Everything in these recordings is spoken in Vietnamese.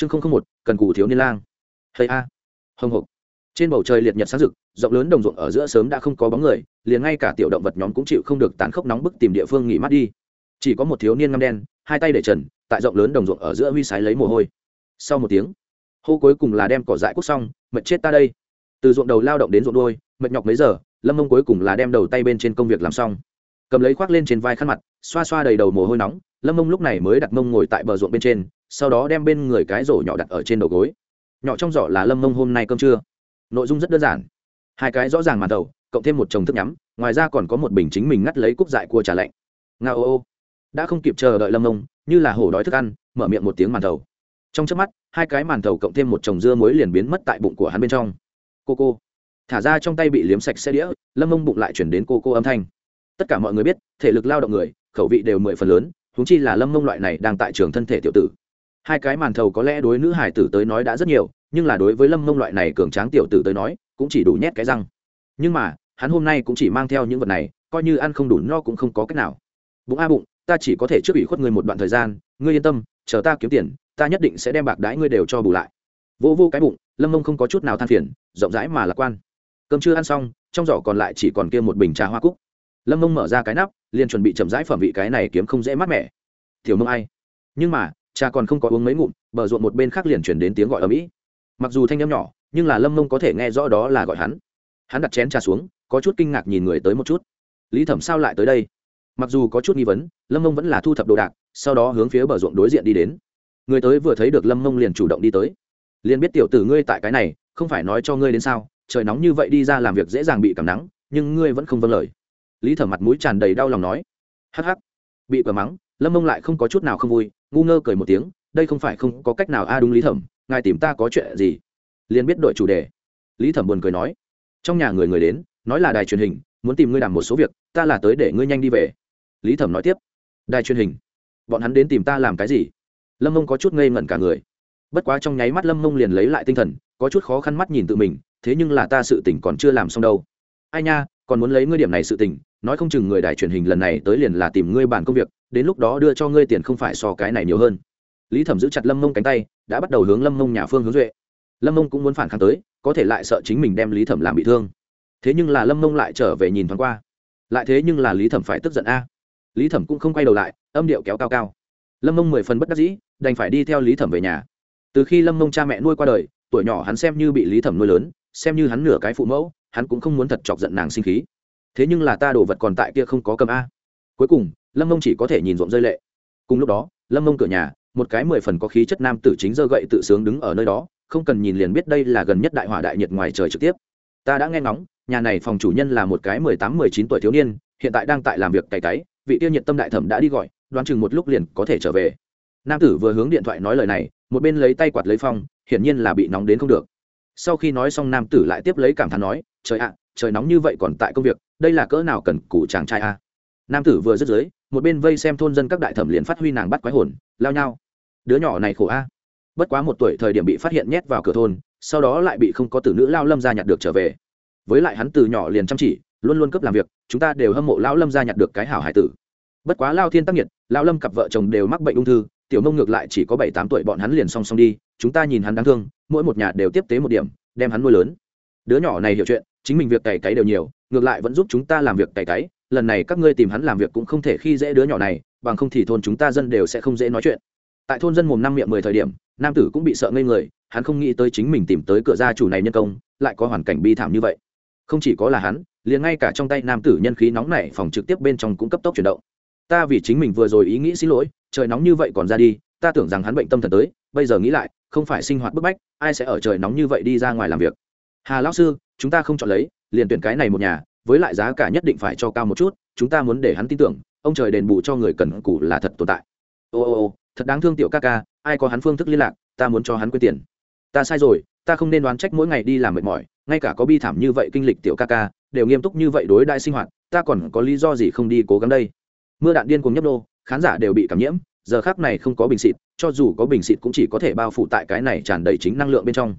chương không không một, cần cù thiếu niên lang. Hay a. Hồng hộc. Trên bầu trời liệt nhật sáng rực, rộng lớn đồng ruộng ở giữa sớm đã không có bóng người, liền ngay cả tiểu động vật nhóm cũng chịu không được tán khốc nóng bức tìm địa phương nghỉ mát đi. Chỉ có một thiếu niên ngâm đen, hai tay để trần, tại rộng lớn đồng ruộng ở giữa huy sái lấy mồ hôi. Sau một tiếng, hô cuối cùng là đem cỏ dại cúc xong, mệt chết ta đây. Từ ruộng đầu lao động đến ruộng đôi mệt nhọc mấy giờ, lâm mông cuối cùng là đem đầu tay bên trên công việc làm xong. Cầm lấy khoác lên trên vai khăn mặt, xoa xoa đầy đầu mồ hôi nóng, lâm mông lúc này mới đặt mông ngồi tại bờ ruộng bên trên sau đó đem bên người cái rổ nhỏ đặt ở trên đầu gối. Nhỏ trong giỏ là lâm mông hôm nay cơm trưa. Nội dung rất đơn giản. Hai cái rõ ràng màn đầu, cộng thêm một chồng thức nhắm, ngoài ra còn có một bình chính mình ngắt lấy cúc dại cua trà lạnh. Nga ô ô. Đã không kịp chờ đợi lâm mông, như là hổ đói thức ăn, mở miệng một tiếng màn thầu trong trước mắt, hai cái màn thầu cộng thêm một chồng dưa muối liền biến mất tại bụng của hắn bên trong. Cô cô. Thả ra trong tay bị liếm sạch xe đĩa, lâm mông bụng lại chuyển đến cô cô âm thanh. Tất cả mọi người biết, thể lực lao động người, khẩu vị đều mười phần lớn húng chi là lâm mông loại này đang tại trường thân thể tiểu tử hai cái màn thầu có lẽ đối nữ hải tử tới nói đã rất nhiều, nhưng là đối với lâm mông loại này cường tráng tiểu tử tới nói, cũng chỉ đủ nhét cái răng. Nhưng mà, hắn hôm nay cũng chỉ mang theo những vật này, coi như ăn không đủ no cũng không có cách nào. Bụng a bụng, ta chỉ có thể trước ủy khuất ngươi một đoạn thời gian, ngươi yên tâm, chờ ta kiếm tiền, ta nhất định sẽ đem bạc đãi ngươi đều cho bù lại. Vô vô cái bụng, lâm mông không có chút nào than phiền, rộng rãi mà lạc quan. Cơm chưa ăn xong, trong giỏ còn lại chỉ còn kia một bình trà hoa cúc. Lâm mông mở ra cái nắp, liền chuẩn bị chậm rãi phẩm vị cái này kiếm không dễ mát mẻ. Tiểu mông ai? Nhưng mà cha còn không có uống mấy ngụm, bờ ruộng một bên khác liền chuyển đến tiếng gọi ở mỹ. Mặc dù thanh â m nhỏ, nhưng là lâm mông có thể nghe rõ đó là gọi hắn. Hắn đặt chén trà xuống, có chút kinh ngạc nhìn người tới một chút. Lý thẩm sao lại tới đây? Mặc dù có chút nghi vấn, lâm mông vẫn là thu thập đồ đạc, sau đó hướng phía bờ ruộng đối diện đi đến. Người tới vừa thấy được lâm mông liền chủ động đi tới. Liền biết tiểu tử ngươi tại cái này, không phải nói cho ngươi đến sao, trời nóng như vậy đi ra làm việc dễ dàng bị cảm nắng, nhưng ngươi vẫn không vâng lời. Lý thẩm mặt mũi tràn đầy đau lòng nói. Hắc hắc. Bị cờ mắng, lâm mông lại không có chút nào không vui ngu ngơ cười một tiếng, đây không phải không có cách nào, a, đúng lý thẩm, ngài tìm ta có chuyện gì? Liền biết đội chủ đề. Lý thẩm buồn cười nói, trong nhà người người đến, nói là đài truyền hình, muốn tìm ngươi làm một số việc, ta là tới để ngươi nhanh đi về. Lý thẩm nói tiếp, đài truyền hình, bọn hắn đến tìm ta làm cái gì? Lâm mông có chút ngây ngẩn cả người. Bất quá trong nháy mắt lâm mông liền lấy lại tinh thần, có chút khó khăn mắt nhìn tự mình, thế nhưng là ta sự tỉnh còn chưa làm xong đâu. Ai nha, còn muốn lấy ngươi điểm này sự tình, nói không chừng người đài truyền hình lần này tới liền là tìm ngươi bản công việc đến lúc đó đưa cho ngươi tiền không phải so cái này nhiều hơn. Lý thẩm giữ chặt lâm mông cánh tay, đã bắt đầu hướng lâm mông nhà phương hướng duệ. Lâm mông cũng muốn phản kháng tới, có thể lại sợ chính mình đem lý thẩm làm bị thương. Thế nhưng là lâm mông lại trở về nhìn thoáng qua. Lại thế nhưng là lý thẩm phải tức giận a. Lý thẩm cũng không quay đầu lại, âm điệu kéo cao cao. Lâm mông mười phần bất đắc dĩ, đành phải đi theo lý thẩm về nhà. Từ khi lâm mông cha mẹ nuôi qua đời, tuổi nhỏ hắn xem như bị lý thẩm nuôi lớn, xem như hắn nửa cái phụ mẫu, hắn cũng không muốn thật chọc giận nàng sinh khí. Thế nhưng là ta đồ vật còn tại kia không có cầm a. Cuối cùng lâm mông chỉ có thể nhìn rộn rơi lệ. Cùng lúc đó lâm mông cửa nhà một cái mười phần có khí chất nam tử chính dơ gậy tự sướng đứng ở nơi đó không cần nhìn liền biết đây là gần nhất đại hỏa đại nhiệt ngoài trời trực tiếp. Ta đã nghe ngóng nhà này phòng chủ nhân là một cái mười tám mười chín tuổi thiếu niên hiện tại đang tại làm việc cày cấy, vị tiêu nhiệt tâm đại thẩm đã đi gọi đoán chừng một lúc liền có thể trở về. Nam tử vừa hướng điện thoại nói lời này một bên lấy tay quạt lấy phong hiển nhiên là bị nóng đến không được. Sau khi nói xong nam tử lại tiếp lấy cảm thán nói trời ạ trời nóng như vậy còn tại công việc đây là cỡ nào cần củ chàng trai a? Nam tử vừa dứt dưới một bên vây xem thôn dân các đại thẩm liền phát huy nàng bắt quái hồn, lao nhau. Đứa nhỏ này khổ a. Bất quá một tuổi thời điểm bị phát hiện nhét vào cửa thôn, sau đó lại bị không có tử nữ lao lâm ra nhặt được trở về. Với lại hắn từ nhỏ liền chăm chỉ, luôn luôn cấp làm việc, chúng ta đều hâm mộ lao lâm ra nhặt được cái hảo hải tử. Bất quá lao thiên tác nhiệt lao lâm cặp vợ chồng đều mắc bệnh ung thư, tiểu nông ngược lại chỉ có bảy tám tuổi bọn hắn liền song song đi, chúng ta nhìn hắn đáng thương, mỗi một nhà đều tiếp tế một điểm, đem hắn nuôi lớn. Đứa nhỏ này hiểu chuyện, chính mình việc cày cấy đều nhiều, ngược lại vẫn giúp chúng ta làm việc cày cấy lần này các ngươi tìm hắn làm việc cũng không thể khi dễ đứa nhỏ này, bằng không thì thôn chúng ta dân đều sẽ không dễ nói chuyện. Tại thôn dân mồm năm miệng mười thời điểm, nam tử cũng bị sợ ngây người, hắn không nghĩ tới chính mình tìm tới cửa gia chủ này nhân công, lại có hoàn cảnh bi thảm như vậy. Không chỉ có là hắn, liền ngay cả trong tay nam tử nhân khí nóng này phòng trực tiếp bên trong cũng cấp tốc chuyển động. Ta vì chính mình vừa rồi ý nghĩ xin lỗi, trời nóng như vậy còn ra đi, ta tưởng rằng hắn bệnh tâm thần tới, bây giờ nghĩ lại, không phải sinh hoạt bức bách, ai sẽ ở trời nóng như vậy đi ra ngoài làm việc. Hà lão sư, chúng ta không chọn lấy, liền tuyển cái này một nhà với lại giá cả nhất định phải cho cao một chút, chúng ta muốn để hắn tin tưởng, ông trời đền bù cho người cần cù là thật tồn tại. Ô ô ô, thật đáng thương tiểu ca ca, ai có hắn phương thức liên lạc, ta muốn cho hắn quyên tiền. Ta sai rồi, ta không nên đoán trách mỗi ngày đi làm mệt mỏi, ngay cả có bi thảm như vậy kinh lịch tiểu ca ca, đều nghiêm túc như vậy đối đại sinh hoạt, ta còn có lý do gì không đi cố gắng đây? Mưa đạn điên cùng nhấp nô, khán giả đều bị cảm nhiễm, giờ khác này không có bình xịt, cho dù có bình xịt cũng chỉ có thể bao phủ tại cái này tràn đầy chính năng lượng bên trong.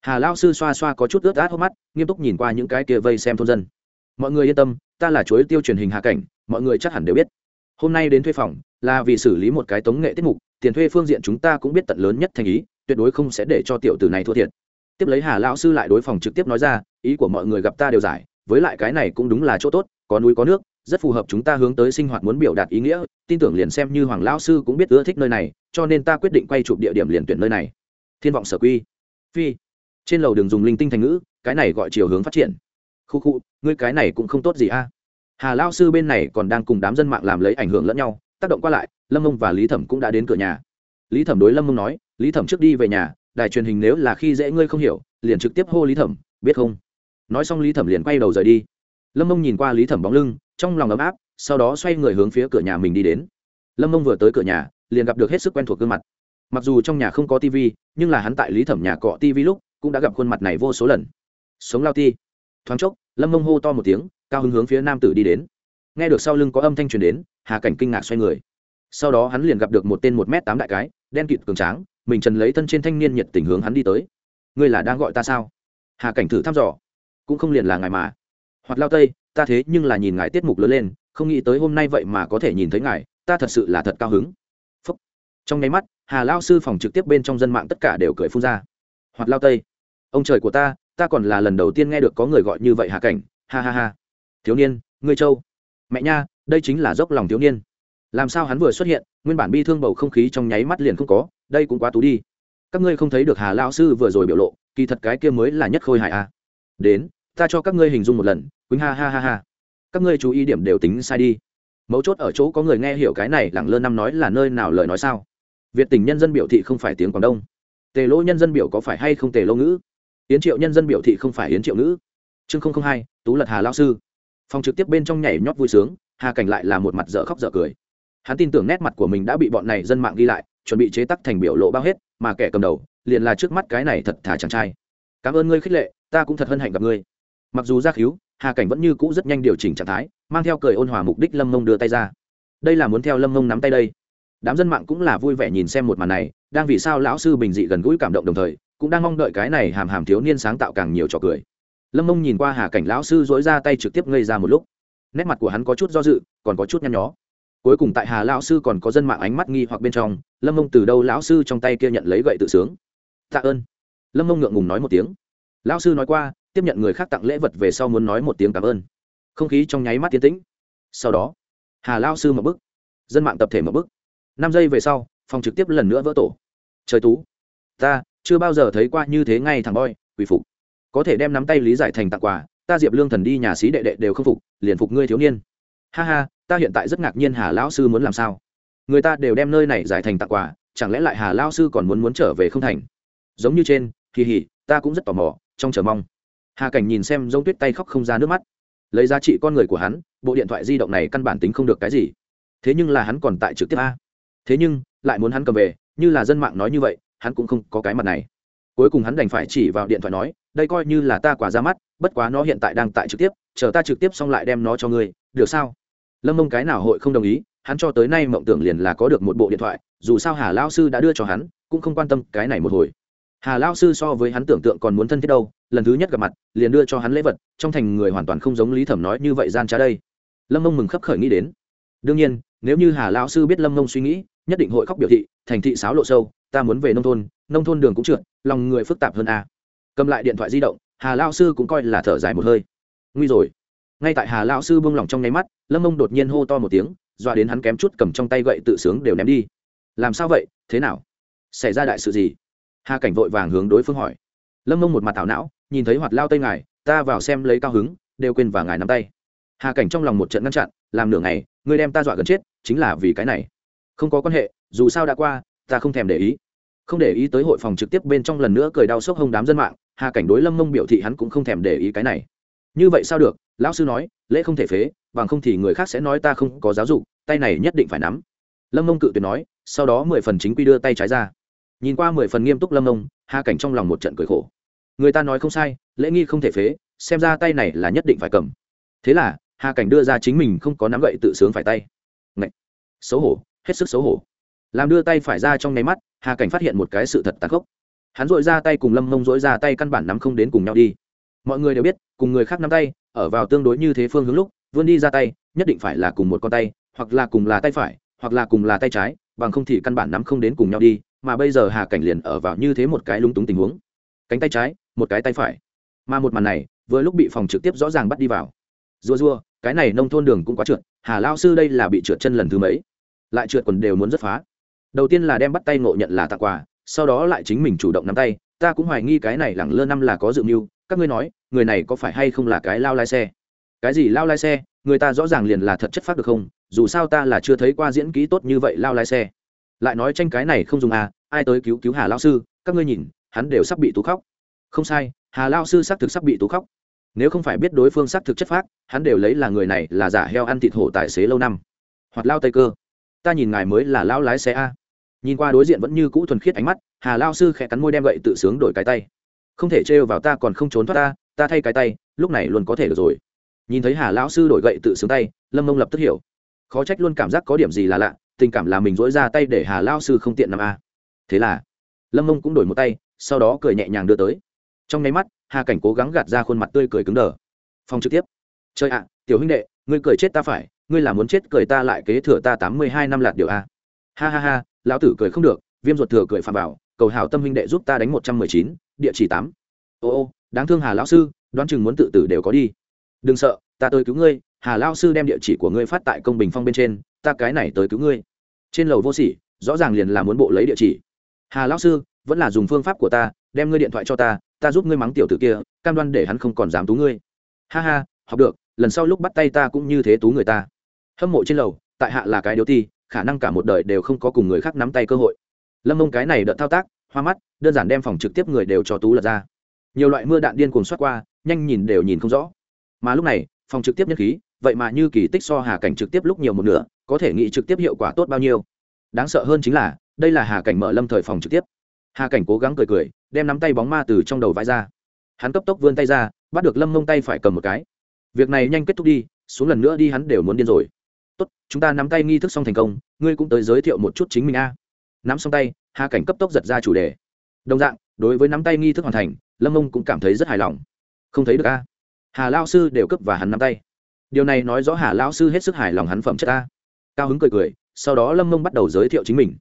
Hà lao sư xoa xoa có chút ướt át hốc mắt, nghiêm túc nhìn qua những cái kia vây xem thôn dân mọi người yên tâm, ta là chuối tiêu truyền hình hạ cảnh, mọi người chắc hẳn đều biết. Hôm nay đến thuê phòng, là vì xử lý một cái tống nghệ tiết mục, tiền thuê phương diện chúng ta cũng biết tận lớn nhất thành ý, tuyệt đối không sẽ để cho tiểu tử này thua thiệt. Tiếp lấy hà lão sư lại đối phòng trực tiếp nói ra, ý của mọi người gặp ta đều giải, với lại cái này cũng đúng là chỗ tốt, có núi có nước, rất phù hợp chúng ta hướng tới sinh hoạt muốn biểu đạt ý nghĩa, tin tưởng liền xem như hoàng lão sư cũng biết ưa thích nơi này, cho nên ta quyết định quay chụp địa điểm liền tuyển nơi này. Thiên vọng sở quy. Phi. Trên lầu đường dùng linh tinh thành ngữ, cái này gọi chiều hướng phát triển khu khu, ngươi cái này cũng không tốt gì a. Hà lao sư bên này còn đang cùng đám dân mạng làm lấy ảnh hưởng lẫn nhau, tác động qua lại, lâm mông và lý thẩm cũng đã đến cửa nhà. Lý thẩm đối lâm mông nói, lý thẩm trước đi về nhà, đài truyền hình nếu là khi dễ ngươi không hiểu, liền trực tiếp hô lý thẩm, biết không? Nói xong lý thẩm liền quay đầu rời đi. Lâm mông nhìn qua lý thẩm bóng lưng, trong lòng ấm áp, sau đó xoay người hướng phía cửa nhà mình đi đến. Lâm mông vừa tới cửa nhà, liền gặp được hết sức quen thuộc gương mặt. Mặc dù trong nhà không có tv nhưng là hắn tại lý thẩm nhà cọ tv lúc, cũng đã gặp khuôn mặt này vô số lần. Sống lao ti. Thoáng chốc lâm mông hô to một tiếng, cao hứng hướng phía nam tử đi đến. Nghe được sau lưng có âm thanh truyền đến, hà cảnh kinh ngạc xoay người. Sau đó hắn liền gặp được một tên một m tám đại cái, đen kịt cường tráng, mình trần lấy thân trên thanh niên nhiệt tình hướng hắn đi tới. Ngươi là đang gọi ta sao? Hà cảnh thử thăm dò. Cũng không liền là ngài mà. Hoặc lao tây, ta thế nhưng là nhìn ngài tiết mục lớn lên, không nghĩ tới hôm nay vậy mà có thể nhìn thấy ngài, ta thật sự là thật cao hứng. Phúc. trong nháy mắt, hà lao sư phòng trực tiếp bên trong dân mạng tất cả đều cười phun ra. Hoặc lao tây, ông trời của ta ta còn là lần đầu tiên nghe được có người gọi như vậy hà cảnh, ha ha ha. Thiếu niên, ngươi châu mẹ nha, đây chính là dốc lòng thiếu niên. Làm sao hắn vừa xuất hiện, nguyên bản bi thương bầu không khí trong nháy mắt liền không có, đây cũng quá tú đi. Các ngươi không thấy được hà lao sư vừa rồi biểu lộ, kỳ thật cái kia mới là nhất khôi hài a đến, ta cho các ngươi hình dung một lần quýnh ha ha ha ha. Các ngươi chú ý điểm đều tính sai đi. Mấu chốt ở chỗ có người nghe hiểu cái này, lẳng lơ năm nói là nơi nào lời nói sao? Việt tỉnh nhân dân biểu thị không phải tiếng quảng đông. Tề lỗ nhân dân biểu có phải hay không tề lỗ ngữ? Yến triệu nhân dân biểu thị không phải yến triệu nữ. Chương hai, tú lật hà lao sư. Phòng trực tiếp bên trong nhảy nhót vui sướng, hà cảnh lại là một mặt dở khóc dở cười. Hắn tin tưởng nét mặt của mình đã bị bọn này dân mạng ghi lại, chuẩn bị chế tắc thành biểu lộ bao hết, mà kẻ cầm đầu, liền là trước mắt cái này thật thà chàng trai. Cảm ơn ngươi khích lệ, ta cũng thật hân hạnh gặp ngươi. Mặc dù giác hữu hà cảnh vẫn như cũ rất nhanh điều chỉnh trạng thái, mang theo cười ôn hòa mục đích lâm mông đưa tay ra. Đây là muốn theo lâm mông nắm tay đây. Đám dân mạng cũng là vui vẻ nhìn xem một màn này đang vì sao lão sư bình dị gần gũi cảm động đồng thời, cũng đang mong đợi cái này hàm hàm thiếu niên sáng tạo càng nhiều trò cười. Lâm mông nhìn qua hà cảnh lão sư dối ra tay trực tiếp ngây ra một lúc. Nét mặt của hắn có chút do dự, còn có chút nhăn nhó. Cuối cùng tại hà lão sư còn có dân mạng ánh mắt nghi hoặc bên trong, lâm mông từ đâu lão sư trong tay kia nhận lấy gậy tự sướng. Tạ ơn. Lâm mông ngượng ngùng nói một tiếng. Lão sư nói qua, tiếp nhận người khác tặng lễ vật về sau muốn nói một tiếng cảm ơn. Không khí trong nháy mắt tiến tĩnh. Sau đó, hà lao sư một bức dân mạng tập thể một bức năm giây về sau phòng trực tiếp lần nữa vỡ tổ. Trời tú, ta chưa bao giờ thấy qua như thế ngay thằng boy, quỷ phục. Có thể đem nắm tay lý giải thành tặng quà, ta diệp lương thần đi nhà sĩ đệ đệ đều không phục, liền phục ngươi thiếu niên. Ha ha, ta hiện tại rất ngạc nhiên hà lão sư muốn làm sao. Người ta đều đem nơi này giải thành tặng quà, chẳng lẽ lại hà lao sư còn muốn muốn trở về không thành? Giống như trên kỳ hỉ ta cũng rất tò mò, trong chờ mong. Hà cảnh nhìn xem giống tuyết tay khóc không ra nước mắt. Lấy giá trị con người của hắn, bộ điện thoại di động này căn bản tính không được cái gì. Thế nhưng là hắn còn tại trực tiếp a thế nhưng, lại muốn hắn cầm về, như là dân mạng nói như vậy, hắn cũng không có cái mặt này. Cuối cùng hắn đành phải chỉ vào điện thoại nói, đây coi như là ta quả ra mắt, bất quá nó hiện tại đang tại trực tiếp, chờ ta trực tiếp xong lại đem nó cho ngươi, được sao? Lâm mông cái nào hội không đồng ý, hắn cho tới nay mộng tưởng liền là có được một bộ điện thoại, dù sao hà lao sư đã đưa cho hắn, cũng không quan tâm cái này một hồi. Hà lao sư so với hắn tưởng tượng còn muốn thân thiết đâu, lần thứ nhất gặp mặt, liền đưa cho hắn lễ vật, trong thành người hoàn toàn không giống lý thẩm nói như vậy gian trá đây. Lâm mông mừng khấp khởi nghĩ đến. Đương nhiên, nếu như hà lao sư biết lâm mông suy nghĩ nhất định hội khóc biểu thị, thành thị sáo lộ sâu, ta muốn về nông thôn nông thôn đường cũng trượt, lòng người phức tạp hơn a cầm lại điện thoại di động, hà lao sư cũng coi là thở dài một hơi. Nguy rồi. Ngay tại hà lao sư buông lỏng trong nháy mắt, lâm mông đột nhiên hô to một tiếng, dọa đến hắn kém chút cầm trong tay gậy tự sướng đều ném đi. Làm sao vậy? Thế nào? Xảy ra đại sự gì? Hà cảnh vội vàng hướng đối phương hỏi. Lâm mông một mặt thảo não, nhìn thấy hoạt lao tây ngài, ta vào xem lấy cao hứng, đều quên và ngài nắm tay. Hà cảnh trong lòng một trận ngăn chặn, làm nửa ngày, ngươi đem ta dọa gần chết, chính là vì cái này không có quan hệ, dù sao đã qua, ta không thèm để ý. Không để ý tới hội phòng trực tiếp bên trong lần nữa cười đau sốc hông đám dân mạng, hà cảnh đối lâm mông biểu thị hắn cũng không thèm để ý cái này. Như vậy sao được? Lão sư nói, lễ không thể phế, bằng không thì người khác sẽ nói ta không có giáo dục, tay này nhất định phải nắm. Lâm mông cự tuyệt nói, sau đó mười phần chính quy đưa tay trái ra. Nhìn qua mười phần nghiêm túc lâm mông, hà cảnh trong lòng một trận cười khổ. Người ta nói không sai, lễ nghi không thể phế, xem ra tay này là nhất định phải cầm. Thế là, hà cảnh đưa ra chính mình không có nắm gậy tự sướng phải tay. Ngậy! xấu hổ hết sức xấu hổ. Làm đưa tay phải ra trong nháy mắt, hà cảnh phát hiện một cái sự thật tàn khốc. Hắn dội ra tay cùng lâm mông dội ra tay căn bản nắm không đến cùng nhau đi. Mọi người đều biết, cùng người khác nắm tay, ở vào tương đối như thế phương hướng lúc, vươn đi ra tay, nhất định phải là cùng một con tay, hoặc là cùng là tay phải, hoặc là cùng là tay trái, bằng không thì căn bản nắm không đến cùng nhau đi, mà bây giờ hà cảnh liền ở vào như thế một cái lúng túng tình huống. Cánh tay trái, một cái tay phải. Mà một màn này, vừa lúc bị phòng trực tiếp rõ ràng bắt đi vào. Rua rua cái này nông thôn đường cũng quá trượt, hà lao sư đây là bị trượt chân lần thứ mấy? Lại trượt quần đều muốn rất phá. Đầu tiên là đem bắt tay ngộ nhận là tặng quà sau đó lại chính mình chủ động nắm tay. Ta cũng hoài nghi cái này lẳng lơ năm là có dự mưu. Các ngươi nói người này có phải hay không là cái lao lai xe? Cái gì lao lai xe? Người ta rõ ràng liền là thật chất phát được không? Dù sao ta là chưa thấy qua diễn kỹ tốt như vậy lao lai xe. Lại nói tranh cái này không dùng à ai tới cứu cứu hà lao sư? Các ngươi nhìn hắn đều sắp bị tú khóc. Không sai hà lao sư xác thực sắp bị tú khóc. Nếu không phải biết đối phương xác thực chất phát, hắn đều lấy là người này là giả heo ăn thịt hổ tài xế lâu năm. Hoặc lao tây cơ ta nhìn ngài mới là lão lái xe a. Nhìn qua đối diện vẫn như cũ thuần khiết ánh mắt, hà lao sư khẽ cắn môi đem gậy tự sướng đổi cái tay. Không thể trêu vào ta còn không trốn thoát ta ta thay cái tay, lúc này luôn có thể được rồi. Nhìn thấy hà lão sư đổi gậy tự sướng tay, lâm mông lập tức hiểu. Khó trách luôn cảm giác có điểm gì là lạ, tình cảm là mình dỗi ra tay để hà lao sư không tiện nằm a. Thế là, lâm mông cũng đổi một tay, sau đó cười nhẹ nhàng đưa tới. Trong nháy mắt, hà cảnh cố gắng gạt ra khuôn mặt tươi cười cứng đờ. Phong trực tiếp. Chơi ạ, tiểu huynh đệ, ngươi cười chết ta phải ngươi là muốn chết cười ta lại kế thừa ta tám mươi hai năm lạt điều a. Ha ha ha, lão tử cười không được, viêm ruột thừa cười phạm bảo cầu hảo tâm huynh đệ giúp ta đánh một trăm mười chín, địa chỉ tám. Ô ô, đáng thương hà lão sư, đoán chừng muốn tự tử đều có đi. Đừng sợ, ta tới cứu ngươi, hà lao sư đem địa chỉ của ngươi phát tại công bình phong bên trên, ta cái này tới cứu ngươi. Trên lầu vô sỉ, rõ ràng liền là muốn bộ lấy địa chỉ. Hà lao sư, vẫn là dùng phương pháp của ta, đem ngươi điện thoại cho ta ta giúp ngươi mắng tiểu t ử kia, cam đoan để hắn không còn dám tú ngươi. Ha ha, học được, lần sau lúc bắt tay ta cũng như thế tú người ta hâm mộ trên lầu, tại hạ là cái điếu ti, khả năng cả một đời đều không có cùng người khác nắm tay cơ hội. Lâm mông cái này đợt thao tác, hoa mắt, đơn giản đem phòng trực tiếp người đều cho tú lật ra. Nhiều loại mưa đạn điên cuồng xoát qua, nhanh nhìn đều nhìn không rõ. Mà lúc này, phòng trực tiếp nhất khí, vậy mà như kỳ tích so hà cảnh trực tiếp lúc nhiều một nửa, có thể nghĩ trực tiếp hiệu quả tốt bao nhiêu. Đáng sợ hơn chính là, đây là hà cảnh mở lâm thời phòng trực tiếp. Hà cảnh cố gắng cười cười, đem nắm tay bóng ma từ trong đầu vãi ra. Hắn cấp tốc vươn tay ra, bắt được lâm mông tay phải cầm một cái. Việc này nhanh kết thúc đi, xuống lần nữa đi hắn đều muốn điên rồi tốt, chúng ta nắm tay nghi thức xong thành công, ngươi cũng tới giới thiệu một chút chính mình a. Nắm xong tay, hà cảnh cấp tốc giật ra chủ đề. Đồng dạng, đối với nắm tay nghi thức hoàn thành, lâm ông cũng cảm thấy rất hài lòng. Không thấy được a. Hà lao sư đều cấp và hắn nắm tay. Điều này nói rõ hà lao sư hết sức hài lòng hắn phẩm chất a. Cao hứng cười cười, sau đó lâm mông bắt đầu giới thiệu chính mình.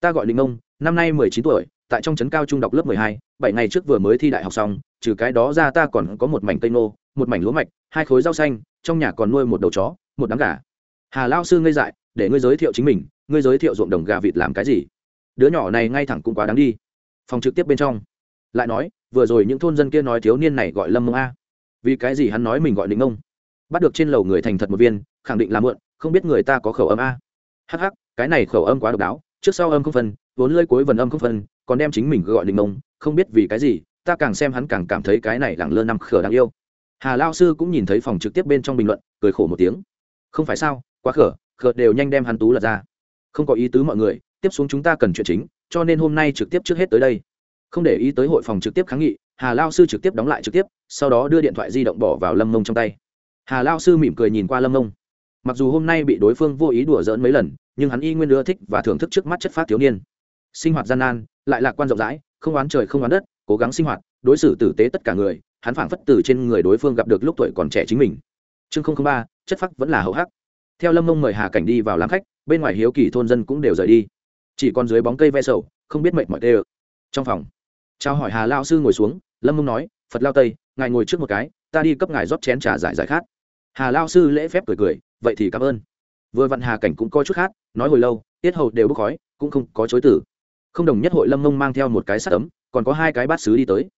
Ta gọi linh mông, năm nay mười chín tuổi, tại trong trấn cao trung đọc lớp mười hai, bảy ngày trước vừa mới thi đại học xong, trừ cái đó ra ta còn có một mảnh cây nô, một mảnh lúa mạch, hai khối rau xanh, trong nhà còn nuôi một đầu chó, một đám gà hà lao sư ngây dại để ngươi giới thiệu chính mình ngươi giới thiệu ruộng đồng gà vịt làm cái gì? Đứa nhỏ này ngay thẳng cũng quá đáng đi. Phòng trực tiếp bên trong. Lại nói vừa rồi những thôn dân kia nói thiếu niên này gọi lâm mông a. Vì cái gì hắn nói mình gọi định ông? Bắt được trên lầu người thành thật một viên khẳng định là mượn không biết người ta có khẩu âm a. Hắc hắc, cái này khẩu âm quá độc đáo trước sau âm không phân vốn lơi cuối vần âm không phân còn đem chính mình gọi định ông không biết vì cái gì ta càng xem hắn càng cảm thấy cái này lẳng lơ năm khở đáng yêu. Hà lao sư cũng nhìn thấy phòng trực tiếp bên trong bình luận cười khổ một tiếng. Không phải sao quá khở khở đều nhanh đem hắn tú lật ra. Không có ý tứ mọi người, tiếp xuống chúng ta cần chuyện chính, cho nên hôm nay trực tiếp trước hết tới đây. Không để ý tới hội phòng trực tiếp kháng nghị, hà lao sư trực tiếp đóng lại trực tiếp, sau đó đưa điện thoại di động bỏ vào lâm mông trong tay. Hà lao sư mỉm cười nhìn qua lâm mông. Mặc dù hôm nay bị đối phương vô ý đùa dỡn mấy lần, nhưng hắn y nguyên ưa thích và thưởng thức trước mắt chất phát thiếu niên. Sinh hoạt gian nan, lại lạc quan rộng rãi, không oán trời không oán đất, cố gắng sinh hoạt, đối xử tử tế tất cả người, hắn phảng phất từ trên người đối phương gặp được lúc tuổi còn trẻ chính mình. Chương không ba, chất phác vẫn là hậu hắc theo lâm mông mời hà cảnh đi vào làm khách, bên ngoài hiếu kỳ thôn dân cũng đều rời đi. Chỉ còn dưới bóng cây ve sầu, không biết mệt mỏi tê ơ. Trong phòng trao hỏi hà lao sư ngồi xuống, lâm mông nói, phật lao tây, ngài ngồi trước một cái, ta đi cấp ngài rót chén trà giải giải khát. Hà lao sư lễ phép cười cười, vậy thì cảm ơn. Vừa vặn hà cảnh cũng coi chút khát, nói hồi lâu, tiết hầu đều bốc khói, cũng không có chối tử không đồng nhất hội lâm mông mang theo một cái sắt ấm, còn có hai cái bát xứ đi tới.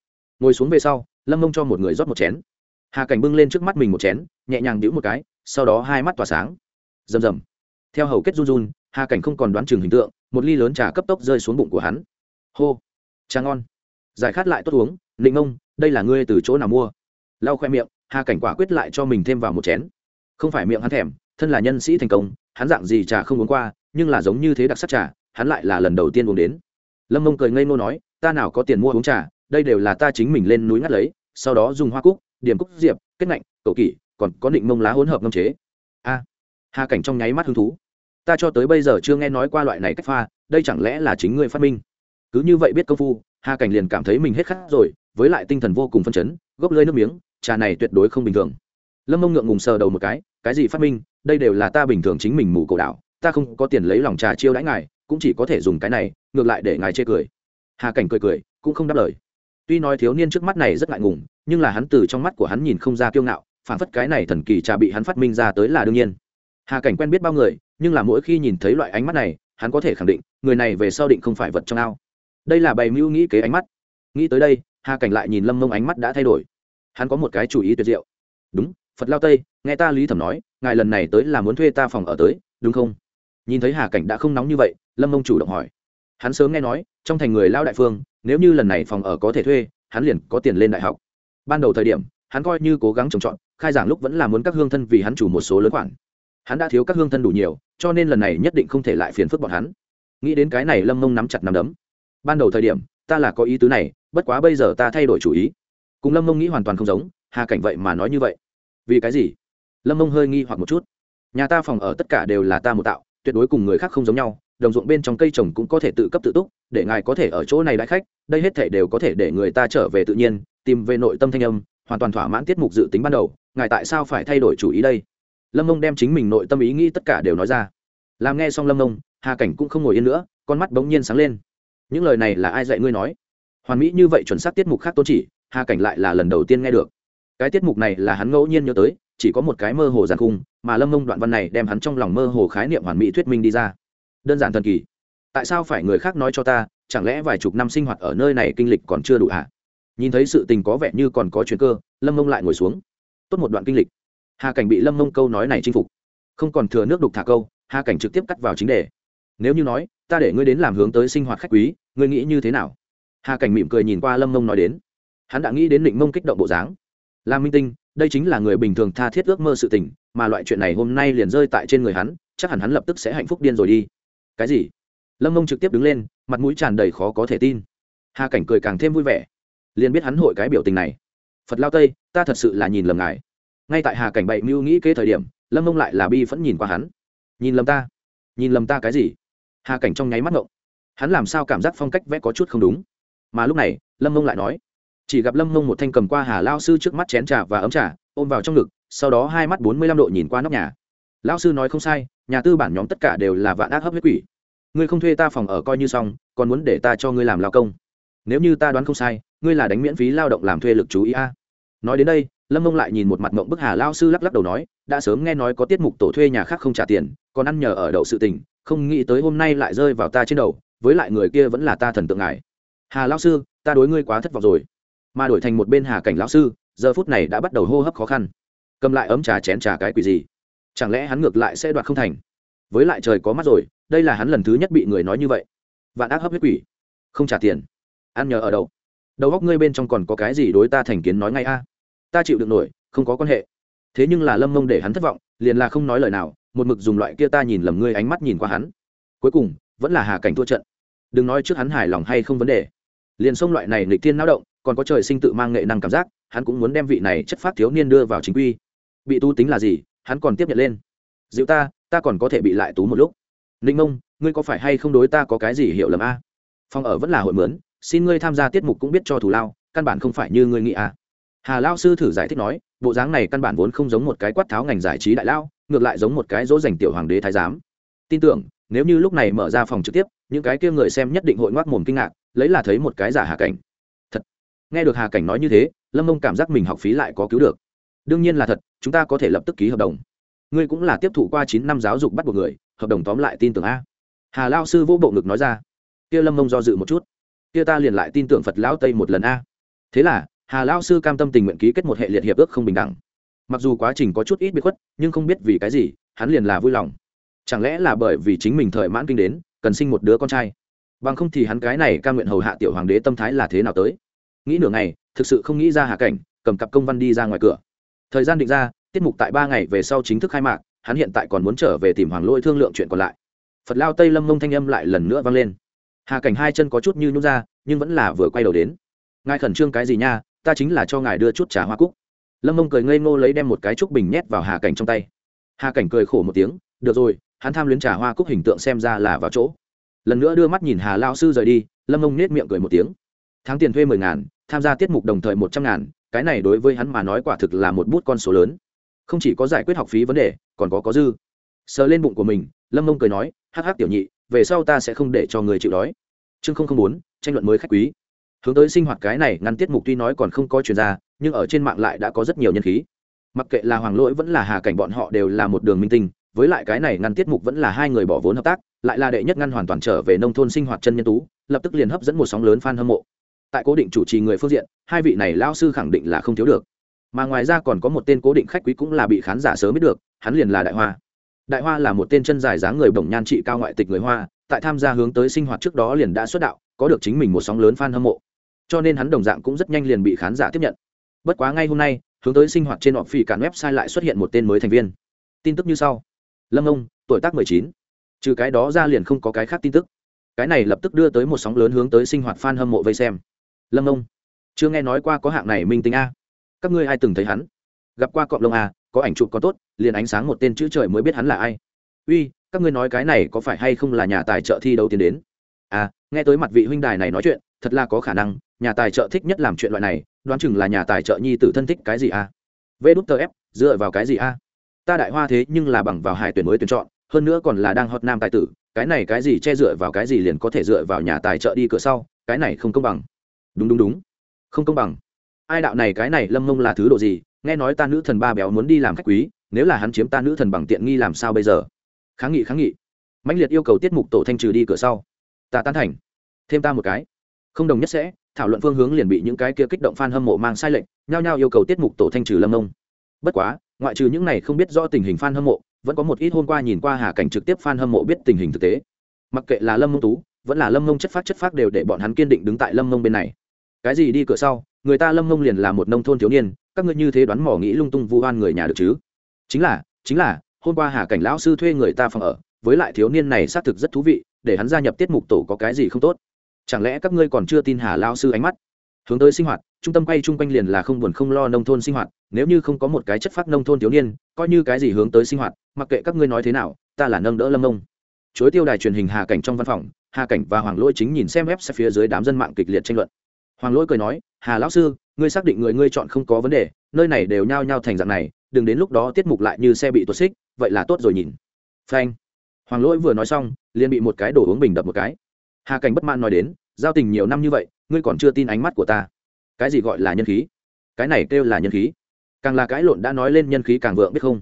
Ngồi xuống về sau, lâm mông cho một người rót một chén. Hà cảnh bưng lên trước mắt mình một chén, nhẹ nhàng đĩu một cái, sau đó hai mắt tỏa sáng rầm rầm. Theo hầu kết run run, hà cảnh không còn đoán chừng hình tượng, một ly lớn trà cấp tốc rơi xuống bụng của hắn. Hô. Trà ngon. Giải khát lại tốt uống, nịnh ông, đây là ngươi từ chỗ nào mua? Lau khoe miệng, hà cảnh quả quyết lại cho mình thêm vào một chén. Không phải miệng hắn thèm, thân là nhân sĩ thành công, hắn dạng gì trà không uống qua, nhưng là giống như thế đặc sắc trà, hắn lại là lần đầu tiên uống đến. Lâm mông cười ngây ngô nói, ta nào có tiền mua uống trà, đây đều là ta chính mình lên núi ngắt lấy, sau đó dùng hoa cúc, điểm cúc diệp, kết ngạnh, cầu kỷ, còn có định mông lá hỗn hợp ngâm chế. A hà cảnh trong nháy mắt hứng thú. Ta cho tới bây giờ chưa nghe nói qua loại này cách pha, đây chẳng lẽ là chính ngươi phát minh? Cứ như vậy biết công phu, hà cảnh liền cảm thấy mình hết khát rồi, với lại tinh thần vô cùng phân chấn gốc lơi nước miếng, trà này tuyệt đối không bình thường. Lâm mông ngượng ngùng sờ đầu một cái cái gì phát minh, đây đều là ta bình thường chính mình mù cổ đạo, ta không có tiền lấy lòng trà chiêu đãi ngài, cũng chỉ có thể dùng cái này, ngược lại để ngài chê cười. Hà cảnh cười cười, cũng không đáp lời. Tuy nói thiếu niên trước mắt này rất ngại ngùng, nhưng là hắn từ trong mắt của hắn nhìn không ra kiêu ngạo, phản phất cái này thần kỳ trà bị hắn phát minh ra tới là đương nhiên hà cảnh quen biết bao người, nhưng là mỗi khi nhìn thấy loại ánh mắt này, hắn có thể khẳng định, người này về sau định không phải vật trong ao. Đây là bày mưu nghĩ kế ánh mắt. Nghĩ tới đây, hà cảnh lại nhìn lâm mông ánh mắt đã thay đổi. Hắn có một cái chủ ý tuyệt diệu. Đúng, phật lao tây, nghe ta lý thẩm nói, ngài lần này tới là muốn thuê ta phòng ở tới, đúng không? Nhìn thấy hà cảnh đã không nóng như vậy, lâm mông chủ động hỏi. Hắn sớm nghe nói, trong thành người lao đại phương, nếu như lần này phòng ở có thể thuê, hắn liền có tiền lên đại học. Ban đầu thời điểm, hắn coi như cố gắng trồng trọt, khai giảng lúc vẫn là muốn các hương thân vì hắn chủ một số lớn khoản hắn đã thiếu các hương thân đủ nhiều, cho nên lần này nhất định không thể lại phiền phức bọn hắn. Nghĩ đến cái này lâm mông nắm chặt nắm đấm. Ban đầu thời điểm, ta là có ý tứ này, bất quá bây giờ ta thay đổi chủ ý. Cùng lâm mông nghĩ hoàn toàn không giống, hà cảnh vậy mà nói như vậy. Vì cái gì? Lâm mông hơi nghi hoặc một chút. Nhà ta phòng ở tất cả đều là ta một tạo, tuyệt đối cùng người khác không giống nhau, đồng ruộng bên trong cây trồng cũng có thể tự cấp tự túc, để ngài có thể ở chỗ này đãi khách, đây hết thể đều có thể để người ta trở về tự nhiên, tìm về nội tâm thanh âm, hoàn toàn thỏa mãn tiết mục dự tính ban đầu, ngài tại sao phải thay đổi chủ ý đây? Lâm mông đem chính mình nội tâm ý nghĩ tất cả đều nói ra làm nghe xong lâm mông hà cảnh cũng không ngồi yên nữa con mắt bỗng nhiên sáng lên những lời này là ai dạy ngươi nói hoàn mỹ như vậy chuẩn xác tiết mục khác tôn chỉ hà cảnh lại là lần đầu tiên nghe được cái tiết mục này là hắn ngẫu nhiên nhớ tới chỉ có một cái mơ hồ giàn khung mà lâm mông đoạn văn này đem hắn trong lòng mơ hồ khái niệm hoàn mỹ thuyết minh đi ra đơn giản thần kỳ tại sao phải người khác nói cho ta chẳng lẽ vài chục năm sinh hoạt ở nơi này kinh lịch còn chưa đủ à? nhìn thấy sự tình có vẻ như còn có chuyện cơ lâm mông lại ngồi xuống tốt một đoạn kinh lịch hà cảnh bị lâm mông câu nói này chinh phục. Không còn thừa nước đục thả câu, hà cảnh trực tiếp cắt vào chính đề. Nếu như nói, ta để ngươi đến làm hướng tới sinh hoạt khách quý, ngươi nghĩ như thế nào? Hà cảnh mỉm cười nhìn qua lâm mông nói đến. Hắn đã nghĩ đến định mông kích động bộ dáng. Làm minh tinh, đây chính là người bình thường tha thiết ước mơ sự tình, mà loại chuyện này hôm nay liền rơi tại trên người hắn, chắc hẳn hắn lập tức sẽ hạnh phúc điên rồi đi. Cái gì? Lâm mông trực tiếp đứng lên, mặt mũi tràn đầy khó có thể tin. Hà cảnh cười càng thêm vui vẻ. Liền biết hắn hội cái biểu tình này. Phật lao tây, ta thật sự là nhìn lầm ngài ngay tại hà cảnh bậy mưu nghĩ kế thời điểm, lâm mông lại là bi vẫn nhìn qua hắn. Nhìn lầm ta? Nhìn lầm ta cái gì? Hà cảnh trong nháy mắt ngộng. Hắn làm sao cảm giác phong cách vẽ có chút không đúng? Mà lúc này, lâm mông lại nói, chỉ gặp lâm mông một thanh cầm qua hà lao sư trước mắt chén trà và ấm trà, ôm vào trong ngực, sau đó hai mắt bốn mươi lăm độ nhìn qua nóc nhà. Lao sư nói không sai, nhà tư bản nhóm tất cả đều là vạn ác hấp huyết quỷ. Ngươi không thuê ta phòng ở coi như xong, còn muốn để ta cho ngươi làm lao công. Nếu như ta đoán không sai, ngươi là đánh miễn phí lao động làm thuê lực chú ý a. Nói đến đây lâm mông lại nhìn một mặt mộng bức hà lao sư lắc lắc đầu nói, đã sớm nghe nói có tiết mục tổ thuê nhà khác không trả tiền, còn ăn nhờ ở đậu sự tình, không nghĩ tới hôm nay lại rơi vào ta trên đầu, với lại người kia vẫn là ta thần tượng ngài. Hà lao sư, ta đối ngươi quá thất vọng rồi. Mà đổi thành một bên hà cảnh lão sư, giờ phút này đã bắt đầu hô hấp khó khăn. Cầm lại ấm trà chén trà cái quỷ gì? Chẳng lẽ hắn ngược lại sẽ đoạt không thành? Với lại trời có mắt rồi, đây là hắn lần thứ nhất bị người nói như vậy. Vạn ác hấp huyết quỷ. Không trả tiền. Ăn nhờ ở đâu đầu góc ngươi bên trong còn có cái gì đối ta thành kiến nói ngay a? Ta chịu được nổi, không có quan hệ. Thế nhưng là lâm mông để hắn thất vọng, liền là không nói lời nào, một mực dùng loại kia ta nhìn lầm ngươi ánh mắt nhìn qua hắn. Cuối cùng, vẫn là hà cảnh thua trận. Đừng nói trước hắn hài lòng hay không vấn đề. Liền sông loại này nghịch thiên náo động, còn có trời sinh tự mang nghệ năng cảm giác, hắn cũng muốn đem vị này chất phát thiếu niên đưa vào chính quy. Bị tu tính là gì, hắn còn tiếp nhận lên. Dịu ta ta còn có thể bị lại tú một lúc. Ninh mông, ngươi có phải hay không đối ta có cái gì hiểu lầm a? Phòng ở vẫn là hội mướn, xin ngươi tham gia tiết mục cũng biết cho thủ lao, căn bản không phải như ngươi nghĩ a hà lao sư thử giải thích nói, bộ dáng này căn bản vốn không giống một cái quát tháo ngành giải trí đại lao, ngược lại giống một cái dỗ dành tiểu hoàng đế thái giám. Tin tưởng, nếu như lúc này mở ra phòng trực tiếp, những cái kia người xem nhất định hội ngoác mồm kinh ngạc, lấy là thấy một cái giả hà cảnh. Thật. Nghe được hà cảnh nói như thế, lâm mông cảm giác mình học phí lại có cứu được. Đương nhiên là thật, chúng ta có thể lập tức ký hợp đồng. Ngươi cũng là tiếp thụ qua chín năm giáo dục bắt buộc người, hợp đồng tóm lại tin tưởng a. Hà lao sư vô bộ ngực nói ra. Kia lâm mông do dự một chút. Kia ta liền lại tin tưởng phật lão tây một lần a. Thế là hà lao sư cam tâm tình nguyện ký kết một hệ liệt hiệp ước không bình đẳng. Mặc dù quá trình có chút ít bị khuất, nhưng không biết vì cái gì, hắn liền là vui lòng. Chẳng lẽ là bởi vì chính mình thời mãn kinh đến, cần sinh một đứa con trai? Bằng không thì hắn cái này ca nguyện hầu hạ tiểu hoàng đế tâm thái là thế nào tới? Nghĩ nửa ngày, thực sự không nghĩ ra hạ cảnh, cầm cặp công văn đi ra ngoài cửa. Thời gian định ra, tiết mục tại ba ngày về sau chính thức khai mạc, hắn hiện tại còn muốn trở về tìm hoàng lôi thương lượng chuyện còn lại. Phật lao tây lâm mông thanh âm lại lần nữa vang lên. Hà cảnh hai chân có chút như nhút ra, nhưng vẫn là vừa quay đầu đến. Ngài khẩn trương cái gì nha? Ta chính là cho ngài đưa chút trà hoa cúc. Lâm mông cười ngây ngô lấy đem một cái trúc bình nhét vào hà cảnh trong tay. Hà cảnh cười khổ một tiếng, được rồi, hắn tham luyến trà hoa cúc hình tượng xem ra là vào chỗ. Lần nữa đưa mắt nhìn hà lao sư rời đi, lâm mông nết miệng cười một tiếng. Tháng tiền thuê mười ngàn, tham gia tiết mục đồng thời một trăm ngàn, cái này đối với hắn mà nói quả thực là một bút con số lớn. Không chỉ có giải quyết học phí vấn đề, còn có có dư. Sờ lên bụng của mình, lâm mông cười nói, hắc hắc tiểu nhị, về sau ta sẽ không để cho người chịu đói. Chương không không bốn, tranh luận mới khách quý hướng tới sinh hoạt cái này ngăn tiết mục tuy nói còn không có chuyên gia nhưng ở trên mạng lại đã có rất nhiều nhân khí. Mặc kệ là hoàng lỗi vẫn là hà cảnh bọn họ đều là một đường minh tinh, với lại cái này ngăn tiết mục vẫn là hai người bỏ vốn hợp tác, lại là đệ nhất ngăn hoàn toàn trở về nông thôn sinh hoạt chân nhân tú, lập tức liền hấp dẫn một sóng lớn fan hâm mộ. Tại cố định chủ trì người phương diện, hai vị này lao sư khẳng định là không thiếu được. Mà ngoài ra còn có một tên cố định khách quý cũng là bị khán giả sớm biết được, hắn liền là đại hoa. Đại hoa là một tên chân dài dáng người bổng nhan trị cao ngoại tịch người hoa, tại tham gia hướng tới sinh hoạt trước đó liền đã xuất đạo, có được chính mình một sóng lớn fan hâm mộ cho nên hắn đồng dạng cũng rất nhanh liền bị khán giả tiếp nhận. Bất quá ngay hôm nay, hướng tới sinh hoạt trên họ phỉ cản website lại xuất hiện một tên mới thành viên. Tin tức như sau. Lâm ông tuổi tác 19. trừ cái đó ra liền không có cái khác tin tức. Cái này lập tức đưa tới một sóng lớn hướng tới sinh hoạt fan hâm mộ vây xem. Lâm ông chưa nghe nói qua có hạng này minh tính a. Các ngươi ai từng thấy hắn? Gặp qua cọp lông a, có ảnh chụp có tốt, liền ánh sáng một tên chữ trời mới biết hắn là ai. Uy, các ngươi nói cái này có phải hay không là nhà tài trợ thi đấu tiến đến? À nghe tới mặt vị huynh đài này nói chuyện, thật là có khả năng nhà tài trợ thích nhất làm chuyện loại này, đoán chừng là nhà tài trợ nhi tử thân thích cái gì a? Vê đút tờ ép, dựa vào cái gì a? Ta đại hoa thế nhưng là bằng vào hải tuyển mới tuyển chọn, hơn nữa còn là đang hot nam tài tử, cái này cái gì che dựa vào cái gì liền có thể dựa vào nhà tài trợ đi cửa sau, cái này không công bằng. Đúng đúng đúng. Không công bằng. Ai đạo này cái này, lâm mông là thứ độ gì? Nghe nói ta nữ thần ba béo muốn đi làm khách quý, nếu là hắn chiếm ta nữ thần bằng tiện nghi làm sao bây giờ? Kháng nghị kháng nghị. Mãnh liệt yêu cầu tiết mục tổ thanh trừ đi cửa sau. Ta tán thành. Thêm ta một cái. Không đồng nhất sẽ thảo luận phương hướng liền bị những cái kia kích động f a n hâm mộ mang sai lệnh nhao nhao yêu cầu tiết mục tổ thanh trừ lâm mông bất quá, ngoại trừ những này không biết rõ tình hình f a n hâm mộ, vẫn có một ít hôm qua nhìn qua hà cảnh trực tiếp f a n hâm mộ biết tình hình thực tế. Mặc kệ là lâm mông tú, vẫn là lâm mông chất phát chất phát đều để bọn hắn kiên định đứng tại lâm mông bên này. Cái gì đi cửa sau, người ta lâm mông liền là một nông thôn thiếu niên, các ngươi như thế đoán mỏ nghĩ lung tung vu oan người nhà được chứ? Chính là chính là, hôm qua hà cảnh lão sư thuê người ta phòng ở, với lại thiếu niên này xác thực rất thú vị, để hắn gia nhập tiết mục tổ có cái gì không tốt? Chẳng lẽ các ngươi còn chưa tin hà lão sư ánh mắt? Hướng tới sinh hoạt, trung tâm quay chung quanh liền là không buồn không lo nông thôn sinh hoạt, nếu như không có một cái chất phát nông thôn thiếu niên, coi như cái gì hướng tới sinh hoạt, mặc kệ các ngươi nói thế nào, ta là nâng đỡ lâm nông chối tiêu đài truyền hình hà cảnh trong văn phòng, hà cảnh và hoàng lỗi chính nhìn xem web phía dưới đám dân mạng kịch liệt tranh luận. Hoàng lỗi cười nói, hà lão sư, ngươi xác định người ngươi chọn không có vấn đề, nơi này đều nhao nhao thành dạng này, đừng đến lúc đó tiết mục lại như xe bị tuột xích, vậy là tốt rồi nhìn. Phanh. Hoàng lỗi vừa nói xong, liền bị một cái đổ uống bình đập một cái hà cảnh bất mãn nói đến, giao tình nhiều năm như vậy, ngươi còn chưa tin ánh mắt của ta. Cái gì gọi là nhân khí? Cái này kêu là nhân khí. Càng là cái lộn đã nói lên nhân khí càng vượng biết không?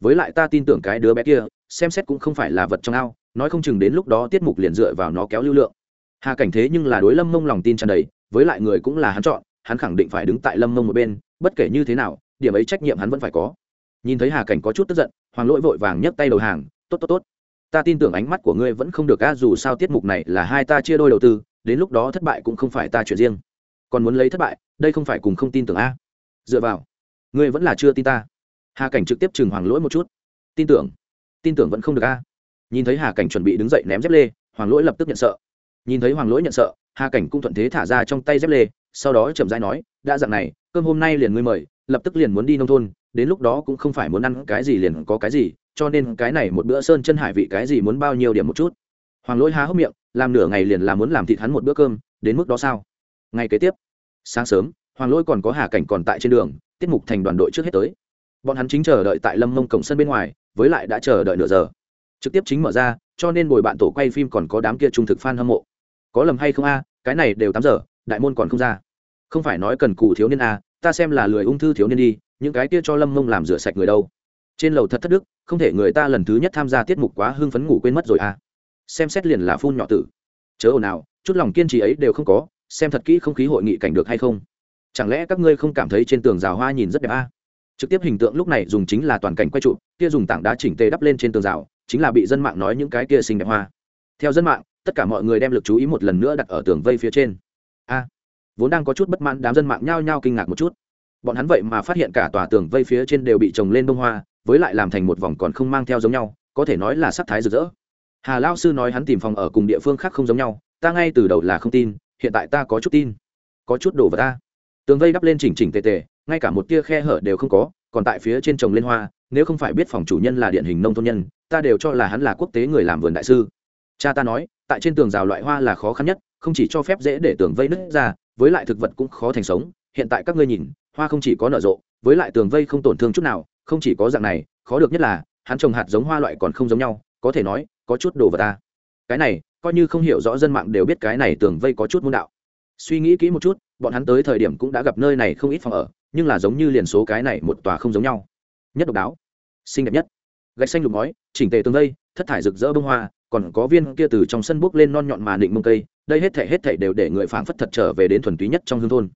Với lại ta tin tưởng cái đứa bé kia, xem xét cũng không phải là vật trong ao, nói không chừng đến lúc đó tiết mục liền dựa vào nó kéo lưu lượng. Hà cảnh thế nhưng là đối lâm mông lòng tin tràn đầy, với lại người cũng là hắn chọn, hắn khẳng định phải đứng tại lâm mông một bên, bất kể như thế nào, điểm ấy trách nhiệm hắn vẫn phải có. Nhìn thấy hà cảnh có chút tức giận, hoàng lỗi vội vàng nhấc tay đầu hàng, tốt tốt tốt ta tin tưởng ánh mắt của ngươi vẫn không được a dù sao tiết mục này là hai ta chia đôi đầu tư, đến lúc đó thất bại cũng không phải ta chuyện riêng. Còn muốn lấy thất bại, đây không phải cùng không tin tưởng a dựa vào, ngươi vẫn là chưa tin ta. Hà cảnh trực tiếp chừng hoàng lỗi một chút. Tin tưởng tin tưởng vẫn không được a nhìn thấy hà cảnh chuẩn bị đứng dậy ném dép lê, hoàng lỗi lập tức nhận sợ. Nhìn thấy hoàng lỗi nhận sợ, hà cảnh cũng thuận thế thả ra trong tay dép lê, sau đó chậm rãi nói, đã dặn này, cơm hôm nay liền ngươi mời, lập tức liền muốn đi nông thôn, đến lúc đó cũng không phải muốn ăn cái gì liền có cái gì cho nên cái này một bữa sơn chân hải vị cái gì muốn bao nhiêu điểm một chút? Hoàng lỗi há hốc miệng, làm nửa ngày liền là muốn làm thịt hắn một bữa cơm, đến mức đó sao? Ngày kế tiếp, sáng sớm, hoàng lỗi còn có hà cảnh còn tại trên đường, tiết mục thành đoàn đội trước hết tới. Bọn hắn chính chờ đợi tại lâm mông cổng sân bên ngoài, với lại đã chờ đợi nửa giờ. Trực tiếp chính mở ra, cho nên bồi bạn tổ quay phim còn có đám kia trung thực f a n hâm mộ. Có lầm hay không a, cái này đều tám giờ, đại môn còn không ra. Không phải nói cần cụ thiếu niên a, ta xem là lười ung thư thiếu niên đi, những cái kia cho lâm mông làm rửa sạch người đâu trên lầu thật thất đức, không thể người ta lần thứ nhất tham gia tiết mục quá hưng phấn ngủ quên mất rồi à? xem xét liền là phun nhỏ tử. Chớ ồn ào, chút lòng kiên trì ấy đều không có, xem thật kỹ không khí hội nghị cảnh được hay không. Chẳng lẽ các ngươi không cảm thấy trên tường rào hoa nhìn rất đẹp à? trực tiếp hình tượng lúc này dùng chính là toàn cảnh quay trụ, kia dùng tảng đá chỉnh tề đắp lên trên tường rào, chính là bị dân mạng nói những cái kia xinh đẹp hoa. Theo dân mạng, tất cả mọi người đem lực chú ý một lần nữa đặt ở tường vây phía trên. A, vốn đang có chút bất mãn đám dân mạng nhao nhao kinh ngạc một chút. Bọn hắn vậy mà phát hiện cả tòa tường vây phía trên đều bị trồng lên bông hoa với lại làm thành một vòng còn không mang theo giống nhau, có thể nói là sắc thái rực rỡ. Hà lao sư nói hắn tìm phòng ở cùng địa phương khác không giống nhau, ta ngay từ đầu là không tin, hiện tại ta có chút tin. Có chút đổ vào ta. Tường vây đắp lên chỉnh chỉnh tề tề, ngay cả một tia khe hở đều không có, còn tại phía trên trồng lên hoa, nếu không phải biết phòng chủ nhân là điển hình nông thôn nhân, ta đều cho là hắn là quốc tế người làm vườn đại sư. Cha ta nói, tại trên tường rào loại hoa là khó khăn nhất, không chỉ cho phép dễ để tường vây nứt ra, với lại thực vật cũng khó thành sống. Hiện tại các ngươi nhìn, hoa không chỉ có nở rộ, với lại tường vây không tổn thương chút nào không chỉ có dạng này, khó được nhất là, hắn trồng hạt giống hoa loại còn không giống nhau, có thể nói, có chút đồ vật ta. Cái này, coi như không hiểu rõ dân mạng đều biết cái này tường vây có chút môn đạo. Suy nghĩ kỹ một chút, bọn hắn tới thời điểm cũng đã gặp nơi này không ít phòng ở, nhưng là giống như liền số cái này một tòa không giống nhau. Nhất độc đáo. Xinh đẹp nhất. Gạch xanh lục ngói, chỉnh tề tường vây, thất thải rực rỡ bông hoa, còn có viên kia từ trong sân bước lên non nhọn mà định mông cây, đây hết thể hết thể đều để người phảng phất thật trở về đến thuần túy nhất trong hương thôn.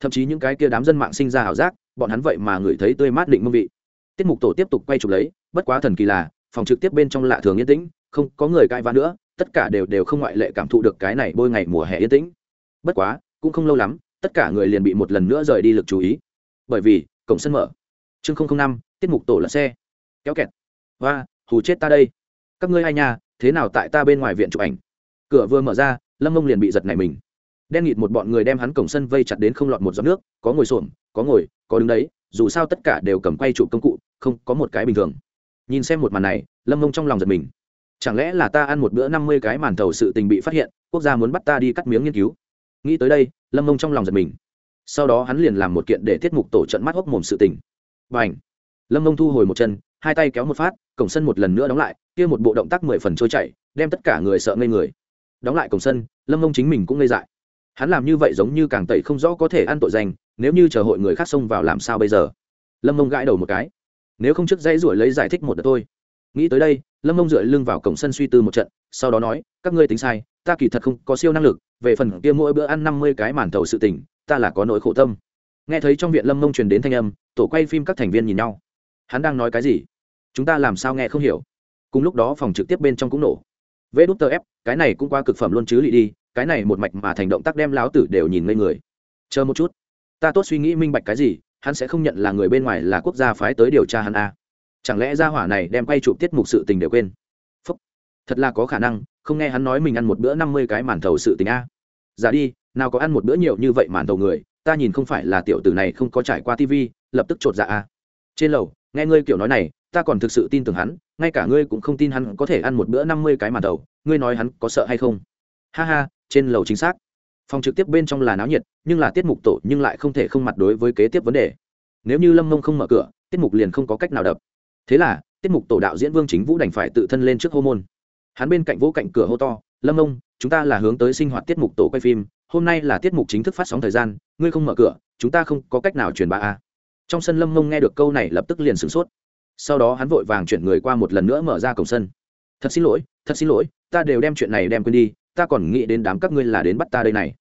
Thậm chí những cái kia đám dân mạng sinh ra ảo giác, bọn hắn vậy mà ngửi thấy tươi mát định mông vị tiết mục tổ tiếp tục quay chụp lấy, bất quá thần kỳ là, phòng trực tiếp bên trong lạ thường yên tĩnh, không có người cãi vã nữa, tất cả đều đều không ngoại lệ cảm thụ được cái này bôi ngày mùa hè yên tĩnh. Bất quá, cũng không lâu lắm, tất cả người liền bị một lần nữa rời đi lực chú ý. Bởi vì, cổng sân mở. Chương năm, tiết mục tổ là xe. Kéo kẹt. Và hù chết ta đây. Các ngươi hai nhà thế nào tại ta bên ngoài viện chụp ảnh? Cửa vừa mở ra, lâm mông liền bị giật này mình. Đen nghịt một bọn người đem hắn cổng sân vây chặt đến không lọt một giọt nước, có ngồi xổm, có ngồi, có đứng đấy dù sao tất cả đều cầm quay chụp công cụ, không có một cái bình thường. Nhìn xem một màn này, lâm mông trong lòng giật mình. Chẳng lẽ là ta ăn một bữa năm mươi cái màn thầu sự tình bị phát hiện, quốc gia muốn bắt ta đi cắt miếng nghiên cứu? Nghĩ tới đây, lâm mông trong lòng giật mình. Sau đó hắn liền làm một kiện để tiết mục tổ trận mắt hốc mồm sự tình. B à n h lâm mông thu hồi một chân, hai tay kéo một phát, cổng sân một lần nữa đóng lại, kia một bộ động tác mười phần trôi chảy, đem tất cả người sợ ngây người. Đóng lại cổng sân, lâm mông chính mình cũng ngây dại. Hắn làm như vậy giống như càng tẩy không rõ có thể ăn tội danh nếu như chờ hội người khác xông vào làm sao bây giờ? Lâm mông gãi đầu một cái. Nếu không trước dãy ruổi lấy giải thích một đợt thôi. Nghĩ tới đây, lâm mông dựa lưng vào cổng sân suy tư một trận, sau đó nói, các ngươi tính sai, ta kỳ thật không có siêu năng lực, về phần kia mỗi bữa ăn năm mươi cái màn thầu sự tỉnh ta là có nỗi khổ tâm. Nghe thấy trong viện lâm mông truyền đến thanh âm, tổ quay phim các thành viên nhìn nhau. Hắn đang nói cái gì? Chúng ta làm sao nghe không hiểu? Cùng lúc đó phòng trực tiếp bên trong cũng nổ. Vê đút tờ ép, cái này cũng qua cực phẩm luôn chứ lị đi, cái này một mạch mà thành động tác đem láo tử đều nhìn ngây người. Chờ một chút ta tốt suy nghĩ minh bạch cái gì, hắn sẽ không nhận là người bên ngoài là quốc gia phái tới điều tra hắn a à. chẳng lẽ gia hỏa này đem quay chụp tiết mục sự tình đều quên phúc thật là có khả năng, không nghe hắn nói mình ăn một bữa năm mươi cái màn thầu sự tình a à. giả đi, nào có ăn một bữa nhiều như vậy màn thầu người, ta nhìn không phải là tiểu tử này không có trải qua tv lập tức chột dạ a à. trên lầu, nghe ngươi kiểu nói này, ta còn thực sự tin tưởng hắn, ngay cả ngươi cũng không tin hắn có thể ăn một bữa năm mươi cái màn đầu ngươi nói hắn có sợ hay không ha ha, trên lầu chính xác phòng trực tiếp bên trong là náo nhiệt, nhưng là tiết mục tổ nhưng lại không thể không mặt đối với kế tiếp vấn đề. Nếu như lâm mông không mở cửa, tiết mục liền không có cách nào đập. Thế là, tiết mục tổ đạo diễn vương chính vũ đành phải tự thân lên trước hô môn. Hắn bên cạnh vỗ cạnh cửa hô to, lâm mông, chúng ta là hướng tới sinh hoạt tiết mục tổ quay phim, hôm nay là tiết mục chính thức phát sóng thời gian, ngươi không mở cửa, chúng ta không có cách nào truyền bá a. Trong sân lâm mông nghe được câu này lập tức liền sửng sốt. Sau đó hắn vội vàng chuyển người qua một lần nữa mở ra cổng sân. Thật xin lỗi, thật xin lỗi, ta đều đem chuyện này đem quên đi, ta còn nghĩ đến đám các ngươi là đến bắt ta đây này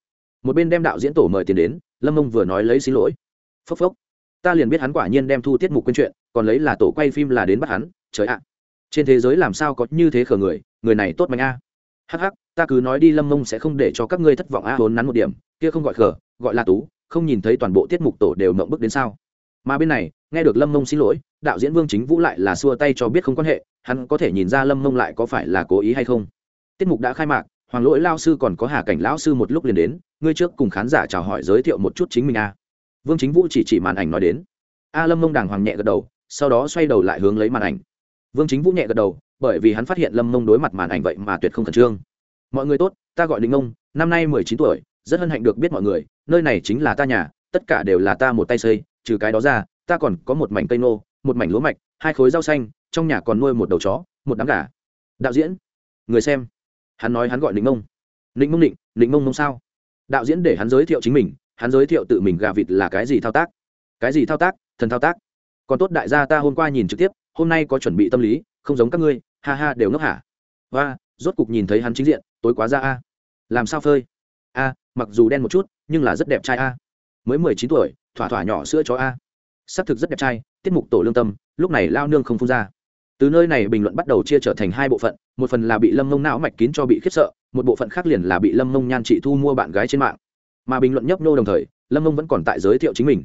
một bên đem đạo diễn tổ mời tiền đến, lâm mông vừa nói lấy xin lỗi. Phốc phốc. Ta liền biết hắn quả nhiên đem thu tiết mục quên chuyện, còn lấy là tổ quay phim là đến bắt hắn, trời ạ. Trên thế giới làm sao có như thế khờ người người này tốt mạnh a. À. hắc hắc, ta cứ nói đi lâm mông sẽ không để cho các ngươi thất vọng a à nắn một điểm, kia không gọi khờ, gọi là tú, không nhìn thấy toàn bộ tiết mục tổ đều mộng bức đến sao. Mà bên này, nghe được lâm mông xin lỗi, đạo diễn vương chính vũ lại là xua tay cho biết không quan hệ, hắn có thể nhìn ra lâm mông lại có phải là cố ý hay không. Tiết mục đã khai mạc hoàng lỗi lao sư còn có hà cảnh lão sư một lúc liền đến, ngươi trước cùng khán giả chào hỏi giới thiệu một chút chính mình a vương chính vũ chỉ chỉ màn ảnh nói đến. A lâm mông đàng hoàng nhẹ gật đầu, sau đó xoay đầu lại hướng lấy màn ảnh. Vương chính vũ nhẹ gật đầu, bởi vì hắn phát hiện lâm mông đối mặt màn ảnh vậy mà tuyệt không khẩn trương. Mọi người tốt, ta gọi đình ông năm nay mười chín tuổi, rất hân hạnh được biết mọi người, nơi này chính là ta nhà, tất cả đều là ta một tay xây, trừ cái đó ra, ta còn có một mảnh cây nô, một mảnh lúa mạch, hai khối rau xanh, trong nhà còn nuôi một đầu chó, một đám gà. Đạo diễn, người xem hắn nói hắn gọi định mông. Định mông định định mông mông sao? Đạo diễn để hắn giới thiệu chính mình, hắn giới thiệu tự mình gà vịt là cái gì thao tác? Cái gì thao tác? Thần thao tác. Còn tốt đại gia ta hôm qua nhìn trực tiếp, hôm nay có chuẩn bị tâm lý, không giống các ngươi, ha ha, đều ngốc hả? Và rốt cục nhìn thấy hắn chính diện, tối quá ra a. Làm sao phơi? A, mặc dù đen một chút, nhưng là rất đẹp trai a. Mới mười chín tuổi, thỏa thỏa nhỏ sữa chó a. Xác thực rất đẹp trai, tiết mục tổ lương tâm, lúc này lao nương không phun ra từ nơi này bình luận bắt đầu chia trở thành hai bộ phận, một phần là bị lâm mông não mạch kín cho bị khiếp sợ, một bộ phận khác liền là bị lâm mông nhan chị thu mua bạn gái trên mạng. Mà bình luận nhấp nô đồng thời, lâm mông vẫn còn tại giới thiệu chính mình.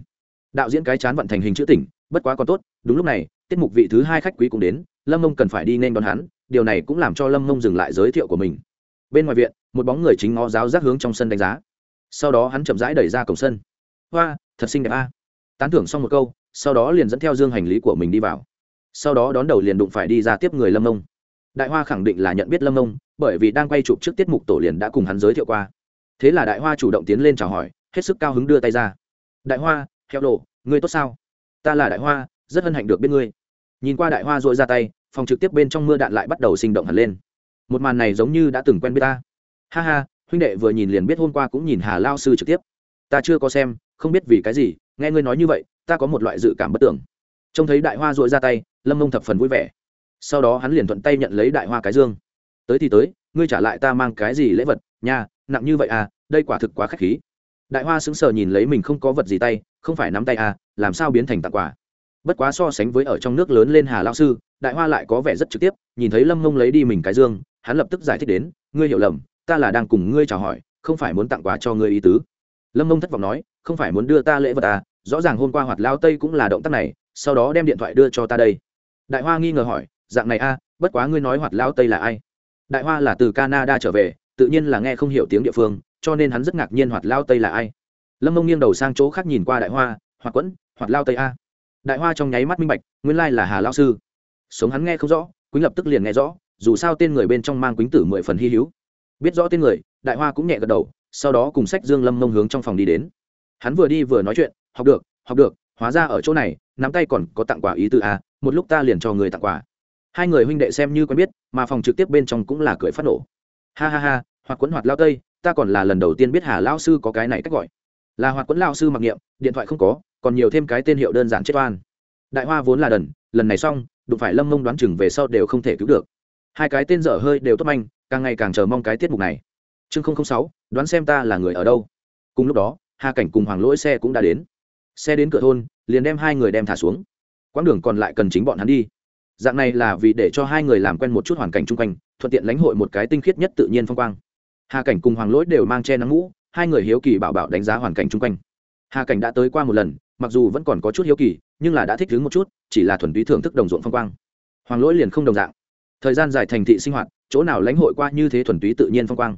Đạo diễn cái chán vận thành hình chữ tỉnh bất quá còn tốt, đúng lúc này, tiết mục vị thứ hai khách quý cũng đến, lâm mông cần phải đi nên đón hắn, điều này cũng làm cho lâm mông dừng lại giới thiệu của mình. Bên ngoài viện, một bóng người chính ngó giáo giác hướng trong sân đánh giá. Sau đó hắn chậm rãi đẩy ra cổng sân. Hoa, thật xinh đẹp a. Tán thưởng xong một câu, sau đó liền dẫn theo dương hành lý của mình đi vào sau đó đón đầu liền đụng phải đi ra tiếp người lâm nông. Đại hoa khẳng định là nhận biết lâm nông, bởi vì đang quay chụp trước tiết mục tổ liền đã cùng hắn giới thiệu qua. Thế là đại hoa chủ động tiến lên chào hỏi, hết sức cao hứng đưa tay ra. Đại hoa theo đồ, ngươi tốt sao? Ta là đại hoa, rất hân hạnh được biết ngươi. Nhìn qua đại hoa dội ra tay, phòng trực tiếp bên trong mưa đạn lại bắt đầu sinh động hẳn lên. Một màn này giống như đã từng quen biết ta. Ha ha, huynh đệ vừa nhìn liền biết hôm qua cũng nhìn hà lao sư trực tiếp. Ta chưa có xem, không biết vì cái gì, nghe ngươi nói như vậy, ta có một loại dự cảm bất tưởng. Trông thấy đại hoa dội ra tay lâm mông thập phần vui vẻ sau đó hắn liền thuận tay nhận lấy đại hoa cái dương tới thì tới ngươi trả lại ta mang cái gì lễ vật nha nặng như vậy à đây quả thực quá k h á c h khí đại hoa sững sờ nhìn lấy mình không có vật gì tay không phải nắm tay à làm sao biến thành tặng quà bất quá so sánh với ở trong nước lớn lên hà lao sư đại hoa lại có vẻ rất trực tiếp nhìn thấy lâm mông lấy đi mình cái dương hắn lập tức giải thích đến ngươi hiểu lầm ta là đang cùng ngươi chào hỏi không phải muốn tặng quà cho ngươi ý tứ lâm mông thất vọng nói không phải muốn đưa ta lễ vật à rõ ràng hôm qua hoạt lao tây cũng là động tác này sau đó đem điện thoại đưa cho ta đây đại hoa nghi ngờ hỏi dạng này a à, bất quá ngươi nói hoạt lao tây là ai? Đại hoa là từ canada trở về tự nhiên là nghe không hiểu tiếng địa phương cho nên hắn rất ngạc nhiên hoạt lao tây là ai. Lâm mông nghiêng đầu sang chỗ khác nhìn qua đại hoa hoạt quẫn hoạt lao tây a. Đại hoa trong nháy mắt minh bạch nguyên lai là hà lao sư. Sống hắn nghe không rõ quýnh lập tức liền nghe rõ dù sao tên người bên trong mang quýnh tử mười phần hy hữu. Biết rõ tên người đại hoa cũng nhẹ gật đầu sau đó cùng sách dương lâm mông hướng trong phòng đi đến. Hắn vừa đi vừa nói chuyện học được học được hóa ra ở chỗ này nắm tay còn có tặng quà ý từ a một lúc ta liền cho người tặng quà. Hai người huynh đệ xem như quen biết, mà phòng trực tiếp bên trong cũng là cười phát nổ. Ha ha ha hoặc quấn hoạt lao tây, ta còn là lần đầu tiên biết hà lao sư có cái này cách gọi. Là hoạt quấn lao sư mặc niệm, điện thoại không có, còn nhiều thêm cái tên hiệu đơn giản chết oan. Đại hoa vốn là đần, lần này xong, đụng phải lâm mông đoán chừng về sau đều không thể cứu được. Hai cái tên dở hơi đều tốt manh, càng ngày càng chờ mong cái tiết mục này. Chương sáu, đoán xem ta là người ở đâu. Cùng lúc đó, hà cảnh cùng hoàng lỗi xe cũng đã đến. Xe đến cửa thôn, liền đem hai người đem thả xuống quãng đường còn lại cần chính bọn hắn đi. Dạng này là vì để cho hai người làm quen một chút hoàn cảnh chung quanh, thuận tiện lãnh hội một cái tinh khiết nhất tự nhiên phong quang. Hà cảnh cùng hoàng lỗi đều mang che nắng mũ hai người hiếu kỳ bảo bảo đánh giá hoàn cảnh chung quanh. Hà cảnh đã tới qua một lần, mặc dù vẫn còn có chút hiếu kỳ, nhưng là đã thích ứng một chút, chỉ là thuần túy thưởng thức đồng ruộng phong quang. Hoàng lỗi liền không đồng dạng. Thời gian dài thành thị sinh hoạt, chỗ nào lãnh hội qua như thế thuần túy tự nhiên phong quang.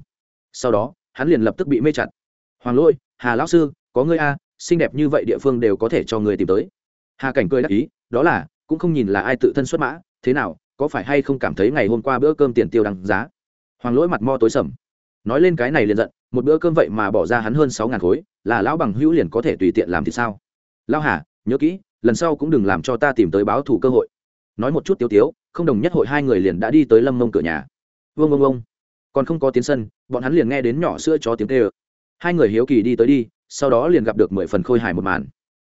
Sau đó, hắn liền lập tức bị mê chặt. Hoàng lỗi, hà lão sư, có ngươi a, xinh đẹp như vậy địa phương đều có thể cho người tìm tới hà cảnh cười đắc ý đó là cũng không nhìn là ai tự thân xuất mã thế nào có phải hay không cảm thấy ngày hôm qua bữa cơm tiền tiêu đằng giá hoàng lỗi mặt mo tối sầm nói lên cái này liền giận một bữa cơm vậy mà bỏ ra hắn hơn sáu ngàn khối là lão bằng hữu liền có thể tùy tiện làm thì sao lão hà nhớ kỹ lần sau cũng đừng làm cho ta tìm tới báo thù cơ hội nói một chút tiêu tiếu không đồng nhất hội hai người liền đã đi tới lâm mông cửa nhà vương vương vương còn không có tiến sân bọn hắn liền nghe đến nhỏ sữa chó tiếng tê ơ hai người hiếu kỳ đi tới đi sau đó liền gặp được mười phần khôi hài một màn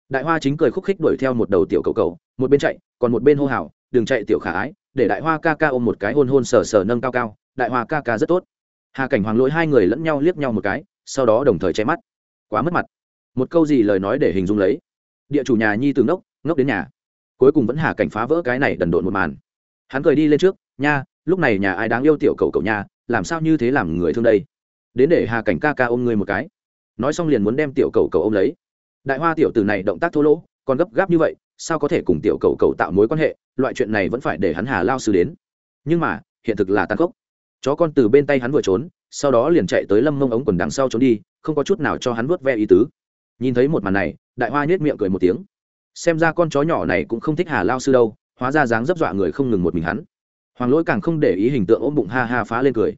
đại hoa chính cười khúc khích đuổi theo một đầu tiểu cầu cầu, một bên chạy, còn một bên hô hào, đừng chạy tiểu khả ái, để đại hoa ca ca ôm một cái hôn hôn sờ sờ nâng cao cao, đại hoa ca ca rất tốt. Hà cảnh hoàng lỗi hai người lẫn nhau liếc nhau một cái, sau đó đồng thời che mắt. Quá mất mặt. Một câu gì lời nói để hình dung lấy. Địa chủ nhà nhi từ ngốc ngốc đến nhà. Cuối cùng vẫn hà cảnh phá vỡ cái này đần độn một màn. Hắn cười đi lên trước, nha, lúc này nhà ai đáng yêu tiểu cầu Cầu nha, làm sao như thế làm người thương đây? Đến để hà cảnh ca ca ôm người một cái. Nói xong liền muốn đem tiểu cầu cầu ôm lấy đại hoa tiểu tử này động tác thô lỗ, còn gấp gáp như vậy, sao có thể cùng tiểu cầu cầu tạo mối quan hệ, loại chuyện này vẫn phải để hắn hà lao sư đến. Nhưng mà, hiện thực là tàn khốc. Chó con từ bên tay hắn vừa trốn, sau đó liền chạy tới lâm mông ống quần đằng sau trốn đi, không có chút nào cho hắn vớt ve ý tứ. Nhìn thấy một màn này, đại hoa nhét miệng cười một tiếng. Xem ra con chó nhỏ này cũng không thích hà lao sư đâu, hóa ra dáng dấp dọa người không ngừng một mình hắn. Hoàng lỗi càng không để ý hình tượng ôm bụng ha ha phá lên cười.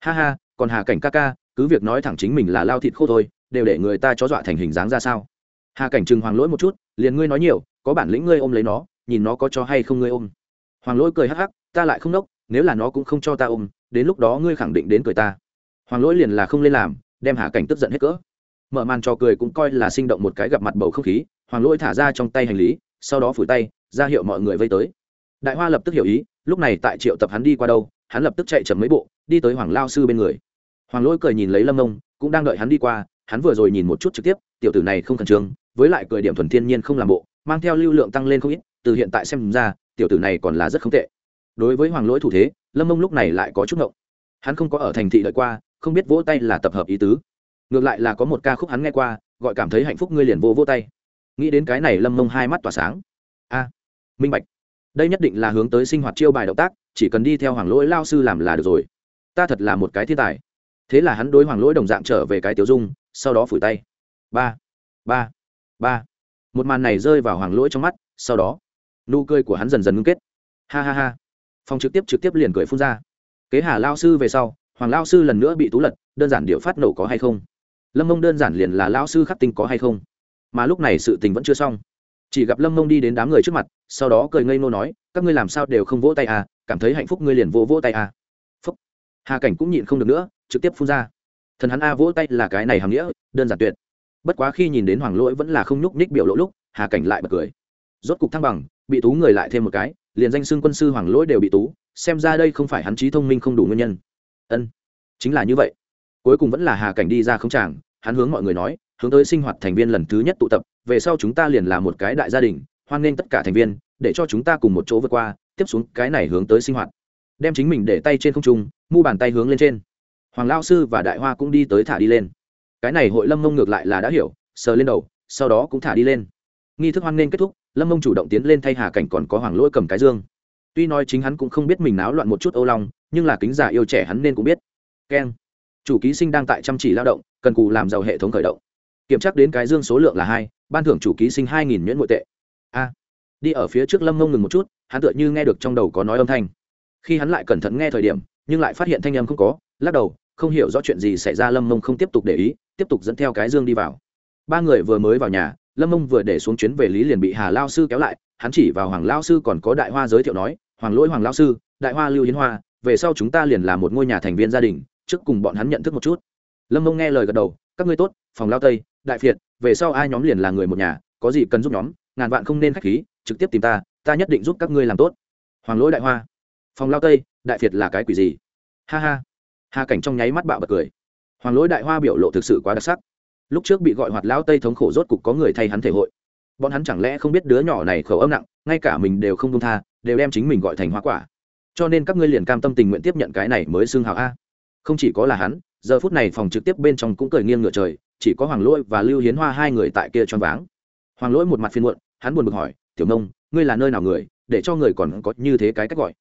Ha ha, còn hà cảnh ca ca, cứ việc nói thẳng chính mình là lao thịt khô thôi, đều để người ta chó dọa thành hình dáng ra sao? Hà cảnh trừng hoàng lỗi một chút, liền ngươi nói nhiều, có bản lĩnh ngươi ôm lấy nó, nhìn nó có cho hay không ngươi ôm. Hoàng lỗi cười hắc hắc, ta lại không nốc, nếu là nó cũng không cho ta ôm, đến lúc đó ngươi khẳng định đến cười ta. Hoàng lỗi liền là không lên làm, đem hà cảnh tức giận hết cỡ. Mở màn cho cười cũng coi là sinh động một cái gặp mặt bầu không khí hoàng lỗi thả ra trong tay hành lý, sau đó phủi tay, ra hiệu mọi người vây tới. Đại hoa lập tức hiểu ý, lúc này tại triệu tập hắn đi qua đâu, hắn lập tức chạy chậm mấy bộ, đi tới hoàng lao sư bên người. Hoàng lỗi cười nhìn lấy lâm ông cũng đang đợi hắn đi qua, hắn vừa rồi nhìn một chút trực tiếp, tiểu tử này không khẩn trương với lại cười điểm thuần thiên nhiên không làm bộ, mang theo lưu lượng tăng lên không ít, từ hiện tại xem ra, tiểu tử này còn là rất không tệ. Đối với hoàng lỗi thủ thế, lâm mông lúc này lại có chút ngộng. Hắn không có ở thành thị đợi qua, không biết vỗ tay là tập hợp ý tứ. Ngược lại là có một ca khúc hắn nghe qua, gọi cảm thấy hạnh phúc ngươi liền vô vô tay. Nghĩ đến cái này lâm mông hai mắt tỏa sáng. A, minh bạch. Đây nhất định là hướng tới sinh hoạt chiêu bài động tác, chỉ cần đi theo hoàng lỗi lao sư làm là được rồi. Ta thật là một cái thiên tài. Thế là hắn đối hoàng lỗi đồng dạng trở về cái tiểu dung, sau đó phủi tay. Ba ba ba. Một màn này rơi vào hoàng lỗi trong mắt, sau đó, nụ cười của hắn dần dần ngưng kết. Ha ha ha. Phòng trực tiếp trực tiếp liền cười phun ra. Kế hà lao sư về sau, hoàng lao sư lần nữa bị tú lật, đơn giản điệu phát nổ có hay không? Lâm mông đơn giản liền là lao sư khắc tinh có hay không? Mà lúc này sự tình vẫn chưa xong. Chỉ gặp lâm mông đi đến đám người trước mặt, sau đó cười ngây nô nói, các ngươi làm sao đều không vỗ tay à cảm thấy hạnh phúc ngươi liền vỗ vỗ tay à. Phúc. Hà cảnh cũng nhịn không được nữa, trực tiếp phun ra. Thần hắn a vỗ tay là cái này hàm nghĩa, đơn giản tuyệt bất quá khi nhìn đến hoàng lỗi vẫn là không nhúc nhích biểu lỗ lúc, hà cảnh lại bật cười. Rốt cục thăng bằng, bị tú người lại thêm một cái, liền danh xưng quân sư hoàng lỗi đều bị tú, xem ra đây không phải hắn trí thông minh không đủ nguyên nhân. Ân, chính là như vậy. Cuối cùng vẫn là hà cảnh đi ra không tràng hắn hướng mọi người nói, hướng tới sinh hoạt thành viên lần thứ nhất tụ tập, về sau chúng ta liền là một cái đại gia đình, hoan nghênh tất cả thành viên, để cho chúng ta cùng một chỗ vượt qua, tiếp xuống cái này hướng tới sinh hoạt. Đem chính mình để tay trên không trung, mu bàn tay hướng lên trên. Hoàng lao sư và đại hoa cũng đi tới thả đi lên cái này hội lâm mông ngược lại là đã hiểu, sờ lên đầu, sau đó cũng thả đi lên. Nghi thức hoan nghênh kết thúc, lâm mông chủ động tiến lên thay hà cảnh còn có hoàng lỗi cầm cái dương. Tuy nói chính hắn cũng không biết mình náo loạn một chút âu long, nhưng là kính giả yêu trẻ hắn nên cũng biết. Keng. Chủ ký sinh đang tại chăm chỉ lao động, cần cù làm giàu hệ thống khởi động. Kiểm tra đến cái dương số lượng là hai, ban thưởng chủ ký sinh hai nghìn nhuyễn nội tệ. A. Đi ở phía trước lâm mông ngừng một chút, hắn tựa như nghe được trong đầu có nói âm thanh. Khi hắn lại cẩn thận nghe thời điểm, nhưng lại phát hiện thanh âm không có, lắc đầu, không hiểu rõ chuyện gì xảy ra, lâm mông không tiếp tục để ý tiếp tục dẫn theo cái dương đi vào. Ba người vừa mới vào nhà, lâm mông vừa để xuống chuyến về lý liền bị hà lao sư kéo lại, hắn chỉ vào hoàng lao sư còn có đại hoa giới thiệu nói, hoàng lỗi hoàng lao sư, đại hoa lưu hiến hoa, về sau chúng ta liền là một ngôi nhà thành viên gia đình, trước cùng bọn hắn nhận thức một chút. Lâm mông nghe lời gật đầu, các ngươi tốt, phòng lao tây, đại phiệt, về sau ai nhóm liền là người một nhà, có gì cần giúp nhóm, ngàn vạn không nên k h á c h khí, trực tiếp tìm ta ta nhất định giúp các ngươi làm tốt. Hoàng lỗi đại hoa, phòng lao tây, đại phiệt là cái quỷ gì? Ha ha. Hà cảnh trong nháy mắt bạo bật cười hoàng lỗi đại hoa biểu lộ thực sự quá đặc sắc. Lúc trước bị gọi hoạt lao tây thống khổ rốt cục có người thay hắn thể hội. Bọn hắn chẳng lẽ không biết đứa nhỏ này khẩu âm nặng, ngay cả mình đều không công tha, đều đem chính mình gọi thành hoa quả. Cho nên các ngươi liền cam tâm tình nguyện tiếp nhận cái này mới xưng hào a. Không chỉ có là hắn, giờ phút này phòng trực tiếp bên trong cũng cười nghiêng ngựa trời, chỉ có hoàng lỗi và lưu hiến hoa hai người tại kia choáng váng. Hoàng lỗi một mặt phiên muộn, hắn buồn bực hỏi, tiểu nông, ngươi là nơi nào người? Để cho người còn có như thế cái cách gọi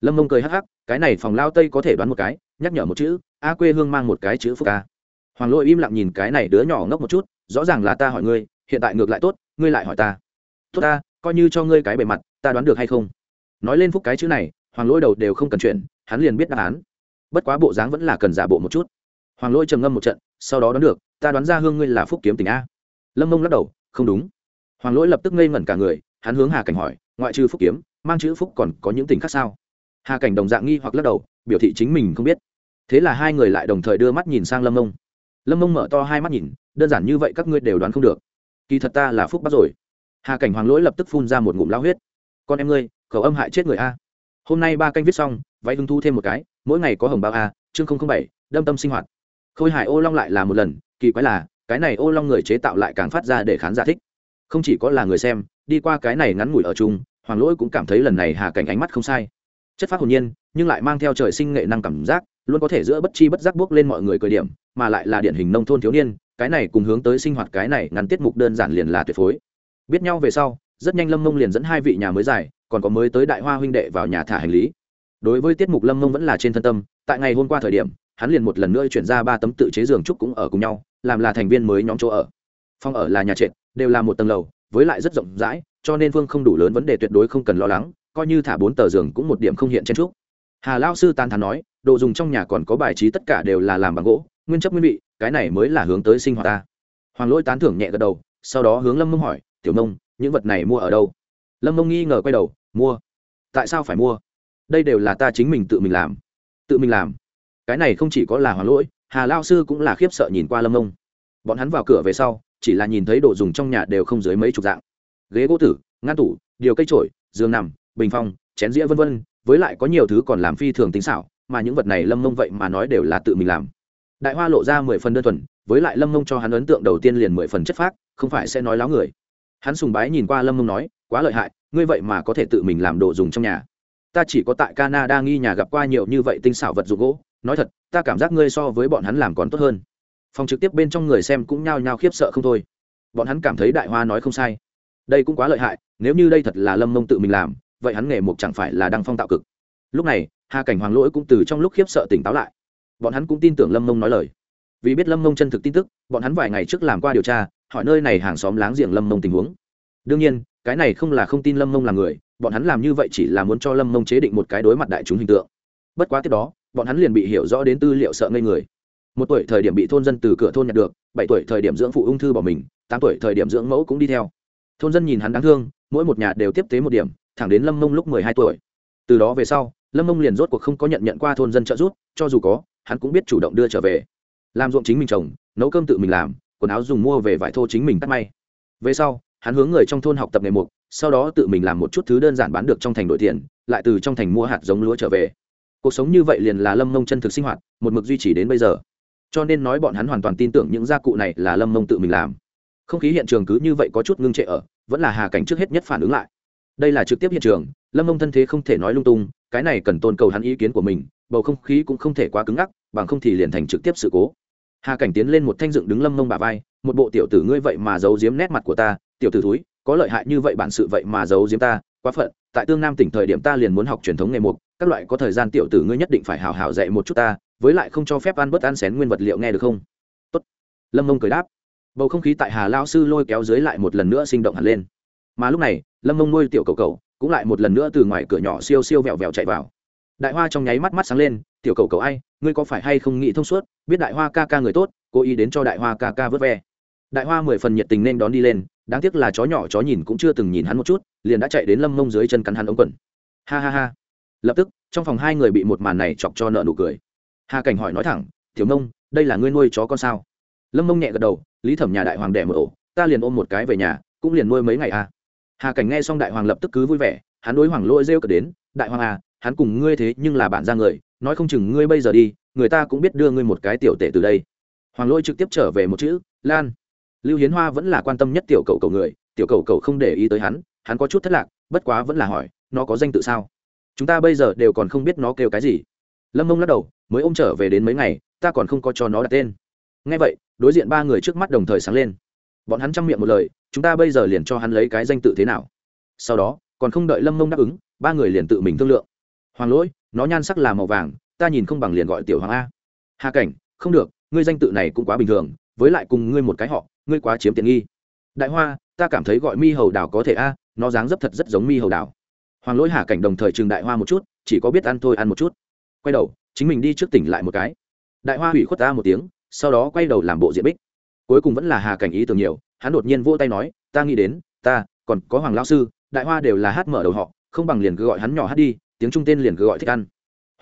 lâm mông cười hắc hắc, cái này phòng lao tây có thể đoán một cái, nhắc nhở một chữ, a quê hương mang một cái chữ phúc a. Hoàng lỗi im lặng nhìn cái này đứa nhỏ ngốc một chút, rõ ràng là ta hỏi ngươi, hiện tại ngược lại tốt, ngươi lại hỏi ta. Tốt ta, coi như cho ngươi cái bề mặt, ta đoán được hay không? Nói lên phúc cái chữ này, hoàng lỗi đầu đều không cần chuyện hắn liền biết đáp án. Bất quá bộ dáng vẫn là cần giả bộ một chút. Hoàng lỗi trầm ngâm một trận, sau đó đoán được, ta đoán ra hương ngươi là phúc kiếm tình a. Lâm mông lắc đầu, không đúng. Hoàng lỗi lập tức ngây ngẩn cả người, hắn hướng hà cảnh hỏi, ngoại trừ phúc kiếm, mang chữ phúc còn có những tình khác sao? Hà cảnh đồng dạng nghi hoặc lắc đầu, biểu thị chính mình không biết. Thế là hai người lại đồng thời đưa mắt nhìn sang lâm mông. Lâm mông mở to hai mắt nhìn, đơn giản như vậy các ngươi đều đoán không được. Kỳ thật ta là phúc bắt rồi. Hà cảnh hoàng lỗi lập tức phun ra một ngụm lao huyết. Con em ngươi, khẩu âm hại chết người a. Hôm nay ba canh viết xong, váy hưng thu thêm một cái, mỗi ngày có hồng bao a, chương bảy, đâm tâm sinh hoạt. Khôi hải ô long lại là một lần, kỳ quái là, cái này ô long người chế tạo lại càng phát ra để khán giả thích. Không chỉ có là người xem, đi qua cái này ngắn ngủi ở chung, hoàng lỗi cũng cảm thấy lần này hà cảnh ánh mắt không sai chất phát hồn nhiên, nhưng lại mang theo trời sinh nghệ năng cảm giác, luôn có thể giữa bất chi bất giác bước lên mọi người cười điểm, mà lại là điển hình nông thôn thiếu niên, cái này cùng hướng tới sinh hoạt cái này ngắn tiết mục đơn giản liền là tuyệt phối. Biết nhau về sau, rất nhanh lâm mông liền dẫn hai vị nhà mới dài còn có mới tới đại hoa huynh đệ vào nhà thả hành lý. Đối với tiết mục lâm mông vẫn là trên thân tâm, tại ngày hôm qua thời điểm, hắn liền một lần nữa chuyển ra ba tấm tự chế giường trúc cũng ở cùng nhau, làm là thành viên mới nhóm chỗ ở. Phòng ở là nhà trệt, đều là một tầng lầu, với lại rất rộng rãi, cho nên phương không đủ lớn vấn đề tuyệt đối không cần lo lắng coi như thả bốn tờ giường cũng một điểm không hiện trên trúc. Hà lao sư tan thắn nói đồ dùng trong nhà còn có bài trí tất cả đều là làm bằng gỗ nguyên chất nguyên vị cái này mới là hướng tới sinh hoạt ta. Hoàng lỗi tán thưởng nhẹ gật đầu sau đó hướng lâm mông hỏi tiểu Mông, những vật này mua ở đâu? Lâm mông nghi ngờ quay đầu mua. Tại sao phải mua? Đây đều là ta chính mình tự mình làm. Tự mình làm? Cái này không chỉ có là hoàng lỗi hà lao sư cũng là khiếp sợ nhìn qua lâm mông. Bọn hắn vào cửa về sau chỉ là nhìn thấy đồ dùng trong nhà đều không dưới mấy chục dạng. Ghế gỗ tử ngăn tủ điều cây trổi giường nằm bình phong, chén dĩa vân vân, với lại có nhiều thứ còn làm phi thường tính xảo, mà những vật này lâm mông vậy mà nói đều là tự mình làm. Đại hoa lộ ra mười phần đơn thuần, với lại lâm mông cho hắn ấn tượng đầu tiên liền mười phần chất phác, không phải sẽ nói láo người. Hắn sùng bái nhìn qua lâm mông nói, quá lợi hại, ngươi vậy mà có thể tự mình làm đồ dùng trong nhà. Ta chỉ có tại canada nghi nhà gặp qua nhiều như vậy tinh xảo vật dụng gỗ, nói thật, ta cảm giác ngươi so với bọn hắn làm còn tốt hơn. Phòng trực tiếp bên trong người xem cũng nhao nhao khiếp sợ không thôi. Bọn hắn cảm thấy đại hoa nói không sai. Đây cũng quá lợi hại, nếu như đây thật là lâm mông tự mình làm vậy hắn nghề mục chẳng phải là đăng phong tạo cực. Lúc này, hà cảnh hoàng lỗi cũng từ trong lúc khiếp sợ tỉnh táo lại. Bọn hắn cũng tin tưởng lâm mông nói lời. Vì biết lâm mông chân thực tin tức, bọn hắn vài ngày trước làm qua điều tra, hỏi nơi này hàng xóm láng giềng lâm mông tình huống. Đương nhiên, cái này không là không tin lâm mông là người, bọn hắn làm như vậy chỉ là muốn cho lâm mông chế định một cái đối mặt đại chúng hình tượng. Bất quá tiếp đó, bọn hắn liền bị hiểu rõ đến tư liệu sợ ngây người. Một tuổi thời điểm bị thôn dân từ cửa thôn nhặt được, bảy tuổi thời điểm dưỡng phụ ung thư bỏ mình, tám tuổi thời điểm dưỡng mẫu cũng đi theo. Thôn dân nhìn hắn đáng thương, mỗi một nhà đều tiếp tế một điểm thẳng đến lâm mông lúc mười hai tuổi. Từ đó về sau, lâm mông liền rốt cuộc không có nhận nhận qua thôn dân trợ giúp, cho dù có, hắn cũng biết chủ động đưa trở về. Làm ruộng chính mình trồng, nấu cơm tự mình làm, quần áo dùng mua về vải thô chính mình cắt may. Về sau, hắn hướng người trong thôn học tập nghề mục, sau đó tự mình làm một chút thứ đơn giản bán được trong thành đổi tiền, lại từ trong thành mua hạt giống lúa trở về. Cuộc sống như vậy liền là lâm mông chân thực sinh hoạt, một mực duy trì đến bây giờ. Cho nên nói bọn hắn hoàn toàn tin tưởng những gia cụ này là lâm mông tự mình làm. Không khí hiện trường cứ như vậy có chút ngưng trệ ở, vẫn là hà cảnh trước hết nhất phản ứng lại đây là trực tiếp hiện trường, lâm mông thân thế không thể nói lung tung, cái này cần tôn cầu hắn ý kiến của mình, bầu không khí cũng không thể quá cứng ngắc, bằng không thì liền thành trực tiếp sự cố. Hà cảnh tiến lên một thanh dựng đứng lâm mông bà vai, một bộ tiểu tử ngươi vậy mà giấu giếm nét mặt của ta, tiểu tử thúi, có lợi hại như vậy bản sự vậy mà giấu giếm ta, quá phận, tại tương nam tỉnh thời điểm ta liền muốn học truyền thống nghề mục, các loại có thời gian tiểu tử ngươi nhất định phải hào hào dạy một chút ta, với lại không cho phép ăn bớt ăn xén nguyên vật liệu nghe được không? Tốt. lâm mông cười đáp. Bầu không khí tại hà lao sư lôi kéo dưới lại một lần nữa sinh động hẳn lên mà lúc này, lâm mông nuôi tiểu cầu cầu cũng lại một lần nữa từ ngoài cửa nhỏ siêu siêu vẹo vẹo chạy vào. Đại hoa trong nháy mắt mắt sáng lên, tiểu cầu cầu ai, ngươi có phải hay không nghĩ thông suốt, biết đại hoa ca ca người tốt, cố ý đến cho đại hoa ca ca vớt ve. Đại hoa mười phần nhiệt tình nên đón đi lên, đáng tiếc là chó nhỏ chó nhìn cũng chưa từng nhìn hắn một chút, liền đã chạy đến lâm mông dưới chân cắn hắn ống quần. Ha ha ha. Lập tức, trong phòng hai người bị một màn này chọc cho nợ nụ cười. Hà cảnh hỏi nói thẳng, tiểu mông, đây là ngươi nuôi chó con sao? Lâm mông nhẹ gật đầu, lý thẩm nhà đại hoàng đẻ mở ổ, ta liền ôm một cái về nhà, cũng liền nuôi mấy ngày à hà cảnh nghe xong đại hoàng lập tức cứ vui vẻ hắn đối hoàng lôi rêu cờ đến đại hoàng à hắn cùng ngươi thế nhưng là bạn ra người nói không chừng ngươi bây giờ đi người ta cũng biết đưa ngươi một cái tiểu tệ từ đây hoàng lôi trực tiếp trở về một chữ lan lưu hiến hoa vẫn là quan tâm nhất tiểu cầu cầu người tiểu cầu cầu không để ý tới hắn hắn có chút thất lạc bất quá vẫn là hỏi nó có danh tự sao chúng ta bây giờ đều còn không biết nó kêu cái gì lâm mông lắc đầu mới ôm trở về đến mấy ngày ta còn không có cho nó đặt tên ngay vậy đối diện ba người trước mắt đồng thời sáng lên bọn hắn chăm miệng một lời chúng ta bây giờ liền cho hắn lấy cái danh tự thế nào? Sau đó, còn không đợi lâm mông đáp ứng, ba người liền tự mình thương lượng. Hoàng lỗi, nó nhan sắc là màu vàng, ta nhìn không bằng liền gọi tiểu hoàng a. Hà cảnh, không được, ngươi danh tự này cũng quá bình thường, với lại cùng ngươi một cái họ, ngươi quá chiếm tiện nghi. Đại hoa, ta cảm thấy gọi mi hầu đào có thể a, nó dáng dấp thật rất giống mi hầu đào hoàng lỗi hà cảnh đồng thời trường đại hoa một chút, chỉ có biết ăn thôi ăn một chút. Quay đầu, chính mình đi trước tỉnh lại một cái. Đại hoa hủy khuất ta một tiếng, sau đó quay đầu làm bộ diện bích. Cuối cùng vẫn là hà cảnh ý tưởng nhiều hắn đột nhiên vỗ tay nói, ta nghĩ đến, ta, còn có hoàng lao sư, đại hoa đều là hát mở đầu họ, không bằng liền cứ gọi hắn nhỏ hát đi, tiếng trung tên liền cứ gọi thích ăn.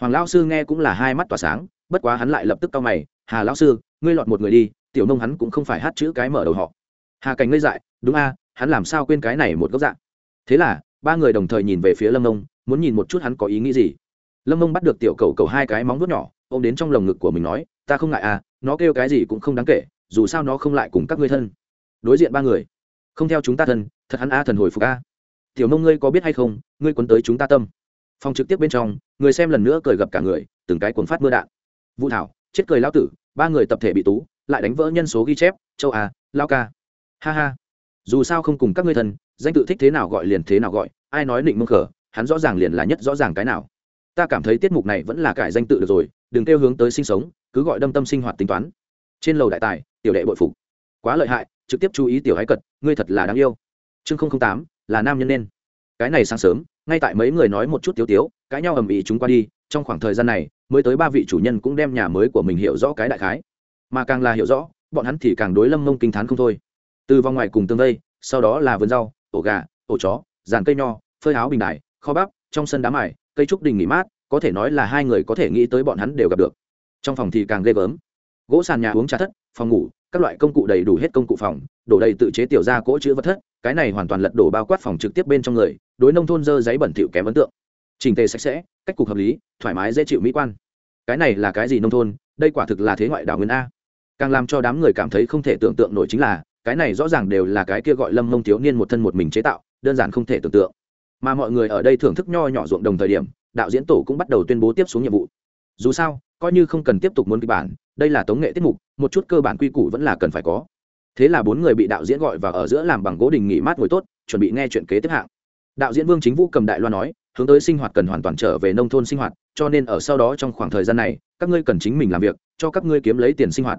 Hoàng lao sư nghe cũng là hai mắt tỏa sáng, bất quá hắn lại lập tức cau mày, hà lao sư, ngươi lọt một người đi, tiểu nông hắn cũng không phải hát chữ cái mở đầu họ. Hà cảnh ngây dại, đúng a, hắn làm sao quên cái này một góc dạng thế là, ba người đồng thời nhìn về phía lâm nông, muốn nhìn một chút hắn có ý nghĩ gì. Lâm nông bắt được tiểu cầu cầu hai cái móng vuốt nhỏ, ôm đến trong lồng ngực của mình nói, ta không ngại à nó kêu cái gì cũng không đáng kể, dù sao nó không lại cùng các ngươi thân đối diện ba người. Không theo chúng ta thần thật hắn a thần hồi phục a. Tiểu nông ngươi có biết hay không, ngươi quấn tới chúng ta tâm. Phòng trực tiếp bên trong, người xem lần nữa cười gặp cả người, từng cái cuốn phát mưa đạn. Vũ thảo, chết cười lao tử, ba người tập thể bị tú, lại đánh vỡ nhân số ghi chép, châu a lao ca. Ha ha. Dù sao không cùng các ngươi thân, danh tự thích thế nào gọi liền thế nào gọi, ai nói định mông khở, hắn rõ ràng liền là nhất rõ ràng cái nào. Ta cảm thấy tiết mục này vẫn là cải danh tự được rồi, đừng kêu hướng tới sinh sống, cứ gọi đâm tâm sinh hoạt tính toán. Trên lầu đại tài, tiểu đệ bội phục quá lợi hại, trực tiếp chú ý tiểu hái cật, ngươi thật là đáng yêu. Chương tám, là nam nhân nên. Cái này sáng sớm, ngay tại mấy người nói một chút tiếu tiếu, cãi nhau ầm ĩ chúng qua đi, trong khoảng thời gian này, mới tới ba vị chủ nhân cũng đem nhà mới của mình hiểu rõ cái đại khái. Mà càng là hiểu rõ, bọn hắn thì càng đối lâm mông kinh t h á n không thôi. Từ vòng ngoài cùng tương vây, sau đó là vườn rau, ổ gà, ổ chó dàn cây nho, phơi áo bình đài, kho bắp, trong sân đá mải cây trúc đình nghỉ mát, có thể nói là hai người có thể nghĩ tới bọn hắn đều gặp được. Trong phòng thì càng ghê gớm. Gỗ sàn nhà uống trà thất, phòng ngủ các loại công cụ đầy đủ hết công cụ phòng, đổ đầy tự chế tiểu ra cỗ chữ vật thất, cái này hoàn toàn lật đổ bao quát phòng trực tiếp bên trong người, đối nông thôn dơ giấy bẩn thỉu kém ấn tượng. Trình tề sạch sẽ, cách cục hợp lý, thoải mái dễ chịu mỹ quan. Cái này là cái gì nông thôn? Đây quả thực là thế ngoại đảo nguyên a. Càng làm cho đám người cảm thấy không thể tưởng tượng nổi chính là, cái này rõ ràng đều là cái kia gọi lâm mông thiếu niên một thân một mình chế tạo, đơn giản không thể tưởng tượng. Mà mọi người ở đây thưởng thức nho nhỏ ruộng đồng thời điểm, đạo diễn tổ cũng bắt đầu tuyên bố tiếp xuống nhiệm vụ. Dù sao, coi như không cần tiếp tục muốn kịch bản, đây là tống nghệ tiết mục một chút cơ bản quy củ vẫn là cần phải có. Thế là bốn người bị đạo diễn gọi vào ở giữa làm bằng gỗ đình nghỉ mát ngồi tốt, chuẩn bị nghe chuyện kế tiếp hạng. Đạo diễn vương chính vũ cầm đại loa nói, hướng tới sinh hoạt cần hoàn toàn trở về nông thôn sinh hoạt, cho nên ở sau đó trong khoảng thời gian này, các ngươi cần chính mình làm việc, cho các ngươi kiếm lấy tiền sinh hoạt.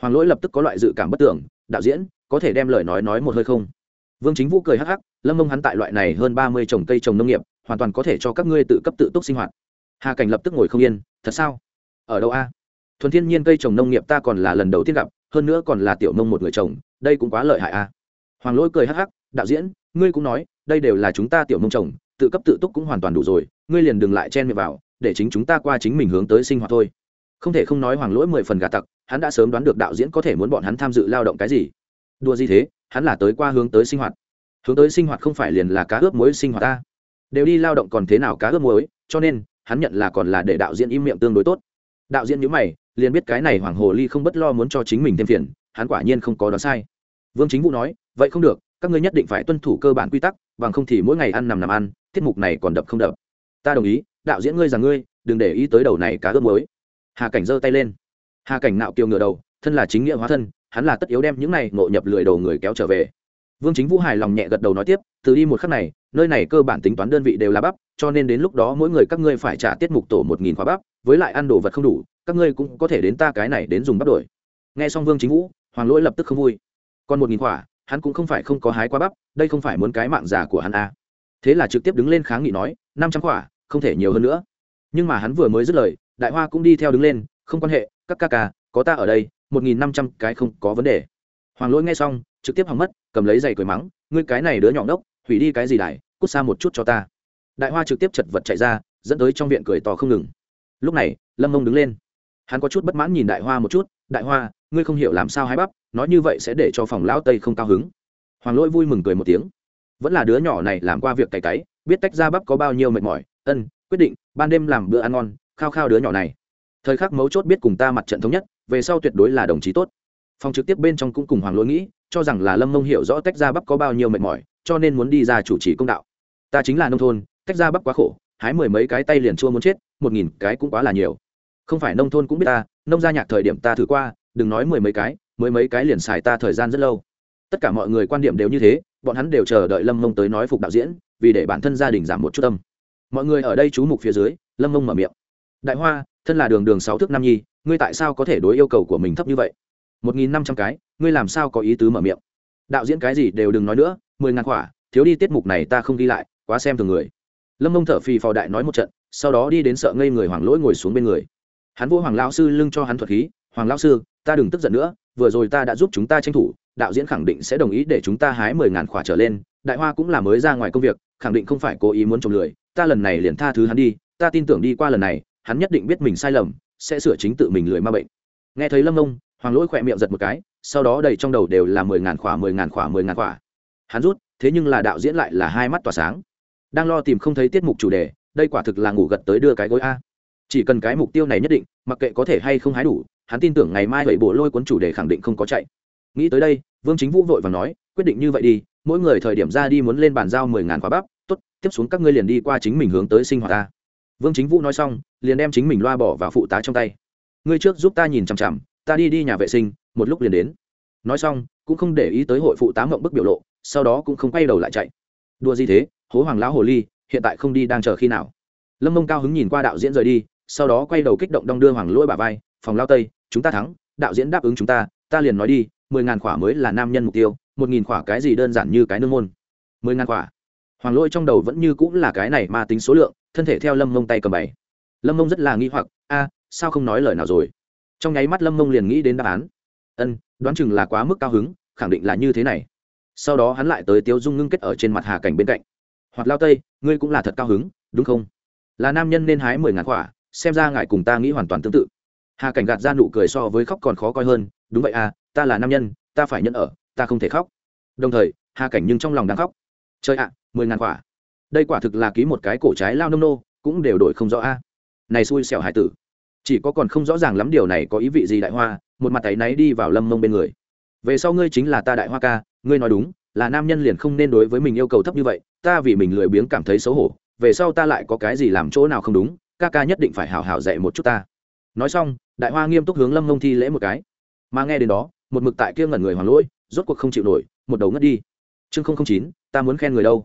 Hoàng lỗi lập tức có loại dự cảm bất tưởng, đạo diễn, có thể đem lời nói nói một hơi không? Vương chính vũ cười hắc hắc, lâm mông hắn tại loại này hơn ba mươi trồng cây trồng nông nghiệp, hoàn toàn có thể cho các ngươi tự cấp tự túc sinh hoạt. Hà cảnh lập tức ngồi không yên, thật sao? Ở đâu a? Thuần thiên nhiên cây trồng nông nghiệp ta còn là lần đầu tiên gặp, hơn nữa còn là tiểu nông một người trồng, đây cũng quá lợi hại a. Hoàng lỗi cười hắc hắc, đạo diễn, ngươi cũng nói, đây đều là chúng ta tiểu nông trồng, tự cấp tự túc cũng hoàn toàn đủ rồi, ngươi liền đừng lại chen miệng vào, để chính chúng ta qua chính mình hướng tới sinh hoạt thôi. Không thể không nói hoàng lỗi mười phần gà tặc, hắn đã sớm đoán được đạo diễn có thể muốn bọn hắn tham dự lao động cái gì. Đua gì thế, hắn là tới qua hướng tới sinh hoạt. Hướng tới sinh hoạt không phải liền là cá ướp muối sinh hoạt ta. Đều đi lao động còn thế nào cá ướp muối, cho nên, hắn nhận là còn là để đạo diễn im miệng tương đối tốt. Đạo diễn nhữ mày liền biết cái này hoàng hồ ly không bất lo muốn cho chính mình thêm phiền, hắn quả nhiên không có đoán sai. Vương chính vũ nói, vậy không được, các ngươi nhất định phải tuân thủ cơ bản quy tắc, bằng không thì mỗi ngày ăn nằm nằm ăn, tiết mục này còn đập không đập. Ta đồng ý, đạo diễn ngươi rằng ngươi, đừng để ý tới đầu này cá ướp mới hà cảnh giơ tay lên. Hà cảnh nạo kiều ngửa đầu, thân là chính nghĩa hóa thân, hắn là tất yếu đem những này ngộ nhập lười đầu người kéo trở về. Vương chính vũ hài lòng nhẹ gật đầu nói tiếp, từ đi một khắc này nơi này cơ bản tính toán đơn vị đều là bắp, cho nên đến lúc đó mỗi người các ngươi phải trả tiết mục tổ một nghìn khóa bắp, với lại ăn đồ vật không đủ, các ngươi cũng có thể đến ta cái này đến dùng bắp đổi. Nghe xong vương chính vũ, hoàng lỗi lập tức không vui. Còn một nghìn khỏa hắn cũng không phải không có hái quá bắp, đây không phải muốn cái mạng giả của hắn à. thế là trực tiếp đứng lên kháng nghị nói, năm trăm khỏa không thể nhiều hơn nữa. Nhưng mà hắn vừa mới dứt lời, đại hoa cũng đi theo đứng lên, không quan hệ, các ca ca, có ta ở đây, một nghìn năm trăm cái không có vấn đề. Hoàng lỗi nghe xong, trực tiếp hỏng mất, cầm lấy giày cười mắng, ngươi cái này đứa nhỏ đốc hủy đi cái gì đại cút xa một chút cho ta. Đại hoa trực tiếp chật vật chạy ra dẫn tới trong viện cười to không ngừng. Lúc này lâm mông đứng lên. Hắn có chút bất mãn nhìn đại hoa một chút đại hoa ngươi không hiểu làm sao hái bắp nói như vậy sẽ để cho phòng lão tây không cao hứng. Hoàng lỗi vui mừng cười một tiếng. Vẫn là đứa nhỏ này làm qua việc cày cấy, biết tách ra bắp có bao nhiêu mệt mỏi ân quyết định ban đêm làm bữa ăn ngon khao khao đứa nhỏ này. Thời khắc mấu chốt biết cùng ta mặt trận thống nhất về sau tuyệt đối là đồng chí tốt. Phòng trực tiếp bên trong cũng cùng hoàng lỗi nghĩ cho rằng là lâm mông hiểu rõ tách ra bắp có bao nhiêu mệt mỏi cho nên muốn đi ra chủ trì công đạo. Ta chính là nông thôn tách ra bắp quá khổ, hái mười mấy cái tay liền chua muốn chết, một nghìn cái cũng quá là nhiều. Không phải nông thôn cũng biết ta, nông gia nhạc thời điểm ta thử qua, đừng nói mười mấy cái mới mấy cái liền xài ta thời gian rất lâu. Tất cả mọi người quan điểm đều như thế, bọn hắn đều chờ đợi lâm mông tới nói phục đạo diễn, vì để bản thân gia đình giảm một chút tâm. Mọi người ở đây chú mục phía dưới, lâm mông mở miệng. Đại hoa, thân là đường đường sáu thước nam nhi, ngươi tại sao có thể đối yêu cầu của mình thấp như vậy? Một nghìn năm trăm cái, ngươi làm sao có ý tứ mở miệng? Đạo diễn cái gì đều đừng nói nữa mười ngàn quả thiếu đi tiết mục này ta không ghi lại, quá xem thường người. Lâm mông thở phì phò đại nói một trận, sau đó đi đến sợ ngây người hoàng lỗi ngồi xuống bên người. Hắn vô hoàng lao sư lưng cho hắn thuật khí, hoàng lao sư, ta đừng tức giận nữa, vừa rồi ta đã giúp chúng ta tranh thủ, đạo diễn khẳng định sẽ đồng ý để chúng ta hái mười ngàn khỏa trở lên, đại hoa cũng là mới ra ngoài công việc, khẳng định không phải cố ý muốn trồng lười, ta lần này liền tha thứ hắn đi, ta tin tưởng đi qua lần này, hắn nhất định biết mình sai lầm, sẽ sửa chính tự mình lười ma bệnh. Nghe thấy lâm ông hoàng lỗi khỏe miệng giật một cái, sau đó đầy trong đầu đều là mười ngàn khỏa, mười ngàn khỏa, mười ngàn khỏa hắn rút, thế nhưng là đạo diễn lại là hai mắt tỏa sáng. Đang lo tìm không thấy tiết mục chủ đề, đây quả thực là ngủ gật tới đưa cái gối a. Chỉ cần cái mục tiêu này nhất định, mặc kệ có thể hay không hái đủ, hắn tin tưởng ngày mai vậy bộ lôi cuốn chủ đề khẳng định không có chạy. Nghĩ tới đây, vương chính vũ vội và nói, quyết định như vậy đi, mỗi người thời điểm ra đi muốn lên bàn giao mười ngàn quả bắp, tốt, tiếp xuống các ngươi liền đi qua chính mình hướng tới sinh hoạt ta vương chính vũ nói xong, liền đem chính mình loa bỏ vào phụ tá trong tay. Ngươi trước giúp ta nhìn chằm chằm, ta đi đi nhà vệ sinh, một lúc liền đến. Nói xong, cũng không để ý tới hội phụ tá mộng bức biểu lộ sau đó cũng không quay đầu lại chạy. Đua gì thế? Hố hoàng lão hồ ly, hiện tại không đi đang chờ khi nào? Lâm mông cao hứng nhìn qua đạo diễn rời đi, sau đó quay đầu kích động đong đưa hoàng lỗi bà vai, phòng lao tây, chúng ta thắng, đạo diễn đáp ứng chúng ta ta liền nói đi, mười ngàn khỏa mới là nam nhân mục tiêu, một nghìn khỏa cái gì đơn giản như cái nương môn. Mười ngàn khỏa? Hoàng lỗi trong đầu vẫn như cũng là cái này mà tính số lượng, thân thể theo lâm mông tay cầm bảy lâm mông rất là nghi hoặc, a, sao không nói lời nào rồi? Trong nháy mắt lâm mông liền nghĩ đến đáp án. Ân, đoán chừng là quá mức cao hứng, khẳng định là như thế này sau đó hắn lại tới tiêu dung ngưng kết ở trên mặt hà cảnh bên cạnh. Hoặc lao tây, ngươi cũng là thật cao hứng, đúng không? Là nam nhân nên hái mười ngàn quả, xem ra ngài cùng ta nghĩ hoàn toàn tương tự. Hà cảnh gạt ra nụ cười so với khóc còn khó coi hơn, đúng vậy à ta là nam nhân, ta phải nhận ở, ta không thể khóc. Đồng thời, hà cảnh nhưng trong lòng đang khóc. Chơi ạ, mười ngàn quả. Đây quả thực là ký một cái cổ trái lao nông nô, cũng đều đổi không rõ a. Này xui xẻo hải tử, chỉ có còn không rõ ràng lắm điều này có ý vị gì đại hoa, một mặt tay náy đi vào lâm mông bên người về sau ngươi chính là ta đại hoa ca, ngươi nói đúng, là nam nhân liền không nên đối với mình yêu cầu thấp như vậy, ta vì mình lười biếng cảm thấy xấu hổ, về sau ta lại có cái gì làm chỗ nào không đúng, ca ca nhất định phải hào hào dạy một chút ta. Nói xong, đại hoa nghiêm túc hướng lâm mông thi lễ một cái. Mà nghe đến đó, một mực tại kia ngẩn người hoàng lỗi rốt cuộc không chịu nổi, một đầu ngất đi. Chương không không chín, ta muốn khen người đâu.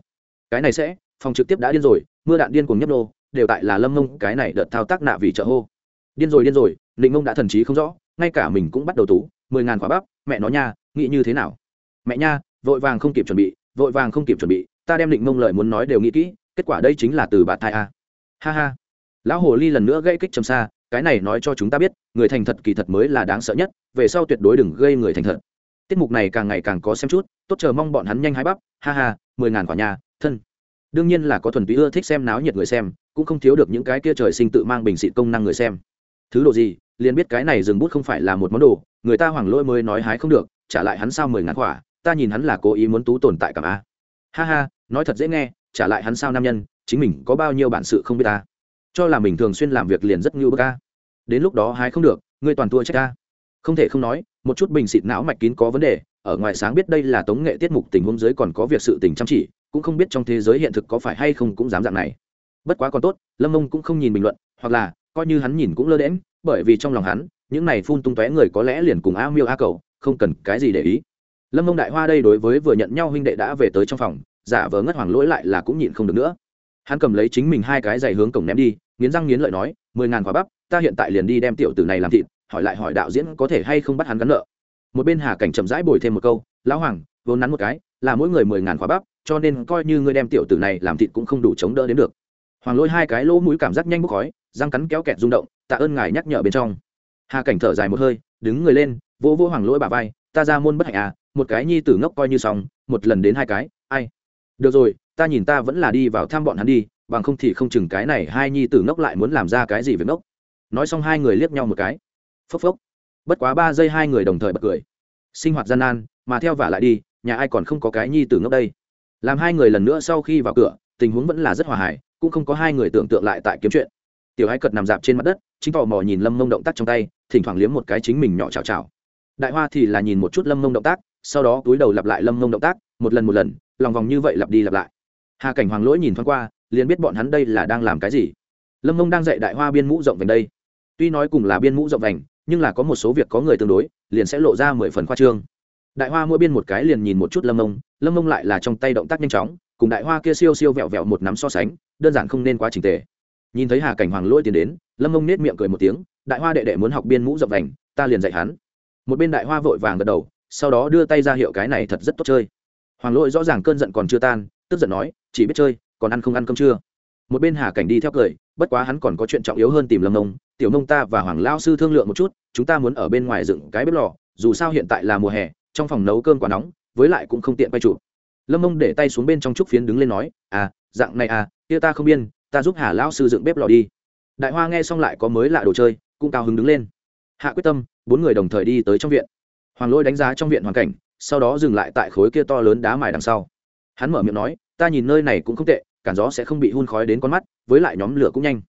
Cái này sẽ, phòng trực tiếp đã điên rồi, mưa đạn điên cùng nhấp nô, đều tại là lâm mông cái này đợt thao tác nạ vì trợ hô. Điên rồi điên rồi định mông đã thần trí không rõ, ngay cả mình cũng bắt đầu tú, mười ngàn quả bắp mẹ nó nha, nghĩ như thế nào? Mẹ nha, vội vàng không kịp chuẩn bị, vội vàng không kịp chuẩn bị, ta đem định mông lời muốn nói đều nghĩ kỹ, kết quả đây chính là từ bà thai a. Ha ha. Lão hồ ly lần nữa gây kích trầm xa, cái này nói cho chúng ta biết, người thành thật kỳ thật mới là đáng sợ nhất, về sau tuyệt đối đừng gây người thành thật. Tiết mục này càng ngày càng có xem chút, tốt chờ mong bọn hắn nhanh hái bắp, ha ha, mười ngàn quả nhà thân. Đương nhiên là có thuần túy ưa thích xem náo nhiệt người xem, cũng không thiếu được những cái kia trời sinh tự mang bình xịt công năng người xem. Thứ đồ gì liền biết cái này dừng bút không phải là một món đồ, người ta hoàng lỗi mới nói hái không được, trả lại hắn sao mười ngàn quả ta nhìn hắn là cố ý muốn tú tồn tại cảm a ha ha, nói thật dễ nghe, trả lại hắn sao nam nhân, chính mình có bao nhiêu bản sự không biết ta. Cho là mình thường xuyên làm việc liền rất ngưu bức ca đến lúc đó hái không được, ngươi toàn thua trách ca không thể không nói, một chút bình xịt não mạch kín có vấn đề, ở ngoài sáng biết đây là tống nghệ tiết mục tình huống dưới còn có việc sự tình chăm chỉ, cũng không biết trong thế giới hiện thực có phải hay không cũng dám dạng này. Bất quá còn tốt, lâm mông cũng không nhìn bình luận, hoặc là, coi như hắn nhìn cũng lơ đễm bởi vì trong lòng hắn, những này phun tung tóe người có lẽ liền cùng a miêu a cầu, không cần cái gì để ý. Lâm mông đại hoa đây đối với vừa nhận nhau huynh đệ đã về tới trong phòng, giả vờ ngất hoàng lỗi lại là cũng nhịn không được nữa. Hắn cầm lấy chính mình hai cái giày hướng cổng ném đi, nghiến răng nghiến lợi nói, mười ngàn quả bắp, ta hiện tại liền đi đem tiểu tử này làm thịt, hỏi lại hỏi đạo diễn có thể hay không bắt hắn gắn nợ. Một bên hà cảnh chậm rãi bồi thêm một câu, lão hoàng, vốn nắn một cái, là mỗi người mười ngàn quả bắp, cho nên coi như ngươi đem tiểu tử này làm thịt cũng không đủ chống đỡ đến được hoàng lôi hai cái lỗ mũi cảm giác nhanh bốc khói, răng cắn kéo kẹt rung động, tạ ơn ngài nhắc nhở bên trong. Hà cảnh thở dài một hơi, đứng người lên, vỗ vỗ hoàng lỗi bà vai, ta ra môn bất hạnh à một cái nhi tử ngốc coi như xong, một lần đến hai cái, ai? Được rồi, ta nhìn ta vẫn là đi vào thăm bọn hắn đi, bằng không thì không chừng cái này hai nhi tử ngốc lại muốn làm ra cái gì với ngốc. Nói xong hai người liếc nhau một cái. Phốc phốc. Bất quá ba giây hai người đồng thời bật cười. Sinh hoạt gian nan, mà theo vả lại đi, nhà ai còn không có cái nhi tử ngốc đây. Làm hai người lần nữa sau khi vào cửa, tình huống vẫn là rất hòa hài cũng không có hai người tưởng tượng lại tại kiếm chuyện. Tiểu hai cật nằm dạp trên mặt đất, chính tò mò nhìn lâm mông động tác trong tay, thỉnh thoảng liếm một cái chính mình nhỏ chào chào đại hoa thì là nhìn một chút lâm mông động tác, sau đó túi đầu lặp lại lâm mông động tác, một lần một lần, lòng vòng như vậy lặp đi lặp lại. Hà cảnh hoàng lỗi nhìn thoáng qua, liền biết bọn hắn đây là đang làm cái gì. Lâm mông đang dạy đại hoa biên mũ rộng vành đây. Tuy nói cùng là biên mũ rộng vành, nhưng là có một số việc có người tương đối, liền sẽ lộ ra mười phần khoa trương. Đại hoa mỗi biên một cái liền nhìn một chút lâm mông lâm mông lại là trong tay động tác nhanh chóng, cùng đại hoa kia siêu siêu vẹo vẹo một nắm so sánh đơn giản không nên quá trình tề. Nhìn thấy hà cảnh hoàng lỗi tiến đến, lâm mông nết miệng cười một tiếng, đại hoa đệ đệ muốn học biên mũ rộng vành, ta liền dạy hắn. Một bên đại hoa vội vàng gật đầu, sau đó đưa tay ra hiệu cái này thật rất tốt chơi. Hoàng lỗi rõ ràng cơn giận còn chưa tan, tức giận nói, chỉ biết chơi, còn ăn không ăn cơm chưa? Một bên hà cảnh đi theo cười, bất quá hắn còn có chuyện trọng yếu hơn tìm lâm nông tiểu nông ta và hoàng lao sư thương lượng một chút, chúng ta muốn ở bên ngoài dựng cái bếp lò, dù sao hiện tại là mùa hè, trong phòng nấu cơm quá nóng, với lại cũng không tiện quay trụ lâm mông để tay xuống bên trong trúc phiến đứng lên nói à dạng này à kia ta không biên, ta giúp hà lão sư dựng bếp lò đi. Đại hoa nghe xong lại có mới lạ đồ chơi, cũng cao hứng đứng lên. Hạ quyết tâm, bốn người đồng thời đi tới trong viện. Hoàng lôi đánh giá trong viện hoàn cảnh, sau đó dừng lại tại khối kia to lớn đá mài đằng sau. Hắn mở miệng nói, ta nhìn nơi này cũng không tệ, cản gió sẽ không bị hun khói đến con mắt, với lại nhóm lửa cũng nhanh.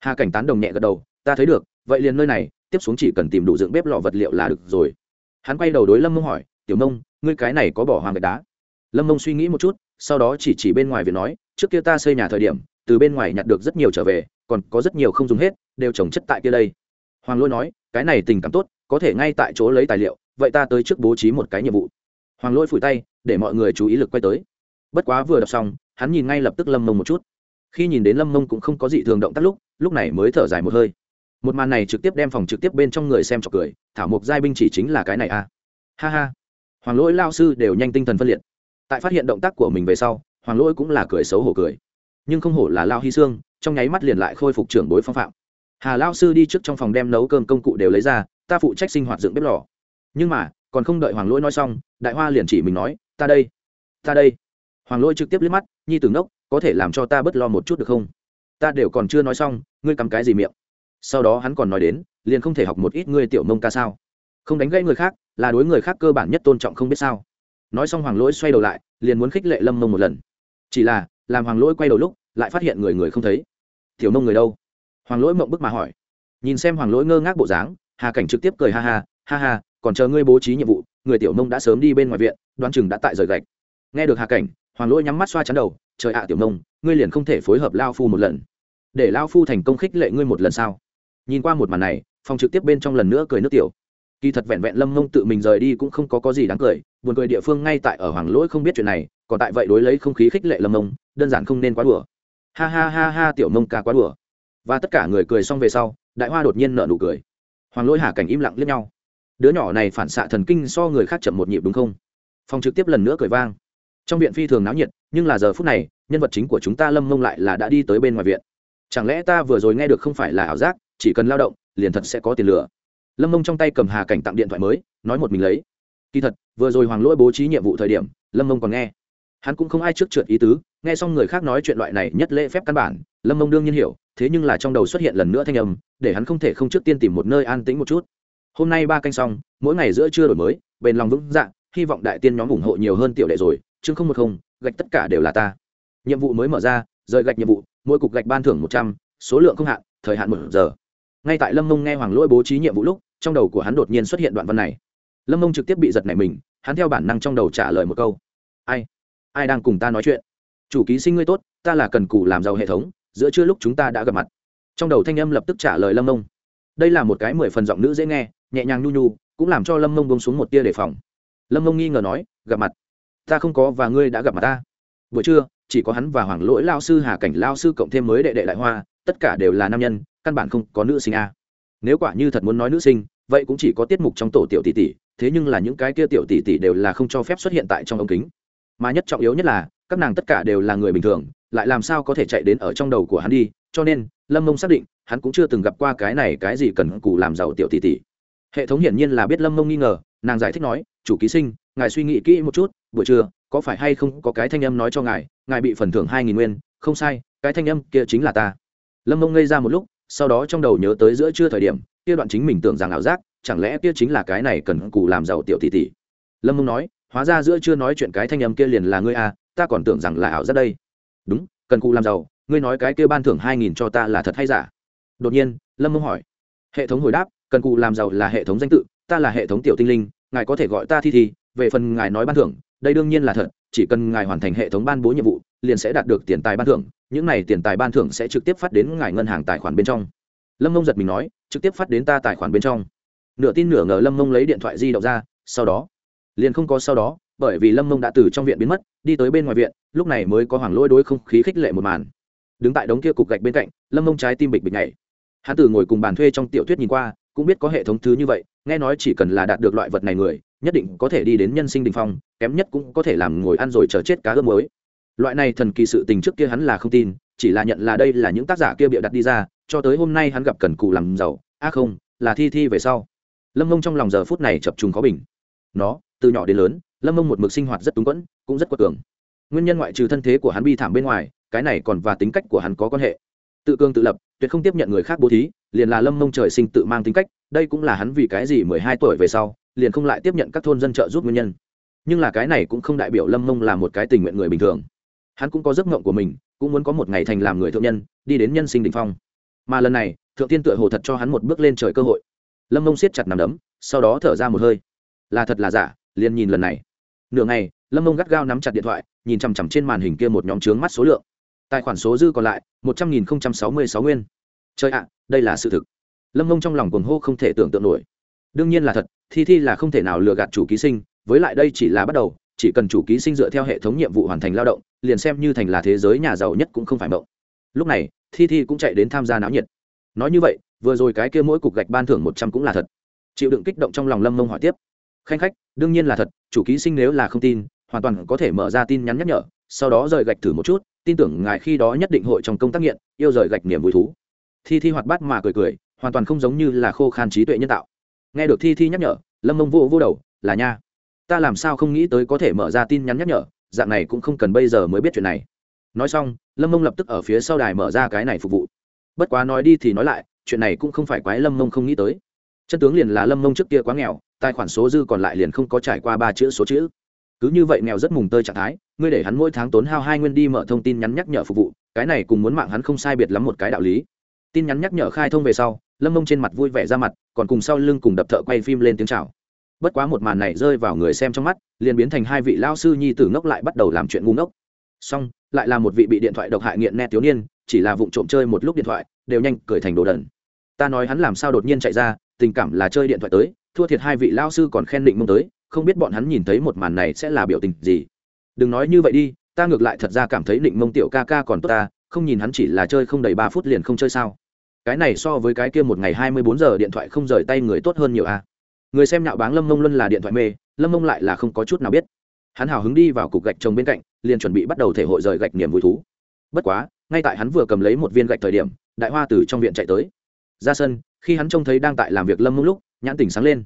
Hà cảnh tán đồng nhẹ gật đầu, ta thấy được, vậy liền nơi này, tiếp xuống chỉ cần tìm đủ dựng bếp lò vật liệu là được rồi. Hắn quay đầu đối lâm mông hỏi, tiểu mông, ngươi cái này có bỏ hoàng gạch đá? Lâm mông suy nghĩ một chút, sau đó chỉ chỉ bên ngoài việc nói trước kia ta xây nhà thời điểm, từ bên ngoài nhặt được rất nhiều trở về, còn có rất nhiều không dùng hết, đều trồng chất tại kia đây. Hoàng lôi nói, cái này tình cảm tốt, có thể ngay tại chỗ lấy tài liệu, vậy ta tới trước bố trí một cái nhiệm vụ. Hoàng lôi phủi tay, để mọi người chú ý lực quay tới. Bất quá vừa đọc xong, hắn nhìn ngay lập tức lâm mông một chút. Khi nhìn đến lâm mông cũng không có gì thường động tác lúc lúc này mới thở dài một hơi. Một màn này trực tiếp đem phòng trực tiếp bên trong người xem trọc cười, thảo mộc giai binh chỉ chính là cái này à? Ha ha. Hoàng lỗi lao sư đều nhanh tinh thần phân liệt. Tại phát hiện động tác của mình về sau hoàng lỗi cũng là cười xấu hổ cười. Nhưng không hổ là lao hy xương trong nháy mắt liền lại khôi phục trưởng bối phong phạm. Hà lao sư đi trước trong phòng đem nấu cơm công cụ đều lấy ra, ta phụ trách sinh hoạt dựng bếp lò. Nhưng mà, còn không đợi hoàng lỗi nói xong, đại hoa liền chỉ mình nói, ta đây ta đây. Hoàng lỗi trực tiếp liếc mắt, nhi tử đốc có thể làm cho ta bớt lo một chút được không? Ta đều còn chưa nói xong, ngươi cắm cái gì miệng? Sau đó hắn còn nói đến, liền không thể học một ít ngươi tiểu mông ca sao? Không đánh gãy người khác, là đối người khác cơ bản nhất tôn trọng không biết sao. Nói xong hoàng lỗi xoay đầu lại, liền muốn khích lệ lâm mông một lần chỉ là, làm hoàng lỗi quay đầu lúc, lại phát hiện người người không thấy. Tiểu nông người đâu? Hoàng lỗi mộng bức mà hỏi. Nhìn xem hoàng lỗi ngơ ngác bộ dáng, hà cảnh trực tiếp cười ha ha ha ha, còn chờ ngươi bố trí nhiệm vụ, người tiểu nông đã sớm đi bên ngoài viện đoan chừng đã tại rời gạch. Nghe được hà cảnh, hoàng lỗi nhắm mắt xoa chắn đầu, trời ạ, tiểu nông, ngươi liền không thể phối hợp lao phu một lần. Để lao phu thành công khích lệ ngươi một lần sao? Nhìn qua một màn này, phòng trực tiếp bên trong lần nữa cười nước tiểu kỳ thật vẹn vẹn lâm mông tự mình rời đi cũng không có có gì đáng cười, buồn cười địa phương ngay tại ở hoàng lỗi không biết chuyện này, còn tại vậy đối lấy không khí khích lệ lâm mông đơn giản không nên quá đùa. Ha ha ha ha, tiểu mông ca quá đùa. Và tất cả người cười xong về sau, đại hoa đột nhiên nợ nụ cười. Hoàng lỗi hà cảnh im lặng liếc nhau. Đứa nhỏ này phản xạ thần kinh so người khác chậm một nhịp đúng không? Phòng trực tiếp lần nữa cười vang. Trong viện phi thường náo nhiệt, nhưng là giờ phút này, nhân vật chính của chúng ta lâm mông lại là đã đi tới bên ngoài viện. Chẳng lẽ ta vừa rồi nghe được không phải là ảo giác, chỉ cần lao động, liền thật sẽ có tiền lửa lâm mông trong tay cầm hà cảnh tặng điện thoại mới, nói một mình lấy. Kỳ thật, vừa rồi hoàng lỗi bố trí nhiệm vụ thời điểm, lâm mông còn nghe. Hắn cũng không ai trước trượt ý tứ, nghe xong người khác nói chuyện loại này nhất lễ phép căn bản, lâm mông đương nhiên hiểu, thế nhưng là trong đầu xuất hiện lần nữa thanh âm, để hắn không thể không trước tiên tìm một nơi an tĩnh một chút. Hôm nay ba canh xong, mỗi ngày giữa trưa đổi mới, bền lòng vững dạng hy vọng đại tiên nhóm ủng hộ nhiều hơn tiểu đệ rồi, chương không một không, gạch tất cả đều là ta. Nhiệm vụ mới mở ra, rời gạch nhiệm vụ, mỗi cục gạch ban thưởng một trăm, số lượng không hạn, thời hạn một giờ. Ngay tại lâm mông nghe hoàng lỗi bố trí nhiệm vụ lúc trong đầu của hắn đột nhiên xuất hiện đoạn văn này. Lâm mông trực tiếp bị giật nảy mình, hắn theo bản năng trong đầu trả lời một câu. Ai? Ai đang cùng ta nói chuyện? Chủ ký sinh ngươi tốt, ta là cần cù làm giàu hệ thống, giữa trưa lúc chúng ta đã gặp mặt. Trong đầu thanh âm lập tức trả lời lâm mông. Đây là một cái mười phần giọng nữ dễ nghe, nhẹ nhàng nhu nhu, cũng làm cho lâm mông bông xuống một tia đề phòng. Lâm mông nghi ngờ nói, gặp mặt? Ta không có và ngươi đã gặp mặt ta. Buổi trưa, chỉ có hắn và hoàng lỗi lao sư hà cảnh lao sư cộng thêm mới đệ đệ đại hoa, tất cả đều là nam nhân, căn bản không có nữ sinh a nếu quả như thật muốn nói nữ sinh, vậy cũng chỉ có tiết mục trong tổ tiểu tỷ tỷ, thế nhưng là những cái kia tiểu tỷ tỷ đều là không cho phép xuất hiện tại trong ống kính. Mà nhất trọng yếu nhất là, các nàng tất cả đều là người bình thường, lại làm sao có thể chạy đến ở trong đầu của hắn đi, cho nên, lâm mông xác định, hắn cũng chưa từng gặp qua cái này cái gì cần cù làm giàu tiểu tỷ tỷ. Hệ thống hiển nhiên là biết lâm mông nghi ngờ, nàng giải thích nói, chủ ký sinh, ngài suy nghĩ kỹ một chút, buổi trưa, có phải hay không có cái thanh âm nói cho ngài ngài bị phần thưởng hai nghìn nguyên, không sai, cái thanh âm kia chính là ta. Lâm mông ngây ra một lúc sau đó trong đầu nhớ tới giữa trưa thời điểm, kia đoạn chính mình tưởng rằng ảo giác, chẳng lẽ kia chính là cái này cần cù làm giàu tiểu tỷ tỷ? Lâm mông nói, hóa ra giữa chưa nói chuyện cái thanh âm kia liền là ngươi à ta còn tưởng rằng là ảo giác đây. Đúng, cần cù làm giàu, ngươi nói cái kia ban thưởng hai nghìn cho ta là thật hay giả? Đột nhiên, lâm mông hỏi. Hệ thống hồi đáp, cần cù làm giàu là hệ thống danh tự, ta là hệ thống tiểu tinh linh, ngài có thể gọi ta thi thi, về phần ngài nói ban thưởng, đây đương nhiên là thật, chỉ cần ngài hoàn thành hệ thống ban bố nhiệm vụ, liền sẽ đạt được tiền tài ban thưởng những này tiền tài ban thưởng sẽ trực tiếp phát đến ngài ngân hàng tài khoản bên trong. Lâm mông giật mình nói, trực tiếp phát đến ta tài khoản bên trong. Nửa tin nửa ngờ lâm mông lấy điện thoại di động ra, sau đó, liền không có sau đó, bởi vì lâm mông đã từ trong viện biến mất, đi tới bên ngoài viện, lúc này mới có hoàng lôi đối không khí khích lệ một màn. Đứng tại đống kia cục gạch bên cạnh, lâm mông trái tim bịch bịch nhảy. Hắn từ ngồi cùng bàn thuê trong tiểu thuyết nhìn qua, cũng biết có hệ thống thứ như vậy, nghe nói chỉ cần là đạt được loại vật này người, nhất định có thể đi đến nhân sinh đình phong, kém nhất cũng có thể làm ngồi ăn rồi chờ chết cá ướp mới loại này thần kỳ sự tình trước kia hắn là không tin, chỉ là nhận là đây là những tác giả kia bịa đặt đi ra, cho tới hôm nay hắn gặp cần cù làm giàu. Á không, là thi thi về sau. Lâm mông trong lòng giờ phút này chập trùng khó bình. Nó, từ nhỏ đến lớn, lâm mông một mực sinh hoạt rất túng quẫn, cũng rất quật cường. Nguyên nhân ngoại trừ thân thế của hắn bi thảm bên ngoài, cái này còn và tính cách của hắn có quan hệ. Tự cương tự lập, tuyệt không tiếp nhận người khác bố thí, liền là lâm mông trời sinh tự mang tính cách, đây cũng là hắn vì cái gì mười hai tuổi về sau, liền không lại tiếp nhận các thôn dân trợ giúp nguyên nhân. Nhưng là cái này cũng không đại biểu lâm mông là một cái tình nguyện người bình thường hắn cũng có giấc mộng của mình, cũng muốn có một ngày thành làm người thượng nhân, đi đến nhân sinh đ ỉ n h phong. Mà lần này, thượng tiên tựa hồ thật cho hắn một bước lên trời cơ hội. Lâm mông siết chặt nằm đấm, sau đó thở ra một hơi. Là thật là giả, liền nhìn lần này. Nửa ngày, lâm mông gắt gao nắm chặt điện thoại, nhìn chằm chằm trên màn hình kia một nhóm trướng mắt số lượng. Tài khoản số dư còn lại, một trăm nghìn sáu mươi sáu nguyên. Chơi ạ, đây là sự thực. Lâm mông trong lòng cuồng hô không thể tưởng tượng nổi. Đương nhiên là thật, thi thi là không thể nào lừa gạt chủ ký sinh, với lại đây chỉ là bắt đầu chỉ cần chủ ký sinh dựa theo hệ thống nhiệm vụ hoàn thành lao động, liền xem như thành là thế giới nhà giàu nhất cũng không phải mộng. Lúc này, thi thi cũng chạy đến tham gia náo nhiệt. Nói như vậy, vừa rồi cái kia mỗi cục gạch ban thưởng một trăm cũng là thật. Chịu đựng kích động trong lòng lâm mông hỏi tiếp. Khanh khách, đương nhiên là thật, chủ ký sinh nếu là không tin, hoàn toàn có thể mở ra tin nhắn nhắc nhở, sau đó rời gạch thử một chút, tin tưởng ngài khi đó nhất định hội trong công tác nghiện, yêu rời gạch niềm vui thú. Thi thi hoạt bát mà cười cười, hoàn toàn không giống như là khô khan trí tuệ nhân tạo. Nghe được thi thi nhắc nhở, lâm mông vô vô đầu, là nha ta làm sao không nghĩ tới có thể mở ra tin nhắn nhắc nhở, dạng này cũng không cần bây giờ mới biết chuyện này. Nói xong, lâm mông lập tức ở phía sau đài mở ra cái này phục vụ. Bất quá nói đi thì nói lại, chuyện này cũng không phải quái lâm mông không nghĩ tới. Chân tướng liền là lâm mông trước kia quá nghèo, tài khoản số dư còn lại liền không có trải qua ba chữ số chữ. Cứ như vậy nghèo rất mùng tơi trạng thái, ngươi để hắn mỗi tháng tốn hao hai nguyên đi mở thông tin nhắn nhắc nhở phục vụ, cái này cùng muốn mạng hắn không sai biệt lắm một cái đạo lý. Tin nhắn nhắc nhở khai thông về sau, lâm mông trên mặt vui vẻ ra mặt, còn cùng sau lưng cùng đập thợ quay phim lên tiếng chào bất quá một màn này rơi vào người xem trong mắt, liền biến thành hai vị lao sư nhi tử ngốc lại bắt đầu làm chuyện ngu ngốc. Xong, lại là một vị bị điện thoại độc hại nghiện nét thiếu niên, chỉ là vụ trộm chơi một lúc điện thoại, đều nhanh cười thành đồ đần. Ta nói hắn làm sao đột nhiên chạy ra, tình cảm là chơi điện thoại tới, thua thiệt hai vị lao sư còn khen định mông tới, không biết bọn hắn nhìn thấy một màn này sẽ là biểu tình gì. Đừng nói như vậy đi, ta ngược lại thật ra cảm thấy định mông tiểu ca ca còn tốt ta, không nhìn hắn chỉ là chơi không đầy ba phút liền không chơi sao. Cái này so với cái kia một ngày hai mươi bốn giờ điện thoại không rời tay người tốt hơn nhiều a người xem nhạo báng lâm mông luân là điện thoại mê, lâm mông lại là không có chút nào biết. Hắn hào hứng đi vào cục gạch trồng bên cạnh, liền chuẩn bị bắt đầu thể hội rời gạch niềm vui thú. Bất quá, ngay tại hắn vừa cầm lấy một viên gạch thời điểm, đại hoa từ trong viện chạy tới. Ra sân, khi hắn trông thấy đang tại làm việc lâm mông lúc, nhãn tỉnh sáng lên.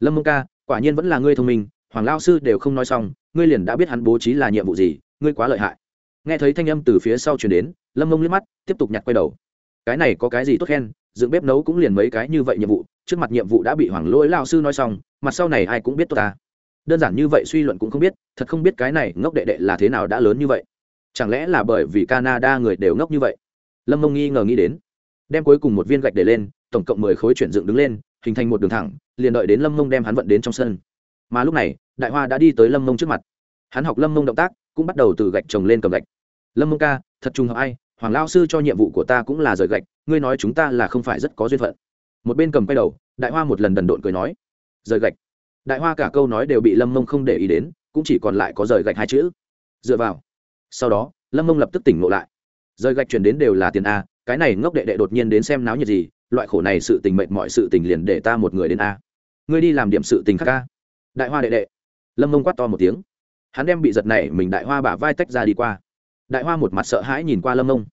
Lâm mông ca, quả nhiên vẫn là ngươi thông minh, hoàng lao sư đều không nói xong, ngươi liền đã biết hắn bố trí là nhiệm vụ gì, ngươi quá lợi hại. Nghe thấy thanh âm từ phía sau chuyển đến, lâm mông liếc mắt, tiếp tục nhặt quay đầu. Cái này có cái gì tốt khen, dựng bếp nấu cũng liền mấy cái như vậy nhiệm vụ trước mặt nhiệm vụ đã bị hoàng lỗi lao sư nói xong, mặt sau này ai cũng biết tôi ta. Đơn giản như vậy suy luận cũng không biết, thật không biết cái này ngốc đệ đệ là thế nào đã lớn như vậy. Chẳng lẽ là bởi vì canada người đều ngốc như vậy? Lâm mông nghi ngờ nghĩ đến. Đem cuối cùng một viên gạch để lên, tổng cộng mười khối chuyển dựng đứng lên, hình thành một đường thẳng, liền đợi đến lâm mông đem hắn vận đến trong sân. Mà lúc này, đại hoa đã đi tới lâm mông trước mặt. Hắn học lâm mông động tác, cũng bắt đầu từ gạch trồng lên cầm gạch. Lâm mông ca, thật trùng hợp ai? Hoàng lao sư cho nhiệm vụ của ta cũng là rời gạch, ngươi nói chúng ta là không phải rất có duyên phận một bên cầm quay đầu, đại hoa một lần đần độn cười nói, rời gạch. Đại hoa cả câu nói đều bị lâm mông không để ý đến, cũng chỉ còn lại có rời gạch hai chữ. Dựa vào. Sau đó, lâm mông lập tức tỉnh ngộ lại. Rời gạch chuyển đến đều là tiền a, cái này ngốc đệ đệ đột nhiên đến xem náo nhiệt gì, loại khổ này sự tình mệnh mọi sự tình liền để ta một người đến a. Ngươi đi làm điểm sự tình khác a. Đại hoa đệ đệ. Lâm mông quát to một tiếng. Hắn đem bị giật này mình đại hoa bả vai tách ra đi qua. Đại hoa một mặt sợ hãi nhìn qua lâm mông.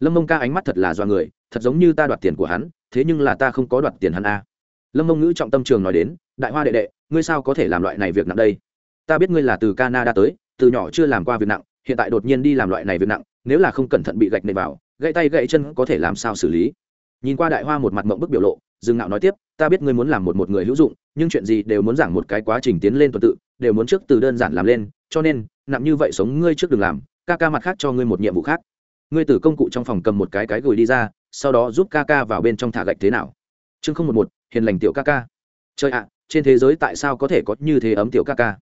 Lâm mông ca ánh mắt thật là do người, thật giống như ta đoạt tiền của hắn thế nhưng là ta không có đoạt tiền hắn a. Lâm mông ngữ trọng tâm trường nói đến, đại hoa đệ đệ, ngươi sao có thể làm loại này việc nặng đây? Ta biết ngươi là từ canada tới, từ nhỏ chưa làm qua việc nặng, hiện tại đột nhiên đi làm loại này việc nặng, nếu là không cẩn thận bị gạch nệ vào, gãy tay gãy chân có thể làm sao xử lý? Nhìn qua đại hoa một mặt mộng bức biểu lộ, dương ngạo nói tiếp, ta biết ngươi muốn làm một một người hữu dụng, nhưng chuyện gì đều muốn giảng một cái quá trình tiến lên tuần tự, đều muốn trước từ đơn giản làm lên, cho nên, nặng như vậy sống ngươi trước đừng làm, ca ca mặt khác cho ngươi một nhiệm vụ khác. Ngươi từ công cụ trong phòng cầm một cái cái gửi đi ra sau đó giúp ca ca vào bên trong thả gạch thế nào? Chương không một một, hiền lành tiểu ca ca. Chơi ạ, trên thế giới tại sao có thể có như thế ấm tiểu ca ca?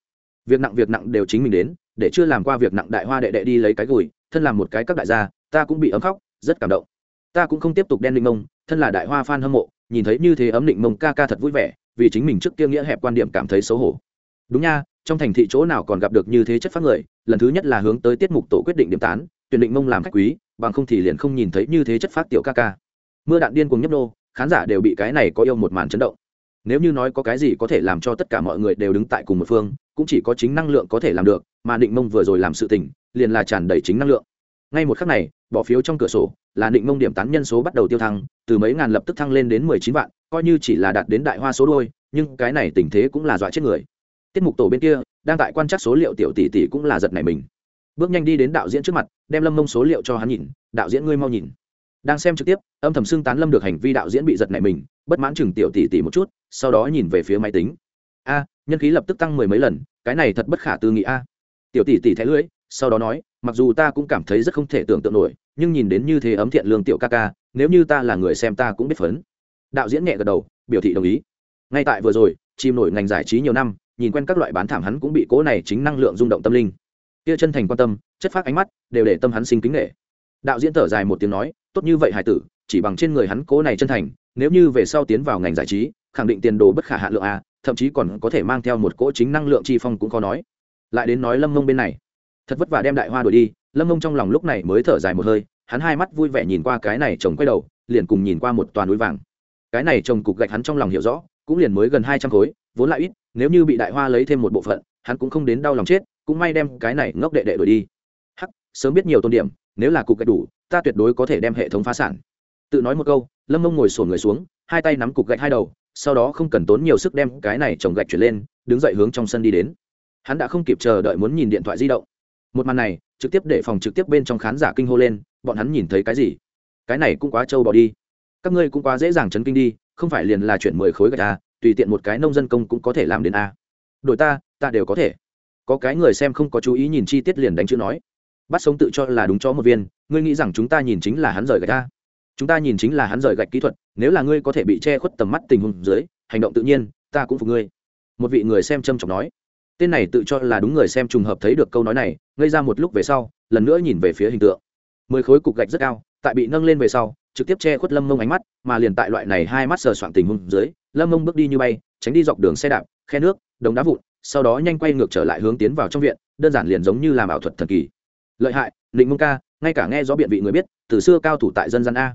Việc nặng việc nặng đều chính mình đến, để chưa làm qua việc nặng đại hoa đệ đệ đi lấy cái gùi, thân làm một cái các đại gia, ta cũng bị ấm khóc, rất cảm động. Ta cũng không tiếp tục đen định mông, thân là đại hoa f a n hâm mộ, nhìn thấy như thế ấm định mông ca ca thật vui vẻ, vì chính mình trước kia nghĩa hẹp quan điểm cảm thấy xấu hổ. Đúng nha, trong thành thị chỗ nào còn gặp được như thế chất phát người, lần thứ nhất là hướng tới tiết mục tổ quyết định điểm tán tuyển định mông làm khách quý, bằng không thì liền không nhìn thấy như thế chất phát tiểu ca ca. Mưa đạn điên cùng nhấp nô, khán giả đều bị cái này có yêu một màn chấn động. Nếu như nói có cái gì có thể làm cho tất cả mọi người đều đứng tại cùng một phương, cũng chỉ có chính năng lượng có thể làm được, mà định mông vừa rồi làm sự tình, liền là tràn đầy chính năng lượng. Ngay một khắc này, bỏ phiếu trong cửa sổ, là định mông điểm tán nhân số bắt đầu tiêu thăng, từ mấy ngàn lập tức thăng lên đến mười chín vạn, coi như chỉ là đạt đến đại hoa số đôi, nhưng cái này tình thế cũng là dọa chết người. Tiết mục tổ bên kia, đang tại quan trắc số liệu tiểu tỷ tỷ cũng là giật này mình bước nhanh đi đến đạo diễn trước mặt, đem lâm mông số liệu cho hắn nhìn, đạo diễn ngươi mau nhìn. Đang xem trực tiếp, âm thầm xưng tán lâm được hành vi đạo diễn bị giật này mình, bất mãn chừng tiểu tỷ tỷ một chút, sau đó nhìn về phía máy tính. A, nhân khí lập tức tăng mười mấy lần, cái này thật bất khả tư nghị a. Tiểu tỷ tỷ thẻ lưỡi, sau đó nói, mặc dù ta cũng cảm thấy rất không thể tưởng tượng nổi, nhưng nhìn đến như thế ấm thiện lương tiểu ca ca, nếu như ta là người xem ta cũng biết phấn. Đạo diễn nhẹ gật đầu, biểu thị đồng ý. Ngay tại vừa rồi, chìm nổi ngành giải trí nhiều năm, nhìn quen các loại bán thảm hắn cũng bị cố này chính năng lượng rung động tâm linh kia chân thành quan tâm, chất phát ánh mắt, đều để tâm hắn sinh kính nghệ đạo diễn thở dài một tiếng nói, tốt như vậy, hải tử, chỉ bằng trên người hắn cố này chân thành, nếu như về sau tiến vào ngành giải trí, khẳng định tiền đồ bất khả hạ lượng a, thậm chí còn có thể mang theo một cỗ chính năng lượng chi phong cũng khó nói. Lại đến nói lâm mông bên này. Thật vất vả đem đại hoa đuổi đi, lâm mông trong lòng lúc này mới thở dài một hơi, hắn hai mắt vui vẻ nhìn qua cái này chồng quay đầu, liền cùng nhìn qua một toàn núi vàng. Cái này chồng cục gạch hắn trong lòng hiểu rõ, cũng liền mới gần hai trăm khối, vốn lại ít, nếu như bị đại hoa lấy thêm một bộ phận, hắn cũng không đến đau lòng chết cũng may đem cái này ngốc đệ đệ đuổi đi. Hắc, sớm biết nhiều tôn điểm, nếu là cục gạch đủ, ta tuyệt đối có thể đem hệ thống phá sản. Tự nói một câu, lâm mông ngồi sổn người xuống, hai tay nắm cục gạch hai đầu, sau đó không cần tốn nhiều sức đem cái này trồng gạch chuyển lên, đứng dậy hướng trong sân đi đến. Hắn đã không kịp chờ đợi muốn nhìn điện thoại di động. Một màn này, trực tiếp để phòng trực tiếp bên trong khán giả kinh hô lên, bọn hắn nhìn thấy cái gì? Cái này cũng quá trâu bỏ đi. Các ngươi cũng quá dễ dàng chấn kinh đi, không phải liền là chuyển mười khối gạch a tùy tiện một cái nông dân công cũng có thể làm đến à. a đội ta ta đều có thể có cái người xem không có chú ý nhìn chi tiết liền đánh chữ nói. Bắt sống tự cho là đúng cho một viên, ngươi nghĩ rằng chúng ta nhìn chính là hắn rời gạch ta chúng ta nhìn chính là hắn rời gạch kỹ thuật, nếu là ngươi có thể bị che khuất tầm mắt tình huống dưới, hành động tự nhiên, ta cũng phục ngươi. Một vị người xem trầm trọng nói. Tên này tự cho là đúng người xem trùng hợp thấy được câu nói này, ngây ra một lúc về sau, lần nữa nhìn về phía hình tượng. Mười khối cục gạch rất cao, tại bị nâng lên về sau, trực tiếp che khuất lâm mông ánh mắt, mà liền tại loại này hai mắt sờ soạn tình huống dưới, lâm mông bước đi như bay, tránh đi dọc đường xe đạp, khe nước, đống đá vụn sau đó nhanh quay ngược trở lại hướng tiến vào trong viện, đơn giản liền giống như làm ảo thuật thần kỳ. Lợi hại định mông ca, ngay cả nghe rõ biện vị người biết, từ xưa cao thủ tại dân gian a.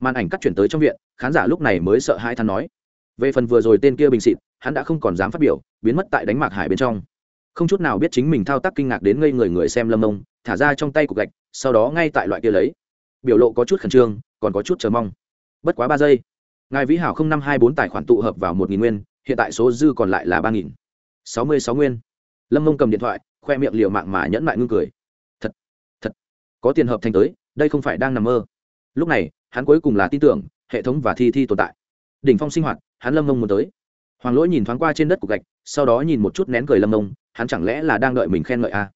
Màn ảnh cắt chuyển tới trong viện, khán giả lúc này mới sợ hai than nói. Về phần vừa rồi tên kia bình xịt hắn đã không còn dám phát biểu, biến mất tại đánh mạc hải bên trong. Không chút nào biết chính mình thao tác kinh ngạc đến ngây người người xem lâm ông thả ra trong tay cục gạch, sau đó ngay tại loại kia lấy. Biểu lộ có chút khẩn trương, còn có chút chờ mong. Bất quá ba giây. Ngài vĩ hảo không năm hai bốn tài khoản tụ hợp vào một nghìn nguyên, hiện tại số dư còn lại là ba nghìn sáu mươi sáu nguyên. Lâm mông cầm điện thoại, khoe miệng liều mạng mà nhẫn mại ngưng cười. Thật thật, có tiền hợp thành tới, đây không phải đang nằm mơ. Lúc này, hắn cuối cùng là tin tưởng, hệ thống và thi thi tồn tại. Đỉnh phong sinh hoạt, hắn lâm mông muốn tới. Hoàng lỗi nhìn thoáng qua trên đất cục gạch, sau đó nhìn một chút nén cười lâm mông, hắn chẳng lẽ là đang đợi mình khen ngợi à?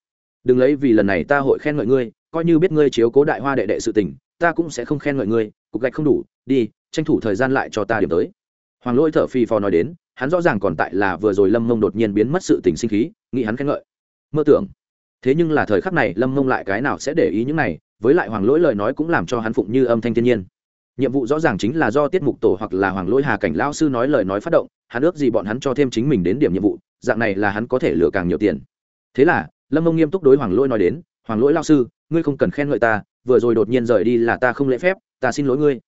đừng lấy vì lần này ta hội khen ngợi ngươi, coi như biết ngươi chiếu cố đại hoa đệ đệ sự tình, ta cũng sẽ không khen ngợi ngươi, cục gạch không đủ, đi, tranh thủ thời gian lại cho ta điểm tới hoàng lỗi thở phì phò nói đến, hắn rõ ràng còn tại là vừa rồi lâm mông đột nhiên biến mất sự tình sinh khí, nghĩ hắn khen ngợi. Mơ tưởng. Thế nhưng là thời khắc này lâm mông lại cái nào sẽ để ý những này, với lại hoàng lỗi lời nói cũng làm cho hắn phụng như âm thanh thiên nhiên. Nhiệm vụ rõ ràng chính là do tiết mục tổ hoặc là hoàng lỗi hà cảnh lao sư nói lời nói phát động, hắn ước gì bọn hắn cho thêm chính mình đến điểm nhiệm vụ, dạng này là hắn có thể lừa càng nhiều tiền. Thế là, lâm mông nghiêm túc đối hoàng lỗi nói đến, hoàng lỗi lao sư, ngươi không cần khen ngợi ta, vừa rồi đột nhiên rời đi là ta không lễ phép, ta xin lỗi ngươi.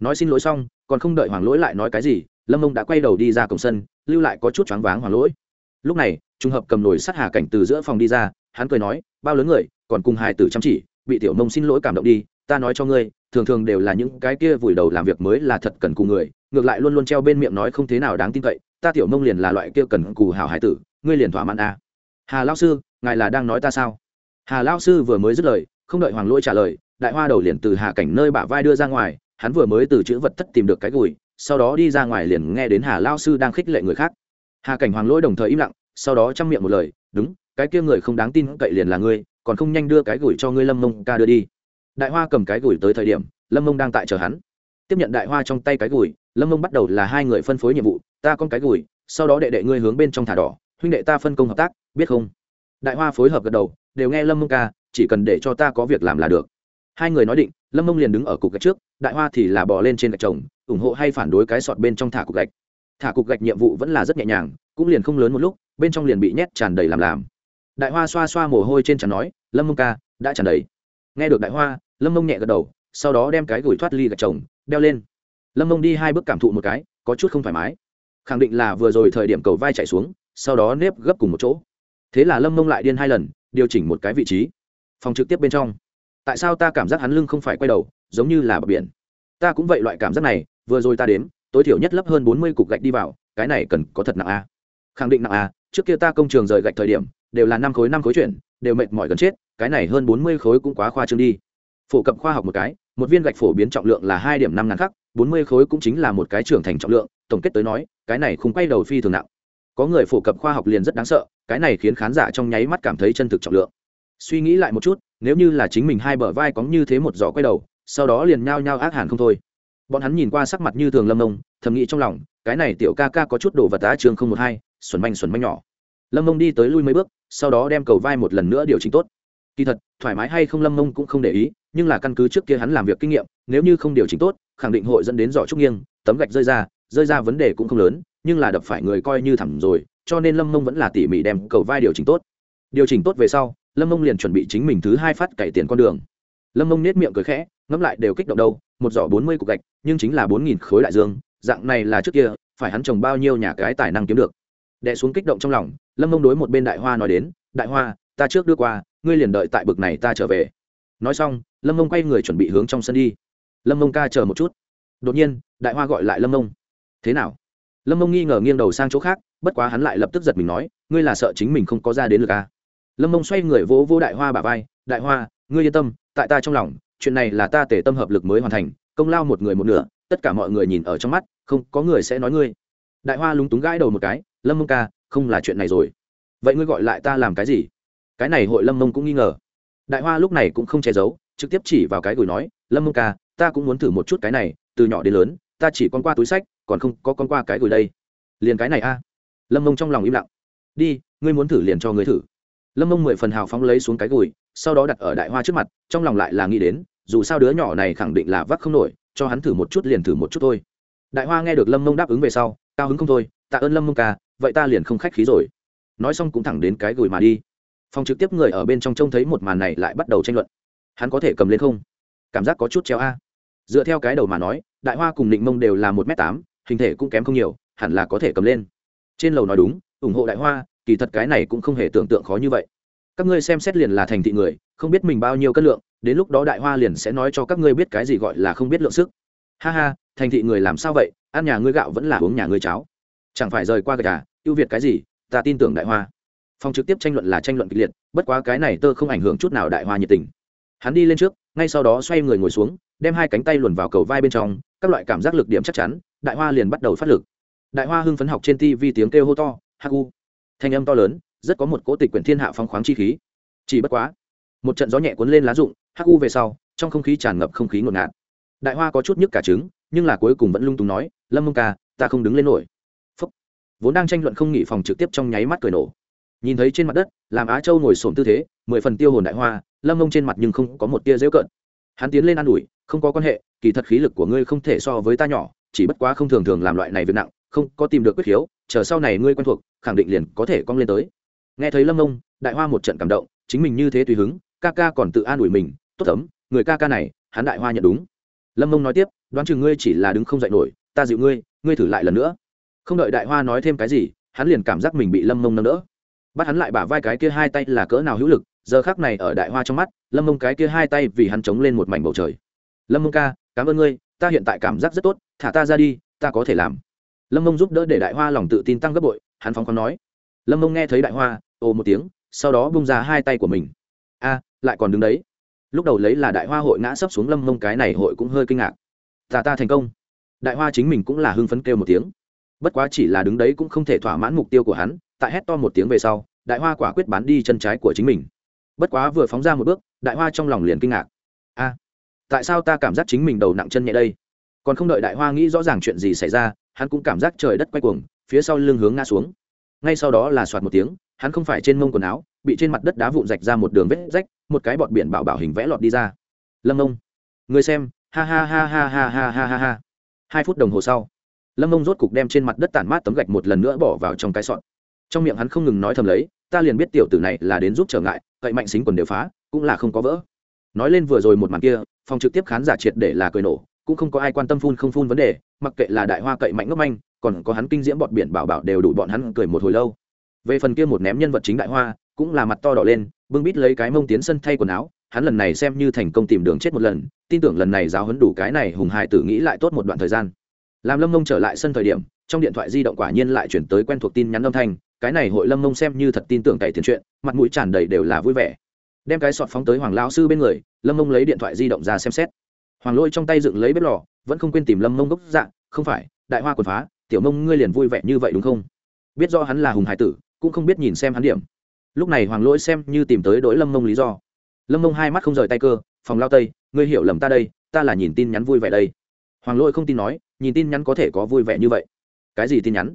Nói xin lỗi xong, còn không đợi hoàng lỗi lại nói cái gì lâm mông đã quay đầu đi ra cổng sân, lưu lại có chút choáng váng hoàng lỗi lúc này, trùng hợp cầm nồi sát hà cảnh từ giữa phòng đi ra, hắn cười nói, bao lớn người, còn cùng hài tử chăm chỉ, bị tiểu mông xin lỗi cảm động đi, ta nói cho ngươi, thường thường đều là những cái kia vùi đầu làm việc mới là thật cần cù người, ngược lại luôn luôn treo bên miệng nói không thế nào đáng tin cậy, ta tiểu mông liền là loại kia cần cù hảo hải tử, ngươi liền thỏa mãn a à. hà lao sư, ngài là đang nói ta sao hà lao sư vừa mới dứt lời, không đợi hoàng lỗi trả lời, đại hoa đầu liền từ hà cảnh nơi bả vai đưa ra ngoài, hắn vừa mới từ chữ vật thất tìm được cái gùi sau đó đi ra ngoài liền nghe đến hà lao sư đang khích lệ người khác. Hà cảnh hoàng lỗi đồng thời im lặng, sau đó chăm miệng một lời, đúng, cái kia người không đáng tin cậy liền là ngươi, còn không nhanh đưa cái gửi cho ngươi lâm mông ca đưa đi. Đại hoa cầm cái gửi tới thời điểm, lâm mông đang tại chờ hắn. Tiếp nhận đại hoa trong tay cái gửi, lâm mông bắt đầu là hai người phân phối nhiệm vụ, ta con cái gửi, sau đó đệ đệ ngươi hướng bên trong thả đỏ, huynh đệ ta phân công hợp tác, biết không? Đại hoa phối hợp gật đầu, đều nghe lâm mông ca, chỉ cần để cho ta có việc làm là được. Hai người nói định lâm mông liền đứng ở cục gạch trước, đại hoa thì là bò lên trên gạch trồng, ủng hộ hay phản đối cái sọt bên trong thả cục gạch. Thả cục gạch nhiệm vụ vẫn là rất nhẹ nhàng, cũng liền không lớn một lúc, bên trong liền bị nhét tràn đầy làm làm. Đại hoa xoa xoa mồ hôi trên trán nói, lâm mông ca, đã tràn đầy. Nghe được đại hoa, lâm mông nhẹ gật đầu, sau đó đem cái gửi thoát ly gạch chồng đeo lên. Lâm mông đi hai bước cảm thụ một cái, có chút không thoải mái. Khẳng định là vừa rồi thời điểm cầu vai chạy xuống, sau đó nếp gấp cùng một chỗ. Thế là lâm mông lại điên hai lần, điều chỉnh một cái vị trí. Phòng trực tiếp bên trong tại sao ta cảm giác hắn lưng không phải quay đầu, giống như là bờ biển? Ta cũng vậy loại cảm giác này, vừa rồi ta đếm, tối thiểu nhất lấp hơn bốn mươi cục gạch đi vào, cái này cần có thật nặng a khẳng định nặng a trước kia ta công trường rời gạch thời điểm, đều là năm khối năm khối chuyển, đều mệt mỏi gần chết, cái này hơn bốn mươi khối cũng quá khoa trương đi. Phổ cập khoa học một cái, một viên gạch phổ biến trọng lượng là hai điểm năm ngàn khắc, bốn mươi khối cũng chính là một cái trưởng thành trọng lượng, tổng kết tới nói, cái này không quay đầu phi thường nặng. Có người phổ cập khoa học liền rất đáng sợ, cái này khiến khán giả trong nháy mắt cảm thấy chân thực trọng lượng. Suy nghĩ lại một chút nếu như là chính mình hai bờ vai có như thế một giỏ quay đầu, sau đó liền nhao nhao ác hàn không thôi. Bọn hắn nhìn qua sắc mặt như thường lâm nông thầm nghĩ trong lòng, cái này tiểu ca ca có chút đồ vật á trường không một hai, xuẩn manh xuẩn manh nhỏ. Lâm mông đi tới lui mấy bước, sau đó đem cầu vai một lần nữa điều chỉnh tốt. Kỳ thật, thoải mái hay không lâm mông cũng không để ý, nhưng là căn cứ trước kia hắn làm việc kinh nghiệm, nếu như không điều chỉnh tốt, khẳng định hội dẫn đến giỏ trúc nghiêng, tấm gạch rơi ra rơi ra vấn đề cũng không lớn, nhưng là đập phải người coi như thẳng rồi, cho nên lâm mông vẫn là tỉ mỉ đem cầu vai điều chỉnh tốt. Điều chỉnh tốt về sau lâm mông liền chuẩn bị chính mình thứ hai phát cày tiền con đường lâm mông nết miệng cười khẽ ngẫm lại đều kích động đâu một giỏ bốn mươi cục gạch nhưng chính là bốn nghìn khối đại dương dạng này là trước kia phải hắn trồng bao nhiêu nhà cái tài năng kiếm được đẻ xuống kích động trong lòng lâm mông đối một bên đại hoa nói đến đại hoa ta trước đưa qua ngươi liền đợi tại bực này ta trở về nói xong lâm mông quay người chuẩn bị hướng trong sân đi lâm mông ca chờ một chút đột nhiên đại hoa gọi lại lâm mông thế nào lâm mông nghi ngờ nghiêng đầu sang chỗ khác bất quá hắn lại lập tức giật mình nói ngươi là sợ chính mình không có ra đến được à lâm mông xoay người vỗ vỗ đại hoa bà vai, đại hoa, ngươi yên tâm, tại ta trong lòng, chuyện này là ta tể tâm hợp lực mới hoàn thành, công lao một người một nửa, tất cả mọi người nhìn ở trong mắt, không có người sẽ nói ngươi. Đại hoa lúng túng gãi đầu một cái, lâm mông ca, không là chuyện này rồi. Vậy ngươi gọi lại ta làm cái gì? Cái này hội lâm mông cũng nghi ngờ. Đại hoa lúc này cũng không che giấu, trực tiếp chỉ vào cái gửi nói, lâm mông ca, ta cũng muốn thử một chút cái này, từ nhỏ đến lớn, ta chỉ con qua túi sách, còn không có con qua cái gửi đây. Liền cái này a. Lâm mông trong lòng im lặng. Đi, ngươi muốn thử liền cho ngươi thử lâm mông mười phần hào phóng lấy xuống cái gùi, sau đó đặt ở đại hoa trước mặt, trong lòng lại là nghĩ đến, dù sao đứa nhỏ này khẳng định là vác không nổi, cho hắn thử một chút liền thử một chút thôi. Đại hoa nghe được lâm mông đáp ứng về sau, cao hứng không thôi, tạ ơn lâm mông ca, vậy ta liền không khách khí rồi. Nói xong cũng thẳng đến cái gùi mà đi. Phòng trực tiếp người ở bên trong trông thấy một màn này lại bắt đầu tranh luận. Hắn có thể cầm lên không? Cảm giác có chút treo a. Dựa theo cái đầu mà nói, đại hoa cùng định mông đều là một m tám, hình thể cũng kém không nhiều, hẳn là có thể cầm lên. Trên lầu nói đúng, ủng hộ đại hoa kỳ thật cái này cũng không hề tưởng tượng khó như vậy. Các ngươi xem xét liền là thành thị người, không biết mình bao nhiêu cân lượng, đến lúc đó đại hoa liền sẽ nói cho các ngươi biết cái gì gọi là không biết lượng sức. Ha ha, thành thị người làm sao vậy? Ăn nhà ngươi gạo vẫn là uống nhà ngươi cháo. Chẳng phải rời qua cả à? ưu việt cái gì? Ta tin tưởng đại hoa. Phòng trực tiếp tranh luận là tranh luận kịch liệt, bất quá cái này tơ không ảnh hưởng chút nào đại hoa nhiệt tình. Hắn đi lên trước, ngay sau đó xoay người ngồi xuống, đem hai cánh tay luồn vào cầu vai bên trong, các loại cảm giác lực điểm chắc chắn, đại hoa liền bắt đầu phát lực. Đại hoa hưng phấn học trên tv tiếng kêu hô to, haku u thanh âm to lớn, rất có một cỗ tịch quyển thiên hạ phong khoáng chi khí. Chỉ bất quá, một trận gió nhẹ cuốn lên lá rụng, hắc u về sau, trong không khí tràn ngập không khí ngột ngạt. Đại hoa có chút nhức cả trứng, nhưng là cuối cùng vẫn lung túng nói, lâm mông ca, ta không đứng lên nổi. Phúc. vốn đang tranh luận không nghỉ phòng trực tiếp trong nháy mắt cười nổ. Nhìn thấy trên mặt đất, làm á châu ngồi xổm tư thế, mười phần tiêu hồn đại hoa, lâm mông trên mặt nhưng không có một tia dễu cợt. Hắn tiến lên an ủi, không có quan hệ, kỳ thật khí lực của ngươi không thể so với ta nhỏ, chỉ bất quá không thường thường làm loại này việc nặng không có tìm được quyết khiếu chờ sau này ngươi quen thuộc khẳng định liền có thể cong lên tới. Nghe thấy lâm Nông, đại hoa một trận cảm động chính mình như thế tùy hứng ca ca còn tự an ủi mình tốt tấm người ca ca này hắn đại hoa nhận đúng. Lâm Nông nói tiếp đoán chừng ngươi chỉ là đứng không dậy nổi ta dịu ngươi ngươi thử lại lần nữa. Không đợi đại hoa nói thêm cái gì hắn liền cảm giác mình bị lâm mông nâng đỡ. Bắt hắn lại bả vai cái kia hai tay là cỡ nào hữu lực giờ khác này ở đại hoa trong mắt lâm mông cái kia hai tay vì hắn chống lên một mảnh bầu trời. Lâm mông ca cảm ơn ngươi ta hiện tại cảm giác rất tốt thả ta ra đi ta có thể làm lâm mông giúp đỡ để đại hoa lòng tự tin tăng gấp bội, hắn phóng khoáng nói. Lâm mông nghe thấy đại hoa, ồ một tiếng, sau đó bung ra hai tay của mình. A, lại còn đứng đấy. Lúc đầu lấy là đại hoa hội ngã sấp xuống lâm mông, cái này hội cũng hơi kinh ngạc. Ta ta thành công. Đại hoa chính mình cũng là hưng phấn kêu một tiếng. Bất quá chỉ là đứng đấy cũng không thể thỏa mãn mục tiêu của hắn, tại hét to một tiếng về sau, đại hoa quả quyết bán đi chân trái của chính mình. Bất quá vừa phóng ra một bước, đại hoa trong lòng liền kinh ngạc. A, tại sao ta cảm giác chính mình đầu nặng chân nhẹ đây? Còn không đợi đại hoa nghĩ rõ ràng chuyện gì xảy ra hắn cũng cảm giác trời đất quay cuồng phía sau lưng hướng ngã xuống. Ngay sau đó là soạt một tiếng hắn không phải trên mông quần áo bị trên mặt đất đá vụn rạch ra một đường vết rách một cái bọt biển bảo bảo hình vẽ lọt đi ra. Lâm ông, người xem ha ha ha ha ha ha ha ha ha. Hai phút đồng hồ sau lâm ông rốt cục đem trên mặt đất tản mát tấm gạch một lần nữa bỏ vào trong cái sọn trong miệng hắn không ngừng nói thầm lấy ta liền biết tiểu tử này là đến giúp trở ngại cậy mạnh xính quần đều phá cũng là không có vỡ. Nói lên vừa rồi một màn kia phòng trực tiếp khán giả triệt để là cười nổ cũng không có ai quan tâm phun không phun vấn đề, mặc kệ là đại hoa cậy mạnh ngốc manh, còn có hắn kinh diễm bọt biển bảo bảo đều đủ bọn hắn cười một hồi lâu. Về phần kia một ném nhân vật chính đại hoa, cũng là mặt to đỏ lên, bưng bít lấy cái mông tiến sân thay quần áo, hắn lần này xem như thành công tìm đường chết một lần, tin tưởng lần này giáo hấn đủ cái này hùng hải tử nghĩ lại tốt một đoạn thời gian. Làm lâm mông trở lại sân thời điểm, trong điện thoại di động quả nhiên lại chuyển tới quen thuộc tin nhắn âm thanh, cái này hội lâm mông xem như thật tin tưởng cậy tiền chuyện, mặt mũi tràn đầy đều là vui vẻ. Đem cái sọt phóng tới hoàng lao sư bên người, lâm mông lấy điện thoại di động ra xem xét hoàng lôi trong tay dựng lấy bếp lò, vẫn không quên tìm lâm mông gốc dạng, không phải, đại hoa quần phá, tiểu mông ngươi liền vui vẻ như vậy đúng không? Biết do hắn là hùng hải tử, cũng không biết nhìn xem hắn điểm. Lúc này hoàng lỗi xem như tìm tới đỗi lâm mông lý do. Lâm mông hai mắt không rời tay cơ, phòng lao tây, ngươi hiểu lầm ta đây, ta là nhìn tin nhắn vui vẻ đây. Hoàng lỗi không tin nói, nhìn tin nhắn có thể có vui vẻ như vậy. Cái gì tin nhắn?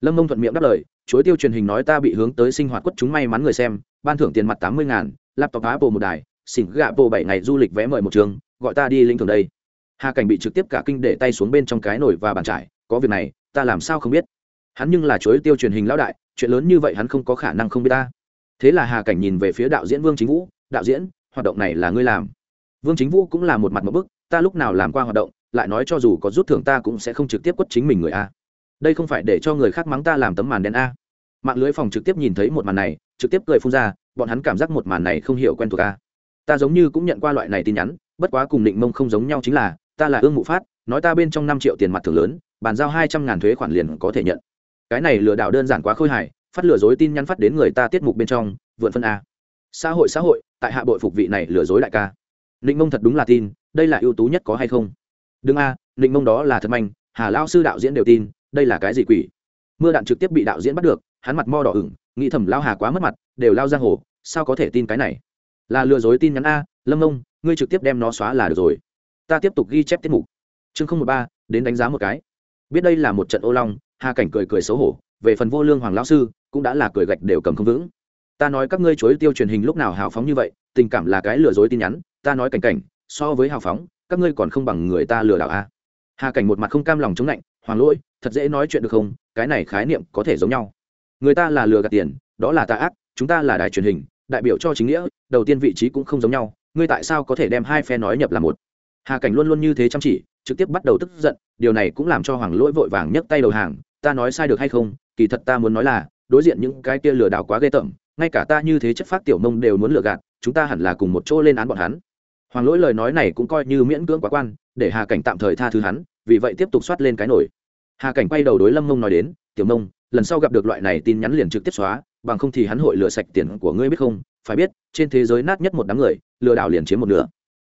Lâm mông thuận miệng đáp lời chối tiêu truyền hình nói ta bị hướng tới sinh hoạt quất chúng may mắn người xem, ban thưởng tiền mặt tám mươi ngàn, laptop apple một đài xỉn gạ bộ bảy ngày du lịch vé mời một trường, gọi ta đi linh thường đây. Hà cảnh bị trực tiếp cả kinh để tay xuống bên trong cái nồi và bàn trải, có việc này, ta làm sao không biết. Hắn nhưng là chối tiêu truyền hình lão đại, chuyện lớn như vậy hắn không có khả năng không biết ta. Thế là hà cảnh nhìn về phía đạo diễn vương chính vũ, đạo diễn, hoạt động này là ngươi làm? Vương chính vũ cũng là một mặt một bức, ta lúc nào làm qua hoạt động, lại nói cho dù có rút thưởng ta cũng sẽ không trực tiếp quất chính mình người a. Đây không phải để cho người khác mắng ta làm tấm màn đen a. Mạng lưới phòng trực tiếp nhìn thấy một màn này, trực tiếp cười phun ra, bọn hắn cảm giác một màn này không hiểu quen thuộc a ta giống như cũng nhận qua loại này tin nhắn, bất quá cùng định mông không giống nhau chính là, ta là ương mụ phát, nói ta bên trong năm triệu tiền mặt thưởng lớn, bàn giao hai trăm ngàn thuế khoản liền có thể nhận. Cái này lừa đảo đơn giản quá khôi hài, phát lừa dối tin nhắn phát đến người ta tiết mục bên trong, vượn phân a. Xã hội xã hội, tại hạ bội phục vị này lừa dối đại ca. Định mông thật đúng là tin, đây là ưu tú nhất có hay không? Đương a định mông đó là thật manh, hà lao sư đạo diễn đều tin, đây là cái gì quỷ? Mưa đạn trực tiếp bị đạo diễn bắt được, hắn mặt mo đỏ ửng, nghĩ thầm lao hà quá mất mặt, đều lao giang hồ, sao có thể tin cái này? Là lừa dối tin nhắn a, lâm ông ngươi trực tiếp đem nó xóa là được rồi. Ta tiếp tục ghi chép tiết mục. Chương không một ba, đến đánh giá một cái. Biết đây là một trận ô long, hà cảnh cười cười xấu hổ, về phần vô lương hoàng lão sư, cũng đã là cười gạch đều cầm không vững. Ta nói các ngươi chối tiêu truyền hình lúc nào hào phóng như vậy, tình cảm là cái lừa dối tin nhắn, ta nói cảnh cảnh, so với hào phóng, các ngươi còn không bằng người ta lừa đảo a. Hà cảnh một mặt không cam lòng chống lạnh, hoàng lỗi, thật dễ nói chuyện được không? Cái này khái niệm có thể giống nhau. Người ta là lừa gạt tiền, đó là tà ác, chúng ta là đài truyền hình đại biểu cho chính nghĩa, đầu tiên vị trí cũng không giống nhau, ngươi tại sao có thể đem hai phe nói nhập là một? Hà cảnh luôn luôn như thế chăm chỉ, trực tiếp bắt đầu tức giận, điều này cũng làm cho hoàng lỗi vội vàng nhấc tay đầu hàng, ta nói sai được hay không? Kỳ thật ta muốn nói là, đối diện những cái kia lừa đảo quá ghê tởm, ngay cả ta như thế chất phát tiểu mông đều muốn lừa gạt, chúng ta hẳn là cùng một chỗ lên án bọn hắn. Hoàng lỗi lời nói này cũng coi như miễn cưỡng quá quan, để hà cảnh tạm thời tha thứ hắn, vì vậy tiếp tục soát lên cái nổi. Hà cảnh quay đầu đối lâm mông nói đến, tiểu mông lần sau gặp được loại này tin nhắn liền trực tiếp xóa, bằng không thì hắn hội lừa sạch tiền của ngươi biết không? Phải biết, trên thế giới nát nhất một đám người, lừa đảo liền chiếm một nửa.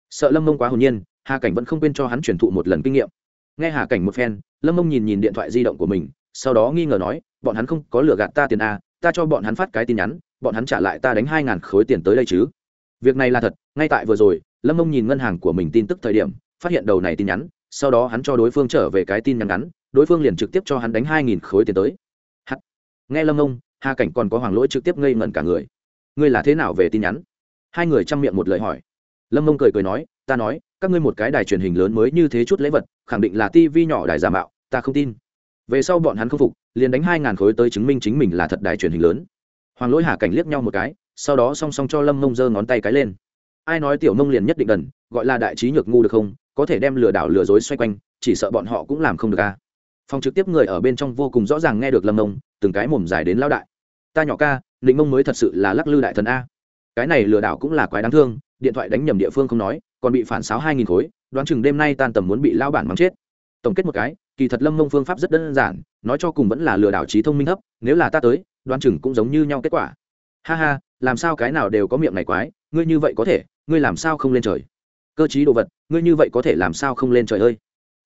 Sợ lâm mông quá hồn nhiên, hà cảnh vẫn không quên cho hắn truyền thụ một lần kinh nghiệm. Nghe hà cảnh một phen, lâm mông nhìn nhìn điện thoại di động của mình, sau đó nghi ngờ nói, bọn hắn không có lừa gạt ta tiền a ta cho bọn hắn phát cái tin nhắn, bọn hắn trả lại ta đánh hai ngàn khối tiền tới đây chứ. Việc này là thật, ngay tại vừa rồi, lâm mông nhìn ngân hàng của mình tin tức thời điểm, phát hiện đầu này tin nhắn, sau đó hắn cho đối phương trở về cái tin nhắn ngắn, đối phương liền trực tiếp cho hắn đánh hai nghìn khối tiền tới nghe lâm ông, hà cảnh còn có hoàng lỗi trực tiếp ngây ngẩn cả người. Ngươi là thế nào về tin nhắn? Hai người chăm miệng một lời hỏi. Lâm mông cười cười nói ta nói các ngươi một cái đài truyền hình lớn mới như thế chút lễ vật khẳng định là tivi nhỏ đài giả mạo ta không tin. Về sau bọn hắn không phục liền đánh hai ngàn khối tới chứng minh chính mình là thật đài truyền hình lớn. Hoàng lỗi hà cảnh liếc nhau một cái sau đó song song cho lâm mông giơ ngón tay cái lên. Ai nói tiểu mông liền nhất định đần gọi là đại trí nhược ngu được không? Có thể đem lừa đảo lừa dối xoay quanh chỉ sợ bọn họ cũng làm không được à? phòng trực tiếp người ở bên trong vô cùng rõ ràng nghe được lâm mông từng cái mồm dài đến lao đại. Ta nhỏ ca định mông mới thật sự là lắc lư đại thần a. Cái này lừa đảo cũng là quái đáng thương, điện thoại đánh nhầm địa phương không nói, còn bị phản xáo hai nghìn khối, đoán chừng đêm nay tan tầm muốn bị lao bản mắng chết. Tổng kết một cái, kỳ thật lâm mông phương pháp rất đơn giản, nói cho cùng vẫn là lừa đảo trí thông minh thấp nếu là ta tới, đoán chừng cũng giống như nhau kết quả. Ha ha, làm sao cái nào đều có miệng này quái, ngươi như vậy có thể, ngươi làm sao không lên trời? Cơ chí đồ vật, ngươi như vậy có thể làm sao không lên trời ơi?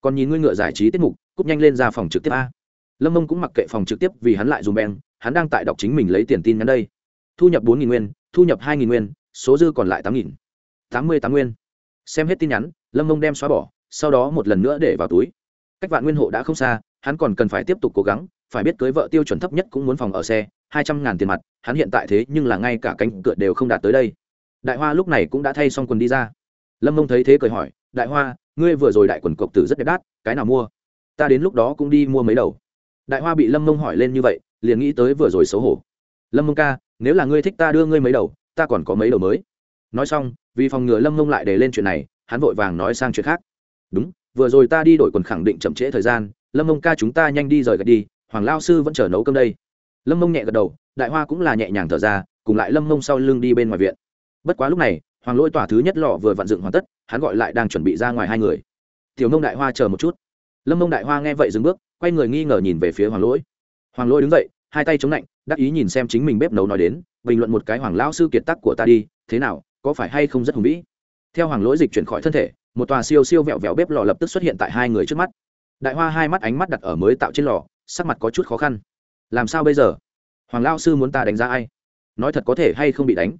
Còn nhìn ngươi ngựa giải trí tiết mục cúp nhanh lên ra phòng trực tiếp a lâm mông cũng mặc kệ phòng trực tiếp vì hắn lại dùng beng, hắn đang tại đọc chính mình lấy tiền tin nhắn đây. Thu nhập bốn nghìn nguyên, thu nhập hai nghìn nguyên, số dư còn lại tám nghìn. Tám mươi tám nguyên. Xem hết tin nhắn, lâm mông đem xóa bỏ, sau đó một lần nữa để vào túi. Cách vạn nguyên hộ đã không xa, hắn còn cần phải tiếp tục cố gắng, phải biết cưới vợ tiêu chuẩn thấp nhất cũng muốn phòng ở xe, hai trăm ngàn tiền mặt, hắn hiện tại thế nhưng là ngay cả cánh cửa đều không đạt tới đây. Đại hoa lúc này cũng đã thay xong quần đi ra. Lâm mông thấy thế cười hỏi, đại hoa, ngươi vừa rồi đại quần cộc tử rất đẹp đắt, cái nào mua? Ta đến lúc đó cũng đi mua mấy đầu đại hoa bị lâm mông hỏi lên như vậy, liền nghĩ tới vừa rồi xấu hổ. Lâm mông ca, nếu là ngươi thích ta đưa ngươi mấy đầu, ta còn có mấy đầu mới. Nói xong, vì phòng ngừa lâm mông lại để lên chuyện này, hắn vội vàng nói sang chuyện khác. Đúng, vừa rồi ta đi đổi quần khẳng định chậm trễ thời gian, lâm mông ca chúng ta nhanh đi rời gật đi, hoàng lao sư vẫn chờ nấu cơm đây. Lâm mông nhẹ gật đầu, đại hoa cũng là nhẹ nhàng thở ra, cùng lại lâm mông sau lưng đi bên ngoài viện. Bất quá lúc này, hoàng lỗi tỏa thứ nhất lọ vừa vặn dựng hoàn tất, hắn gọi lại đang chuẩn bị ra ngoài hai người. Tiểu mông đại hoa chờ một chút. Lâm mông đại hoa nghe vậy dừng bước quay người nghi ngờ nhìn về phía hoàng lỗi. Hoàng lỗi đứng dậy, hai tay chống lạnh, đắc ý nhìn xem chính mình bếp nấu nói đến, bình luận một cái hoàng lão sư kiệt tắc của ta đi, thế nào, có phải hay không rất hùng vĩ? Theo hoàng lỗi dịch chuyển khỏi thân thể, một tòa siêu siêu vẹo vẹo bếp lò lập tức xuất hiện tại hai người trước mắt. Đại hoa hai mắt ánh mắt đặt ở mới tạo trên lò, sắc mặt có chút khó khăn. Làm sao bây giờ? Hoàng lao sư muốn ta đánh giá ai? Nói thật có thể hay không bị đánh?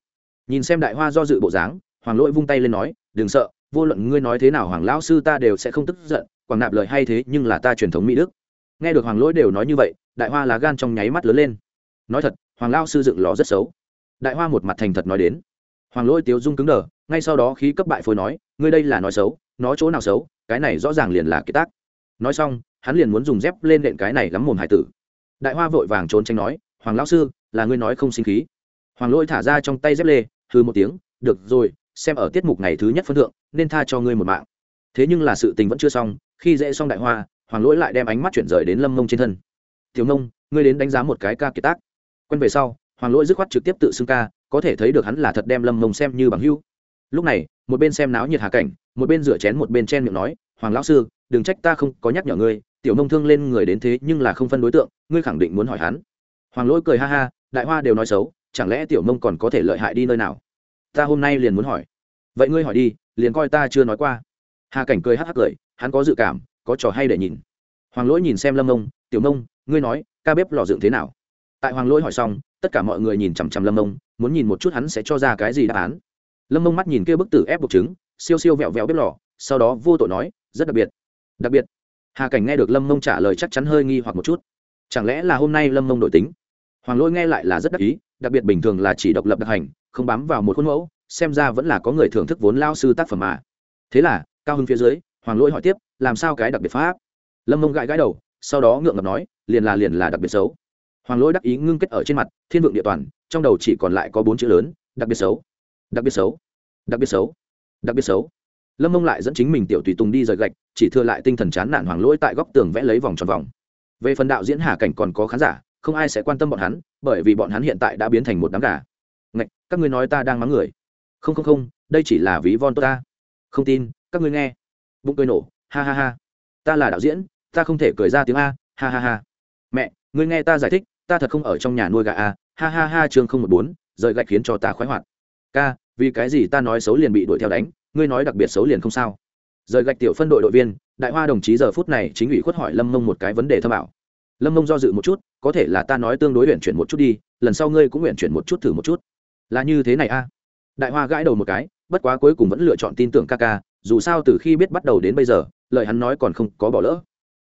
Nhìn xem đại hoa do dự bộ dáng, hoàng lỗi vung tay lên nói, đừng sợ, vô luận ngươi nói thế nào hoàng lão sư ta đều sẽ không tức giận, quảng nạp lời hay thế nhưng là ta truyền thống mỹ đức nghe được hoàng lỗi đều nói như vậy, đại hoa lá gan trong nháy mắt lớn lên. Nói thật, hoàng lao sư dựng lò rất xấu. Đại hoa một mặt thành thật nói đến. Hoàng lỗi tiếu dung cứng đờ, ngay sau đó khí cấp bại phôi nói, ngươi đây là nói xấu, nó chỗ nào xấu, cái này rõ ràng liền là kiệt tác. Nói xong, hắn liền muốn dùng dép lên đệm cái này lắm mồm hải tử. Đại hoa vội vàng trốn tránh nói, hoàng lão sư, là ngươi nói không sinh khí. Hoàng lỗi thả ra trong tay dép lê hư một tiếng, được rồi, xem ở tiết mục ngày thứ nhất phân thượng, nên tha cho ngươi một mạng. Thế nhưng là sự tình vẫn chưa xong, khi dễ xong đại hoa hoàng lỗi lại đem ánh mắt chuyển rời đến lâm mông trên thân tiểu nông ngươi đến đánh giá một cái ca kiệt tác quen về sau hoàng lỗi dứt khoát trực tiếp tự xưng ca có thể thấy được hắn là thật đem lâm mông xem như bằng hưu lúc này một bên xem náo nhiệt hà cảnh một bên rửa chén một bên chen miệng nói hoàng lão sư đừng trách ta không có nhắc nhở ngươi tiểu nông thương lên người đến thế nhưng là không phân đối tượng ngươi khẳng định muốn hỏi hắn hoàng lỗi cười ha ha đại hoa đều nói xấu chẳng lẽ tiểu nông còn có thể lợi hại đi nơi nào ta hôm nay liền muốn hỏi vậy ngươi hỏi đi liền coi ta chưa nói qua hà cảnh cười hắc hắc cười hắn có dự cảm có trò hay để nhìn. Hoàng lỗi nhìn xem lâm nông, tiểu nông, ngươi nói, ca bếp lò dựng thế nào? Tại hoàng lỗi hỏi xong, tất cả mọi người nhìn chằm chằm lâm nông, muốn nhìn một chút hắn sẽ cho ra cái gì đáp án. Lâm ông mắt nhìn kia bức tử ép buộc trứng, siêu siêu vẹo vẹo bếp lò, sau đó vô tội nói, rất đặc biệt đặc biệt. Hà cảnh nghe được lâm mông trả lời chắc chắn hơi nghi hoặc một chút. Chẳng lẽ là hôm nay lâm mông đổi tính? Hoàng lỗi nghe lại là rất đắc ý, đặc biệt bình thường là chỉ độc lập đặc hành, không bám vào một khuôn mẫu, xem ra vẫn là có người thưởng thức vốn lao sư tác phẩm mà. Thế là, cao hưng phía dưới hoàng lỗi hỏi tiếp làm sao cái đặc biệt pháp? Lâm mông gãi gãi đầu sau đó ngượng ngập nói liền là liền là đặc biệt xấu. Hoàng lỗi đắc ý ngưng kết ở trên mặt thiên vượng địa toàn trong đầu chỉ còn lại có bốn chữ lớn đặc biệt xấu. Đặc biệt xấu. Đặc biệt xấu. Đặc biệt xấu. Lâm mông lại dẫn chính mình tiểu tùy tùng đi rời gạch chỉ thưa lại tinh thần chán nản hoàng lỗi tại góc tường vẽ lấy vòng tròn vòng. Về phần đạo diễn hà cảnh còn có khán giả không ai sẽ quan tâm bọn hắn bởi vì bọn hắn hiện tại đã biến thành một đám gà. Ngạch, các ngươi nói ta đang mắng người. Không không không đây chỉ là ví von tôi ta. Không tin các ngươi nghe bụng cười nổ, ha ha ha. Ta là đạo diễn, ta không thể cười ra tiếng a, ha ha ha. Mẹ, ngươi nghe ta giải thích, ta thật không ở trong nhà nuôi gà a, ha ha ha chương không một bốn, rời gạch khiến cho ta khoái hoạt. Ca, vì cái gì ta nói xấu liền bị đuổi theo đánh, ngươi nói đặc biệt xấu liền không sao. Rời gạch tiểu phân đội đội viên, đại hoa đồng chí giờ phút này chính ủy khuất hỏi lâm mông một cái vấn đề thâm ảo. Lâm mông do dự một chút, có thể là ta nói tương đối huyện chuyển một chút đi, lần sau ngươi cũng huyện chuyển một chút thử một chút. Là như thế này a. Đại hoa gãi đầu một cái, bất quá cuối cùng vẫn lựa chọn tin tưởng ca ca dù sao từ khi biết bắt đầu đến bây giờ, lời hắn nói còn không có bỏ lỡ.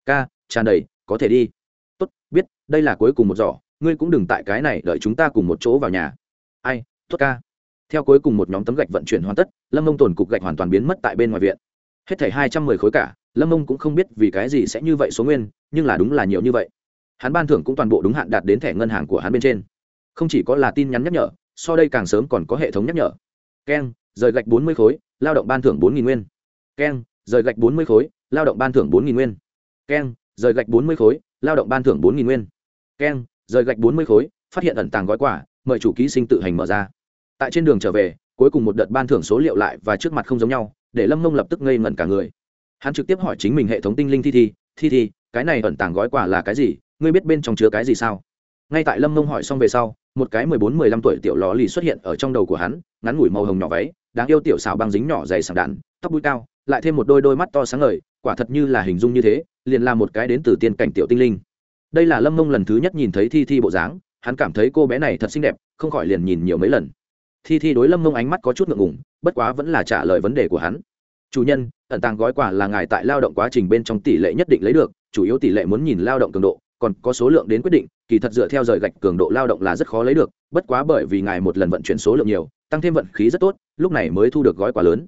Ca, tràn đầy, có thể đi. Tốt, biết, đây là cuối cùng một giỏ, ngươi cũng đừng tại cái này, đợi chúng ta cùng một chỗ vào nhà. Ai, tốt ca. Theo cuối cùng một nhóm tấm gạch vận chuyển hoàn tất, lâm mông tồn cục gạch hoàn toàn biến mất tại bên ngoài viện. Hết thảy hai trăm mười khối cả, lâm mông cũng không biết vì cái gì sẽ như vậy số nguyên, nhưng là đúng là nhiều như vậy. Hắn ban thưởng cũng toàn bộ đúng hạn đạt đến thẻ ngân hàng của hắn bên trên. Không chỉ có là tin nhắn nhắc nhở, so đây càng sớm còn có hệ thống nhắc nhở. Keng, rời gạch bốn mươi khối lao động ban thưởng bốn nghìn nguyên. Keng, rời gạch bốn mươi khối, lao động ban thưởng bốn nghìn nguyên. Keng, rời gạch bốn mươi khối, lao động ban thưởng bốn nghìn nguyên. Keng, rời gạch bốn mươi khối, phát hiện ẩn tàng gói quả mời chủ ký sinh tự hành mở ra. Tại trên đường trở về, cuối cùng một đợt ban thưởng số liệu lại và trước mặt không giống nhau, để lâm mông lập tức ngây ngẩn cả người. Hắn trực tiếp hỏi chính mình hệ thống tinh linh thi thi thi thi, cái này ẩn tàng gói quà là cái gì? Ngươi biết bên trong chứa cái gì sao? Ngay tại lâm mông hỏi xong về sau, một cái mười bốn, mười lăm tuổi tiểu lò lì xuất hiện ở trong đầu của hắn, ngắn ngủi màu hồng nhỏ váy đáng yêu tiểu xào băng dính nhỏ dày sảng đạn, tóc bụi cao, lại thêm một đôi đôi mắt to sáng ngời, quả thật như là hình dung như thế, liền là một cái đến từ tiên cảnh tiểu tinh linh. Đây là lâm mông lần thứ nhất nhìn thấy thi thi bộ dáng, hắn cảm thấy cô bé này thật xinh đẹp, không khỏi liền nhìn nhiều mấy lần. Thi thi đối lâm mông ánh mắt có chút ngượng ngùng, bất quá vẫn là trả lời vấn đề của hắn. Chủ nhân, ẩn tàng gói quà là ngài tại lao động quá trình bên trong tỷ lệ nhất định lấy được, chủ yếu tỷ lệ muốn nhìn lao động cường độ còn có số lượng đến quyết định kỳ thật dựa theo rời gạch cường độ lao động là rất khó lấy được bất quá bởi vì ngài một lần vận chuyển số lượng nhiều tăng thêm vận khí rất tốt lúc này mới thu được gói quà lớn.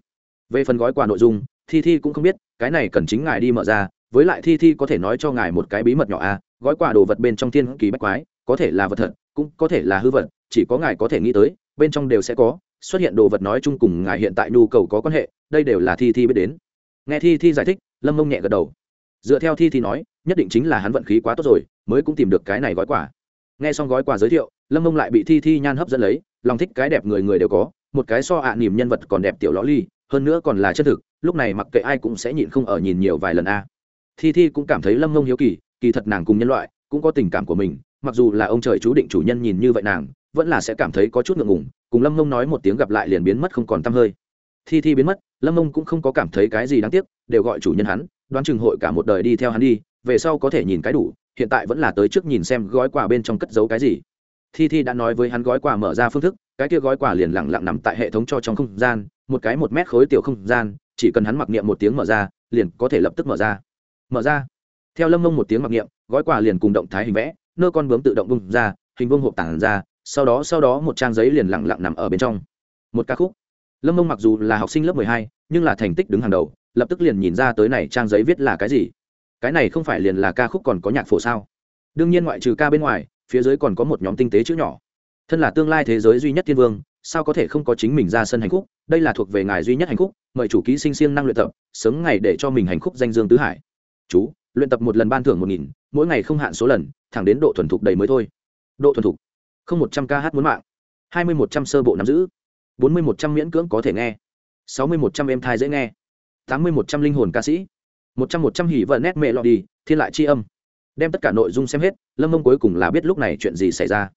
Về phần gói quà nội dung thi thi cũng không biết cái này cần chính ngài đi mở ra với lại thi thi có thể nói cho ngài một cái bí mật nhỏ a à, gói quà đồ vật bên trong thiên kỳ bách quái có thể là vật thật cũng có thể là hư vật chỉ có ngài có thể nghĩ tới bên trong đều sẽ có xuất hiện đồ vật nói chung cùng ngài hiện tại nhu cầu có quan hệ đây đều là thi thi biết đến. Nghe thi thi giải thích lâm mông nhẹ gật đầu dựa theo thi thi nói, nhất định chính là hắn vận khí quá tốt rồi, mới cũng tìm được cái này gói quà. Nghe xong gói quà giới thiệu, lâm mông lại bị thi thi nhan hấp dẫn lấy, lòng thích cái đẹp người người đều có, một cái so ạ à nỉm nhân vật còn đẹp tiểu lõ ly, hơn nữa còn là chân thực, lúc này mặc kệ ai cũng sẽ nhịn không ở nhìn nhiều vài lần a. Thi thi cũng cảm thấy lâm mông hiếu kỳ kỳ thật nàng cùng nhân loại, cũng có tình cảm của mình, mặc dù là ông trời chú định chủ nhân nhìn như vậy nàng, vẫn là sẽ cảm thấy có chút ngượng ngùng, cùng lâm mông nói một tiếng gặp lại liền biến mất không còn t hơi. Thi thi biến mất, lâm mông cũng không có cảm thấy cái gì đáng tiếc, đều gọi chủ nhân hắn đoán chừng hội cả một đời đi theo hắn đi, về sau có thể nhìn cái đủ, hiện tại vẫn là tới trước nhìn xem gói quà bên trong cất giấu cái gì. Thi thi đã nói với hắn gói quà mở ra phương thức, cái kia gói quà liền lẳng lặng nằm tại hệ thống cho trong không gian, một cái một mét khối tiểu không gian, chỉ cần hắn mặc niệm một tiếng mở ra, liền có thể lập tức mở ra. Mở ra. Theo lâm mông một tiếng mặc niệm, gói quà liền cùng động thái hình vẽ, nơ con bướm tự động bung ra, hình vương hộp tản ra, sau đó sau đó một trang giấy liền lẳng lặng nằm ở bên trong. Một ca khúc. Lâm mông mặc dù là học sinh lớp mười hai, nhưng là thành tích đứng hàng đầu lập tức liền nhìn ra tới này trang giấy viết là cái gì. Cái này không phải liền là ca khúc còn có nhạc phổ sao? Đương nhiên ngoại trừ ca bên ngoài, phía dưới còn có một nhóm tinh tế chữ nhỏ. Thân là tương lai thế giới duy nhất thiên vương, sao có thể không có chính mình ra sân hành khúc đây là thuộc về ngài duy nhất hành khúc mời chủ ký sinh siêng năng luyện tập, sớm ngày để cho mình hành khúc danh dương tứ hải. Chú, luyện tập một lần ban thưởng một nghìn, mỗi ngày không hạn số lần, thẳng đến độ thuần thục đầy mới thôi. Độ thuần thục. Không một trăm ca hát muốn mạng. Hai mươi một trăm sơ bộ nắm giữ. Bốn mươi một trăm miễn cưỡng có thể nghe. Sáu mươi một trăm em thai dễ nghe tám mươi một trăm linh hồn ca sĩ. một trăm một trăm hỉ vợ nét mẹ lọ đi, thiên lại c h i âm. Đem tất cả nội dung xem hết, lâm mông cuối cùng là biết lúc này chuyện gì xảy ra.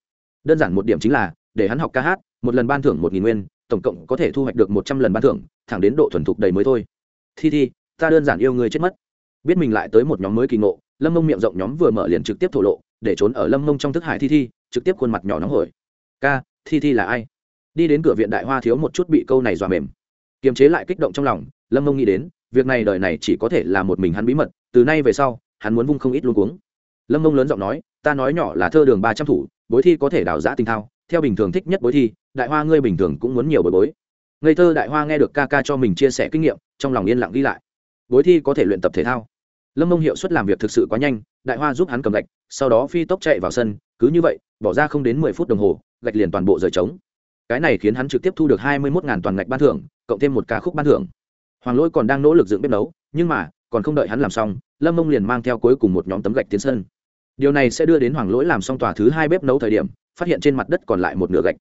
Đơn giản một điểm chính là, để hắn học ca hát, một lần ban thưởng một nghìn nguyên, tổng cộng có thể thu hoạch được một trăm lần ban thưởng, thẳng đến độ thuần thục đầy mới thôi. Thi thi, ta đơn giản yêu người chết mất. Biết mình lại tới một nhóm mới kỳ ngộ, lâm mông miệng rộng nhóm vừa mở liền trực tiếp thổ lộ, để trốn ở lâm mông trong thức hải thi thi, trực tiếp khuôn mặt nhỏ nóng hổi. Ca, thi thi là ai? Đi đến cửa viện đại hoa thiếu một chút bị câu này dọa mềm kiềm chế lại kích động trong lòng, lâm mông nghĩ đến, việc này đời này chỉ có thể là một mình hắn bí mật, từ nay về sau, hắn muốn vung không ít luôn cuống. Lâm mông lớn giọng nói, ta nói nhỏ là thơ đường ba trăm thủ, bối thi có thể đào giã tinh thao, theo bình thường thích nhất bối thi, đại hoa ngươi bình thường cũng muốn nhiều bối bối. Ngây thơ đại hoa nghe được ca ca cho mình chia sẻ kinh nghiệm, trong lòng yên lặng ghi lại. Bối thi có thể luyện tập thể thao. Lâm mông hiệu suất làm việc thực sự quá nhanh, đại hoa giúp hắn cầm gạch, sau đó phi tốc chạy vào sân, cứ như vậy, bỏ ra không đến mười phút đồng hồ, gạch liền toàn bộ rời trống. Cái này khiến hắn trực tiếp thu được hai mươi một toàn ngạch ban thưởng cộng thêm một ca khúc ban thưởng. Hoàng lỗi còn đang nỗ lực dựng bếp nấu, nhưng mà, còn không đợi hắn làm xong, lâm mông liền mang theo cuối cùng một nhóm tấm gạch tiến sân. Điều này sẽ đưa đến hoàng lỗi làm xong tòa thứ hai bếp nấu thời điểm, phát hiện trên mặt đất còn lại một nửa gạch.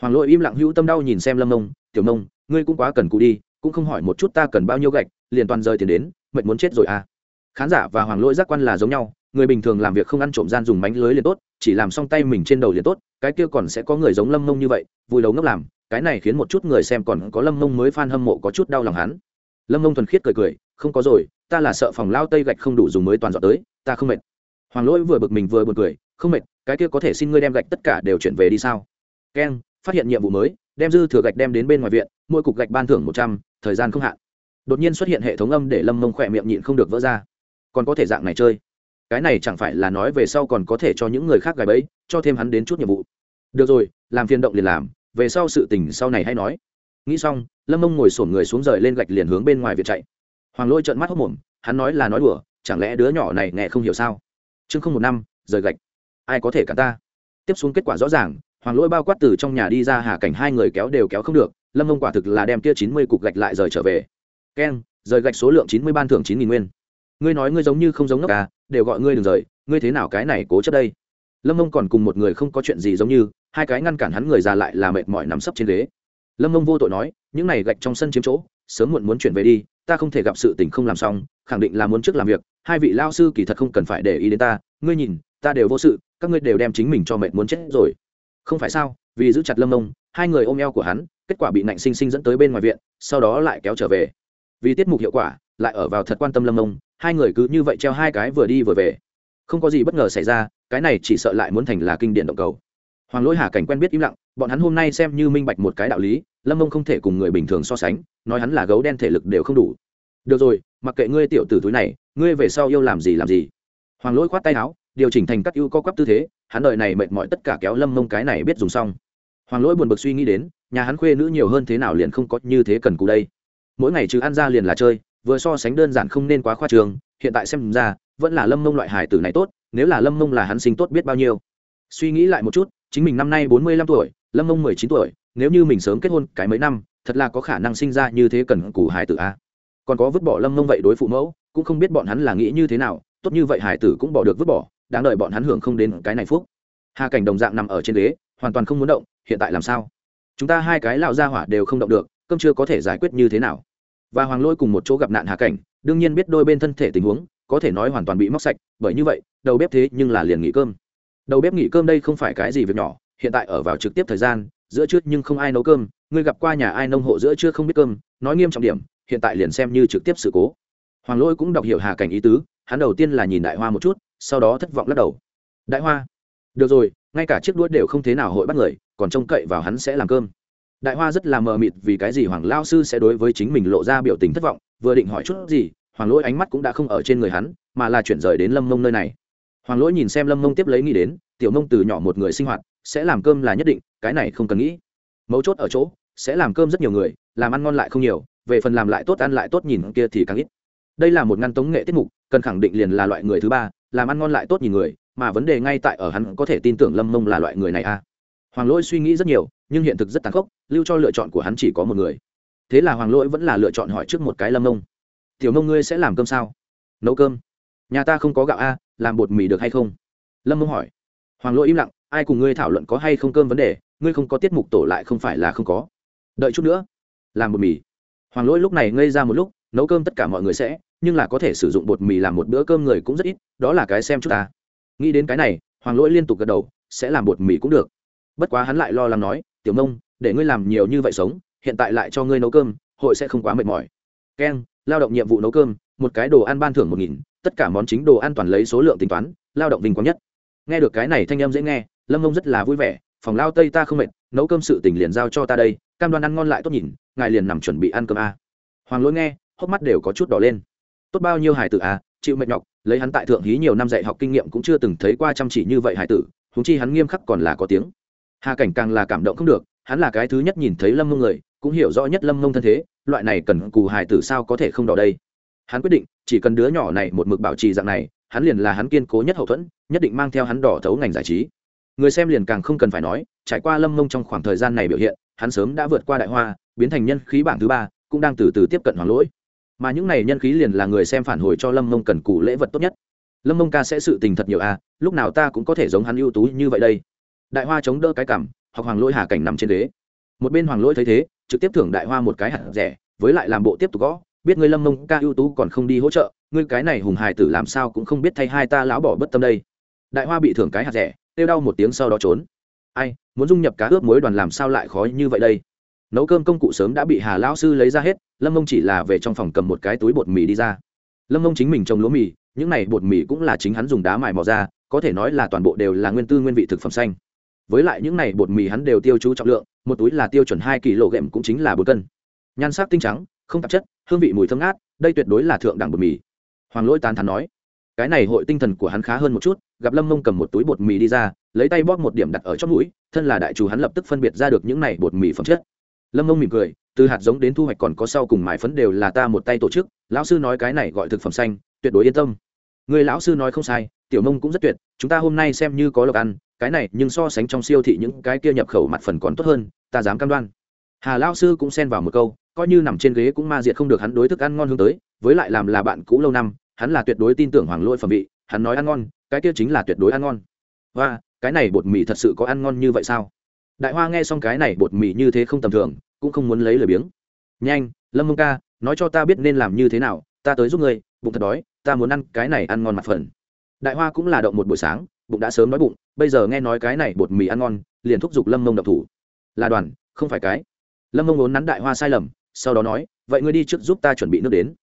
Hoàng lỗi im lặng hữu tâm đau nhìn xem lâm mông, tiểu mông, ngươi cũng quá cần cụ đi, cũng không hỏi một chút ta cần bao nhiêu gạch, liền toàn rơi tiền đến, mệt muốn chết rồi à. Khán giả và hoàng lỗi giác quan là giống nhau, người bình thường làm việc không ăn trộm gian dùng bánh lưới liền tốt, chỉ làm xong tay mình trên đầu liền tốt, cái kia còn sẽ có người giống lâm mông như vậy, vui đầu ngốc làm cái này khiến một chút người xem còn có lâm mông mới f a n hâm mộ có chút đau lòng hắn. Lâm mông thuần khiết cười cười, không có rồi, ta là sợ phòng lao tây gạch không đủ dùng mới toàn dọn tới, ta không mệt. Hoàng lỗi vừa bực mình vừa b u ồ n cười, không mệt, cái kia có thể xin ngươi đem gạch tất cả đều chuyển về đi sao? Keng, phát hiện nhiệm vụ mới, đem dư thừa gạch đem đến bên ngoài viện, mỗi cục gạch ban thưởng một trăm, thời gian không hạn. Đột nhiên xuất hiện hệ thống âm để lâm mông khỏe miệng nhịn không được vỡ ra. Còn có thể dạng này chơi? Cái này chẳng phải là nói về sau còn có thể cho những người khác gài bẫy, cho thêm hắn đến chút nhiệm vụ. Được rồi, làm phiên động liền làm về sau sự tình sau này hay nói. Nghĩ xong, lâm mông ngồi sổn người xuống rời lên gạch liền hướng bên ngoài viện chạy. Hoàng lôi trợn mắt hốc mồm, hắn nói là nói đùa, chẳng lẽ đứa nhỏ này nghe không hiểu sao? Chương không một năm, rời gạch. Ai có thể cả ta? Tiếp xuống kết quả rõ ràng, hoàng lỗi bao quát từ trong nhà đi ra hà cảnh hai người kéo đều kéo không được, lâm mông quả thực là đem kia chín mươi cục gạch lại rời trở về. Keng rời gạch số lượng chín mươi ban thưởng chín nghìn nguyên. Ngươi nói ngươi giống như không giống nước à đều gọi ngươi đừng rời, ngươi thế nào cái này cố chấp đây? Lâm mông còn cùng một người không có chuyện gì giống như hai cái ngăn cản hắn người già lại là mệt mỏi nằm sấp trên ghế. Lâm mông vô tội nói, những này gạch trong sân chiếm chỗ, sớm muộn muốn chuyển về đi, ta không thể gặp sự tình không làm xong, khẳng định là muốn trước làm việc, hai vị lao sư kỳ thật không cần phải để ý đến ta, ngươi nhìn, ta đều vô sự, các ngươi đều đem chính mình cho mệt muốn chết rồi. Không phải sao? Vì giữ chặt lâm mông, hai người ôm eo của hắn, kết quả bị nạnh sinh sinh dẫn tới bên ngoài viện, sau đó lại kéo trở về. Vì tiết mục hiệu quả, lại ở vào thật quan tâm lâm mông, hai người cứ như vậy treo hai cái vừa đi vừa về. Không có gì bất ngờ xảy ra, cái này chỉ sợ lại muốn thành là kinh điển động cầu hoàng lỗi hà cảnh quen biết im lặng, bọn hắn hôm nay xem như minh bạch một cái đạo lý, lâm mông không thể cùng người bình thường so sánh, nói hắn là gấu đen thể lực đều không đủ. Được rồi, mặc kệ ngươi tiểu tử túi này, ngươi về sau yêu làm gì làm gì. Hoàng lỗi khoát tay áo, điều chỉnh thành các ưu co quắp tư thế, hắn đợi này mệt mỏi tất cả kéo lâm mông cái này biết dùng xong. Hoàng lỗi buồn bực suy nghĩ đến, nhà hắn khuê nữ nhiều hơn thế nào liền không có như thế cần cù đây. Mỗi ngày chứ ăn ra liền là chơi, vừa so sánh đơn giản không nên quá khoa trường hiện tại xem ra, vẫn là lâm mông loại hải tử này tốt, nếu là lâm mông là hắn sinh tốt biết bao nhiêu. Suy nghĩ lại một chút chính mình năm nay bốn mươi lăm tuổi, lâm mông mười chín tuổi, nếu như mình sớm kết hôn cái mấy năm, thật là có khả năng sinh ra như thế cần cù hải tử a. Còn có vứt bỏ lâm mông vậy đối phụ mẫu, cũng không biết bọn hắn là nghĩ như thế nào, tốt như vậy hải tử cũng bỏ được vứt bỏ, đáng đợi bọn hắn hưởng không đến cái này phúc. Hà cảnh đồng dạng nằm ở trên ghế, hoàn toàn không muốn động, hiện tại làm sao? Chúng ta hai cái lão gia hỏa đều không động được, cơm chưa có thể giải quyết như thế nào? Và hoàng lôi cùng một chỗ gặp nạn hà cảnh, đương nhiên biết đôi bên thân thể tình huống, có thể nói hoàn toàn bị móc sạch, bởi như vậy, đầu bếp thế nhưng là liền nghỉ cơm đầu bếp nghỉ cơm đây không phải cái gì việc nhỏ, hiện tại ở vào trực tiếp thời gian, giữa trước nhưng không ai nấu cơm ngươi gặp qua nhà ai nông hộ giữa chưa không biết cơm, nói nghiêm trọng điểm, hiện tại liền xem như trực tiếp sự cố. Hoàng lôi cũng đọc hiểu hà cảnh ý tứ, hắn đầu tiên là nhìn đại hoa một chút, sau đó thất vọng lắc đầu. Đại hoa, được rồi, ngay cả chiếc đuôi đều không thế nào hội bắt người, còn trông cậy vào hắn sẽ làm cơm. Đại hoa rất là mờ mịt vì cái gì hoàng lao sư sẽ đối với chính mình lộ ra biểu tình thất vọng, vừa định hỏi chút gì, hoàng lỗi ánh mắt cũng đã không ở trên người hắn, mà là chuyển rời đến lâm mông nơi này hoàng lỗi nhìn xem lâm mông tiếp lấy nghĩ đến, tiểu mông từ nhỏ một người sinh hoạt, sẽ làm cơm là nhất định, cái này không cần nghĩ. Mấu chốt ở chỗ, sẽ làm cơm rất nhiều người, làm ăn ngon lại không nhiều, về phần làm lại tốt ăn lại tốt nhìn kia thì càng ít. Đây là một ngăn tống nghệ tiết mục, cần khẳng định liền là loại người thứ ba, làm ăn ngon lại tốt nhìn người, mà vấn đề ngay tại ở hắn có thể tin tưởng lâm mông là loại người này à. Hoàng lỗi suy nghĩ rất nhiều, nhưng hiện thực rất tàn khốc, lưu cho lựa chọn của hắn chỉ có một người. Thế là hoàng lỗi vẫn là lựa chọn hỏi trước một cái lâm mông. Tiểu mông ngươi sẽ làm cơm sao? Nấu cơm. Nhà ta không có gạo a làm bột mì được hay không? Lâm mông hỏi. Hoàng lỗi im lặng, ai cùng ngươi thảo luận có hay không cơm vấn đề, ngươi không có tiết mục tổ lại không phải là không có. Đợi chút nữa. Làm bột mì. Hoàng lỗi lúc này ngây ra một lúc, nấu cơm tất cả mọi người sẽ, nhưng là có thể sử dụng bột mì làm một bữa cơm người cũng rất ít, đó là cái xem chút ta. Nghĩ đến cái này, hoàng lỗi liên tục gật đầu, sẽ làm bột mì cũng được. Bất quá hắn lại lo lắng nói, tiểu mông, để ngươi làm nhiều như vậy sống, hiện tại lại cho ngươi nấu cơm, hội sẽ không quá mệt mỏi. Keng, lao động nhiệm vụ nấu cơm, một cái đồ ăn ban thưởng một nghìn tất cả món chính đồ an toàn lấy số lượng tính toán, lao động vinh quang nhất. Nghe được cái này thanh em dễ nghe, lâm mông rất là vui vẻ, phòng lao tây ta không mệt, nấu cơm sự tình liền giao cho ta đây, cam đoan ăn ngon lại tốt nhìn, ngài liền nằm chuẩn bị ăn cơm a. Hoàng lỗi nghe, hốc mắt đều có chút đỏ lên. Tốt bao nhiêu hải tử a chịu mệt nhọc, lấy hắn tại thượng hí nhiều năm dạy học kinh nghiệm cũng chưa từng thấy qua chăm chỉ như vậy hải tử húng chi hắn nghiêm khắc còn là có tiếng. Hà cảnh càng là cảm động không được, hắn là cái thứ nhất nhìn thấy lâm mông người, cũng hiểu rõ nhất lâm mông thân thế, loại này cần cù hải tử sao có thể không đỏ đây hắn quyết định, chỉ cần đứa nhỏ này một mực bảo trì dạng này, hắn liền là hắn kiên cố nhất hậu thuẫn, nhất định mang theo hắn đỏ thấu ngành giải trí. Người xem liền càng không cần phải nói, trải qua lâm mông trong khoảng thời gian này biểu hiện, hắn sớm đã vượt qua đại hoa, biến thành nhân khí bảng thứ ba, cũng đang từ từ tiếp cận hoàng lỗi. Mà những này nhân khí liền là người xem phản hồi cho lâm mông cần cù lễ vật tốt nhất. Lâm mông ca sẽ sự tình thật nhiều à lúc nào ta cũng có thể giống hắn ưu tú như vậy đây. Đại hoa chống đỡ cái cảm hoặc hoàng lỗi hà cảnh nằm trên ghế. Một bên hoàng lỗi thấy thế, trực tiếp thưởng đại hoa một cái hạt rẻ, với lại làm bộ tiếp tục gõ biết ngươi lâm mông ca ưu tú còn không đi hỗ trợ, ngươi cái này hùng hài tử làm sao cũng không biết thay hai ta lão bỏ bất tâm đây. Đại hoa bị thưởng cái hạt rẻ tiêu đau một tiếng sau đó trốn. Ai, muốn dung nhập cá ướp muối đoàn làm sao lại khó như vậy đây? Nấu cơm công cụ sớm đã bị hà lão sư lấy ra hết, lâm mông chỉ là về trong phòng cầm một cái túi bột mì đi ra. Lâm mông chính mình trồng lúa mì, những này bột mì cũng là chính hắn dùng đá mài mò ra, có thể nói là toàn bộ đều là nguyên tư nguyên vị thực phẩm xanh. Với lại những này bột mì hắn đều tiêu chú trọng lượng, một túi là tiêu chuẩn hai kg ghệm cũng chính là bốn cân. Nhan sắc tinh trắng không tạp chất, hương vị mùi thơm ngát, đây tuyệt đối là thượng đẳng bột mì. Hoàng lỗi tán thắn nói, cái này hội tinh thần của hắn khá hơn một chút, gặp lâm mông cầm một túi bột mì đi ra, lấy tay bóp một điểm đặt ở trong mũi, thân là đại chủ hắn lập tức phân biệt ra được những này bột mì phẩm chất. Lâm mông mỉm cười, từ hạt giống đến thu hoạch còn có sau cùng mài phấn đều là ta một tay tổ chức, lão sư nói cái này gọi thực phẩm xanh, tuyệt đối yên tâm. Người lão sư nói không sai, tiểu mông cũng rất tuyệt, chúng ta hôm nay xem như có lộc ăn, cái này nhưng so sánh trong siêu thị những cái kia nhập khẩu mặt phần còn tốt hơn, ta dám cam đoan. Hà lão sư cũng xen vào một câu coi như nằm trên ghế cũng ma diệt không được hắn đối thức ăn ngon hướng tới, với lại làm là bạn cũ lâu năm, hắn là tuyệt đối tin tưởng hoàng lỗi phẩm vị, hắn nói ăn ngon, cái kia chính là tuyệt đối ăn ngon. Và cái này bột mì thật sự có ăn ngon như vậy sao? Đại hoa nghe xong cái này bột mì như thế không tầm thường, cũng không muốn lấy lời biếng. Nhanh, lâm mông ca, nói cho ta biết nên làm như thế nào, ta tới giúp ngươi, bụng thật đói, ta muốn ăn cái này ăn ngon mặt phần. Đại hoa cũng là động một buổi sáng, bụng đã sớm nói bụng, bây giờ nghe nói cái này bột mì ăn ngon, liền thúc giục lâm mông độc thủ. Là đoàn, không phải cái. Lâm mông vốn nắn đại hoa sai lầm sau đó nói, vậy ngươi đi trước giúp ta chuẩn bị nước đến.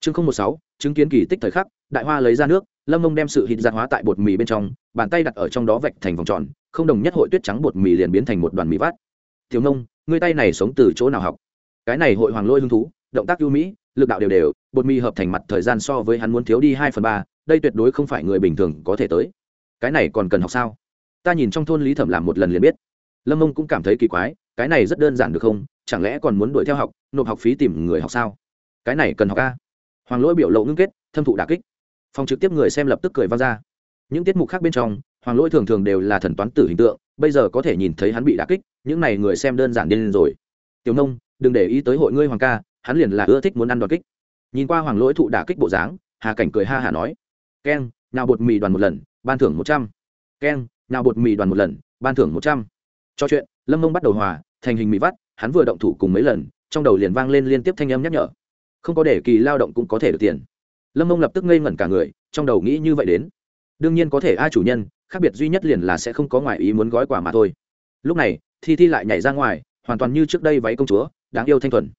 Chương không một sáu, chứng kiến kỳ tích thời khắc, đại hoa lấy ra nước, lâm mông đem sự hít giặt hóa tại bột mì bên trong, bàn tay đặt ở trong đó vạch thành vòng tròn, không đồng nhất hội tuyết trắng bột mì liền biến thành một đoàn mì vát thiếu nông ngươi tay này sống từ chỗ nào học? Cái này hội hoàng lôi hứng thú, động tác ưu mỹ, lực đạo đều đều, bột mì hợp thành mặt thời gian so với hắn muốn thiếu đi hai phần ba, đây tuyệt đối không phải người bình thường có thể tới. Cái này còn cần học sao? Ta nhìn trong thôn lý thẩm làm một lần liền biết. Lâm mông cũng cảm thấy kỳ quái cái này rất đơn giản được không? Chẳng lẽ còn muốn đuổi theo học, nộp học phí tìm người học sao? Cái này cần học a. Hoàng lỗi biểu lộ ngưng kết, thâm thụ đà kích. Phòng trực tiếp người xem lập tức cười vang ra. Những tiết mục khác bên trong, hoàng lỗi thường thường đều là thần toán tử hình tượng, bây giờ có thể nhìn thấy hắn bị đà kích, những n à y người xem đơn giản điên lên rồi. Tiểu nông, đừng để ý tới hội ngươi, hoàng ca, hắn liền là ưa thích muốn ăn đoàn kích. Nhìn qua hoàng lỗi thụ đà kích bộ dáng, hà cảnh cười ha hà nói, keng, nào bột mì đoàn một lần, ban thưởng một trăm. Keng, nào bột mì đoàn một lần, ban thưởng một trăm. Cho chuyện lâm mông bắt đầu hòa, thành hình mỹ vắt, hắn vừa động thủ cùng mấy lần, trong đầu liền vang lên liên tiếp thanh âm nhắc nhở. Không có để kỳ lao động cũng có thể được tiền. Lâm mông lập tức ngây ngẩn cả người, trong đầu nghĩ như vậy đến. Đương nhiên có thể ai chủ nhân, khác biệt duy nhất liền là sẽ không có ngoại ý muốn gói quà mà thôi. Lúc này, thi thi lại nhảy ra ngoài, hoàn toàn như trước đây váy công chúa, đáng yêu thanh thuần.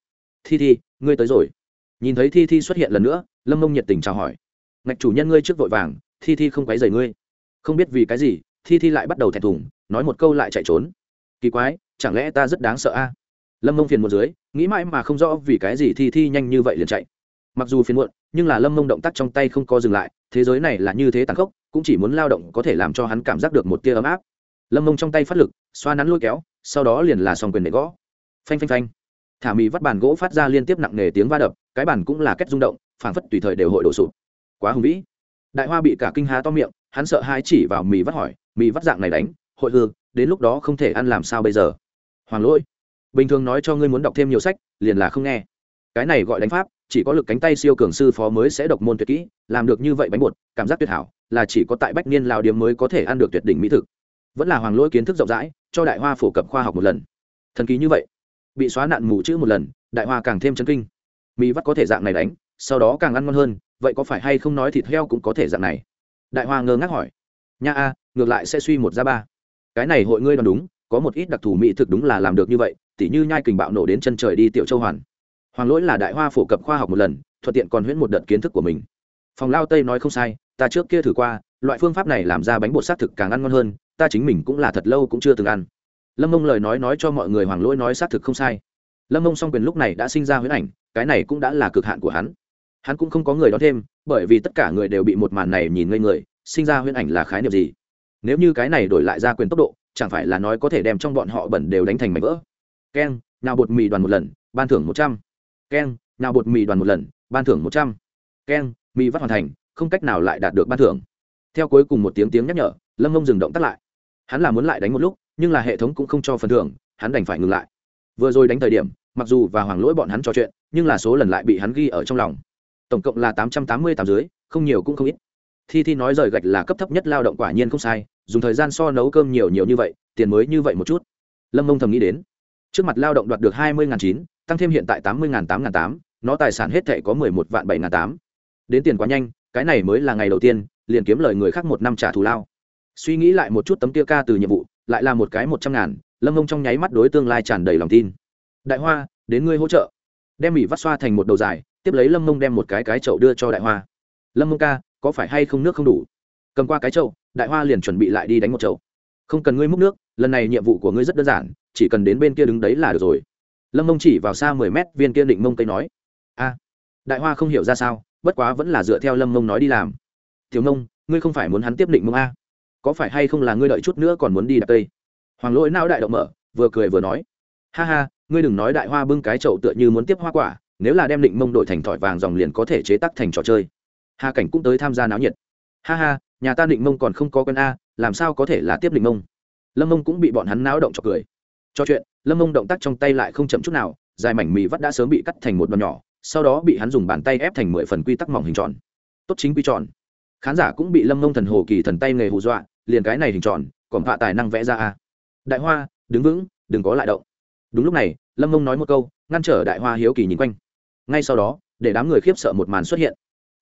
Thi thi, ngươi tới rồi. Nhìn thấy thi thi xuất hiện lần nữa, lâm mông nhiệt tình chào hỏi. Ngạch chủ nhân ngươi trước vội vàng, thi thi không quấy rầy ngươi. Không biết vì cái gì, thi thi lại bắt đầu thẹn thùng, nói một câu lại chạy trốn kỳ quái, chẳng lẽ ta rất đáng sợ a? Lâm mông phiền một dưới, nghĩ mãi mà không rõ vì cái gì thi thi nhanh như vậy liền chạy. Mặc dù phiền muộn, nhưng là lâm mông động tác trong tay không có dừng lại, thế giới này là như thế tàn khốc, cũng chỉ muốn lao động có thể làm cho hắn cảm giác được một tia ấm áp. Lâm mông trong tay phát lực, xoa nắn lôi kéo, sau đó liền là xong quyền để gõ. Phanh phanh phanh. Thả mì vắt bàn gỗ phát ra liên tiếp nặng nề tiếng va đập, cái bàn cũng là cách rung động, phảng phất tùy thời đều hội đổ sụp. Quá hùng vĩ. Đại hoa bị cả kinh há to miệng, hắn sợ hai chỉ vào mì vắt hỏi, mì vắt dạng này đánh, hội hư đến lúc đó không thể ăn làm sao bây giờ? Hoàng lỗi, bình thường nói cho ngươi muốn đọc thêm nhiều sách, liền là không nghe. Cái này gọi đánh pháp, chỉ có lực cánh tay siêu cường sư phó mới sẽ độc môn tuyệt kỹ, làm được như vậy bánh bột, cảm giác tuyệt hảo, là chỉ có tại bách niên lao điếm mới có thể ăn được tuyệt đỉnh mỹ thực. Vẫn là hoàng lỗi kiến thức rộng rãi, cho đại hoa phổ cập khoa học một lần. Thần kỳ như vậy, bị xóa nạn mù chữ một lần, đại hoa càng thêm chấn kinh. Mỹ vắt có thể dạng này đánh, sau đó càng ăn ngon hơn, vậy có phải hay không nói thịt heo cũng có thể dạng này? Đại hoa ngơ ngác hỏi. Nha a, ngược lại sẽ suy một ra ba cái này hội ngươi đoán đúng, có một ít đặc thù mỹ thực đúng là làm được như vậy, tỉ như nhai kình bạo nổ đến chân trời đi tiểu châu hoàn. Hoàng lỗi là đại hoa phổ cập khoa học một lần, thuận tiện còn huyễn một đợt kiến thức của mình. Phòng lao tây nói không sai, ta trước kia thử qua, loại phương pháp này làm ra bánh bột xác thực càng ăn ngon hơn, ta chính mình cũng là thật lâu cũng chưa từng ăn. Lâm mông lời nói nói cho mọi người hoàng lỗi nói xác thực không sai. Lâm mông song quyền lúc này đã sinh ra huyễn ảnh, cái này cũng đã là cực hạn của hắn. Hắn cũng không có người đó thêm, bởi vì tất cả người đều bị một màn này nhìn ngây người, sinh ra huyễn ảnh là khái niệm gì? Nếu như cái này đổi lại ra quyền tốc độ, chẳng phải là nói có thể đem trong bọn họ bẩn đều đánh thành mảnh vỡ. Keng nào bột mì đoàn một lần, ban thưởng một trăm. Keng nào bột mì đoàn một lần, ban thưởng một trăm. Keng mì vắt hoàn thành, không cách nào lại đạt được ban thưởng. Theo cuối cùng một tiếng tiếng nhắc nhở, lâm mông dừng động tắt lại. Hắn là muốn lại đánh một lúc, nhưng là hệ thống cũng không cho phần thưởng, hắn đành phải ngừng lại. Vừa rồi đánh thời điểm, mặc dù và hoàng lỗi bọn hắn trò chuyện, nhưng là số lần lại bị hắn ghi ở trong lòng. Tổng cộng là tám trăm tám mươi tám dưới, không nhiều cũng không ít thi thi nói rời gạch là cấp thấp nhất lao động quả nhiên không sai, dùng thời gian so nấu cơm nhiều nhiều như vậy, tiền mới như vậy một chút. Lâm mông thầm nghĩ đến. Trước mặt lao động đoạt được hai mươi chín, tăng thêm hiện tại tám mươi tám tám, nó tài sản hết thệ có mười một vạn bảy tám. Đến tiền quá nhanh, cái này mới là ngày đầu tiên, liền kiếm lời người khác một năm trả thù lao. Suy nghĩ lại một chút tấm tia ca từ nhiệm vụ, lại là một cái một trăm ngàn, lâm mông trong nháy mắt đối tương lai tràn đầy lòng tin. Đại hoa, đến ngươi hỗ trợ. Đem mỹ vắt xoa thành một đầu dài, tiếp lấy lâm mông đem một cái cái chậu đưa cho đại hoa. Lâm mông ca có phải hay không nước không đủ? Cầm qua cái chậu, đại hoa liền chuẩn bị lại đi đánh một chậu. Không cần ngươi múc nước, lần này nhiệm vụ của ngươi rất đơn giản, chỉ cần đến bên kia đứng đấy là được rồi. Lâm mông chỉ vào xa mười mét viên kia định mông cây nói, a, đại hoa không hiểu ra sao, bất quá vẫn là dựa theo lâm mông nói đi làm. Tiểu mông, ngươi không phải muốn hắn tiếp định mông a? Có phải hay không là ngươi đợi chút nữa còn muốn đi đạp cây? Hoàng lỗi não đại động mở, vừa cười vừa nói, ha ha, ngươi đừng nói đại hoa bưng cái chậu tựa như muốn tiếp hoa quả, nếu là đem định mông đội thành thỏi vàng dòng liền có thể chế tắc thành trò chơi hà cảnh cũng tới tham gia náo nhiệt. Ha ha, nhà ta định mông còn không có quen a, làm sao có thể là tiếp định mông? Lâm mông cũng bị bọn hắn náo động cho cười. Cho chuyện, lâm mông động tác trong tay lại không chậm chút nào, dài mảnh mì vắt đã sớm bị cắt thành một đoạn nhỏ, sau đó bị hắn dùng bàn tay ép thành mười phần quy tắc mỏng hình tròn. Tốt chính quy tròn. Khán giả cũng bị lâm mông thần hồ kỳ thần tay nghề hù dọa, liền cái này hình tròn, còn hạ tài năng vẽ ra a. Đại hoa, đứng vững, đừng có lại động. Đúng lúc này, lâm mông nói một câu, ngăn trở đại hoa hiếu kỳ nhìn quanh. Ngay sau đó, để đám người khiếp sợ một màn xuất hiện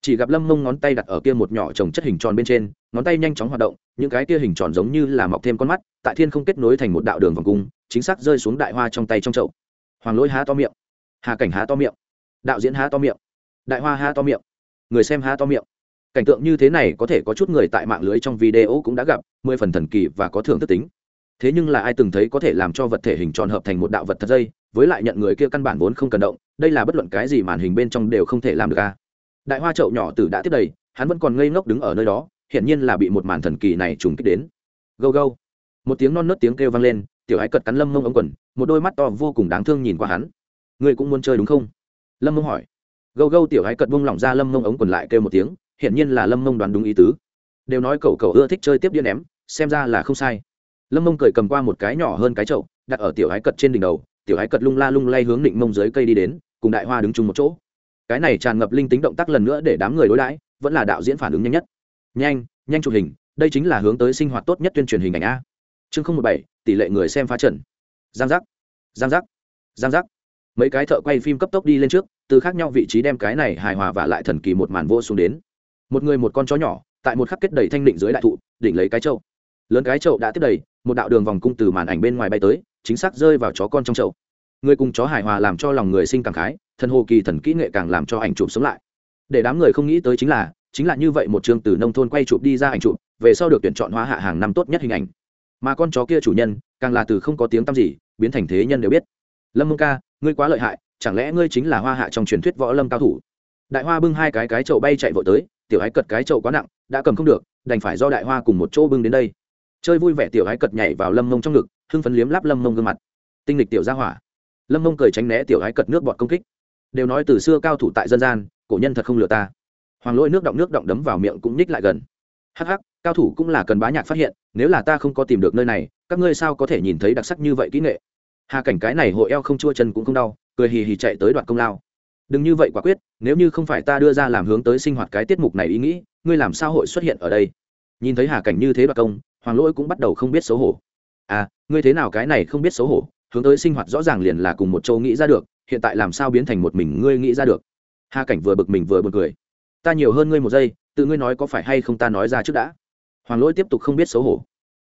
chỉ gặp lâm mông ngón tay đặt ở kia một nhỏ trồng chất hình tròn bên trên, ngón tay nhanh chóng hoạt động, những cái kia hình tròn giống như là mọc thêm con mắt, tại thiên không kết nối thành một đạo đường vòng cung, chính xác rơi xuống đại hoa trong tay trong chậu. Hoàng lỗi há to miệng. Hà cảnh há to miệng. Đạo diễn há to miệng. Đại hoa há to miệng. Người xem há to miệng. Cảnh tượng như thế này có thể có chút người tại mạng lưới trong video cũng đã gặp, mười phần thần kỳ và có thưởng thức tính. Thế nhưng là ai từng thấy có thể làm cho vật thể hình tròn hợp thành một đạo vật thật dây, với lại nhận người kia căn bản vốn không cần động, đây là bất luận cái gì màn hình bên trong đều không thể làm được a đại hoa chậu nhỏ tử đã tiếp đầy, hắn vẫn còn ngây ngốc đứng ở nơi đó, hiển nhiên là bị một màn thần kỳ này trùng kích đến. Gâu gâu. Một tiếng non nớt tiếng kêu vang lên, tiểu ái cật cắn lâm mông ống quần, một đôi mắt to vô cùng đáng thương nhìn qua hắn. Ngươi cũng muốn chơi đúng không? Lâm mông hỏi. Gâu gâu tiểu ái cật bung lỏng ra lâm mông ống quần lại kêu một tiếng, hiển nhiên là lâm mông đoán đúng ý tứ. Đều nói cậu cậu ưa thích chơi tiếp điện ném, xem ra là không sai. Lâm mông cười cầm qua một cái nhỏ hơn cái chậu, đặt ở tiểu ái cật trên đỉnh đầu, tiểu ái cật lung la lung lay hướng định mông dưới cây đi đến, cùng đại hoa đứng chung một chỗ cái này tràn ngập linh tính động tác lần nữa để đám người đối đãi, vẫn là đạo diễn phản ứng nhanh nhất. Nhanh nhanh chụp hình, đây chính là hướng tới sinh hoạt tốt nhất tuyên truyền hình ảnh a. Chương không một bảy, tỷ lệ người xem phá trần giang giác giang giác giang giác. Mấy cái thợ quay phim cấp tốc đi lên trước, từ khác nhau vị trí đem cái này hài hòa và lại thần kỳ một màn vô xuống đến. Một người một con chó nhỏ, tại một khắc kết đầy thanh định dưới đại thụ, đỉnh lấy cái trâu lớn cái chậu đã tiếp đầy, một đạo đường vòng cung từ màn ảnh bên ngoài bay tới, chính xác rơi vào chó con trong chậu người cùng chó hài hòa làm cho lòng người sinh cảm khái, thần hồ kỳ thần kỹ nghệ càng làm cho ảnh chụp sống lại. Để đám người không nghĩ tới chính là chính là như vậy một chương từ nông thôn quay chụp đi ra ảnh chụp, về sau được tuyển chọn hóa hạ hàng năm tốt nhất hình ảnh. Mà con chó kia chủ nhân, càng là từ không có tiếng tăm gì, biến thành thế nhân đều biết. Lâm mông ca, ngươi quá lợi hại, chẳng lẽ ngươi chính là hoa hạ trong truyền thuyết võ lâm cao thủ? Đại hoa bưng hai cái cái chậu bay chạy vội tới, tiểu ái cật cái chậu quá nặng, đã cầm không được, đành phải do đại hoa cùng một chỗ bưng đến đây. Chơi vui vẻ tiểu ái cật nhảy vào lâm mông trong ngực, hưng phấn liếm láp lâm mông gương mặt. Tinh lịch tiểu ra hỏa lâm mông cười tránh né tiểu ái cật nước bọt công kích. Đều nói từ xưa cao thủ tại dân gian, cổ nhân thật không lừa ta. Hoàng lỗi nước động nước động đấm vào miệng cũng nhích lại gần. Hắc hắc, cao thủ cũng là cần bá nhạc phát hiện, nếu là ta không có tìm được nơi này, các ngươi sao có thể nhìn thấy đặc sắc như vậy kỹ nghệ? Hà cảnh cái này hội eo không chua chân cũng không đau, cười hì hì chạy tới đoạt công lao. Đừng như vậy quả quyết, nếu như không phải ta đưa ra làm hướng tới sinh hoạt cái tiết mục này ý nghĩ, ngươi làm sao hội xuất hiện ở đây? Nhìn thấy hà cảnh như thế đoạt công, hoàng lỗi cũng bắt đầu không biết xấu hổ. À ngươi thế nào cái này không biết xấu hổ? Hướng tới sinh hoạt rõ ràng liền là cùng một châu nghĩ ra được, hiện tại làm sao biến thành một mình ngươi nghĩ ra được? Hà cảnh vừa bực mình vừa b u ồ n cười. Ta nhiều hơn ngươi một giây, tự ngươi nói có phải hay không ta nói ra trước đã. Hoàng lỗi tiếp tục không biết xấu hổ.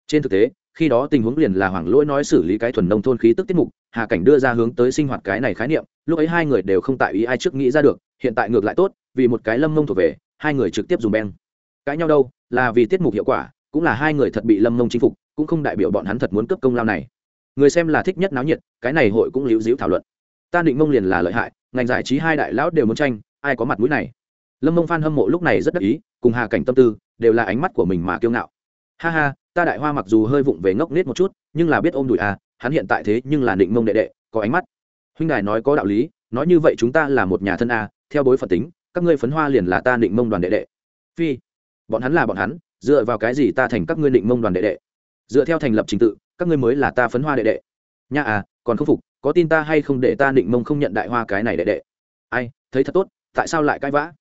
Trên thực tế, khi đó tình huống liền là hoàng lỗi nói xử lý cái thuần nông thôn khí tức tiết mục, hà cảnh đưa ra hướng tới sinh hoạt cái này khái niệm, lúc ấy hai người đều không tại ý ai trước nghĩ ra được, hiện tại ngược lại tốt, vì một cái lâm mông thuộc về, hai người trực tiếp dùng beng. Cãi nhau đâu, là vì tiết mục hiệu quả, cũng là hai người thật bị lâm mông chinh phục, cũng không đại biểu bọn hắn thật muốn cấp công lao này người xem là thích nhất náo nhiệt, cái này hội cũng líu díu thảo luận. Ta định mông liền là lợi hại, ngành giải trí hai đại lão đều muốn tranh, ai có mặt mũi này? Lâm mông phan hâm mộ lúc này rất đắc ý, cùng hà cảnh tâm tư, đều là ánh mắt của mình mà kiêu ngạo. Ha ha, ta đại hoa mặc dù hơi vụng về ngốc nết một chút, nhưng là biết ôm đùi à hắn hiện tại thế nhưng là định mông đệ đệ, có ánh mắt. Huynh đài nói có đạo lý, nói như vậy chúng ta là một nhà thân à theo bối phận tính, các ngươi phấn hoa liền là ta định mông đoàn đệ đệ. Phi, bọn hắn là bọn hắn, dựa vào cái gì ta thành các ngươi định mông đoàn đệ đệ? Dựa theo thành lập trình tự, các ngươi mới là ta phấn hoa đệ đệ. Nha à còn không phục, có tin ta hay không để ta định mông không nhận đại hoa cái này đệ đệ? Ai, thấy thật tốt, tại sao lại cãi vã?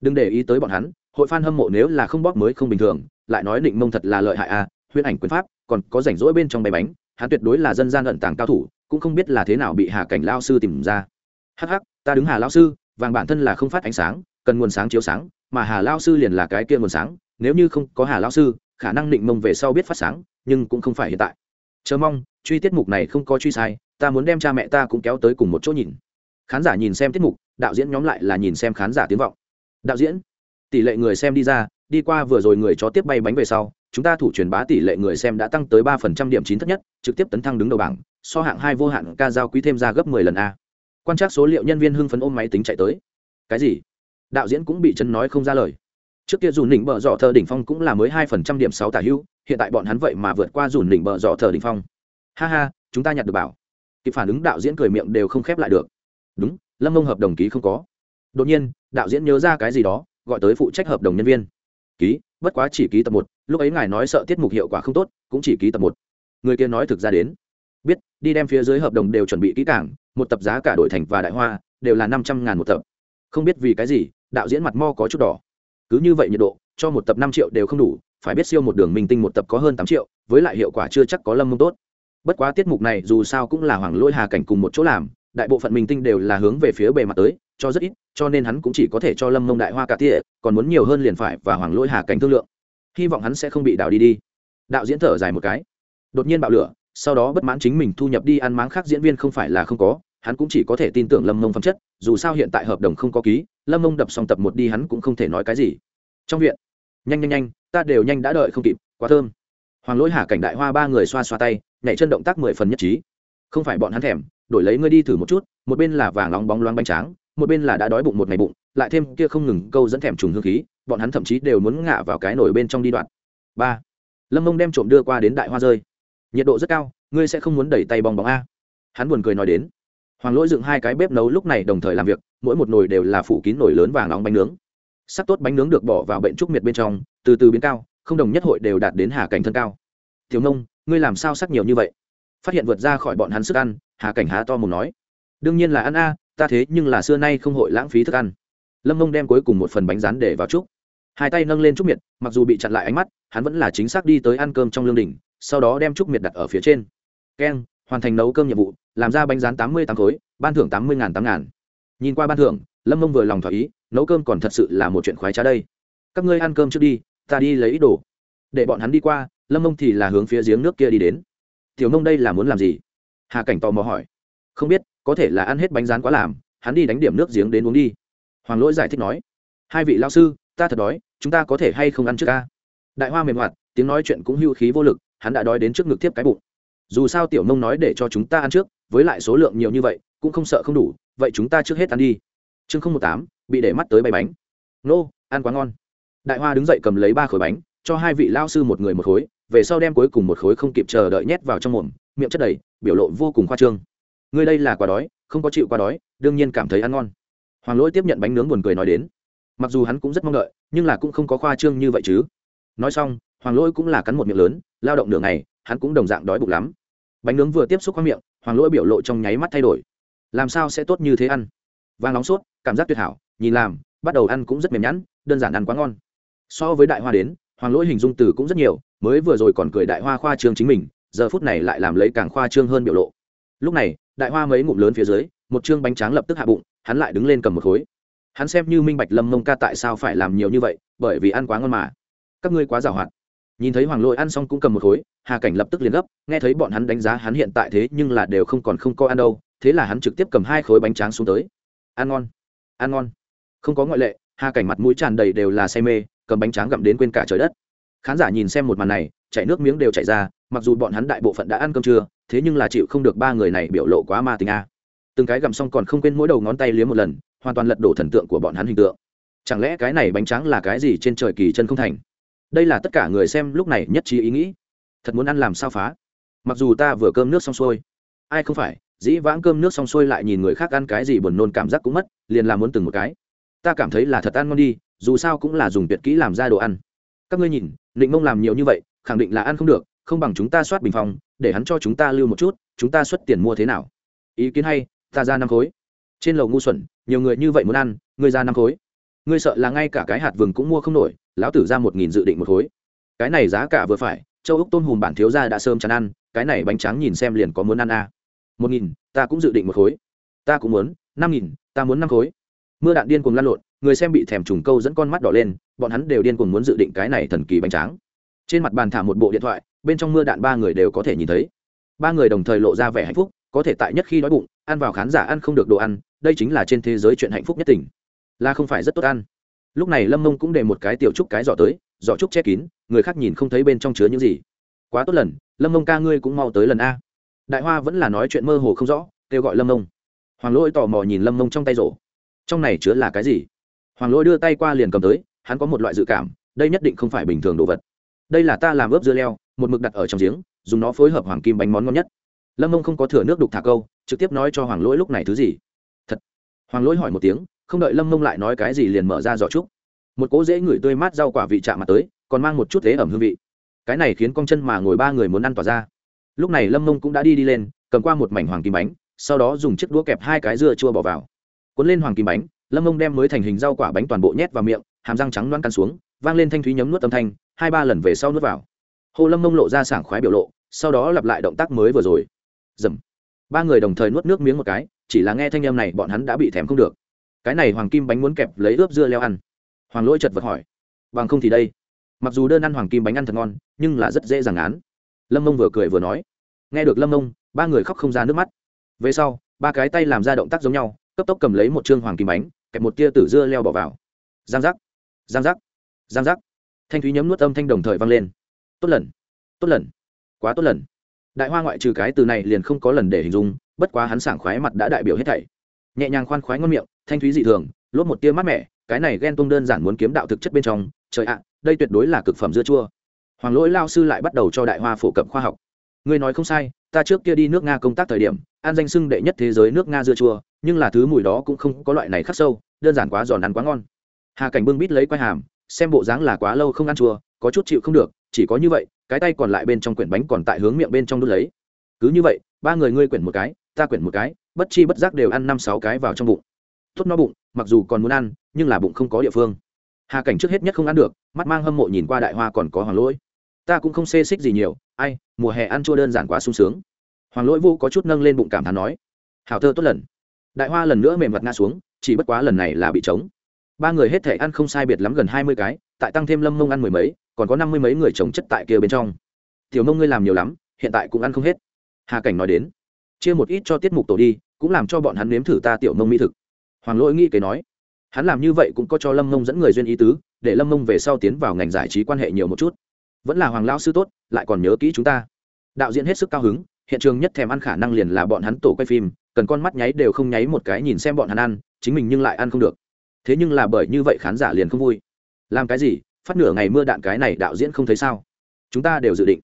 Đừng để ý tới bọn hắn, hội f hâm mộ nếu là không bóp mới không bình thường, lại nói định mông thật là lợi hại à huyễn ảnh quyền pháp, còn có rảnh rỗi bên trong bay bánh, hắn tuyệt đối là dân gian ẩn tàng cao thủ, cũng không biết là thế nào bị hà cảnh lao sư tìm ra. Hắc hắc, ta đứng hà lao sư, vàng bản thân là không phát ánh sáng, cần nguồn sáng chiếu sáng, mà hà lao sư liền là cái kia nguồn sáng, nếu như không có hà lao sư, khả năng định mông về sau biết phát sáng nhưng cũng không phải hiện tại. Chờ mong, truy tiết mục này không có truy sai, ta muốn đem cha mẹ ta cũng kéo tới cùng một chỗ nhìn. Khán giả nhìn xem tiết mục, đạo diễn nhóm lại là nhìn xem khán giả tiếng vọng. Đạo diễn, tỷ lệ người xem đi ra, đi qua vừa rồi người chó tiếp bay bánh về sau, chúng ta thủ truyền bá tỷ lệ người xem đã tăng tới ba phần trăm điểm chín thấp nhất, trực tiếp tấn thăng đứng đầu bảng, so hạng hai vô hạn ca giao quý thêm ra gấp mười lần a. Quan trắc số liệu nhân viên hưng phấn ôm máy tính chạy tới. Cái gì? Đạo diễn cũng bị chân nói không ra lời trước kia dùn đỉnh bờ dọ thờ đỉnh phong cũng là mới hai phần trăm điểm sáu tả hữu, hiện tại bọn hắn vậy mà vượt qua dùn đỉnh bờ dọ thờ đỉnh phong. Ha ha, chúng ta nhặt được bảo. Kịp phản ứng đạo diễn cười miệng đều không khép lại được. Đúng, lâm mông hợp đồng ký không có. Đột nhiên, đạo diễn nhớ ra cái gì đó, gọi tới phụ trách hợp đồng nhân viên. Ký, bất quá chỉ ký tập một, lúc ấy ngài nói sợ tiết mục hiệu quả không tốt, cũng chỉ ký tập một. Người kia nói thực ra đến. Biết, đi đem phía dưới hợp đồng đều chuẩn bị kỹ cảng một tập giá cả đổi thành và đại hoa, đều là năm trăm ngàn một tập. Không biết vì cái gì, đạo diễn mặt mo có chút đỏ cứ như vậy nhiệt độ cho một tập năm triệu đều không đủ, phải biết siêu một đường minh tinh một tập có hơn tám triệu, với lại hiệu quả chưa chắc có lâm mông tốt. Bất quá tiết mục này dù sao cũng là hoàng lỗi hà cảnh cùng một chỗ làm, đại bộ phận minh tinh đều là hướng về phía bề mặt tới, cho rất ít, cho nên hắn cũng chỉ có thể cho lâm mông đại hoa cả tỉa, còn muốn nhiều hơn liền phải và hoàng lỗi hà cảnh thương lượng. Hy vọng hắn sẽ không bị đảo đi đi. Đạo diễn thở dài một cái. Đột nhiên bạo lửa, sau đó bất mãn chính mình thu nhập đi ăn máng khác diễn viên không phải là không có hắn cũng chỉ có thể tin tưởng lâm mông phẩm chất, dù sao hiện tại hợp đồng không có ký, lâm mông đập xong tập một đi hắn cũng không thể nói cái gì. Trong viện, nhanh nhanh nhanh, ta đều nhanh đã đợi không kịp, quá thơm. Hoàng lỗi hà cảnh đại hoa ba người xoa xoa tay, nhảy chân động tác mười phần nhất trí. Không phải bọn hắn thèm, đổi lấy ngươi đi thử một chút, một bên là vàng nóng bóng loáng bánh tráng, một bên là đã đói bụng một ngày bụng, lại thêm kia không ngừng câu dẫn thèm trùng hương khí, bọn hắn thậm chí đều muốn ngả vào cái nồi bên trong đi đoạn. Ba, lâm mông đem trộm đưa qua đến đại hoa rơi. Nhiệt độ rất cao, ngươi sẽ không muốn đẩy tay bong bóng a? Hắn buồn cười nói đến hoàng lỗi dựng hai cái bếp nấu lúc này đồng thời làm việc, mỗi một nồi đều là phủ kín nồi lớn vàng nóng bánh nướng. Sắc tốt bánh nướng được bỏ vào bệnh trúc miệt bên trong, từ từ biến cao, không đồng nhất hội đều đạt đến hà cảnh thân cao. Thiếu nông, ngươi làm sao sắc nhiều như vậy? Phát hiện vượt ra khỏi bọn hắn sức ăn, hà cảnh há to mồm nói. Đương nhiên là ăn a, ta thế nhưng là xưa nay không hội lãng phí thức ăn. Lâm mông đem cuối cùng một phần bánh rán để vào trúc. Hai tay nâng lên trúc miệt, mặc dù bị chặn lại ánh mắt, hắn vẫn là chính xác đi tới ăn cơm trong lương đình sau đó đem trúc miệt đặt ở phía trên. Keng hoàn thành nấu cơm nhiệm vụ, làm ra bánh rán tám mươi tám khối, ban thưởng tám mươi ngàn tám ngàn. Nhìn qua ban thưởng, lâm mông vừa lòng thỏa ý, nấu cơm còn thật sự là một chuyện khoái trá đây. Các ngươi ăn cơm trước đi, ta đi lấy ít đồ. Để bọn hắn đi qua, lâm mông thì là hướng phía giếng nước kia đi đến. Tiểu Mông đây là muốn làm gì? Hà cảnh tò mò hỏi. Không biết, có thể là ăn hết bánh rán quá làm, hắn đi đánh điểm nước giếng đến uống đi. Hoàng lỗi giải thích nói. Hai vị lao sư, ta thật đói, chúng ta có thể hay không ăn trước ca? Đại hoa mềm hoạt, tiếng nói chuyện cũng hưu khí vô lực, hắn đã đói đến trước ngực tiếp cái bụng dù sao tiểu nông nói để cho chúng ta ăn trước, với lại số lượng nhiều như vậy, cũng không sợ không đủ, vậy chúng ta trước hết ăn đi. Chương không một tám, bị để mắt tới bay bánh. Nô, ăn quá ngon. Đại hoa đứng dậy cầm lấy ba khối bánh, cho hai vị lao sư một người một khối, về sau đem cuối cùng một khối không kịp chờ đợi nhét vào trong mồm, miệng chất đầy, biểu lộ vô cùng khoa trương. Ngươi đây là quá đói, không có chịu qua đói, đương nhiên cảm thấy ăn ngon. Hoàng lỗi tiếp nhận bánh nướng buồn cười nói đến. Mặc dù hắn cũng rất mong đợi, nhưng là cũng không có khoa trương như vậy chứ. Nói xong, hoàng lỗi cũng là cắn một miệng lớn, lao động nửa ngày hắn cũng đồng dạng đói bụng lắm. Bánh nướng vừa tiếp xúc qua miệng, hoàng lỗi biểu lộ trong nháy mắt thay đổi. Làm sao sẽ tốt như thế ăn? Vàng nóng sốt, cảm giác tuyệt hảo, nhìn làm, bắt đầu ăn cũng rất mềm nhẵn, đơn giản ăn quá ngon. So với đại hoa đến, hoàng lỗi hình dung từ cũng rất nhiều, mới vừa rồi còn cười đại hoa khoa trương chính mình, giờ phút này lại làm lấy càng khoa trương hơn biểu lộ. Lúc này, đại hoa mấy ngụm lớn phía dưới, một chương bánh tráng lập tức hạ bụng, hắn lại đứng lên cầm một khối. Hắn xem như minh bạch lâm mông ca tại sao phải làm nhiều như vậy, bởi vì ăn quá ngon mà. Các ngươi quá giàu hoạt nhìn thấy hoàng lỗi ăn xong cũng cầm một khối, hà cảnh lập tức liền gấp, nghe thấy bọn hắn đánh giá hắn hiện tại thế nhưng là đều không còn không có ăn đâu, thế là hắn trực tiếp cầm hai khối bánh tráng xuống tới. Ăn ngon ăn ngon. Không có ngoại lệ, hà cảnh mặt mũi tràn đầy đều là say mê, cầm bánh tráng gặm đến quên cả trời đất. Khán giả nhìn xem một màn này, chảy nước miếng đều chảy ra, mặc dù bọn hắn đại bộ phận đã ăn cơm trưa, thế nhưng là chịu không được ba người này biểu lộ quá ma tình a. Từng cái gặm xong còn không quên mỗi đầu ngón tay liếm một lần, hoàn toàn lật đổ thần tượng của bọn hắn hình tượng. Chẳng lẽ cái này bánh tráng là cái gì trên trời kỳ chân không thành? Đây là tất cả người xem lúc này nhất trí ý nghĩ. Thật muốn ăn làm sao phá? Mặc dù ta vừa cơm nước xong xuôi. Ai không phải, dĩ vãng cơm nước xong xuôi lại nhìn người khác ăn cái gì buồn nôn cảm giác cũng mất, liền làm muốn từng một cái. Ta cảm thấy là thật ăn ngon đi, dù sao cũng là dùng tuyệt kỹ làm ra đồ ăn. Các ngươi nhìn định mông làm nhiều như vậy, khẳng định là ăn không được, không bằng chúng ta soát bình phòng, để hắn cho chúng ta lưu một chút, chúng ta xuất tiền mua thế nào? Ý kiến hay, ta ra năm khối. Trên lầu ngu xuẩn, nhiều người như vậy muốn ăn, ngươi ra năm khối ngươi sợ là ngay cả cái hạt vừng cũng mua không nổi, lão tử ra một nghìn dự định một khối. Cái này giá cả vừa phải, châu úc tôn hùm bản thiếu ra đã sơm chán ăn, cái này bánh tráng nhìn xem liền có muốn ăn à. một nghìn, ta cũng dự định một khối. Ta cũng muốn, năm nghìn, ta muốn năm khối. Mưa đạn điên cùng lăn lộn, người xem bị thèm trùng câu dẫn con mắt đỏ lên, bọn hắn đều điên cuồng muốn dự định cái này thần kỳ bánh tráng. Trên mặt bàn thả một bộ điện thoại, bên trong mưa đạn ba người đều có thể nhìn thấy. Ba người đồng thời lộ ra vẻ hạnh phúc, có thể tại nhất khi đói bụng, ăn vào khán giả ăn không được đồ ăn, đây chính là trên thế giới chuyện hạnh phúc nhất tỉnh là không phải rất tốt ăn. Lúc này lâm mông cũng để một cái tiểu trúc cái giỏ tới, giỏ trúc che kín, người khác nhìn không thấy bên trong chứa những gì. Quá tốt lần, lâm mông ca ngươi cũng mau tới lần a. Đại hoa vẫn là nói chuyện mơ hồ không rõ, kêu gọi lâm mông. Hoàng lỗi tò mò nhìn lâm mông trong tay rổ. Trong này chứa là cái gì? Hoàng lỗi đưa tay qua liền cầm tới, hắn có một loại dự cảm, đây nhất định không phải bình thường đồ vật. Đây là ta làm ướp dưa leo, một mực đặt ở trong giếng, dùng nó phối hợp hoàng kim bánh món ngon nhất. Lâm mông không có thừa nước đục thả câu, trực tiếp nói cho hoàng lỗi lúc này thứ gì. Thật. Hoàng lỗi hỏi một tiếng không đợi lâm mông lại nói cái gì liền mở ra giỏ trúc. Một cỗ dễ ngửi tươi mát rau quả vị chạm mặt tới, còn mang một chút thế ẩm hương vị. Cái này khiến con chân mà ngồi ba người muốn ăn tỏa ra. Lúc này lâm mông cũng đã đi đi lên, cầm qua một mảnh hoàng kim bánh, sau đó dùng chiếc đũa kẹp hai cái dưa chua bỏ vào. Cuốn lên hoàng kim bánh, lâm mông đem mới thành hình rau quả bánh toàn bộ nhét vào miệng, hàm răng trắng loan căn xuống, vang lên thanh thúy nhấm nuốt âm thanh, hai ba lần về sau nuốt vào. Hồ lâm mông lộ ra sảng khoái biểu lộ, sau đó lặp lại động tác mới vừa rồi. Dầm. Ba người đồng thời nuốt nước miếng một cái, chỉ là nghe thanh âm này bọn hắn đã bị thèm không được cái này hoàng kim bánh muốn kẹp lấy ướp dưa leo ăn. Hoàng lỗi chật vật hỏi. Bằng không thì đây. Mặc dù đơn ăn hoàng kim bánh ăn thật ngon, nhưng là rất dễ dàng án lâm mông vừa cười vừa nói. Nghe được lâm mông, ba người khóc không ra nước mắt. Về sau, ba cái tay làm ra động tác giống nhau, cấp tốc cầm lấy một chương hoàng kim bánh, kẹp một tia tử dưa leo bỏ vào. Giang giác. Giang giác. Giang giác. Thanh thúy nhấm nuốt âm thanh đồng thời vang lên. Tốt lần. Tốt lần. Quá tốt lần. Đại hoa ngoại trừ cái từ này liền không có lần để hình dung, bất quá hắn sảng khoái mặt đã đại biểu hết thảy nhẹ nhàng khoan khoái ngon miệng, thanh thúy dị thường lốt một tia mát mẻ, cái này ghen tung đơn giản muốn kiếm đạo thực chất bên trong, trời ạ à, đây tuyệt đối là cực phẩm dưa chua. Hoàng lỗi lao sư lại bắt đầu cho đại hoa phổ cập khoa học. Ngươi nói không sai, ta trước kia đi nước nga công tác thời điểm, an danh sưng đệ nhất thế giới nước nga dưa chua, nhưng là thứ mùi đó cũng không có loại này khắc sâu, đơn giản quá giòn ăn quá ngon. Hà cảnh bưng bít lấy quai hàm, xem bộ dáng là quá lâu không ăn chua, có chút chịu không được, chỉ có như vậy, cái tay còn lại bên trong quyển bánh còn tại hướng miệng bên trong đút lấy. Cứ như vậy ba người ngươi quyển một cái, ta quyển một cái, bất chi bất giác đều ăn năm sáu cái vào trong bụng. Tốt no bụng, mặc dù còn muốn ăn, nhưng là bụng không có địa phương. Hà cảnh trước hết nhất không ăn được, mắt mang hâm mộ nhìn qua đại hoa còn có hoàng lỗi. Ta cũng không xê xích gì nhiều, ai, mùa hè ăn chua đơn giản quá sung sướng. Hoàng lỗi vô có chút nâng lên bụng cảm thán nói hào thơ tốt lần. Đại hoa lần nữa mềm mặt ngã xuống, chỉ bất quá lần này là bị trống. Ba người hết thể ăn không sai biệt lắm gần hai mươi cái, tại tăng thêm lâm mông ăn mười mấy, còn có năm mươi mấy người trồng chất tại kia bên trong. Tiểu mông ngươi làm nhiều lắm, hiện tại cũng ăn không hết hà cảnh nói đến, chia một ít cho tiết mục tổ đi, cũng làm cho bọn hắn nếm thử ta tiểu mông mỹ thực. Hoàng lỗi nghĩ kế nói, hắn làm như vậy cũng có cho lâm mông dẫn người duyên ý tứ, để lâm mông về sau tiến vào ngành giải trí quan hệ nhiều một chút. Vẫn là hoàng Lão sư tốt, lại còn nhớ kỹ chúng ta. Đạo diễn hết sức cao hứng, hiện trường nhất thèm ăn khả năng liền là bọn hắn tổ quay phim, cần con mắt nháy đều không nháy một cái nhìn xem bọn hắn ăn, chính mình nhưng lại ăn không được. Thế nhưng là bởi như vậy khán giả liền không vui. Làm cái gì, phát nửa ngày mưa đạn cái này đạo diễn không thấy sao? Chúng ta đều dự định.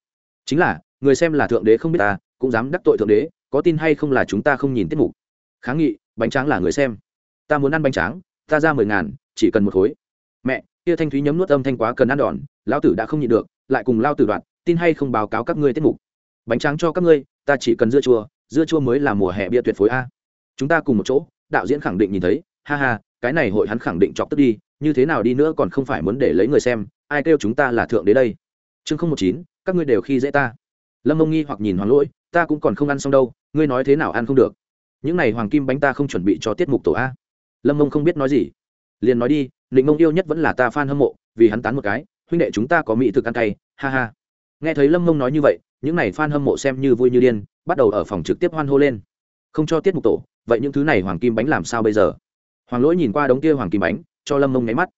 Chính là, người xem là thượng đế không biết ta cũng dám đắc tội thượng đế, có tin hay không là chúng ta không nhìn tiết mục. Kháng nghị, bánh tráng là người xem. Ta muốn ăn bánh tráng, ta ra mười ngàn, chỉ cần một khối. Mẹ, kia thanh thúy nhấm nuốt âm thanh quá cần ăn đòn, lão tử đã không nhịn được, lại cùng lao tử đoạt tin hay không báo cáo các ngươi tiết mục. Bánh tráng cho các ngươi, ta chỉ cần dưa chua dưa chua mới là mùa hè bia tuyệt phối a. Chúng ta cùng một chỗ, đạo diễn khẳng định nhìn thấy, ha ha, cái này hội hắn khẳng định chọc tức đi, như thế nào đi nữa còn không phải muốn để lấy người xem, ai kêu chúng ta là thượng đế đây? Chương không một chín, các ngươi đều khi dễ ta lâm mông nghi hoặc nhìn hoàng lỗi, ta cũng còn không ăn xong đâu, ngươi nói thế nào ăn không được? Những này hoàng kim bánh ta không chuẩn bị cho tiết mục tổ a. Lâm mông không biết nói gì. Liền nói đi định mông yêu nhất vẫn là ta f a n hâm mộ, vì hắn tán một cái, huynh đệ chúng ta có mỹ thực ăn cay, ha ha. Nghe thấy lâm mông nói như vậy, những n à y f a n hâm mộ xem như vui như điên, bắt đầu ở phòng trực tiếp hoan hô lên. Không cho tiết mục tổ, vậy những thứ này hoàng kim bánh làm sao bây giờ? Hoàng lỗi nhìn qua đống kia hoàng kim bánh, cho lâm mông nháy mắt.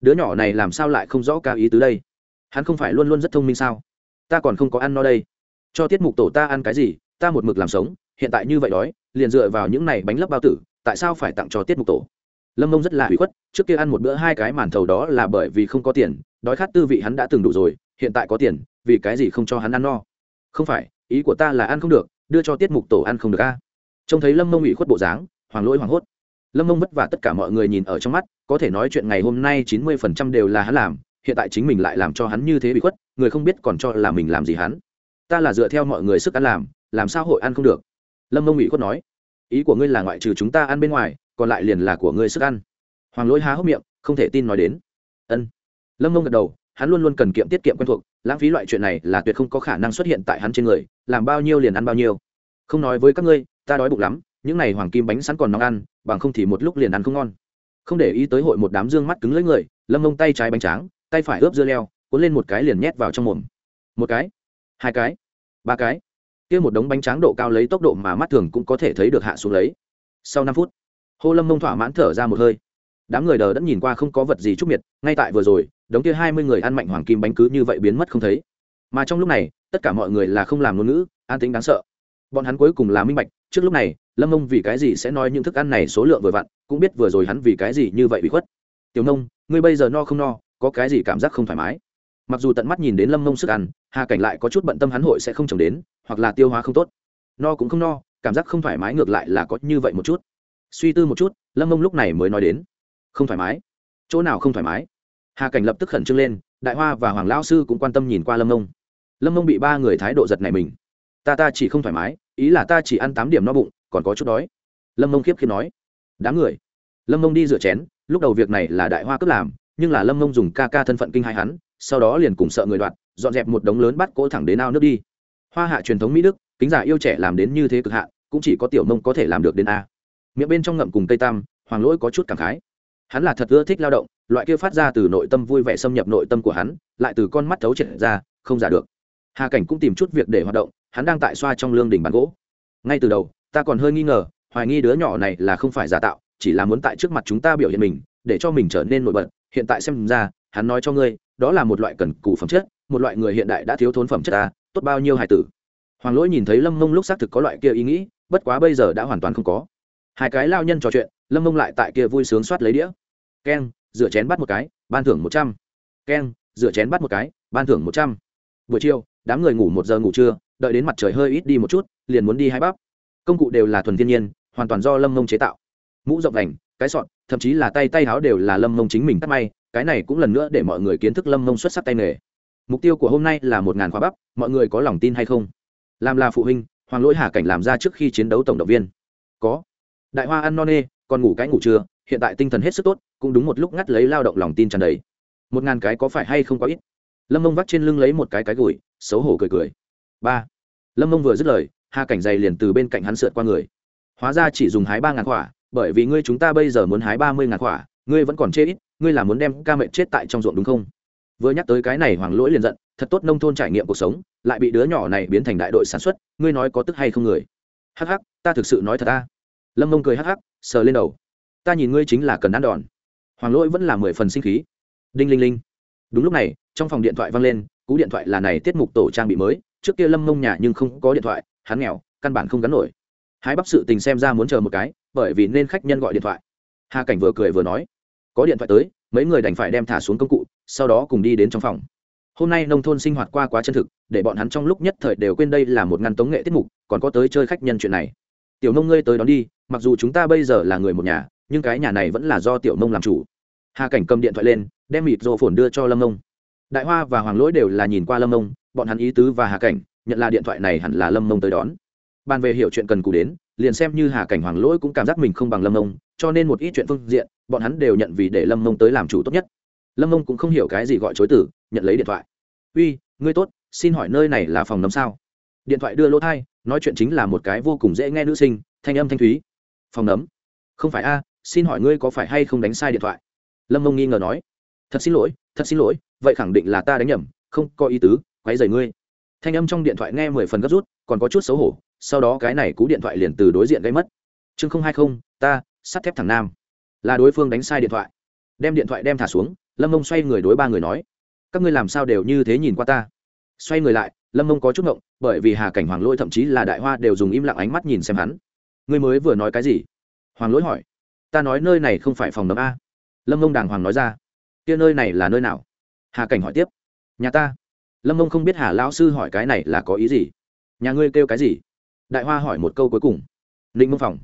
Đứa nhỏ này làm sao lại không rõ ca ý tứ đây? Hắn không phải luôn luôn rất thông minh sao? Ta còn không có ăn no đây cho tiết mục tổ ta ăn cái gì, ta một mực làm sống, hiện tại như vậy đói, liền dựa vào những này bánh lấp bao tử, tại sao phải tặng cho tiết mục tổ? Lâm mông rất là hủy khuất, trước kia ăn một bữa hai cái màn thầu đó là bởi vì không có tiền, đói khát tư vị hắn đã từng đủ rồi, hiện tại có tiền, vì cái gì không cho hắn ăn no? Không phải, ý của ta là ăn không được, đưa cho tiết mục tổ ăn không được a. Trông thấy lâm mông ủy khuất bộ dáng hoàng lỗi Hoàng hốt. Lâm mông vất vả tất cả mọi người nhìn ở trong mắt, có thể nói chuyện ngày hôm nay chín mươi phần trăm đều là hắn làm, hiện tại chính mình lại làm cho hắn như thế bị khuất, người không biết còn cho là mình làm gì hắn ta là dựa theo mọi người sức ăn làm làm sao hội ăn không được? Lâm mông ủy khuất nói, ý của ngươi là ngoại trừ chúng ta ăn bên ngoài, còn lại liền là của ngươi sức ăn. Hoàng lỗi há hốc miệng, không thể tin nói đến. Ân. Lâm mông gật đầu, hắn luôn luôn cần kiệm tiết kiệm quen thuộc, lãng phí loại chuyện này là tuyệt không có khả năng xuất hiện tại hắn trên người, làm bao nhiêu liền ăn bao nhiêu. Không nói với các ngươi, ta đói bụng lắm, những n à y hoàng kim bánh sẵn còn nóng ăn, bằng không thì một lúc liền ăn không ngon. Không để ý tới hội một đám dương mắt cứng lấy người, lâm mông tay trái bánh tráng, tay phải ướp dưa leo, cuốn lên một cái liền nhét vào trong mồm. Một cái, hai cái ba cái. Kia một đống bánh tráng độ cao lấy tốc độ mà mắt thường cũng có thể thấy được hạ xuống lấy. Sau năm phút, hô lâm mông thỏa mãn thở ra một hơi. Đám người đờ đẫn nhìn qua không có vật gì trúc miệt, ngay tại vừa rồi, đống kia hai mươi người ăn mạnh hoàng kim bánh cứ như vậy biến mất không thấy. Mà trong lúc này, tất cả mọi người là không làm ngôn ngữ, an tính đáng sợ. Bọn hắn cuối cùng là minh bạch, trước lúc này, lâm mông vì cái gì sẽ nói những thức ăn này số lượng vừa vặn, cũng biết vừa rồi hắn vì cái gì như vậy bị khuất. Tiểu nông, ngươi bây giờ no không no, có cái gì cảm giác không thoải mái? Mặc dù tận mắt nhìn đến lâm mông sức ăn, hà cảnh lại có chút bận tâm hắn hội sẽ không trồng đến, hoặc là tiêu hóa không tốt. No cũng không no, cảm giác không thoải mái ngược lại là có như vậy một chút. Suy tư một chút, lâm mông lúc này mới nói đến. Không thoải mái. Chỗ nào không thoải mái? Hà cảnh lập tức khẩn trương lên, đại hoa và hoàng lao sư cũng quan tâm nhìn qua lâm mông. Lâm mông bị ba người thái độ giật này mình. Ta ta chỉ không thoải mái, ý là ta chỉ ăn tám điểm no bụng, còn có chút đói. Lâm mông khiếp khiếp nói. Đám người. Lâm mông đi rửa chén, lúc đầu việc này là đại hoa cướp làm nhưng là lâm mông dùng ca ca thân phận kinh hai hắn, sau đó liền cùng sợ người đoạt, dọn dẹp một đống lớn bắt cỗ thẳng đến ao nước đi. Hoa hạ truyền thống mỹ đức, kính giả yêu trẻ làm đến như thế cực hạ, cũng chỉ có tiểu mông có thể làm được đến a. Miệng bên trong ngậm cùng cây tam, hoàng lỗi có chút cảm khái. Hắn là thật ưa thích lao động, loại kia phát ra từ nội tâm vui vẻ xâm nhập nội tâm của hắn, lại từ con mắt thấu triệt ra, không giả được. Hà cảnh cũng tìm chút việc để hoạt động, hắn đang tại xoa trong lương đỉnh bán gỗ. Ngay từ đầu, ta còn hơi nghi ngờ, hoài nghi đứa nhỏ này là không phải giả tạo, chỉ là muốn tại trước mặt chúng ta biểu hiện mình, để cho mình trở nên nổi bật hiện tại xem ra, hắn nói cho ngươi, đó là một loại cần cù phẩm chất, một loại người hiện đại đã thiếu thốn phẩm chất ta, tốt bao nhiêu hải tử. Hoàng lỗi nhìn thấy lâm mông lúc xác thực có loại kia ý nghĩ, bất quá bây giờ đã hoàn toàn không có. Hai cái lao nhân trò chuyện, lâm mông lại tại kia vui sướng soát lấy đĩa. Keng, rửa chén bắt một cái, ban thưởng một trăm. Keng, rửa chén bắt một cái, ban thưởng một trăm. Buổi chiều, đám người ngủ một giờ ngủ trưa, đợi đến mặt trời hơi ít đi một chút, liền muốn đi hai bắp. Công cụ đều là thuần thiên nhiên, hoàn toàn do lâm mông chế tạo. Mũ rộng đành cái sọn, thậm chí là tay tay háo đều là lâm mông chính mình cắt may, cái này cũng lần nữa để mọi người kiến thức lâm mông xuất sắc tay nghề. Mục tiêu của hôm nay là một ngàn khóa bắp, mọi người có lòng tin hay không? Làm là phụ huynh, hoàng lỗi hà cảnh làm ra trước khi chiến đấu tổng động viên. Có. Đại hoa ăn no nê, còn ngủ cái ngủ trưa, hiện tại tinh thần hết sức tốt, cũng đúng một lúc ngắt lấy lao động lòng tin tràn đầy. Một ngàn cái có phải hay không có ít? Lâm mông vắt trên lưng lấy một cái cái gùi, xấu hổ cười cười. Ba. Lâm mông vừa dứt lời, hà cảnh dày liền từ bên cạnh hắn sượt qua người. Hóa ra chỉ dùng hái ba ngàn quả bởi vì ngươi chúng ta bây giờ muốn hái ba mươi ngàn quả ngươi vẫn còn chê ít, ngươi là muốn đem ca mệnh chết tại trong ruộng đúng không? Vừa nhắc tới cái này hoàng lỗi liền giận, thật tốt nông thôn trải nghiệm cuộc sống, lại bị đứa nhỏ này biến thành đại đội sản xuất, ngươi nói có tức hay không người? Hắc hắc, ta thực sự nói thật ta. Lâm mông cười hắc hắc, sờ lên đầu. Ta nhìn ngươi chính là cần ăn đòn. Hoàng lỗi vẫn là mười phần sinh khí. Đinh linh linh. Đúng lúc này, trong phòng điện thoại vang lên, cú điện thoại là này tiết mục tổ trang bị mới, trước kia lâm mông nhà nhưng không có điện thoại, hắn nghèo, căn bản không gắn nổi. Hái bắp sự tình xem ra muốn chờ một cái bởi vì nên khách nhân gọi điện thoại. Hà cảnh vừa cười vừa nói, có điện thoại tới, mấy người đành phải đem thả xuống công cụ, sau đó cùng đi đến trong phòng. Hôm nay nông thôn sinh hoạt qua quá chân thực, để bọn hắn trong lúc nhất thời đều quên đây là một ngăn tống nghệ tiết mục, còn có tới chơi khách nhân chuyện này. Tiểu nông ngươi tới đón đi, mặc dù chúng ta bây giờ là người một nhà, nhưng cái nhà này vẫn là do tiểu nông làm chủ. Hà cảnh cầm điện thoại lên, đem mịt rộ phồn đưa cho lâm nông. Đại hoa và hoàng lỗi đều là nhìn qua lâm nông, bọn hắn ý tứ và hà cảnh, nhận là điện thoại này hẳn là lâm nông tới đón. Bàn về hiểu chuyện cần cù đến liền xem như hà cảnh hoàng lỗi cũng cảm giác mình không bằng lâm nông cho nên một ít chuyện phương diện, bọn hắn đều nhận vì để lâm nông tới làm chủ tốt nhất. Lâm nông cũng không hiểu cái gì gọi chối tử, nhận lấy điện thoại. Uy, ngươi tốt, xin hỏi nơi này là phòng nấm sao? Điện thoại đưa lỗ thai, nói chuyện chính là một cái vô cùng dễ nghe nữ sinh, thanh âm thanh thúy. Phòng nấm? Không phải a, xin hỏi ngươi có phải hay không đánh sai điện thoại? Lâm mông nghi ngờ nói. Thật xin lỗi, thật xin lỗi, vậy khẳng định là ta đánh nhầm, không có ý tứ quáy dày ngươi. Thanh âm trong điện thoại nghe mười phần gấp rút, còn có chút xấu hổ sau đó cái này cú điện thoại liền từ đối diện gây mất. Chương không hai không, ta, sắt thép thẳng nam. Là đối phương đánh sai điện thoại. Đem điện thoại đem thả xuống, lâm mông xoay người đối ba người nói, các ngươi làm sao đều như thế nhìn qua ta? Xoay người lại, lâm mông có chút ngộng, bởi vì hà cảnh hoàng lỗi thậm chí là đại hoa đều dùng im lặng ánh mắt nhìn xem hắn. Ngươi mới vừa nói cái gì? Hoàng lỗi hỏi. Ta nói nơi này không phải phòng nấm a. Lâm mông đàng hoàng nói ra. Kia nơi này là nơi nào? Hà cảnh hỏi tiếp. Nhà ta. Lâm mông không biết hà lão sư hỏi cái này là có ý gì. Nhà ngươi kêu cái gì? Đại hoa hỏi một câu cuối cùng. Ninh mông phòng.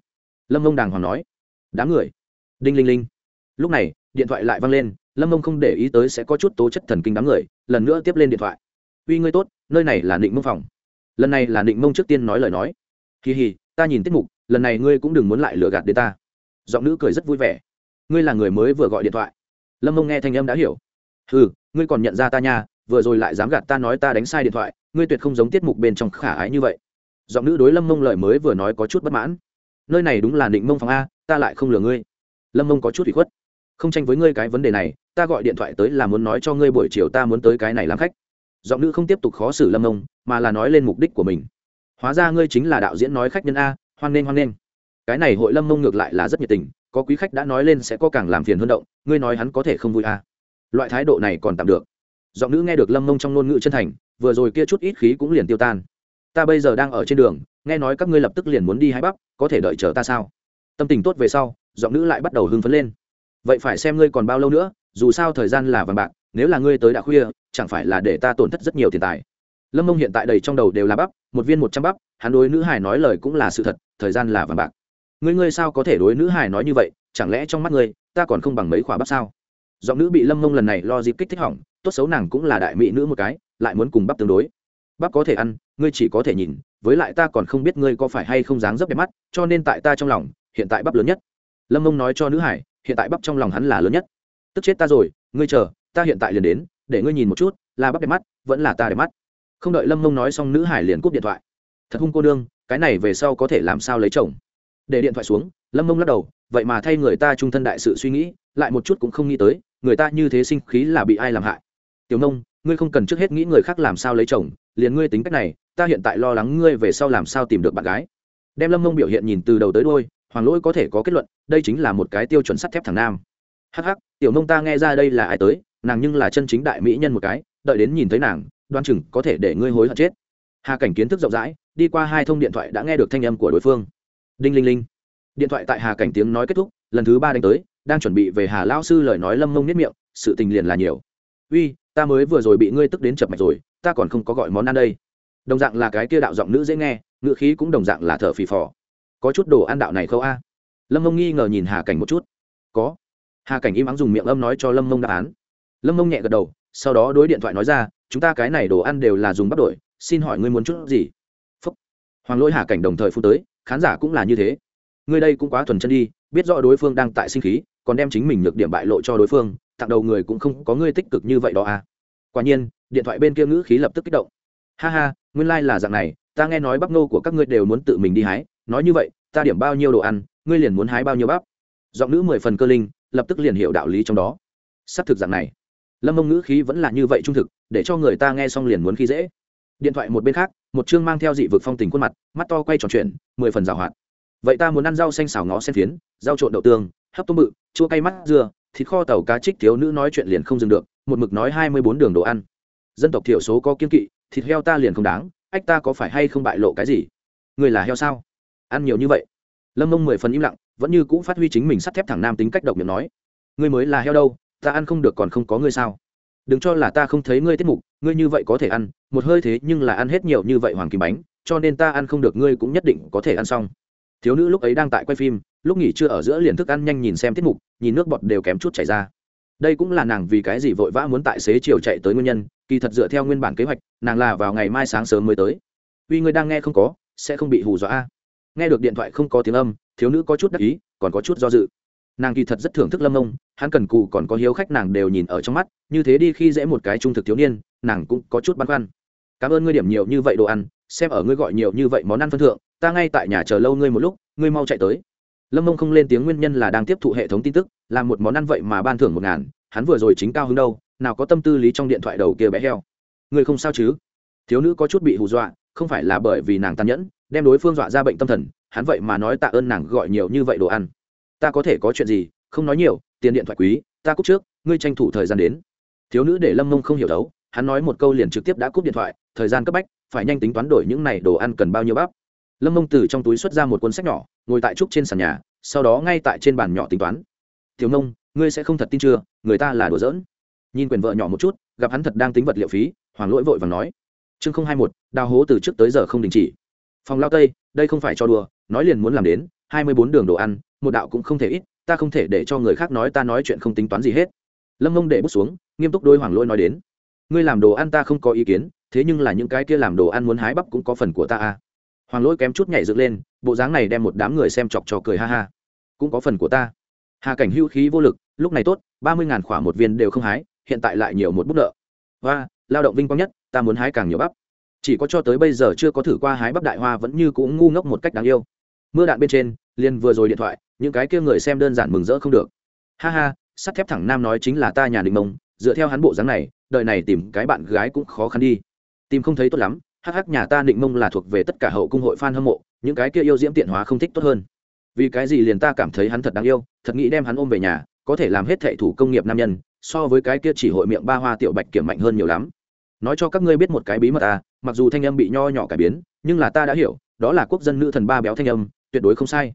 Lâm mông đàng hoàng nói. Đám người. Đinh linh linh. Lúc này, điện thoại lại văng lên, lâm mông không để ý tới sẽ có chút tố chất thần kinh đám người, lần nữa tiếp lên điện thoại. Uy ngươi tốt, nơi này là định mông phòng. Lần này là định mông trước tiên nói lời nói. Kỳ hì, ta nhìn tiết mục, lần này ngươi cũng đừng muốn lại lừa gạt đến ta. Giọng nữ cười rất vui vẻ. Ngươi là người mới vừa gọi điện thoại. Lâm mông nghe thanh âm đã hiểu. Ừ ngươi còn nhận ra ta nha, vừa rồi lại dám gạt ta nói ta đánh sai điện thoại, ngươi tuyệt không giống tiết mục bên trong khả ái như vậy giọng nữ đối lâm mông lời mới vừa nói có chút bất mãn. Nơi này đúng là định mông phòng a, ta lại không lừa ngươi. Lâm mông có chút bị khuất. Không tranh với ngươi cái vấn đề này, ta gọi điện thoại tới là muốn nói cho ngươi buổi chiều ta muốn tới cái này làm khách. Giọng nữ không tiếp tục khó xử lâm ông mà là nói lên mục đích của mình. Hóa ra ngươi chính là đạo diễn nói khách nhân a, hoan nghênh hoan nghênh. Cái này hội lâm mông ngược lại là rất nhiệt tình, có quý khách đã nói lên sẽ có càng làm phiền hơn động, ngươi nói hắn có thể không vui a. Loại thái độ này còn tạm được. Giọng nữ nghe được lâm mông trong ngôn ngữ chân thành, vừa rồi kia chút ít khí cũng liền tiêu tan ta bây giờ đang ở trên đường, nghe nói các ngươi lập tức liền muốn đi hai bắc, có thể đợi chờ ta sao? Tâm tình tốt về sau, giọng nữ lại bắt đầu hưng phấn lên. Vậy phải xem ngươi còn bao lâu nữa, dù sao thời gian là vàng bạc, nếu là ngươi tới đã khuya, chẳng phải là để ta tổn thất rất nhiều tiền tài. Lâm mông hiện tại đầy trong đầu đều là bắp, một viên một trăm bắp, hắn đối nữ hải nói lời cũng là sự thật, thời gian là vàng bạc. Ngươi ngươi sao có thể đối nữ hải nói như vậy, chẳng lẽ trong mắt ngươi, ta còn không bằng mấy khỏa bắp sao? Giọng nữ bị lâm mông lần này lo dịp kích thích hỏng, tốt xấu nàng cũng là đại mỹ nữ một cái, lại muốn cùng bắp tương đối bắp có thể ăn, ngươi chỉ có thể nhìn, với lại ta còn không biết ngươi có phải hay không dáng dấp đẹp mắt, cho nên tại ta trong lòng, hiện tại bắp lớn nhất. Lâm mông nói cho nữ hải, hiện tại bắp trong lòng hắn là lớn nhất. Tức chết ta rồi, ngươi chờ, ta hiện tại liền đến, để ngươi nhìn một chút, là bắp đẹp mắt, vẫn là ta đẹp mắt. Không đợi lâm mông nói xong, nữ hải liền cúp điện thoại. Thật hung cô đương cái này về sau có thể làm sao lấy chồng? Để điện thoại xuống, lâm mông lắc đầu, vậy mà thay người ta trung thân đại sự suy nghĩ, lại một chút cũng không nghĩ tới, người ta như thế sinh khí là bị ai làm hại. Tiểu nông, ngươi không cần trước hết nghĩ người khác làm sao lấy chồng liền ngươi tính cách này, ta hiện tại lo lắng ngươi về sau làm sao tìm được bạn gái. Đem lâm mông biểu hiện nhìn từ đầu tới đôi hoàng lỗi có thể có kết luận, đây chính là một cái tiêu chuẩn sắt thép thằng nam. Hắc hắc, tiểu mông ta nghe ra đây là ai tới, nàng nhưng là chân chính đại mỹ nhân một cái, đợi đến nhìn thấy nàng, đoan chừng có thể để ngươi hối hận chết. Hà cảnh kiến thức rộng rãi, đi qua hai thông điện thoại đã nghe được thanh âm của đối phương. Đinh linh linh. Điện thoại tại hà cảnh tiếng nói kết thúc, lần thứ ba đánh tới, đang chuẩn bị về hà lao sư lời nói lâm mông nhất miệng, sự tình liền là nhiều. Uy, ta mới vừa rồi bị ngươi tức đến chập mạch rồi ta còn không có gọi món ăn đây. Đồng dạng là cái kia đạo giọng nữ dễ nghe ngựa khí cũng đồng dạng là thở phì phò. Có chút đồ ăn đạo này khâu a? Lâm mông nghi ngờ nhìn hà cảnh một chút. Có. Hà cảnh im ắng dùng miệng âm nói cho lâm mông đáp án. Lâm mông nhẹ gật đầu, sau đó đối điện thoại nói ra, chúng ta cái này đồ ăn đều là dùng bắt đổi, xin hỏi ngươi muốn chút gì? Phúc. hoàng lỗi hà cảnh đồng thời phun tới, khán giả cũng là như thế. Ngươi đây cũng quá thuần chân đi, biết rõ đối phương đang tại sinh khí, còn đem chính mình nhược điểm bại lộ cho đối phương, tặng đầu người cũng không có ngươi tích cực như vậy đó à. Quả nhiên điện thoại bên kia ngữ khí lập tức kích động. Ha ha, nguyên lai、like、là dạng này, ta nghe nói bắp nô của các ngươi đều muốn tự mình đi hái, nói như vậy, ta điểm bao nhiêu đồ ăn, ngươi liền muốn hái bao nhiêu bắp. Giọng nữ mười phần cơ linh, lập tức liền hiểu đạo lý trong đó. Sắp thực dạng này. Lâm mông ngữ khí vẫn là như vậy trung thực, để cho người ta nghe xong liền muốn khi dễ. Điện thoại một bên khác, một chương mang theo dị vực phong tình khuôn mặt, mắt to quay tròn chuyện, mười phần rào hoạt. Vậy ta muốn ăn rau xanh xào ngó sen phiến, rau trộn đậu tương, hấp tôm bự, chua cay mắt dưa thịt kho tàu cá trích thiếu nữ nói chuyện liền không dừng được, một mực nói hai mươi bốn đường đồ ăn dân tộc thiểu số có kiên kỵ, thịt heo ta liền không đáng, ách ta có phải hay không bại lộ cái gì? Người là heo sao? Ăn nhiều như vậy. Lâm mông mười phần im lặng, vẫn như cũ phát huy chính mình sắt thép thẳng nam tính cách độc miệng nói. Ngươi mới là heo đâu, ta ăn không được còn không có ngươi sao? Đừng cho là ta không thấy ngươi tiết mục, ngươi như vậy có thể ăn, một hơi thế nhưng là ăn hết nhiều như vậy hoàng kim bánh, cho nên ta ăn không được ngươi cũng nhất định có thể ăn xong. Thiếu nữ lúc ấy đang tại quay phim, lúc nghỉ trưa ở giữa liền thức ăn nhanh nhìn xem tiết mục, nhìn nước bọt đều kém chút chảy ra đây cũng là nàng vì cái gì vội vã muốn tại xế chiều chạy tới nguyên nhân, kỳ thật dựa theo nguyên bản kế hoạch, nàng là vào ngày mai sáng sớm mới tới. Vì người đang nghe không có, sẽ không bị hù dọa nghe được điện thoại không có tiếng âm, thiếu nữ có chút đắc ý, còn có chút do dự. Nàng kỳ thật rất thưởng thức lâm ông hắn cần cù còn có hiếu khách nàng đều nhìn ở trong mắt, như thế đi khi dễ một cái trung thực thiếu niên, nàng cũng có chút băn khoăn. Cảm ơn ngươi điểm nhiều như vậy đồ ăn, xem ở ngươi gọi nhiều như vậy món ăn phân thượng, ta ngay tại nhà chờ lâu ngươi một lúc, ngươi mau chạy tới lâm mông không lên tiếng nguyên nhân là đang tiếp thụ hệ thống tin tức, làm một món ăn vậy mà ban thưởng một ngàn, hắn vừa rồi chính cao hứng đâu, nào có tâm tư lý trong điện thoại đầu kia bé heo. Người không sao chứ? Thiếu nữ có chút bị hù dọa, không phải là bởi vì nàng tàn nhẫn, đem đối phương dọa ra bệnh tâm thần, hắn vậy mà nói tạ ơn nàng gọi nhiều như vậy đồ ăn. Ta có thể có chuyện gì? Không nói nhiều, tiền điện thoại quý, ta cúc trước, ngươi tranh thủ thời gian đến. Thiếu nữ để lâm mông không hiểu đấu hắn nói một câu liền trực tiếp đã cúp điện thoại, thời gian cấp bách, phải nhanh tính toán đổi những này đồ ăn cần bao nhiêu bắp lâm mông từ trong túi xuất ra một cuốn sách nhỏ, ngồi tại trúc trên sàn nhà, sau đó ngay tại trên bàn nhỏ tính toán. Thiếu nông ngươi sẽ không thật tin chưa? Người ta là đùa giỡn. Nhìn quyền vợ nhỏ một chút, gặp hắn thật đang tính vật liệu phí, hoàng lỗi vội và nói. Chương không hai một đào hố từ trước tới giờ không đình chỉ. Phòng lao tây, đây không phải cho đùa, nói liền muốn làm đến, hai mươi bốn đường đồ ăn, một đạo cũng không thể ít, ta không thể để cho người khác nói ta nói chuyện không tính toán gì hết. Lâm mông để bút xuống, nghiêm túc đôi hoàng lỗi nói đến. Ngươi làm đồ ăn ta không có ý kiến, thế nhưng là những cái kia làm đồ ăn muốn hái bắp cũng có phần của ta à hoàng lỗi kém chút nhảy dựng lên, bộ dáng này đem một đám người xem chọc trò cười ha ha. Cũng có phần của ta. Hà cảnh hưu khí vô lực, lúc này tốt, ba mươi ngàn khỏa một viên đều không hái, hiện tại lại nhiều một bút nợ. Và lao động vinh quang nhất, ta muốn hái càng nhiều bắp. Chỉ có cho tới bây giờ chưa có thử qua hái bắp đại hoa vẫn như cũng ngu ngốc một cách đáng yêu. Mưa đạn bên trên, liền vừa rồi điện thoại, những cái kia người xem đơn giản mừng rỡ không được. Ha ha, sắt thép thẳng nam nói chính là ta nhà đình mông, dựa theo hắn bộ dáng này đợi này tìm cái bạn gái cũng khó khăn đi. Tìm không thấy tốt lắm hắc hắc nhà ta định mông là thuộc về tất cả hậu cung hội phan hâm mộ những cái kia yêu diễm tiện hóa không thích tốt hơn. Vì cái gì liền ta cảm thấy hắn thật đáng yêu thật nghĩ đem hắn ôm về nhà có thể làm hết thệ thủ công nghiệp nam nhân so với cái kia chỉ hội miệng ba hoa tiểu bạch kiểm mạnh hơn nhiều lắm. Nói cho các ngươi biết một cái bí mật à mặc dù thanh âm bị nho nhỏ cải biến nhưng là ta đã hiểu đó là quốc dân nữ thần ba béo thanh âm tuyệt đối không sai.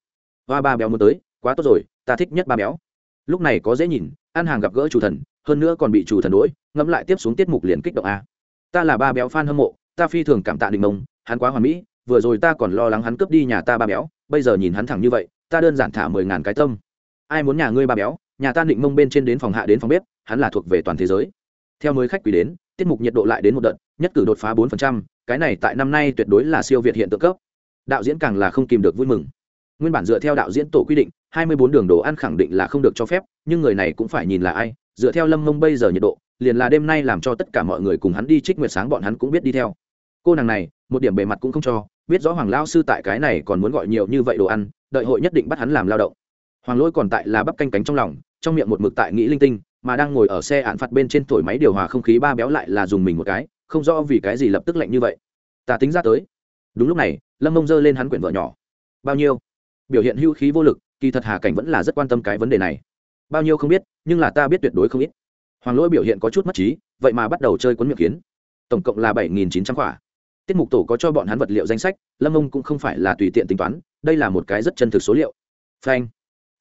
Hoa ba béo muốn tới quá tốt rồi ta thích nhất ba béo. Lúc này có dễ nhìn ăn hàng gặp gỡ chủ thần hơn nữa còn bị chủ thần đuổi, ngẫm lại tiếp xuống tiết mục liền kích động a ta là ba béo fan hâm mộ ta phi thường cảm tạ định mông, hắn quá hoàn mỹ, vừa rồi ta còn lo lắng hắn cướp đi nhà ta ba béo, bây giờ nhìn hắn thẳng như vậy, ta đơn giản thả mười ngàn cái tâm. Ai muốn nhà ngươi ba béo, nhà ta định mông bên trên đến phòng hạ đến phòng bếp, hắn là thuộc về toàn thế giới. Theo mới khách quý đến, tiết mục nhiệt độ lại đến một đợt, nhất cử đột phá bốn phần trăm, cái này tại năm nay tuyệt đối là siêu việt hiện tượng cấp. Đạo diễn càng là không kìm được vui mừng. Nguyên bản dựa theo đạo diễn tổ quy định, hai mươi bốn đường đồ ăn khẳng định là không được cho phép, nhưng người này cũng phải nhìn là ai. Dựa theo lâm mông bây giờ nhiệt độ, liền là đêm nay làm cho tất cả mọi người cùng hắn đi trích nguyệt sáng, bọn hắn cũng biết đi theo cô nàng này, một điểm bề mặt cũng không cho, biết rõ hoàng lao sư tại cái này còn muốn gọi nhiều như vậy đồ ăn, đợi hội nhất định bắt hắn làm lao động. Hoàng lỗi còn tại là bắp canh cánh trong lòng, trong miệng một mực tại nghĩ linh tinh, mà đang ngồi ở xe ạn phạt bên trên thổi máy điều hòa không khí ba béo lại là dùng mình một cái, không rõ vì cái gì lập tức lạnh như vậy. Ta tính ra tới. Đúng lúc này, lâm mông giơ lên hắn quyển vợ nhỏ. Bao nhiêu? Biểu hiện hưu khí vô lực, kỳ thật hà cảnh vẫn là rất quan tâm cái vấn đề này. Bao nhiêu không biết, nhưng là ta biết tuyệt đối không ít. Hoàng lỗi biểu hiện có chút mất trí, vậy mà bắt đầu chơi cuốn miệng kiến. Tổng cộng là bảy nghìn chín trăm quả tiết mục tổ có cho bọn hắn vật liệu danh sách, lâm mông cũng không phải là tùy tiện tính toán, đây là một cái rất chân thực số liệu. Phanh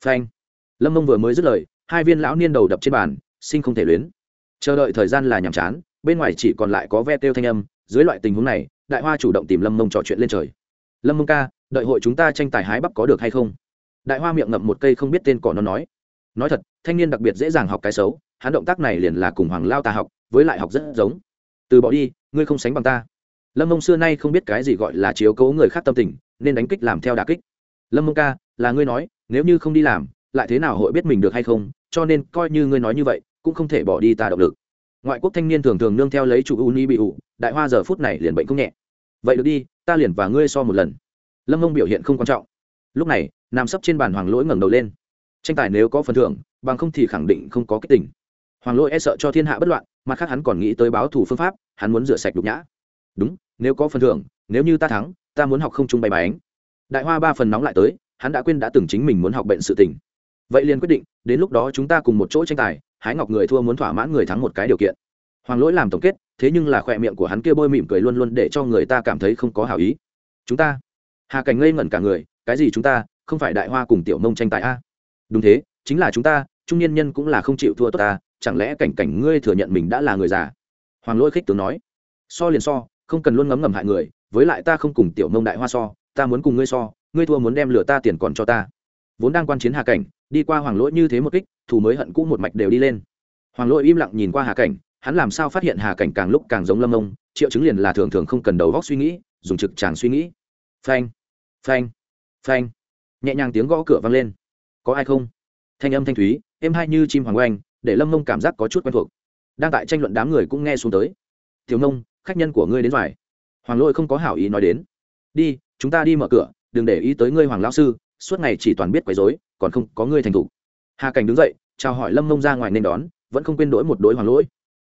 phanh. Lâm mông vừa mới dứt lời, hai viên lão niên đầu đập trên bàn, sinh không thể luyến. Chờ đợi thời gian là nhàm chán, bên ngoài chỉ còn lại có ve têu thanh âm, dưới loại tình huống này, đại hoa chủ động tìm lâm mông trò chuyện lên trời. Lâm mông ca, đợi hội chúng ta tranh tài hái bắp có được hay không? Đại hoa miệng ngậm một cây không biết tên cỏ nó nói. Nói thật, thanh niên đặc biệt dễ dàng học cái xấu, hắn động tác này liền là cùng hoàng lao ta học, với lại học rất giống. Từ bỏ đi, ngươi không sánh bằng ta lâm mông xưa nay không biết cái gì gọi là chiếu cố người khác tâm tình, nên đánh kích làm theo đà kích. Lâm mông ca, là ngươi nói, nếu như không đi làm, lại thế nào hội biết mình được hay không? Cho nên coi như ngươi nói như vậy, cũng không thể bỏ đi ta động lực. Ngoại quốc thanh niên thường thường nương theo lấy chủ u ni bị ủ đại hoa giờ phút này liền bệnh không nhẹ. Vậy được đi, ta liền và ngươi so một lần. Lâm mông biểu hiện không quan trọng. Lúc này, nằm sấp trên bàn hoàng lỗi ngẩng đầu lên. Tranh tài nếu có phần thưởng, bằng không thì khẳng định không có cái tình. Hoàng lỗi e sợ cho thiên hạ bất loạn, mặt khác hắn còn nghĩ tới báo thủ phương pháp, hắn muốn rửa sạch đục nhã đúng, nếu có phần thưởng, nếu như ta thắng, ta muốn học không chung bay bánh đại hoa ba phần nóng lại tới, hắn đã quên đã từng chính mình muốn học bệnh sự tình. Vậy liền quyết định, đến lúc đó chúng ta cùng một chỗ tranh tài, hái ngọc người thua muốn thỏa mãn người thắng một cái điều kiện. Hoàng lỗi làm tổng kết, thế nhưng là khỏe miệng của hắn kia bôi mỉm cười luôn luôn để cho người ta cảm thấy không có hảo ý. Chúng ta? Hà cảnh ngây ngẩn cả người, cái gì chúng ta, không phải đại hoa cùng tiểu mông tranh tài a? Đúng thế, chính là chúng ta, trung niên nhân cũng là không chịu thua tốt ta, chẳng lẽ cảnh cảnh ngươi thừa nhận mình đã là người già? Hoàng lỗi khích tướng nói. So liền so không cần luôn ngấm ngầm hại người, với lại ta không cùng tiểu mông đại hoa so, ta muốn cùng ngươi so, ngươi thua muốn đem lửa ta tiền còn cho ta. Vốn đang quan chiến hà cảnh, đi qua hoàng lỗi như thế một kích thù mới hận cũ một mạch đều đi lên. Hoàng lỗi im lặng nhìn qua hà cảnh, hắn làm sao phát hiện hà cảnh càng lúc càng giống lâm ông triệu chứng liền là thường thường không cần đầu góc suy nghĩ, dùng trực tràng suy nghĩ. Phanh phanh phanh. Nhẹ nhàng tiếng gõ cửa vang lên. Có ai không? Thanh âm thanh thúy, êm hai như chim hoàng oanh, để lâm mông cảm giác có chút quen thuộc. Đang tại tranh luận đám người cũng nghe xuống tới. Thiếu nông khách nhân của ngươi đến vải hoàng lỗi không có hảo ý nói đến. Đi, chúng ta đi mở cửa, đừng để ý tới ngươi hoàng lão sư, suốt ngày chỉ toàn biết quấy dối còn không có ngươi thành thủ hà cảnh đứng dậy, chào hỏi lâm mông ra ngoài nên đón, vẫn không quên đổi một đối hoàng lỗi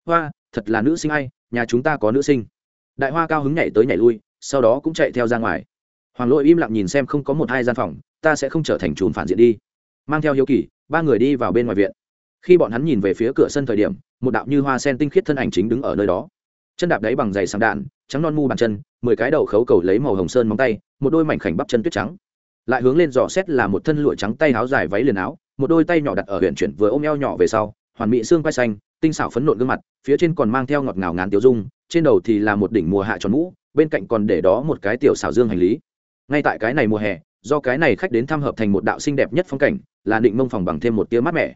hoa, thật là nữ sinh ai, nhà chúng ta có nữ sinh. Đại hoa cao hứng nhảy tới nhảy lui, sau đó cũng chạy theo ra ngoài. Hoàng lỗi im lặng nhìn xem không có một hai gian phòng, ta sẽ không trở thành chùm phản diện đi. Mang theo hiếu kỳ, ba người đi vào bên ngoài viện. Khi bọn hắn nhìn về phía cửa sân thời điểm, một đạo như hoa sen tinh khiết thân ảnh chính đứng ở nơi đó chân đạp đáy bằng giày sáng đạn, trắng non mu bàn chân, mười cái đầu khấu cầu lấy màu hồng sơn móng tay, một đôi mảnh khảnh bắp chân tuyết trắng. Lại hướng lên dò xét là một thân lụa trắng tay áo dài váy liền áo, một đôi tay nhỏ đặt ở huyện chuyển vừa ôm eo nhỏ về sau, hoàn mỹ xương quai xanh, tinh xảo phấn nộn gương mặt, phía trên còn mang theo ngọt ngào ngán tiêu dung, trên đầu thì là một đỉnh mùa hạ tròn mũ, bên cạnh còn để đó một cái tiểu xảo dương hành lý. Ngay tại cái này mùa hè, do cái này khách đến thăm hợp thành một đạo xinh đẹp nhất phong cảnh, là định mông phòng bằng thêm một tia mát mẻ.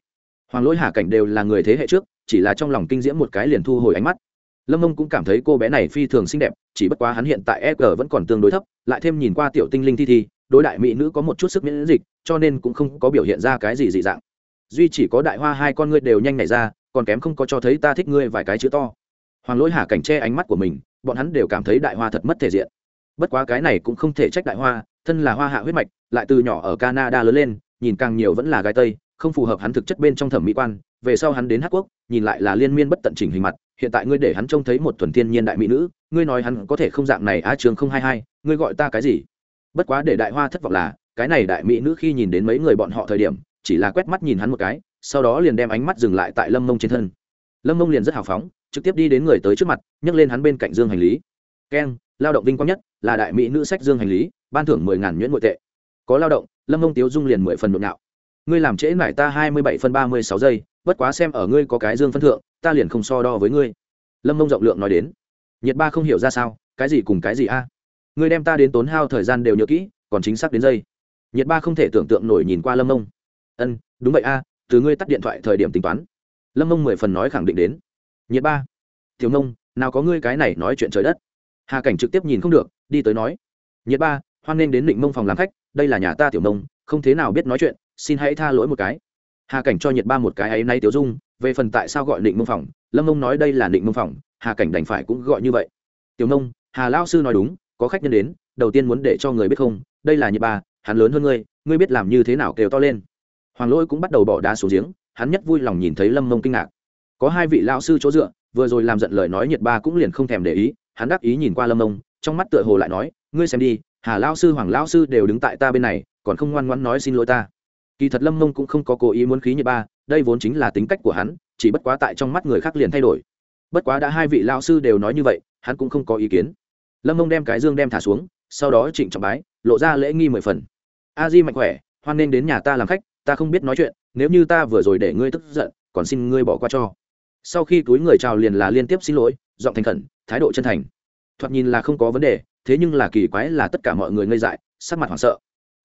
Hoàng lỗi hà cảnh đều là người thế hệ trước, chỉ là trong lòng kinh diễm một cái liền thu hồi ánh mắt lâm mông cũng cảm thấy cô bé này phi thường xinh đẹp, chỉ bất quá hắn hiện tại e g vẫn còn tương đối thấp, lại thêm nhìn qua tiểu tinh linh thi thi, đối đại mỹ nữ có một chút sức miễn dịch, cho nên cũng không có biểu hiện ra cái gì dị dạng. Duy chỉ có đại hoa hai con ngươi đều nhanh nảy ra, còn kém không có cho thấy ta thích ngươi vài cái chữ to. Hoàng lỗi hà cảnh che ánh mắt của mình, bọn hắn đều cảm thấy đại hoa thật mất thể diện. Bất quá cái này cũng không thể trách đại hoa, thân là hoa hạ huyết mạch, lại từ nhỏ ở canada lớn lên, nhìn càng nhiều vẫn là gái tây, không phù hợp hắn thực chất bên trong thẩm mỹ quan, về sau hắn đến hát quốc, nhìn lại là liên miên bất tận chỉnh hình mặt hiện tại ngươi để hắn trông thấy một thuần thiên nhiên đại mỹ nữ, ngươi nói hắn có thể không dạng này a trường không hai hai, ngươi gọi ta cái gì? Bất quá để đại hoa thất vọng là, cái này đại mỹ nữ khi nhìn đến mấy người bọn họ thời điểm, chỉ là quét mắt nhìn hắn một cái, sau đó liền đem ánh mắt dừng lại tại lâm mông trên thân. Lâm mông liền rất hào phóng, trực tiếp đi đến người tới trước mặt, nhấc lên hắn bên cạnh dương hành lý. Keng, lao động vinh quang nhất, là đại mỹ nữ sách dương hành lý, ban thưởng mười ngàn nhuyễn nội tệ. Có lao động. Lâm mông tiếu dung liền mười phần nội nạo ngươi làm trễ mải ta hai mươi bảy phân ba mươi sáu giây bất quá xem ở ngươi có cái dương phân thượng, ta liền không so đo với ngươi. Lâm mông rộng lượng nói đến. Nhiệt ba không hiểu ra sao, cái gì cùng cái gì a? Ngươi đem ta đến tốn hao thời gian đều nhớ kỹ, còn chính xác đến giây nhiệt ba không thể tưởng tượng nổi nhìn qua lâm mông. Ân, đúng vậy a, từ ngươi tắt điện thoại thời điểm tính toán. Lâm mông mười phần nói khẳng định đến. Nhiệt ba thiếu nông nào có ngươi cái này nói chuyện trời đất. Hà cảnh trực tiếp nhìn không được, đi tới nói. Nhiệt ba, hoan nghênh đến định mông phòng làm khách, đây là nhà ta tiểu nông không thế nào biết nói chuyện, xin hãy tha lỗi một cái hà cảnh cho nhiệt ba một cái ấy nay tiểu dung, về phần tại sao gọi định mông phòng lâm mông nói đây là định mông phòng hà cảnh đành phải cũng gọi như vậy. Tiểu nông, hà lao sư nói đúng, có khách nhân đến, đầu tiên muốn để cho người biết không, đây là nhiệt ba, hắn lớn hơn ngươi ngươi biết làm như thế nào kêu to lên. Hoàng lỗi cũng bắt đầu bỏ đá xuống giếng, hắn nhất vui lòng nhìn thấy lâm mông kinh ngạc. Có hai vị lao sư chỗ dựa, vừa rồi làm giận lời nói nhiệt ba cũng liền không thèm để ý, hắn đắc ý nhìn qua lâm mông, trong mắt tựa hồ lại nói, ngươi xem đi, hà lao sư, hoàng lao sư đều đứng tại ta bên này, còn không ngoan ngoãn nói xin lỗi ta kỳ thật lâm mông cũng không có cố ý muốn khí nhiệt ba, đây vốn chính là tính cách của hắn, chỉ bất quá tại trong mắt người khác liền thay đổi. Bất quá đã hai vị lao sư đều nói như vậy, hắn cũng không có ý kiến. Lâm mông đem cái dương đem thả xuống, sau đó trịnh trọng bái, lộ ra lễ nghi mười phần. A di mạnh khỏe, hoan nên đến nhà ta làm khách, ta không biết nói chuyện, nếu như ta vừa rồi để ngươi tức giận, còn xin ngươi bỏ qua cho. Sau khi túi người chào liền là liên tiếp xin lỗi, giọng thành khẩn, thái độ chân thành. Thoạt nhìn là không có vấn đề, thế nhưng là kỳ quái là tất cả mọi người ngây dại, sắc mặt hoảng sợ.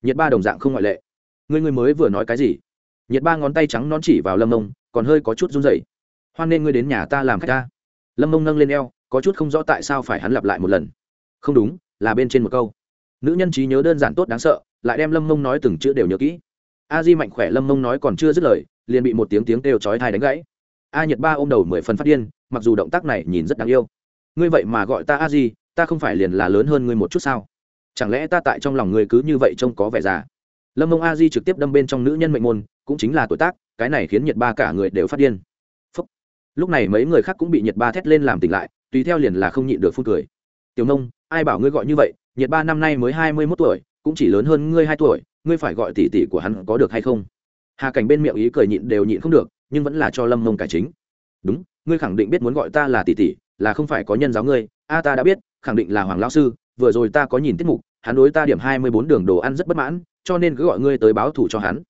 Nhiệt ba đồng dạng không ngoại lệ ngươi ngươi mới vừa nói cái gì? Nhiệt ba ngón tay trắng non chỉ vào lâm mông, còn hơi có chút run rẩy. Hoan nên ngươi đến nhà ta làm khách ta. Lâm mông nâng lên eo, có chút không rõ tại sao phải hắn lặp lại một lần. Không đúng, là bên trên một câu. Nữ nhân trí nhớ đơn giản tốt đáng sợ, lại đem lâm mông nói từng chữ đều nhớ kỹ. A di mạnh khỏe lâm mông nói còn chưa dứt lời, liền bị một tiếng tiếng kêu chói thai đánh gãy. A nhật ba ôm đầu mười phần phát điên, mặc dù động tác này nhìn rất đáng yêu. Ngươi vậy mà gọi ta a di, ta không phải liền là lớn hơn ngươi một chút sao? Chẳng lẽ ta tại trong lòng ngươi cứ như vậy trông có vẻ già? Lâm mông a di trực tiếp đâm bên trong nữ nhân mệnh môn, cũng chính là tuổi tác, cái này khiến nhiệt ba cả người đều phát điên. Phúc. lúc này mấy người khác cũng bị nhiệt ba thét lên làm tỉnh lại, tùy theo liền là không nhịn được phun cười. Tiểu nông, ai bảo ngươi gọi như vậy? Nhiệt ba năm nay mới hai mươi mốt tuổi, cũng chỉ lớn hơn ngươi hai tuổi, ngươi phải gọi tỷ tỷ của hắn có được hay không? Hà cảnh bên miệng ý cười nhịn đều nhịn không được, nhưng vẫn là cho lâm mông cải chính. Đúng, ngươi khẳng định biết muốn gọi ta là tỷ tỷ, là không phải có nhân giáo ngươi. A ta đã biết, khẳng định là hoàng lão sư, vừa rồi ta có nhìn tiết mục, hắn đối ta điểm hai mươi bốn đường đồ ăn rất bất mãn cho nên cứ gọi ngươi tới báo thù cho hắn.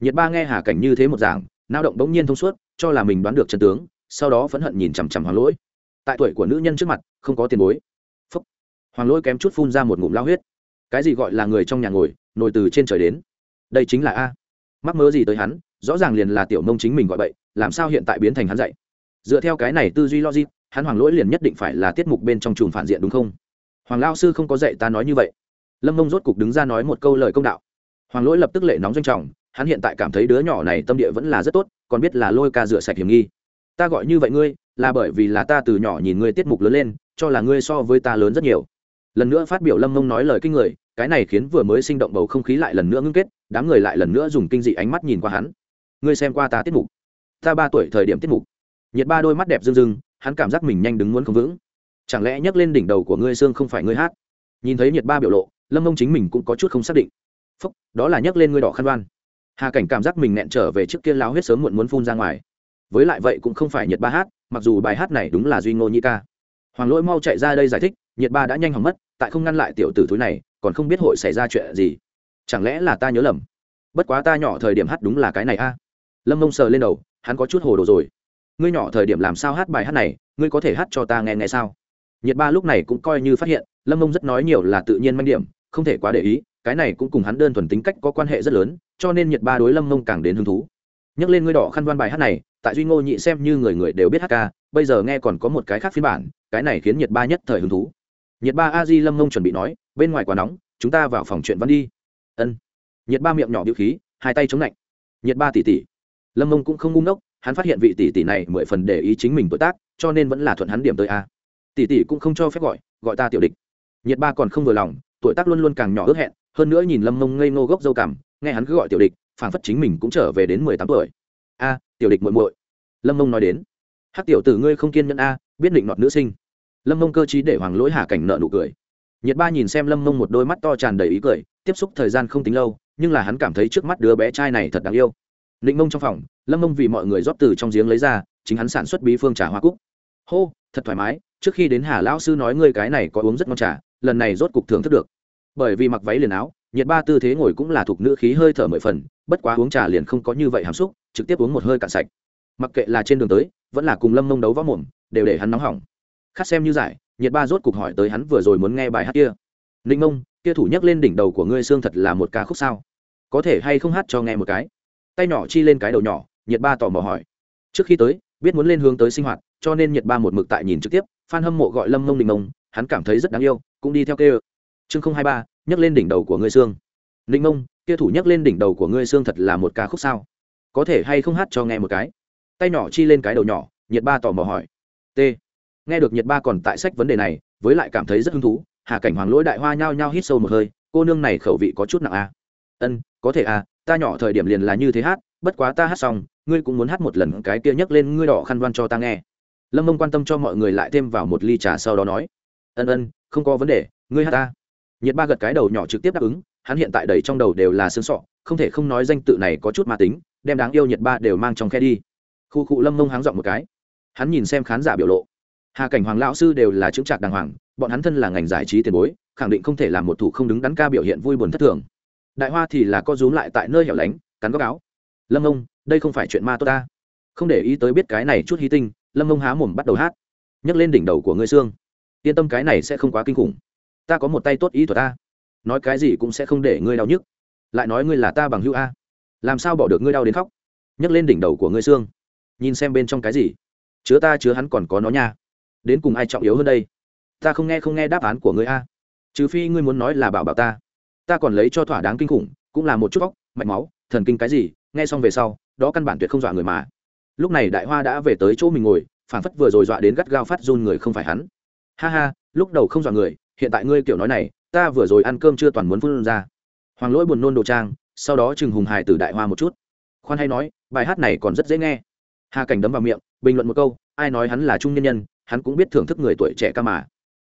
Nhiệt ba nghe hà cảnh như thế một giảng nao động bỗng nhiên thông suốt cho là mình đoán được chân tướng sau đó phẫn hận nhìn chằm chằm hoàng lỗi. Tại tuổi của nữ nhân trước mặt không có tiền bối. Phúc. hoàng lỗi kém chút phun ra một ngụm lao huyết. Cái gì gọi là người trong nhà ngồi nổi từ trên trời đến? Đây chính là a. Mắc mớ gì tới hắn rõ ràng liền là tiểu mông chính mình gọi bậy, làm sao hiện tại biến thành hắn dạy? Dựa theo cái này tư duy logic hắn hoàng lỗi liền nhất định phải là tiết mục bên trong chùm phản diện đúng không? Hoàng lao sư không có dạy ta nói như vậy. Lâm mông rốt cục đứng ra nói một câu lời công đạo hoàng lỗi lập tức lệ nóng doanh trọng, hắn hiện tại cảm thấy đứa nhỏ này tâm địa vẫn là rất tốt, còn biết là lôi ca rửa sạch hiểm nghi. Ta gọi như vậy ngươi, là bởi vì là ta từ nhỏ nhìn ngươi tiết mục lớn lên, cho là ngươi so với ta lớn rất nhiều. Lần nữa phát biểu lâm mông nói lời kinh người, cái này khiến vừa mới sinh động bầu không khí lại lần nữa ngưng kết, đám người lại lần nữa dùng kinh dị ánh mắt nhìn qua hắn. Ngươi xem qua ta tiết mục. Ta ba tuổi thời điểm tiết mục. Nhiệt ba đôi mắt đẹp rưng rưng, hắn cảm giác mình nhanh đứng muốn không vững. Chẳng lẽ nhấc lên đỉnh đầu của ngươi xương không phải ngươi hát? Nhìn thấy nhiệt ba biểu lộ, lâm mông chính mình cũng có chút không xác định phúc, đó là nhấc lên ngươi đỏ khăn đoan. Hà cảnh cảm giác mình nẹn trở về trước kia lao huyết sớm muộn muốn phun ra ngoài. Với lại vậy cũng không phải nhiệt ba hát, mặc dù bài hát này đúng là duy ngô nhi ca. Hoàng lỗi mau chạy ra đây giải thích, nhiệt ba đã nhanh hỏng mất, tại không ngăn lại tiểu tử thúi này, còn không biết hội xảy ra chuyện gì. Chẳng lẽ là ta nhớ lầm? Bất quá ta nhỏ thời điểm hát đúng là cái này a. Lâm mông sờ lên đầu, hắn có chút hồ đồ rồi. Ngươi nhỏ thời điểm làm sao hát bài hát này, ngươi có thể hát cho ta nghe nghe sao? Nhiệt ba lúc này cũng coi như phát hiện, lâm mông rất nói nhiều là tự nhiên manh điểm, không thể quá để ý cái này cũng cùng hắn đơn thuần tính cách có quan hệ rất lớn, cho nên nhiệt ba đối lâm mông càng đến hứng thú. Nhắc lên ngươi đỏ khăn văn bài hát này, tại duy ngô nhị xem như người người đều biết hát ca, bây giờ nghe còn có một cái khác phiên bản, cái này khiến nhiệt ba nhất thời hứng thú. Nhiệt ba a di lâm mông chuẩn bị nói, bên ngoài quá nóng, chúng ta vào phòng chuyện văn đi. Ân. Nhiệt ba miệng nhỏ biểu khí, hai tay chống lạnh. Nhiệt ba tỷ tỷ lâm mông cũng không ngu ngốc, hắn phát hiện vị tỷ tỷ này mười phần để ý chính mình tuổi tác, cho nên vẫn là thuận hắn điểm tới a. Tỷ tỷ cũng không cho phép gọi gọi ta tiểu địch. Nhiệt ba còn không vừa lòng, tuổi tác luôn luôn càng nhỏ ước hẹn hơn nữa nhìn lâm mông ngây ngô gốc dâu cảm, nghe hắn cứ gọi tiểu địch phản phất chính mình cũng trở về đến mười tám tuổi. A, tiểu địch muội muội. Lâm mông nói đến. Hát tiểu tử ngươi không kiên nhẫn a, biết định nọt nữ sinh. Lâm mông cơ chí để hoàng lỗi hà cảnh nợ nụ cười. Nhiệt ba nhìn xem lâm mông một đôi mắt to tràn đầy ý cười, tiếp xúc thời gian không tính lâu, nhưng là hắn cảm thấy trước mắt đứa bé trai này thật đáng yêu. Định mông trong phòng, lâm mông vì mọi người rót từ trong giếng lấy ra, chính hắn sản xuất bí phương trà hoa cúc. Hô, thật thoải mái, trước khi đến hà lão sư nói ngươi cái này có uống rất ngon trà, lần này rốt cục thưởng thức được bởi vì mặc váy liền áo, nhiệt ba tư thế ngồi cũng là thuộc nữ khí hơi thở mười phần, bất quá uống trà liền không có như vậy hàm xúc, trực tiếp uống một hơi cạn sạch. Mặc kệ là trên đường tới, vẫn là cùng lâm mông đấu võ mồm, đều để hắn nóng hỏng. Khát xem như giải, nhiệt ba rốt cục hỏi tới hắn vừa rồi muốn nghe bài hát kia. Ninh mông kia thủ nhắc lên đỉnh đầu của ngươi xương thật là một ca khúc sao? Có thể hay không hát cho nghe một cái? Tay nhỏ chi lên cái đầu nhỏ, nhiệt ba tò mò hỏi. Trước khi tới, biết muốn lên hướng tới sinh hoạt, cho nên nhiệt ba một mực tại nhìn trực tiếp f hâm mộ gọi lâm mông ninh mông hắn cảm thấy rất đáng yêu, cũng đi theo kêu chương không hai ba, nhấc lên đỉnh đầu của ngươi xương. Ninh mông, kia thủ nhấc lên đỉnh đầu của ngươi xương thật là một ca khúc sao? Có thể hay không hát cho nghe một cái? Tay nhỏ chi lên cái đầu nhỏ nhiệt ba tò mò hỏi. T. Nghe được nhiệt ba còn tại sách vấn đề này, với lại cảm thấy rất hứng thú, hà cảnh hoàng lỗi đại hoa nhao nhao hít sâu một hơi, cô nương này khẩu vị có chút nặng a à? ân, có thể à ta nhỏ thời điểm liền là như thế hát, bất quá ta hát xong, ngươi cũng muốn hát một lần cái kia nhấc lên ngươi đỏ khăn đoan cho ta nghe. Lâm mông quan tâm cho mọi người lại thêm vào một ly trà sau đó nói. Ân ân, không có vấn đề, ngươi hát ta nhiệt ba gật cái đầu nhỏ trực tiếp đáp ứng, hắn hiện tại đầy trong đầu đều là xương sọ, không thể không nói danh tự này có chút ma tính, đem đáng yêu nhiệt ba đều mang trong khe đi. Khu cụ lâm mông háng dọn một cái. Hắn nhìn xem khán giả biểu lộ. Hà cảnh hoàng lão sư đều là chữ trạc đàng hoàng, bọn hắn thân là ngành giải trí tiền bối, khẳng định không thể làm một thủ không đứng đắn ca biểu hiện vui buồn thất thường. Đại hoa thì là co rúm lại tại nơi hẻo lánh, cắn góc áo. Lâm ông đây không phải chuyện ma tốt ta. Không để ý tới biết cái này chút hy tinh, lâm ông há mồm bắt đầu hát. Nhấc lên đỉnh đầu của ngươi xương. Yên tâm cái này sẽ không quá kinh khủng ta có một tay tốt ý thuật ta nói cái gì cũng sẽ không để ngươi đau nhức. Lại nói ngươi là ta bằng hữu a. Làm sao bỏ được ngươi đau đến khóc? Nhấc lên đỉnh đầu của ngươi xương. Nhìn xem bên trong cái gì. Chứa ta chứa hắn còn có nó nha. Đến cùng ai trọng yếu hơn đây? Ta không nghe không nghe đáp án của ngươi a. Trừ phi ngươi muốn nói là bảo bảo ta. Ta còn lấy cho thỏa đáng kinh khủng, cũng là một chút vóc mạch máu, thần kinh cái gì, nghe xong về sau, đó căn bản tuyệt không dọa người mà. Lúc này đại hoa đã về tới chỗ mình ngồi phản phất vừa rồi dọa đến gắt gao phát run người không phải hắn. Ha ha, lúc đầu không dọa người hiện tại ngươi kiểu nói này, ta vừa rồi ăn cơm chưa toàn muốn phun ra. Hoàng lỗi buồn nôn đồ trang, sau đó chừng hùng hài từ đại hoa một chút. Khoan hay nói, bài hát này còn rất dễ nghe. Hà cảnh đấm vào miệng, bình luận một câu, ai nói hắn là trung nhân nhân, hắn cũng biết thưởng thức người tuổi trẻ ca mà.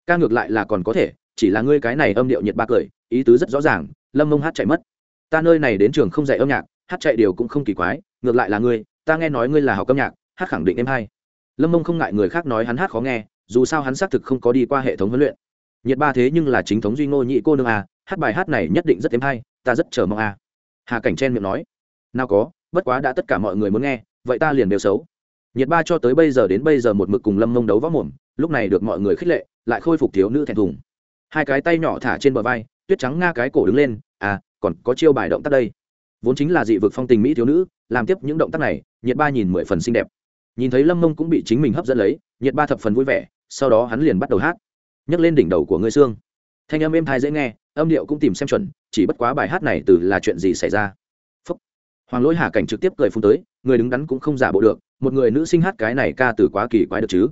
Ca ngược lại là còn có thể, chỉ là ngươi cái này âm điệu nhiệt ba cười, ý tứ rất rõ ràng, lâm mông hát chạy mất. Ta nơi này đến trường không dạy âm nhạc, hát chạy điều cũng không kỳ quái, ngược lại là ngươi, ta nghe nói ngươi là học âm nhạc, hát khẳng định em hay. Lâm mông không ngại người khác nói hắn hát khó nghe, dù sao hắn xác thực không có đi qua hệ thống huấn luyện nhiệt ba thế nhưng là chính thống duy ngô nhị cô nương à hát bài hát này nhất định rất thêm hay, ta rất chờ mong à hà cảnh chen miệng nói. Nào có, bất quá đã tất cả mọi người muốn nghe, vậy ta liền đều xấu. Nhiệt ba cho tới bây giờ đến bây giờ một mực cùng lâm mông đấu võ mồm, lúc này được mọi người khích lệ, lại khôi phục thiếu nữ thẹn thùng. Hai cái tay nhỏ thả trên bờ vai, tuyết trắng nga cái cổ đứng lên à còn có chiêu bài động tác đây. Vốn chính là dị vực phong tình mỹ thiếu nữ, làm tiếp những động tác này, nhiệt ba nhìn mười phần xinh đẹp. Nhìn thấy lâm mông cũng bị chính mình hấp dẫn lấy, nhiệt ba thập phần vui vẻ, sau đó hắn liền bắt đầu hát nhấc lên đỉnh đầu của ngươi xương. Thanh âm êm thai dễ nghe, âm điệu cũng tìm xem chuẩn, chỉ bất quá bài hát này từ là chuyện gì xảy ra. Phúc. hoàng lỗi hà cảnh trực tiếp cười phun tới, người đứng đắn cũng không giả bộ được, một người nữ sinh hát cái này ca từ quá kỳ quái được chứ.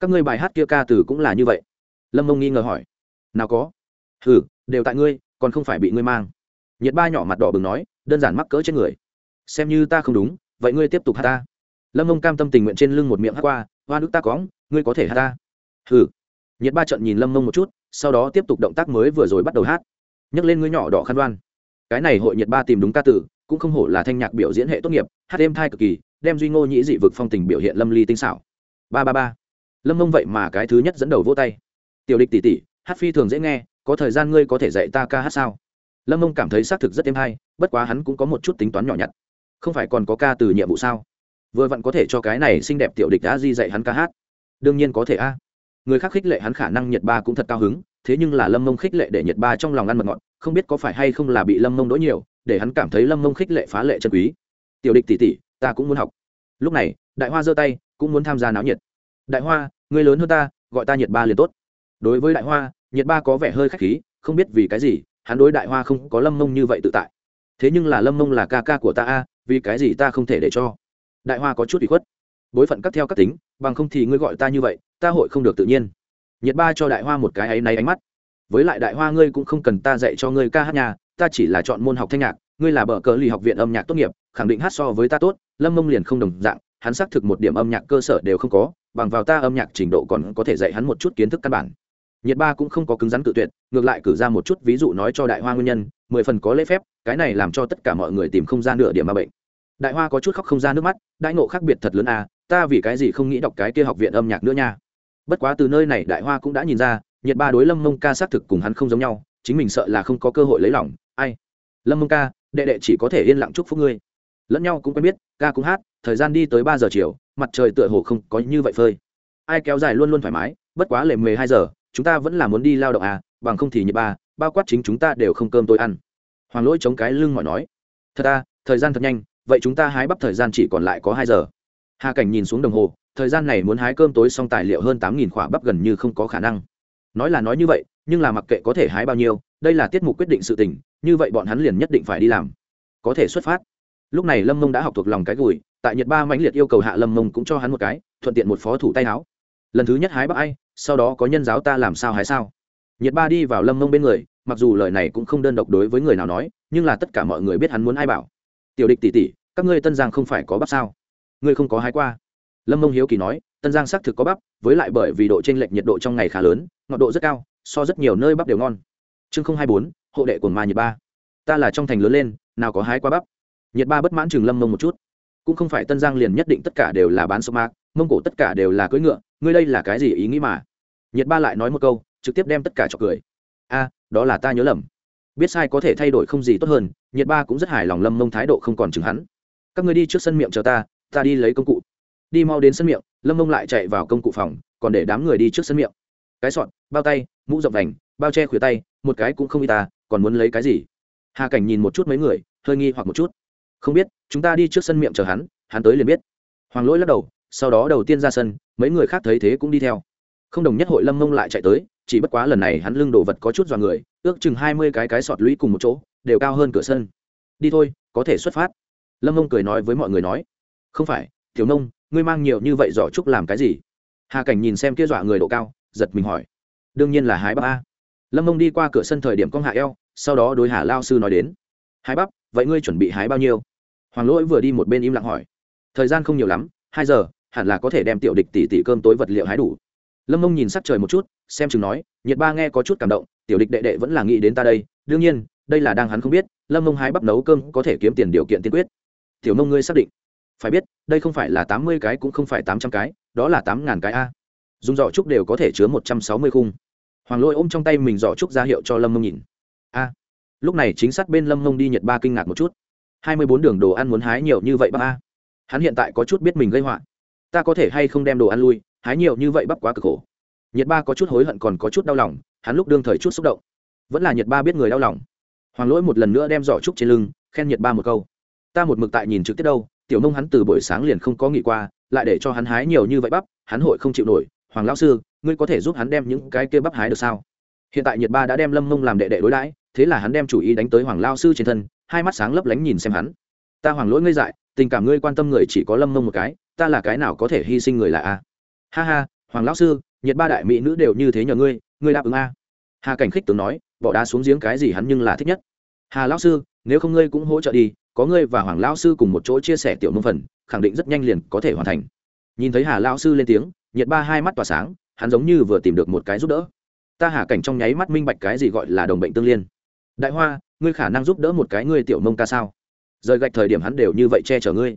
Các ngươi bài hát kia ca từ cũng là như vậy. Lâm mông nghi ngờ hỏi. Nào có. Ừ đều tại ngươi, còn không phải bị ngươi mang. Nhiệt ba nhỏ mặt đỏ bừng nói, đơn giản mắc cỡ trên người. Xem như ta không đúng, vậy ngươi tiếp tục hát ta. Lâm mông cam tâm tình nguyện trên lưng một miệng hát qua, hoa nước ta cóng ngươi có thể hát ta. Ừ nhiệt ba trận nhìn lâm mông một chút, sau đó tiếp tục động tác mới vừa rồi bắt đầu hát. Nhấc lên ngươi nhỏ đỏ khăn đoan. Cái này hội nhiệt ba tìm đúng ca tử, cũng không hổ là thanh nhạc biểu diễn hệ tốt nghiệp, hát êm thai cực kỳ, đem duy ngô nhĩ dị vực phong tình biểu hiện lâm ly tinh xảo. Ba ba ba. Lâm mông vậy mà cái thứ nhất dẫn đầu vỗ tay. Tiểu địch tỉ tỉ hát phi thường dễ nghe, có thời gian ngươi có thể dạy ta ca hát sao? Lâm mông cảm thấy xác thực rất êm hay, bất quá hắn cũng có một chút tính toán nhỏ nhặt. Không phải còn có ca từ nhiệm vụ sao? Vừa vặn có thể cho cái này xinh đẹp tiểu địch đã di dạy hắn ca hát. Đương nhiên có thể a người khác khích lệ hắn khả năng nhật ba cũng thật cao hứng, thế nhưng là lâm mông khích lệ để nhật ba trong lòng ăn mật ngọt, không biết có phải hay không là bị lâm mông đỗi nhiều, để hắn cảm thấy lâm mông khích lệ phá lệ chân quý. Tiểu địch tỉ tỉ ta cũng muốn học. Lúc này, đại hoa giơ tay, cũng muốn tham gia náo nhiệt. Đại hoa người lớn hơn ta, gọi ta nhiệt ba liền tốt. Đối với đại hoa, nhiệt ba có vẻ hơi khách khí, không biết vì cái gì, hắn đối đại hoa không có lâm mông như vậy tự tại. Thế nhưng là lâm mông là ca ca của ta a, vì cái gì ta không thể để cho? Đại hoa có chút bị khuất. Bối phận cắt theo các tính, bằng không thì ngươi gọi ta như vậy ta hội không được tự nhiên. Nhiệt ba cho đại hoa một cái áy náy ánh mắt. Với lại đại hoa ngươi cũng không cần ta dạy cho ngươi ca hát nhà, ta chỉ là chọn môn học thanh nhạc, ngươi là bờ cờ lì học viện âm nhạc tốt nghiệp, khẳng định hát so với ta tốt, lâm mông liền không đồng dạng, hắn xác thực một điểm âm nhạc cơ sở đều không có, bằng vào ta âm nhạc trình độ còn có thể dạy hắn một chút kiến thức căn bản. Nhiệt ba cũng không có cứng rắn cự tuyệt, ngược lại cử ra một chút ví dụ nói cho đại hoa nguyên nhân, mười phần có lễ phép, cái này làm cho tất cả mọi người tìm không ra nửa điểm mà bệnh. Đại hoa có chút khóc không ra nước mắt đại ngộ khác biệt thật lớn à ta vì cái gì không nghĩ đọc cái kia học viện âm nhạc nữa nha bất quá từ nơi này đại hoa cũng đã nhìn ra nhiệt ba đối lâm mông ca xác thực cùng hắn không giống nhau, chính mình sợ là không có cơ hội lấy lòng. Ai? Lâm mông ca, đệ đệ chỉ có thể yên lặng chúc phúc ngươi. Lẫn nhau cũng quen biết, ca cũng hát, thời gian đi tới ba giờ chiều, mặt trời tựa hồ không có như vậy phơi. Ai kéo dài luôn luôn thoải mái, bất quá lề mề hai giờ, chúng ta vẫn là muốn đi lao động à bằng không thì nhiệt ba, bao quát chính chúng ta đều không cơm tôi ăn. Hoàng lỗi chống cái lưng mỏi nói. Thật à thời gian thật nhanh, vậy chúng ta hái bắp thời gian chỉ còn lại có hai giờ. Hà cảnh nhìn xuống đồng hồ thời gian này muốn hái cơm tối xong tài liệu hơn tám nghìn khỏa bắp gần như không có khả năng. Nói là nói như vậy, nhưng là mặc kệ có thể hái bao nhiêu, đây là tiết mục quyết định sự tình, như vậy bọn hắn liền nhất định phải đi làm. Có thể xuất phát. Lúc này lâm mông đã học thuộc lòng cái gùi, tại nhật ba mãnh liệt yêu cầu hạ lâm mông cũng cho hắn một cái, thuận tiện một phó thủ tay áo. Lần thứ nhất hái bắp ai, sau đó có nhân giáo ta làm sao hái sao? Nhật ba đi vào lâm mông bên người, mặc dù lời này cũng không đơn độc đối với người nào nói, nhưng là tất cả mọi người biết hắn muốn ai bảo. Tiểu địch tỷ tỷ, các ngươi tân giang không phải có bắp sao? Ngươi không có hái qua lâm mông hiếu kỳ nói, tân giang xác thực có bắp, với lại bởi vì độ t r ê n lệch nhiệt độ trong ngày khá lớn, ngọt độ rất cao, so rất nhiều nơi bắp đều ngon. Chương không hai bốn, hộ đệ của ma nhiệt ba. Ta là trong thành lớn lên, nào có hái qua bắp. Nhiệt ba bất mãn chừng lâm mông một chút. Cũng không phải tân giang liền nhất định tất cả đều là bán sông mạc, mông cổ tất cả đều là cưỡi ngựa, ngươi đây là cái gì ý nghĩ mà? Nhiệt ba lại nói một câu, trực tiếp đem tất cả cho cười. A, đó là ta nhớ lầm. Biết sai có thể thay đổi không gì tốt hơn. Nhiệt ba cũng rất hài lòng lâm mông thái độ không còn chừng hắn. Các ngươi đi trước sân miệng chờ ta ta đi lấy công cụ đi mau đến sân miệng, lâm mông lại chạy vào công cụ phòng, còn để đám người đi trước sân miệng. Cái sọn bao tay, mũ rộng đành bao che khuỷu tay, một cái cũng không y ta, còn muốn lấy cái gì? Hà cảnh nhìn một chút mấy người, hơi nghi hoặc một chút. Không biết, chúng ta đi trước sân miệng chờ hắn hắn tới liền biết. Hoàng lỗi lắc đầu, sau đó đầu tiên ra sân, mấy người khác thấy thế cũng đi theo. Không đồng nhất hội lâm mông lại chạy tới, chỉ bất quá lần này hắn lưng đồ vật có chút dọa người, ước chừng hai mươi cái cái sọt lũy cùng một chỗ, đều cao hơn cửa sân. Đi thôi, có thể xuất phát. Lâm mông cười nói với mọi người nói. Không phải tiểu nông, ngươi mang nhiều như vậy giỏ trúc làm cái gì? Hà cảnh nhìn xem kia dọa người độ cao, giật mình hỏi. Đương nhiên là hái bắp a. Lâm mông đi qua cửa sân thời điểm cong hạ eo, sau đó đối hà lao sư nói đến. Hái bắp, vậy ngươi chuẩn bị hái bao nhiêu? Hoàng lỗi vừa đi một bên im lặng hỏi. Thời gian không nhiều lắm, hai giờ, hẳn là có thể đem tiểu địch tỷ tỷ cơm tối vật liệu hái đủ. Lâm mông nhìn sắc trời một chút, xem chừng nói, nhiệt ba nghe có chút cảm động, tiểu địch đệ đệ vẫn là nghĩ đến ta đây, đương nhiên, đây là đang hắn không biết, lâm mông hái bắp nấu cơm có thể kiếm tiền điều kiện tiên quyết. Tiểu mông ngươi xác định phải biết, đây không phải là tám mươi cái cũng không phải tám trăm cái, đó là tám ngàn cái a. Dùng giỏ trúc đều có thể chứa một trăm sáu mươi khung. Hoàng lôi ôm trong tay mình giỏ trúc ra hiệu cho lâm mông nhìn. A. Lúc này chính xác bên lâm mông đi nhật ba kinh ngạc một chút. hai mươi bốn đường đồ ăn muốn hái nhiều như vậy bắp a. Hắn hiện tại có chút biết mình gây họa. Ta có thể hay không đem đồ ăn lui, hái nhiều như vậy bắp quá cực khổ. Nhật ba có chút hối hận còn có chút đau lòng, hắn lúc đương thời chút xúc động. Vẫn là nhật ba biết người đau lòng. Hoàng lỗi một lần nữa đem giỏ trúc trên lưng, khen nhật ba một câu. Ta một mực tại nhìn trực tiếp đâu tiểu nông hắn từ buổi sáng liền không có nghỉ qua, lại để cho hắn hái nhiều như vậy bắp, hắn hội không chịu nổi. Hoàng lão sư, ngươi có thể giúp hắn đem những cái kia bắp hái được sao? Hiện tại nhiệt ba đã đem lâm mông làm đệ đệ đối đãi, thế là hắn đem chủ ý đánh tới hoàng lao sư trên thân, hai mắt sáng lấp lánh nhìn xem hắn. Ta hoàng lỗi ngươi dại, tình cảm ngươi quan tâm người chỉ có lâm mông một cái, ta là cái nào có thể hy sinh người là a? Ha ha, hoàng lão sư nhiệt ba đại mỹ nữ đều như thế nhờ ngươi ngươi đáp ứng a? Hà cảnh khích tướng nói, bỏ đá xuống giếng cái gì hắn nhưng là thích nhất. Hà lão sư, nếu không ngươi cũng hỗ trợ đi có ngươi và hoàng lão sư cùng một chỗ chia sẻ tiểu nông phần, khẳng định rất nhanh liền có thể hoàn thành. Nhìn thấy hà lão sư lên tiếng, nhiệt ba hai mắt tỏa sáng, hắn giống như vừa tìm được một cái giúp đỡ. Ta hà cảnh trong nháy mắt minh bạch cái gì gọi là đồng bệnh tương liên. Đại hoa, ngươi khả năng giúp đỡ một cái ngươi tiểu mông ca sao? Rời gạch thời điểm hắn đều như vậy che chở ngươi.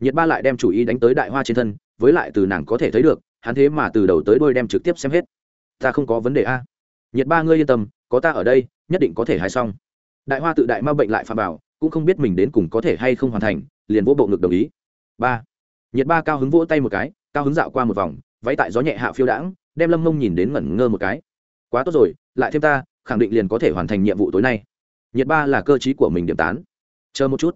Nhiệt ba lại đem chủ ý đánh tới đại hoa trên thân, với lại từ nàng có thể thấy được, hắn thế mà từ đầu tới đôi đem trực tiếp xem hết. Ta không có vấn đề a. Nhiệt ba ngươi yên tâm, có ta ở đây, nhất định có thể hài xong. Đại hoa tự đại ma bệnh lại phà bảo cũng không biết mình đến cùng có thể hay không hoàn thành, liền vỗ bộ ngực đồng ý. Ba. Nhiệt ba cao hứng vỗ tay một cái, cao hứng dạo qua một vòng, váy tại gió nhẹ hạ phiêu đãng, đem lâm mông nhìn đến ngẩn ngơ một cái. Quá tốt rồi, lại thêm ta, khẳng định liền có thể hoàn thành nhiệm vụ tối nay. Nhiệt ba là cơ chí của mình điểm tán. Chờ một chút.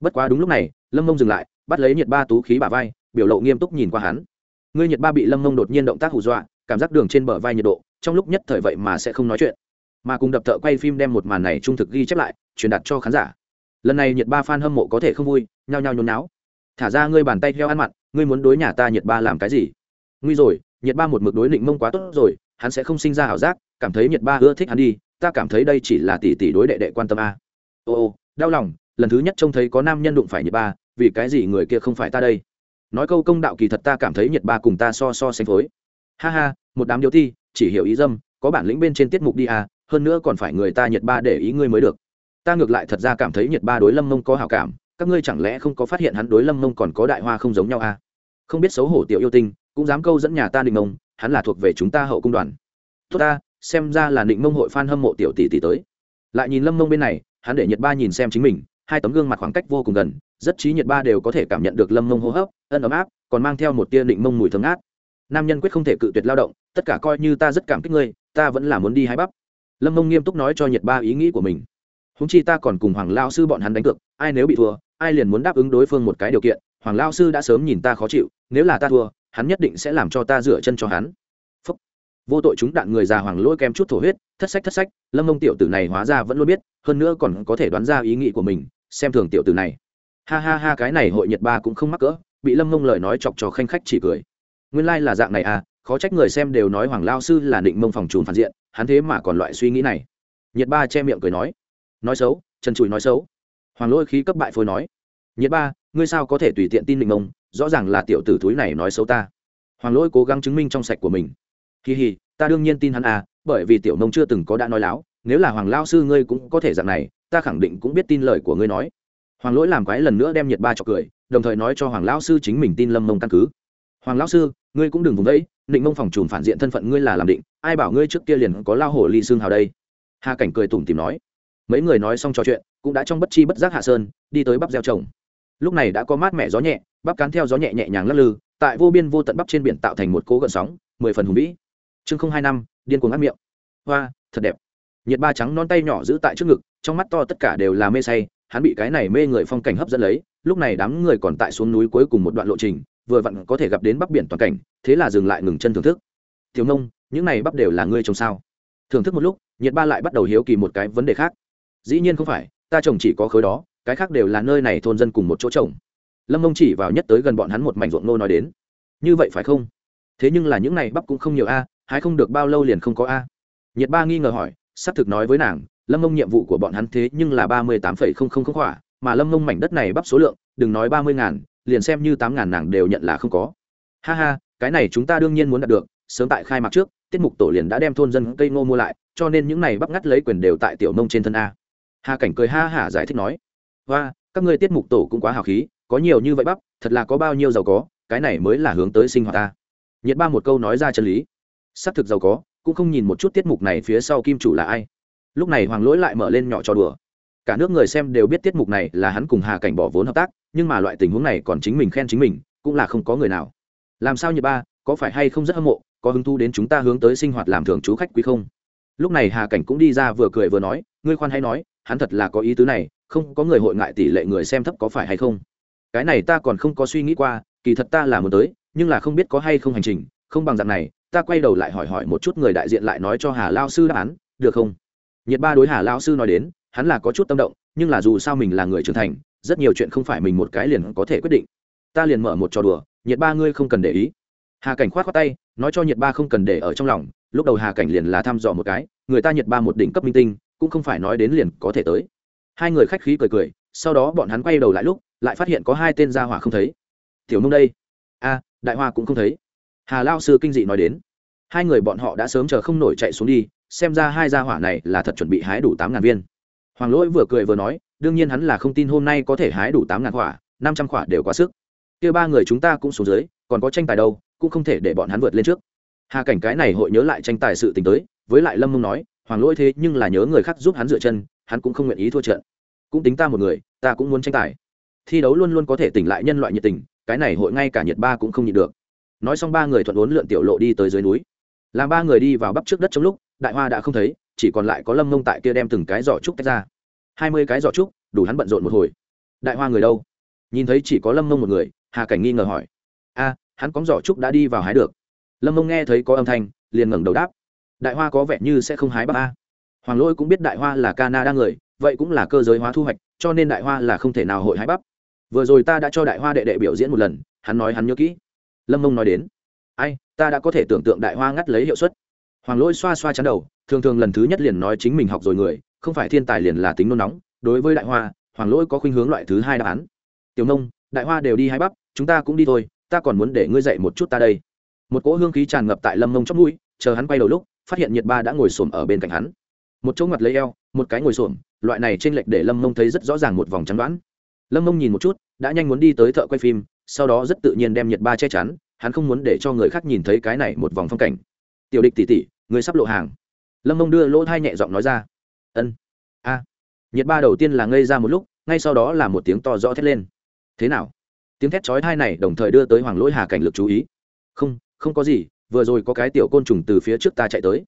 Bất quá đúng lúc này, lâm mông dừng lại, bắt lấy nhiệt ba tú khí bả vai, biểu lộ nghiêm túc nhìn qua hắn. Ngươi nhiệt ba bị lâm mông đột nhiên động tác hù dọa, cảm giác đường trên bờ vai nhiệt độ, trong lúc nhất thời vậy mà sẽ không nói chuyện. Mà cùng đập thợ quay phim đem một màn này trung thực ghi chép lại, truyền đạt cho khán giả lần này nhiệt ba f a n hâm mộ có thể không vui, nhao nhao nhốn náo thả ra ngươi bàn tay theo ăn mặn, ngươi muốn đối nhà ta nhiệt ba làm cái gì? Nguy rồi, nhiệt ba một mực đối định mông quá tốt rồi, hắn sẽ không sinh ra ảo giác, cảm thấy nhiệt ba ưa thích hắn đi, ta cảm thấy đây chỉ là tỷ tỷ đối đệ đệ quan tâm a. Ô ô, đau lòng, lần thứ nhất trông thấy có nam nhân đụng phải nhiệt ba, vì cái gì người kia không phải ta đây? Nói câu công đạo kỳ thật ta cảm thấy nhiệt ba cùng ta so so sánh phối. Ha ha, một đám điếu thi chỉ hiểu ý dâm, có bản lĩnh bên trên tiết mục đi à hơn nữa còn phải người ta nhiệt ba để ý ngươi mới được ta ngược lại thật ra cảm thấy nhiệt ba đối lâm mông có hào cảm, các ngươi chẳng lẽ không có phát hiện hắn đối lâm mông còn có đại hoa không giống nhau à? Không biết xấu hổ tiểu yêu tinh, cũng dám câu dẫn nhà ta định mông, hắn là thuộc về chúng ta hậu cung đoàn. Tốt ta, xem ra là định mông hội f hâm mộ tiểu tỷ tỷ tới. Lại nhìn lâm mông bên này, hắn để nhiệt ba nhìn xem chính mình, hai tấm gương mặt khoảng cách vô cùng gần, rất trí nhiệt ba đều có thể cảm nhận được lâm mông hô hấp, ân ấm áp, còn mang theo một tia định mông mùi thấm ngát. Nam nhân quyết không thể cự tuyệt lao động, tất cả coi như ta rất cảm kích ngươi, ta vẫn là muốn đi hái bắp. Lâm mông nghiêm túc nói cho nhiệt ba ý nghĩ của mình húng chi ta còn cùng hoàng lao sư bọn hắn đánh cược, ai nếu bị thua, ai liền muốn đáp ứng đối phương một cái điều kiện, hoàng lao sư đã sớm nhìn ta khó chịu, nếu là ta thua, hắn nhất định sẽ làm cho ta dựa chân cho hắn. Phúc. vô tội chúng đạn người già hoàng lỗi kem chút thổ huyết, thất sách thất sách, lâm mông tiểu tử này hóa ra vẫn luôn biết, hơn nữa còn có thể đoán ra ý nghĩ của mình, xem thường tiểu tử này. Ha ha ha, cái này hội nhật ba cũng không mắc cỡ, bị lâm mông lời nói chọc cho khanh khách chỉ cười. Nguyên lai、like、là dạng này à khó trách người xem đều nói hoàng lao sư là định mông phòng trùn phản diện, hắn thế mà còn loại suy nghĩ này. Nhật ba che miệng cười nói nói xấu, trần trụi nói xấu. Hoàng lôi khí cấp bại phôi nói, nhiệt ba, ngươi sao có thể tùy tiện tin mình mông? Rõ ràng là tiểu tử thúi này nói xấu ta. Hoàng lôi cố gắng chứng minh trong sạch của mình. Kỳ hì ta đương nhiên tin hắn à bởi vì tiểu mông chưa từng có đã nói láo, nếu là hoàng lao sư ngươi cũng có thể dạng này, ta khẳng định cũng biết tin lời của ngươi nói. Hoàng lỗi làm quái lần nữa đem nhiệt ba cho cười, đồng thời nói cho hoàng lão sư chính mình tin lâm mông căn cứ. Hoàng lão sư, ngươi cũng đừng vùng đấy định mông phòng trùm phản diện thân phận ngươi là làm định, ai bảo ngươi trước kia liền có lao hổ ly xương hào đây? Hà cảnh cười tủm tìm nói mấy người nói xong trò chuyện, cũng đã trong bất chi bất giác hạ sơn, đi tới bắp gieo trồng. Lúc này đã có mát mẻ gió nhẹ, bắp cán theo gió nhẹ nhẹ nhàng lắc lư, tại vô biên vô tận bắp trên biển tạo thành một cố gợn sóng, mười phần hùng vĩ. Chương không hai năm, điên cuồng ngắt miệng. Hoa, thật đẹp. Nhiệt ba trắng non tay nhỏ giữ tại trước ngực, trong mắt to tất cả đều là mê say, hắn bị cái này mê người phong cảnh hấp dẫn lấy, lúc này đám người còn tại xuống núi cuối cùng một đoạn lộ trình, vừa vặn có thể gặp đến bắp biển toàn cảnh, thế là dừng lại ngừng chân thưởng thức. Thiếu nông, những này bắp đều là ngươi trồng sao? Thưởng thức một lúc, nhiệt ba lại bắt đầu hiếu kỳ một cái vấn đề khác dĩ nhiên không phải, ta trồng chỉ có khối đó, cái khác đều là nơi này thôn dân cùng một chỗ trồng. Lâm mông chỉ vào nhất tới gần bọn hắn một mảnh ruộng nô nói đến. Như vậy phải không? Thế nhưng là những này bắp cũng không nhiều a, hái không được bao lâu liền không có a. Nhiệt ba nghi ngờ hỏi, xác thực nói với nàng, lâm mông nhiệm vụ của bọn hắn thế nhưng là ba mươi tám phẩy không không không khỏa mà lâm mông mảnh đất này bắp số lượng, đừng nói ba mươi ngàn, liền xem như tám ngàn nàng đều nhận là không có. Ha ha, cái này chúng ta đương nhiên muốn đạt được, sớm tại khai mạc trước, tiết mục tổ liền đã đem thôn dân cây ngô mua lại, cho nên những này bắp ngắt lấy quyền đều tại tiểu mông trên thân a hà cảnh cười ha hả giải thích nói và các ngươi tiết mục tổ cũng quá hào khí, có nhiều như vậy bắp, thật là có bao nhiêu giàu có, cái này mới là hướng tới sinh hoạt ta. Nhiệt ba một câu nói ra chân lý. Xác thực giàu có, cũng không nhìn một chút tiết mục này phía sau kim chủ là ai. Lúc này hoàng lỗi lại mở lên nhỏ trò đùa. Cả nước người xem đều biết tiết mục này là hắn cùng hà cảnh bỏ vốn hợp tác, nhưng mà loại tình huống này còn chính mình khen chính mình, cũng là không có người nào. Làm sao như ba, có phải hay không rất hâm mộ, có hứng thu đến chúng ta hướng tới sinh hoạt làm thường chú khách quý không? Lúc này hà cảnh cũng đi ra vừa cười vừa nói, ngươi khoan hay nói hắn thật là có ý tứ này, không có người hội ngại tỷ lệ người xem thấp có phải hay không? Cái này ta còn không có suy nghĩ qua, kỳ thật ta là muốn tới, nhưng là không biết có hay không hành trình, không bằng dạng này, ta quay đầu lại hỏi hỏi một chút người đại diện lại nói cho hà lao sư đáp án, được không? Nhiệt ba đối hà lao sư nói đến, hắn là có chút tâm động, nhưng là dù sao mình là người trưởng thành, rất nhiều chuyện không phải mình một cái liền có thể quyết định. Ta liền mở một trò đùa, nhiệt ba ngươi không cần để ý. Hà cảnh khoát khoát tay, nói cho nhiệt ba không cần để ở trong lòng, lúc đầu hà cảnh liền là thăm dò một cái, người ta nhiệt ba một đỉnh cấp minh tinh cũng không phải nói đến liền có thể tới. Hai người khách khí cười cười, sau đó bọn hắn quay đầu lại lúc, lại phát hiện có hai tên gia hỏa không thấy. Tiểu nông đây. A đại hoa cũng không thấy. Hà lao sư kinh dị nói đến. Hai người bọn họ đã sớm chờ không nổi chạy xuống đi, xem ra hai gia hỏa này là thật chuẩn bị hái đủ tám ngàn viên. Hoàng lỗi vừa cười vừa nói, đương nhiên hắn là không tin hôm nay có thể hái đủ tám ngàn quả, năm trăm quả đều quá sức. Kia ba người chúng ta cũng xuống dưới, còn có tranh tài đâu, cũng không thể để bọn hắn vượt lên trước. Hà cảnh cái này hội nhớ lại tranh tài sự tình tới, với lại lâm mông nói hoàng lỗi thế nhưng là nhớ người khác giúp hắn dựa chân, hắn cũng không nguyện ý thua trận. Cũng tính ta một người, ta cũng muốn tranh tài. Thi đấu luôn luôn có thể tỉnh lại nhân loại nhiệt tình, cái này hội ngay cả nhiệt ba cũng không nhịn được. Nói xong ba người thuận vốn lượn tiểu lộ đi tới dưới núi. Làm ba người đi vào bắp trước đất trong lúc, đại hoa đã không thấy, chỉ còn lại có lâm mông tại kia đem từng cái giỏ trúc tách ra. Hai mươi cái giỏ trúc, đủ hắn bận rộn một hồi. Đại hoa người đâu? Nhìn thấy chỉ có lâm mông một người, hà cảnh nghi ngờ hỏi. A, hắn có giỏ trúc đã đi vào hái được. Lâm mông nghe thấy có âm thanh, liền ngẩng đầu đáp đại hoa có vẻ như sẽ không hái bắp a. Hoàng lỗi cũng biết đại hoa là canada người, vậy cũng là cơ giới hóa thu hoạch, cho nên đại hoa là không thể nào hội hái bắp. Vừa rồi ta đã cho đại hoa đệ đệ biểu diễn một lần, hắn nói hắn nhớ kỹ. Lâm mông nói đến, ai, ta đã có thể tưởng tượng đại hoa ngắt lấy hiệu suất. Hoàng lỗi xoa xoa chắn đầu, thường thường lần thứ nhất liền nói chính mình học rồi người, không phải thiên tài liền là tính nôn nóng. Đối với đại hoa, hoàng lỗi có khuynh hướng loại thứ hai đáp án. Tiểu nông đại hoa đều đi hai bắp, chúng ta cũng đi thôi, ta còn muốn để ngươi dậy một chút ta đây. Một cỗ hương khí tràn ngập tại lâm mông trong mũi, chờ hắn quay đầu lúc phát hiện nhiệt ba đã ngồi xổm ở bên cạnh hắn. Một chỗ ngặt lấy eo, một cái ngồi xổm, loại này trên lệch để lâm mông thấy rất rõ ràng một vòng chắn đoán. Lâm mông nhìn một chút, đã nhanh muốn đi tới thợ quay phim, sau đó rất tự nhiên đem nhiệt ba che chắn, hắn không muốn để cho người khác nhìn thấy cái này một vòng phong cảnh. Tiểu địch tỉ tỉ người sắp lộ hàng. Lâm mông đưa lỗ thai nhẹ giọng nói ra. Ân. A. Nhiệt ba đầu tiên là ngây ra một lúc, ngay sau đó là một tiếng to rõ thét lên. Thế nào? Tiếng thét chói thai này đồng thời đưa tới hoàng lỗi hà cảnh lực chú ý. Không không có gì vừa rồi có cái tiểu côn trùng từ phía trước ta chạy tới.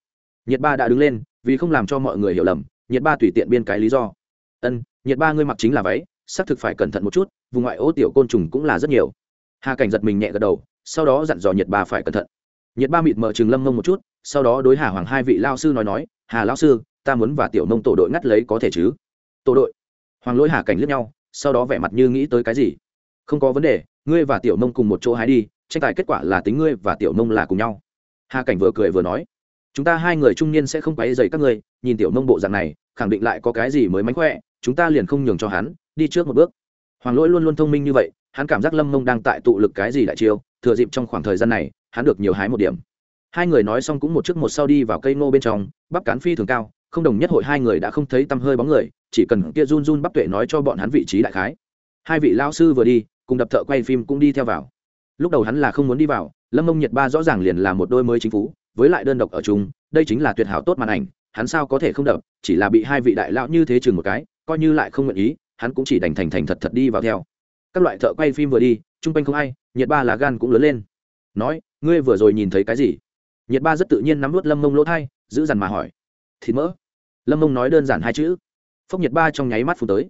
Nhiệt ba đã đứng lên, vì không làm cho mọi người hiểu lầm, nhiệt ba tùy tiện biên cái lý do. Ân, nhiệt ba ngươi mặc chính là váy, xác thực phải cẩn thận một chút, vùng ngoại ô tiểu côn trùng cũng là rất nhiều. Hà cảnh giật mình nhẹ gật đầu, sau đó dặn dò nhiệt ba phải cẩn thận. Nhiệt ba mịt mờ trường lâm mông một chút, sau đó đối hà hoàng hai vị lao sư nói nói, hà lao sư, ta muốn và tiểu nông tổ đội ngắt lấy có thể chứ? Tổ đội? Hoàng lỗi hà cảnh lướt nhau, sau đó vẻ mặt như nghĩ tới cái gì. Không có vấn đề, ngươi và tiểu nông cùng một chỗ hái đi tranh tài kết quả là tính ngươi và tiểu nông là cùng nhau. Hà cảnh vừa cười vừa nói, chúng ta hai người trung niên sẽ không quấy dày các ngươi, nhìn tiểu nông bộ dạng này, khẳng định lại có cái gì mới mánh khỏe, chúng ta liền không nhường cho hắn, đi trước một bước. Hoàng lỗi luôn luôn thông minh như vậy, hắn cảm giác lâm mông đang tại tụ lực cái gì đại chiêu, thừa dịp trong khoảng thời gian này, hắn được nhiều hái một điểm. Hai người nói xong cũng một trước một sau đi vào cây ngô bên trong, bắp cán phi thường cao, không đồng nhất hội hai người đã không thấy tăm hơi bóng người, chỉ cần kia run run bắp tuệ nói cho bọn hắn vị trí đại khái. Hai vị lao sư vừa đi, cùng đập thợ quay phim cũng đi theo vào lúc đầu hắn là không muốn đi vào, lâm mông nhiệt ba rõ ràng liền là một đôi mới chính phủ với lại đơn độc ở chung, đây chính là tuyệt hảo tốt màn ảnh, hắn sao có thể không đập, chỉ là bị hai vị đại lão như thế chừng một cái, coi như lại không nguyện ý, hắn cũng chỉ đành thành thành thật thật đi vào theo. Các loại thợ quay phim vừa đi, chung quanh không ai, nhiệt ba là gan cũng lớn lên. Nói, ngươi vừa rồi nhìn thấy cái gì? Nhiệt ba rất tự nhiên nắm vút lâm mông lỗ thai, giữ dằn mà hỏi. Thịt mỡ. Lâm mông nói đơn giản hai chữ. Phốc nhiệt ba trong nháy mắt phù tới.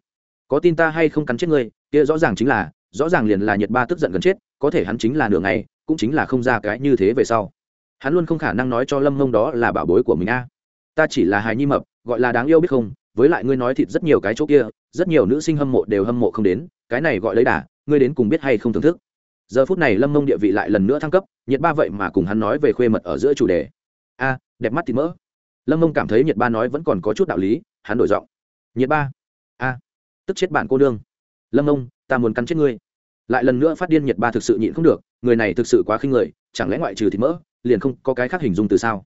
Có tin ta hay không cắn chết ngươi, kia rõ ràng chính là rõ ràng liền là nhiệt ba tức giận gần chết, có thể hắn chính là nửa ngày, cũng chính là không ra cái như thế về sau. Hắn luôn không khả năng nói cho lâm mông đó là bảo bối của mình a. À. Ta chỉ là hài nhi mập, gọi là đáng yêu biết không, với lại ngươi nói thịt rất nhiều cái chỗ kia, rất nhiều nữ sinh hâm mộ đều hâm mộ không đến, cái này gọi lấy đà ngươi đến cùng biết hay không thưởng thức. Giờ phút này lâm mông địa vị lại lần nữa thăng cấp, nhiệt ba vậy mà cùng hắn nói về khuê mật ở giữa chủ đề. A, đẹp mắt thịt mỡ. Lâm mông cảm thấy nhiệt ba nói vẫn còn có chút đạo lý, hắn đổi giọng. Nhiệt ba. A, tức chết bạn cô đương lâm mông, ta muốn cắn chết ngươi lại lần nữa phát điên nhiệt ba thực sự nhịn không được, người này thực sự quá khinh người, chẳng lẽ ngoại trừ thịt mỡ, liền không có cái khác hình dung từ sao?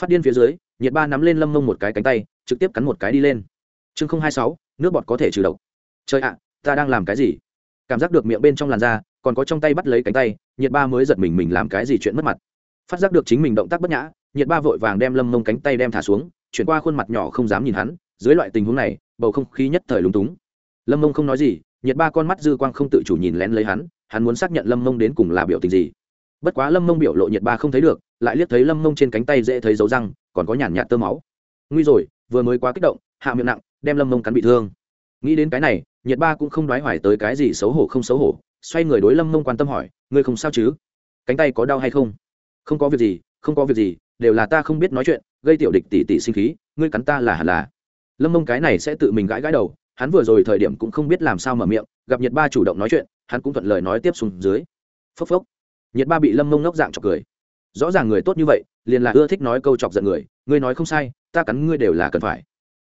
Phát điên phía dưới nhiệt ba nắm lên lâm mông một cái cánh tay, trực tiếp cắn một cái đi lên. Chương không hai sáu, nước bọt có thể trừ độc. Trời ạ, ta đang làm cái gì? Cảm giác được miệng bên trong làn da, còn có trong tay bắt lấy cánh tay nhiệt ba mới giật mình mình làm cái gì chuyện mất mặt. Phát giác được chính mình động tác bất nhã nhiệt ba vội vàng đem lâm mông cánh tay đem thả xuống, chuyển qua khuôn mặt nhỏ không dám nhìn hắn, dưới loại tình huống này, bầu không khí nhất thời lúng túng. Lâm mông không nói gì nhiệt ba con mắt dư quang không tự chủ nhìn lén lấy hắn hắn muốn xác nhận lâm mông đến cùng là biểu tình gì. Bất quá lâm mông biểu lộ nhiệt ba không thấy được, lại liếc thấy lâm mông trên cánh tay dễ thấy dấu răng, còn có nhàn nhạt tơ máu. Nguy rồi, vừa mới quá kích động, hạ miệng nặng, đem lâm mông cắn bị thương. Nghĩ đến cái này, nhiệt ba cũng không đoái hoài tới cái gì xấu hổ không xấu hổ, xoay người đối lâm mông quan tâm hỏi, ngươi không sao chứ? Cánh tay có đau hay không? Không có việc gì, không có việc gì, đều là ta không biết nói chuyện, gây tiểu địch tỉ tỉ sinh khí, ngươi cắn ta là hẳn là. Lâm mông cái này sẽ tự mình gãi gãi đầu hắn vừa rồi thời điểm cũng không biết làm sao mở miệng, gặp nhiệt ba chủ động nói chuyện, hắn cũng thuận lời nói tiếp xuống dưới. Phốc phốc. Nhiệt ba bị lâm mông ngốc dạng chọc cười. Rõ ràng người tốt như vậy, liền là ưa thích nói câu chọc giận người, ngươi nói không sai, ta cắn ngươi đều là cần phải.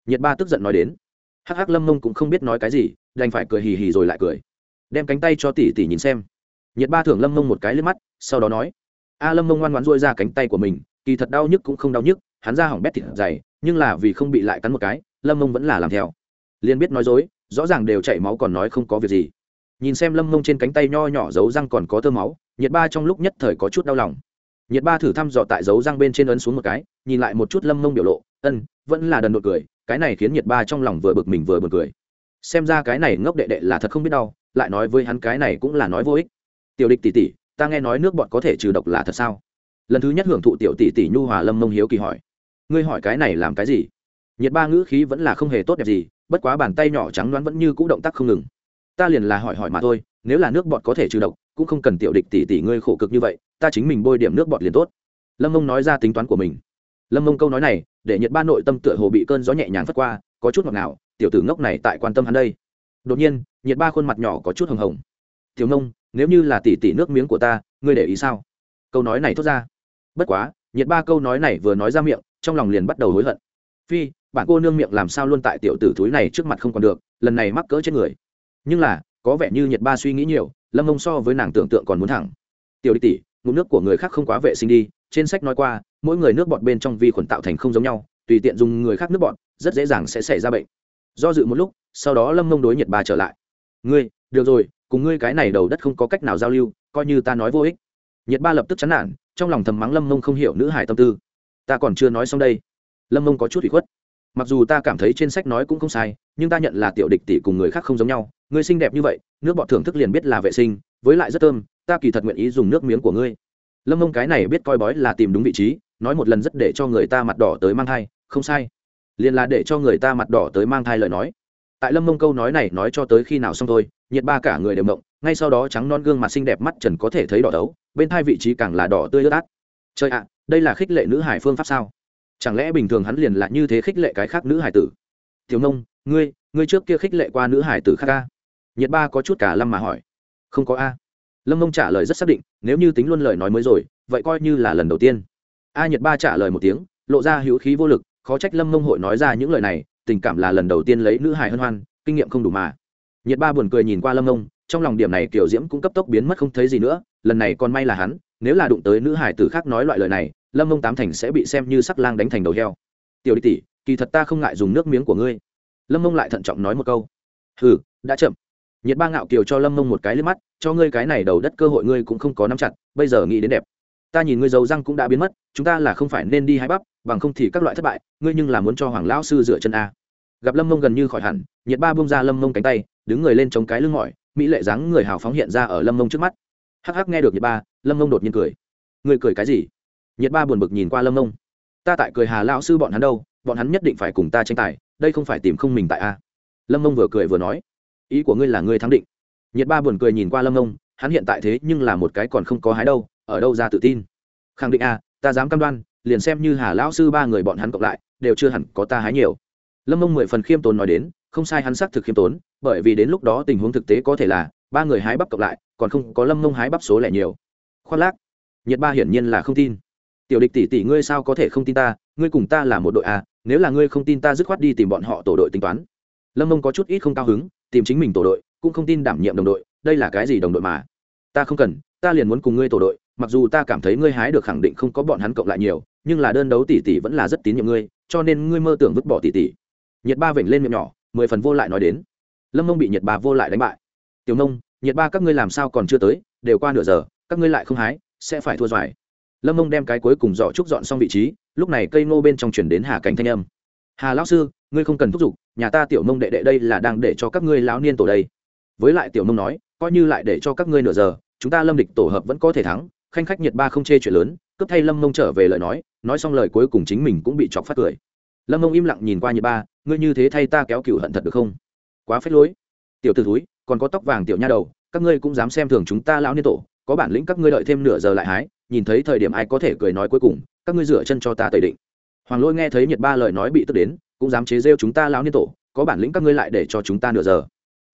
Nhiệt ba tức giận nói đến. Hắc hắc, lâm mông cũng không biết nói cái gì, đành phải cười hì hì rồi lại cười. Đem cánh tay cho tỷ tỷ nhìn xem. Nhiệt ba thưởng lâm mông một cái lên mắt, sau đó nói. A, lâm mông ngoan ngoan dôi ra cánh tay của mình, kỳ thật đau nhức cũng không đau nhức, hắn ra hỏng bét thịt dày, nhưng là vì không bị lại cắn một cái, lâm mông vẫn là làm theo liên biết nói dối, rõ ràng đều chảy máu còn nói không có việc gì. Nhìn xem lâm mông trên cánh tay nho nhỏ dấu răng còn có tơ máu, nhiệt ba trong lúc nhất thời có chút đau lòng. Nhiệt ba thử thăm dò tại dấu răng bên trên ấn xuống một cái, nhìn lại một chút lâm mông biểu lộ, ân, vẫn là đần đột cười, cái này khiến nhiệt ba trong lòng vừa bực mình vừa bực cười. Xem ra cái này ngốc đệ đệ là thật không biết đau, lại nói với hắn cái này cũng là nói vô ích. Tiểu địch tỷ tỷ, ta nghe nói nước bọn có thể trừ độc là thật sao? Lần thứ nhất hưởng thụ tiểu tỷ tỷ nhu hòa lâm mông hiếu kỳ hỏi. Ngươi hỏi cái này làm cái gì? Nhiệt ba ngữ khí vẫn là không hề tốt đẹp gì bất quá bàn tay nhỏ trắng đoán vẫn như cũ động tác không ngừng. Ta liền là hỏi hỏi mà thôi, nếu là nước bọt có thể trừ độc, cũng không cần tiểu địch tỷ tỷ ngươi khổ cực như vậy, ta chính mình bôi điểm nước bọt liền tốt. Lâm mông nói ra tính toán của mình. Lâm mông câu nói này, để nhiệt ba nội tâm tựa hồ bị cơn gió nhẹ nhàng phất qua, có chút ngọt ngào, tiểu tử ngốc này tại quan tâm hắn đây. Đột nhiên nhiệt ba khuôn mặt nhỏ có chút hồng hồng. Tiểu nông nếu như là tỷ tỷ nước miếng của ta, ngươi để ý sao? Câu nói này thốt ra. Bất quá nhiệt ba câu nói này vừa nói ra miệng, trong lòng liền bắt đầu hối hận. Phi bạn cô nương miệng làm sao luôn tại tiểu tử thúi này trước mặt không còn được, lần này mắc cỡ chết người. Nhưng là, có vẻ như nhiệt ba suy nghĩ nhiều, lâm mông so với nàng tưởng tượng còn muốn thẳng. Tiểu đi tỉ ngụm nước của người khác không quá vệ sinh đi. Trên sách nói qua, mỗi người nước bọt bên trong vi khuẩn tạo thành không giống nhau, tùy tiện dùng người khác nước bọt, rất dễ dàng sẽ xảy ra bệnh. Do dự một lúc, sau đó lâm mông đối nhiệt ba trở lại. Ngươi, được rồi, cùng ngươi cái này đầu đất không có cách nào giao lưu, coi như ta nói vô ích. Nhiệt ba lập tức chán nản, trong lòng thầm mắng lâm mông không hiểu nữ hải tâm tư. Ta còn chưa nói xong đây. Lâm mông có chút bị khuất mặc dù ta cảm thấy trên sách nói cũng không sai, nhưng ta nhận là tiểu địch tỷ cùng người khác không giống nhau. Ngươi xinh đẹp như vậy, nước bọt thưởng thức liền biết là vệ sinh, với lại rất thơm, ta kỳ thật nguyện ý dùng nước miếng của ngươi. Lâm mông cái này biết coi bói là tìm đúng vị trí, nói một lần rất để cho người ta mặt đỏ tới mang thai, không sai. Liền là để cho người ta mặt đỏ tới mang thai lời nói. Tại lâm mông câu nói này nói cho tới khi nào xong thôi, nhiệt ba cả người đều mộng, ngay sau đó trắng non gương mặt xinh đẹp mắt trần có thể thấy đỏ đấu, bên hai vị trí càng là đỏ tươi ướt át. Trời ạ, đây là khích lệ nữ hải phương pháp sao? Chẳng lẽ bình thường hắn liền là như thế khích lệ cái khác nữ hải tử? Thiếu nông, ngươi ngươi trước kia khích lệ qua nữ hải tử khác ca nhiệt ba có chút cả lâm mà hỏi. Không có a. Lâm mông trả lời rất xác định, nếu như tính luôn lời nói mới rồi, vậy coi như là lần đầu tiên. A nhiệt ba trả lời một tiếng, lộ ra hữu khí vô lực, khó trách lâm mông hội nói ra những lời này, tình cảm là lần đầu tiên lấy nữ hải hân hoan, kinh nghiệm không đủ mà. Nhiệt ba buồn cười nhìn qua lâm mông trong lòng điểm này kiểu diễm cũng cấp tốc biến mất không thấy gì nữa, lần này còn may là hắn, nếu là đụng tới nữ hải tử khác nói loại lời này lâm mông tám thành sẽ bị xem như sắc lang đánh thành đầu heo. Tiểu đi tỷ, kỳ thật ta không ngại dùng nước miếng của ngươi. Lâm mông lại thận trọng nói một câu. Hừ, đã chậm. Nhiệt ba ngạo kiều cho lâm mông một cái lên mắt, cho ngươi cái này đầu đất cơ hội ngươi cũng không có nắm chặt, bây giờ nghĩ đến đẹp. Ta nhìn ngươi dầu răng cũng đã biến mất, chúng ta là không phải nên đi hai bắp, bằng không thì các loại thất bại, ngươi nhưng là muốn cho hoàng lão sư dựa chân a. Gặp lâm mông gần như khỏi hẳn, nhiệt ba bông ra lâm mông cánh tay, đứng người lên chống cái lưng mỏi, mỹ lệ dáng người hào phóng hiện ra ở lâm mông trước mắt. Hắc hắc nghe được nhiệt ba, lâm mông đột nhiên cười. Người cười cái gì? Nhiệt ba buồn bực nhìn qua lâm Nông, ta tại cười hà lão sư bọn hắn đâu bọn hắn nhất định phải cùng ta tranh tài đây không phải tìm không mình tại a. Lâm Nông vừa cười vừa nói ý của ngươi là ngươi thắng định. Nhiệt ba buồn cười nhìn qua lâm Nông, hắn hiện tại thế nhưng là một cái còn không có hái đâu ở đâu ra tự tin. Khẳng định a ta dám cam đoan liền xem như hà lão sư ba người bọn hắn cộng lại đều chưa hẳn có ta hái nhiều. Lâm Nông mười phần khiêm tốn nói đến không sai hắn xác thực khiêm tốn bởi vì đến lúc đó tình huống thực tế có thể là ba người hái bắp cộng lại còn không có lâm mông hái bắp số lẻ nhiều. Khoác lác nhiệt ba hiển nhiên là không tin tiểu địch tỷ tỷ ngươi sao có thể không tin ta? Ngươi cùng ta là một đội à nếu là ngươi không tin ta dứt khoát đi tìm bọn họ tổ đội tính toán. Lâm mông có chút ít không cao hứng, tìm chính mình tổ đội, cũng không tin đảm nhiệm đồng đội, đây là cái gì đồng đội mà? Ta không cần, ta liền muốn cùng ngươi tổ đội, mặc dù ta cảm thấy ngươi hái được khẳng định không có bọn hắn cộng lại nhiều, nhưng là đơn đấu tỷ tỷ vẫn là rất tín nhiệm ngươi, cho nên ngươi mơ tưởng vứt bỏ tỷ tỷ. Nhiệt ba vểnh lên miệng nhỏ, mười phần vô lại nói đến. Lâm mông bị nhiệt ba vô lại đánh bại. Tiểu mông nhiệt ba các ngươi làm sao còn chưa tới, đều qua nửa giờ, các ngươi lại không hái, sẽ phải thua doài lâm mông đem cái cuối cùng giỏ trúc dọn xong vị trí, lúc này cây ngô bên trong chuyển đến hà cảnh thanh âm. Hà lão sư, ngươi không cần thúc giục, nhà ta tiểu mông đệ đệ đây là đang để cho các ngươi lão niên tổ đây. Với lại tiểu mông nói, coi như lại để cho các ngươi nửa giờ, chúng ta lâm địch tổ hợp vẫn có thể thắng, khanh khách nhiệt ba không chê chuyện lớn, cướp thay lâm mông trở về lời nói nói xong lời cuối cùng chính mình cũng bị chọc phát cười. Lâm mông im lặng nhìn qua nhiệt ba, ngươi như thế thay ta kéo cựu hận thật được không? Quá phết lối. Tiểu t túi còn có tóc vàng tiểu nha đầu, các ngươi cũng dám xem thường chúng ta lão niên tổ, có bản lĩnh các ngươi đợi thêm nửa giờ lại hái nhìn thấy thời điểm ai có thể cười nói cuối cùng, các ngươi rửa chân cho ta tẩy định. Hoàng lôi nghe thấy nhiệt ba lời nói bị tức đến, cũng dám chế rêu chúng ta lão niên tổ, có bản lĩnh các ngươi lại để cho chúng ta nửa giờ.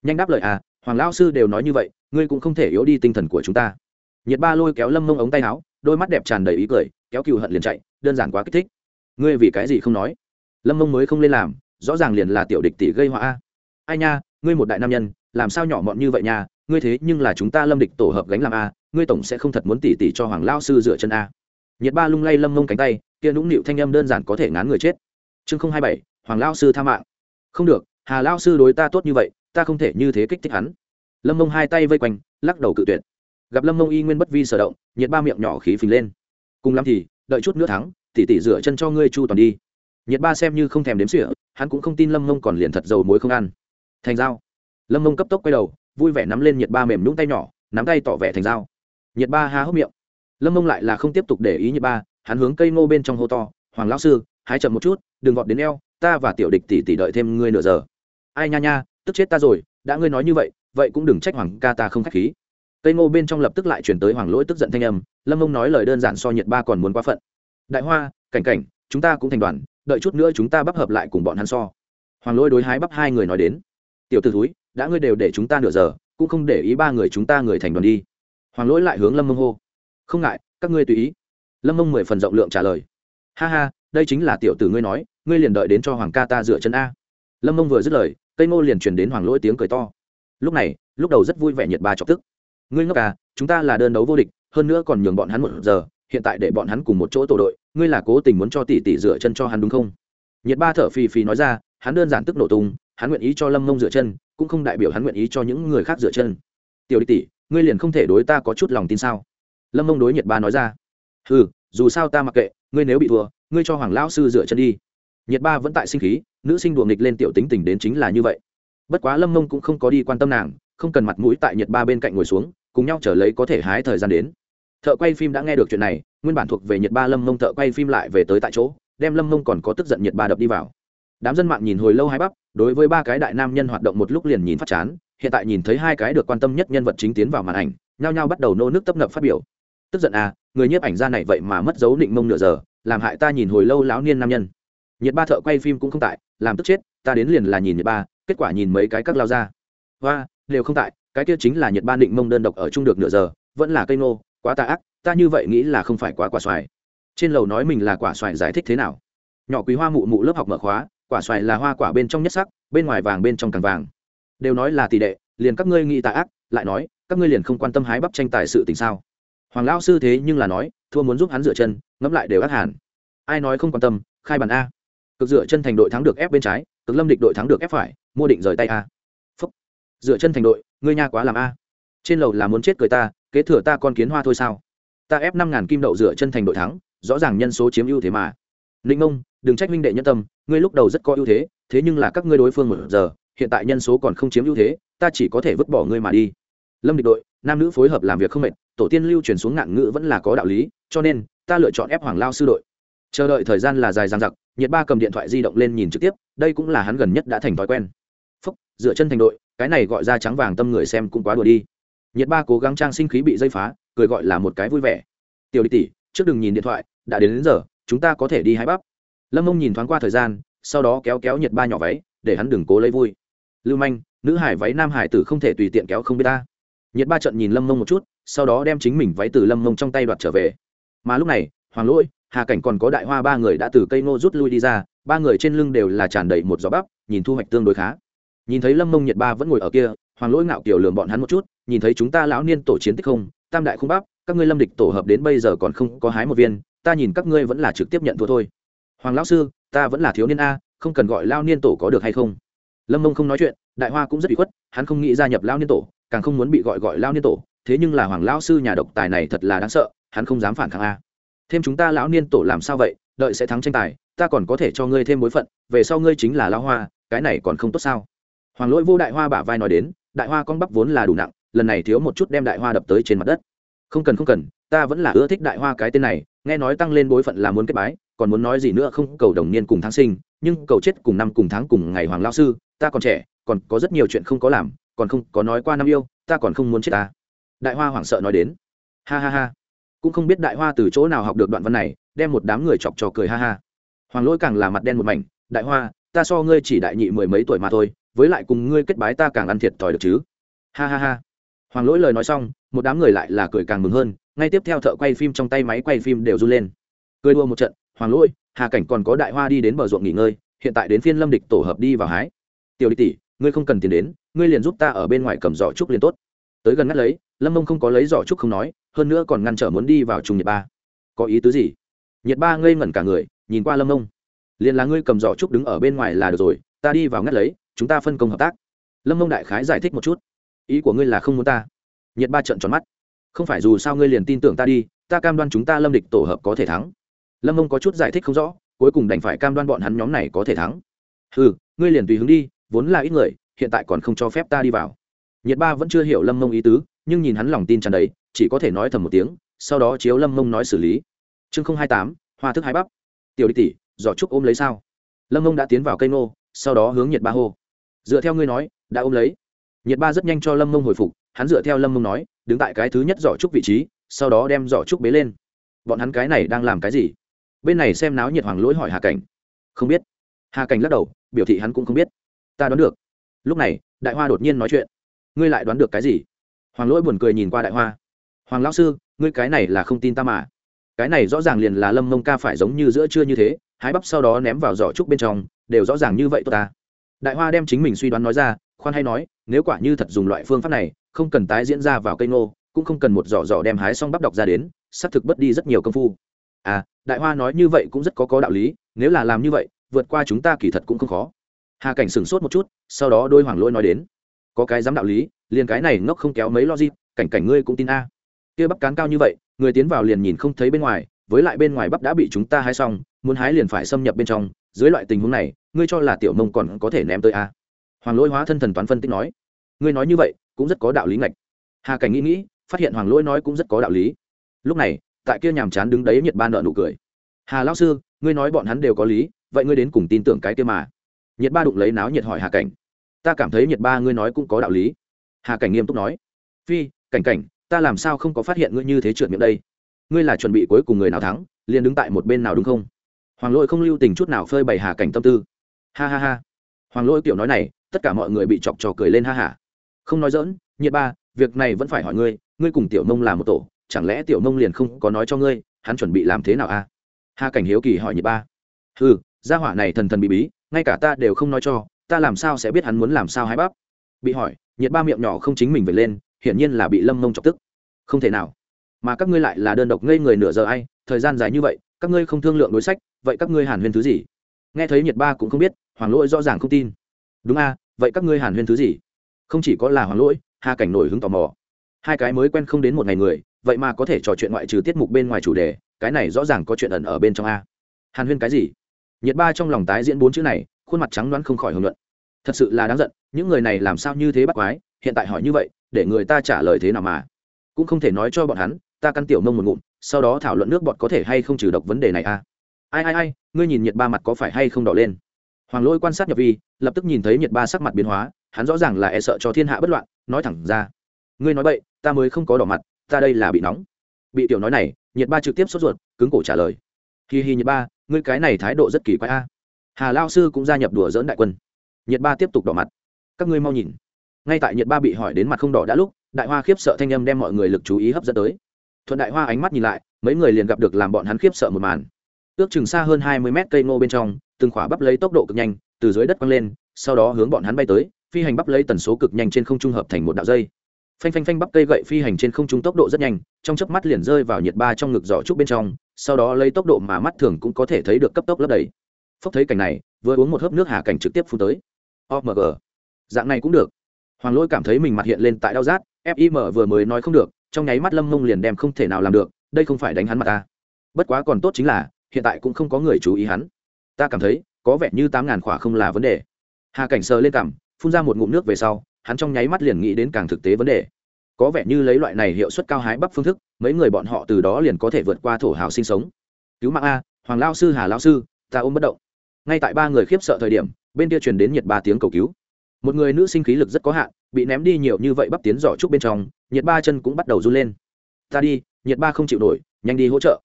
Nhanh đáp lời à hoàng lão sư đều nói như vậy, ngươi cũng không thể yếu đi tinh thần của chúng ta. Nhiệt ba lôi kéo lâm mông ống tay áo, đôi mắt đẹp tràn đầy ý cười, kéo cựu hận liền chạy, đơn giản quá kích thích. Ngươi vì cái gì không nói? Lâm mông mới không lên làm, rõ ràng liền là tiểu địch tỷ gây họa. Ai nha, ngươi một đại nam nhân, làm sao nhỏ mọn như vậy nha, ngươi thế nhưng là chúng ta lâm địch tổ hợp gánh làm a ngươi tổng sẽ không thật muốn tỉ tỉ cho hoàng lao sư dựa chân a. Nhiệt ba lung lay lâm mông cánh tay, kia nũng nịu thanh âm đơn giản có thể ngán người chết. Chương không hai bảy, hoàng lao sư tha mạng. Không được, hà lao sư đối ta tốt như vậy, ta không thể như thế kích thích hắn. Lâm mông hai tay vây quanh, lắc đầu cự tuyệt. Gặp lâm mông y nguyên bất vi sở động, nhiệt ba miệng nhỏ khí phình lên. Cùng lắm thì, đợi chút nữa thắng, tỉ tỉ dựa chân cho ngươi chu toàn đi. Nhiệt ba xem như không thèm đếm sỉa hắn cũng không tin lâm mông còn liền thật dầu muối không ăn. Thành dao. Lâm mông cấp tốc quay đầu, vui vẻ nắm lên nhiệt ba mềm nhũng tay nhỏ, nắm tay tỏ vẻ thành dao nhiệt ba há hốc miệng. Lâm mông lại là không tiếp tục để ý nhiệt ba, hắn hướng cây ngô bên trong hô to, hoàng lão sư, hái chậm một chút, đừng vọt đến eo, ta và tiểu địch tỷ tỷ đợi thêm ngươi nửa giờ. Ai nha nha, tức chết ta rồi, đã ngươi nói như vậy vậy cũng đừng trách hoàng ca ta không k h á c h khí. Cây ngô bên trong lập tức lại chuyển tới hoàng lỗi tức giận thanh âm, lâm mông nói lời đơn giản so nhiệt ba còn muốn quá phận. Đại hoa, cảnh cảnh, chúng ta cũng thành đoàn, đợi chút nữa chúng ta bắp hợp lại cùng bọn hắn so. Hoàng lỗi đối hái bắp hai người nói đến, tiểu t ử thúi, đã ngươi đều để chúng ta nửa giờ, cũng không để ý ba người chúng ta người thành đoàn đi hoàng lỗi lại hướng lâm mông hô. Không ngại, các ngươi tùy ý. Lâm mông mười phần rộng lượng trả lời. Ha ha, đây chính là tiểu tử ngươi nói, ngươi liền đợi đến cho hoàng ca ta dựa chân a. Lâm mông vừa dứt lời, cây ngô liền truyền đến hoàng lỗi tiếng cười to. Lúc này, lúc đầu rất vui vẻ nhiệt ba chọc tức. Ngươi ngốc à chúng ta là đơn đấu vô địch, hơn nữa còn nhường bọn hắn một giờ, hiện tại để bọn hắn cùng một chỗ tổ đội, ngươi là cố tình muốn cho tỷ tỷ dựa chân cho hắn đúng không? Nhiệt ba thở phì phì nói ra, hắn đơn giản tức nổ tung, hắn nguyện ý cho lâm mông dựa chân, cũng không đại biểu hắn nguyện ý cho những người khác dựa chân. Tiểu đi tỷ ngươi liền không thể đối ta có chút lòng tin sao? Lâm mông đối nhiệt ba nói ra. Ừ dù sao ta mặc kệ, ngươi nếu bị thua, ngươi cho hoàng lão sư dựa chân đi. Nhiệt ba vẫn tại sinh khí, nữ sinh đùa nghịch lên tiểu tính tình đến chính là như vậy. Bất quá lâm mông cũng không có đi quan tâm nàng, không cần mặt mũi tại nhiệt ba bên cạnh ngồi xuống, cùng nhau trở lấy có thể hái thời gian đến. Thợ quay phim đã nghe được chuyện này, nguyên bản thuộc về nhiệt ba lâm mông thợ quay phim lại về tới tại chỗ, đem lâm mông còn có tức giận nhiệt ba đập đi vào. Đám dân mạng nhìn hồi lâu hai bắp, đối với ba cái đại nam nhân hoạt động một lúc liền nhìn phát chán hiện tại nhìn thấy hai cái được quan tâm nhất nhân vật chính tiến vào màn ảnh, nhao nhao bắt đầu nô nước tấp nập phát biểu. Tức giận à người nhiếp ảnh ra này vậy mà mất dấu định mông nửa giờ, làm hại ta nhìn hồi lâu lão niên nam nhân. Nhiệt ba thợ quay phim cũng không tại, làm tức chết, ta đến liền là nhìn nhiệt ba, kết quả nhìn mấy cái các lao ra. Và đều không tại, cái kia chính là nhiệt ba định mông đơn độc ở chung được nửa giờ, vẫn là cây nô quá tà ác, ta như vậy nghĩ là không phải quá quả xoài. Trên lầu nói mình là quả xoài giải thích thế nào? Nhỏ quý hoa mụ mụ lớp học mở khóa, quả xoài là hoa quả bên trong nhất sắc, bên ngoài vàng bên trong càng vàng đều nói là tỷ đệ, liền các ngươi nghĩ tà ác, lại nói, các ngươi liền không quan tâm hái bắp tranh tài sự tình sao? Hoàng lão sư thế nhưng là nói, thua muốn giúp hắn dựa chân, ngẫm lại đều ác hẳn. Ai nói không quan tâm, khai bàn a. Cực dựa chân thành đội thắng được ép bên trái, cực lâm địch đội thắng được ép phải, mua định rời tay a. Phúc. Dựa chân thành đội, ngươi nha quá làm a. Trên lầu là muốn chết cười ta, kế thừa ta con kiến hoa thôi sao? Ta ép năm ngàn kim đậu dựa chân thành đội thắng, rõ ràng nhân số chiếm ưu thế mà. Ninh ông đừng trách minh đệ nhân tâm, ngươi lúc đầu rất có ưu thế thế nhưng là các ngươi đối phương một giờ hiện tại nhân số còn không chiếm ưu thế ta chỉ có thể vứt bỏ ngươi mà đi. Lâm địch đội nam nữ phối hợp làm việc không mệt tổ tiên lưu truyền xuống ngạn ngữ vẫn là có đạo lý cho nên ta lựa chọn ép hoàng lao sư đội. Chờ đợi thời gian là dài dang dặc nhiệt ba cầm điện thoại di động lên nhìn trực tiếp đây cũng là hắn gần nhất đã thành thói quen. Phúc dựa chân thành đội cái này gọi ra trắng vàng tâm người xem cũng quá đùa đi. Nhiệt ba cố gắng trang sinh khí bị dây phá cười gọi là một cái vui vẻ. Tiểu đi tỷ trước đừng nhìn điện thoại đã đến, đến giờ chúng ta có thể đi hái bắp. Lâm ông nhìn thoáng qua thời gian sau đó kéo kéo nhiệt ba nhỏ váy để hắn đừng cố lấy vui lưu manh, nữ hải váy nam hải tử không thể tùy tiện kéo không biết ta. Nhiệt ba trận nhìn lâm mông một chút, sau đó đem chính mình váy từ lâm mông trong tay đoạt trở về. Mà lúc này, hoàng lỗi, hà cảnh còn có đại hoa ba người đã từ cây ngô rút lui đi ra, ba người trên lưng đều là tràn đầy một gió bắp, nhìn thu hoạch tương đối khá. Nhìn thấy lâm mông nhiệt ba vẫn ngồi ở kia, hoàng lỗi ngạo kiểu lường bọn hắn một chút, nhìn thấy chúng ta lão niên tổ chiến tích không, tam đại không bắp, các ngươi lâm địch tổ hợp đến bây giờ còn không có hái một viên, ta nhìn các ngươi vẫn là trực tiếp nhận thua thôi. Hoàng lão sư, ta vẫn là thiếu niên a, không cần gọi lao niên tổ có được hay không? Lâm mông không nói chuyện, đại hoa cũng rất bị khuất, hắn không nghĩ gia nhập lao niên tổ, càng không muốn bị gọi gọi lao niên tổ, thế nhưng là hoàng lão sư nhà độc tài này thật là đáng sợ, hắn không dám phản kháng a. Thêm chúng ta lão niên tổ làm sao vậy, đợi sẽ thắng tranh tài, ta còn có thể cho ngươi thêm mối phận, về sau ngươi chính là lão hoa, cái này còn không tốt sao? Hoàng lỗi vô đại hoa bả vai nói đến, đại hoa con bắp vốn là đủ nặng, lần này thiếu một chút đem đại hoa đập tới trên mặt đất. Không cần không cần, ta vẫn là ưa thích đại hoa cái tên này nghe nói tăng lên bối phận là muốn kết bái, còn muốn nói gì nữa không, cầu đồng niên cùng tháng sinh, nhưng cầu chết cùng năm cùng tháng cùng ngày hoàng lao sư, ta còn trẻ, còn có rất nhiều chuyện không có làm, còn không có nói qua năm yêu, ta còn không muốn chết ta. Đại hoa hoảng sợ nói đến. Ha ha ha. Cũng không biết đại hoa từ chỗ nào học được đoạn văn này, đem một đám người chọc trò cười ha ha. Hoàng lỗi càng là mặt đen một mảnh, đại hoa, ta so ngươi chỉ đại nhị mười mấy tuổi mà thôi, với lại cùng ngươi kết bái ta càng ăn thiệt thòi được chứ. Ha ha ha. Hoàng lỗi lời nói xong, một đám người lại là cười càng mừng hơn ngay tiếp theo thợ quay phim trong tay máy quay phim đều run lên. Cười đua một trận, hoàng lỗi, hà cảnh còn có đại hoa đi đến bờ ruộng nghỉ ngơi, hiện tại đến phiên lâm địch tổ hợp đi vào hái. Tiểu đi tỷ, ngươi không cần tiền đến, ngươi liền giúp ta ở bên ngoài cầm giỏ trúc liền tốt. Tới gần ngắt lấy, lâm mông không có lấy giỏ trúc không nói, hơn nữa còn ngăn trở muốn đi vào trùng nhiệt ba. Có ý tứ gì? Nhiệt ba ngây ngẩn cả người, nhìn qua lâm mông. Liền là ngươi cầm giỏ trúc đứng ở bên ngoài là được rồi, ta đi vào ngắt lấy, chúng ta phân công hợp tác. Lâm mông đại khái giải thích một chút. Ý của ngươi là không muốn ta. Nhiệt ba trận tròn mắt không phải dù sao ngươi liền tin tưởng ta đi, ta cam đoan chúng ta lâm địch tổ hợp có thể thắng. Lâm mông có chút giải thích không rõ, cuối cùng đành phải cam đoan bọn hắn nhóm này có thể thắng. Ừ ngươi liền tùy hướng đi, vốn là ít người, hiện tại còn không cho phép ta đi vào. Nhiệt ba vẫn chưa hiểu lâm mông ý tứ, nhưng nhìn hắn lòng tin tràn đầy, chỉ có thể nói thầm một tiếng, sau đó chiếu lâm mông nói xử lý. Chương không hai tám, hoa thức hai bắp. Tiểu đi tỷ, giỏ trúc ôm lấy sao? Lâm mông đã tiến vào cây nô sau đó hướng nhiệt ba hô. Dựa theo ngươi nói, đã ôm lấy nhiệt ba rất nhanh cho lâm mông hồi phục, hắn dựa theo lâm mông nói, đứng tại cái thứ nhất giỏ trúc vị trí, sau đó đem giỏ trúc bế lên. Bọn hắn cái này đang làm cái gì? Bên này xem náo nhiệt hoàng lỗi hỏi hà cảnh. Không biết. Hà cảnh lắc đầu, biểu thị hắn cũng không biết. Ta đoán được. Lúc này, đại hoa đột nhiên nói chuyện. Ngươi lại đoán được cái gì? Hoàng lỗi buồn cười nhìn qua đại hoa. Hoàng lão sư, ngươi cái này là không tin ta mà. Cái này rõ ràng liền là lâm mông ca phải giống như giữa trưa như thế, hái bắp sau đó ném vào giỏ trúc bên trong, đều rõ ràng như vậy tốt ta. Đại hoa đem chính mình suy đoán nói ra khoan hay nói, nếu quả như thật dùng loại phương pháp này, không cần tái diễn ra vào cây ngô, cũng không cần một giỏ giỏ đem hái xong bắp đọc ra đến, xác thực bất đi rất nhiều công phu. À đại hoa nói như vậy cũng rất có có đạo lý, nếu là làm như vậy, vượt qua chúng ta kỳ thật cũng không khó. Hà cảnh sửng sốt một chút, sau đó đôi hoàng lỗi nói đến. Có cái dám đạo lý, liền cái này ngốc không kéo mấy logic, cảnh cảnh ngươi cũng tin a. Kia bắp cán cao như vậy, người tiến vào liền nhìn không thấy bên ngoài, với lại bên ngoài bắp đã bị chúng ta hái xong, muốn hái liền phải xâm nhập bên trong, dưới loại tình huống này, ngươi cho là tiểu mông còn có thể ném tới a? Hoàng lỗi hóa thân thần toán phân tích nói, ngươi nói như vậy cũng rất có đạo lý ngạch. Hà cảnh nghĩ nghĩ, phát hiện hoàng lỗi nói cũng rất có đạo lý. Lúc này, tại kia nhàm chán đứng đấy nhiệt ba nợ nụ cười. Hà lão sư, ngươi nói bọn hắn đều có lý, vậy ngươi đến cùng tin tưởng cái kia mà? Nhiệt ba đụng lấy náo nhiệt hỏi hà cảnh. Ta cảm thấy nhiệt ba ngươi nói cũng có đạo lý. Hà cảnh nghiêm túc nói. Phi, cảnh cảnh, ta làm sao không có phát hiện ngươi như thế trượt miệng đây? Ngươi là chuẩn bị cuối cùng người nào thắng, liền đứng tại một bên nào đúng không? Hoàng lỗi không lưu tình chút nào phơi bày hà cảnh tâm tư. Ha ha ha. Hoàng lỗi kiểu nói này tất cả mọi người bị chọc trò cười lên ha hả không nói dỡn nhiệt ba, việc này vẫn phải hỏi ngươi ngươi cùng tiểu mông là một tổ, chẳng lẽ tiểu mông liền không có nói cho ngươi, hắn chuẩn bị làm thế nào a? À? hà cảnh hiếu kỳ hỏi nhiệt ba. Ừ gia hỏa này thần thần bí bí, ngay cả ta đều không nói cho, ta làm sao sẽ biết hắn muốn làm sao hái bắp? Bị hỏi, nhiệt ba miệng nhỏ không chính mình về lên, hiển nhiên là bị lâm mông chọc tức. Không thể nào. Mà các ngươi lại là đơn độc ngây người nửa giờ ai, thời gian dài như vậy, các ngươi không thương lượng đối sách, vậy các ngươi hàn huyên thứ gì? Nghe thấy nhiệt ba cũng không biết, hoàng lỗi rõ ràng không tin đúng a, vậy các ngươi hàn huyên thứ gì? Không chỉ có là hoàng lỗi, hà cảnh nổi hứng tò mò. Hai cái mới quen không đến một ngày người, vậy mà có thể trò chuyện ngoại trừ tiết mục bên ngoài chủ đề, cái này rõ ràng có chuyện ẩn ở bên trong a. Hàn huyên cái gì? Nhiệt ba trong lòng tái diễn bốn chữ này, khuôn mặt trắng đoán không khỏi hưởng luận thật sự là đáng giận, những người này làm sao như thế bắt quái, hiện tại hỏi như vậy, để người ta trả lời thế nào mà? Cũng không thể nói cho bọn hắn, ta căn tiểu mông một ngụm, sau đó thảo luận nước bọt có thể hay không trừ độc vấn đề này a. Ai ai ai, ngươi nhìn nhiệt ba mặt có phải hay không đỏ lên? Hoàng lỗi quan sát nhập vi, lập tức nhìn thấy nhiệt ba sắc mặt biến hóa, hắn rõ ràng là e sợ cho thiên hạ bất loạn, nói thẳng ra. Ngươi nói vậy ta mới không có đỏ mặt, ta đây là bị nóng. Bị tiểu nói này nhiệt ba trực tiếp sốt ruột, cứng cổ trả lời. Hi hi nhiệt ba, ngươi cái này thái độ rất kỳ quái a. Hà lao sư cũng gia nhập đùa dỡn đại quân. Nhiệt ba tiếp tục đỏ mặt. Các ngươi mau nhìn. Ngay tại nhiệt ba bị hỏi đến mặt không đỏ đã lúc, đại hoa khiếp sợ thanh âm đem mọi người lực chú ý hấp dẫn tới. Thuận đại hoa ánh mắt nhìn lại, mấy người liền gặp được làm bọn hắn khiếp sợ một màn ước chừng xa hơn hai mươi mét cây ngô bên trong, từng khỏa bắp lấy tốc độ cực nhanh, từ dưới đất quăng lên, sau đó hướng bọn hắn bay tới, phi hành bắp lấy tần số cực nhanh trên không trung hợp thành một đạo dây. Phanh phanh phanh bắp cây gậy phi hành trên không trung tốc độ rất nhanh, trong chớp mắt liền rơi vào nhiệt ba trong ngực giỏ trúc bên trong, sau đó lấy tốc độ mà mắt thường cũng có thể thấy được cấp tốc lấp đầy. Phốc thấy cảnh này, vừa uống một hớp nước hà cảnh trực tiếp phun tới. Omg dạng này cũng được. Hoàng lỗi cảm thấy mình mặt hiện lên tại đau rát fim vừa mới nói không được, trong nháy mắt lâm mông liền đem không thể nào làm được, đây không phải đánh hắn mặt ta. Bất quá còn tốt chính là hiện tại cũng không có người chú ý hắn. Ta cảm thấy, có vẻ như tám ngàn khỏa không là vấn đề. Hà cảnh sờ lên cằm, phun ra một ngụm nước về sau, hắn trong nháy mắt liền nghĩ đến càng thực tế vấn đề. Có vẻ như lấy loại này hiệu suất cao hái bắp phương thức, mấy người bọn họ từ đó liền có thể vượt qua thổ hào sinh sống. Cứu mạng a, hoàng lao sư hà lao sư, ta ôm bất động. Ngay tại ba người khiếp sợ thời điểm, bên kia truyền đến nhiệt ba tiếng cầu cứu. Một người nữ sinh khí lực rất có hạn, bị ném đi nhiều như vậy bắp tiến giỏ trúc bên trong, nhiệt ba chân cũng bắt đầu run lên. Ta đi, nhiệt ba không chịu nổi, nhanh đi hỗ trợ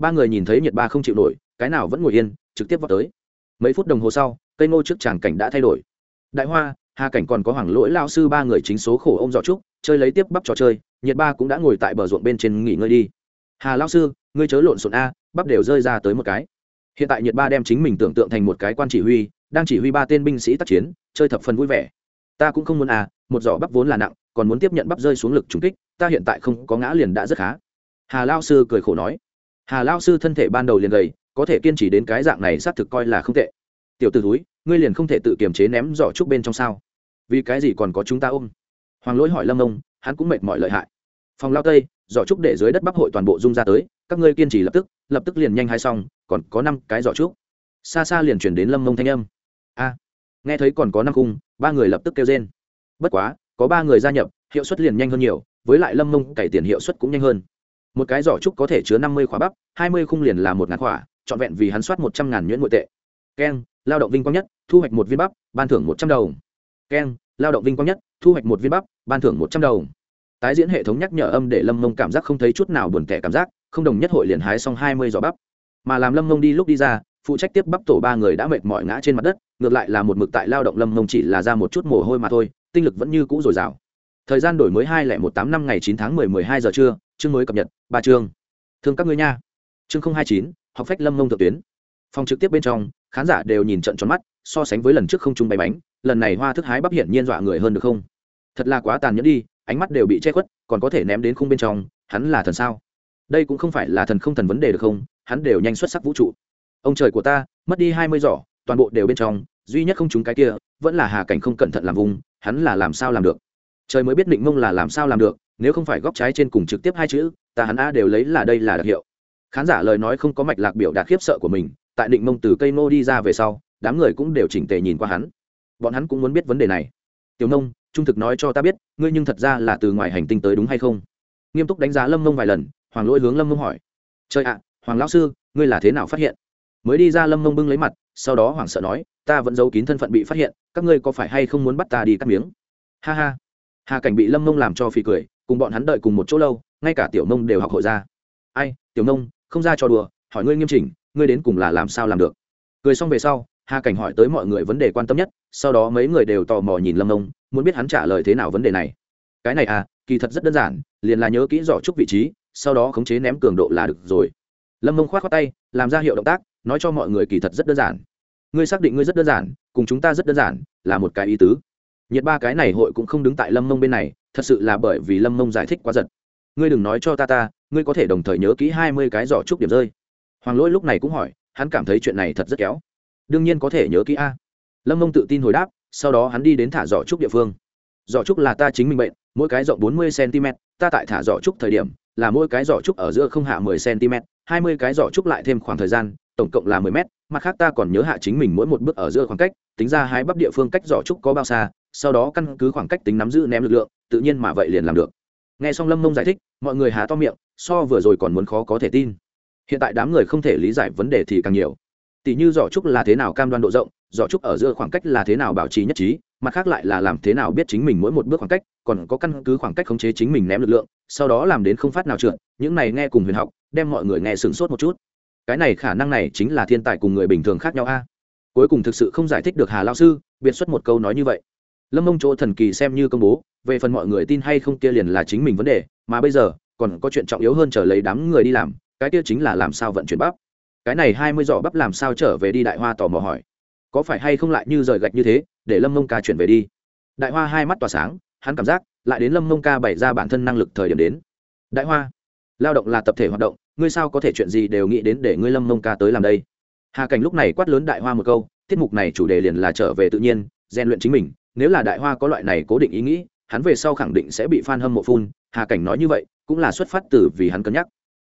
ba người nhìn thấy nhiệt ba không chịu nổi, cái nào vẫn ngồi yên, trực tiếp vào tới. Mấy phút đồng hồ sau, cây ngô trước tràng cảnh đã thay đổi. Đại hoa, hà cảnh còn có hoàng lỗi lao sư ba người chính số khổ ô m giỏ trúc, chơi lấy tiếp bắp trò chơi, nhiệt ba cũng đã ngồi tại bờ ruộng bên trên nghỉ ngơi đi. Hà lao sư, ngươi chớ lộn xộn a, bắp đều rơi ra tới một cái. Hiện tại nhiệt ba đem chính mình tưởng tượng thành một cái quan chỉ huy, đang chỉ huy ba tên binh sĩ tác chiến, chơi thập phần vui vẻ. Ta cũng không muốn à một giỏ bắp vốn là nặng, còn muốn tiếp nhận bắp rơi xuống lực trúng kích, ta hiện tại không có ngã liền đã rất khá. Hà lao sư cười khổ nói hà lao sư thân thể ban đầu liền gầy có thể kiên trì đến cái dạng này xác thực coi là không tệ. Tiểu t ử túi ngươi liền không thể tự kiềm chế ném giỏ trúc bên trong sao? Vì cái gì còn có chúng ta ôm? Hoàng lỗi hỏi lâm ông hắn cũng mệt mỏi lợi hại. Phòng lao tây giỏ trúc để dưới đất bắc hội toàn bộ rung ra tới các ngươi kiên trì lập tức lập tức liền nhanh hai xong còn có năm cái giỏ trúc. Xa xa liền chuyển đến lâm mông thanh âm. A nghe thấy còn có năm cung, ba người lập tức kêu trên bất quá có ba người gia nhập hiệu suất liền nhanh hơn nhiều với lại lâm mông cải tiền hiệu suất cũng nhanh hơn một cái giỏ trúc có thể chứa năm mươi khóa bắp, hai mươi khung liền là một ngàn khỏa, trọn vẹn vì hắn soát một trăm ngàn nhuyễn nội tệ. Keng, lao động vinh quang nhất, thu hoạch một viên bắp, ban thưởng một trăm đồng. Keng, lao động vinh quang nhất, thu hoạch một viên bắp, ban thưởng một trăm đồng. Tái diễn hệ thống nhắc nhở âm để lâm mông cảm giác không thấy chút nào buồn tẻ cảm giác, không đồng nhất hội liền hái xong hai mươi giỏ bắp. Mà làm lâm mông đi lúc đi ra, phụ trách tiếp bắp tổ ba người đã mệt mỏi ngã trên mặt đất, ngược lại là một mực tại lao động lâm mông chỉ là ra một chút mồ hôi mà thôi, tinh lực vẫn như cũ dồi dào. Thời gian đổi mới hai lẻ một tám năm ngày chín tháng mười mười hai giờ trưa, chương mới cập nhật ba chương. Thương các ngươi nha. Chương không hai chín, học phách lâm mông thượng tuyến. Phòng trực tiếp bên trong, khán giả đều nhìn trận tròn mắt, so sánh với lần trước không trung bay bánh, lần này hoa thức hái bắp hiển nhiên dọa người hơn được không? Thật là quá tàn nhẫn đi, ánh mắt đều bị che khuất, còn có thể ném đến khung bên trong, hắn là thần sao? Đây cũng không phải là thần không thần vấn đề được không? Hắn đều nhanh xuất sắc vũ trụ. Ông trời của ta, mất đi hai mươi giỏ, toàn bộ đều bên trong, duy nhất không chúng cái kia, vẫn là hà cảnh không cẩn thận làm vùng hắn là làm sao làm được? Trời mới biết định mông là làm sao làm được, nếu không phải góc trái trên cùng trực tiếp hai chữ ta hắn a đều lấy là đây là đặc hiệu. Khán giả lời nói không có mạch lạc biểu đạt khiếp sợ của mình, tại định mông từ cây nô đi ra về sau, đám người cũng đều chỉnh tề nhìn qua hắn. Bọn hắn cũng muốn biết vấn đề này. Tiểu nông, trung thực nói cho ta biết, ngươi nhưng thật ra là từ ngoài hành tinh tới đúng hay không? Nghiêm túc đánh giá lâm mông vài lần, hoàng lỗi hướng lâm mông hỏi. Trời ạ, hoàng lão sư, ngươi là thế nào phát hiện? Mới đi ra lâm mông bưng lấy mặt, sau đó hoàng sợ nói, ta vẫn giấu kín thân phận bị phát hiện, các ngươi có phải hay không muốn bắt ta đi cắt miếng? Ha ha. Hà cảnh bị lâm mông làm cho phì cười, cùng bọn hắn đợi cùng một chỗ lâu ngay cả tiểu nông đều học hội ra. Ai tiểu nông, không ra cho đùa hỏi ngươi nghiêm chỉnh ngươi đến cùng là làm sao làm được? Cười xong về sau hà cảnh hỏi tới mọi người vấn đề quan tâm nhất sau đó mấy người đều tò mò nhìn lâm nông, muốn biết hắn trả lời thế nào vấn đề này. Cái này à kỳ thật rất đơn giản liền là nhớ kỹ rõ trúc vị trí sau đó khống chế ném cường độ là được rồi. Lâm mông k h o á t tay làm ra hiệu động tác nói cho mọi người kỳ thật rất đơn giản. Ngươi xác định ngươi rất đơn giản cùng chúng ta rất đơn giản là một cái ý tứ. Nhiệt ba cái này hội cũng không đứng tại lâm mông bên này thật sự là bởi vì lâm mông giải thích quá giật ngươi đừng nói cho ta ta, ngươi có thể đồng thời nhớ kỹ hai mươi cái giỏ trúc điểm rơi. Hoàng lỗi lúc này cũng hỏi, hắn cảm thấy chuyện này thật rất kéo đương nhiên có thể nhớ kỹ a. Lâm mông tự tin hồi đáp, sau đó hắn đi đến thả giỏ trúc địa phương. Giỏ trúc là ta chính mình bệnh, mỗi cái rộng bốn mươi cm ta tại thả giỏ trúc thời điểm, là mỗi cái giỏ trúc ở giữa không hạ mười cm hai mươi cái giỏ trúc lại thêm khoảng thời gian, tổng cộng là mười m mặt khác ta còn nhớ hạ chính mình mỗi một bước ở giữa khoảng cách, tính ra hai bắp địa phương cách giỏ trúc có bao xa, sau đó căn cứ khoảng cách tính nắm giữ ném lực lượng, tự nhiên mà vậy liền làm được nghe xong lâm mông giải thích, mọi người há to miệng, so vừa rồi còn muốn khó có thể tin. Hiện tại đám người không thể lý giải vấn đề thì càng nhiều. Tỷ như giỏ trúc là thế nào cam đoan độ rộng, giỏ trúc ở giữa khoảng cách là thế nào bảo trì nhất trí, mặt khác lại là làm thế nào biết chính mình mỗi một bước khoảng cách, còn có căn cứ khoảng cách khống chế chính mình ném lực lượng, sau đó làm đến không phát nào trượt, những này nghe cùng huyền học, đem mọi người nghe sửng sốt một chút. Cái này khả năng này chính là thiên tài cùng người bình thường khác nhau a. Cuối cùng thực sự không giải thích được hà lao sư, biệt xuất một câu nói như vậy lâm mông chỗ thần kỳ xem như công bố, về phần mọi người tin hay không kia liền là chính mình vấn đề, mà bây giờ, còn có chuyện trọng yếu hơn trở lấy đám người đi làm, cái kia chính là làm sao vận chuyển bắp. Cái này hai mươi giỏ bắp làm sao trở về đi đại hoa tò mò hỏi. Có phải hay không lại như rời gạch như thế, để lâm mông ca chuyển về đi. Đại hoa hai mắt tỏa sáng, hắn cảm giác, lại đến lâm mông ca bày ra bản thân năng lực thời điểm đến. Đại hoa, lao động là tập thể hoạt động, ngươi sao có thể chuyện gì đều nghĩ đến để ngươi lâm mông ca tới làm đây? Hà cảnh lúc này quát lớn đại hoa một câu, tiết mục này chủ đề liền là trở về tự nhiên, rèn luyện chính mình nếu là đại hoa có loại này cố định ý nghĩ, hắn về sau khẳng định sẽ bị f a n hâm mộ phun. Hà cảnh nói như vậy, cũng là xuất phát từ vì hắn cân nhắc.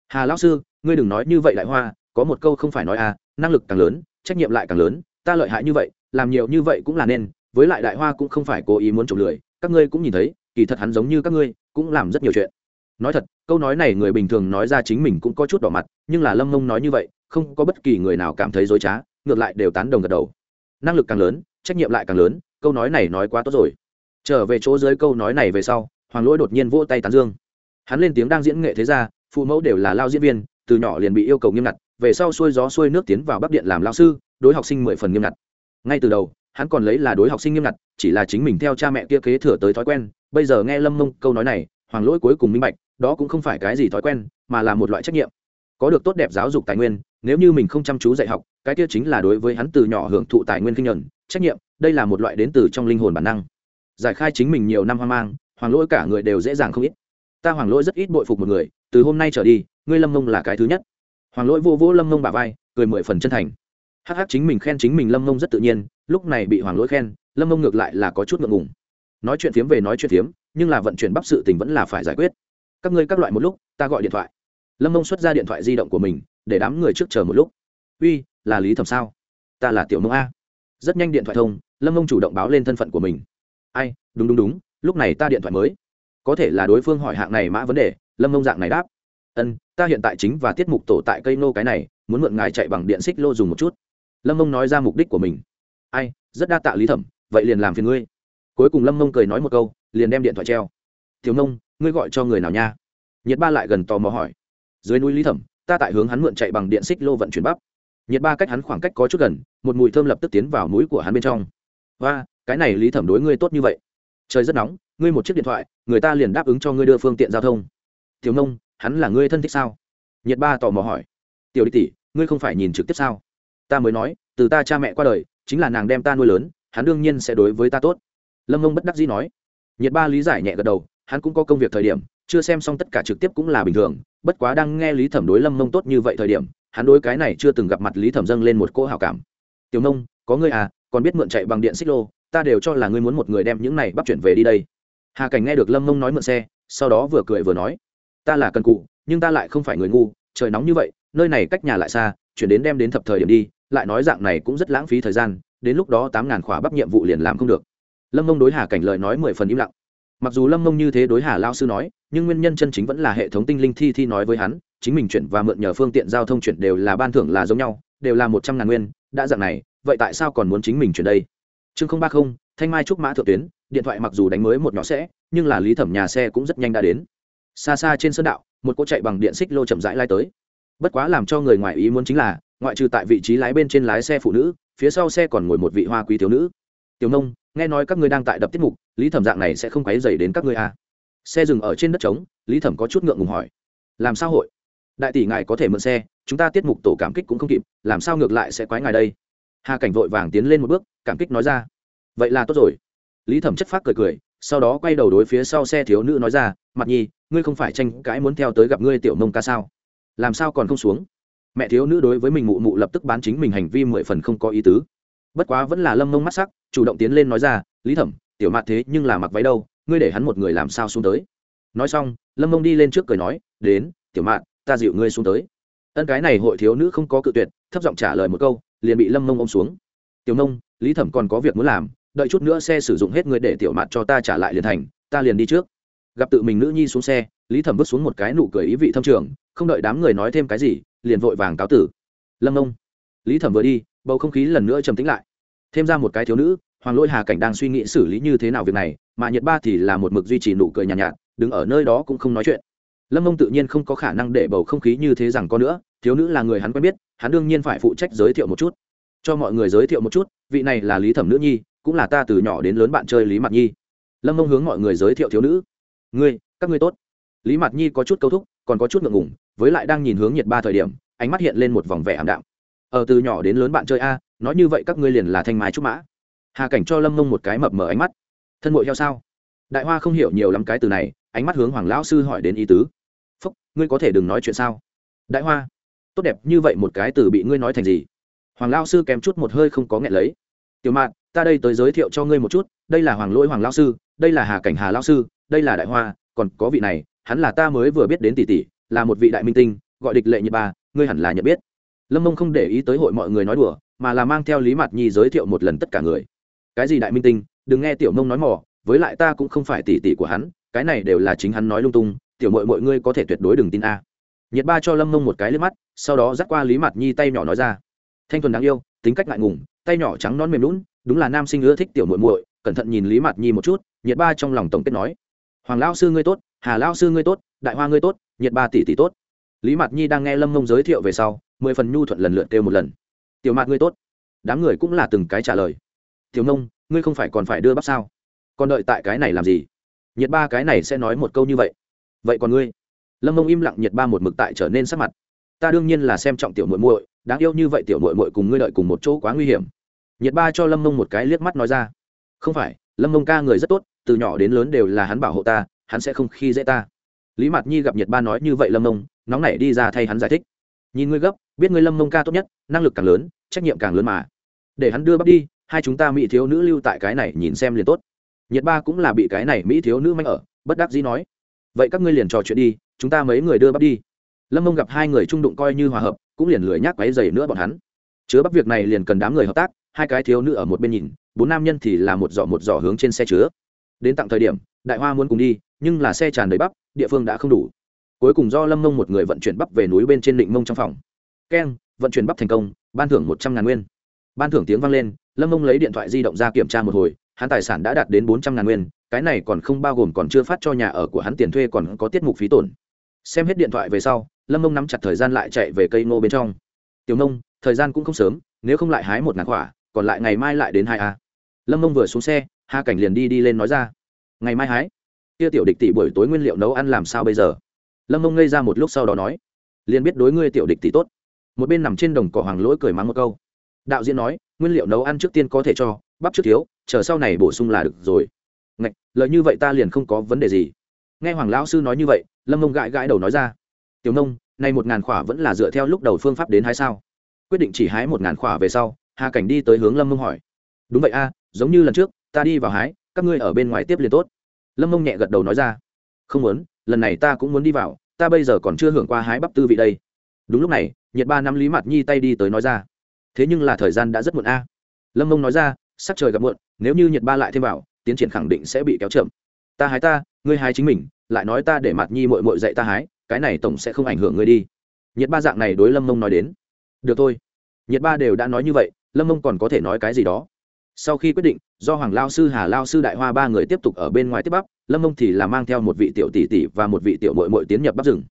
Hà lão sư, ngươi đừng nói như vậy đại hoa, có một câu không phải nói à năng lực càng lớn, trách nhiệm lại càng lớn, ta lợi hại như vậy, làm nhiều như vậy cũng là nên, với lại đại hoa cũng không phải cố ý muốn trộm lười, các ngươi cũng nhìn thấy, kỳ thật hắn giống như các ngươi, cũng làm rất nhiều chuyện. Nói thật, câu nói này người bình thường nói ra chính mình cũng có chút đỏ mặt, nhưng là lâm mông nói như vậy, không có bất kỳ người nào cảm thấy dối trá, ngược lại đều tán đồng gật đầu. Năng lực càng lớn, trách nhiệm lại càng lớn câu nói này nói quá tốt rồi. Trở về chỗ dưới câu nói này về sau, hoàng lỗi đột nhiên vỗ tay tán dương. Hắn lên tiếng đang diễn nghệ thế ra phụ mẫu đều là lao diễn viên, từ nhỏ liền bị yêu cầu nghiêm ngặt, về sau xuôi gió xuôi nước tiến vào bắc điện làm lao sư, đối học sinh mười phần nghiêm ngặt. Ngay từ đầu, hắn còn lấy là đối học sinh nghiêm ngặt, chỉ là chính mình theo cha mẹ kia kế thừa tới thói quen, bây giờ nghe lâm mông câu nói này, hoàng lỗi cuối cùng minh bạch, đó cũng không phải cái gì thói quen, mà là một loại trách nhiệm. Có được tốt đẹp giáo dục tài nguyên, nếu như mình không chăm chú dạy học, cái kia chính là đối với hắn từ nhỏ hưởng thụ tài nguyên kinh nhuận trách nhiệm đây là một loại đến từ trong linh hồn bản năng. Giải khai chính mình nhiều năm hoang mang, hoàng lỗi cả người đều dễ dàng không ít. Ta hoàng lỗi rất ít bội phục một người, từ hôm nay trở đi, ngươi lâm mông là cái thứ nhất. Hoàng lỗi vô vỗ lâm mông bà vai, cười mười phần chân thành. Hắc hắc chính mình khen chính mình lâm mông rất tự nhiên, lúc này bị hoàng lỗi khen, lâm mông ngược lại là có chút ngượng ngùng. Nói chuyện phiếm về nói chuyện phiếm, nhưng là vận chuyển bắp sự tình vẫn là phải giải quyết. Các ngươi các loại một lúc, ta gọi điện thoại. Lâm mông xuất ra điện thoại di động của mình, để đám người trước chờ một lúc. Uy, là lý thẩm sao? Ta là tiểu mông a. Rất nhanh điện thoại thông lâm mông chủ động báo lên thân phận của mình. Ai, đúng đúng đúng, lúc này ta điện thoại mới. Có thể là đối phương hỏi hạng này mã vấn đề, lâm mông dạng này đáp. Ân, ta hiện tại chính và tiết mục tổ tại cây nô cái này, muốn mượn ngài chạy bằng điện xích lô dùng một chút. Lâm mông nói ra mục đích của mình. Ai, rất đa tạ lý thẩm, vậy liền làm phiền ngươi. Cuối cùng lâm mông cười nói một câu, liền đem điện thoại treo. Thiếu nông, ngươi gọi cho người nào nha? Nhiệt ba lại gần tò mò hỏi. Dưới núi lý thẩm, ta tại hướng hắn mượn chạy bằng điện xích lô vận chuyển bắp. Nhiệt ba cách hắn khoảng cách có chút gần, một mùi thơm lập tức tiến vào mũi của hắn bên trong và cái này lý thẩm đối ngươi tốt như vậy. Trời rất nóng ngươi một chiếc điện thoại người ta liền đáp ứng cho ngươi đưa phương tiện giao thông. Tiểu nông hắn là ngươi thân thích sao? Nhiệt ba tò mò hỏi. Tiểu đi tỷ ngươi không phải nhìn trực tiếp sao? Ta mới nói từ ta cha mẹ qua đời chính là nàng đem ta nuôi lớn hắn đương nhiên sẽ đối với ta tốt. Lâm mông bất đắc dĩ nói. Nhiệt ba lý giải nhẹ gật đầu hắn cũng có công việc thời điểm chưa xem xong tất cả trực tiếp cũng là bình thường bất quá đang nghe lý thẩm đối lâm mông tốt như vậy thời điểm hắn đối cái này chưa từng gặp mặt lý thẩm dâng lên một cỗ hào cảm. Tiểu Nông, có ngươi à còn biết mượn chạy bằng điện xích lô, ta đều cho là ngươi muốn một người đem những này bắt chuyển về đi đây. Hà cảnh nghe được lâm mông nói mượn xe, sau đó vừa cười vừa nói, ta là cần cụ, nhưng ta lại không phải người ngu, trời nóng như vậy, nơi này cách nhà lại xa, chuyển đến đem đến thập thời điểm đi, lại nói dạng này cũng rất lãng phí thời gian, đến lúc đó tám ngàn khỏa bắp nhiệm vụ liền làm không được. Lâm mông đối hà cảnh lời nói mười phần im lặng. Mặc dù lâm mông như thế đối hà lao sư nói, nhưng nguyên nhân chân chính vẫn là hệ thống tinh linh thi thi nói với hắn, chính mình chuyển và mượn nhờ phương tiện giao thông chuyển đều là ban thưởng là giống nhau, đều là một trăm ngàn nguyên, đã dạng này vậy tại sao còn muốn chính mình chuyển đây? Chương không ba không, thanh mai trúc mã thượng tuyến, điện thoại mặc dù đánh mới một nhỏ sẽ, nhưng là lý thẩm nhà xe cũng rất nhanh đã đến. Xa xa trên sân đạo, một cô chạy bằng điện xích lô chậm rãi lai tới. Bất quá làm cho người ngoài ý muốn chính là, ngoại trừ tại vị trí lái bên trên lái xe phụ nữ, phía sau xe còn ngồi một vị hoa quý thiếu nữ. Tiểu nông, nghe nói các ngươi đang tại đập tiết mục, lý thẩm dạng này sẽ không quấy dày đến các ngươi à. xe dừng ở trên đất trống, lý thẩm có chút ngượng ngùng hỏi. Làm sao hội? Đại tỷ ngài có thể mượn xe, chúng ta tiết mục tổ cảm kích cũng không kịp, làm sao ngược lại sẽ quái ngài đây? Hà cảnh vội vàng tiến lên một bước cảm kích nói ra vậy là tốt rồi lý thẩm chất phát cười cười sau đó quay đầu đối phía sau xe thiếu nữ nói ra mặt nhi ngươi không phải tranh cãi muốn theo tới gặp ngươi tiểu nông ca sao làm sao còn không xuống mẹ thiếu nữ đối với mình mụ mụ lập tức bán chính mình hành vi mười phần không có ý tứ bất quá vẫn là lâm mông mắt sắc chủ động tiến lên nói ra lý thẩm tiểu mạt thế nhưng là mặc váy đâu ngươi để hắn một người làm sao xuống tới nói xong lâm mông đi lên trước cười nói đến tiểu mạt ta dịu ngươi xuống tới ân cái này hội thiếu nữ không có cự tuyệt thấp giọng trả lời một câu liền bị lâm mông ôm xuống. Tiểu nông lý thẩm còn có việc muốn làm đợi chút nữa xe sử dụng hết người để tiểu mặt cho ta trả lại liền thành ta liền đi trước. Gặp tự mình nữ nhi xuống xe lý thẩm bước xuống một cái nụ cười ý vị thâm trường không đợi đám người nói thêm cái gì liền vội vàng cáo tử. Lâm ông lý thẩm vừa đi bầu không khí lần nữa trầm tĩnh lại. Thêm ra một cái thiếu nữ hoàng lôi hà cảnh đang suy nghĩ xử lý như thế nào việc này mà nhật ba thì là một mực duy trì nụ cười nhàn nhạt, nhạt đứng ở nơi đó cũng không nói chuyện. Lâm ông tự nhiên không có khả năng để bầu không khí như thế rằng có nữa thiếu nữ là người hắn quen biết, hắn đương nhiên phải phụ trách giới thiệu một chút. Cho mọi người giới thiệu một chút, vị này là lý thẩm nữ nhi, cũng là ta từ nhỏ đến lớn bạn chơi lý mặt nhi. Lâm Mông hướng mọi người giới thiệu thiếu nữ. Ngươi, các ngươi tốt. Lý mặt nhi có chút câu thúc, còn có chút ngượng ngùng, với lại đang nhìn hướng nhiệt ba thời điểm, ánh mắt hiện lên một vòng vẻ ảm đạm. Ở từ nhỏ đến lớn bạn chơi a, nói như vậy các ngươi liền là thanh mái trúc mã. Hà cảnh cho lâm mông một cái mập mở ánh mắt. Thân mội heo sao? Đại hoa không hiểu nhiều lắm cái từ này, ánh mắt hướng hoàng lão sư hỏi đến ý tứ. Phúc, ngươi có thể đừng nói chuyện sao? Đại hoa tốt đẹp như vậy một cái từ bị ngươi nói thành gì? Hoàng lão sư kém chút một hơi không có nghẹn lấy. Tiểu mạn, ta đây tới giới thiệu cho ngươi một chút, đây là hoàng lỗi hoàng lão sư, đây là hà cảnh hà lão sư, đây là đại hoa, còn có vị này, hắn là ta mới vừa biết đến tỷ tỷ, là một vị đại minh tinh, gọi địch lệ nhật ba, ngươi hẳn là nhận biết. Lâm mông không để ý tới hội mọi người nói đùa, mà là mang theo lý mạt nhi giới thiệu một lần tất cả người. Cái gì đại minh tinh, đừng nghe tiểu mông nói mỏ với lại ta cũng không phải tỷ tỷ của hắn, cái này đều là chính hắn nói lung tung, tiểu mội mọi ngươi có thể tuyệt đối đừng tin a. à nhiệt ba cho lâm mông một cái lên mắt, sau đó dắt qua lý mạt nhi tay nhỏ nói ra. Thanh thuần đáng yêu, tính cách ngại ngùng, tay nhỏ trắng non mềm lún đúng là nam sinh ưa thích tiểu muội muội, cẩn thận nhìn lý mạt nhi một chút, nhiệt ba trong lòng tổng kết nói. Hoàng lao sư ngươi tốt, hà lao sư ngươi tốt, đại hoa ngươi tốt, nhiệt ba tỷ tỷ tốt. Lý mạt nhi đang nghe lâm mông giới thiệu về sau, mười phần nhu thuận lần lượt kêu một lần. Tiểu mạt ngươi tốt. Đám người cũng là từng cái trả lời. Tiểu nông ngươi không phải còn phải đưa bắp sao? Còn đợi tại cái này làm gì? Nhiệt ba cái này sẽ nói một câu như vậy. Vậy còn ngươi? Lâm mông im lặng nhiệt ba một mực tại trở nên sắc mặt ta đương nhiên là xem trọng tiểu muội muội đáng yêu như vậy tiểu muội muội cùng ngươi đợi cùng một chỗ quá nguy hiểm nhiệt ba cho lâm mông một cái liếc mắt nói ra không phải lâm mông ca người rất tốt từ nhỏ đến lớn đều là hắn bảo hộ ta hắn sẽ không khi dễ ta lý mạt nhi gặp nhiệt ba nói như vậy lâm mông nóng nảy đi ra thay hắn giải thích nhìn ngươi gấp biết ngươi lâm mông ca tốt nhất năng lực càng lớn trách nhiệm càng lớn mà để hắn đưa bắp đi hai chúng ta mỹ thiếu nữ lưu tại cái này nhìn xem liền tốt nhiệt ba cũng là bị cái này mỹ thiếu nữ manh ở bất đắc dĩ nói vậy các ngươi liền trò chuyện đi chúng ta mấy người đưa bắp đi. Lâm mông gặp hai người trung đụng coi như hòa hợp, cũng liền lười nhác quáy dày nữa bọn hắn. Chứa bắp việc này liền cần đám người hợp tác, hai cái thiếu nữ ở một bên nhìn, bốn nam nhân thì là một giỏ một giỏ hướng trên xe chứa. Đến tặng thời điểm, đại hoa muốn cùng đi, nhưng là xe tràn đầy bắp, địa phương đã không đủ. Cuối cùng do lâm mông một người vận chuyển bắp về núi bên trên định mông trong phòng. Keng, vận chuyển bắp thành công, ban thưởng một trăm ngàn nguyên. Ban thưởng tiếng vang lên, lâm mông lấy điện thoại di động ra kiểm tra một hồi, hắn tài sản đã đạt đến bốn trăm ngàn nguyên, cái này còn không bao gồm còn chưa phát cho nhà ở của hắn tiền thuê còn có tiết mục phí tổn xem hết điện thoại về sau, lâm mông nắm chặt thời gian lại chạy về cây ngô bên trong. Tiểu nông thời gian cũng không sớm, nếu không lại hái một ngàn quả, còn lại ngày mai lại đến hai a. Lâm mông vừa xuống xe, hà cảnh liền đi đi lên nói ra. Ngày mai hái. Kia tiểu địch tỷ buổi tối nguyên liệu nấu ăn làm sao bây giờ? Lâm mông ngây ra một lúc sau đó nói. Liền biết đối ngươi tiểu địch tỷ tốt. Một bên nằm trên đồng cỏ hoàng lỗi cười mắng một câu. Đạo diễn nói, nguyên liệu nấu ăn trước tiên có thể cho, bắp trước thiếu, chờ sau này bổ sung là được rồi. Ngạch lợi như vậy ta liền không có vấn đề gì nghe hoàng lão sư nói như vậy, lâm mông gãi gãi đầu nói ra. Tiểu nông nay một ngàn khỏa vẫn là dựa theo lúc đầu phương pháp đến hái sao? Quyết định chỉ hái một ngàn khỏa về sau, hà cảnh đi tới hướng lâm mông hỏi. Đúng vậy a, giống như lần trước, ta đi vào hái, các ngươi ở bên ngoài tiếp liền tốt. Lâm mông nhẹ gật đầu nói ra. Không muốn, lần này ta cũng muốn đi vào, ta bây giờ còn chưa hưởng qua hái bắp tư vị đây. Đúng lúc này, nhiệt ba năm lý mặt nhi tay đi tới nói ra. Thế nhưng là thời gian đã rất muộn a. Lâm mông nói ra sắc trời gặp muộn, nếu như nhiệt ba lại thêm vào, tiến triển khẳng định sẽ bị kéo chậm. Ta hái ta ngươi hái chính mình, lại nói ta để mặt nhi mội mội dạy ta hái, cái này tổng sẽ không ảnh hưởng ngươi đi. Nhiệt ba dạng này đối lâm mông nói đến. Được thôi. Nhiệt ba đều đã nói như vậy, lâm mông còn có thể nói cái gì đó? Sau khi quyết định, do hoàng lao sư, hà lao sư đại hoa ba người tiếp tục ở bên ngoài tiếp bắp, lâm mông thì là mang theo một vị tiểu tỷ tỷ và một vị tiểu mội mội tiến nhập bắp rừng.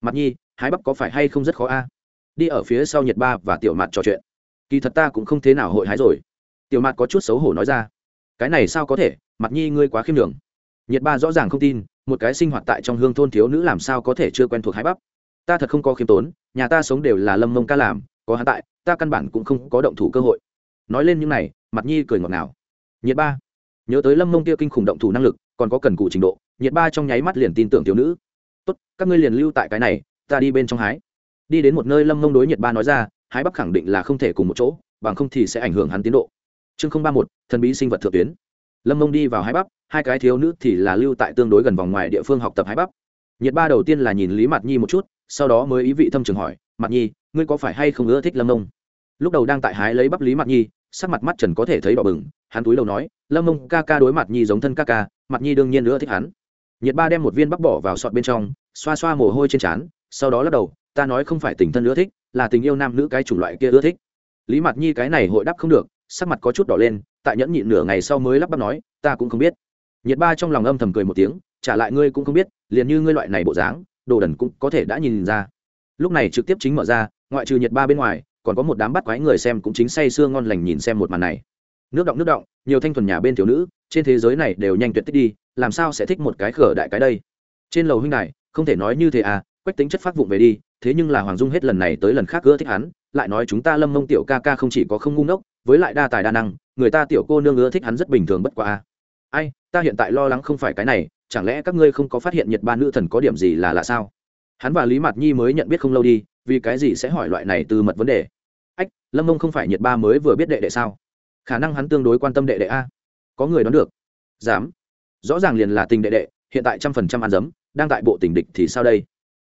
Mặt nhi, hái bắp có phải hay không rất khó a? Đi ở phía sau nhiệt ba và tiểu mặt trò chuyện. Kỳ thật ta cũng không thế nào hội hái rồi. Tiểu mặt có chút xấu hổ nói ra. Cái này sao có thể? Mặt nhi ngươi quá khiêm đường nhiệt ba rõ ràng không tin, một cái sinh hoạt tại trong hương thôn thiếu nữ làm sao có thể chưa quen thuộc hái bắp. Ta thật không có khiêm tốn, nhà ta sống đều là lâm mông ca làm, có hắn tại, ta căn bản cũng không có động thủ cơ hội. Nói lên những này, mặt nhi cười ngọt ngào. Nhiệt ba, nhớ tới lâm mông kia kinh khủng động thủ năng lực, còn có cần cụ trình độ, nhiệt ba trong nháy mắt liền tin tưởng thiếu nữ. Tốt, các ngươi liền lưu tại cái này, ta đi bên trong hái. Đi đến một nơi lâm mông đối nhiệt ba nói ra, hái bắp khẳng định là không thể cùng một chỗ, bằng không thì sẽ ảnh hưởng hắn tiến độ. Chương không ba một, thần bí sinh vật thượng tuyến lâm mông đi vào hái bắp hai cái thiếu nữ thì là lưu tại tương đối gần vòng ngoài địa phương học tập hái bắp nhiệt ba đầu tiên là nhìn lý mặt nhi một chút, sau đó mới ý vị thâm trường hỏi mặt nhi, ngươi có phải hay không ưa thích lâm mông? Lúc đầu đang tại hái lấy bắp lý mặt nhi, sắc mặt mắt trần có thể thấy đỏ bừng, hắn túi đầu nói, lâm mông ca ca đối mặt nhi giống thân ca ca mặt nhi đương nhiên nữa thích hắn. Nhiệt ba đem một viên bắp bỏ vào sọt bên trong, xoa xoa mồ hôi trên trán, sau đó lắc đầu, ta nói không phải tình thân ưa thích, là tình yêu nam nữ cái chủng loại kia ưa thích. Lý mặt nhi cái này hội đáp không được sắc mặt có chút đỏ lên tại nhẫn nhịn nửa ngày sau mới lắp bắp nói ta cũng không biết. Nhiệt ba trong lòng âm thầm cười một tiếng trả lại ngươi cũng không biết liền như ngươi loại này bộ dáng đồ đần cũng có thể đã nhìn ra. Lúc này trực tiếp chính mở ra ngoại trừ nhiệt ba bên ngoài còn có một đám bắt quái người xem cũng chính say sưa ngon lành nhìn xem một màn này. Nước động nước động nhiều thanh thuần nhà bên thiếu nữ trên thế giới này đều nhanh tuyệt tích đi làm sao sẽ thích một cái khở đại cái đây? Trên lầu huynh này, không thể nói như thế à quách tính chất phát vụng về đi thế nhưng là hoàng dung hết lần này tới lần khác gỡ thích hắn lại nói chúng ta lâm mông tiểu ca ca không chỉ có không ngu ngốc với lại đa tài đa năng, người ta tiểu cô nương ưa thích hắn rất bình thường bất quá ai, ta hiện tại lo lắng không phải cái này, chẳng lẽ các ngươi không có phát hiện nhiệt ba nữ thần có điểm gì là lạ sao? Hắn và lý mạt nhi mới nhận biết không lâu đi, vì cái gì sẽ hỏi loại này từ mật vấn đề? Ách, lâm mông không phải nhiệt ba mới vừa biết đệ đệ sao? Khả năng hắn tương đối quan tâm đệ đệ a. Có người đoán được. Dám. Rõ ràng liền là tình đệ đệ, hiện tại trăm phần trăm ăn dấm, đang tại bộ tình địch thì sao đây?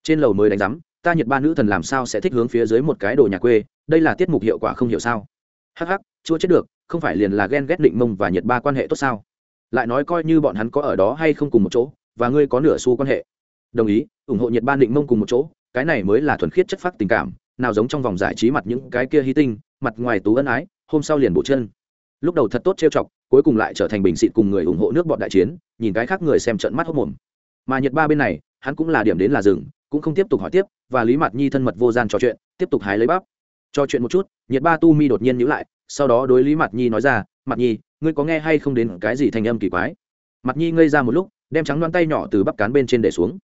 Trên lầu mới đánh giám, ta nhiệt ba nữ thần làm sao sẽ thích hướng phía dưới một cái đồ nhà quê, đây là tiết mục hiệu quả không hiểu sao? Hắc hắc, chua chết được, không phải liền là ghen ghét định mông và nhiệt ba quan hệ tốt sao? Lại nói coi như bọn hắn có ở đó hay không cùng một chỗ, và ngươi có nửa xu quan hệ. Đồng ý, ủng hộ nhiệt ba định mông cùng một chỗ, cái này mới là thuần khiết chất phát tình cảm, nào giống trong vòng giải trí mặt những cái kia hy tinh, mặt ngoài tú ân ái, hôm sau liền bộ chân. Lúc đầu thật tốt trêu chọc, cuối cùng lại trở thành bình xịt cùng người ủng hộ nước bọn đại chiến, nhìn cái khác người xem trận mắt hốc mồm. Mà nhật ba bên này, hắn cũng là điểm đến là rừng cũng không tiếp tục hỏi tiếp, và lý mặt nhi thân mật vô gian trò chuyện, tiếp tục hái lấy bắp cho chuyện một chút, nhiệt ba tu mi đột nhiên nhữ lại, sau đó đối lý mặt nhi nói ra mặt nhi, ngươi có nghe hay không đến cái gì thành âm kỳ quái? Mặt nhi ngây ra một lúc, đem trắng đoan tay nhỏ từ bắp cán bên trên để xuống.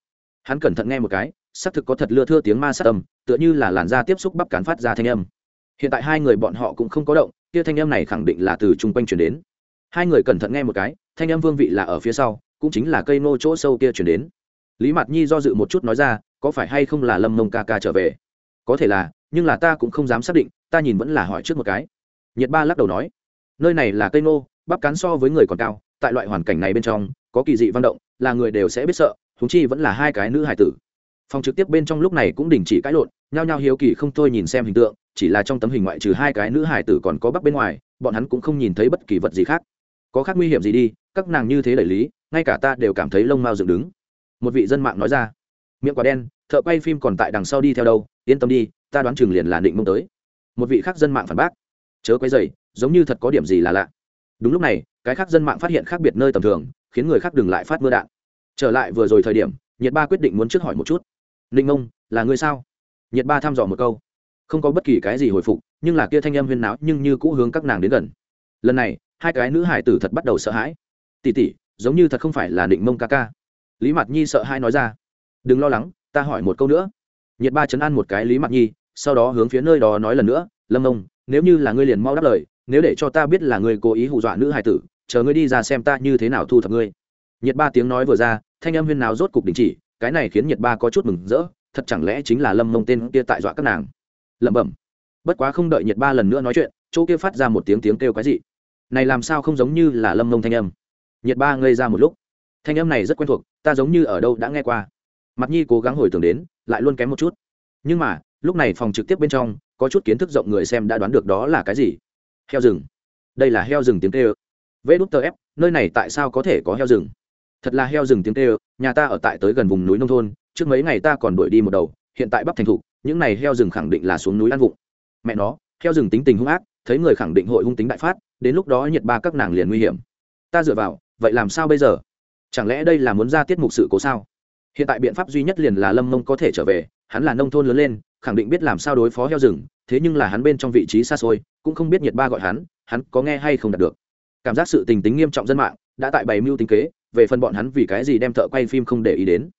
Hắn cẩn thận nghe một cái, xác thực có thật lưa thưa tiếng ma sát âm, tựa như là làn da tiếp xúc bắp cán phát ra thanh âm. Hiện tại hai người bọn họ cũng không có động, kia thanh âm này khẳng định là từ chung quanh chuyển đến. Hai người cẩn thận nghe một cái, thanh âm vương vị là ở phía sau, cũng chính là cây nô chỗ sâu kia chuyển đến. Lý mạt nhi do dự một chút nói ra, có phải hay không là lâm mông ca ca trở về? Có thể là nhưng là ta cũng không dám xác định, ta nhìn vẫn là hỏi trước một cái. Nhiệt ba lắc đầu nói, nơi này là cây nô bắp cán so với người còn cao, tại loại hoàn cảnh này bên trong, có kỳ dị văn động, là người đều sẽ biết sợ thúng chi vẫn là hai cái nữ hải tử. Phòng trực tiếp bên trong lúc này cũng đình chỉ cãi lộn, nhao nhao hiếu kỳ không thôi nhìn xem hình tượng, chỉ là trong tấm hình ngoại trừ hai cái nữ hải tử còn có bắc bên ngoài, bọn hắn cũng không nhìn thấy bất kỳ vật gì khác. Có khác nguy hiểm gì đi, các nàng như thế đẩy lý, ngay cả ta đều cảm thấy lông mao dựng đứng. Một vị dân mạng nói ra, miệng quả đen, thợ quay phim còn tại đằng sau đi theo đâu, yên tâm đi ta đoán chừng liền là định mông tới. Một vị khác dân mạng phản bác. Chớ quay dày giống như thật có điểm gì là lạ. Đúng lúc này, cái khác dân mạng phát hiện khác biệt nơi tầm thường, khiến người khác đừng lại phát mưa đạn. Trở lại vừa rồi thời điểm, nhiệt ba quyết định muốn trước hỏi một chút. Ninh mông, là người sao? Nhiệt ba thăm dò một câu. Không có bất kỳ cái gì hồi phục, nhưng là kia thanh âm huyên náo nhưng như cũ hướng các nàng đến gần. Lần này, hai cái nữ hải tử thật bắt đầu sợ hãi. Tỉ tỉ giống như thật không phải là định mông ca ca. Lý mạt nhi sợ hai nói ra. Đừng lo lắng, ta hỏi một câu nữa. Nhiệt ba chấn an một cái lý mạt nhi sau đó hướng phía nơi đó nói lần nữa, lâm ông, nếu như là ngươi liền mau đáp lời, nếu để cho ta biết là ngươi cố ý hù dọa nữ hài tử, chờ ngươi đi ra xem ta như thế nào thu thập ngươi. Nhiệt ba tiếng nói vừa ra, thanh âm huyên nào rốt cục đình chỉ, cái này khiến nhiệt ba có chút mừng rỡ, thật chẳng lẽ chính là lâm mông tên kia tại dọa các nàng? Lẩm bẩm. Bất quá không đợi nhiệt ba lần nữa nói chuyện, chỗ kia phát ra một tiếng tiếng kêu cái gì này làm sao không giống như là lâm mông thanh âm? Nhiệt ba ngây ra một lúc. Thanh âm này rất quen thuộc, ta giống như ở đâu đã nghe qua. Mặt nhi cố gắng hồi tưởng đến, lại luôn kém một chút. Nhưng mà lúc này phòng trực tiếp bên trong, có chút kiến thức rộng người xem đã đoán được đó là cái gì. Heo rừng. Đây là heo rừng tiếng kêu. Vê đút tờ ép, nơi này tại sao có thể có heo rừng? Thật là heo rừng tiếng kêu, nhà ta ở tại tới gần vùng núi nông thôn, trước mấy ngày ta còn đuổi đi một đầu, hiện tại bắp thành thục, những này heo rừng khẳng định là xuống núi ăn vụng. Mẹ nó, heo rừng tính tình hung ác, thấy người khẳng định hội hung tính đại phát, đến lúc đó nhiệt ba các nàng liền nguy hiểm. Ta dựa vào, vậy làm sao bây giờ? Chẳng lẽ đây là muốn ra tiết mục sự cố sao? Hiện tại biện pháp duy nhất liền là lâm mông có thể trở về, hắn là nông thôn lớn lên khẳng định biết làm sao đối phó heo rừng, thế nhưng là hắn bên trong vị trí xa xôi, cũng không biết nhiệt ba gọi hắn hắn có nghe hay không đạt được. Cảm giác sự tình tính nghiêm trọng dân mạng, đã tại bày mưu tính kế, về phần bọn hắn vì cái gì đem thợ quay phim không để ý đến.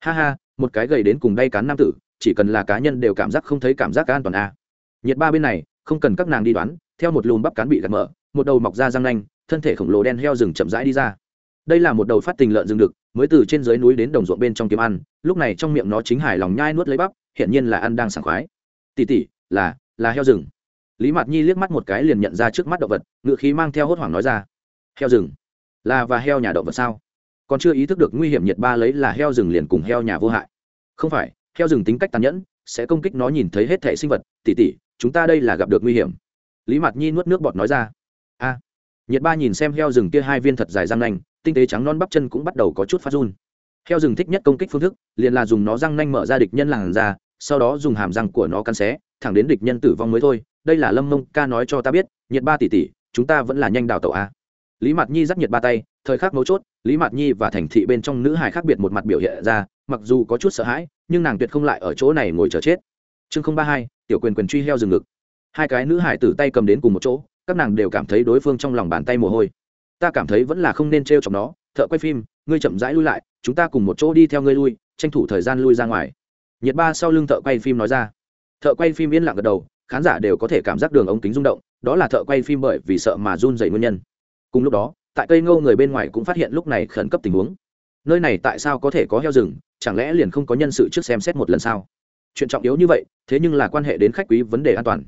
Ha ha, một cái gầy đến cùng đay cán nam tử, chỉ cần là cá nhân đều cảm giác không thấy cảm giác an toàn a à. nhiệt ba bên này, không cần các nàng đi đoán, theo một lùm bắp cán bị gạt mở, một đầu mọc ra răng nanh, thân thể khổng lồ đen heo rừng chậm rãi đi ra. Đây là một đầu phát tình lợn rừng đực, mới từ trên dưới núi đến đồng ruộng bên trong kiếm ăn, lúc này trong miệng nó chính hài lòng nhai nuốt lấy bắp hiện nhiên là ăn đang sảng khoái. Tỉ tỉ, là là heo rừng. Lý mạt nhi liếc mắt một cái liền nhận ra trước mắt động vật, ngựa khí mang theo hốt hoảng nói ra. Heo rừng? Là và heo nhà động vật sao? Còn chưa ý thức được nguy hiểm nhiệt ba lấy là heo rừng liền cùng heo nhà vô hại. Không phải, heo rừng tính cách tàn nhẫn, sẽ công kích nó nhìn thấy hết thể sinh vật. Tỉ tỉ, chúng ta đây là gặp được nguy hiểm. Lý mạt nhi nuốt nước bọt nói ra. A. Nhiệt ba nhìn xem heo rừng kia hai viên thật dài răng nanh, tinh tế trắng non bắp chân cũng bắt đầu có chút phát run. Heo rừng thích nhất công kích phương thức, liền là dùng nó răng nanh mở ra địch nhân làn ra sau đó dùng hàm răng của nó cắn xé, thẳng đến địch nhân tử vong mới thôi. Đây là lâm mông ca nói cho ta biết nhiệt ba tỷ tỷ, chúng ta vẫn là nhanh đào tẩu a. Lý mạt nhi dắt nhiệt ba tay, thời khắc mấu chốt, lý mạt nhi và thành thị bên trong nữ hải khác biệt một mặt biểu hiện ra, mặc dù có chút sợ hãi, nhưng nàng tuyệt không lại ở chỗ này ngồi chờ chết. Chương không ba hai, tiểu quyền quyền truy heo rừng ngực. Hai cái nữ hải tử tay cầm đến cùng một chỗ, các nàng đều cảm thấy đối phương trong lòng bàn tay mồ hôi. Ta cảm thấy vẫn là không nên t r e o chọc nó, thợ quay phim, ngươi chậm rãi lui lại, chúng ta cùng một chỗ đi theo ngươi lui, tranh thủ thời gian lui ra ngoài nhiệt ba sau lưng thợ quay phim nói ra. Thợ quay phim yên lặng gật đầu, khán giả đều có thể cảm giác đường ống kính rung động, đó là thợ quay phim bởi vì sợ mà run dày nguyên nhân. Cùng lúc đó, tại cây ngô người bên ngoài cũng phát hiện lúc này khẩn cấp tình huống. Nơi này tại sao có thể có heo rừng, chẳng lẽ liền không có nhân sự trước xem xét một lần sao? Chuyện trọng yếu như vậy, thế nhưng là quan hệ đến khách quý vấn đề an toàn.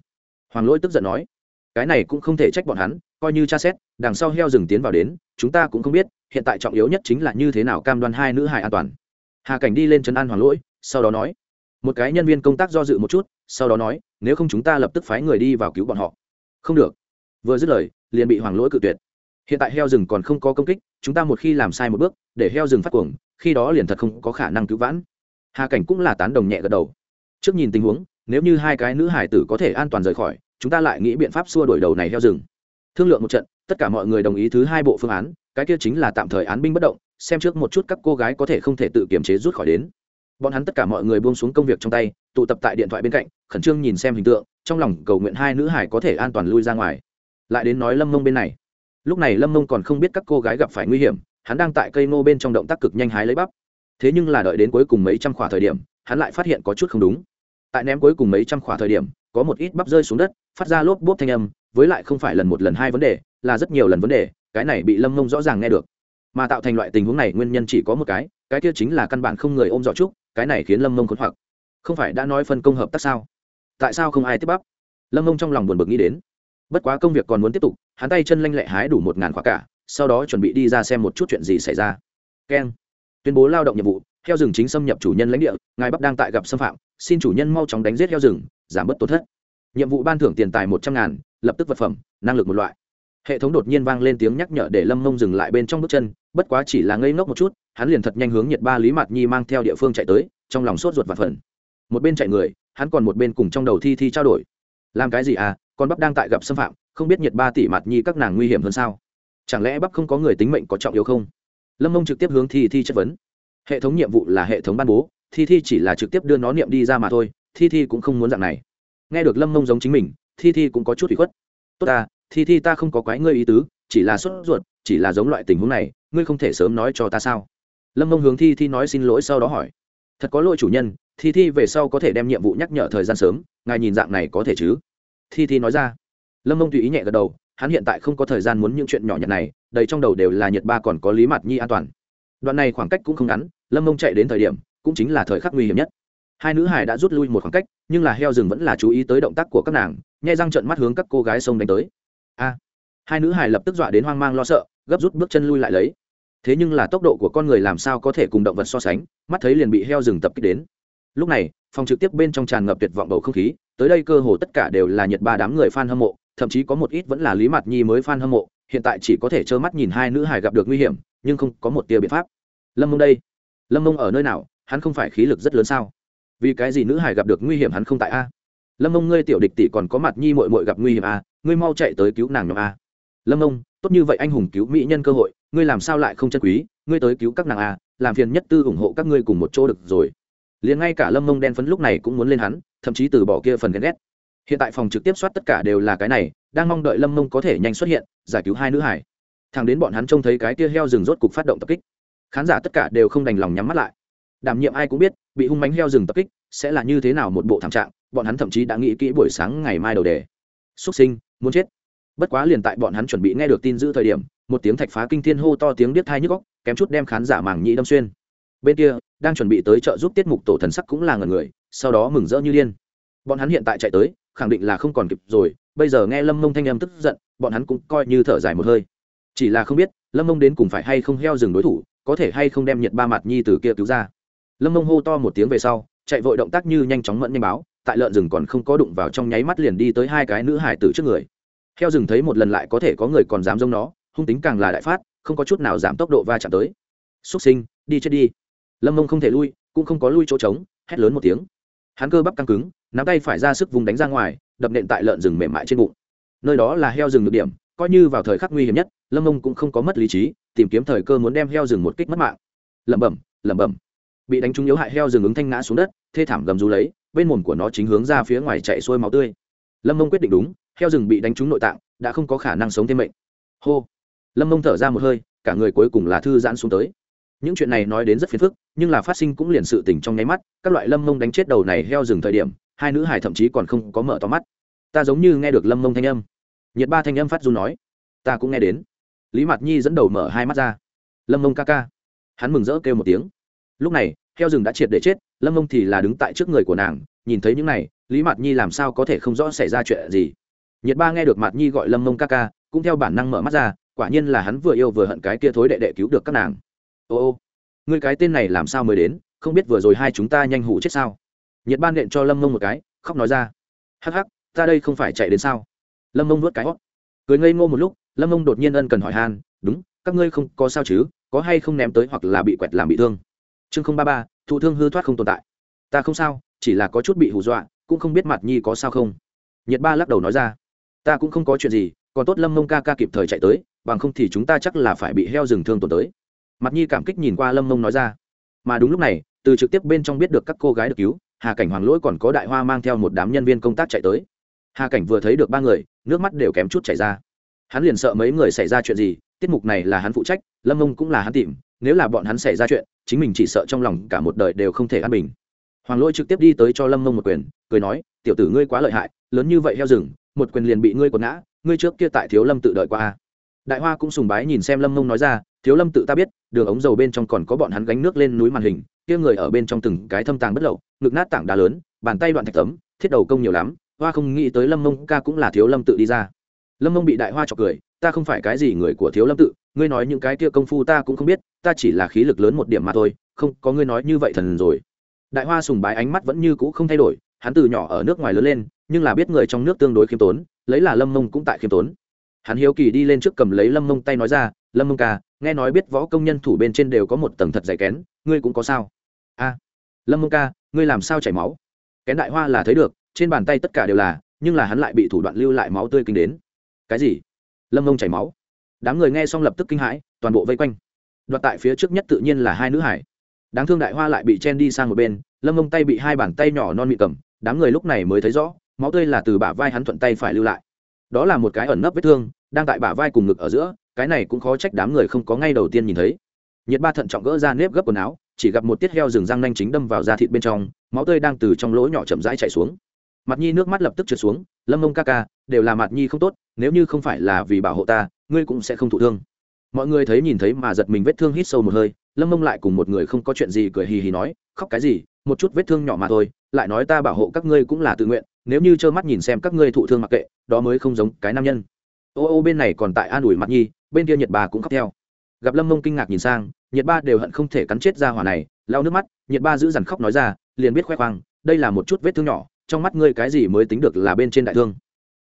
Hoàng lỗi tức giận nói, cái này cũng không thể trách bọn hắn, coi như tra xét, đằng sau heo rừng tiến vào đến, chúng ta cũng không biết, hiện tại trọng yếu nhất chính là như thế nào cam đoan hai nữ hài an toàn. Hà cảnh đi lên trấn an hoàng lỗi, sau đó nói một cái nhân viên công tác do dự một chút, sau đó nói, nếu không chúng ta lập tức phái người đi vào cứu bọn họ. Không được. Vừa dứt lời, liền bị hoàng lỗi cự tuyệt. Hiện tại heo rừng còn không có công kích, chúng ta một khi làm sai một bước, để heo rừng phát cuồng, khi đó liền thật không có khả năng cứu vãn. Hà cảnh cũng là tán đồng nhẹ gật đầu. Trước nhìn tình huống, nếu như hai cái nữ hải tử có thể an toàn rời khỏi, chúng ta lại nghĩ biện pháp xua đổi đầu này heo rừng. Thương lượng một trận, tất cả mọi người đồng ý thứ hai bộ phương án, cái kia chính là tạm thời án binh bất động, xem trước một chút các cô gái có thể không thể tự kiềm chế rút khỏi đến bọn hắn tất cả mọi người buông xuống công việc trong tay, tụ tập tại điện thoại bên cạnh, khẩn trương nhìn xem hình tượng, trong lòng cầu nguyện hai nữ hải có thể an toàn lui ra ngoài. Lại đến nói lâm mông bên này. Lúc này lâm mông còn không biết các cô gái gặp phải nguy hiểm, hắn đang tại cây nô bên trong động tác cực nhanh hái lấy bắp. Thế nhưng là đợi đến cuối cùng mấy trăm khỏa thời điểm, hắn lại phát hiện có chút không đúng. Tại ném cuối cùng mấy trăm khỏa thời điểm, có một ít bắp rơi xuống đất, phát ra lốp bốp thanh âm, với lại không phải lần một lần hai vấn đề, là rất nhiều lần vấn đề, cái này bị lâm mông rõ ràng nghe được. Mà tạo thành loại tình huống này nguyên nhân chỉ có một cái cái kia chính là căn bản không người ôm dọ trúc cái này khiến lâm mông khốn hoặc. Không phải đã nói phân công hợp tác sao? Tại sao không ai tiếp bắp? Lâm mông trong lòng buồn bực nghĩ đến. Bất quá công việc còn muốn tiếp tục, hắn tay chân lanh lẹ hái đủ một ngàn quả cả, sau đó chuẩn bị đi ra xem một chút chuyện gì xảy ra. Keng. Tuyên bố lao động nhiệm vụ, heo rừng chính xâm nhập chủ nhân lãnh địa, ngài bắc đang tại gặp xâm phạm, xin chủ nhân mau chóng đánh giết heo rừng, giảm bớt tổn thất. Nhiệm vụ ban thưởng tiền tài một trăm ngàn, lập tức vật phẩm, năng lực một loại. Hệ thống đột nhiên vang lên tiếng nhắc nhở để lâm mông dừng lại bên trong bước chân, bất quá chỉ là ngây ngốc một chút hắn liền thật nhanh hướng nhiệt ba lý mạt nhi mang theo địa phương chạy tới, trong lòng sốt ruột và phần một bên chạy người, hắn còn một bên cùng trong đầu thi thi trao đổi. Làm cái gì à con bắp đang tại gặp xâm phạm, không biết nhiệt ba tỷ mạt nhi các nàng nguy hiểm hơn sao? Chẳng lẽ bắp không có người tính mệnh có trọng yếu không? Lâm mông trực tiếp hướng thi thi chất vấn. Hệ thống nhiệm vụ là hệ thống ban bố, thi thi chỉ là trực tiếp đưa nó niệm đi ra mà thôi, thi thi cũng không muốn dạng này. Nghe được lâm mông giống chính mình, thi thi cũng có chút bị khuất. Tốt ta, thi thi ta không có quái ngươi ý tứ, chỉ là sốt ruột, chỉ là giống loại tình huống này, ngươi không thể sớm nói cho ta sao? Lâm mông hướng thi thi nói xin lỗi sau đó hỏi. Thật có lỗi chủ nhân, thi thi về sau có thể đem nhiệm vụ nhắc nhở thời gian sớm, ngài nhìn dạng này có thể chứ? Thi thi nói ra. Lâm mông tùy ý nhẹ gật đầu, hắn hiện tại không có thời gian muốn những chuyện nhỏ nhặt này, đầy trong đầu đều là nhiệt ba còn có lý mặt nhi an toàn. Đoạn này khoảng cách cũng không ngắn, lâm mông chạy đến thời điểm, cũng chính là thời khắc nguy hiểm nhất. Hai nữ hải đã rút lui một khoảng cách, nhưng là heo rừng vẫn là chú ý tới động tác của các nàng nhai răng trận mắt hướng các cô gái sông đánh tới. A. Hai nữ hải lập tức dọa đến hoang mang lo sợ, gấp rút bước chân lui lại lấy thế nhưng là tốc độ của con người làm sao có thể cùng động vật so sánh, mắt thấy liền bị heo rừng tập kích đến. Lúc này, phòng trực tiếp bên trong tràn ngập tuyệt vọng bầu không khí, tới đây cơ hồ tất cả đều là nhiệt ba đám người f a n hâm mộ, thậm chí có một ít vẫn là lý mặt nhi mới f a n hâm mộ, hiện tại chỉ có thể trơ mắt nhìn hai nữ hải gặp được nguy hiểm, nhưng không có một tia biện pháp. Lâm mông đây? Lâm mông ở nơi nào? Hắn không phải khí lực rất lớn sao? Vì cái gì nữ hải gặp được nguy hiểm hắn không tại a? Lâm mông ngươi tiểu địch tỷ còn có mặt nhi mội mội gặp nguy hiểm a, ngươi mau chạy tới cứu nàng nhóm a lâm ông, tốt như vậy anh hùng cứu mỹ nhân cơ hội ngươi làm sao lại không chân quý ngươi tới cứu các nàng a làm phiền nhất tư ủng hộ các ngươi cùng một chỗ được rồi. Liền ngay cả lâm mông đen phấn lúc này cũng muốn lên hắn thậm chí từ bỏ kia phần ghen ghét. Hiện tại phòng trực tiếp soát tất cả đều là cái này đang mong đợi lâm mông có thể nhanh xuất hiện giải cứu hai nữ hải. Thằng đến bọn hắn trông thấy cái tia heo rừng rốt cục phát động tập kích. Khán giả tất cả đều không đành lòng nhắm mắt lại. Đảm nhiệm ai cũng biết bị hung bánh heo rừng tập kích sẽ là như thế nào một bộ thảm trạng bọn hắn thậm chí đã nghĩ kỹ buổi sáng ngày mai đầu đề. Xuất sinh muốn chết bất quá liền tại bọn hắn chuẩn bị nghe được tin giữ thời điểm, một tiếng thạch phá kinh thiên hô to tiếng điếc thai nhức góc kém chút đem khán giả màng nhĩ đâm xuyên. Bên kia, đang chuẩn bị tới trợ giúp tiết mục tổ thần sắc cũng là ngần người, sau đó mừng rỡ như điên. Bọn hắn hiện tại chạy tới, khẳng định là không còn kịp rồi, bây giờ nghe lâm mông thanh âm tức giận, bọn hắn cũng coi như thở dài một hơi. Chỉ là không biết, lâm mông đến cùng phải hay không heo rừng đối thủ, có thể hay không đem nhiệt ba mặt nhi từ kia cứu ra. Lâm mông hô to một tiếng về sau, chạy vội động tác như nhanh chóng mẫn nhanh báo, tại lợn rừng còn không có đụng vào trong nháy mắt liền đi tới hai cái nữ hải tử trước người heo rừng thấy một lần lại có thể có người còn dám giống nó, hung tính càng là đại phát, không có chút nào giảm tốc độ va chạm tới. Xúc sinh, đi chết đi. Lâm mông không thể lui, cũng không có lui chỗ trống, hét lớn một tiếng. Hắn cơ bắp căng cứng, nắm tay phải ra sức vùng đánh ra ngoài, đập nện tại lợn rừng mềm mại trên bụng. Nơi đó là heo rừng được điểm, coi như vào thời khắc nguy hiểm nhất, lâm mông cũng không có mất lý trí, tìm kiếm thời cơ muốn đem heo rừng một kích mất mạng. Lẩm bẩm lẩm bẩm. Bị đánh trúng yếu hại heo rừng ứng thanh ngã xuống đất, thê thảm gầm rú lấy, bên mồm của nó chính hướng ra phía ngoài chạy xuôi máu tươi. Lâm mông quyết định đúng heo rừng bị đánh trúng nội tạng, đã không có khả năng sống thêm mệnh. Hô. Lâm mông thở ra một hơi, cả người cuối cùng là thư giãn xuống tới. Những chuyện này nói đến rất phiền phức, nhưng là phát sinh cũng liền sự tình trong nháy mắt, các loại lâm mông đánh chết đầu này heo rừng thời điểm, hai nữ hải thậm chí còn không có mở to mắt. Ta giống như nghe được lâm mông thanh âm. Nhiệt ba thanh âm phát du nói. Ta cũng nghe đến. Lý mạt nhi dẫn đầu mở hai mắt ra. Lâm mông ca ca. Hắn mừng rỡ kêu một tiếng. Lúc này, heo rừng đã triệt để chết, lâm mông thì là đứng tại trước người của nàng, nhìn thấy những này, lý mạt nhi làm sao có thể không rõ xảy ra chuyện gì nhiệt ba nghe được mạt nhi gọi lâm mông ca ca, cũng theo bản năng mở mắt ra, quả nhiên là hắn vừa yêu vừa hận cái kia thối đệ đệ cứu được các nàng. Ô ô người cái tên này làm sao mới đến, không biết vừa rồi hai chúng ta nhanh hủ chết sao? Nhiệt ban nện cho lâm mông một cái, khóc nói ra. Hắc hắc, ta đây không phải chạy đến sao? Lâm mông nuốt cái hót. Cười ngây ngô một lúc, lâm mông đột nhiên ân cần hỏi han, đúng, các ngươi không có sao chứ, có hay không ném tới hoặc là bị quẹt làm bị thương? Chương không ba ba, thụ thương hư thoát không tồn tại. Ta không sao, chỉ là có chút bị hù dọa, cũng không biết mặt nhi có sao không? Nhiệt ba lắc đầu nói ra ta cũng không có chuyện gì, còn tốt lâm mông ca ca kịp thời chạy tới, bằng không thì chúng ta chắc là phải bị heo rừng thương tổn tới. Mặt nhi cảm kích nhìn qua lâm mông nói ra. Mà đúng lúc này, từ trực tiếp bên trong biết được các cô gái được cứu, hà cảnh hoàng lỗi còn có đại hoa mang theo một đám nhân viên công tác chạy tới. Hà cảnh vừa thấy được ba người, nước mắt đều kém chút chảy ra. Hắn liền sợ mấy người xảy ra chuyện gì, tiết mục này là hắn phụ trách, lâm mông cũng là hắn tìm, nếu là bọn hắn xảy ra chuyện, chính mình chỉ sợ trong lòng cả một đời đều không thể an bình. Hoàng lỗi trực tiếp đi tới cho lâm mông một quyền, cười nói, tiểu tử ngươi quá lợi hại, lớn như vậy heo rừng một quyền liền bị ngươi quật ngã, ngươi trước kia tại thiếu lâm tự đợi qua à? đại hoa cũng sùng bái nhìn xem lâm mông nói ra, thiếu lâm tự ta biết, đường ống dầu bên trong còn có bọn hắn gánh nước lên núi màn hình, kia người ở bên trong từng cái thâm tàng bất lậu, ngực nát tảng đá lớn, bàn tay đoạn thạch tấm, thiết đầu công nhiều lắm, hoa không nghĩ tới lâm mông ca cũng là thiếu lâm tự đi ra. Lâm mông bị đại hoa chọc cười, ta không phải cái gì người của thiếu lâm tự, ngươi nói những cái kia công phu ta cũng không biết, ta chỉ là khí lực lớn một điểm mà thôi, không, có ngươi nói như vậy thần rồi. Đại hoa sùng bái ánh mắt vẫn như cũ không thay đổi hắn từ nhỏ ở nước ngoài lớn lên, nhưng là biết người trong nước tương đối khiêm tốn, lấy là lâm mông cũng tại khiêm tốn. Hắn hiếu kỳ đi lên trước cầm lấy lâm mông tay nói ra, lâm mông ca, nghe nói biết võ công nhân thủ bên trên đều có một tầng thật dày kén, ngươi cũng có sao? A, lâm mông ca, ngươi làm sao chảy máu? Kén đại hoa là thấy được, trên bàn tay tất cả đều là, nhưng là hắn lại bị thủ đoạn lưu lại máu tươi kinh đến. Cái gì? Lâm mông chảy máu. Đám người nghe xong lập tức kinh hãi, toàn bộ vây quanh. Đoạt tại phía trước nhất tự nhiên là hai nữ hải. Đáng thương đại hoa lại bị chen đi sang một bên, lâm mông tay bị hai bàn tay nhỏ non mị cầm đám người lúc này mới thấy rõ, máu tươi là từ bả vai hắn thuận tay phải lưu lại. Đó là một cái ẩn nấp vết thương, đang tại bả vai cùng ngực ở giữa, cái này cũng khó trách đám người không có ngay đầu tiên nhìn thấy. Nhiệt ba thận trọng gỡ ra nếp gấp quần áo, chỉ gặp một tiết heo rừng răng nanh chính đâm vào da thịt bên trong, máu tươi đang từ trong lỗ nhỏ chậm rãi chảy xuống. Mặt nhi nước mắt lập tức trượt xuống, lâm mông ca ca, đều là mặt nhi không tốt, nếu như không phải là vì bảo hộ ta, ngươi cũng sẽ không thụ thương. Mọi người thấy nhìn thấy mà giật mình vết thương hít sâu một hơi, lâm mông lại cùng một người không có chuyện gì cười hì hì nói, khóc cái gì một chút vết thương nhỏ mà thôi, lại nói ta bảo hộ các ngươi cũng là tự nguyện, nếu như trơ mắt nhìn xem các ngươi thụ thương mặc kệ, đó mới không giống cái nam nhân. Ô ô, bên này còn tại an ủi mặt nhi, bên kia nhiệt bà cũng khóc theo. Gặp lâm mông kinh ngạc nhìn sang nhiệt ba đều hận không thể cắn chết ra hỏa này, lau nước mắt nhiệt ba giữ dằn khóc nói ra, liền biết khoe khoang, đây là một chút vết thương nhỏ, trong mắt ngươi cái gì mới tính được là bên trên đại thương.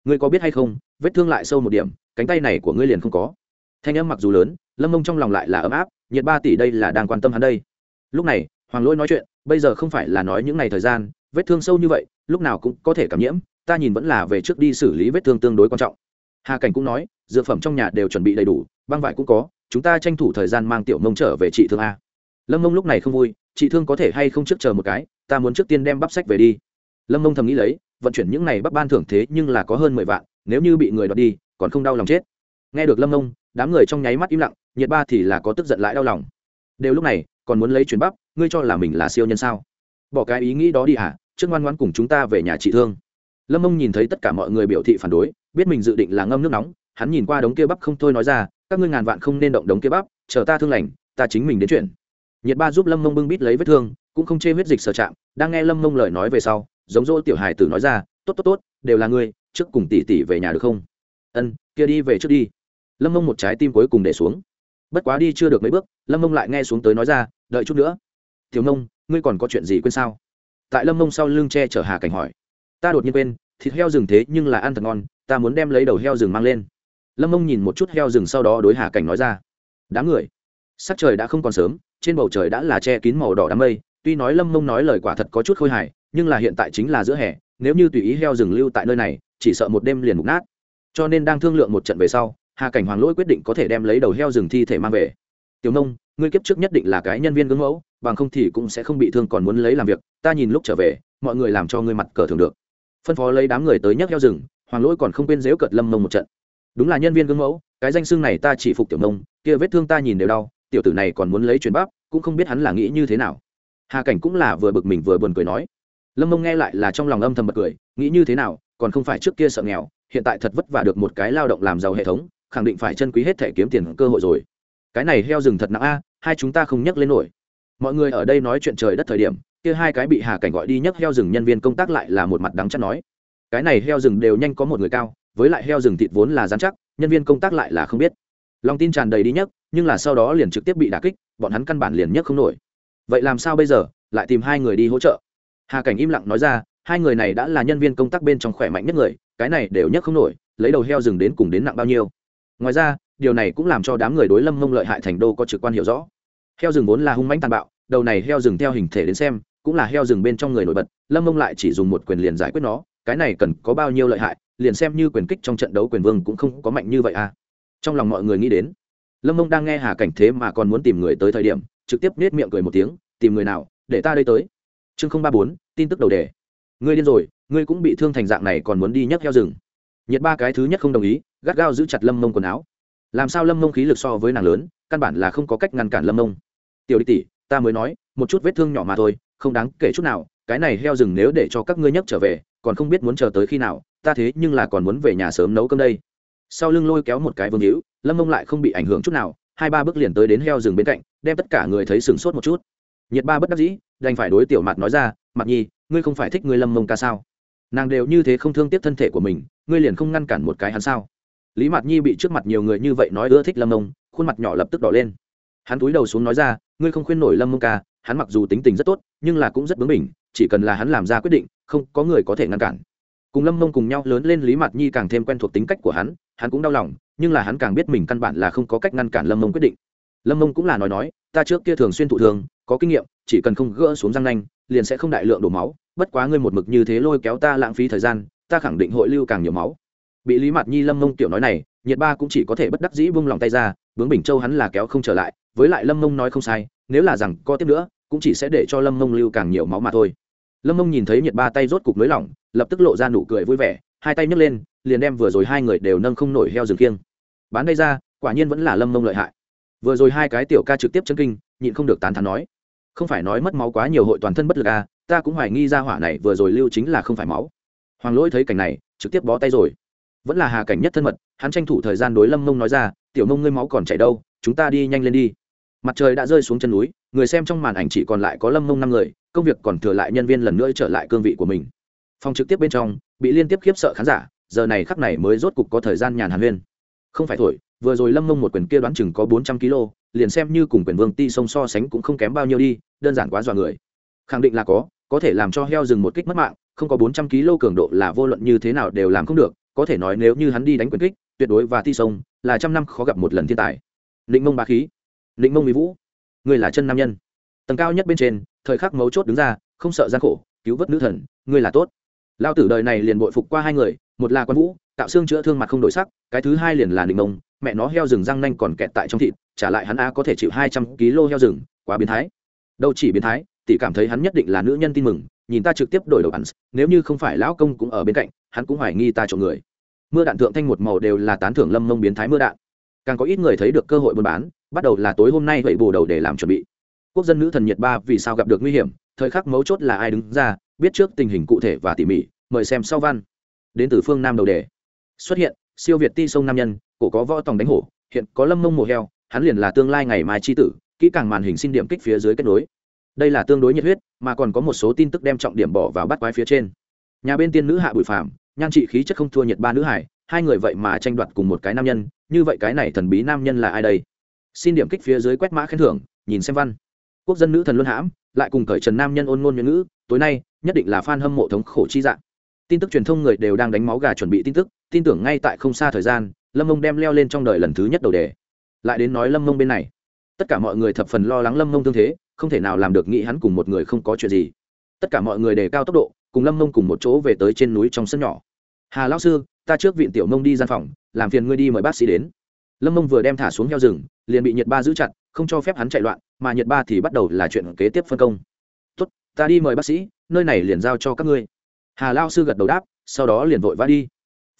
Ngươi có biết hay không, vết thương lại sâu một điểm, cánh tay này của ngươi liền không có. Thanh âm mặc dù lớn, lâm mông trong lòng lại là ấm áp nhiệt ba tỷ đây là đang quan tâm hắn đây. Lúc này, hoàng lỗi nói chuyện bây giờ không phải là nói những ngày thời gian, vết thương sâu như vậy, lúc nào cũng có thể cảm nhiễm, ta nhìn vẫn là về trước đi xử lý vết thương tương đối quan trọng. Hà cảnh cũng nói, dược phẩm trong nhà đều chuẩn bị đầy đủ, băng vải cũng có, chúng ta tranh thủ thời gian mang tiểu mông trở về trị thương a. Lâm mông lúc này không vui chị thương có thể hay không trước chờ một cái, ta muốn trước tiên đem bắp sách về đi. Lâm mông thầm nghĩ lấy, vận chuyển những này bắp ban thưởng thế nhưng là có hơn mười vạn, nếu như bị người đoạt đi, còn không đau lòng chết. Nghe được lâm mông, đám người trong nháy mắt im lặng, nhiệt ba thì là có tức giận lại đau lòng. Đều lúc này còn muốn lấy chuyến bắp ngươi cho là mình là siêu nhân sao? Bỏ cái ý nghĩ đó đi hả? À, trước ngoan ngoan cùng chúng ta về nhà trị thương. Lâm mông nhìn thấy tất cả mọi người biểu thị phản đối biết mình dự định là ngâm nước nóng hắn nhìn qua đống kia bắp không thôi nói ra các ngươi ngàn vạn không nên động đống kia bắp chờ ta thương lành ta chính mình đến chuyện. Nhiệt ba giúp lâm mông bưng bít lấy vết thương cũng không chê huyết dịch sở chạm đang nghe lâm mông lời nói về sau giống dỗ tiểu hài tử nói ra tốt tốt tốt đều là ngươi trước cùng tỷ tỷ về nhà được không? Ân kia đi về trước đi. Lâm mông một trái tim cuối cùng để xuống bất quá đi chưa được mấy bước, lâm mông lại nghe xuống tới nói ra, đợi chút nữa. Thiếu mông, ngươi còn có chuyện gì quên sao? Tại lâm mông sau lưng che chở hà cảnh hỏi. Ta đột nhiên quên, thịt heo rừng thế nhưng là ăn thật ngon, ta muốn đem lấy đầu heo rừng mang lên. Lâm mông nhìn một chút heo rừng sau đó đối hà cảnh nói ra, đám người, sắc trời đã không còn sớm, trên bầu trời đã là che kín màu đỏ đám mây, tuy nói lâm mông nói lời quả thật có chút khôi hài, nhưng là hiện tại chính là giữa hè, nếu như tùy ý heo rừng lưu tại nơi này, chỉ sợ một đêm liền mục nát. Cho nên đang thương lượng một trận về sau hà cảnh hoàng lỗi quyết định có thể đem lấy đầu heo rừng thi thể mang về tiểu nông ngươi kiếp trước nhất định là cái nhân viên gương mẫu bằng không thì cũng sẽ không bị thương còn muốn lấy làm việc ta nhìn lúc trở về mọi người làm cho ngươi mặt cờ thường được phân phó lấy đám người tới nhấc heo rừng hoàng lỗi còn không quên dếu cợt lâm mông một trận đúng là nhân viên gương mẫu cái danh xưng này ta chỉ phục tiểu nông kia vết thương ta nhìn đều đau tiểu tử này còn muốn lấy truyền bắp cũng không biết hắn là nghĩ như thế nào hà cảnh cũng là vừa bực mình vừa buồn cười nói lâm mông nghe lại là trong lòng âm thầm bật cười nghĩ như thế nào còn không phải trước kia sợ nghèo hiện tại thật vất vả được một cái lao động làm giàu hệ thống khẳng định phải chân quý hết thể kiếm tiền cơ hội rồi. Cái này heo rừng thật nặng a, hai chúng ta không nhắc lên nổi. Mọi người ở đây nói chuyện trời đất thời điểm, kia hai cái bị hà cảnh gọi đi nhấc heo rừng nhân viên công tác lại là một mặt đắng chắc nói. Cái này heo rừng đều nhanh có một người cao, với lại heo rừng thịt vốn là dán chắc, nhân viên công tác lại là không biết. Lòng tin tràn đầy đi nhấc, nhưng là sau đó liền trực tiếp bị đả kích, bọn hắn căn bản liền nhấc không nổi. Vậy làm sao bây giờ? Lại tìm hai người đi hỗ trợ. Hà cảnh im lặng nói ra, hai người này đã là nhân viên công tác bên trong khỏe mạnh nhất người, cái này đều nhấc không nổi, lấy đầu heo rừng đến cùng đến nặng bao nhiêu? Ngoài ra, điều này cũng làm cho đám người đối lâm mông lợi hại thành đô có trực quan hiểu rõ. Heo rừng vốn là hung mãnh tàn bạo, đầu này heo rừng theo hình thể đến xem, cũng là heo rừng bên trong người nổi bật, lâm mông lại chỉ dùng một quyền liền giải quyết nó, cái này cần có bao nhiêu lợi hại, liền xem như quyền kích trong trận đấu quyền vương cũng không có mạnh như vậy à. Trong lòng mọi người nghĩ đến, lâm mông đang nghe hà cảnh thế mà còn muốn tìm người tới thời điểm, trực tiếp nết miệng cười một tiếng, tìm người nào, để ta đây tới. Chương không ba bốn, tin tức đầu đề. Ngươi điên rồi, ngươi cũng bị thương thành dạng này còn muốn đi nhấc heo rừng nhiệt ba cái thứ nhất không đồng ý, gắt gao giữ chặt lâm mông quần áo. Làm sao lâm mông khí lực so với nàng lớn, căn bản là không có cách ngăn cản lâm mông. Tiểu đi tỷ, ta mới nói, một chút vết thương nhỏ mà thôi, không đáng kể chút nào, cái này heo rừng nếu để cho các ngươi nhấc trở về, còn không biết muốn chờ tới khi nào, ta thế nhưng là còn muốn về nhà sớm nấu cơm đây. Sau lưng lôi kéo một cái vương hữu, lâm mông lại không bị ảnh hưởng chút nào, hai ba bước liền tới đến heo rừng bên cạnh, đem tất cả người thấy sửng sốt một chút. Nhiệt ba bất đắc dĩ, đành phải đối tiểu mặt nói ra mặt nhi, ngươi không phải thích ngươi lâm mông ca sao? Nàng đều như thế không thương tiếc thân thể của mình ngươi liền không ngăn cản một cái hắn sao? Lý mạt nhi bị trước mặt nhiều người như vậy nói ưa thích lâm mông khuôn mặt nhỏ lập tức đỏ lên. Hắn túi đầu xuống nói ra, ngươi không khuyên nổi lâm mông ca, hắn mặc dù tính tình rất tốt, nhưng là cũng rất bướng bỉnh, chỉ cần là hắn làm ra quyết định, không có người có thể ngăn cản. Cùng lâm mông cùng nhau lớn lên, lý mạt nhi càng thêm quen thuộc tính cách của hắn hắn cũng đau lòng, nhưng là hắn càng biết mình căn bản là không có cách ngăn cản lâm mông quyết định. Lâm mông cũng là nói nói, ta trước kia thường xuyên thụ thường, có kinh nghiệm, chỉ cần không gỡ xuống răng nanh, liền sẽ không đại lượng đổ máu, bất quá ngươi một mực như thế lôi kéo ta lãng phí thời gian ta khẳng định hội lưu càng nhiều máu. Bị lý mạt nhi lâm mông tiểu nói này, nhiệt ba cũng chỉ có thể bất đắc dĩ vung lòng tay ra, bướng bình châu hắn là kéo không trở lại, với lại lâm mông nói không sai, nếu là rằng co tiếp nữa, cũng chỉ sẽ để cho lâm mông lưu càng nhiều máu mà thôi. Lâm mông nhìn thấy nhiệt ba tay rốt cục nới lỏng, lập tức lộ ra nụ cười vui vẻ, hai tay nhấc lên, liền đem vừa rồi hai người đều nâng không nổi heo rừng kiêng bán đây ra, quả nhiên vẫn là lâm mông lợi hại. Vừa rồi hai cái tiểu ca trực tiếp chân kinh, nhịn không được tán thán nói, không phải nói mất máu quá nhiều hội toàn thân bất lực à ta cũng hoài nghi ra hỏa này vừa rồi lưu chính là không phải máu hoàng lỗi thấy cảnh này, trực tiếp bó tay rồi. Vẫn là hà cảnh nhất thân mật, hắn tranh thủ thời gian đối lâm mông nói ra, tiểu mông ngươi máu còn chảy đâu, chúng ta đi nhanh lên đi. Mặt trời đã rơi xuống chân núi, người xem trong màn ảnh chỉ còn lại có lâm mông năm người, công việc còn thừa lại nhân viên lần nữa trở lại cương vị của mình. Phòng trực tiếp bên trong, bị liên tiếp khiếp sợ khán giả, giờ này khắc này mới rốt cục có thời gian nhàn hàn huyên. Không phải thổi, vừa rồi lâm mông một quyền kia đoán chừng có bốn trăm kg liền xem như cùng quyền vương ti sông so sánh cũng không kém bao nhiêu đi, đơn giản quá dọa người. Khẳng định là có có thể làm cho heo rừng một kích mất mạng không có bốn trăm kg cường độ là vô luận như thế nào đều làm không được, có thể nói nếu như hắn đi đánh quyền kích, tuyệt đối và thi sông, là trăm năm khó gặp một lần thiên tài. Định mông bá khí định mông mỹ vũ, người là chân nam nhân. Tầng cao nhất bên trên, thời khắc mấu chốt đứng ra, không sợ gian khổ, cứu vớt nữ thần ngươi là tốt. Lao tử đời này liền bội phục qua hai người, một là quan vũ, tạo xương chữa thương mặt không đổi sắc, cái thứ hai liền là định mông, mẹ nó heo rừng răng nanh còn kẹt tại trong thịt, trả lại hắn a có thể chịu hai trăm kg heo rừng, quá biến thái. Đâu chỉ biến thái, tỷ cảm thấy hắn nhất định là nữ nhân tin mừng nhìn ta trực tiếp đổi đầu hắn nếu như không phải lão công cũng ở bên cạnh, hắn cũng hoài nghi ta trộm người. Mưa đạn thượng thanh một màu đều là tán thưởng lâm mông biến thái mưa đạn. Càng có ít người thấy được cơ hội buôn bán, bắt đầu là tối hôm nay vậy bù đầu để làm chuẩn bị. Quốc dân nữ thần nhiệt ba vì sao gặp được nguy hiểm, thời khắc mấu chốt là ai đứng ra, biết trước tình hình cụ thể và tỉ mỉ, mời xem sau văn. Đến từ phương nam đầu đề. Xuất hiện, siêu việt ti sông nam nhân, cổ có võ tòng đánh hổ, hiện có lâm mông mổ heo, hắn liền là tương lai ngày mai chi tử, kỹ càng màn hình xin điểm kích phía dưới kết nối. Đây là tương đối nhiệt huyết mà còn có một số tin tức đem trọng điểm bỏ vào bắt quái phía trên. Nhà bên tiên nữ hạ bụi phạm nhan trị khí chất không thua nhiệt ba nữ hải, hai người vậy mà tranh đoạt cùng một cái nam nhân, như vậy cái này thần bí nam nhân là ai đây? Xin điểm kích phía dưới quét mã khen thưởng, nhìn xem văn. Quốc dân nữ thần luân hãm, lại cùng cởi trần nam nhân ôn ngôn nhuận ngữ, tối nay, nhất định là f a n hâm mộ thống khổ chi dạng tin tức truyền thông người đều đang đánh máu gà chuẩn bị tin tức, tin tưởng ngay tại không xa thời gian, lâm mông đem leo lên trong đời lần thứ nhất đầu đề. Lại đến nói lâm mông bên này. Tất cả mọi người thập phần lo lắng lâm mông tương thế không thể nào làm được nghĩ hắn cùng một người không có chuyện gì. Tất cả mọi người đề cao tốc độ, cùng lâm mông cùng một chỗ về tới trên núi trong sân nhỏ. Hà lão sư, ta trước viện tiểu mông đi gian phòng, làm phiền ngươi đi mời bác sĩ đến. Lâm mông vừa đem thả xuống heo rừng, liền bị nhiệt ba giữ chặt, không cho phép hắn chạy loạn, mà nhiệt ba thì bắt đầu là chuyện kế tiếp phân công. Tốt, ta đi mời bác sĩ, nơi này liền giao cho các ngươi. Hà lao sư gật đầu đáp, sau đó liền vội vã đi.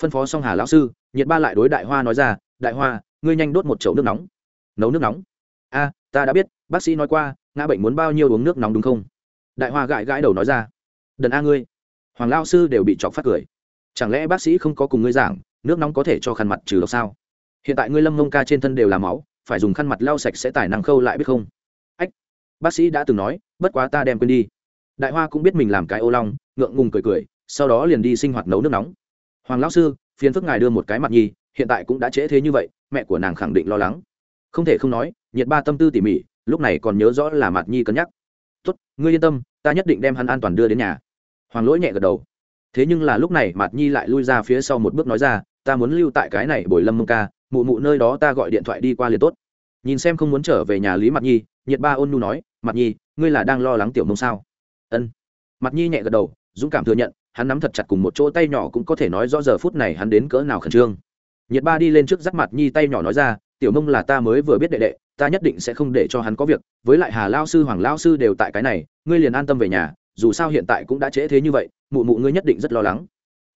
Phân phó xong hà lao sư nhiệt ba lại đối đại hoa nói ra, đại hoa, ngươi nhanh đốt một chậu nước nóng. Nấu nước nóng? A, ta đã biết, bác sĩ nói qua ngã bệnh muốn bao nhiêu uống nước nóng đúng không? Đại hoa gãi gãi đầu nói ra. Đần a ngươi, hoàng lao sư đều bị chọc phát cười. Chẳng lẽ bác sĩ không có cùng ngươi giảng, nước nóng có thể cho khăn mặt trừ độc sao? Hiện tại ngươi lâm mông ca trên thân đều là máu, phải dùng khăn mặt lau sạch sẽ tài năng khâu lại biết không? Ách, bác sĩ đã từng nói, bất quá ta đem quên đi. Đại hoa cũng biết mình làm cái ô long, ngượng ngùng cười cười, sau đó liền đi sinh hoạt nấu nước nóng. Hoàng lão sư, phiền phức ngài đưa một cái mặt nhi, hiện tại cũng đã trễ thế như vậy, mẹ của nàng khẳng định lo lắng. Không thể không nói, nhiệt ba tâm tư tỉ mỉ lúc này còn nhớ rõ là mặt nhi cân nhắc. Tốt, ngươi yên tâm, ta nhất định đem hắn an toàn đưa đến nhà. Hoàng lỗi nhẹ gật đầu. Thế nhưng là lúc này mặt nhi lại lui ra phía sau một bước nói ra, ta muốn lưu tại cái này bồi lâm mông ca, mụ mụ nơi đó ta gọi điện thoại đi qua liền tốt. Nhìn xem không muốn trở về nhà lý mặt nhi, nhiệt ba ôn nu nói mặt nhi, ngươi là đang lo lắng tiểu mông sao? Ân. Mặt nhi nhẹ gật đầu, dũng cảm thừa nhận, hắn nắm thật chặt cùng một chỗ tay nhỏ cũng có thể nói rõ giờ phút này hắn đến cỡ nào khẩn trương. Nhiệt ba đi lên trước dắt mặt nhi tay nhỏ nói ra tiểu mông là ta mới vừa biết đệ đệ, ta nhất định sẽ không để cho hắn có việc. Với lại hà lao sư, hoàng lao sư đều tại cái này, ngươi liền an tâm về nhà, dù sao hiện tại cũng đã trễ thế như vậy, mụ mụ ngươi nhất định rất lo lắng.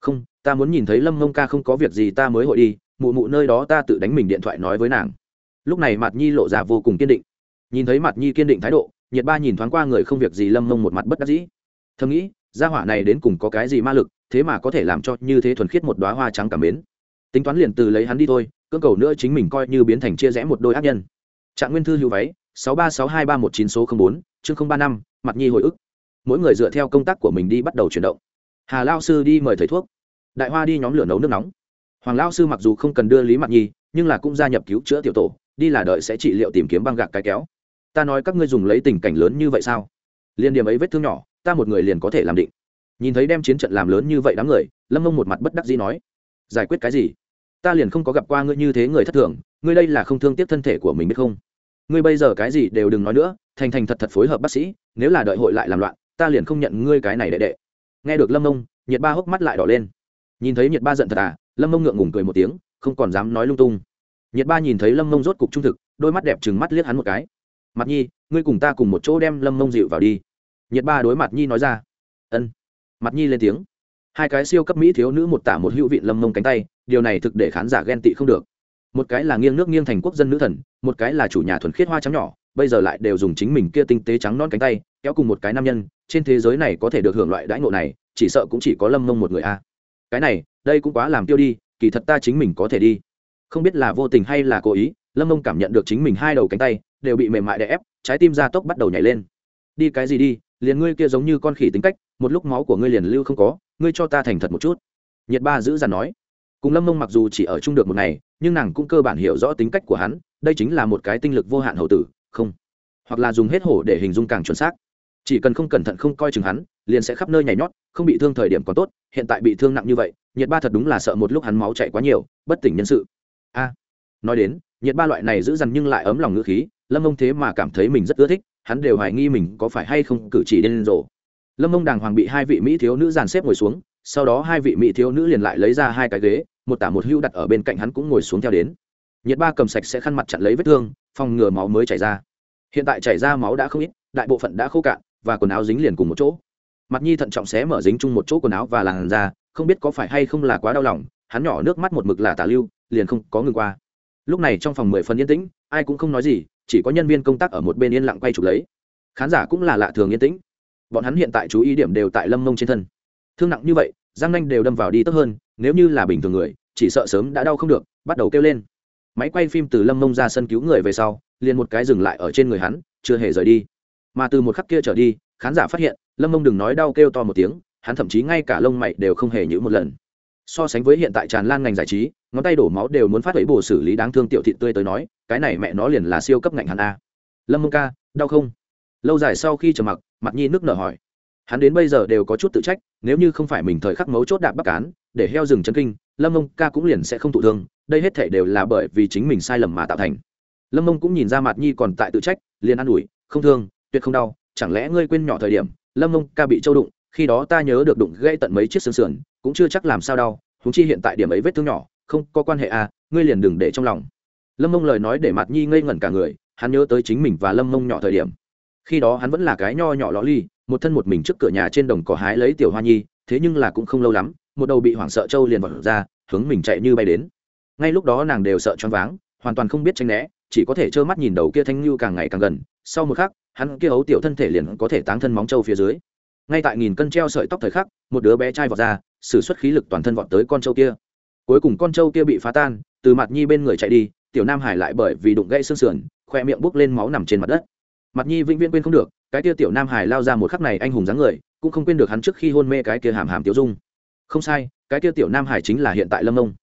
Không, ta muốn nhìn thấy lâm mông ca không có việc gì, ta mới hội đi, mụ mụ nơi đó ta tự đánh mình điện thoại nói với nàng. Lúc này mạt nhi lộ ra vô cùng kiên định. Nhìn thấy mạt nhi kiên định thái độ, nhiệt ba nhìn thoáng qua người không việc gì, lâm mông một mặt bất đắc dĩ. Thầm nghĩ, gia hỏa này đến cùng có cái gì ma lực, thế mà có thể làm cho như thế thuần khiết một đoá hoa trắng cảm mến. Tính toán liền từ lấy hắn đi thôi cưỡng cầu nữa chính mình coi như biến thành chia rẽ một đôi ác nhân. Trạng nguyên thư lưu váy, sáu ba sáu hai ba một chín số bốn, chương ba năm, mặt nhi hồi ức. Mỗi người dựa theo công tác của mình đi bắt đầu chuyển động. Hà lao sư đi mời thầy thuốc. Đại hoa đi nhóm lửa nấu nước nóng. Hoàng lao sư mặc dù không cần đưa lý mặt nhi, nhưng là cũng gia nhập cứu chữa tiểu tổ, đi là đợi sẽ trị liệu tìm kiếm băng gạc cái kéo. Ta nói các ngươi dùng lấy tình cảnh lớn như vậy sao? Liên điểm ấy vết thương nhỏ, ta một người liền có thể làm định. Nhìn thấy đem chiến trận làm lớn như vậy đám người, lâm mông một mặt bất đắc dĩ nói. Giải quyết cái gì? Ta liền không có gặp qua ngươi như thế người thất thường, ngươi đây là không thương tiếc thân thể của mình biết không? Ngươi bây giờ cái gì đều đừng nói nữa, thành thành thật thật phối hợp bác sĩ, nếu là đợi hội lại làm loạn, ta liền không nhận ngươi cái này đệ đệ. Nghe được lâm mông nhiệt ba hốc mắt lại đỏ lên. Nhìn thấy nhiệt ba giận thật à lâm mông ngượng ngùng cười một tiếng, không còn dám nói lung tung. Nhiệt ba nhìn thấy lâm mông rốt cục trung thực, đôi mắt đẹp trừng mắt liếc hắn một cái. Mặt nhi, ngươi cùng ta cùng một chỗ đem lâm mông dịu vào đi. Nhiệt ba đối mặt nhi nói ra. Ân. Mặt nhi lên tiếng. Hai cái siêu cấp mỹ thiếu nữ một tả một hữu vị lâm mông cánh tay điều này thực để khán giả ghen tị không được. Một cái là nghiêng nước nghiêng thành quốc dân nữ thần, một cái là chủ nhà thuần khiết hoa trắng nhỏ, bây giờ lại đều dùng chính mình kia tinh tế trắng non cánh tay, kéo cùng một cái nam nhân, trên thế giới này có thể được hưởng loại đãi ngộ này, chỉ sợ cũng chỉ có lâm mông một người a. Cái này, đây cũng quá làm tiêu đi, kỳ thật ta chính mình có thể đi. Không biết là vô tình hay là cố ý, lâm mông cảm nhận được chính mình hai đầu cánh tay đều bị mềm mại đè ép, trái tim ra tốc bắt đầu nhảy lên. Đi cái gì đi, liền ngươi kia giống như con khỉ tính cách, một lúc máu của ngươi liền lưu không có, ngươi cho ta thành thật một chút. Nhiệt ba giữ dằn nói cùng lâm mông mặc dù chỉ ở chung được một ngày, nhưng nàng cũng cơ bản hiểu rõ tính cách của hắn, đây chính là một cái tinh lực vô hạn hậu tử, không. Hoặc là dùng hết hổ để hình dung càng chuẩn xác. Chỉ cần không cẩn thận không coi chừng hắn, liền sẽ khắp nơi nhảy nhót, không bị thương thời điểm còn tốt, hiện tại bị thương nặng như vậy, nhiệt ba thật đúng là sợ một lúc hắn máu chạy quá nhiều, bất tỉnh nhân sự. A. Nói đến, nhiệt ba loại này giữ dằn nhưng lại ấm lòng ngữ khí, lâm mông thế mà cảm thấy mình rất ưa thích, hắn đều hoài nghi mình có phải hay không cử chỉ điên rồ. Lâm mông đàng hoàng bị hai vị mỹ thiếu nữ dàn xếp ngồi xuống sau đó hai vị mỹ thiếu nữ liền lại lấy ra hai cái ghế, một tả một hưu đặt ở bên cạnh hắn cũng ngồi xuống theo đến. Nhiệt ba cầm sạch sẽ khăn mặt chặn lấy vết thương, phòng ngừa máu mới chảy ra. Hiện tại chảy ra máu đã không ít, đại bộ phận đã khô cạn, và quần áo dính liền cùng một chỗ. Mặt nhi thận trọng xé mở dính chung một chỗ quần áo và làn da, không biết có phải hay không là quá đau lòng, hắn nhỏ nước mắt một mực là tả lưu, liền không có ngừng qua. Lúc này trong phòng mười phần yên tĩnh, ai cũng không nói gì, chỉ có nhân viên công tác ở một bên yên lặng quay chụp lấy. Khán giả cũng là lạ thường yên tĩnh. Bọn hắn hiện tại chú ý điểm đều tại lâm mông trên thân thương nặng như vậy giang nanh đều đâm vào đi tốt hơn, nếu như là bình thường người, chỉ sợ sớm đã đau không được, bắt đầu kêu lên. Máy quay phim từ lâm mông ra sân cứu người về sau, liền một cái dừng lại ở trên người hắn, chưa hề rời đi. Mà từ một khắc kia trở đi, khán giả phát hiện, lâm mông đừng nói đau kêu to một tiếng, hắn thậm chí ngay cả lông mày đều không hề nhữ một lần. So sánh với hiện tại tràn lan ngành giải trí, ngón tay đổ máu đều muốn phát lấy bổ xử lý đáng thương tiểu thị tươi tới nói, cái này mẹ nó liền là siêu cấp ngạnh hắn a. Lâm mông ca, đau không? Lâu dài sau khi trầm mặc, mặt nhi nước nở hỏi hắn đến bây giờ đều có chút tự trách, nếu như không phải mình thời khắc mấu chốt đạp bắc cán, để heo rừng chân kinh, lâm mông ca cũng liền sẽ không thụ thương, đây hết thể đều là bởi vì chính mình sai lầm mà tạo thành. Lâm mông cũng nhìn ra mặt nhi còn tại tự trách, liền an ủi, không thương, tuyệt không đau, chẳng lẽ ngươi quên nhỏ thời điểm, lâm mông ca bị trâu đụng, khi đó ta nhớ được đụng gây tận mấy chiếc xương sườn, cũng chưa chắc làm sao đau húng chi hiện tại điểm ấy vết thương nhỏ, không có quan hệ à ngươi liền đừng để trong lòng. Lâm mông lời nói để mặt nhi ngây ngẩn cả người, hắn nhớ tới chính mình và lâm mông nhỏ thời điểm khi đó hắn vẫn là cái nho nhỏ ló ly, một thân một mình trước cửa nhà trên đồng cỏ hái lấy tiểu hoa nhi, thế nhưng là cũng không lâu lắm, một đầu bị hoảng sợ trâu liền vọt ra, hướng mình chạy như bay đến. Ngay lúc đó nàng đều sợ choáng váng, hoàn toàn không biết tranh né, chỉ có thể trơ mắt nhìn đầu kia thanh lưu càng ngày càng gần, sau một khắc, hắn kia ấu tiểu thân thể liền có thể táng thân móng trâu phía dưới. Ngay tại nghìn cân treo sợi tóc thời khắc, một đứa bé trai vọt ra, sử xuất khí lực toàn thân vọt tới con trâu kia. Cuối cùng con trâu kia bị phá tan, từ mặt nhi bên người chạy đi, tiểu nam hải lại bởi vì đụng gãy xương sườn, khoe miệng bốc lên máu nằm trên mặt đất mặt nhi vĩnh viễn quên không được, cái kia tiểu nam hải lao ra một khắc này anh hùng dáng người, cũng không quên được hắn trước khi hôn mê cái kia hàm hàm tiểu dung. Không sai, cái kia tiểu nam hải chính là hiện tại lâm ông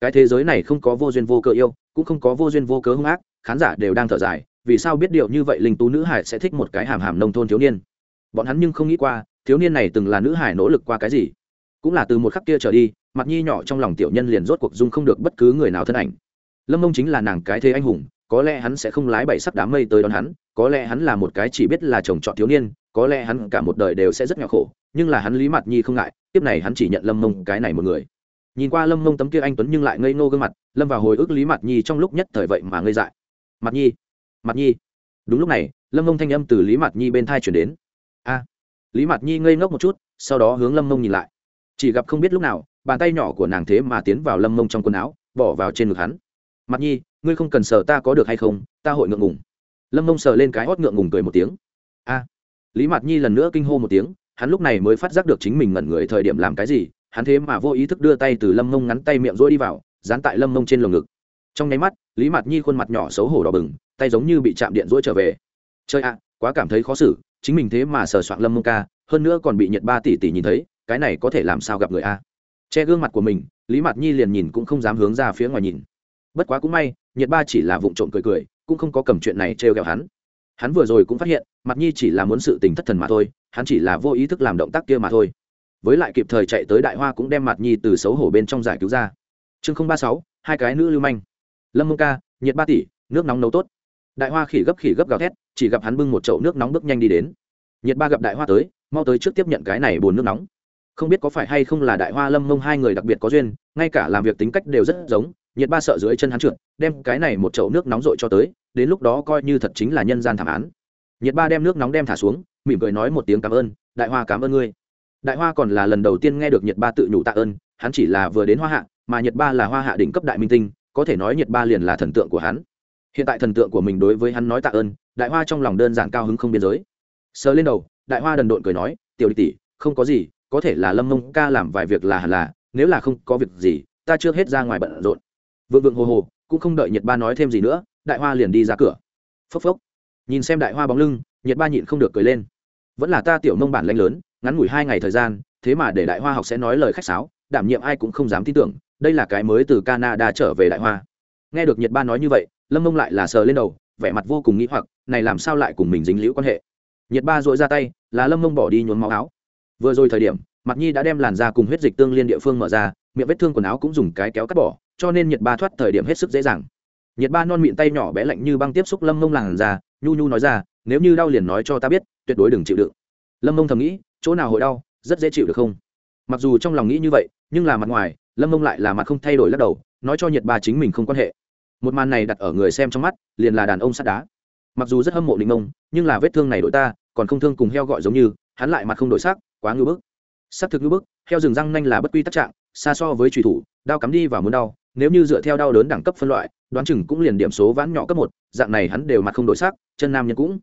cái thế giới này không có vô duyên vô cớ yêu, cũng không có vô duyên vô cớ hung ác, khán giả đều đang thở dài, vì sao biết điều như vậy linh tú nữ hải sẽ thích một cái hàm hàm nông thôn thiếu niên? Bọn hắn nhưng không nghĩ qua, thiếu niên này từng là nữ hải nỗ lực qua cái gì. Cũng là từ một khắc kia trở đi, mặt nhi nhỏ trong lòng tiểu nhân liền rốt cuộc dung không được bất cứ người nào thân ảnh. Lâm mông chính là nàng cái thế anh hùng, có lẽ hắn sẽ không lái bảy sắc đám mây tới đón hắn có lẽ hắn là một cái chỉ biết là chồng chọn thiếu niên, có lẽ hắn cả một đời đều sẽ rất nghèo khổ, nhưng là hắn lý mặt nhi không ngại, tiếp này hắn chỉ nhận lâm mông cái này một người. Nhìn qua lâm mông tấm kia anh tuấn nhưng lại ngây ngô gương mặt, lâm vào hồi ức lý mặt nhi trong lúc nhất thời vậy mà ngây dại. Mặt nhi mặt nhi. Đúng lúc này, lâm mông thanh âm từ lý mặt nhi bên thai chuyển đến. A. Lý mặt nhi ngây ngốc một chút, sau đó hướng lâm mông nhìn lại. Chỉ gặp không biết lúc nào, bàn tay nhỏ của nàng thế mà tiến vào lâm mông trong quần áo, bỏ vào trên ngực hắn. Mặt nhi, ngươi không cần sờ ta có được hay không, ta hội ngượng ngùng lâm mông sờ lên cái hót ngượng ngùng cười một tiếng a lý Mạt nhi lần nữa kinh hô một tiếng hắn lúc này mới phát giác được chính mình ngẩn người thời điểm làm cái gì hắn thế mà vô ý thức đưa tay từ lâm mông ngắn tay miệng rỗi đi vào dán tại lâm mông trên lồng ngực trong nháy mắt lý Mạt nhi khuôn mặt nhỏ xấu hổ đỏ bừng tay giống như bị chạm điện rỗi trở về chơi ạ à, quá cảm thấy khó xử chính mình thế mà sờ soạn lâm mông ca hơn nữa còn bị nhiệt ba tỷ tỷ nhìn thấy cái này có thể làm sao gặp người a che gương mặt của mình lý Mạt nhi liền nhìn cũng không dám hướng ra phía ngoài nhìn bất quá cũng may nhiệt ba chỉ là vụng trộm cười cười cũng không có cầm chuyện này trêu ghẹo hắn. Hắn vừa rồi cũng phát hiện mặt nhi chỉ là muốn sự tình thất thần mà thôi, hắn chỉ là vô ý thức làm động tác kia mà thôi. Với lại kịp thời chạy tới đại hoa cũng đem mặt nhi từ xấu hổ bên trong giải cứu ra. Chương không ba sáu, hai cái nữ lưu manh. Lâm mông ca, nhiệt ba tỷ, nước nóng nấu tốt. Đại hoa khỉ gấp khỉ gấp gào thét, chỉ gặp hắn bưng một chậu nước nóng bước nhanh đi đến. Nhiệt ba gặp đại hoa tới, mau tới trước tiếp nhận cái này bồn nước nóng. Không biết có phải hay không là đại hoa lâm mông hai người đặc biệt có duyên, ngay cả làm việc tính cách đều rất giống nhiệt ba sợ dưới chân hắn trượt, đem cái này một chậu nước nóng rội cho tới, đến lúc đó coi như thật chính là nhân gian thảm án. Nhiệt ba đem nước nóng đem thả xuống, mỉm cười nói một tiếng cảm ơn, đại hoa cảm ơn ngươi. Đại hoa còn là lần đầu tiên nghe được nhiệt ba tự nhủ tạ ơn, hắn chỉ là vừa đến hoa hạ, mà nhiệt ba là hoa hạ đỉnh cấp đại minh tinh, có thể nói nhiệt ba liền là thần tượng của hắn. Hiện tại thần tượng của mình đối với hắn nói tạ ơn, đại hoa trong lòng đơn giản cao hứng không biên giới. Sờ lên đầu, đại hoa đần độn cười nói, tiểu đi tỷ, không có gì, có thể là lâm mông ca làm vài việc là hẳn là, nếu là không có việc gì, ta chưa hết ra ngoài bận rộn vượng vượng hồ hồ, cũng không đợi nhiệt ba nói thêm gì nữa, đại hoa liền đi ra cửa. Phốc phốc. Nhìn xem đại hoa bóng lưng nhiệt ba nhịn không được cười lên. Vẫn là ta tiểu nông bản lãnh lớn, ngắn ngủi hai ngày thời gian, thế mà để đại hoa học sẽ nói lời khách sáo, đảm nhiệm ai cũng không dám tin tưởng, đây là cái mới từ canada trở về đại hoa. Nghe được nhiệt ba nói như vậy, lâm mông lại là sờ lên đầu, vẻ mặt vô cùng nghĩ hoặc, này làm sao lại cùng mình dính liễu quan hệ? Nhiệt ba dội ra tay, là lâm mông bỏ đi nhuốm máu áo. Vừa rồi thời điểm mặt nhi đã đem làn da cùng huyết dịch tương liên địa phương mở ra, miệng vết thương quần áo cũng dùng cái kéo cắt bỏ cho nên nhiệt ba thoát thời điểm hết sức dễ dàng. Nhiệt ba non miệng tay nhỏ bé lạnh như băng tiếp xúc lâm mông làn da, nhu nhu nói ra, nếu như đau liền nói cho ta biết, tuyệt đối đừng chịu đựng. Lâm mông thầm nghĩ, chỗ nào hội đau, rất dễ chịu được không? Mặc dù trong lòng nghĩ như vậy, nhưng là mặt ngoài, lâm mông lại là mặt không thay đổi lắc đầu, nói cho nhiệt ba chính mình không quan hệ. Một màn này đặt ở người xem trong mắt, liền là đàn ông sắt đá. Mặc dù rất hâm mộ định mông, nhưng là vết thương này đội ta, còn không thương cùng heo gọi giống như, hắn lại mặt không đổi sắc, quá ngưỡng bức. Sắc thực ngưỡng bức, heo rừng răng nanh là bất quy tắc trạng, xa so với trùy thủ, đao cắm đi và muốn đau nếu như dựa theo đau đớn đẳng cấp phân loại, đoán chừng cũng liền điểm số vãn nhỏ cấp một, dạng này hắn đều mặt không đổi sắc, chân nam nhân cũng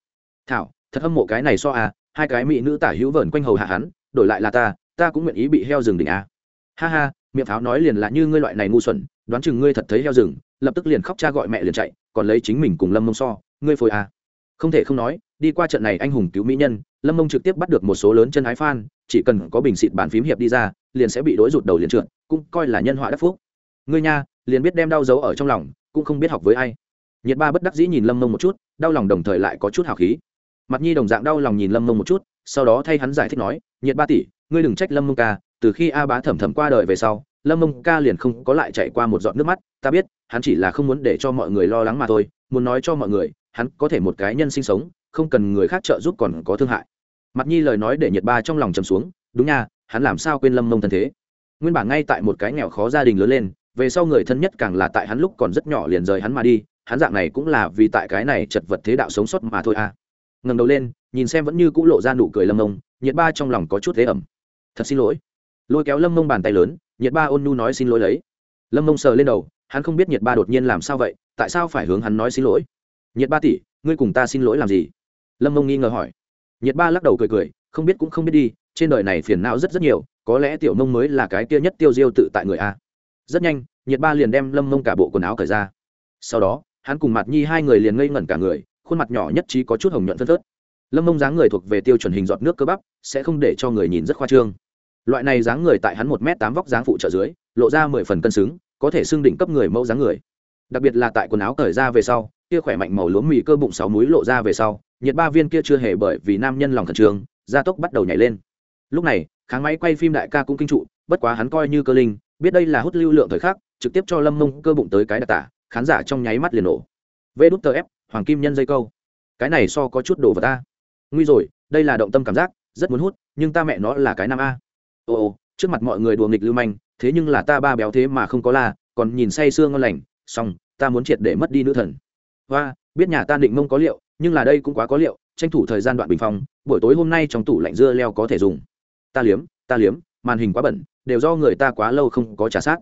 thảo, thật hâm mộ cái này so à hai cái mỹ nữ tả hữu vờn quanh hầu hạ hắn, đổi lại là ta ta cũng nguyện ý bị heo rừng đỉnh à. ha ha, miệng pháo nói liền là như ngươi loại này ngu xuẩn, đoán chừng ngươi thật thấy heo rừng, lập tức liền khóc cha gọi mẹ liền chạy, còn lấy chính mình cùng lâm mông so, ngươi phôi à. không thể không nói, đi qua trận này anh hùng cứu mỹ nhân, lâm mông trực tiếp bắt được một số lớn chân ái phan chỉ cần có bình xịt bàn phím hiệp đi ra, liền sẽ bị đối rụt đầu liền trượt, cũng coi là nhân họa đắc phúc ngươi nha, liền biết đem đau dấu ở trong lòng, cũng không biết học với ai. Nhiệt ba bất đắc dĩ nhìn lâm mông một chút, đau lòng đồng thời lại có chút hào khí. Mặt nhi đồng dạng đau lòng nhìn lâm mông một chút, sau đó thay hắn giải thích nói, nhiệt ba tỷ, ngươi đừng trách lâm mông ca, từ khi a bá thẩm thẩm qua đời về sau, lâm mông ca liền không có lại chạy qua một giọt nước mắt, ta biết, hắn chỉ là không muốn để cho mọi người lo lắng mà thôi, muốn nói cho mọi người, hắn có thể một cái nhân sinh sống, không cần người khác trợ giúp còn có thương hại. Mặt nhi lời nói để nhiệt ba trong lòng trầm xuống, đúng nha, hắn làm sao quên lâm mông thân thế? Nguyên bản ngay tại một cái nghèo khó gia đình lớn lên về sau người thân nhất càng là tại hắn lúc còn rất nhỏ liền rời hắn mà đi, hắn dạng này cũng là vì tại cái này chật vật thế đạo sống sót mà thôi à. Ngẩng đầu lên, nhìn xem vẫn như cũ lộ ra nụ cười lâm ông, nhiệt ba trong lòng có chút thế ẩm. Thật xin lỗi. Lôi kéo lâm mông bàn tay lớn, nhiệt ba ôn nhu nói xin lỗi lấy. Lâm mông sờ lên đầu, hắn không biết nhiệt ba đột nhiên làm sao vậy, tại sao phải hướng hắn nói xin lỗi? Nhiệt ba tỷ, ngươi cùng ta xin lỗi làm gì? Lâm mông nghi ngờ hỏi. Nhiệt ba lắc đầu cười cười, không biết cũng không biết đi, trên đời này phiền não rất rất nhiều, có lẽ tiểu mông mới là cái kia nhất tiêu diêu tự tại người a rất nhanh, nhiệt ba liền đem lâm mông cả bộ quần áo cởi ra. Sau đó, hắn cùng mặt nhi hai người liền ngây ngẩn cả người, khuôn mặt nhỏ nhất trí có chút hồng nhuận phân phớt. Lâm mông dáng người thuộc về tiêu chuẩn hình giọt nước cơ bắp, sẽ không để cho người nhìn rất khoa trương. Loại này dáng người tại hắn một m tám vóc dáng phụ trợ dưới, lộ ra mười phần cân xứng, có thể xưng đỉnh cấp người mẫu dáng người. Đặc biệt là tại quần áo cởi ra về sau, kia khỏe mạnh màu lúa mì cơ bụng sáu múi lộ ra về sau, nhiệt ba viên kia chưa hề bởi vì nam nhân lòng khẩn trương, gia tốc bắt đầu nhảy lên. Lúc này, kháng máy quay phim đại ca cũng kinh trụ, bất quá hắn coi như cơ linh biết đây là hút lưu lượng thời khắc, trực tiếp cho lâm mông cơ bụng tới cái đặc tả, khán giả trong nháy mắt liền nổ. Vê đút tờ ép, hoàng kim nhân dây câu. Cái này so có chút đồ vào ta. Nguy rồi, đây là động tâm cảm giác, rất muốn hút, nhưng ta mẹ nó là cái nam a. Ồ ồ trước mặt mọi người đùa nghịch lưu manh, thế nhưng là ta ba béo thế mà không có la, còn nhìn say sương ngon lành, xong, ta muốn triệt để mất đi nữ thần. Và biết nhà ta định mông có liệu, nhưng là đây cũng quá có liệu, tranh thủ thời gian đoạn bình phong, buổi tối hôm nay trong tủ lạnh dưa leo có thể dùng. Ta liếm ta liếm màn hình quá bẩn, đều do người ta quá lâu không có trả sát.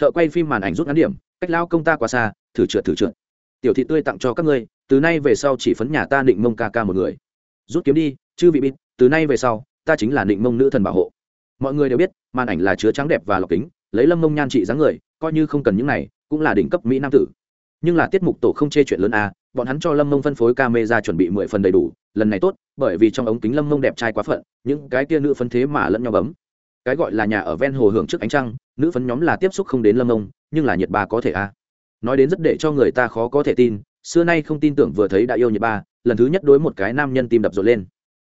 Thợ quay phim màn ảnh rút ngắn điểm, cách lao công ta quá xa, thử trượt thử trượt. Tiểu thị tươi tặng cho các ngươi, từ nay về sau chỉ phấn nhà ta định mông ca ca một người. Rút kiếm đi, chư vị bịt, từ nay về sau, ta chính là định mông nữ thần bảo hộ. Mọi người đều biết, màn ảnh là chứa trắng đẹp và lọc kính, lấy lâm mông nhan trị dáng người, coi như không cần những này, cũng là đỉnh cấp mỹ nam tử. Nhưng là tiết mục tổ không chê chuyện lớn a, bọn hắn cho lâm mông phân phối ca mê ra chuẩn bị mười phần đầy đủ, lần này tốt, bởi vì trong ống kính lâm mông đẹp trai quá phận, những cái kia nữ phân thế mà lẫn nhau bấm cái gọi là nhà ở ven hồ hưởng trước ánh trăng, nữ phấn nhóm là tiếp xúc không đến lâm ông, nhưng là nhiệt ba có thể a. Nói đến rất để cho người ta khó có thể tin, xưa nay không tin tưởng vừa thấy đã yêu nhiệt ba, lần thứ nhất đối một cái nam nhân tim đập rộn lên.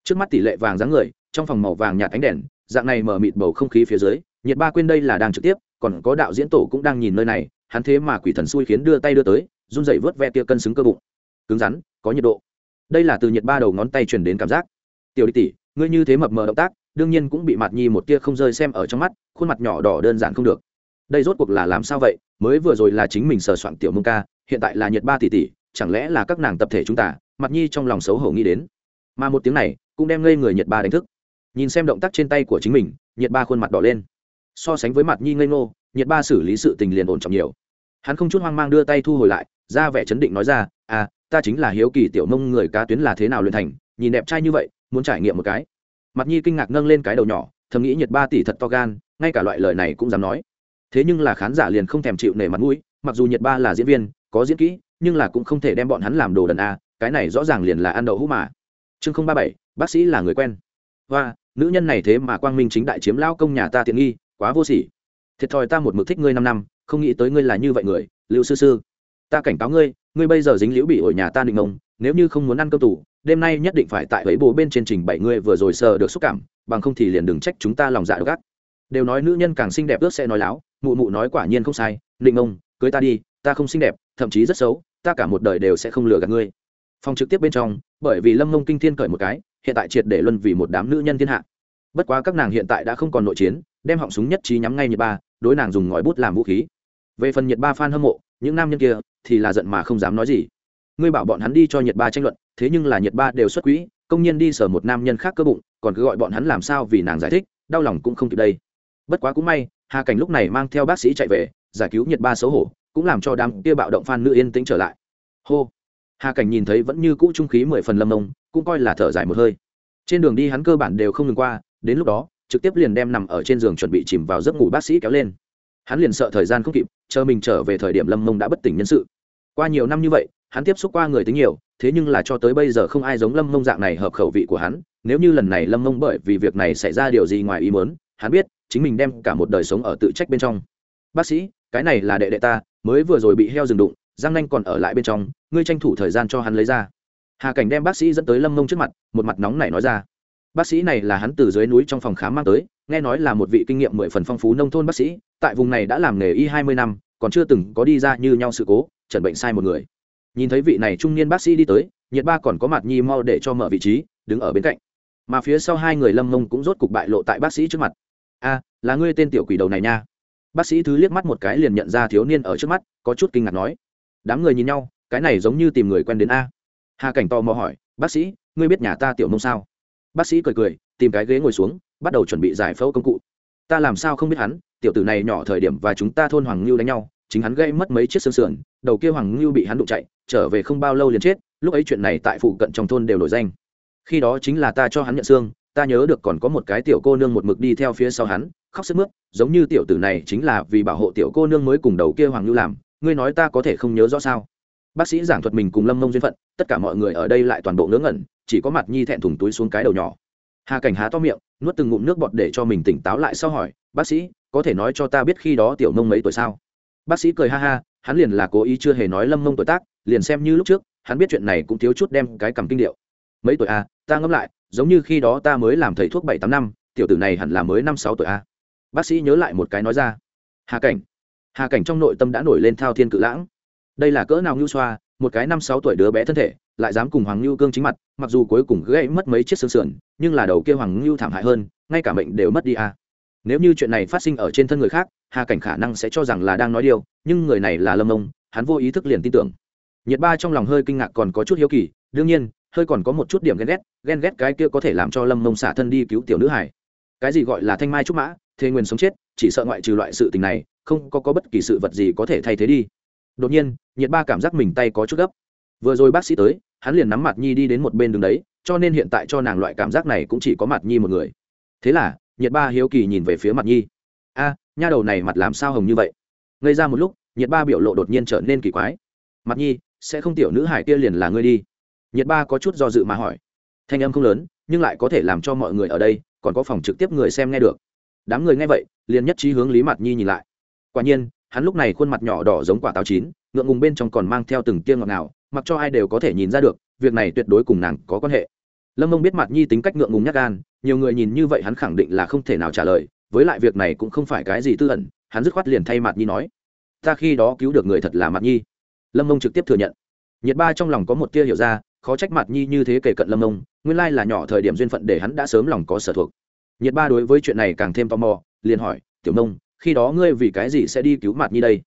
Trước mắt tỷ lệ vàng dáng người, trong phòng màu vàng nhạt ánh đèn, dạng này mở mịt bầu không khí phía dưới, nhiệt ba quên đây là đang trực tiếp, còn có đạo diễn tổ cũng đang nhìn nơi này, hắn thế mà quỷ thần xui khiến đưa tay đưa tới, run dậy vớt ve kia cân xứng cơ bụng. Cứng rắn, có nhiệt độ. Đây là từ nhiệt ba đầu ngón tay truyền đến cảm giác. Tiểu đi tỷ, ngươi như thế mập mờ động tác đương nhiên cũng bị mặt nhi một tia không rơi xem ở trong mắt, khuôn mặt nhỏ đỏ đơn giản không được. Đây rốt cuộc là làm sao vậy? Mới vừa rồi là chính mình sờ soạn tiểu mông ca, hiện tại là nhiệt ba tỷ tỷ, chẳng lẽ là các nàng tập thể chúng ta? Mặt nhi trong lòng xấu hổ nghĩ đến. Mà một tiếng này cũng đem ngây người nhiệt ba đánh thức. Nhìn xem động tác trên tay của chính mình nhiệt ba khuôn mặt đỏ lên. So sánh với mặt nhi ngây ngô nhiệt ba xử lý sự tình liền ổn trọng nhiều. Hắn không chút hoang mang đưa tay thu hồi lại, ra vẻ chấn định nói ra à ta chính là hiếu kỳ tiểu mông người cá tuyến là thế nào luyện thành, nhìn đẹp trai như vậy, muốn trải nghiệm một cái mặt nhi kinh ngạc nâng lên cái đầu nhỏ, thầm nghĩ nhiệt ba tỷ thật to gan, ngay cả loại lời này cũng dám nói. Thế nhưng là khán giả liền không thèm chịu nể mặt mũi, mặc dù nhiệt ba là diễn viên, có diễn kỹ, nhưng là cũng không thể đem bọn hắn làm đồ đần a, cái này rõ ràng liền là ăn đậu hũ mà. Chương không ba bảy, bác sĩ là người quen. Và nữ nhân này thế mà quang minh chính đại chiếm lao công nhà ta tiện nghi, quá vô sỉ. Thiệt thòi ta một mực thích ngươi năm năm, không nghĩ tới ngươi là như vậy người liệu sư sư. Ta cảnh cáo ngươi ngươi bây giờ dính liễu bị ổi nhà ta định mông, nếu như không muốn ăn cơm tủ đêm nay nhất định phải tại ấy bố bên trên trình bảy ngươi vừa rồi sờ được xúc cảm, bằng không thì liền đừng trách chúng ta lòng dạ gắt. đều nói nữ nhân càng xinh đẹp ước sẽ nói láo, mụ mụ nói quả nhiên không sai định ông, cưới ta đi, ta không xinh đẹp, thậm chí rất xấu, ta cả một đời đều sẽ không lừa gạt ngươi. Phòng trực tiếp bên trong, bởi vì lâm mông kinh thiên cởi một cái, hiện tại triệt để luân vì một đám nữ nhân thiên hạ. Bất quá các nàng hiện tại đã không còn nội chiến, đem họng súng nhất trí nhắm ngay nhiệt ba, đối nàng dùng ngòi bút làm vũ khí. Về phần nhiệt ba f a n hâm mộ, những nam nhân kia thì là giận mà không dám nói gì ngươi bảo bọn hắn đi cho nhiệt ba tranh luận, thế nhưng là nhiệt ba đều xuất quỹ, công nhân đi sở một nam nhân khác cơ bụng, còn cứ gọi bọn hắn làm sao vì nàng giải thích, đau lòng cũng không kịp đây. Bất quá cũng may, hà cảnh lúc này mang theo bác sĩ chạy về, giải cứu nhiệt ba xấu hổ, cũng làm cho đám kia bạo động phan nữ yên tĩnh trở lại. Hô. Hà cảnh nhìn thấy vẫn như cũ trung khí mười phần lâm nông cũng coi là thở dài một hơi. Trên đường đi hắn cơ bản đều không ngừng qua, đến lúc đó, trực tiếp liền đem nằm ở trên giường chuẩn bị chìm vào giấc ngủ bác sĩ kéo lên. Hắn liền sợ thời gian không kịp, chờ mình trở về thời điểm lâm mông đã bất tỉnh nhân sự. Qua nhiều năm như vậy hắn tiếp xúc qua người tính nhiều, thế nhưng là cho tới bây giờ không ai giống lâm mông dạng này hợp khẩu vị của hắn, nếu như lần này lâm mông bởi vì việc này xảy ra điều gì ngoài ý mớn hắn biết chính mình đem cả một đời sống ở tự trách bên trong. Bác sĩ, cái này là đệ đệ ta, mới vừa rồi bị heo rừng đụng giang nanh còn ở lại bên trong, ngươi tranh thủ thời gian cho hắn lấy ra. Hà cảnh đem bác sĩ dẫn tới lâm mông trước mặt, một mặt nóng này nói ra. Bác sĩ này là hắn từ dưới núi trong phòng khám mang tới, nghe nói là một vị kinh nghiệm mười phần phong phú nông thôn bác sĩ, tại vùng này đã làm nghề y hai mươi năm, còn chưa từng có đi ra như nhau sự cố, chẩn bệnh sai một người nhìn thấy vị này trung niên bác sĩ đi tới, nhiệt ba còn có mặt nhi mau để cho mở vị trí, đứng ở bên cạnh. Mà phía sau hai người lâm mông cũng rốt cục bại lộ tại bác sĩ trước mặt. A, là ngươi tên tiểu quỷ đầu này nha. Bác sĩ thứ liếc mắt một cái liền nhận ra thiếu niên ở trước mắt, có chút kinh ngạc nói. Đám người nhìn nhau, cái này giống như tìm người quen đến a. Hà cảnh to mò hỏi, bác sĩ, ngươi biết nhà ta tiểu mông sao? Bác sĩ cười cười, tìm cái ghế ngồi xuống, bắt đầu chuẩn bị giải phẫu công cụ. Ta làm sao không biết hắn, tiểu tử này nhỏ thời điểm và chúng ta thôn hoàng ngưu đánh nhau, chính hắn gây mất mấy chiếc xương sườn, đầu kia hoàng ngưu bị hắn đụng chạy trở về không bao lâu liền chết, lúc ấy chuyện này tại phụ cận trong thôn đều nổi danh. Khi đó chính là ta cho hắn nhận xương, ta nhớ được còn có một cái tiểu cô nương một mực đi theo phía sau hắn, khóc sức mướt, giống như tiểu tử này chính là vì bảo hộ tiểu cô nương mới cùng đầu kia hoàng lưu làm, ngươi nói ta có thể không nhớ rõ sao? Bác sĩ giảng thuật mình cùng lâm mông duyên phận, tất cả mọi người ở đây lại toàn bộ ngớ ngẩn, chỉ có mặt nhi thẹn thùng túi xuống cái đầu nhỏ. Hà cảnh há to miệng, nuốt từng ngụm nước bọt để cho mình tỉnh táo lại sau hỏi, bác sĩ, có thể nói cho ta biết khi đó tiểu mông mấy tuổi sao? Bác sĩ cười ha ha, hắn liền là cố ý chưa hề nói lâm mông tuổi tác liền xem như lúc trước hắn biết chuyện này cũng thiếu chút đem cái cầm kinh điệu. Mấy tuổi a à, ta ngẫm lại giống như khi đó ta mới làm thầy thuốc bảy tám năm tiểu tử này hẳn là mới năm sáu tuổi a à. bác sĩ nhớ lại một cái nói ra. Hà cảnh. Hà cảnh trong nội tâm đã nổi lên thao thiên cự lãng. Đây là cỡ nào ngưu xoa một cái năm sáu tuổi đứa bé thân thể lại dám cùng hoàng ngưu cương chính mặt mặc dù cuối cùng gãy mất mấy chiếc xương sườn nhưng là đầu kia hoàng ngưu thảm hại hơn ngay cả mệnh đều mất đi à. nếu như chuyện này phát sinh ở trên thân người khác hà cảnh khả năng sẽ cho rằng là đang nói điều nhưng người này là lâm ông hắn vô ý thức liền tin tưởng nhiệt ba trong lòng hơi kinh ngạc còn có chút hiếu kỳ đương nhiên hơi còn có một chút điểm ghen ghét ghen ghét cái kia có thể làm cho lâm mông xả thân đi cứu tiểu nữ hải cái gì gọi là thanh mai trúc mã thế nguyên sống chết chỉ sợ ngoại trừ loại sự tình này không có, có bất kỳ sự vật gì có thể thay thế đi. Đột nhiên nhiệt ba cảm giác mình tay có chút gấp. Vừa rồi bác sĩ tới hắn liền nắm mặt nhi đi đến một bên đường đấy cho nên hiện tại cho nàng loại cảm giác này cũng chỉ có mặt nhi một người. Thế là nhiệt ba hiếu kỳ nhìn về phía mặt nhi. A nha đầu này mặt làm sao hồng như vậy? Ngây ra một lúc nhiệt ba biểu lộ đột nhiên trở nên kỳ quái. Mặt nhi sẽ không tiểu nữ hải kia liền là ngươi đi. Nhiệt ba có chút do dự mà hỏi. Thanh âm không lớn, nhưng lại có thể làm cho mọi người ở đây, còn có phòng trực tiếp người xem nghe được. Đám người nghe vậy, liền nhất trí hướng lý mặt nhi nhìn lại. Quả nhiên, hắn lúc này khuôn mặt nhỏ đỏ giống quả táo chín, ngượng ngùng bên trong còn mang theo từng tiêng ngọt nào mặc cho ai đều có thể nhìn ra được, việc này tuyệt đối cùng nàng có quan hệ. Lâm mông biết mặt nhi tính cách ngượng ngùng nhắc gan, nhiều người nhìn như vậy hắn khẳng định là không thể nào trả lời, với lại việc này cũng không phải cái gì tư ẩn, hắn dứt khoát liền thay mặt nhi nói. Ta khi đó cứu được người thật là mặt nhi lâm mông trực tiếp thừa nhận. Nhiệt ba trong lòng có một tia hiểu ra, khó trách mặt nhi như thế kể cận lâm mông, nguyên lai là nhỏ thời điểm duyên phận để hắn đã sớm lòng có sở thuộc. Nhiệt ba đối với chuyện này càng thêm tò mò, liền hỏi, tiểu mông, khi đó ngươi vì cái gì sẽ đi cứu mặt nhi đây?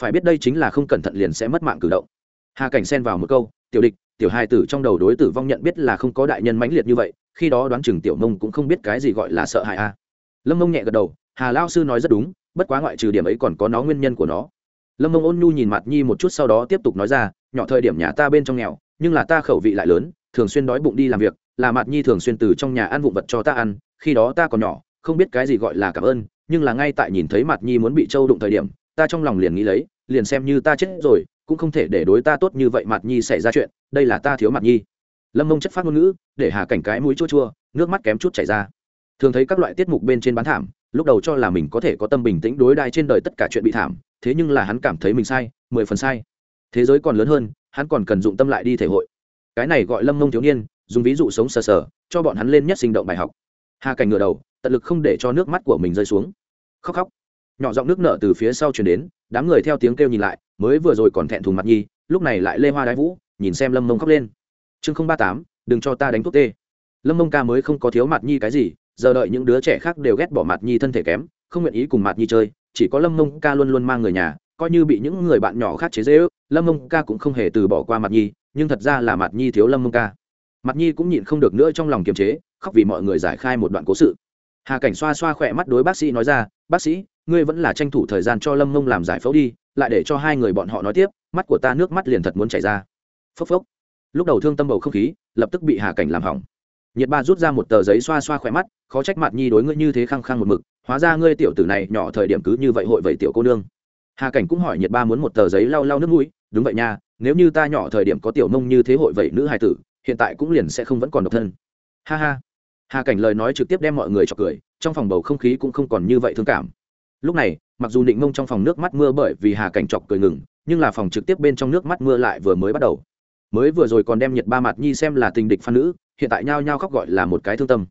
Phải biết đây chính là không cẩn thận liền sẽ mất mạng cử động. Hà cảnh xen vào một câu, tiểu địch, tiểu hai tử trong đầu đối tử vong nhận biết là không có đại nhân mãnh liệt như vậy, khi đó đoán chừng tiểu mông cũng không biết cái gì gọi là sợ hãi a. Lâm mông nhẹ gật đầu, hà lao sư nói rất đúng, bất quá ngoại trừ điểm ấy còn có nó nguyên nhân của nó lâm mông ôn nhu nhìn mặt nhi một chút sau đó tiếp tục nói ra, nhỏ thời điểm nhà ta bên trong nghèo, nhưng là ta khẩu vị lại lớn, thường xuyên đói bụng đi làm việc, là mặt nhi thường xuyên từ trong nhà ăn vụng vật cho ta ăn, khi đó ta còn nhỏ, không biết cái gì gọi là cảm ơn, nhưng là ngay tại nhìn thấy mặt nhi muốn bị trâu đụng thời điểm, ta trong lòng liền nghĩ lấy, liền xem như ta chết rồi, cũng không thể để đối ta tốt như vậy mặt nhi xảy ra chuyện, đây là ta thiếu mặt nhi. Lâm mông chất phát ngôn ngữ, để hà cảnh cái mũi chua chua, nước mắt kém chút chảy ra. Thường thấy các loại tiết mục bên trên bán thảm, lúc đầu cho là mình có thể có tâm bình tĩnh đối đai trên đời tất cả chuyện bị thảm thế nhưng là hắn cảm thấy mình sai, mười phần sai. Thế giới còn lớn hơn, hắn còn cần dụng tâm lại đi thể hội. Cái này gọi lâm mông thiếu niên, dùng ví dụ sống sờ sờ, cho bọn hắn lên nhất sinh động bài học. Hà cảnh ngửa đầu, tận lực không để cho nước mắt của mình rơi xuống. Khóc khóc. Nhỏ giọng nước nở từ phía sau chuyển đến, đám người theo tiếng kêu nhìn lại, mới vừa rồi còn thẹn thùng mặt nhi, lúc này lại lê hoa đái vũ, nhìn xem lâm mông khóc lên. Chương không ba tám, đừng cho ta đánh thuốc tê. Lâm mông ca mới không có thiếu mặt nhi cái gì, giờ đợi những đứa trẻ khác đều ghét bỏ mặt nhi thân thể kém, không nguyện ý cùng mặt nhi chơi chỉ có lâm mông ca luôn luôn mang người nhà, coi như bị những người bạn nhỏ khác chế dễ ước lâm mông ca cũng không hề từ bỏ qua mặt nhi, nhưng thật ra là mặt nhi thiếu lâm mông ca. Mặt nhi cũng nhịn không được nữa trong lòng kiềm chế, khóc vì mọi người giải khai một đoạn cố sự. Hà cảnh xoa xoa khỏe mắt đối bác sĩ nói ra, bác sĩ, ngươi vẫn là tranh thủ thời gian cho lâm mông làm giải phẫu đi, lại để cho hai người bọn họ nói tiếp, mắt của ta nước mắt liền thật muốn chảy ra. Phốc phốc. Lúc đầu thương tâm bầu không khí, lập tức bị hà cảnh làm hỏng nhiệt ba rút ra một tờ giấy xoa xoa khỏe mắt, khó trách mặt nhi đối ngươi như thế khăng khăng một mực, hóa ra ngươi tiểu tử này nhỏ thời điểm cứ như vậy hội vậy tiểu cô nương. Hà cảnh cũng hỏi nhiệt ba muốn một tờ giấy lau lau nước mũi, đúng vậy nha, nếu như ta nhỏ thời điểm có tiểu nông như thế hội vậy nữ hài tử, hiện tại cũng liền sẽ không vẫn còn độc thân. Ha ha. Hà cảnh lời nói trực tiếp đem mọi người cho cười, trong phòng bầu không khí cũng không còn như vậy thương cảm. Lúc này, mặc dù định mông trong phòng nước mắt mưa bởi vì hà cảnh chọc cười ngừng, nhưng là phòng trực tiếp bên trong nước mắt mưa lại vừa mới bắt đầu mới vừa rồi còn đem nhiệt ba mặt nhi xem là tình địch phan nữ, hiện tại nhao nhao khóc gọi là một cái thương tâm.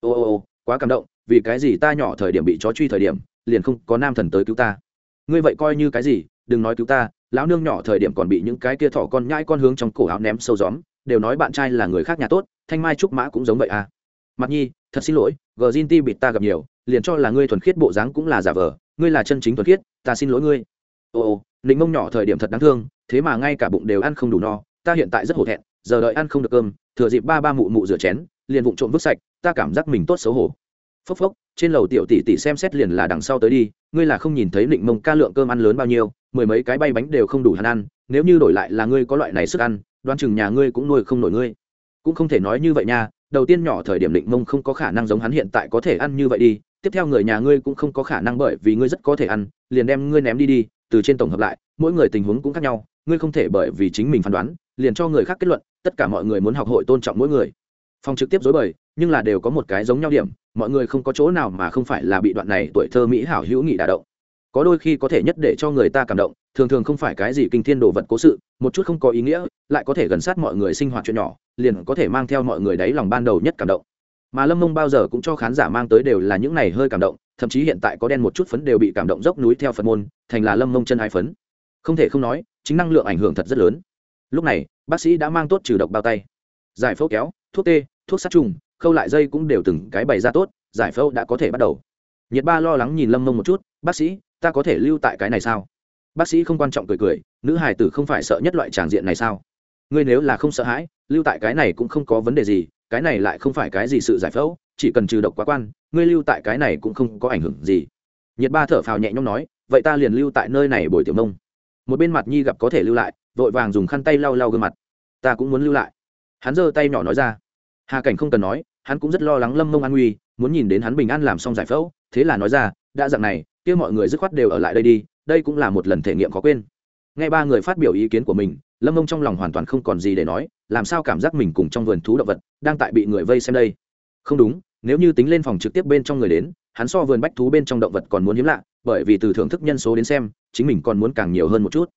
Ô ô ô, quá cảm động, vì cái gì ta nhỏ thời điểm bị chó truy thời điểm, liền không có nam thần tới cứu ta. Ngươi vậy coi như cái gì, đừng nói cứu ta, lão nương nhỏ thời điểm còn bị những cái kia thỏ con nhãi con hướng trong cổ áo ném sâu gióm, đều nói bạn trai là người khác nhà tốt, thanh mai trúc mã cũng giống vậy à. Mặt nhi, thật xin lỗi, gờ zin ti bịt ta gặp nhiều, liền cho là ngươi thuần khiết bộ dáng cũng là giả vờ, ngươi là chân chính thuần khiết, ta xin lỗi ngươi. Ô ô, nịnh mông nhỏ thời điểm thật đáng thương, thế mà ngay cả bụng đều ăn không đủ no ta hiện tại rất hổ thẹn, giờ đợi ăn không được cơm, thừa dịp ba ba mụ mụ rửa chén, liền vụng trộm vứt sạch, ta cảm giác mình tốt xấu hổ. Phốc phốc, trên lầu tiểu tỷ tỷ xem xét liền là đằng sau tới đi, ngươi là không nhìn thấy định mông ca lượng cơm ăn lớn bao nhiêu, mười mấy cái bay bánh đều không đủ hắn ăn, nếu như đổi lại là ngươi có loại này sức ăn đoan chừng nhà ngươi cũng nuôi không nổi ngươi. Cũng không thể nói như vậy nha, đầu tiên nhỏ thời điểm định mông không có khả năng giống hắn hiện tại có thể ăn như vậy đi, tiếp theo người nhà ngươi cũng không có khả năng bởi vì ngươi rất có thể ăn, liền đem ngươi ném đi đi, từ trên tổng hợp lại, mỗi người tình huống cũng khác nhau, ngươi không thể bởi vì chính mình phán đoán liền cho người khác kết luận, tất cả mọi người muốn học hội tôn trọng mỗi người. Phòng trực tiếp dối bời, nhưng là đều có một cái giống nhau điểm, mọi người không có chỗ nào mà không phải là bị đoạn này tuổi thơ mỹ hảo hữu nghị đả động. Có đôi khi có thể nhất để cho người ta cảm động, thường thường không phải cái gì kinh thiên đồ vật cố sự, một chút không có ý nghĩa, lại có thể gần sát mọi người sinh hoạt chuyện nhỏ, liền có thể mang theo mọi người đáy lòng ban đầu nhất cảm động. Mà lâm mông bao giờ cũng cho khán giả mang tới đều là những này hơi cảm động, thậm chí hiện tại có đen một chút phấn đều bị cảm động dốc núi theo phật môn, thành là lâm mông chân hai phấn. Không thể không nói, chính năng lượng ảnh hưởng thật rất lớn lúc này, bác sĩ đã mang tốt trừ độc bao tay. Giải phẫu kéo, thuốc tê, thuốc sát trùng, khâu lại dây cũng đều từng cái bày ra tốt, giải phẫu đã có thể bắt đầu. Nhiệt ba lo lắng nhìn lâm mông một chút, bác sĩ, ta có thể lưu tại cái này sao? Bác sĩ không quan trọng cười cười, nữ hài tử không phải sợ nhất loại tràng diện này sao? Ngươi nếu là không sợ hãi, lưu tại cái này cũng không có vấn đề gì, cái này lại không phải cái gì sự giải phẫu, chỉ cần trừ độc quá quan, ngươi lưu tại cái này cũng không có ảnh hưởng gì. Nhiệt ba thở phào nhẹ nhõm nói, vậy ta liền lưu tại nơi này bồi tiểu nông một bên mặt nhi gặp có thể lưu lại vội vàng dùng khăn tay lau lau gương mặt. Ta cũng muốn lưu lại. Hắn giơ tay nhỏ nói ra. Hà cảnh không cần nói, hắn cũng rất lo lắng lâm mông an nguy, muốn nhìn đến hắn bình an làm xong giải phẫu. Thế là nói ra, đã dặn này, kia mọi người dứt khoát đều ở lại đây đi, đây cũng là một lần thể nghiệm khó quên. Nghe ba người phát biểu ý kiến của mình, lâm mông trong lòng hoàn toàn không còn gì để nói, làm sao cảm giác mình cùng trong vườn thú động vật đang tại bị người vây xem đây? Không đúng, nếu như tính lên phòng trực tiếp bên trong người đến, hắn so vườn bách thú bên trong động vật còn muốn hiếm lạ, bởi vì từ thưởng thức nhân số đến xem, chính mình còn muốn càng nhiều hơn một chút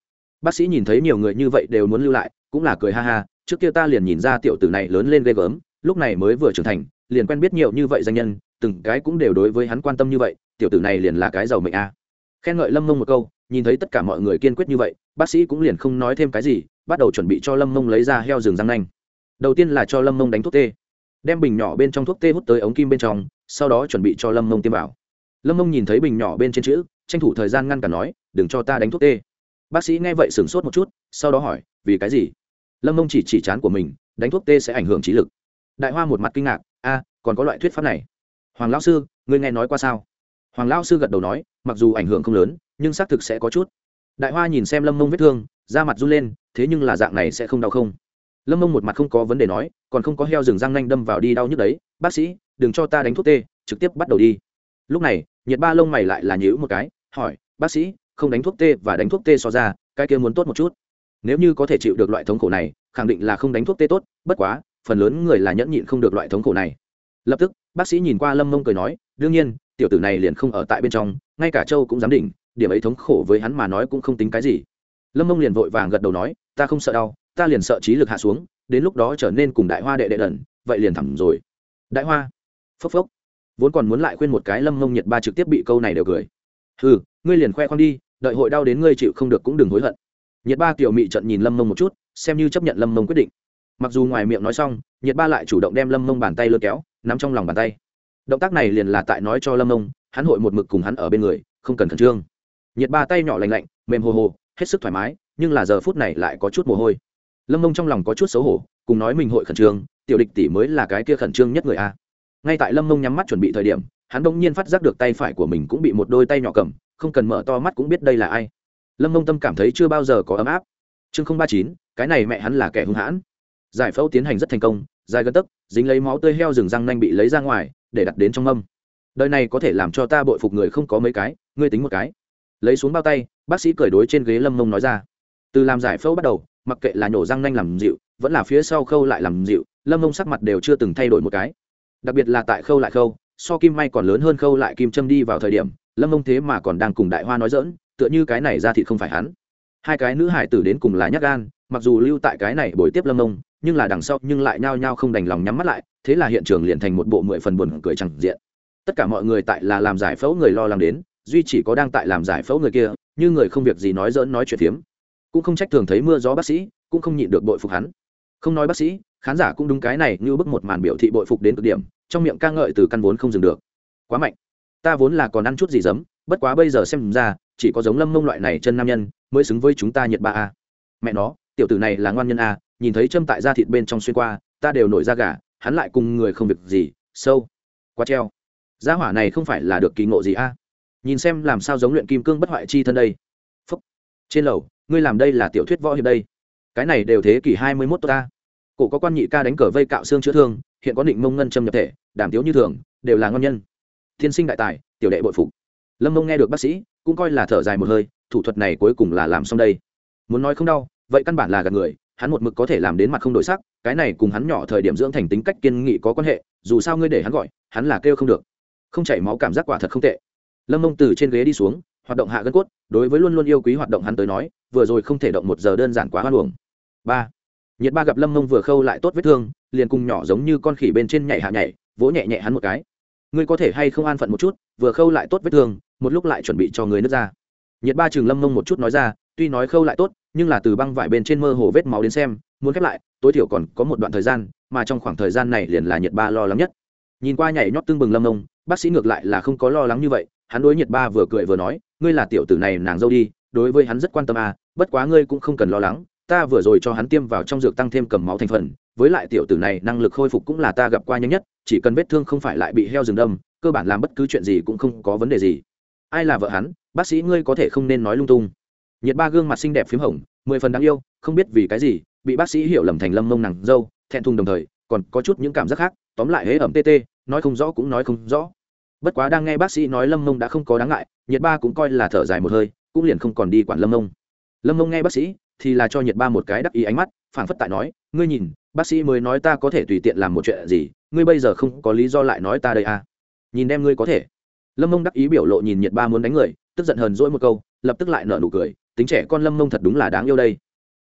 bác sĩ nhìn thấy nhiều người như vậy đều muốn lưu lại, cũng là cười ha ha, trước kia ta liền nhìn ra tiểu tử này lớn lên ghê gớm, lúc này mới vừa trưởng thành, liền quen biết nhiều như vậy danh nhân, từng cái cũng đều đối với hắn quan tâm như vậy, tiểu tử này liền là cái giàu mệnh a. Khen ngợi lâm mông một câu, nhìn thấy tất cả mọi người kiên quyết như vậy, bác sĩ cũng liền không nói thêm cái gì, bắt đầu chuẩn bị cho lâm mông lấy ra heo rừng răng nanh. Đầu tiên là cho lâm mông đánh thuốc tê. Đem bình nhỏ bên trong thuốc tê hút tới ống kim bên trong, sau đó chuẩn bị cho lâm mông tiêm vào. Lâm mông nhìn thấy bình nhỏ bên trên chữ, tranh thủ thời gian ngăn cả nói, đừng cho ta đánh thuốc tê bác sĩ nghe vậy sửng sốt một chút, sau đó hỏi, vì cái gì? Lâm mông chỉ chỉ chán của mình, đánh thuốc tê sẽ ảnh hưởng trí lực. Đại hoa một mặt kinh ngạc, a, còn có loại thuyết pháp này. Hoàng lão sư, ngươi nghe nói qua sao? Hoàng lão sư gật đầu nói, mặc dù ảnh hưởng không lớn, nhưng xác thực sẽ có chút. Đại hoa nhìn xem lâm mông vết thương, da mặt run lên, thế nhưng là dạng này sẽ không đau không? Lâm mông một mặt không có vấn đề nói, còn không có heo rừng răng nanh đâm vào đi đau nhức đấy, bác sĩ, đừng cho ta đánh thuốc tê, trực tiếp bắt đầu đi. Lúc này, nhiệt ba lông mày lại là nhữ một cái, hỏi, bác sĩ không đánh thuốc tê và đánh thuốc tê so ra, cái kia muốn tốt một chút. Nếu như có thể chịu được loại thống khổ này, khẳng định là không đánh thuốc tê tốt, bất quá, phần lớn người là nhẫn nhịn không được loại thống khổ này. Lập tức, bác sĩ nhìn qua lâm mông cười nói, đương nhiên, tiểu tử này liền không ở tại bên trong, ngay cả châu cũng dám đỉnh, điểm ấy thống khổ với hắn mà nói cũng không tính cái gì. Lâm mông liền vội vàng gật đầu nói, ta không sợ đau, ta liền sợ trí lực hạ xuống, đến lúc đó trở nên cùng đại hoa đệ đệ đần, vậy liền thẳng rồi. Đại hoa? Phốc phốc. Vốn còn muốn lại khuyên một cái lâm mông nhiệt ba trực tiếp bị câu này đều cười ừ ngươi liền khoe khoang đi, đợi hội đau đến ngươi chịu không được cũng đừng hối hận. Nhiệt ba tiểu mị trận nhìn lâm mông một chút, xem như chấp nhận lâm mông quyết định. Mặc dù ngoài miệng nói xong, nhiệt ba lại chủ động đem lâm mông bàn tay lôi kéo, nắm trong lòng bàn tay. Động tác này liền là tại nói cho lâm mông, hắn hội một mực cùng hắn ở bên người, không cần khẩn trương. Nhiệt ba tay nhỏ lành lạnh, mềm hồ hồ, hết sức thoải mái, nhưng là giờ phút này lại có chút mồ hôi. Lâm mông trong lòng có chút xấu hổ, cùng nói mình hội khẩn trương, tiểu địch tỷ mới là cái kia khẩn trương nhất người a. Ngay tại lâm mông nhắm mắt chuẩn bị thời điểm hắn bỗng nhiên phát giác được tay phải của mình cũng bị một đôi tay nhỏ cầm, không cần mở to mắt cũng biết đây là ai. Lâm mông tâm cảm thấy chưa bao giờ có ấm áp. Chương không ba chín, cái này mẹ hắn là kẻ hung hãn. Giải phẫu tiến hành rất thành công, dài gân tấc, dính lấy máu tươi heo rừng răng nanh bị lấy ra ngoài, để đặt đến trong mâm. Đời này có thể làm cho ta bội phục người không có mấy cái, ngươi tính một cái. Lấy xuống bao tay, bác sĩ cởi đối trên ghế lâm mông nói ra. Từ làm giải phẫu bắt đầu, mặc kệ là nhổ răng nanh làm dịu, vẫn là phía sau khâu lại làm dịu, lâm mông sắc mặt đều chưa từng thay đổi một cái. Đặc biệt là tại khâu lại khâu so kim may còn lớn hơn khâu lại kim châm đi vào thời điểm, lâm mông thế mà còn đang cùng đại hoa nói dỡn tựa như cái này ra thì không phải hắn. Hai cái nữ hải tử đến cùng là nhắc gan, mặc dù lưu tại cái này bồi tiếp lâm mông nhưng là đằng sau nhưng lại nhao nhao không đành lòng nhắm mắt lại, thế là hiện trường liền thành một bộ mười phần buồn cười chẳng diện. Tất cả mọi người tại là làm giải phẫu người lo lắng đến, duy chỉ có đang tại làm giải phẫu người kia, như người không việc gì nói dỡn nói chuyện phiếm. Cũng không trách thường thấy mưa gió bác sĩ, cũng không nhịn được bội phục hắn. Không nói bác sĩ, khán giả cũng đúng cái này như bức một màn biểu thị bội phục đến cực điểm trong miệng ca ngợi từ căn vốn không dừng được. Quá mạnh. Ta vốn là còn ăn chút gì giấm, bất quá bây giờ xem ra, chỉ có giống lâm mông loại này chân nam nhân mới xứng với chúng ta nhiệt ba a. Mẹ nó, tiểu tử này là ngoan nhân a, nhìn thấy châm tại da thịt bên trong xuyên qua, ta đều nổi da gà, hắn lại cùng người không việc gì, sâu, quá treo. Gia hỏa này không phải là được kỳ ngộ gì a. Nhìn xem làm sao giống luyện kim cương bất hoại chi thân đây. Phúc. Trên lầu, ngươi làm đây là tiểu thuyết võ hiệp đây. Cái này đều thế kỷ hai mươi mốt ta. Cổ có quan nhị ca đánh cờ vây cạo xương chữa thương hiện có định mông ngân châm nhập thể, đảm tiếu như thường, đều là ngon nhân. Thiên sinh đại tài, tiểu đệ bội phục. Lâm mông nghe được bác sĩ, cũng coi là thở dài một hơi, thủ thuật này cuối cùng là làm xong đây. Muốn nói không đau, vậy căn bản là gạt người, hắn một mực có thể làm đến mặt không đổi sắc, cái này cùng hắn nhỏ thời điểm dưỡng thành tính cách kiên nghị có quan hệ, dù sao ngươi để hắn gọi, hắn là kêu không được. Không chảy máu cảm giác quả thật không tệ. Lâm mông từ trên ghế đi xuống, hoạt động hạ gân cốt, đối với luôn luôn yêu quý hoạt động hắn tới nói, vừa rồi không thể động một giờ đơn giản quá hoa luồng ba nhiệt ba gặp lâm mông vừa khâu lại tốt vết thương, liền cùng nhỏ giống như con khỉ bên trên nhảy hạ nhảy, vỗ nhẹ nhẹ hắn một cái. Ngươi có thể hay không an phận một chút, vừa khâu lại tốt vết thương, một lúc lại chuẩn bị cho người nước ra. Nhiệt ba trường lâm mông một chút nói ra, tuy nói khâu lại tốt, nhưng là từ băng vải bên trên mơ hồ vết máu đến xem, muốn khép lại, tối thiểu còn có một đoạn thời gian, mà trong khoảng thời gian này liền là nhiệt ba lo lắng nhất. Nhìn qua nhảy nhót tương bừng lâm mông, bác sĩ ngược lại là không có lo lắng như vậy, hắn đối nhiệt ba vừa cười vừa nói, ngươi là tiểu tử này nàng dâu đi, đối với hắn rất quan tâm à bất quá ngươi cũng không cần lo lắng ta vừa rồi cho hắn tiêm vào trong dược tăng thêm cầm máu thành phần, với lại tiểu tử này năng lực khôi phục cũng là ta gặp qua nhanh nhất, chỉ cần vết thương không phải lại bị heo rừng đâm, cơ bản làm bất cứ chuyện gì cũng không có vấn đề gì. Ai là vợ hắn? Bác sĩ ngươi có thể không nên nói lung tung. Nhiệt ba gương mặt xinh đẹp p h í m hồng, mười phần đáng yêu, không biết vì cái gì, bị bác sĩ hiểu lầm thành lâm mông nàng dâu, thẹn thùng đồng thời, còn có chút những cảm giác khác, tóm lại hễ ẩm tê tê, nói không rõ cũng nói không rõ. Bất quá đang nghe bác sĩ nói lâm mông đã không có đáng ngại, nhiệt ba cũng coi là thở dài một hơi, cũng liền không còn đi quản lâm mông. Lâm mông nghe bác sĩ thì là cho nhiệt ba một cái đắc ý ánh mắt, phảng phất tại nói, ngươi nhìn, bác sĩ mới nói ta có thể tùy tiện làm một chuyện gì, ngươi bây giờ không có lý do lại nói ta đây à? Nhìn đem ngươi có thể. Lâm mông đắc ý biểu lộ nhìn nhiệt ba muốn đánh người, tức giận hờn dỗi một câu, lập tức lại nở nụ cười, tính trẻ con lâm mông thật đúng là đáng yêu đây.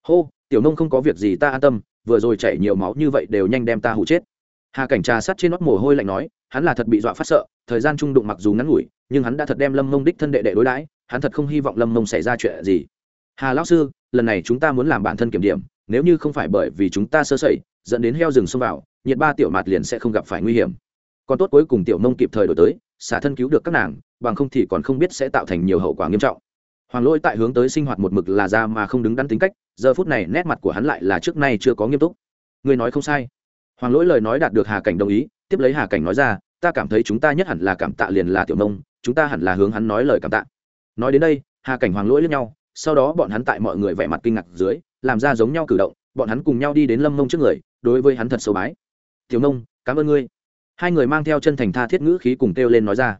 Hô, tiểu nông không có việc gì ta an tâm, vừa rồi chảy nhiều máu như vậy đều nhanh đem ta hụ chết. Hà cảnh trà sắt trên nót mồ hôi lạnh nói, hắn là thật bị dọa phát sợ, thời gian trung đụng mặc dù ngắn ngủi, nhưng hắn đã thật đem lâm mông đích thân đệ đệ đối đãi, hắn thật không hy vọng lâm mông xảy ra chuyện gì. Hà lão sư lần này chúng ta muốn làm bản thân kiểm điểm, nếu như không phải bởi vì chúng ta sơ sẩy, dẫn đến heo rừng xông vào, nhiệt ba tiểu mạt liền sẽ không gặp phải nguy hiểm. Còn tốt cuối cùng tiểu mông kịp thời đổi tới, xả thân cứu được các nàng, bằng không thì còn không biết sẽ tạo thành nhiều hậu quả nghiêm trọng. Hoàng lỗi tại hướng tới sinh hoạt một mực là ra mà không đứng đắn tính cách, giờ phút này nét mặt của hắn lại là trước nay chưa có nghiêm túc. Người nói không sai. Hoàng lỗi lời nói đạt được hà cảnh đồng ý, tiếp lấy hà cảnh nói ra, ta cảm thấy chúng ta nhất hẳn là cảm tạ liền là tiểu mông, chúng ta hẳn là hướng hắn nói lời cảm tạ. Nói đến đây, hà cảnh hoàng lỗi lẫn nhau sau đó bọn hắn tại mọi người vẻ mặt kinh ngạc dưới, làm ra giống nhau cử động, bọn hắn cùng nhau đi đến lâm mông trước người, đối với hắn thật sâu bái. Thiếu nông cảm ơn ngươi. Hai người mang theo chân thành tha thiết ngữ khí cùng kêu lên nói ra.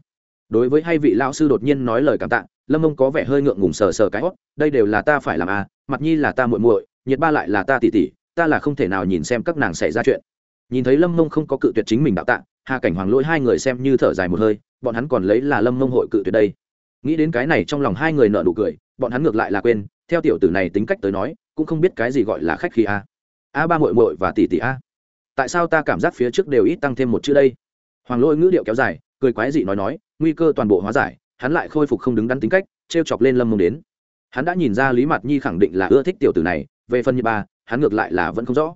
Đối với hai vị lão sư đột nhiên nói lời cảm tạ, lâm mông có vẻ hơi ngượng ngùng sờ sờ cái hót đây đều là ta phải làm à mặt nhi là ta muội muội, nhiệt ba lại là ta tỉ tỉ ta là không thể nào nhìn xem các nàng xảy ra chuyện. Nhìn thấy lâm mông không có cự tuyệt chính mình đạo tạ, hà cảnh hoàng lỗi hai người xem như thở dài một hơi, bọn hắn còn lấy là lâm mông hội cự tuyệt đây nghĩ đến cái này trong lòng hai người nợ nụ cười, bọn hắn ngược lại là quên, theo tiểu tử này tính cách tới nói, cũng không biết cái gì gọi là khách khí a. A ba mội mội và tỷ tỷ a. Tại sao ta cảm giác phía trước đều ít tăng thêm một chữ đây? Hoàng lỗi ngữ điệu kéo dài, cười quái dị nói nói, nguy cơ toàn bộ hóa giải, hắn lại khôi phục không đứng đắn tính cách t r e o chọc lên lâm mông đến. Hắn đã nhìn ra lý mạt nhi khẳng định là ưa thích tiểu tử này, về phần như ba, hắn ngược lại là vẫn không rõ.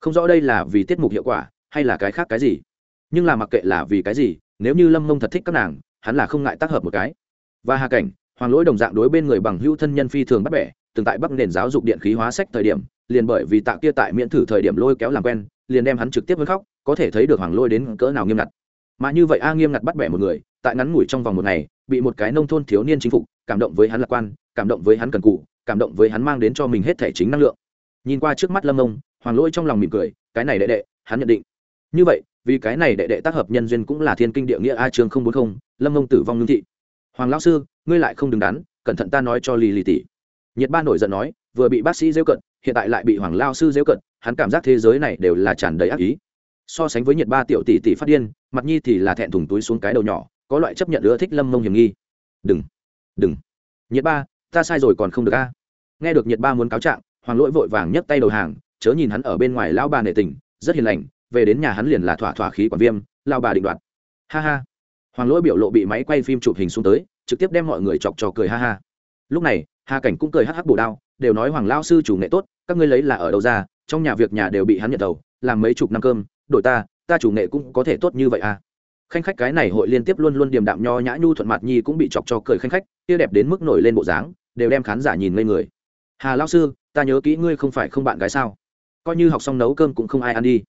Không rõ đây là vì tiết mục hiệu quả, hay là cái khác cái gì? Nhưng là mặc kệ là vì cái gì, nếu như lâm mông thật thích các nàng, hắn là không ngại tác hợp một cái và hà cảnh, hoàng lỗi đồng dạng đối bên người bằng hữu thân nhân phi thường bắt bẻ, từng tại bắc nền giáo dục điện khí hóa sách thời điểm, liền bởi vì tạ kia tại miễn thử thời điểm lôi kéo làm quen, liền đem hắn trực tiếp với khóc, có thể thấy được hoàng lôi đến cỡ nào nghiêm ngặt. Mà như vậy a nghiêm ngặt bắt bẻ một người, tại ngắn ngủi trong vòng một ngày, bị một cái nông thôn thiếu niên chính phục, cảm động với hắn lạc quan, cảm động với hắn cần cụ cảm động với hắn mang đến cho mình hết thể chính năng lượng. Nhìn qua trước mắt lâm ông, hoàng lỗi trong lòng mỉm cười, cái này đệ đệ, hắn nhận định. Như vậy, vì cái này đệ đệ tác hợp nhân duyên cũng là thiên kinh địa nghĩa a chương không bốn không, lâm ông tử vong ngưng thị hoàng lão sư, ngươi lại không đứng đắn, cẩn thận ta nói cho lì lì tỷ. Nhiệt ba nổi giận nói, vừa bị bác sĩ rêu cận, hiện tại lại bị hoàng lao sư rêu cận, hắn cảm giác thế giới này đều là tràn đầy ác ý. So sánh với nhiệt ba tiểu tỷ tỷ phát điên, mặt nhi thì là thẹn thùng túi xuống cái đầu nhỏ, có loại chấp nhận ưa thích lâm mông hiểm nghi. Đừng đừng. Nhiệt ba, ta sai rồi còn không được a. Nghe được nhiệt ba muốn cáo trạng, hoàng lỗi vội vàng nhấc tay đầu hàng, chớ nhìn hắn ở bên ngoài lão bà nệ tình, rất hiền lành, về đến nhà hắn liền là thỏa thỏa khí quản viêm lao bà định đoạt. Ha ha hoàng lỗi biểu lộ bị máy quay phim chụp hình xuống tới, trực tiếp đem mọi người chọc trò cười ha ha. Lúc này, hà cảnh cũng cười hắc hắc bổ đao, đều nói hoàng lao sư chủ nghệ tốt, các ngươi lấy là ở đâu ra, trong nhà việc nhà đều bị hắn nhận đầu, làm mấy chục năm cơm, đổi ta ta chủ nghệ cũng có thể tốt như vậy à. Khanh khách cái này hội liên tiếp luôn luôn điềm đạm nho nhã nhu thuận mặt nhi cũng bị chọc cho cười khanh khách kia đẹp đến mức nổi lên bộ dáng, đều đem khán giả nhìn lên người. Hà lao sư, ta nhớ kỹ ngươi không phải không bạn gái sao? Coi như học xong nấu cơm cũng không ai ăn đi.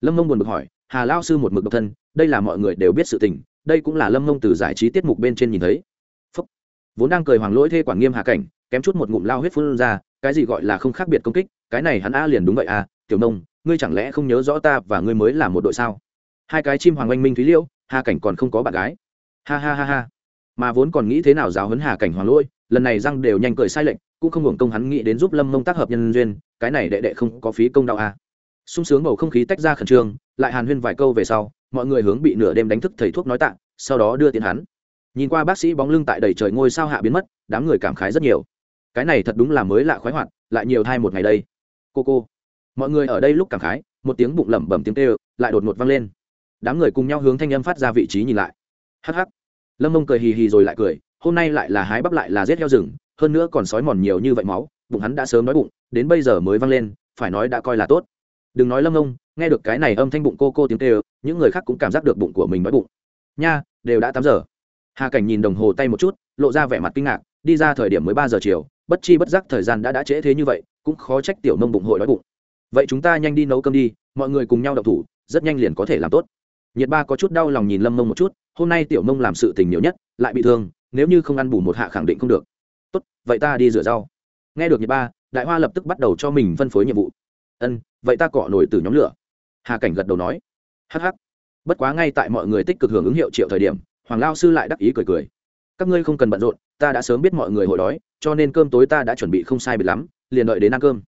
Lâm mông buồn bực hỏi, hà lao sư một mực độc thân, đây là mọi người đều biết sự tình đây cũng là lâm mông từ giải trí tiết mục bên trên nhìn thấy Phúc. vốn đang cười hoàng lỗi thê quản nghiêm hạ cảnh, kém chút một ngụm lao huyết phun ra, cái gì gọi là không khác biệt công kích, cái này hắn a liền đúng vậy à tiểu nông, ngươi chẳng lẽ không nhớ rõ ta và ngươi mới là một đội sao hai cái chim hoàng oanh minh thúy liêu hà cảnh còn không có bạn gái ha ha ha ha mà vốn còn nghĩ thế nào giáo huấn hà cảnh hoàng lỗi, lần này răng đều nhanh cười sai lệnh cũng không hưởng công hắn nghĩ đến giúp lâm mông tác hợp nhân duyên, cái này đệ đệ không có phí công đạo à sung sướng bầu không khí tách ra khẩn trương, lại hàn huyên vài câu về sau, mọi người hướng bị nửa đêm đánh thức thầy thuốc nói tạng sau đó đưa tiền hắn. Nhìn qua bác sĩ bóng lưng tại đầy trời ngôi sao hạ biến mất, đám người cảm khái rất nhiều. Cái này thật đúng là mới lạ khoái hoạt, lại nhiều thai một ngày đây. Cô cô. Mọi người ở đây lúc cảm khái, một tiếng bụng lẩm bẩm tiếng tê lại đột ngột vang lên. Đám người cùng nhau hướng thanh âm phát ra vị trí nhìn lại. Hắc hắc. Lâm mông cười hì hì rồi lại cười, hôm nay lại là hái bắp lại là giết heo rừng, hơn nữa còn sói mòn nhiều như vậy máu, bụng hắn đã sớm nói bụng, đến bây giờ mới vang lên, phải nói đã coi là tốt đừng nói lâm ông nghe được cái này âm thanh bụng cô cô tiếng kêu, những người khác cũng cảm giác được bụng của mình nói bụng. Nha, đều đã tám giờ. Hà cảnh nhìn đồng hồ tay một chút, lộ ra vẻ mặt kinh ngạc, đi ra thời điểm mới ba giờ chiều, bất chi bất giác thời gian đã đã trễ thế như vậy, cũng khó trách tiểu nông bụng hội đói bụng. Vậy chúng ta nhanh đi nấu cơm đi, mọi người cùng nhau đậu thủ, rất nhanh liền có thể làm tốt. Nhiệt ba có chút đau lòng nhìn lâm mông một chút, hôm nay tiểu mông làm sự tình nhiều nhất, lại bị thương, nếu như không ăn bù một hạ khẳng định không được. Tốt, vậy ta đi rửa rau. Nghe được nhiệt ba, đại hoa lập tức bắt đầu cho mình phân phối nhiệm vụ ân, vậy ta cọ nổi từ nhóm lửa. Hà cảnh gật đầu nói. Hh bất quá ngay tại mọi người tích cực hưởng ứng hiệu triệu thời điểm, hoàng lao sư lại đắc ý cười cười. Các ngươi không cần bận rộn, ta đã sớm biết mọi người hội đói, cho nên cơm tối ta đã chuẩn bị không sai biệt lắm, liền đợi đến ăn cơm.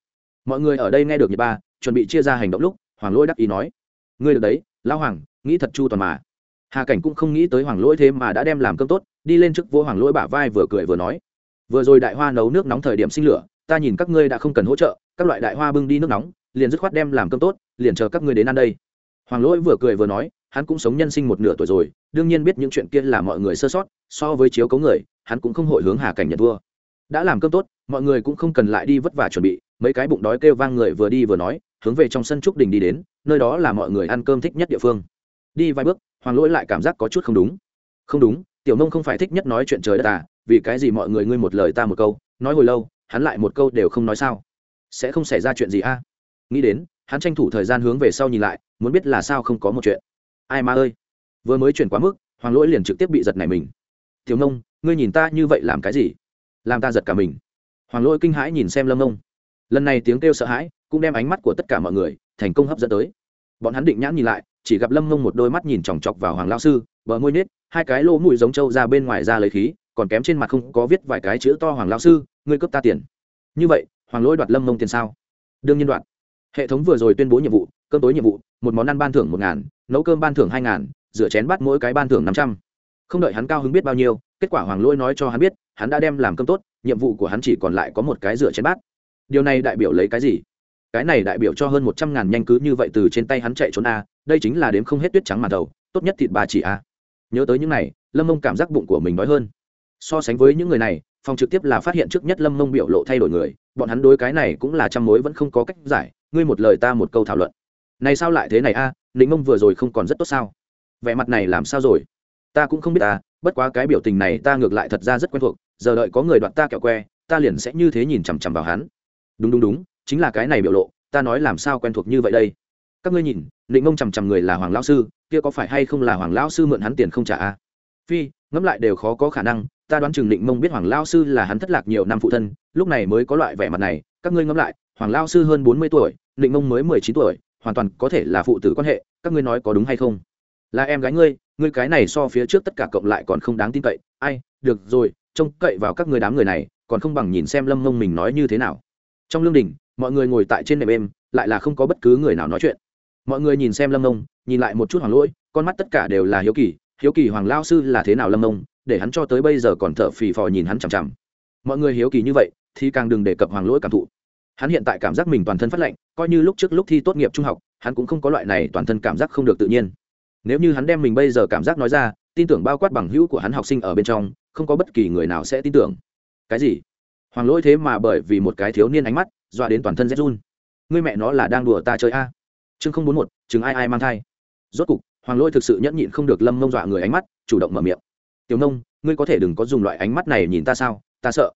Mọi người ở đây nghe được Nhật ba, chuẩn bị chia ra hành động lúc, hoàng lỗi đắc ý nói. Ngươi được đấy lão hoàng, nghĩ thật chu toàn mà. Hà cảnh cũng không nghĩ tới hoàng lỗi thế mà đã đem làm cơm tốt, đi lên trước vua hoàng lỗi bả vai vừa cười vừa nói. Vừa rồi đại hoa nấu nước nóng thời điểm sinh lửa, ta nhìn các ngươi đã không cần hỗ trợ, các loại đại hoa bưng đi nước nóng liền dứt khoát đem làm cơm tốt, liền chờ các ngươi đến ăn đây. Hoàng lỗi vừa cười vừa nói, hắn cũng sống nhân sinh một nửa tuổi rồi, đương nhiên biết những chuyện kia là mọi người sơ sót, so với chiếu cấu người, hắn cũng không hội hướng hà cảnh nhận thua. Đã làm cơm tốt, mọi người cũng không cần lại đi vất vả chuẩn bị, mấy cái bụng đói kêu vang người vừa đi vừa nói, hướng về trong sân trúc đình đi đến, nơi đó là mọi người ăn cơm thích nhất địa phương. Đi vài bước, hoàng lỗi lại cảm giác có chút không đúng. Không đúng, tiểu nông không phải thích nhất nói chuyện trời đất à vì cái gì mọi người ngươi một lời ta một câu, nói hồi lâu, hắn lại một câu đều không nói sao. Sẽ không xảy ra chuyện gì a? à? Nghĩ đến, hắn tranh thủ thời gian hướng về sau nhìn lại, muốn biết là sao không có một chuyện. Ai ma ơi. Vừa mới chuyển quá mức, hoàng lỗi liền trực tiếp bị giật này mình. Tiểu nông, ngươi nhìn ta như vậy làm cái gì? Làm ta giật cả mình. Hoàng lỗi kinh hãi nhìn xem lâm nông. Lần này tiếng kêu sợ hãi cũng đem ánh mắt của tất cả mọi người thành công hấp dẫn tới. Bọn hắn định nhãn nhìn lại, chỉ gặp lâm nông một đôi mắt nhìn chòng chọc vào hoàng lao sư, bờ môi nết hai cái lỗ mũi giống trâu ra bên ngoài ra lấy khí, còn kém trên mặt không có viết vài cái chữ to hoàng lao sư, ngươi cướp ta tiền. Như vậy, hoàng lỗi đoạt lâm nông tiền sao? Đương nhiên đoạt hệ thống vừa rồi tuyên bố nhiệm vụ, cơm tối nhiệm vụ, một món ăn ban thưởng một ngàn, nấu cơm ban thưởng hai ngàn, rửa chén bắt mỗi cái ban thưởng năm trăm. Không đợi hắn cao hứng biết bao nhiêu, kết quả hoàng lỗi nói cho hắn biết, hắn đã đem làm cơm tốt, nhiệm vụ của hắn chỉ còn lại có một cái rửa chén bát. Điều này đại biểu lấy cái gì? Cái này đại biểu cho hơn một trăm ngàn nhanh cứ như vậy từ trên tay hắn chạy trốn a, đây chính là đếm không hết tuyết trắng màn đầu, tốt nhất thịt bà chỉ a. Nhớ tới những này, lâm mông cảm giác bụng của mình đói hơn. So sánh với những người này, phòng trực tiếp là phát hiện trước nhất lâm mông biểu lộ thay đổi người, bọn hắn đối cái này cũng là trăm mối vẫn không có cách giải ngươi một lời ta một câu thảo luận. Này sao lại thế này a? À, định mông vừa rồi không còn rất tốt sao? Vẻ mặt này làm sao rồi? Ta cũng không biết ta bất quá cái biểu tình này ta ngược lại thật ra rất quen thuộc giờ đợi có người đoạn ta kẹo que ta liền sẽ như thế nhìn chằm chằm vào hắn. Đúng đúng đúng chính là cái này biểu lộ ta nói làm sao quen thuộc như vậy đây? Các ngươi nhìn định mông chằm chằm người là hoàng lão sư kia có phải hay không là hoàng lão sư mượn hắn tiền không trả a phi ngẫm lại đều khó có khả năng ta đoán chừng định mông biết hoàng lao sư là hắn thất lạc nhiều năm phụ thân lúc này mới có loại vẻ mặt này các ngươi ngẫm lại hoàng lao sư hơn bốn mươi tuổi định mông mới mười chín tuổi, hoàn toàn có thể là phụ tử quan hệ, các ngươi nói có đúng hay không? Là em gái ngươi ngươi cái này so phía trước tất cả cộng lại còn không đáng tin cậy. Ai, được rồi, trông cậy vào các ngươi đám người này, còn không bằng nhìn xem lâm mông mình nói như thế nào. Trong lương đình, mọi người ngồi tại trên nệm êm, lại là không có bất cứ người nào nói chuyện. Mọi người nhìn xem lâm mông, nhìn lại một chút hoàng lỗi, con mắt tất cả đều là hiếu kỳ. Hiếu kỳ hoàng lao sư là thế nào lâm mông, để hắn cho tới bây giờ còn thở phì phò nhìn hắn chằm chằm. Mọi người hiếu kỳ như vậy, thì càng đừng đề cập hoàng lỗi cảm thụ hắn hiện tại cảm giác mình toàn thân phát lệnh coi như lúc trước lúc thi tốt nghiệp trung học, hắn cũng không có loại này toàn thân cảm giác không được tự nhiên. Nếu như hắn đem mình bây giờ cảm giác nói ra, tin tưởng bao quát bằng hữu của hắn học sinh ở bên trong, không có bất kỳ người nào sẽ tin tưởng. Cái gì? Hoàng lỗi thế mà bởi vì một cái thiếu niên ánh mắt, dọa đến toàn thân rét run. Người mẹ nó là đang đùa ta chơi a. Chương không bốn một, chừng ai ai mang thai. Rốt cục, hoàng lỗi thực sự nhẫn nhịn không được lâm mông dọa người ánh mắt, chủ động mở miệng. Tiểu nông, ngươi có thể đừng có dùng loại ánh mắt này nhìn ta sao? Ta sợ.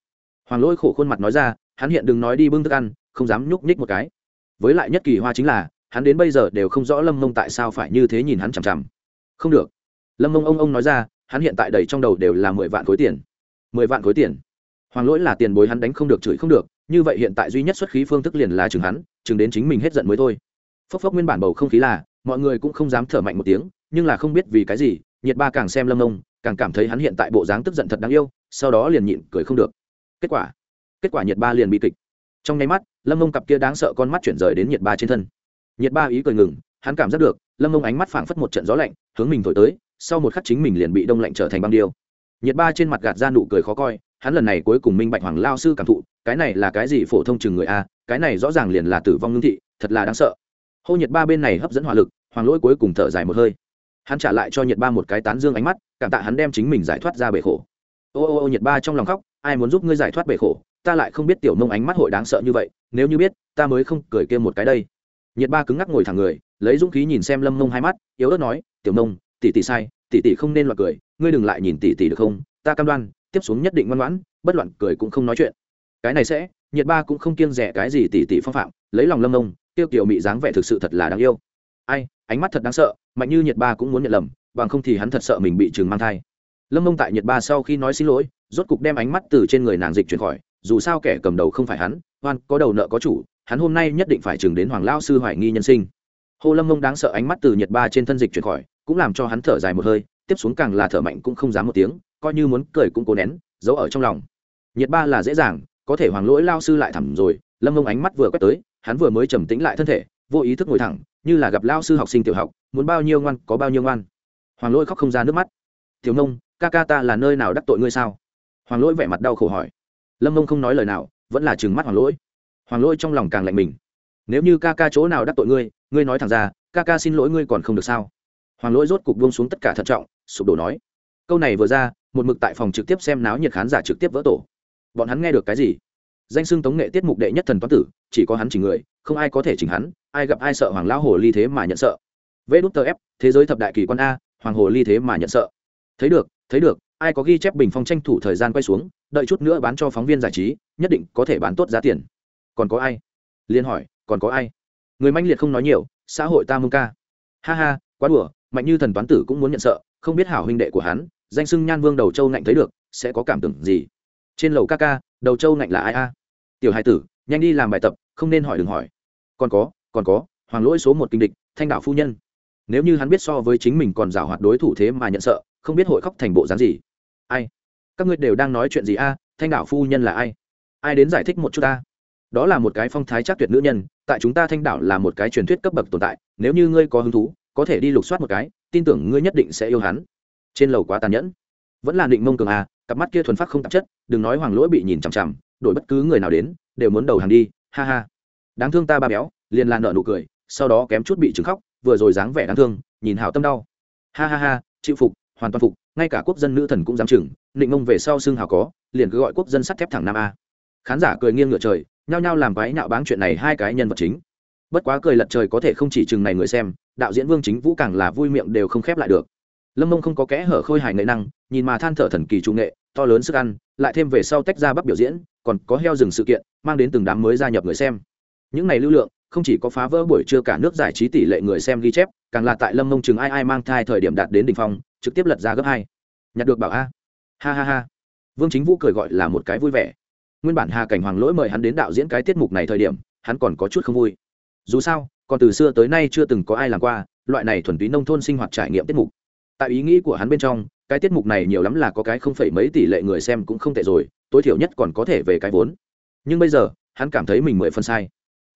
Hoàng lỗi khổ khuôn mặt nói ra hắn hiện đừng nói đi bưng thức ăn, không dám nhúc nhích một cái. Với lại nhất kỳ hoa chính là, hắn đến bây giờ đều không rõ lâm mông tại sao phải như thế nhìn hắn chằm chằm. Không được. Lâm mông ông ông nói ra, hắn hiện tại đầy trong đầu đều là mười vạn khối tiền. Mười vạn khối tiền. Hoàng lỗi là tiền bối hắn đánh không được, chửi không được, như vậy hiện tại duy nhất xuất khí phương thức liền là chừng hắn, chừng đến chính mình hết giận mới thôi. Phốc phốc nguyên bản bầu không khí là, mọi người cũng không dám thở mạnh một tiếng, nhưng là không biết vì cái gì, nhiệt ba càng xem lâm mông, càng cảm thấy hắn hiện tại bộ dáng tức giận thật đáng yêu, sau đó liền nhịn cười không được. Kết quả kết quả nhiệt ba liền bị kịch. Trong nháy mắt, lâm mông cặp kia đáng sợ con mắt chuyển rời đến nhiệt ba trên thân. Nhiệt ba ý cười ngừng, hắn cảm giác được, lâm mông ánh mắt phảng phất một trận gió lạnh, hướng mình thổi tới, sau một khắc chính mình liền bị đông lạnh trở thành băng điêu. Nhiệt ba trên mặt gạt ra nụ cười khó coi, hắn lần này cuối cùng minh bạch hoàng lao sư cảm thụ, cái này là cái gì phổ thông chừng người a, cái này rõ ràng liền là tử vong ngưng thị, thật là đáng sợ. Hô nhiệt ba bên này hấp dẫn hỏa lực, hoàng lỗi cuối cùng thở dài một hơi. Hắn trả lại cho nhiệt ba một cái tán dương ánh mắt, cảm tạ hắn đem chính mình giải thoát ra bể khổ. Ô ô ô nhiệt ba trong lòng khóc, ai muốn giúp ngươi giải thoát bể khổ? Ta lại không biết tiểu mông ánh mắt hội đáng sợ như vậy, nếu như biết, ta mới không cười kêu một cái đây. Nhiệt ba cứng ngắc ngồi thẳng người, lấy dũng khí nhìn xem lâm mông hai mắt, yếu ớt nói, tiểu mông, tỷ tỷ sai, tỷ tỷ không nên loạt cười, ngươi đừng lại nhìn tỷ tỷ được không? Ta cam đoan, tiếp xuống nhất định ngoan ngoãn, bất loạn cười cũng không nói chuyện. Cái này sẽ, nhiệt ba cũng không kiêng rẻ cái gì tỷ tỷ phong phạm, lấy lòng lâm mông tiêu kiểu mị dáng vẻ thực sự thật là đáng yêu. Ai, ánh mắt thật đáng sợ, mạnh như nhiệt ba cũng muốn nhận lầm, bằng không thì hắn thật sợ mình bị chừng mang thai. Lâm mông tại nhiệt ba sau khi nói xin lỗi, rốt cục đem ánh mắt từ trên người nàng dịch chuyển khỏi dù sao kẻ cầm đầu không phải hắn hoan có đầu nợ có chủ, hắn hôm nay nhất định phải chừng đến hoàng lao sư hoài nghi nhân sinh. Hồ lâm mông đáng sợ ánh mắt từ Nhật ba trên thân dịch chuyển khỏi, cũng làm cho hắn thở dài một hơi, tiếp xuống càng là thở mạnh cũng không dám một tiếng, coi như muốn cười cũng cố nén, giấu ở trong lòng. Nhật ba là dễ dàng, có thể hoàng lỗi lao sư lại thẳm rồi, lâm mông ánh mắt vừa quét tới, hắn vừa mới trầm tĩnh lại thân thể, vô ý thức ngồi thẳng, như là gặp lao sư học sinh tiểu học, muốn bao nhiêu ngoan có bao nhiêu ngoan. Hoàng lỗi khóc không ra nước mắt. Thiếu nông ca ca ta là nơi nào đắc tội ngươi sao? Hoàng lỗi vẻ mặt đau khổ hỏi lâm mông không nói lời nào vẫn là trừng mắt hoàng lỗi hoàng lỗi trong lòng càng lạnh mình nếu như ca ca chỗ nào đắc tội ngươi ngươi nói thẳng ra ca ca xin lỗi ngươi còn không được sao hoàng lỗi rốt cục buông xuống tất cả thận trọng sụp đổ nói câu này vừa ra một mực tại phòng trực tiếp xem náo nhiệt khán giả trực tiếp vỡ tổ bọn hắn nghe được cái gì danh xưng tống nghệ tiết mục đệ nhất thần toán tử chỉ có hắn chỉ người không ai có thể chỉnh hắn ai gặp ai sợ hoàng lão hồ ly thế mà nhận sợ vê đút tờ ép, thế giới thập đại kỳ quan a hoàng hồ ly thế mà nhận sợ thấy được thấy được ai có ghi chép bình phong tranh thủ thời gian quay xuống đợi chút nữa bán cho phóng viên giải trí, nhất định có thể bán tốt giá tiền. Còn có ai? Liên hỏi, còn có ai? Người manh liệt không nói nhiều, xã hội ta mông ca. Ha ha, quá đùa, mạnh như thần toán tử cũng muốn nhận sợ, không biết hảo huynh đệ của hắn, danh sưng nhan vương đầu châu ngạnh thấy được, sẽ có cảm tưởng gì? Trên lầu ca ca, đầu châu ngạnh là ai a? Tiểu hai tử, nhanh đi làm bài tập, không nên hỏi đừng hỏi. Còn có còn có, hoàng lỗi số một kinh địch, thanh đảo phu nhân. Nếu như hắn biết so với chính mình còn giảo hoạt đối thủ thế mà nhận sợ, không biết hội khóc thành bộ dáng gì. Ai? Các ngươi đều đang nói chuyện gì a, thanh đảo phu nhân là ai? Ai đến giải thích một chút ta? Đó là một cái phong thái chắc tuyệt nữ nhân, tại chúng ta thanh đảo là một cái truyền thuyết cấp bậc tồn tại, nếu như ngươi có hứng thú, có thể đi lục soát một cái, tin tưởng ngươi nhất định sẽ yêu hắn. Trên lầu quá tàn nhẫn. Vẫn là định mông cường à cặp mắt kia thuần phát không tạp chất, đừng nói hoàng lỗi bị nhìn chằm chằm, đổi bất cứ người nào đến, đều muốn đầu hàng đi, ha ha. Đáng thương ta ba béo, liền là nợ nụ cười, sau đó kém chút bị trứng khóc, vừa rồi dáng vẻ đáng thương, nhìn hảo tâm đau. Ha ha ha, chịu phục, hoàn toàn phục ngay cả quốc dân nữ thần cũng dám chừng, định mông về sau xương hào có, liền cứ gọi quốc dân sắt thép thẳng nam a. Khán giả cười nghiêng ngựa trời, nhao nhao làm váy nhạo báng chuyện này hai cái nhân vật chính. Bất quá cười lật trời có thể không chỉ chừng này người xem, đạo diễn vương chính vũ càng là vui miệng đều không khép lại được. Lâm mông không có kẽ hở khôi hài nghệ năng, nhìn mà than thở thần kỳ trung nghệ, to lớn sức ăn, lại thêm về sau tách ra bắc biểu diễn, còn có heo rừng sự kiện, mang đến từng đám mới gia nhập người xem. Những này lưu lượng, không chỉ có phá vỡ buổi trưa cả nước giải trí tỷ lệ người xem ghi chép, càng là tại lâm mông chừng ai ai mang thai thời điểm đạt đến đ ỉ n h phong trực tiếp lật ra gấp hai. Nhặt được bảo a. Ha ha ha. Vương chính vũ cười gọi là một cái vui vẻ. Nguyên bản hà cảnh hoàng lỗi mời hắn đến đạo diễn cái tiết mục này thời điểm, hắn còn có chút không vui. Dù sao, còn từ xưa tới nay chưa từng có ai làm qua loại này thuần túy nông thôn sinh hoạt trải nghiệm tiết mục. Tại ý nghĩ của hắn bên trong, cái tiết mục này nhiều lắm là có cái không phải mấy tỷ lệ người xem cũng không tệ rồi, tối thiểu nhất còn có thể về cái vốn. Nhưng bây giờ, hắn cảm thấy mình mười phân sai.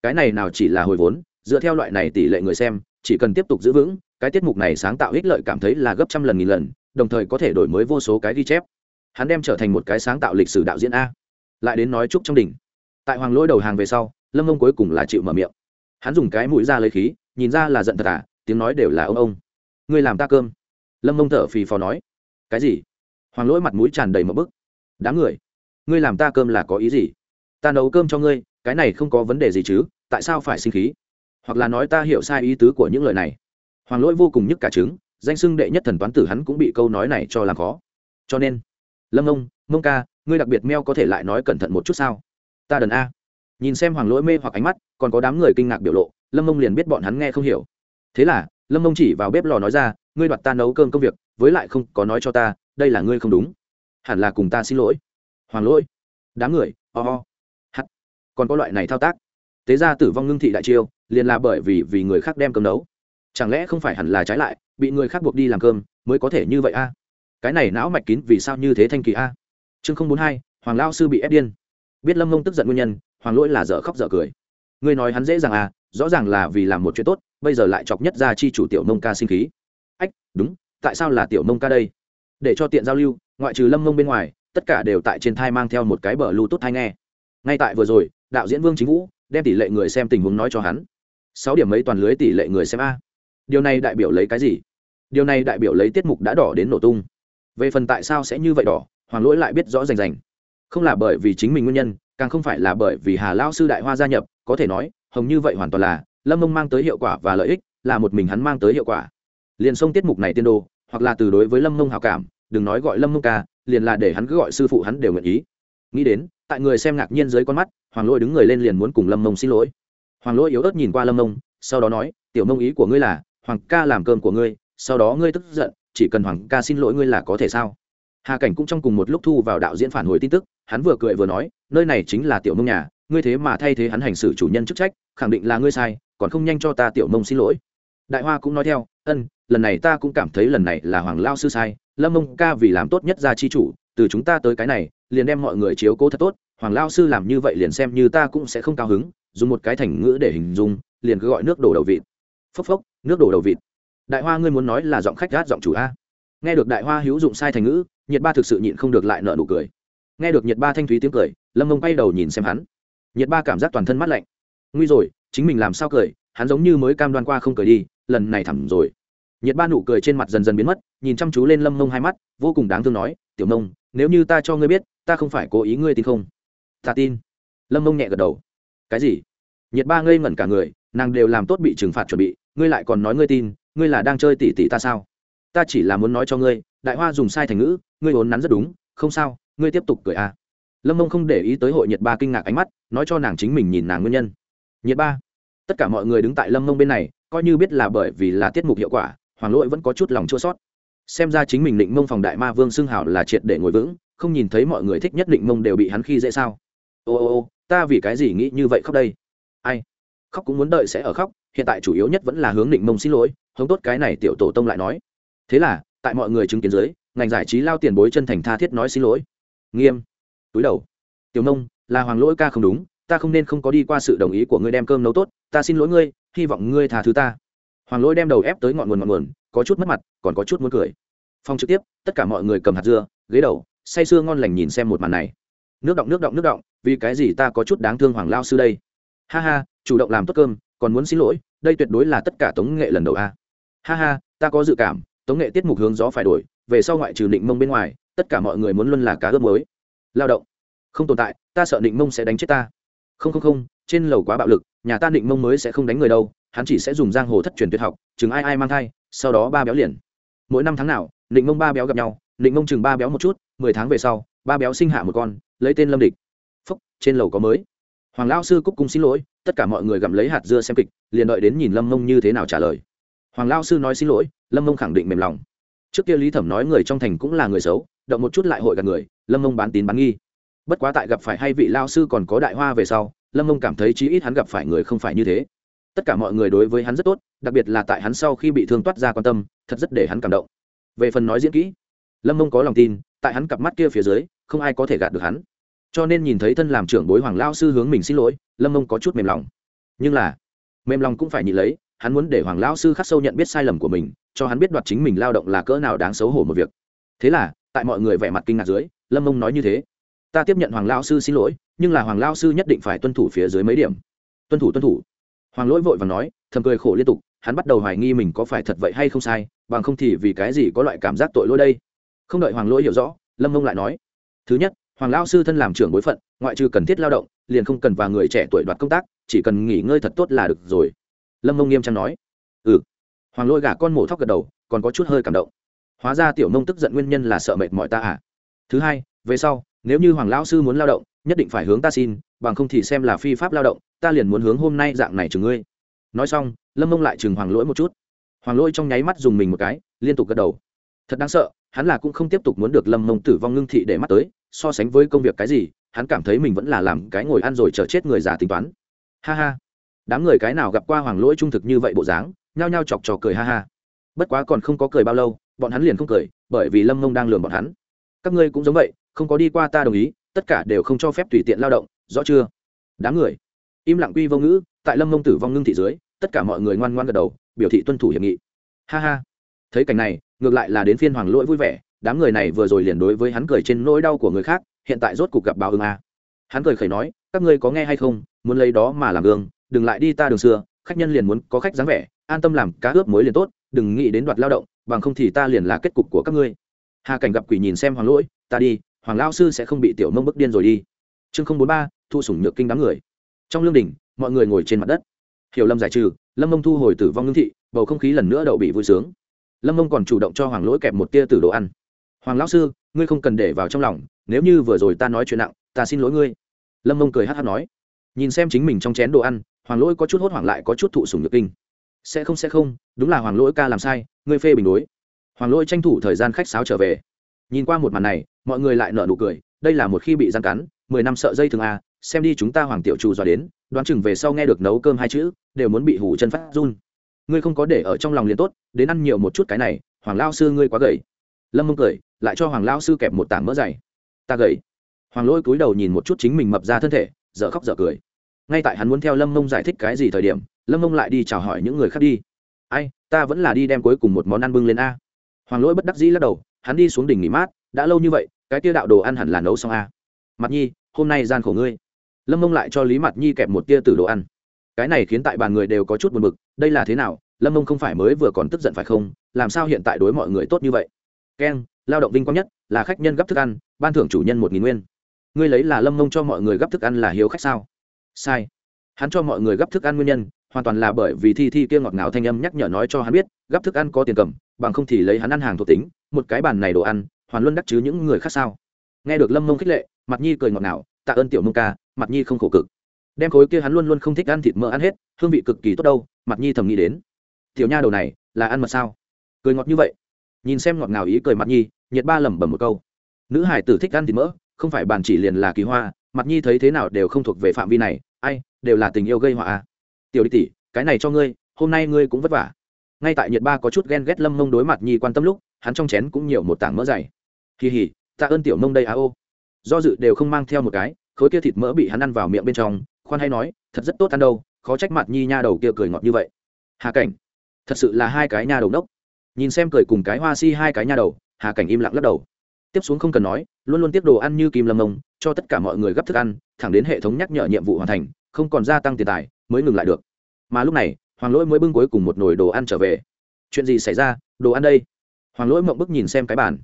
Cái này nào chỉ là hồi vốn, dựa theo loại này tỷ lệ người xem, chỉ cần tiếp tục giữ vững cái tiết mục này sáng tạo ích lợi cảm thấy là gấp trăm lần nghìn lần, đồng thời có thể đổi mới vô số cái ghi chép. Hắn đem trở thành một cái sáng tạo lịch sử đạo diễn a. Lại đến nói chúc trong đỉnh. Tại hoàng lỗi đầu hàng về sau, lâm ông cuối cùng là chịu mở miệng. Hắn dùng cái mũi ra lấy khí, nhìn ra là giận thật à tiếng nói đều là ông ông. Ngươi làm ta cơm. Lâm ông thở phì phò nói. Cái gì? Hoàng lỗi mặt mũi tràn đầy một bức. Đám người, ngươi làm ta cơm là có ý gì? Ta nấu cơm cho ngươi, cái này không có vấn đề gì chứ, tại sao phải sinh khí? Hoặc là nói ta hiểu sai ý tứ của những lời này? Hoàng lỗi vô cùng nhức cả trứng, danh xưng đệ nhất thần toán tử hắn cũng bị câu nói này cho làm khó. Cho nên, lâm ông mông ca, ngươi đặc biệt meo có thể lại nói cẩn thận một chút sao? Ta đần a. Nhìn xem hoàng lỗi mê hoặc ánh mắt, còn có đám người kinh ngạc biểu lộ, lâm ông liền biết bọn hắn nghe không hiểu. Thế là, lâm ông chỉ vào bếp lò nói ra, ngươi đoạt ta nấu cơm công việc, với lại không có nói cho ta, đây là ngươi không đúng. Hẳn là cùng ta xin lỗi. Hoàng lỗi, đám người, ho、oh còn có loại này thao tác. Tế ra tử vong ngưng thị đại chiêu, liền là bởi vì vì người khác đem cơm nấu chẳng lẽ không phải hẳn là trái lại, bị người khác buộc đi làm cơm mới có thể như vậy a? Cái này não mạch kín vì sao như thế thanh kỳ a? Chương không bốn hai, hoàng lao sư bị ép điên. Biết lâm mông tức giận nguyên nhân, hoàng lỗi là dở khóc dở cười. Ngươi nói hắn dễ dàng à rõ ràng là vì làm một chuyện tốt, bây giờ lại chọc nhất ra chi chủ tiểu nông ca sinh khí. Ách, đúng, tại sao là tiểu nông ca đây? Để cho tiện giao lưu, ngoại trừ lâm mông bên ngoài, tất cả đều tại trên thai mang theo một cái bờ lưu tốt thai nghe. Ngay tại vừa rồi, đạo diễn vương chính vũ đem tỷ lệ người xem tình huống nói cho hắn. Sáu điểm mấy toàn lưới tỷ lệ người xem a? Điều này đại biểu lấy cái gì? Điều này đại biểu lấy tiết mục đã đỏ đến nổ tung. Về phần tại sao sẽ như vậy đỏ, hoàng lỗi lại biết rõ rành rành. Không là bởi vì chính mình nguyên nhân, càng không phải là bởi vì hà lao sư đại hoa gia nhập, có thể nói, hồng như vậy hoàn toàn là, lâm mông mang tới hiệu quả và lợi ích, là một mình hắn mang tới hiệu quả. Liền xông tiết mục này tiên đô hoặc là từ đối với lâm mông hào cảm, đừng nói gọi lâm mông ca, liền là để hắn cứ gọi sư phụ hắn đều nguyện ý. Nghĩ đến, tại người xem ngạc nhiên dưới con mắt, hoàng lỗi đứng người lên liền muốn cùng lâm mông xin lỗi. Hoàng lỗi yếu ớt nhìn qua lâm mông, sau đó nói, tiểu mông ý của ngươi là hoàng ca làm cơm của ngươi, sau đó ngươi tức giận, chỉ cần hoàng ca xin lỗi ngươi là có thể sao? Hà cảnh cũng trong cùng một lúc thu vào đạo diễn phản hồi tin tức, hắn vừa cười vừa nói, nơi này chính là tiểu mông nhà, ngươi thế mà thay thế hắn hành xử chủ nhân chức trách, khẳng định là ngươi sai, còn không nhanh cho ta tiểu mông xin lỗi. Đại hoa cũng nói theo, ân, lần này ta cũng cảm thấy lần này là hoàng lao sư sai, lâm mông ca vì làm tốt nhất ra chi chủ, từ chúng ta tới cái này, liền đem mọi người chiếu cố thật tốt, hoàng lao sư làm như vậy liền xem như ta cũng sẽ không cao hứng, dùng một cái thành ngữ để hình dung, liền cứ gọi nước đổ đầu vịt. Phốc phốc nước đổ đầu vịt. Đại hoa, ngươi muốn nói là giọng khách gát giọng chủ a. Nghe được đại hoa hữu dụng sai thành ngữ, nhiệt ba thực sự nhịn không được lại nợ nụ cười. Nghe được nhiệt ba thanh thúy tiếng cười, lâm mông bay đầu nhìn xem hắn. Nhiệt ba cảm giác toàn thân mát lạnh. Nguy rồi, chính mình làm sao cười, hắn giống như mới cam đoan qua không cười đi, lần này thẳm rồi. Nhiệt ba nụ cười trên mặt dần dần biến mất, nhìn chăm chú lên lâm mông hai mắt, vô cùng đáng thương nói, tiểu mông nếu như ta cho ngươi biết, ta không phải cố ý ngươi tin không? Ta tin. Lâm mông nhẹ gật đầu. Cái gì? Nhiệt ba ngây ngẩn cả người, nàng đều làm tốt bị trừng phạt chuẩn bị ngươi lại còn nói ngươi tin, ngươi là đang chơi tỉ tỉ ta sao? Ta chỉ là muốn nói cho ngươi, đại hoa dùng sai thành ngữ, ngươi vốn nắn rất đúng, không sao, ngươi tiếp tục cười à. lâm mông không để ý tới hội nhiệt ba kinh ngạc ánh mắt, nói cho nàng chính mình nhìn nàng nguyên nhân. Nhiệt ba. Tất cả mọi người đứng tại lâm mông bên này, coi như biết là bởi vì là tiết mục hiệu quả, hoàng lỗi vẫn có chút lòng chua sót xem ra chính mình định mông phòng đại ma vương xưng hảo là triệt để ngồi vững, không nhìn thấy mọi người thích nhất định mông đều bị hắn khi dễ sao. Ô ô ô, ta vì cái gì nghĩ như vậy khóc đây? Ai? Khóc cũng muốn đợi sẽ ở khóc hiện tại chủ yếu nhất vẫn là hướng định mông xin lỗi, hống tốt cái này tiểu tổ tông lại nói. Thế là, tại mọi người chứng kiến dưới, ngành giải trí lao tiền bối chân thành tha thiết nói xin lỗi. Nghiêm. Túi đầu. Tiểu mông là hoàng lỗi ca không đúng, ta không nên không có đi qua sự đồng ý của ngươi đem cơm nấu tốt, ta xin lỗi ngươi, hy vọng ngươi tha thứ ta. Hoàng lỗi đem đầu ép tới ngọn nguồn ngọn nguồn, có chút mất mặt, còn có chút muốn cười. Phong trực tiếp, tất cả mọi người cầm hạt dưa, ghế đầu, say sưa ngon lành nhìn xem một màn này. Nước động nước động nước động, vì cái gì ta có chút đáng thương hoàng lao sư đây? Ha ha, chủ động làm tốt cơm còn muốn xin lỗi, đây tuyệt đối là tất cả tống nghệ lần đầu a. Ha ha, ta có dự cảm, tống nghệ tiết mục hướng gió phải đổi, về sau ngoại trừ định mông bên ngoài, tất cả mọi người muốn luôn là cá ướp mới lao động. Không tồn tại, ta sợ định mông sẽ đánh chết ta. Không không không, trên lầu quá bạo lực, nhà ta định mông mới sẽ không đánh người đâu, hắn chỉ sẽ dùng giang hồ thất truyền tuyệt học, chừng ai ai mang thai, sau đó ba béo liền. Mỗi năm tháng nào, định mông ba béo gặp nhau, định mông chừng ba béo một chút, mười tháng về sau, ba béo sinh hạ một con, lấy tên lâm địch. Phúc, trên lầu có mới hoàng lao sư cúc cung xin lỗi, tất cả mọi người gặm lấy hạt dưa xem kịch, liền đợi đến nhìn lâm mông như thế nào trả lời. Hoàng lao sư nói xin lỗi, lâm mông khẳng định mềm lòng. Trước kia lý thẩm nói người trong thành cũng là người xấu, động một chút lại hội gạt người, lâm mông bán tín bán nghi. Bất quá tại gặp phải hay vị lao sư còn có đại hoa về sau, lâm mông cảm thấy chí ít hắn gặp phải người không phải như thế. Tất cả mọi người đối với hắn rất tốt, đặc biệt là tại hắn sau khi bị thương toát ra quan tâm, thật rất để hắn cảm động. Về phần nói diễn kỹ, lâm mông có lòng tin, tại hắn cặp mắt kia phía dưới, không ai có thể gạt được hắn cho nên nhìn thấy thân làm trưởng bối hoàng lao sư hướng mình xin lỗi, lâm mông có chút mềm lòng. Nhưng là, mềm lòng cũng phải nhị lấy, hắn muốn để hoàng lao sư khắc sâu nhận biết sai lầm của mình, cho hắn biết đoạt chính mình lao động là cỡ nào đáng xấu hổ một việc. Thế là, tại mọi người vẻ mặt kinh ngạc dưới, lâm mông nói như thế. Ta tiếp nhận hoàng lao sư xin lỗi, nhưng là hoàng lao sư nhất định phải tuân thủ phía dưới mấy điểm. Tuân thủ tuân thủ. Hoàng lỗi vội và nói, thầm cười khổ liên tục, hắn bắt đầu hoài nghi mình có phải thật vậy hay không sai, bằng không thì vì cái gì có loại cảm giác tội lỗi đây. Không đợi hoàng lỗi hiểu rõ, lâm mông lại nói, thứ nhất hoàng lao sư thân làm trưởng bối phận, ngoại trừ cần thiết lao động, liền không cần và người trẻ tuổi đoạt công tác, chỉ cần nghỉ ngơi thật tốt là được rồi. Lâm mông nghiêm trang nói. Ừ. Hoàng lôi gả con mổ thóc gật đầu, còn có chút hơi cảm động. Hóa ra tiểu mông tức giận nguyên nhân là sợ mệt mỏi ta à? Thứ hai, về sau, nếu như hoàng lão sư muốn lao động, nhất định phải hướng ta xin, bằng không thì xem là phi pháp lao động, ta liền muốn hướng hôm nay dạng này chừng ngươi. Nói xong, lâm mông lại chừng hoàng lỗi một chút. Hoàng lỗi trong nháy mắt dùng mình một cái, liên tục gật đầu. Thật đáng sợ hắn là cũng không tiếp tục muốn được lâm mông tử vong ngưng thị để mắt tới, so sánh với công việc cái gì, hắn cảm thấy mình vẫn là làm cái ngồi ăn rồi chờ chết người già tính toán. Ha ha. Đám người cái nào gặp qua hoàng lỗi trung thực như vậy bộ dáng, nhao nhao chọc trò cười ha ha. Bất quá còn không có cười bao lâu, bọn hắn liền không cười, bởi vì lâm mông đang lường bọn hắn. Các ngươi cũng giống vậy, không có đi qua ta đồng ý, tất cả đều không cho phép tùy tiện lao động, rõ chưa? Đám người. Im lặng quy vô ngữ, tại lâm mông tử vong ngưng thị dưới, tất cả mọi người ngoan ngoan gật đầu, biểu thị tuân thủ hiệp nghị. Ha ha. Thấy cảnh này ngược lại là đến phiên hoàng lỗi vui vẻ, đám người này vừa rồi liền đối với hắn cười trên nỗi đau của người khác, hiện tại rốt cuộc gặp báo ứng a. Hắn cười khẩy nói, các ngươi có nghe hay không? Muốn lấy đó mà làm gương, đừng lại đi ta đường xưa, khách nhân liền muốn có khách dáng vẻ, an tâm làm cá ướp mối liền tốt, đừng nghĩ đến đoạt lao động, bằng không thì ta liền là kết cục của các ngươi. Hà cảnh gặp quỷ nhìn xem hoàng lỗi, ta đi, hoàng lao sư sẽ không bị tiểu mông bức điên rồi đi. Chương không bốn ba, thu sủng nhược kinh đám người. Trong lương đình mọi người ngồi trên mặt đất. Hiểu lâm giải trừ, lâm mông thu hồi tử vong ngưng thị, bầu không khí lần nữa đậu bị vui sướng lâm mông còn chủ động cho hoàng lỗi kẹp một tia tử đồ ăn hoàng lão sư ngươi không cần để vào trong lòng nếu như vừa rồi ta nói chuyện nặng ta xin lỗi ngươi lâm mông cười hát hát nói nhìn xem chính mình trong chén đồ ăn hoàng lỗi có chút hốt hoảng lại có chút thụ sùng nhược kinh sẽ không sẽ không đúng là hoàng lỗi ca làm sai ngươi phê bình đối hoàng lỗi tranh thủ thời gian khách sáo trở về nhìn qua một màn này mọi người lại nở nụ cười đây là một khi bị gian cắn mười năm sợ dây thường a xem đi chúng ta hoàng tiểu trù dọa đến đoán chừng về sau nghe được nấu cơm hai chữ đều muốn bị hủ chân phát run ngươi không có để ở trong lòng liền tốt, đến ăn nhiều một chút cái này, hoàng lao sư ngươi quá gầy. Lâm mông cười, lại cho hoàng lao sư kẹp một tảng mỡ dày. Ta gầy. Hoàng lỗi cúi đầu nhìn một chút chính mình mập ra thân thể, dở khóc dở cười. Ngay tại hắn muốn theo lâm mông giải thích cái gì thời điểm, lâm mông lại đi chào hỏi những người khác đi. Ai, ta vẫn là đi đem cuối cùng một món ăn bưng lên a. Hoàng lỗi bất đắc dĩ lắc đầu, hắn đi xuống đỉnh nghỉ mát, đã lâu như vậy, cái tia đạo đồ ăn hẳn là nấu xong a. Mặt nhi, hôm nay gian khổ ngươi. Lâm mông lại cho lý mặt nhi kẹp một tia từ đồ ăn cái này khiến tại bàn người đều có chút buồn bực, đây là thế nào? Lâm mông không phải mới vừa còn tức giận phải không? Làm sao hiện tại đối mọi người tốt như vậy? Keng, lao động vinh quang nhất, là khách nhân gấp thức ăn, ban thưởng chủ nhân một nghìn nguyên. Ngươi lấy là lâm mông cho mọi người gấp thức ăn là hiếu khách sao? Sai. Hắn cho mọi người gấp thức ăn nguyên nhân, hoàn toàn là bởi vì thi thi kia ngọt ngào thanh âm nhắc nhở nói cho hắn biết, gấp thức ăn có tiền cầm, bằng không thì lấy hắn ăn hàng thuộc tính, một cái bàn này đồ ăn, hoàn luôn đắc chứ những người khác sao? Nghe được lâm mông khích lệ, mặt nhi cười ngọt ngào, tạ ơn tiểu mông ca, mặt nhi không khổ cực đem khối kia hắn luôn luôn không thích ăn thịt mỡ ăn hết, hương vị cực kỳ tốt đâu mặt nhi thầm nghĩ đến. Tiểu nha đầu này, là ăn mật sao? Cười ngọt như vậy. Nhìn xem ngọt ngào ý cười mặt nhi, nhiệt ba lẩm bẩm một câu. Nữ hải tử thích ăn thịt mỡ, không phải bàn chỉ liền là kỳ hoa mặt nhi thấy thế nào đều không thuộc về phạm vi này, ai, đều là tình yêu gây họa à. tiểu đi tỷ, cái này cho ngươi, hôm nay ngươi cũng vất vả. Ngay tại nhiệt ba có chút ghen ghét lâm mông đối mặt nhi quan tâm lúc, hắn trong chén cũng nhiều một tảng mỡ dày. Kỳ hỉ ta ơn tiểu mông đây á ô. Do dự đều không mang theo một cái, khối kia thịt mỡ bị hắn ăn vào miệng bên trong khoan hay nói, thật rất tốt ăn đâu, khó trách mặt nhi nha đầu kia cười ngọt như vậy. Hà cảnh, thật sự là hai cái nha đầu nốc. Nhìn xem cười cùng cái hoa si hai cái nha đầu, hà cảnh im lặng lắc đầu. Tiếp xuống không cần nói, luôn luôn tiếp đồ ăn như kim lâm mông cho tất cả mọi người gấp thức ăn, thẳng đến hệ thống nhắc nhở nhiệm vụ hoàn thành, không còn gia tăng tiền tài, mới ngừng lại được. Mà lúc này, hoàng lỗi mới bưng cuối cùng một nồi đồ ăn trở về. Chuyện gì xảy ra? Đồ ăn đây. Hoàng lỗi mộng bức nhìn xem cái bàn.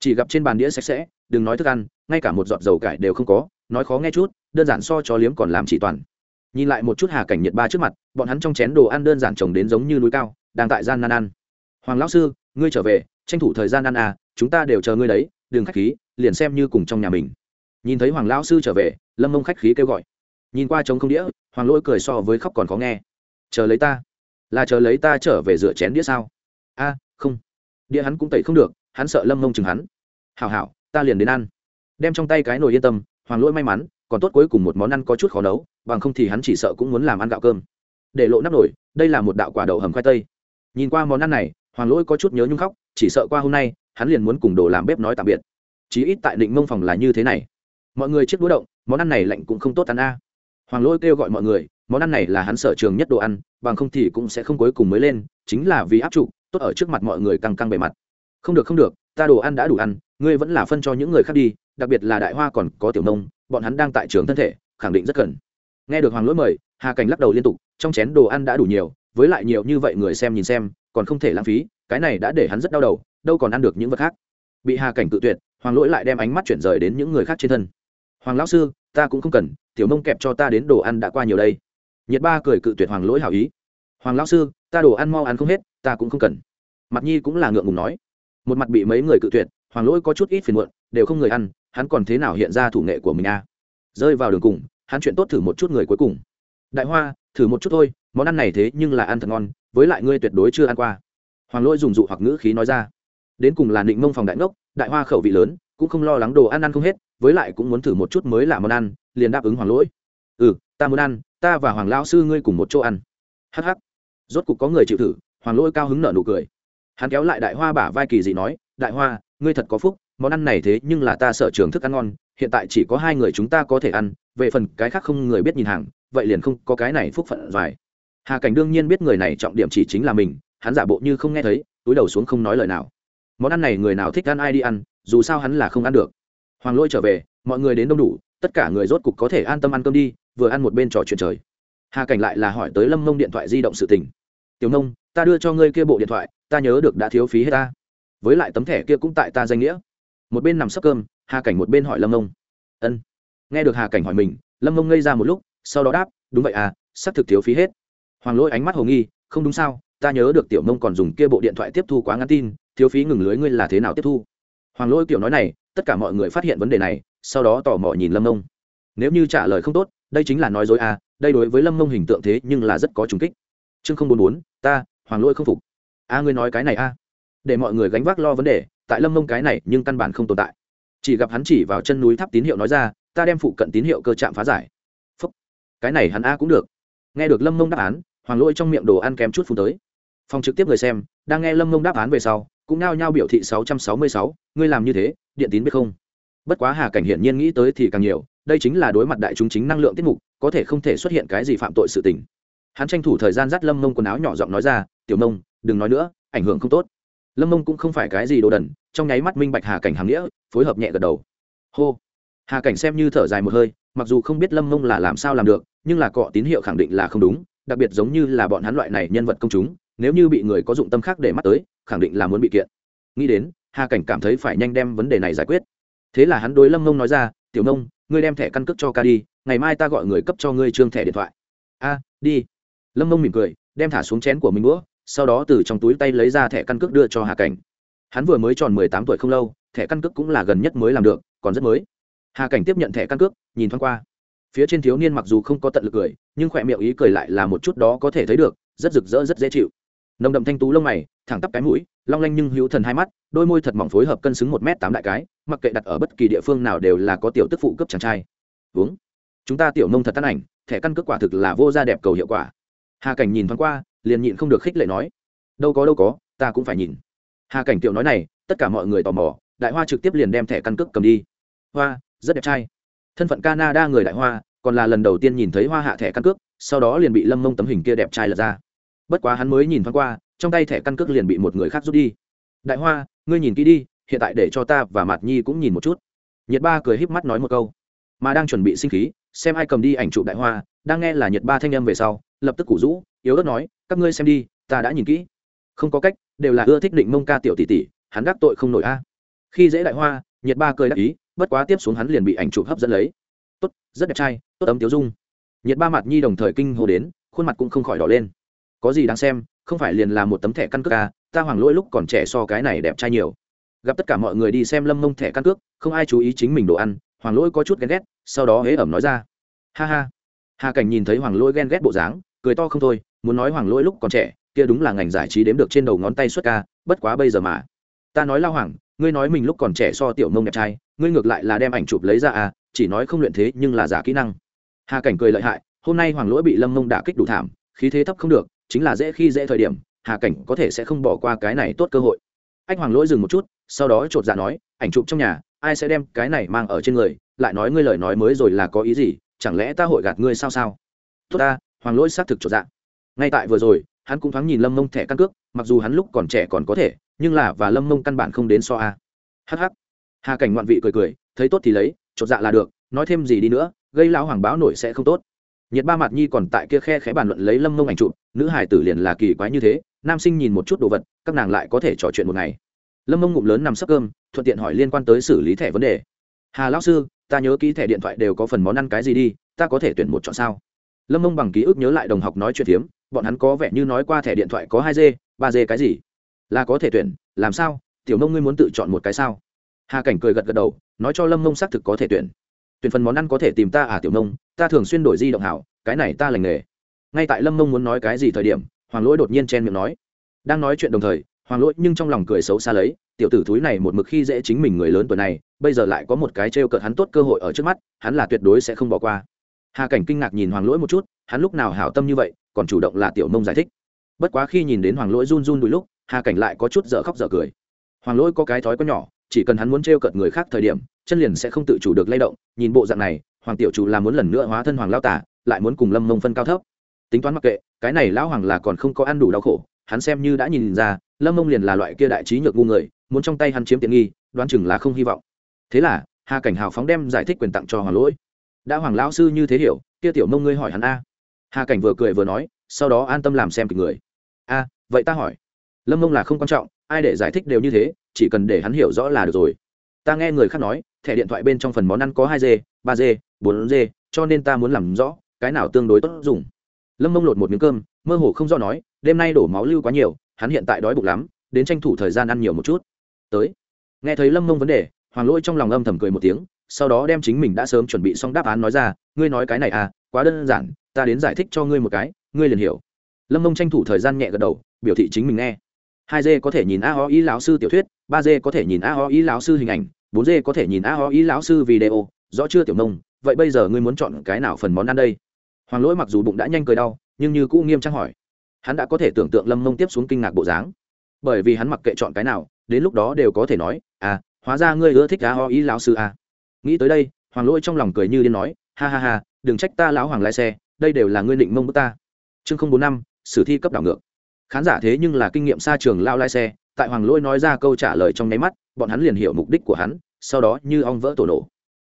Chỉ gặp trên bàn đĩa sạch sẽ, đừng nói thức ăn, ngay cả một giọt dầu cải đều không có nói khó nghe chút, đơn giản so cho liếm còn làm chỉ toàn. Nhìn lại một chút hà cảnh nhiệt ba trước mặt, bọn hắn trong chén đồ ăn đơn giản trồng đến giống như núi cao, đang tại gian nan ăn. Hoàng lão sư, ngươi trở về, tranh thủ thời gian ăn à chúng ta đều chờ ngươi đấy, đừng khách khí, liền xem như cùng trong nhà mình. Nhìn thấy hoàng lão sư trở về, lâm mông khách khí kêu gọi. Nhìn qua trống không đĩa, hoàng lỗi cười so với khóc còn khó nghe. Chờ lấy ta. Là chờ lấy ta trở về rửa chén đĩa sao? A, không. Đĩa hắn cũng tẩy không được, hắn sợ lâm mông chừng hắn. Hảo hảo, ta liền đến ăn. Đem trong tay cái nồi yên tâm hoàng lỗi may mắn, còn tốt cuối cùng một món ăn có chút khó nấu, bằng không thì hắn chỉ sợ cũng muốn làm ăn gạo cơm. Để lộ nắp nổi, đây là một đạo quả đậu hầm khoai tây. Nhìn qua món ăn này, hoàng lỗi có chút nhớ nhung khóc, chỉ sợ qua hôm nay, hắn liền muốn cùng đồ làm bếp nói tạm biệt. Chí ít tại định mông phòng là như thế này. Mọi người chiếc đũa động, món ăn này lạnh cũng không tốt ăn a. Hoàng lỗi kêu gọi mọi người, món ăn này là hắn sở trường nhất đồ ăn, bằng không thì cũng sẽ không cuối cùng mới lên, chính là vì áp trụ, tốt ở trước mặt mọi người căng căng bề mặt. Không được không được, ta đồ ăn đã đủ ăn, ngươi vẫn là phân cho những người khác đi đặc biệt là đại hoa còn có tiểu nông, bọn hắn đang tại trường thân thể, khẳng định rất cần. Nghe được hoàng lỗi mời, hà cảnh lắc đầu liên tục, trong chén đồ ăn đã đủ nhiều, với lại nhiều như vậy người xem nhìn xem, còn không thể lãng phí, cái này đã để hắn rất đau đầu, đâu còn ăn được những vật khác. Bị hà cảnh tự tuyệt, hoàng lỗi lại đem ánh mắt chuyển rời đến những người khác trên thân. Hoàng lão sư, ta cũng không cần, tiểu nông kẹp cho ta đến đồ ăn đã qua nhiều đây. Nhiệt ba cười cự tuyệt hoàng lỗi hảo ý. Hoàng lão sư, ta đồ ăn mau ăn không hết, ta cũng không cần. Mặt nhi cũng là ngượng ngùng nói. Một mặt bị mấy người cự tuyệt, hoàng lỗi có chút ít phiền muộn, đều không người ăn hắn còn thế nào hiện ra thủ nghệ của mình a à? rơi vào đường cùng, hắn chuyện tốt thử một chút người cuối cùng. Đại hoa, thử một chút thôi, món ăn này thế nhưng là ăn thật ngon, với lại ngươi tuyệt đối chưa ăn qua. Hoàng lỗi dùng dụ hoặc ngữ khí nói ra. Đến cùng là định mông phòng đại ngốc, đại hoa khẩu vị lớn, cũng không lo lắng đồ ăn ăn không hết, với lại cũng muốn thử một chút mới là món ăn, liền đáp ứng hoàng lỗi. Ừ ta muốn ăn, ta và hoàng lão sư ngươi cùng một chỗ ăn. Hh rốt cục có người chịu thử, hoàng lỗi cao hứng nở nụ cười. Hắn kéo lại đại hoa bả vai kỳ dị nói, đại hoa, ngươi thật có phúc món ăn này thế nhưng là ta sợ trường thức ăn ngon, hiện tại chỉ có hai người chúng ta có thể ăn, về phần cái khác không người biết nhìn hàng, vậy liền không có cái này phúc phận dài. Hà cảnh đương nhiên biết người này trọng điểm chỉ chính là mình, hắn giả bộ như không nghe thấy, túi đầu xuống không nói lời nào. Món ăn này người nào thích ăn ai đi ăn, dù sao hắn là không ăn được. Hoàng lôi trở về, mọi người đến đông đủ, tất cả người rốt cục có thể an tâm ăn cơm đi, vừa ăn một bên trò chuyện trời. Hà cảnh lại là hỏi tới lâm mông điện thoại di động sự tình. Tiểu nông, ta đưa cho ngươi kia bộ điện thoại, ta nhớ được đã thiếu phí hết ta. Với lại tấm thẻ kia cũng tại ta danh nghĩa một bên nằm sấp cơm, hà cảnh một bên hỏi lâm ông ân, nghe được hà cảnh hỏi mình, lâm ông ngây ra một lúc, sau đó đáp, đúng vậy à sắp thực thiếu phí hết. Hoàng lỗi ánh mắt hồ nghi, không đúng sao, ta nhớ được tiểu mông còn dùng kia bộ điện thoại tiếp thu quá ngắn tin, thiếu phí ngừng lưới ngươi là thế nào tiếp thu? Hoàng lỗi kiểu nói này, tất cả mọi người phát hiện vấn đề này, sau đó tò mò nhìn lâm ông nếu như trả lời không tốt, đây chính là nói dối à đây đối với lâm mông hình tượng thế nhưng là rất có trùng kích. Chương không bốn bốn, ta, hoàng lỗi không phục. A, ngươi nói cái này a để mọi người gánh vác lo vấn đề tại lâm mông cái này nhưng căn bản không tồn tại. Chỉ gặp hắn chỉ vào chân núi tháp tín hiệu nói ra, ta đem phụ cận tín hiệu cơ chạm phá giải. Phúc. cái này hắn a cũng được. Nghe được lâm mông đáp án, hoàng lỗi trong miệng đồ ăn kém chút phun tới. Phòng trực tiếp người xem, đang nghe lâm mông đáp án về sau, cũng nao nhao biểu thị sáu trăm sáu mươi sáu, ngươi làm như thế, điện tín biết không? Bất quá hà cảnh hiển nhiên nghĩ tới thì càng nhiều, đây chính là đối mặt đại chúng chính năng lượng tiết mục, có thể không thể xuất hiện cái gì phạm tội sự tình. Hắn tranh thủ thời gian dắt lâm mông quần áo nhỏ giọng nói ra, tiểu mông, đừng nói nữa, ảnh hưởng không tốt lâm mông cũng không phải cái gì đồ đần, trong nháy mắt minh bạch hà cảnh hàm nghĩa, phối hợp nhẹ gật đầu. Hô. Hà cảnh xem như thở dài một hơi, mặc dù không biết lâm mông là làm sao làm được, nhưng là cọ tín hiệu khẳng định là không đúng, đặc biệt giống như là bọn hắn loại này nhân vật công chúng, nếu như bị người có dụng tâm khác để mắt tới, khẳng định là muốn bị kiện. Nghĩ đến, hà cảnh cảm thấy phải nhanh đem vấn đề này giải quyết. Thế là hắn đối lâm mông nói ra, tiểu nông ngươi đem thẻ căn cước cho ca đi, ngày mai ta gọi người cấp cho ngươi trương thẻ điện thoại. A, đi. Lâm mông mỉm cười, đem thả xuống chén của mình đũa sau đó từ trong túi tay lấy ra thẻ căn cước đưa cho hà cảnh. Hắn vừa mới tròn mười tám tuổi không lâu, thẻ căn cước cũng là gần nhất mới làm được, còn rất mới. Hà cảnh tiếp nhận thẻ căn cước, nhìn thoáng qua. Phía trên thiếu niên mặc dù không có tận lực cười, nhưng khỏe miệng ý cười lại là một chút đó có thể thấy được, rất rực rỡ, rất dễ chịu. Nồng đậm thanh tú lông mày, thẳng tắp cái mũi, long lanh nhưng hữu thần hai mắt, đôi môi thật mỏng phối hợp cân xứng một m tám đại cái, mặc kệ đặt ở bất kỳ địa phương nào đều là có tiểu tức phụ cấp chàng trai. Uống. Chúng ta tiểu nông thật tan ảnh, thẻ căn cước quả thực là vô gia đẹp cầu hiệu quả. Hà cảnh nhìn thoáng qua liền nhịn không được khích lệ nói, đâu có đâu có, ta cũng phải nhìn. Hà cảnh tiểu nói này, tất cả mọi người tò mò, đại hoa trực tiếp liền đem thẻ căn cước cầm đi. Hoa, rất đẹp trai. Thân phận canada người đại hoa, còn là lần đầu tiên nhìn thấy hoa hạ thẻ căn cước, sau đó liền bị lâm mông tấm hình kia đẹp trai lật ra. Bất quá hắn mới nhìn thoáng qua, trong tay thẻ căn cước liền bị một người khác rút đi. Đại hoa, ngươi nhìn kỹ đi, hiện tại để cho ta và mạt nhi cũng nhìn một chút. Nhiệt ba cười híp mắt nói một câu. Mà đang chuẩn bị sinh khí, xem ai cầm đi ảnh chụp đại hoa, đang nghe là nhiệt ba thanh âm về sau, lập tức củ rũ, yếu ớt nói các ngươi xem đi, ta đã nhìn kỹ. Không có cách, đều là ưa thích định mông ca tiểu tỷ tỷ, hắn gác tội không nổi a. Khi dễ đại hoa, nhiệt ba cười đắc ý, bất quá tiếp xuống hắn liền bị ảnh chụp hấp dẫn lấy. Tốt, rất đẹp trai, tốt ấm tiếu dung. Nhiệt ba mặt nhi đồng thời kinh hồ đến, khuôn mặt cũng không khỏi đỏ lên. Có gì đáng xem, không phải liền là một tấm thẻ căn cước ca ta hoàng lỗi lúc còn trẻ so cái này đẹp trai nhiều. Gặp tất cả mọi người đi xem lâm mông thẻ căn cước, không ai chú ý chính mình đồ ăn hoàng lỗi có chút ghen ghét, sau đó hế ẩm nói ra. Ha ha. Hà cảnh nhìn thấy hoàng lỗi ghen ghét bộ dáng, cười to không thôi muốn nói hoàng lỗi lúc còn trẻ, kia đúng là ngành giải trí đếm được trên đầu ngón tay xuất ca, bất quá bây giờ mà. Ta nói lao hoàng, ngươi nói mình lúc còn trẻ so tiểu mông đẹp trai, ngươi ngược lại là đem ảnh chụp lấy ra à chỉ nói không luyện thế nhưng là giả kỹ năng. Hà cảnh cười lợi hại, hôm nay hoàng lỗi bị lâm mông đả kích đủ thảm, khí thế thấp không được, chính là dễ khi dễ thời điểm, hà cảnh có thể sẽ không bỏ qua cái này tốt cơ hội. Anh hoàng lỗi dừng một chút, sau đó chột dạ nói, ảnh chụp trong nhà, ai sẽ đem cái này mang ở trên người, lại nói ngươi lời nói mới rồi là có ý gì, chẳng lẽ ta hội gạt ngươi sao sao? Tốt ta, hoàng lỗi xác thực chột dạ ngay tại vừa rồi, hắn cũng thoáng nhìn lâm mông thẻ căn cước, mặc dù hắn lúc còn trẻ còn có thể, nhưng là và lâm mông căn bản không đến so a. Hh hà cảnh ngoạn vị cười cười, thấy tốt thì lấy, chột dạ là được, nói thêm gì đi nữa, gây lão hoàng báo nổi sẽ không tốt. Nhiệt ba mặt nhi còn tại kia khe khẽ bàn luận lấy lâm mông ảnh chụp, nữ hải tử liền là kỳ quái như thế, nam sinh nhìn một chút đồ vật, các nàng lại có thể trò chuyện một ngày. Lâm mông ngụm lớn nằm sắp cơm, thuận tiện hỏi liên quan tới xử lý thẻ vấn đề. Hà lão sư, ta nhớ kỹ thẻ điện thoại đều có phần món ăn cái gì đi, ta có thể tuyển một chọn sao? Lâm mông bằng ký ức nhớ lại đồng học nói chuyện phiếm, bọn hắn có vẻ như nói qua thẻ điện thoại có hai d ba d cái gì? Là có thể tuyển, làm sao? Tiểu mông ngươi muốn tự chọn một cái sao? Hà cảnh cười gật gật đầu, nói cho lâm mông xác thực có thể tuyển. Tuyển phần món ăn có thể tìm ta à tiểu mông, ta thường xuyên đổi di động hảo, cái này ta lành nghề. Ngay tại lâm mông muốn nói cái gì thời điểm, hoàng lỗi đột nhiên chen miệng nói. Đang nói chuyện đồng thời, hoàng lỗi nhưng trong lòng cười xấu xa lấy, tiểu tử thúi này một mực khi dễ chính mình người lớn tuổi này, bây giờ lại có một cái t r e o cợt hắn tốt cơ hội ở trước mắt, hắn là tuyệt đối sẽ không bỏ qua hà cảnh kinh ngạc nhìn hoàng lỗi một chút, hắn lúc nào hảo tâm như vậy, còn chủ động là tiểu mông giải thích. Bất quá khi nhìn đến hoàng lỗi run run đôi lúc, hà cảnh lại có chút dở khóc dở cười. Hoàng lỗi có cái thói có nhỏ, chỉ cần hắn muốn t r e o cợt người khác thời điểm, chân liền sẽ không tự chủ được lay động, nhìn bộ dạng này, hoàng tiểu chủ là muốn lần nữa hóa thân hoàng lao tả, lại muốn cùng lâm mông phân cao thấp. Tính toán mặc kệ, cái này lão hoàng là còn không có ăn đủ đau khổ, hắn xem như đã nhìn ra, lâm mông liền là loại kia đại trí nhược ngu người, muốn trong tay hắn chiếm tiện nghi, đoán chừng là không hy vọng. Thế là, hà cảnh hào phóng đem giải thích quyền tặng cho hoàng lỗi đã hoàng lão sư như thế hiểu, kia tiểu mông ngươi hỏi hắn a. Hà cảnh vừa cười vừa nói, sau đó an tâm làm xem kịch người. A, vậy ta hỏi. Lâm mông là không quan trọng, ai để giải thích đều như thế, chỉ cần để hắn hiểu rõ là được rồi. Ta nghe người khác nói, thẻ điện thoại bên trong phần món ăn có hai g ba g bốn g cho nên ta muốn làm rõ, cái nào tương đối tốt dùng. Lâm mông lột một miếng cơm, mơ hồ không do nói, đêm nay đổ máu lưu quá nhiều, hắn hiện tại đói bụng lắm, đến tranh thủ thời gian ăn nhiều một chút. Tới. Nghe thấy lâm mông vấn đề, hoàng lỗi trong lòng âm thầm cười một tiếng sau đó đem chính mình đã sớm chuẩn bị xong đáp án nói ra, ngươi nói cái này à quá đơn giản, ta đến giải thích cho ngươi một cái, ngươi liền hiểu. Lâm mông tranh thủ thời gian nhẹ gật đầu, biểu thị chính mình nghe. Hai d có thể nhìn a ho ý lão sư tiểu thuyết, ba d có thể nhìn a ho ý lão sư hình ảnh, bốn d có thể nhìn a ho ý lão sư video, rõ chưa tiểu mông vậy bây giờ ngươi muốn chọn cái nào phần món ăn đây? Hoàng lỗi mặc dù bụng đã nhanh cười đau, nhưng như cũ nghiêm trang hỏi. Hắn đã có thể tưởng tượng lâm mông tiếp xuống kinh ngạc bộ dáng. Bởi vì hắn mặc kệ chọn cái nào, đến lúc đó đều có thể nói à hóa ra ngươi ưa thích a ho ý lão sư à nghĩ tới đây, hoàng lỗi trong lòng cười như điên nói, ha ha ha, đừng trách ta lão hoàng lái xe, đây đều là ngươi định mông bước ta. Chương không bốn năm, sử thi cấp đảo ngược. Khán giả thế nhưng là kinh nghiệm xa trường lao lái xe, tại hoàng lỗi nói ra câu trả lời trong nháy mắt, bọn hắn liền hiểu mục đích của hắn, sau đó như ong vỡ tổ nổ.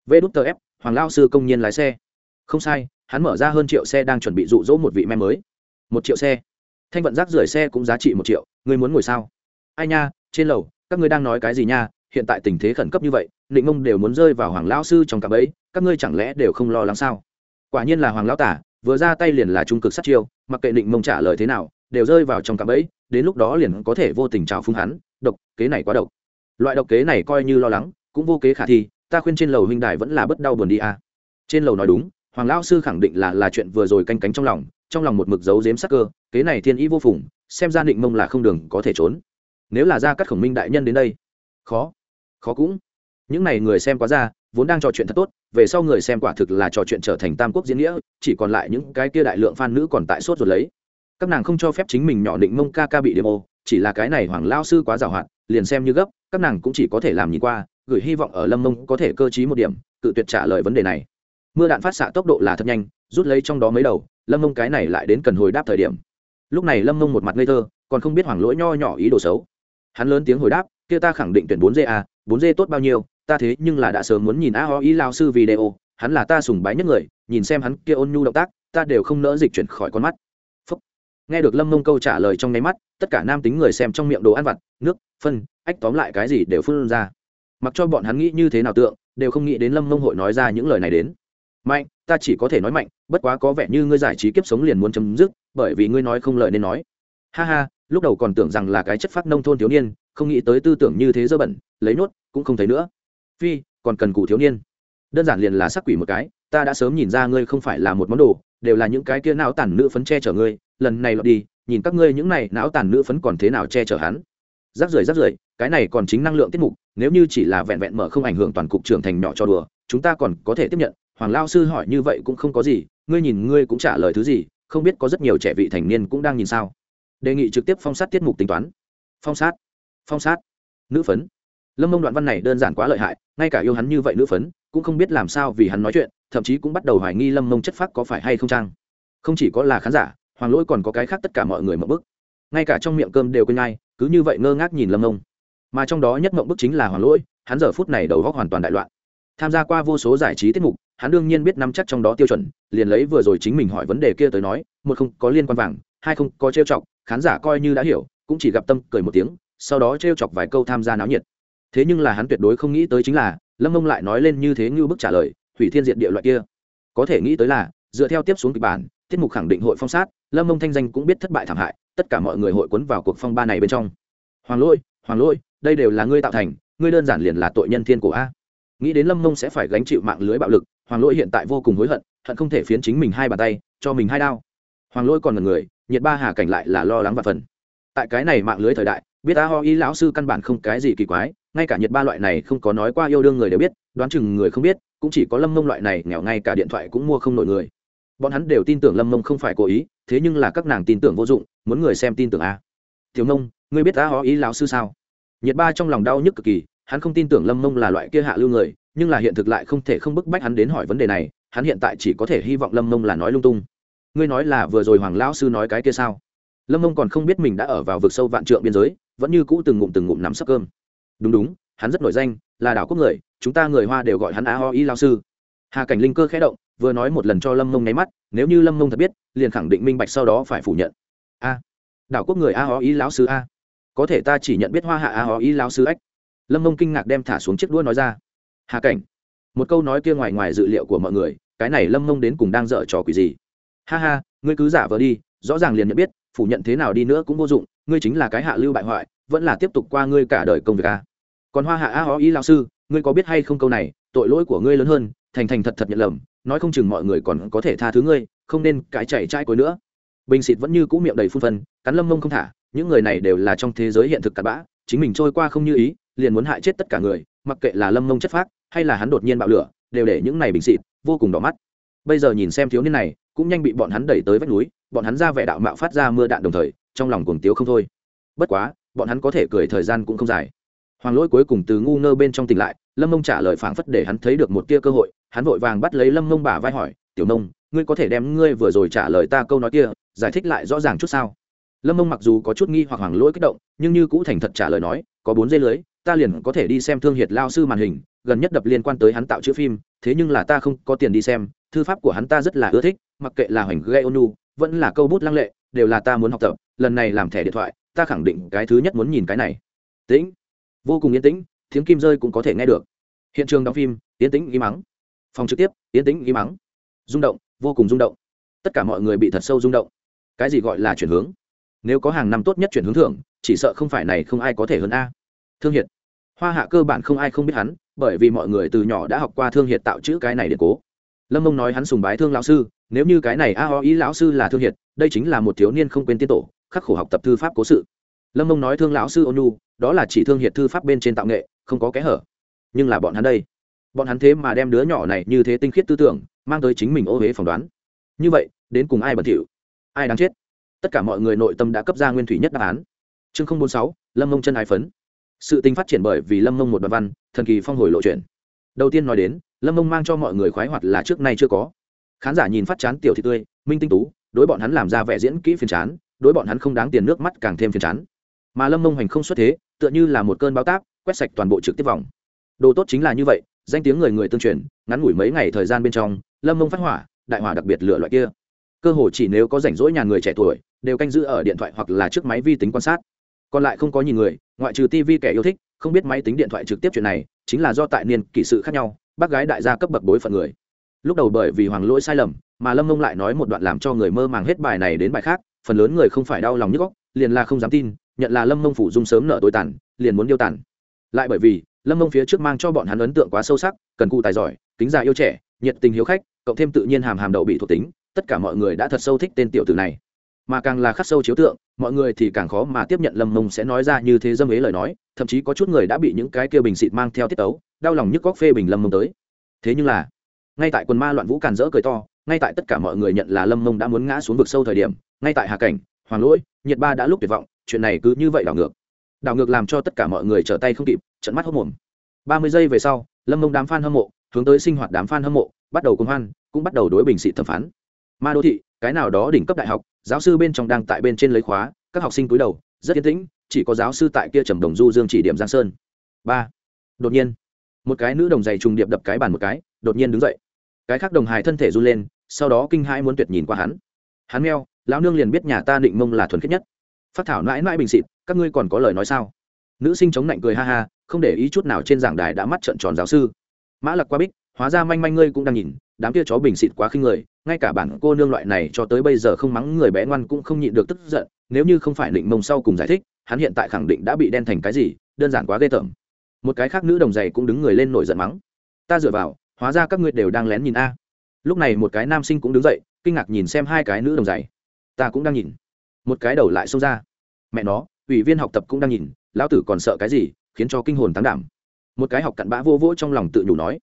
Vê đút tờ ép, hoàng lao sư công nhiên lái xe. Không sai, hắn mở ra hơn triệu xe đang chuẩn bị dụ dỗ một vị mem mới. Một triệu xe. Thanh vận rác rưởi xe cũng giá trị một triệu, ngươi muốn ngồi sao? Ai nha, trên lầu, các ngươi đang nói cái gì nha? Hiện tại tình thế khẩn cấp như vậy định mông đều muốn rơi vào hoàng lão sư trong cặp ấy các ngươi chẳng lẽ đều không lo lắng sao? Quả nhiên là hoàng lão tả, vừa ra tay liền là trung cực sát chiêu, mặc kệ định mông trả lời thế nào, đều rơi vào trong cặp ấy đến lúc đó liền có thể vô tình trào phung hắn, độc, kế này quá độc. Loại độc kế này coi như lo lắng, cũng vô kế khả thi, ta khuyên trên lầu huynh đài vẫn là bất đau buồn đi à. trên lầu nói đúng, hoàng lão sư khẳng định là là chuyện vừa rồi canh cánh trong lòng trong lòng một mực giấu giếm sắc cơ, kế này thiên ý vô phùng, xem ra định mông là không đường có thể trốn. Nếu là ra các khổng minh đại nhân đến đây, khó khó cũng. Những n à y người xem quá ra, vốn đang trò chuyện thật tốt, về sau người xem quả thực là trò chuyện trở thành tam quốc diễn nghĩa, chỉ còn lại những cái kia đại lượng f a n nữ còn tại sốt rồi lấy. Các nàng không cho phép chính mình nhỏ định mông ca ca bị đêm ô, chỉ là cái này hoàng lao sư quá giàu hạn, liền xem như gấp, các nàng cũng chỉ có thể làm nhìn qua, gửi hy vọng ở lâm mông có thể cơ t một điểm, cự tuyệt trả lời vấn đề này. Mưa đạn phát xạ tốc độ là thật nhanh, rút lấy trong đó mấy đầu, lâm mông cái này lại đến cần hồi đáp thời điểm. Lúc này lâm mông một mặt ngây thơ, còn không biết hoàng lỗi nho nhỏ ý đồ xấu. Hắn lớn tiếng hồi đáp, kia ta khẳng định tuyển bốn d a bốn d tốt bao nhiêu, ta thế nhưng là đã sớm muốn nhìn a ho ý lao sư video, hắn là ta sùng bái nhất người, nhìn xem hắn kia ôn nhu động tác, ta đều không nỡ dịch chuyển khỏi con mắt. Phúc. nghe được lâm mông câu trả lời trong nháy mắt, tất cả nam tính người xem trong miệng đồ ăn vặt, nước, phân, ách tóm lại cái gì đều phun ra. Mặc cho bọn hắn nghĩ như thế nào tượng, đều không nghĩ đến lâm mông hội nói ra những lời này đến. Mạnh, ta chỉ có thể nói mạnh, bất quá có vẻ như ngươi giải trí kiếp sống liền muốn chấm dứt, bởi vì ngươi nói không lời nên nói. Ha ha, lúc đầu còn tưởng rằng là cái chất phát nông thôn thiếu niên, không nghĩ tới tư tưởng như thế dơ bẩn lấy nốt, cũng không thấy nữa. Phi, còn cần cụ thiếu niên. Đơn giản liền là sắc quỷ một cái, ta đã sớm nhìn ra ngươi không phải là một món đồ, đều là những cái kia não tàn nữ phấn che chở ngươi, lần này lọt đi, nhìn các ngươi những này não tàn nữ phấn còn thế nào che chở hắn. Rác rưởi rác rưởi, cái này còn chính năng lượng tiết mục, nếu như chỉ là vẹn vẹn mở không ảnh hưởng toàn cục trưởng thành nhỏ cho đùa, chúng ta còn có thể tiếp nhận. Hoàng lao sư hỏi như vậy cũng không có gì, ngươi nhìn ngươi cũng trả lời thứ gì, không biết có rất nhiều trẻ vị thành niên cũng đang nhìn sao. Đề nghị trực tiếp phong sát tiết mục tính toán. Phong sát phong sát. Nữ phấn lâm mông đoạn văn này đơn giản quá lợi hại, ngay cả yêu hắn như vậy nữ phấn, cũng không biết làm sao vì hắn nói chuyện, thậm chí cũng bắt đầu hoài nghi lâm mông chất phác có phải hay không trang không chỉ có là khán giả, hoàng lỗi còn có cái khác tất cả mọi người mậu bức. Ngay cả trong miệng cơm đều quên ngay, cứ như vậy ngơ ngác nhìn lâm mông. Mà trong đó nhất mộng bức chính là hoàng lỗi, hắn giờ phút này đầu góc hoàn toàn đại loạn. Tham gia qua vô số giải trí tiết mục, hắn đương nhiên biết nắm chắc trong đó tiêu chuẩn, liền lấy vừa rồi chính mình hỏi vấn đề kia tới nói, một không có liên quan vàng, hai không có trêu chọc, khán giả coi như đã hiểu, cũng chỉ gặp tâm cười một tiếng, sau đó trêu chọc vài câu tham gia náo nhiệt thế nhưng là hắn tuyệt đối không nghĩ tới chính là, lâm mông lại nói lên như thế như bức trả lời, hủy thiên diện địa loại kia. Có thể nghĩ tới là, dựa theo tiếp xuống kịch bản, tiết mục khẳng định hội phong sát, lâm mông thanh danh cũng biết thất bại thảm hại, tất cả mọi người hội quấn vào cuộc phong ba này bên trong. Hoàng lỗi hoàng lỗi, đây đều là ngươi tạo thành, ngươi đơn giản liền là tội nhân thiên cổ a. Nghĩ đến lâm mông sẽ phải gánh chịu mạng lưới bạo lực, hoàng lỗi hiện tại vô cùng hối hận hận không thể phiến chính mình hai bàn tay, cho mình hai đao. Hoàng lỗi còn là người, nhiệt ba hà cảnh lại là lo lắng và phần. Tại cái này mạng lưới thời đại, biết a ho y lão sư căn bản không cái gì kỳ quái ngay cả nhiệt ba loại này không có nói qua yêu đương người đều biết, đoán chừng người không biết, cũng chỉ có lâm mông loại này nghèo ngay cả điện thoại cũng mua không nổi người. Bọn hắn đều tin tưởng lâm mông không phải cố ý, thế nhưng là các nàng tin tưởng vô dụng, muốn người xem tin tưởng a. Thiếu nông ngươi biết a hó ý lão sư sao? Nhiệt ba trong lòng đau nhức cực kỳ, hắn không tin tưởng lâm mông là loại kia hạ lưu người, nhưng là hiện thực lại không thể không bức bách hắn đến hỏi vấn đề này, hắn hiện tại chỉ có thể hy vọng lâm mông là nói lung tung. Ngươi nói là vừa rồi hoàng lão sư nói cái kia sao? Lâm mông còn không biết mình đã ở vào vực sâu vạn trượng biên giới, vẫn như cũ từng ngụm từng ngụm nắm sắc cơm đúng đúng, hắn rất nổi danh, là đảo quốc người, chúng ta người hoa đều gọi hắn á ho y lao sư. Hà cảnh linh cơ khẽ động, vừa nói một lần cho lâm mông nháy mắt, nếu như lâm mông thật biết, liền khẳng định minh bạch sau đó phải phủ nhận. A, đảo quốc người a ho y lão sư a. Có thể ta chỉ nhận biết hoa hạ a ho y lão sư ách. Lâm mông kinh ngạc đem thả xuống chiếc đũa nói ra. Hà cảnh, một câu nói kia ngoài ngoài dự liệu của mọi người, cái này lâm mông đến cùng đang dở trò quỷ gì? Ha ha, ngươi cứ giả vờ đi, rõ ràng liền nhận biết, phủ nhận thế nào đi nữa cũng vô dụng, ngươi chính là cái hạ lưu bại hoại, vẫn là tiếp tục qua ngươi cả đời công việc a còn hoa hạ a ó ý lao sư, ngươi có biết hay không câu này, tội lỗi của ngươi lớn hơn, thành thành thật thật nhận lầm, nói không chừng mọi người còn có thể tha thứ ngươi, không nên cãi chảy trai cối nữa. Bình xịt vẫn như cũ miệng đầy phun phân cắn lâm mông không thả, những người này đều là trong thế giới hiện thực cặn bã, chính mình trôi qua không như ý, liền muốn hại chết tất cả người, mặc kệ là lâm mông chất phác, hay là hắn đột nhiên bạo lửa, đều để những này bình xịt vô cùng đỏ mắt. Bây giờ nhìn xem thiếu niên này, cũng nhanh bị bọn hắn đẩy tới vách núi, bọn hắn ra vẻ đạo mạo phát ra mưa đạn đồng thời, trong lòng cuồng tiếu không thôi. Bất quá, bọn hắn có thể cười thời gian cũng không dài hoàng lỗi cuối cùng từ ngu ngơ bên trong tỉnh lại, lâm mông trả lời phảng phất để hắn thấy được một tia cơ hội, hắn vội vàng bắt lấy lâm mông bả vai hỏi, tiểu nông ngươi có thể đem ngươi vừa rồi trả lời ta câu nói kia giải thích lại rõ ràng chút sao? Lâm mông mặc dù có chút nghi hoặc hoàng lỗi kích động, nhưng như cũ thành thật trả lời nói, có bốn dây lưới, ta liền có thể đi xem thương hiệt lao sư màn hình, gần nhất đập liên quan tới hắn tạo chữ phim, thế nhưng là ta không có tiền đi xem, thư pháp của hắn ta rất là ưa thích, mặc kệ là hoành gây ônu vẫn là câu bút lăng lệ, đều là ta muốn học tập, lần này làm thẻ điện thoại, ta khẳng định cái thứ nhất muốn nhìn cái này. Tĩnh vô cùng yên tĩnh, tiếng kim rơi cũng có thể nghe được. Hiện trường đóng phim, yên tĩnh, im mắng phòng trực tiếp, yên tĩnh, im mắng rung động, vô cùng rung động. Tất cả mọi người bị thật sâu rung động. Cái gì gọi là chuyển hướng? Nếu có hàng năm tốt nhất chuyển hướng thưởng, chỉ sợ không phải này không ai có thể hơn a. Thương hiệt. Hoa hạ cơ bản không ai không biết hắn, bởi vì mọi người từ nhỏ đã học qua thương hiệt tạo chữ cái này để cố. Lâm mông nói hắn sùng bái thương lão sư, nếu như cái này a ho ý lão sư là thương hiệt, đây chính là một thiếu niên không quên tiên tổ, khắc khổ học tập thư pháp cố sự lâm mông nói thương lão sư ônu đó là chỉ thương hiệt thư pháp bên trên tạo nghệ, không có kẽ hở. Nhưng là bọn hắn đây, bọn hắn thế mà đem đứa nhỏ này như thế tinh khiết tư tưởng, mang tới chính mình ô huế phỏng đoán. Như vậy, đến cùng ai bẩn thỉu? Ai đáng chết? Tất cả mọi người nội tâm đã cấp ra nguyên thủy nhất đáp án. Chương không bốn sáu, lâm mông chân ái phấn. Sự tình phát triển bởi vì lâm mông một đoạn văn, thần kỳ phong hồi lộ chuyện. Đầu tiên nói đến, lâm mông mang cho mọi người khoái hoạt là trước nay chưa có. Khán giả nhìn phát chán tiểu thị tươi, minh tinh tú, đối bọn hắn làm ra vẻ diễn kỹ phiền chán, đối bọn hắn không đáng tiền nước mắt càng thêm phiền chán mà lâm mông hành không xuất thế, tựa như là một cơn bao táp, quét sạch toàn bộ trực tiếp vòng. Đồ tốt chính là như vậy, danh tiếng người người tương truyền, ngắn ngủi mấy ngày thời gian bên trong, lâm mông phát hỏa, đại hỏa đặc biệt lửa loại kia. Cơ hồ chỉ nếu có rảnh rỗi nhà người trẻ tuổi, đều canh giữ ở điện thoại hoặc là trước máy vi tính quan sát. Còn lại không có nhìn người, ngoại trừ tv kẻ yêu thích, không biết máy tính điện thoại trực tiếp chuyện này, chính là do tại niên kỷ sự khác nhau, bác gái đại gia cấp bậc bối phận người. Lúc đầu bởi vì hoàng lỗi sai lầm, mà lâm mông lại nói một đoạn làm cho người mơ màng hết bài này đến bài khác, phần lớn người không phải đau lòng nhức góc liền là không dám tin nhận là lâm mông phủ dung sớm nợ tối tàn, liền muốn điêu tàn. Lại bởi vì, lâm mông phía trước mang cho bọn hắn ấn tượng quá sâu sắc, cần cụ tài giỏi, kính già yêu trẻ, nhiệt tình hiếu khách, cộng thêm tự nhiên hàm hàm đậu bị thuộc tính, tất cả mọi người đã thật sâu thích tên tiểu tử này. Mà càng là khắc sâu chiếu tượng, mọi người thì càng khó mà tiếp nhận lâm mông sẽ nói ra như thế dâm ế lời nói, thậm chí có chút người đã bị những cái kia bình xịt mang theo tiết tấu, đau lòng nhức góc phê bình lâm mông tới. Thế nhưng là, ngay tại quần ma loạn vũ càn rỡ cười to, ngay tại tất cả mọi người nhận là lâm mông đã muốn ngã xuống vực sâu thời điểm, ngay tại hà cảnh, hoàng lỗi, nhiệt ba đã lúc tuyệt vọng chuyện này cứ như vậy đảo ngược. Đảo ngược làm cho tất cả mọi người trở tay không kịp trận mắt hốc mồm ba mươi giây về sau, lâm mông đám f a n hâm mộ hướng tới sinh hoạt đám f a n hâm mộ, bắt đầu công hoan, cũng bắt đầu đối bình xị thẩm phán. Ma đô thị, cái nào đó đỉnh cấp đại học, giáo sư bên trong đang tại bên trên lấy khóa, các học sinh cúi đầu, rất yên tĩnh, chỉ có giáo sư tại kia trầm đồng du dương chỉ điểm giang sơn. Ba. Đột nhiên, một cái nữ đồng dày trùng điệp đập cái bàn một cái, đột nhiên đứng dậy. Cái khác đồng hài thân thể run lên, sau đó kinh hãi muốn tuyệt nhìn qua hắn. Hắn meo, lão nương liền biết nhà ta định mông là thuần khiết nhất phát thảo mãi mãi bình xịt, các ngươi còn có lời nói sao? Nữ sinh chống lạnh cười ha ha, không để ý chút nào trên giảng đài đã mắt trợn tròn giáo sư. Mã lặc qua bích, hóa ra manh manh ngươi cũng đang nhìn, đám kia chó bình xịt quá khinh người, ngay cả bản cô nương loại này cho tới bây giờ không mắng người bé ngoan cũng không nhịn được tức giận, nếu như không phải định mông sau cùng giải thích, hắn hiện tại khẳng định đã bị đen thành cái gì, đơn giản quá ghê tởm. Một cái khác nữ đồng giày cũng đứng người lên nổi giận mắng. Ta dựa vào, hóa ra các ngươi đều đang lén nhìn a. Lúc này một cái nam sinh cũng đứng dậy, kinh ngạc nhìn xem hai cái nữ đồng giày. Ta cũng đang nhìn một cái đầu lại xông ra. Mẹ nó, ủy viên học tập cũng đang nhìn, lão tử còn sợ cái gì, khiến cho kinh hồn tán đảm. Một cái học cặn bã vô vỗ trong lòng tự nhủ nói.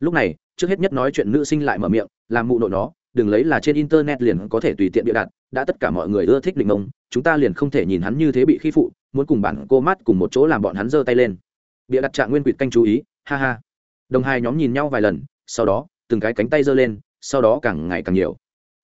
Lúc này, trước hết nhất nói chuyện nữ sinh lại mở miệng, làm mụ nội nó, đừng lấy là trên internet liền có thể tùy tiện bịa đặt, đã tất cả mọi người ưa thích định ông, chúng ta liền không thể nhìn hắn như thế bị khi phụ, muốn cùng bản cô mắt cùng một chỗ làm bọn hắn giơ tay lên. Bịa đặt trạng nguyên quỵt canh chú ý, ha ha. Đồng hai nhóm nhìn nhau vài lần, sau đó, từng cái cánh tay giơ lên, sau đó càng ngày càng nhiều.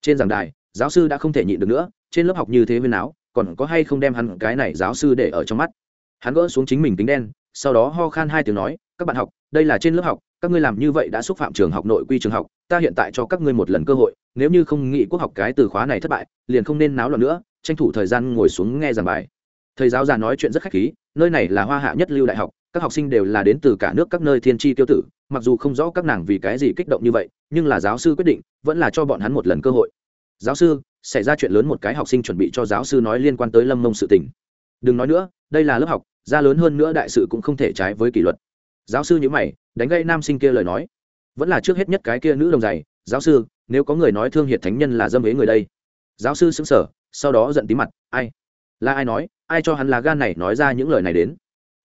Trên giảng đài giáo sư đã không thể nhịn được nữa, trên lớp học như thế với áo còn có hay không đem hắn cái này giáo sư để ở trong mắt? Hắn gỡ xuống chính mình tính đen, sau đó ho khan hai tiếng nói, các bạn học, đây là trên lớp học, các ngươi làm như vậy đã xúc phạm trường học nội quy trường học, ta hiện tại cho các ngươi một lần cơ hội, nếu như không nghĩ quốc học cái từ khóa này thất bại, liền không nên náo loạn nữa, tranh thủ thời gian ngồi xuống nghe giảng bài. Thầy giáo già nói chuyện rất khách khí, nơi này là hoa hạ nhất lưu đại học, các học sinh đều là đến từ cả nước các nơi thiên tri tiêu tử, mặc dù không rõ các nàng vì cái gì kích động như vậy, nhưng là giáo sư quyết định, vẫn là cho bọn hắn một lần cơ hội giáo sư, xảy ra chuyện lớn một cái học sinh chuẩn bị cho giáo sư nói liên quan tới lâm mông sự tình. Đừng nói nữa, đây là lớp học, ra lớn hơn nữa đại sự cũng không thể trái với kỷ luật. Giáo sư nhữ mày, đánh gây nam sinh kia lời nói. Vẫn là trước hết nhất cái kia nữ đồng giày, giáo sư, nếu có người nói thương hiệt thánh nhân là dâm ế người đây. Giáo sư xứng sở sau đó giận tí mặt, ai? Là ai nói? Ai cho hắn là gan này nói ra những lời này đến?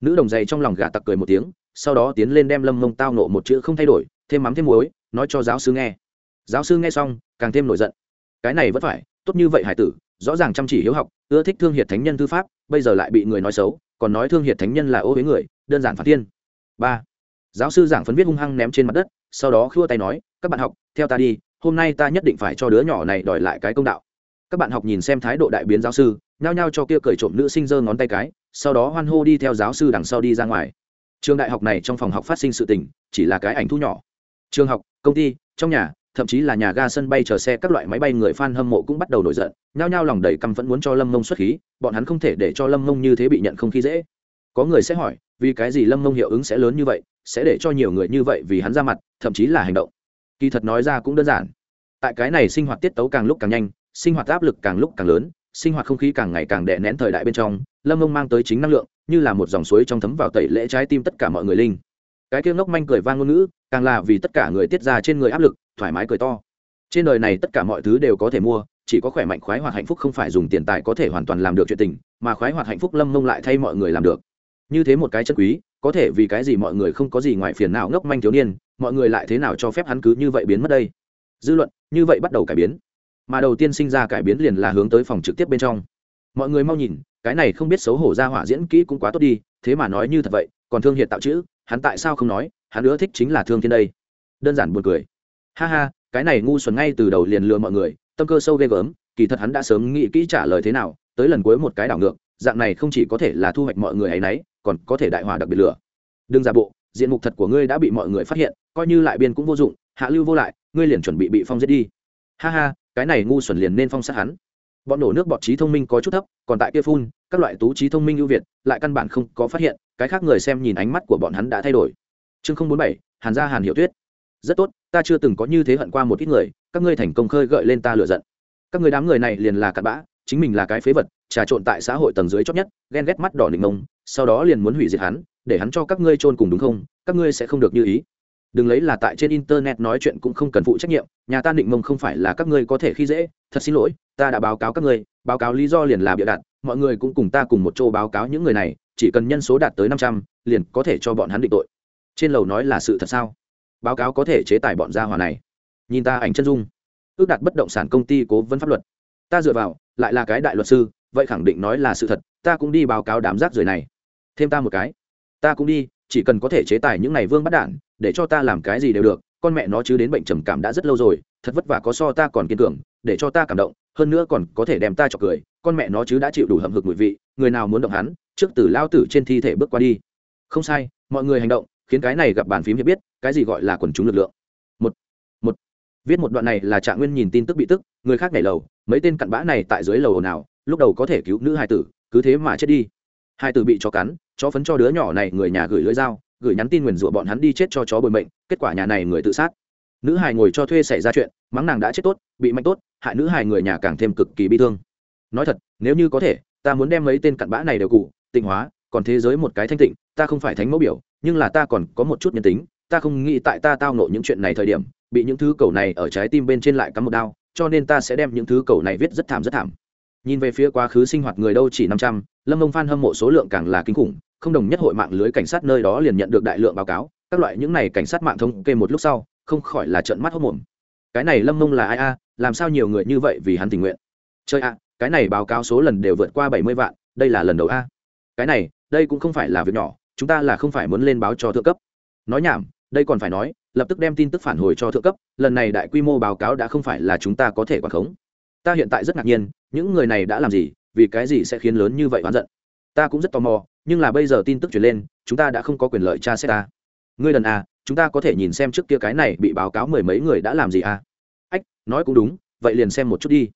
Nữ đồng giày trong lòng gà tặc cười một tiếng, sau đó tiến lên đem lâm mông tao nộ một chữ không thay đổi, thêm mắm thêm muối, nói cho giáo sư nghe. Giáo sư nghe xong, càng thêm nổi giận cái này vẫn phải, tốt như vậy hải tử, rõ ràng chăm chỉ hiếu học, ưa thích thương hiệt thánh nhân thư pháp, bây giờ lại bị người nói xấu, còn nói thương hiệt thánh nhân là ô huế người, đơn giản phản thiên. Ba, giáo sư giảng phấn viết hung hăng ném trên mặt đất, sau đó khua tay nói, các bạn học, theo ta đi, hôm nay ta nhất định phải cho đứa nhỏ này đòi lại cái công đạo. Các bạn học nhìn xem thái độ đại biến giáo sư, nhao nhao cho kia cởi trộm nữ sinh giơ ngón tay cái, sau đó hoan hô đi theo giáo sư đằng sau đi ra ngoài. Trường đại học này trong phòng học phát sinh sự tình, chỉ là cái ảnh thu nhỏ. Trường học, công ty, trong nhà thậm chí là nhà ga sân bay chờ xe các loại máy bay người fan hâm mộ cũng bắt đầu nổi giận, nhao nhao lòng đầy căm vẫn muốn cho lâm mông xuất khí, bọn hắn không thể để cho lâm mông như thế bị nhận không khí dễ. Có người sẽ hỏi, vì cái gì lâm mông hiệu ứng sẽ lớn như vậy, sẽ để cho nhiều người như vậy vì hắn ra mặt, thậm chí là hành động. Kỳ thật nói ra cũng đơn giản. Tại cái này sinh hoạt tiết tấu càng lúc càng nhanh, sinh hoạt áp lực càng lúc càng lớn, sinh hoạt không khí càng ngày càng đè nén thời đại bên trong, lâm mông mang tới chính năng lượng, như là một dòng suối trong thấm vào tẩy lễ trái tim tất cả mọi người linh cái kia ngốc manh cười vang ngôn ngữ, càng là vì tất cả người tiết ra trên người áp lực, thoải mái cười to. Trên đời này tất cả mọi thứ đều có thể mua, chỉ có khỏe mạnh khoái hoặc hạnh phúc không phải dùng tiền tài có thể hoàn toàn làm được chuyện tình, mà khoái hoặc hạnh phúc lâm mông lại thay mọi người làm được. Như thế một cái chân quý, có thể vì cái gì mọi người không có gì ngoài phiền não ngốc manh thiếu niên, mọi người lại thế nào cho phép hắn cứ như vậy biến mất đây? Dư luận, như vậy bắt đầu cải biến. Mà đầu tiên sinh ra cải biến liền là hướng tới phòng trực tiếp bên trong. Mọi người mau nhìn, cái này không biết xấu hổ ra hỏa diễn kỹ cũng quá tốt đi, thế mà nói như thật vậy còn thương hiện tạo chữ, hắn tại sao không nói, hắn ưa thích chính là thương thiên đây. Đơn giản buồn cười. Ha ha, cái này ngu xuẩn ngay từ đầu liền lừa mọi người, tâm cơ sâu ghê gớm, kỳ thật hắn đã sớm nghĩ kỹ trả lời thế nào, tới lần cuối một cái đảo ngược, dạng này không chỉ có thể là thu hoạch mọi người ấy nấy còn có thể đại hòa đặc biệt lửa đừng giả bộ, diện mục thật của ngươi đã bị mọi người phát hiện, coi như lại biên cũng vô dụng, hạ lưu vô lại, ngươi liền chuẩn bị bị phong giết đi. Ha ha, cái này ngu xuẩn liền nên phong sát hắn. Bọn nổ nước bọt trí thông minh có chút thấp, còn tại kia phun, các loại tú trí thông minh ưu việt, lại căn bản không có phát hiện cái khác người xem nhìn ánh mắt của bọn hắn đã thay đổi. Chương không bốn bảy, hàn gia hàn hiệu tuyết rất tốt, ta chưa từng có như thế hận qua một ít người, các ngươi thành công khơi gợi lên ta lựa giận. Các người đám người này liền là cặn bã, chính mình là cái phế vật, trà trộn tại xã hội tầng dưới chót nhất, ghen ghét mắt đỏ nịnh mông, sau đó liền muốn hủy diệt hắn, để hắn cho các ngươi chôn cùng đúng không? Các ngươi sẽ không được như ý. Đừng lấy là tại trên internet nói chuyện cũng không cần phụ trách nhiệm, nhà ta định mông không phải là các ngươi có thể khi dễ, thật xin lỗi, ta đã báo cáo các ngươi, báo cáo lý do liền là bịa đặt, mọi người cũng cùng ta cùng một chỗ báo cáo những người này chỉ cần nhân số đạt tới năm trăm, liền có thể cho bọn hắn định tội. Trên lầu nói là sự thật sao? Báo cáo có thể chế tài bọn gia hòa này. Nhìn ta ảnh chân dung. Ước đạt bất động sản công ty cố vấn pháp luật. Ta dựa vào, lại là cái đại luật sư, vậy khẳng định nói là sự thật, ta cũng đi báo cáo đám rác rưởi này. Thêm ta một cái. Ta cũng đi, chỉ cần có thể chế tài những này vương bắt đản để cho ta làm cái gì đều được, con mẹ nó chứ đến bệnh trầm cảm đã rất lâu rồi, thật vất vả có so ta còn kiên cường, để cho ta cảm động, hơn nữa còn có thể đem ta chọc cười, con mẹ nó chứ đã chịu đủ hậm hực mùi vị, người nào muốn động hắn trước từ lao tử trên thi thể bước qua đi. Không sai, mọi người hành động, khiến cái này gặp bàn phím hiệp biết, cái gì gọi là quần chúng lực lượng. Một một. Viết một đoạn này là trạng nguyên nhìn tin tức bị tức, người khác nhảy lầu, mấy tên cặn bã này tại dưới lầu nào lúc đầu có thể cứu nữ hai tử, cứ thế mà chết đi. Hai tử bị chó cắn, chó phấn cho đứa nhỏ này người nhà gửi lưỡi dao, gửi nhắn tin nguyền rủa bọn hắn đi chết cho chó bồi mệnh, kết quả nhà này người tự sát. Nữ hài ngồi cho thuê xảy ra chuyện, mắng nàng đã chết tốt, bị mạnh tốt, hại nữ hài người nhà càng thêm cực kỳ bi thương. Nói thật, nếu như có thể, ta muốn đem mấy tên cặn bã này đều cụ tịnh hóa, còn thế giới một cái thanh tịnh, ta không phải thánh mẫu biểu, nhưng là ta còn có một chút nhân tính, ta không nghĩ tại ta tao nộ những chuyện này thời điểm, bị những thứ cầu này ở trái tim bên trên lại cắm một đao, cho nên ta sẽ đem những thứ cầu này viết rất thảm rất thảm. Nhìn về phía quá khứ sinh hoạt người đâu chỉ năm trăm, lâm ông phan hâm mộ số lượng càng là kinh khủng, không đồng nhất hội mạng lưới cảnh sát nơi đó liền nhận được đại lượng báo cáo, các loại những này cảnh sát mạng thống kê một lúc sau, không khỏi là trận mắt hốc mồm. Cái này lâm mông là ai a, làm sao nhiều người như vậy vì hắn tình nguyện? Chơi a cái này báo cáo số lần đều vượt qua bảy mươi vạn, đây là lần đầu a cái này, đây cũng không phải là việc nhỏ, chúng ta là không phải muốn lên báo cho thượng cấp. Nói nhảm, đây còn phải nói, lập tức đem tin tức phản hồi cho thượng cấp, lần này đại quy mô báo cáo đã không phải là chúng ta có thể quản khống. Ta hiện tại rất ngạc nhiên, những người này đã làm gì, vì cái gì sẽ khiến lớn như vậy oán giận? Ta cũng rất tò mò, nhưng là bây giờ tin tức truyền lên, chúng ta đã không có quyền lợi tra xét ta. Ngươi lần à chúng ta có thể nhìn xem trước kia cái này bị báo cáo mười mấy người đã làm gì à? Ách, nói cũng đúng, vậy liền xem một chút đi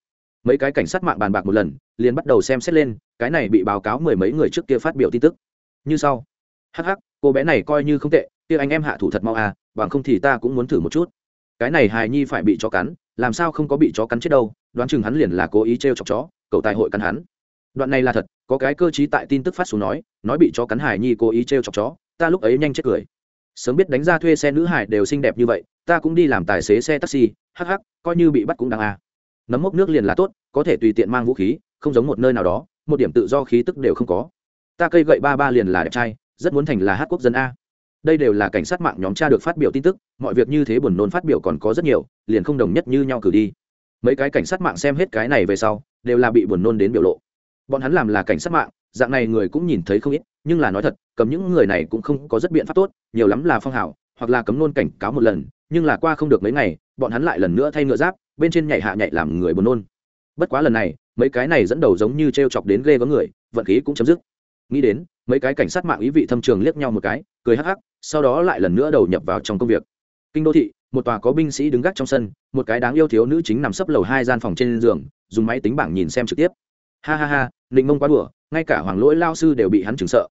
mấy cái cảnh sát mạng bàn bạc một lần, liền bắt đầu xem xét lên, cái này bị báo cáo mười mấy người trước kia phát biểu tin tức. Như sau. Hh cô bé này coi như không tệ, kia anh em hạ thủ thật mau à bằng không thì ta cũng muốn thử một chút. Cái này hài nhi phải bị chó cắn, làm sao không có bị chó cắn chết đâu, đoán chừng hắn liền là cố ý t r e o chọc chó cậu tài hội cắn hắn. Đoạn này là thật, có cái cơ t tại tin tức phát xuống nói nói bị chó cắn hải nhi cố ý t r e o chọc chó, ta lúc ấy nhanh chết cười. Sớm biết đánh ra thuê xe nữ hải đều xinh đẹp như vậy, ta cũng đi làm tài xế xe taxi hh coi như bị bắt cũng đáng à nấm mốc nước liền là tốt, có thể tùy tiện mang vũ khí, không giống một nơi nào đó, một điểm tự do khí tức đều không có. Ta cây gậy ba ba liền là đẹp trai, rất muốn thành là hát quốc dân a. Đây đều là cảnh sát mạng nhóm cha được phát biểu tin tức, mọi việc như thế buồn nôn phát biểu còn có rất nhiều, liền không đồng nhất như nhau cử đi. Mấy cái cảnh sát mạng xem hết cái này về sau, đều là bị buồn nôn đến biểu lộ. Bọn hắn làm là cảnh sát mạng, dạng này người cũng nhìn thấy không ít, nhưng là nói thật cấm những người này cũng không có rất biện pháp tốt, nhiều lắm là phong hào, hoặc là cấm nôn cảnh cáo một lần, nhưng là qua không được mấy ngày, bọn hắn lại lần nữa thay ngựa giáp bên trên nhảy hạ nhảy làm người buồn nôn. Bất quá lần này, mấy cái này dẫn đầu giống như t r e o chọc đến ghê có người, vận khí cũng chấm dứt. Nghĩ đến, mấy cái cảnh sát mạng ý vị thâm trường liếc nhau một cái, cười hắc hắc, sau đó lại lần nữa đầu nhập vào trong công việc. Kinh đô thị, một tòa có binh sĩ đứng gác trong sân, một cái đáng yêu thiếu nữ chính nằm sấp lầu hai gian phòng trên giường, dùng máy tính bảng nhìn xem trực tiếp. Ha ha ha định mông quá đùa, ngay cả hoàng lỗi lao sư đều bị hắn chừng sợ.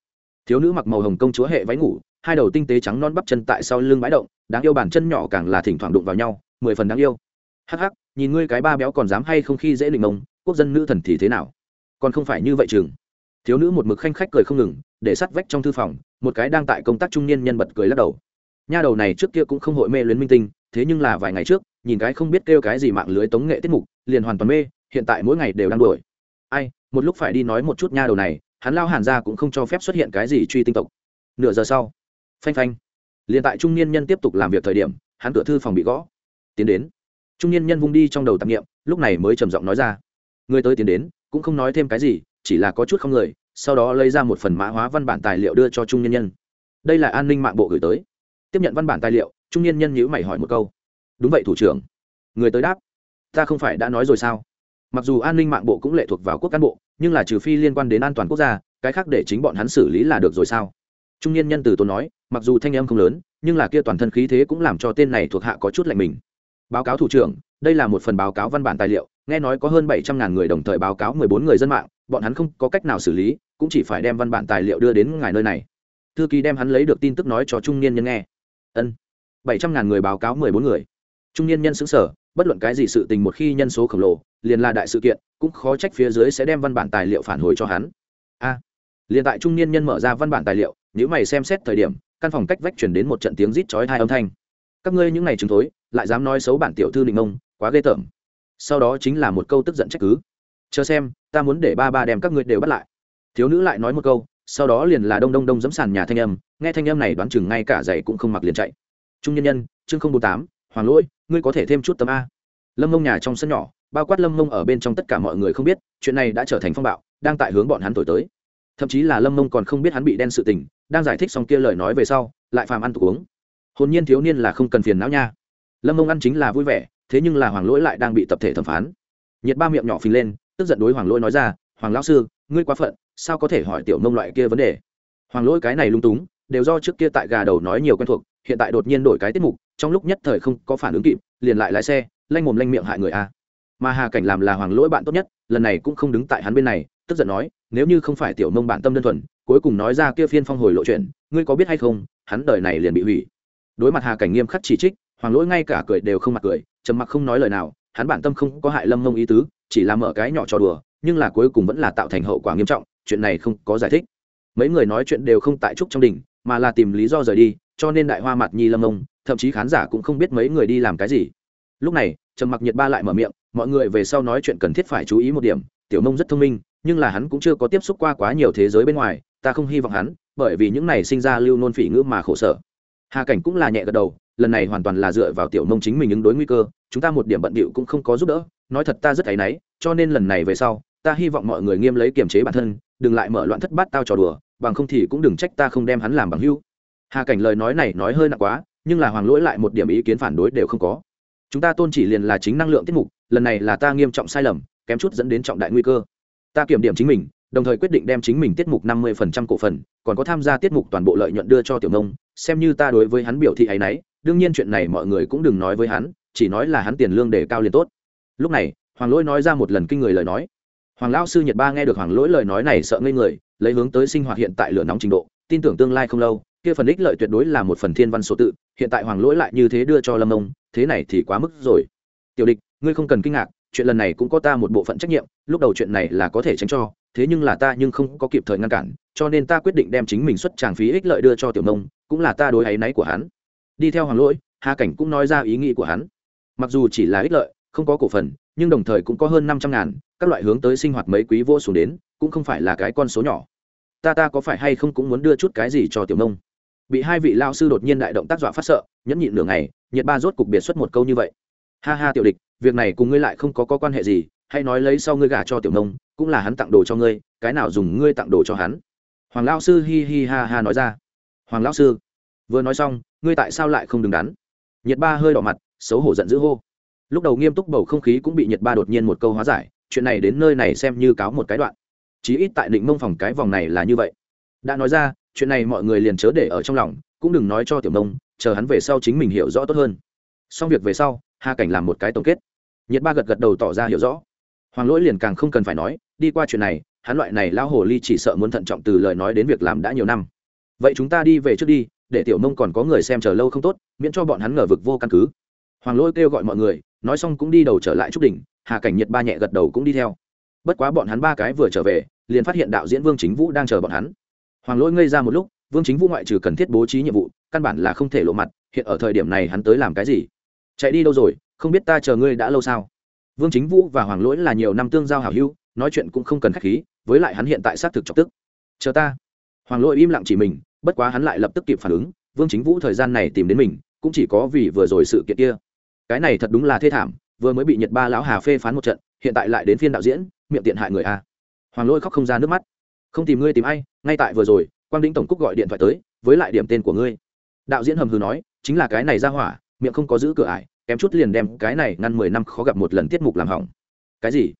Thiếu nữ mặc màu hồng công chúa hệ váy ngủ, hai đầu tinh tế trắng non bắp chân tại sau lưng bãi động, đáng yêu bàn chân nhỏ càng là thỉnh thoảng đụng vào nhau, mười phần đáng yêu hắc hắc, nhìn ngươi cái ba béo còn dám hay không khi dễ định ông, quốc dân nữ thần thì thế nào? Còn không phải như vậy chừng. Thiếu nữ một mực khanh khách cười không ngừng, để sắt vách trong thư phòng, một cái đang tại công tác trung niên nhân bật cười lắc đầu. Nha đầu này trước kia cũng không hội mê luyến minh tinh, thế nhưng là vài ngày trước, nhìn cái không biết kêu cái gì mạng lưới tống nghệ tiết mục, liền hoàn toàn mê, hiện tại mỗi ngày đều đang đuổi. Ai, một lúc phải đi nói một chút nha đầu này, hắn lao hàn ra cũng không cho phép xuất hiện cái gì truy tinh tộc. Nửa giờ sau, phanh phanh, liền tại trung niên nhân tiếp tục làm việc thời điểm, hắn cửa thư phòng bị gõ. Tiến đến trung niên nhân vung đi trong đầu tạp nghiệm lúc này mới trầm giọng nói ra. Người tới tiến đến, cũng không nói thêm cái gì, chỉ là có chút không người, sau đó lấy ra một phần mã hóa văn bản tài liệu đưa cho trung niên nhân. Đây là an ninh mạng bộ gửi tới. Tiếp nhận văn bản tài liệu, trung niên nhân nhữ mày hỏi một câu. Đúng vậy thủ trưởng. Người tới đáp. Ta không phải đã nói rồi sao? Mặc dù an ninh mạng bộ cũng lệ thuộc vào quốc cán bộ, nhưng là trừ phi liên quan đến an toàn quốc gia, cái khác để chính bọn hắn xử lý là được rồi sao? Trung niên nhân từ tốn nói, mặc dù thanh em không lớn, nhưng là kia toàn thân khí thế cũng làm cho tên này thuộc hạ có chút lạnh mình báo cáo thủ trưởng đây là một phần báo cáo văn bản tài liệu nghe nói có hơn bảy trăm ngàn người đồng thời báo cáo mười bốn người dân mạng bọn hắn không có cách nào xử lý cũng chỉ phải đem văn bản tài liệu đưa đến ngài nơi này. Thư ký đem hắn lấy được tin tức nói cho trung niên nhân nghe. Ân. bảy trăm ngàn người báo cáo mười bốn người. Trung niên nhân xứng sở bất luận cái gì sự tình một khi nhân số khổng lồ liền là đại sự kiện cũng khó trách phía dưới sẽ đem văn bản tài liệu phản hồi cho hắn. A. À, liền tại trung niên nhân mở ra văn bản tài liệu nếu mày xem xét thời điểm căn phòng cách vách chuyển đến một trận tiếng rít chói hai âm thanh. Các ngươi những ngày chứng thối lại dám nói xấu bản tiểu thư định ông quá ghê tởm. Sau đó chính là một câu tức giận trách cứ. Chờ xem, ta muốn để ba ba đem các ngươi đều bắt lại. Thiếu nữ lại nói một câu, sau đó liền là đông đông đông dẫm sàn nhà thanh âm, nghe thanh âm này đoán chừng ngay cả giày cũng không mặc liền chạy. Trung nhân nhân, chương không bốn tám, hoàng lỗi, ngươi có thể thêm chút tấm a. Lâm mông nhà trong sân nhỏ, bao quát lâm mông ở bên trong tất cả mọi người không biết, chuyện này đã trở thành phong bạo, đang tại hướng bọn hắn thổi tới. Thậm chí là lâm mông còn không biết hắn bị đen sự tình, đang giải thích xong kia lời nói về sau, lại phàm ăn tục uống. Hồn nhiên thiếu niên là không cần phiền não nha lâm mông ăn chính là vui vẻ, thế nhưng là hoàng lỗi lại đang bị tập thể thẩm phán. Nhiệt ba miệng nhỏ phình lên, tức giận đối hoàng lỗi nói ra, hoàng lão sư, ngươi quá phận, sao có thể hỏi tiểu mông loại kia vấn đề? Hoàng lỗi cái này lung túng, đều do trước kia tại gà đầu nói nhiều quen thuộc, hiện tại đột nhiên đổi cái tiết mục, trong lúc nhất thời không có phản ứng kịp, liền lại lái xe, lanh mồm lanh miệng hại người a. Mà hà cảnh làm là hoàng lỗi bạn tốt nhất, lần này cũng không đứng tại hắn bên này, tức giận nói, nếu như không phải tiểu mông bản tâm đơn thuần, cuối cùng nói ra kia phiên phong hồi lộ chuyện, ngươi có biết hay không, hắn đời này liền bị hủy. Đối mặt hà cảnh nghiêm khắc chỉ trích hoàng lỗi ngay cả cười đều không mặc cười, trầm mặc không nói lời nào, hắn bản tâm không có hại lâm mông ý tứ, chỉ là mở cái nhỏ trò đùa, nhưng là cuối cùng vẫn là tạo thành hậu quả nghiêm trọng, chuyện này không có giải thích. Mấy người nói chuyện đều không tại trúc trong đỉnh, mà là tìm lý do rời đi, cho nên đại hoa mặt nhi lâm mông thậm chí khán giả cũng không biết mấy người đi làm cái gì. Lúc này, trầm mặc nhiệt ba lại mở miệng, mọi người về sau nói chuyện cần thiết phải chú ý một điểm, tiểu mông rất thông minh, nhưng là hắn cũng chưa có tiếp xúc qua quá nhiều thế giới bên ngoài, ta không hy vọng hắn, bởi vì những này sinh ra lưu nôn phỉ ngữ mà khổ sở. Hà cảnh cũng là nhẹ gật đầu lần này hoàn toàn là dựa vào tiểu mông chính mình ứng đối nguy cơ, chúng ta một điểm bận bịu cũng không có giúp đỡ. Nói thật ta rất áy náy, cho nên lần này về sau, ta hy vọng mọi người nghiêm lấy kiềm chế bản thân, đừng lại mở loạn thất bát tao trò đùa, bằng không thì cũng đừng trách ta không đem hắn làm bằng hưu hà cảnh lời nói này nói hơi nặng quá, nhưng là hoàng lỗi lại một điểm ý kiến phản đối đều không có. Chúng ta tôn chỉ liền là chính năng lượng tiết mục, lần này là ta nghiêm trọng sai lầm, kém chút dẫn đến trọng đại nguy cơ. Ta kiểm điểm chính mình, đồng thời quyết định đem chính mình tiết mục năm mươi phần trăm cổ phần, còn có tham gia tiết mục toàn bộ lợi nhuận đưa cho tiểu nông xem như ta đối với hắn biểu thị ấ y n ấ y đương nhiên chuyện này mọi người cũng đừng nói với hắn, chỉ nói là hắn tiền lương để cao liền tốt. Lúc này, hoàng lỗi nói ra một lần kinh người lời nói. Hoàng lao sư nhật ba nghe được hoàng lỗi lời nói này sợ ngây người, lấy hướng tới sinh hoạt hiện tại lửa nóng trình độ, tin tưởng tương lai không lâu, kia phần ích lợi tuyệt đối là một phần thiên văn số tự, hiện tại hoàng lỗi lại như thế đưa cho lâm ông, thế này thì quá mức rồi. Tiểu địch, ngươi không cần kinh ngạc, chuyện lần này cũng có ta một bộ phận trách nhiệm, lúc đầu chuyện này là có thể tránh cho, thế nhưng là ta nhưng không có kịp thời ngăn cản, cho nên ta quyết định đem chính mình xuất tràng phí ích lợi đưa cho tiểu nông, cũng là ta đối áy náy của hắn đi theo hoàng lỗi hà cảnh cũng nói ra ý nghĩ của hắn. Mặc dù chỉ là ích lợi không có cổ phần nhưng đồng thời cũng có hơn năm trăm ngàn các loại hướng tới sinh hoạt mấy quý vô xuống đến cũng không phải là cái con số nhỏ. Ta ta có phải hay không cũng muốn đưa chút cái gì cho tiểu nông? Bị hai vị lao sư đột nhiên đại động tác dọa phát sợ nhẫn nhịn nửa ngày nhiệt ba rốt cục biệt xuất một câu như vậy. Ha ha tiểu địch việc này cùng ngươi lại không có, có quan hệ gì hay nói lấy sau ngươi gả cho tiểu nông cũng là hắn tặng đồ cho ngươi cái nào dùng ngươi tặng đồ cho hắn? Hoàng lao sư hi hi ha ha nói ra. Hoàng lao sư vừa nói xong ngươi tại sao lại không đứng đắn? Nhiệt ba hơi đỏ mặt xấu hổ giận dữ hô. Lúc đầu nghiêm túc bầu không khí cũng bị nhiệt ba đột nhiên một câu hóa giải chuyện này đến nơi này xem như cáo một cái đoạn. Chí ít tại định mông phòng cái vòng này là như vậy. Đã nói ra chuyện này mọi người liền chớ để ở trong lòng cũng đừng nói cho tiểu Mông, chờ hắn về sau chính mình hiểu rõ tốt hơn. Xong việc về sau hà cảnh làm một cái tổng kết. Nhiệt ba gật gật đầu tỏ ra hiểu rõ. Hoàng lỗi liền càng không cần phải nói đi qua chuyện này hắn loại này lão hồ ly chỉ sợ muốn thận trọng từ lời nói đến việc làm đã nhiều năm. Vậy chúng ta đi về trước đi để tiểu mông còn có người xem chờ lâu không tốt, miễn cho bọn hắn ngờ vực vô căn cứ. Hoàng lỗi kêu gọi mọi người, nói xong cũng đi đầu trở lại trúc đỉnh, hà cảnh nhiệt ba nhẹ gật đầu cũng đi theo. Bất quá bọn hắn ba cái vừa trở về, liền phát hiện đạo diễn vương chính vũ đang chờ bọn hắn. Hoàng lỗi ngây ra một lúc, vương chính vũ ngoại trừ cần thiết bố trí nhiệm vụ, căn bản là không thể lộ mặt, hiện ở thời điểm này hắn tới làm cái gì? Chạy đi đâu rồi, không biết ta chờ ngươi đã lâu sao? Vương chính vũ và hoàng lỗi là nhiều năm tương giao hảo hữu, nói chuyện cũng không cần k h á c h khí, với lại hắn hiện tại xác thực chọc tức. Chờ ta. Hoàng lỗi im lặng chỉ mình bất quá hắn lại lập tức kịp phản ứng, vương chính vũ thời gian này tìm đến mình, cũng chỉ có vì vừa rồi sự kiện kia. Cái này thật đúng là thê thảm, vừa mới bị nhật ba lão hà phê phán một trận, hiện tại lại đến phiên đạo diễn, miệng tiện hại người a. Hoàng lôi khóc không ra nước mắt. Không tìm ngươi tìm ai, ngay tại vừa rồi, quang đĩnh tổng cúc gọi điện thoại tới, với lại điểm tên của ngươi. Đạo diễn hầm hừ nói, chính là cái này ra hỏa, miệng không có giữ cửa ải, kém chút liền đem cái này ngăn mười năm khó gặp một lần tiết mục làm hỏng. Cái gì?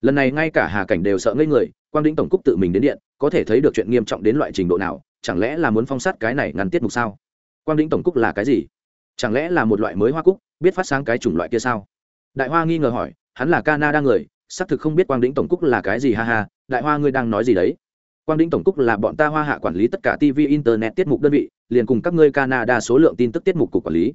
Lần này ngay cả hà cảnh đều sợ ngây người, quang đĩnh tổng cúc tự mình đến điện, có thể thấy được chuyện nghiêm trọng đến loại trình độ nào chẳng lẽ là muốn phong sát cái này ngăn tiết mục sao? Quang đĩnh tổng cúc là cái gì? Chẳng lẽ là một loại mới hoa cúc, biết phát sáng cái chủng loại kia sao? Đại hoa nghi ngờ hỏi, hắn là canada người, xác thực không biết quang đĩnh tổng cúc là cái gì, ha ha, đại hoa ngươi đang nói gì đấy? Quang đĩnh tổng cúc là bọn ta hoa hạ quản lý tất cả tv internet tiết mục đơn vị, liền cùng các ngươi canada số lượng tin tức tiết mục cục quản lý.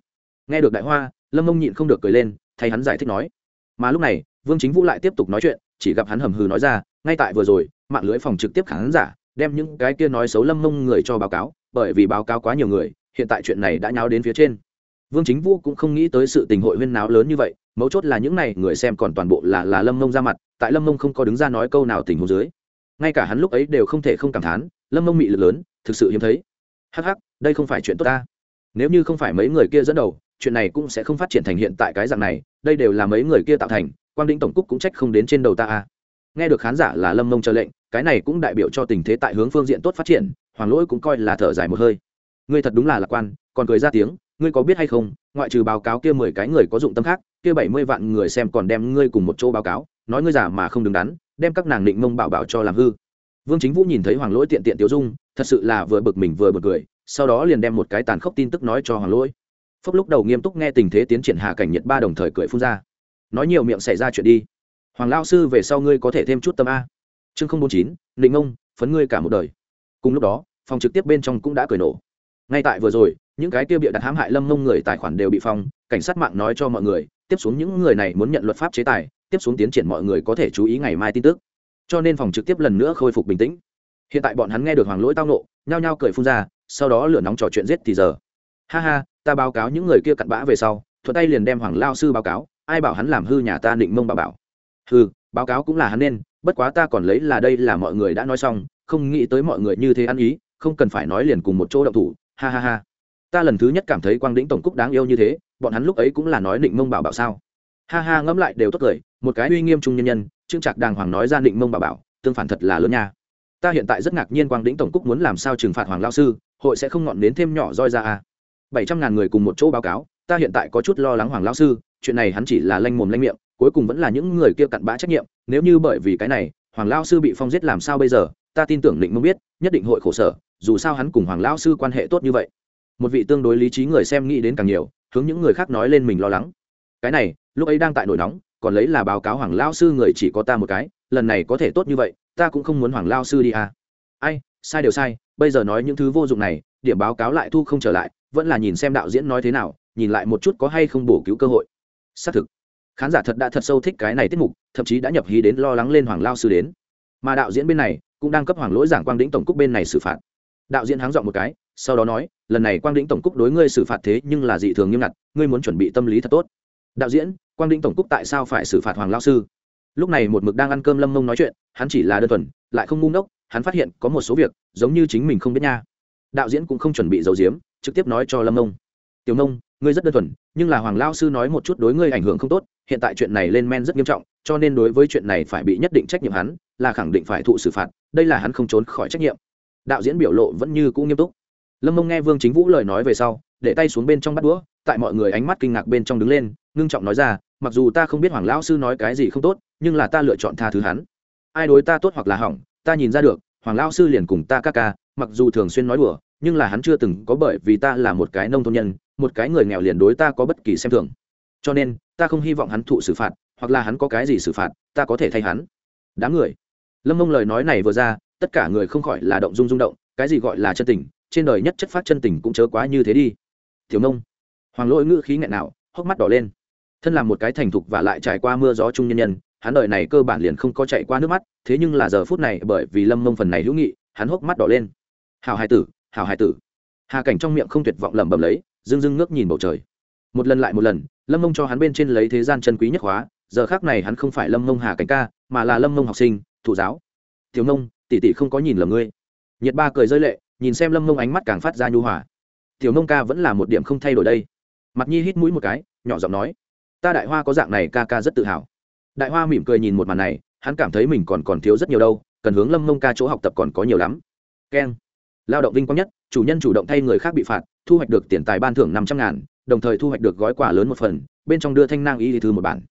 Nghe được đại hoa, lâm mông nhịn không được cười lên, thay hắn giải thích nói. Mà lúc này, vương chính vũ lại tiếp tục nói chuyện, chỉ gặp hắn hầm hừ nói ra, ngay tại vừa rồi, mạng lưới phòng trực tiếp khán giả đem những cái kia nói xấu lâm mông người cho báo cáo, bởi vì báo cáo quá nhiều người, hiện tại chuyện này đã nháo đến phía trên. Vương chính vũ cũng không nghĩ tới sự tình hội huyên náo lớn như vậy, mấu chốt là những này người xem còn toàn bộ là là lâm mông ra mặt, tại lâm mông không có đứng ra nói câu nào tình hồ dưới. Ngay cả hắn lúc ấy đều không thể không cảm thán, lâm mông mị lực lớn, thực sự hiếm thấy. Hắc hắc, đây không phải chuyện tốt ta. Nếu như không phải mấy người kia dẫn đầu, chuyện này cũng sẽ không phát triển thành hiện tại cái dạng này, đây đều là mấy người kia tạo thành, quang đĩnh tổng cúc cũng trách không đến trên đầu ta à? nghe được khán giả là lâm mông chờ lệnh cái này cũng đại biểu cho tình thế tại hướng phương diện tốt phát triển, hoàng lỗi cũng coi là thở dài một hơi. Ngươi thật đúng là lạc quan, còn cười ra tiếng, ngươi có biết hay không, ngoại trừ báo cáo kia mười cái người có dụng tâm khác, kia bảy mươi vạn người xem còn đem ngươi cùng một chỗ báo cáo, nói ngươi giả mà không đứng đắn, đem các nàng định mông bảo bảo cho làm hư. Vương chính vũ nhìn thấy hoàng lỗi tiện tiện tiêu dung, thật sự là vừa bực mình vừa bực cười, sau đó liền đem một cái tàn khốc tin tức nói cho hoàng lỗi. Phúc lúc đầu nghiêm túc nghe tình thế tiến triển hạ cảnh nhật ba đồng thời cười phun ra. Nói nhiều miệng xảy ra chuyện đi. Hoàng lao sư về sau ngươi có thể thêm chút tâm a chương không bốn chín định ông, phấn ngươi cả một đời. Cùng lúc đó, phòng trực tiếp bên trong cũng đã cười nổ. Ngay tại vừa rồi, những cái tiêu bịa đặt hãm hại lâm mông người tài khoản đều bị phong, cảnh sát mạng nói cho mọi người, tiếp xuống những người này muốn nhận luật pháp chế tài, tiếp xuống tiến triển mọi người có thể chú ý ngày mai tin tức. Cho nên phòng trực tiếp lần nữa khôi phục bình tĩnh. Hiện tại bọn hắn nghe được hoàng lỗi tao nộ, nhao nhao cười phun ra, sau đó lửa nóng trò chuyện giết thì giờ. Ha ha, ta báo cáo những người kia cặn bã về sau, thuận tay liền đem hoàng lao sư báo cáo, ai bảo hắn làm hư nhà ta định mông bà bảo. Hư báo cáo cũng là hắn nên bất quá ta còn lấy là đây là mọi người đã nói xong, không nghĩ tới mọi người như thế ăn ý, không cần phải nói liền cùng một chỗ động thủ, ha ha ha. Ta lần thứ nhất cảm thấy quang đĩnh tổng cúc đáng yêu như thế, bọn hắn lúc ấy cũng là nói định mông bảo bảo sao? Ha ha, ngẫm lại đều tốt cười, một cái uy nghiêm trung nhân nhân, trương trạc đàng hoàng nói ra định mông bảo bảo, tương phản thật là lớn nha. Ta hiện tại rất ngạc nhiên quang đĩnh tổng cúc muốn làm sao trừng phạt hoàng lao sư, hội sẽ không ngọn đến thêm nhỏ roi ra à. bảy trăm ngàn người cùng một chỗ báo cáo, ta hiện tại có chút lo lắng hoàng lao sư, chuyện này hắn chỉ là lanh mồm lanh miệng cuối cùng vẫn là những người kia cặn bã trách nhiệm, nếu như bởi vì cái này, hoàng lao sư bị phong giết làm sao bây giờ, ta tin tưởng định mông biết, nhất định hội khổ sở, dù sao hắn cùng hoàng lao sư quan hệ tốt như vậy. Một vị tương đối lý trí người xem nghĩ đến càng nhiều, hướng những người khác nói lên mình lo lắng. Cái này, lúc ấy đang tại nổi nóng, còn lấy là báo cáo hoàng lao sư người chỉ có ta một cái, lần này có thể tốt như vậy, ta cũng không muốn hoàng lao sư đi à. ai, sai đều sai, bây giờ nói những thứ vô dụng này, điểm báo cáo lại thu không trở lại, vẫn là nhìn xem đạo diễn nói thế nào, nhìn lại một chút có hay không bổ cứu cơ hội. Xác thực khán giả thật đã thật sâu thích cái này tiết mục, thậm chí đã nhập hí đến lo lắng lên hoàng lao sư đến. Mà đạo diễn bên này cũng đang cấp hoàng lỗi giảng quang đĩnh tổng cúc bên này xử phạt. Đạo diễn háng dọn một cái, sau đó nói, lần này quang đĩnh tổng cúc đối ngươi xử phạt thế nhưng là dị thường nghiêm ngặt, ngươi muốn chuẩn bị tâm lý thật tốt. Đạo diễn, quang đĩnh tổng cúc tại sao phải xử phạt hoàng lao sư? Lúc này một mực đang ăn cơm lâm mông nói chuyện, hắn chỉ là đơn thuần, lại không ngu ngốc, hắn phát hiện có một số việc giống như chính mình không biết nha. Đạo diễn cũng không chuẩn bị giấu diếm trực tiếp nói cho lâm mông. Tiểu nông ngươi rất đơn thuần, nhưng là hoàng lao sư nói một chút đối ngươi ảnh hưởng không tốt, hiện tại chuyện này lên men rất nghiêm trọng, cho nên đối với chuyện này phải bị nhất định trách nhiệm hắn, là khẳng định phải thụ xử phạt, đây là hắn không trốn khỏi trách nhiệm. Đạo diễn biểu lộ vẫn như cũ nghiêm túc. Lâm mông nghe vương chính vũ lời nói về sau, để tay xuống bên trong bắt đũa, tại mọi người ánh mắt kinh ngạc bên trong đứng lên, ngưng trọng nói ra, mặc dù ta không biết hoàng lão sư nói cái gì không tốt, nhưng là ta lựa chọn tha thứ hắn. Ai đối ta tốt hoặc là hỏng, ta nhìn ra được, hoàng lão sư liền cùng ta ca ca, mặc dù thường xuyên nói đùa nhưng là hắn chưa từng có bởi vì ta là một cái nông thôn nhân, một cái người nghèo liền đối ta có bất kỳ xem thường. Cho nên, ta không hy vọng hắn thụ xử phạt, hoặc là hắn có cái gì xử phạt, ta có thể thay hắn. Đám người. Lâm mông lời nói này vừa ra, tất cả người không khỏi là động dung rung động, cái gì gọi là chân tình, trên đời nhất chất phát chân tình cũng chớ quá như thế đi. Thiếu nông hoàng lỗi ngữ khí nghẹn nào, hốc mắt đỏ lên. Thân là một cái thành thục và lại trải qua mưa gió chung nhân nhân, hắn đời này cơ bản liền không có chạy qua nước mắt, thế nhưng là giờ phút này bởi vì lâm mông phần này hữu nghị, hắn hốc mắt đỏ lên. Hào hai tử hảo hải tử. Hà cảnh trong miệng không tuyệt vọng lẩm bẩm lấy, dưng dưng ngước nhìn bầu trời. Một lần lại một lần, lâm mông cho hắn bên trên lấy thế gian chân quý nhất hóa giờ khác này hắn không phải lâm mông hà cảnh ca, mà là lâm mông học sinh, thụ giáo. Thiếu nông tỷ tỷ không có nhìn lầm ngươi. Nhiệt ba cười rơi lệ, nhìn xem lâm mông ánh mắt càng phát ra nhu hòa. Tiểu nông ca vẫn là một điểm không thay đổi đây. Mặt nhi hít mũi một cái, nhỏ giọng nói, ta đại hoa có dạng này ca ca rất tự hào. Đại hoa mỉm cười nhìn một màn này, hắn cảm thấy mình còn còn thiếu rất nhiều đâu, cần hướng lâm mông ca chỗ học tập còn có nhiều lắm. Keng lao động vinh quang nhất, chủ nhân chủ động thay người khác bị phạt, thu hoạch được tiền tài ban thưởng năm trăm ngàn, đồng thời thu hoạch được gói quà lớn một phần, bên trong đưa thanh nang y thư một bản.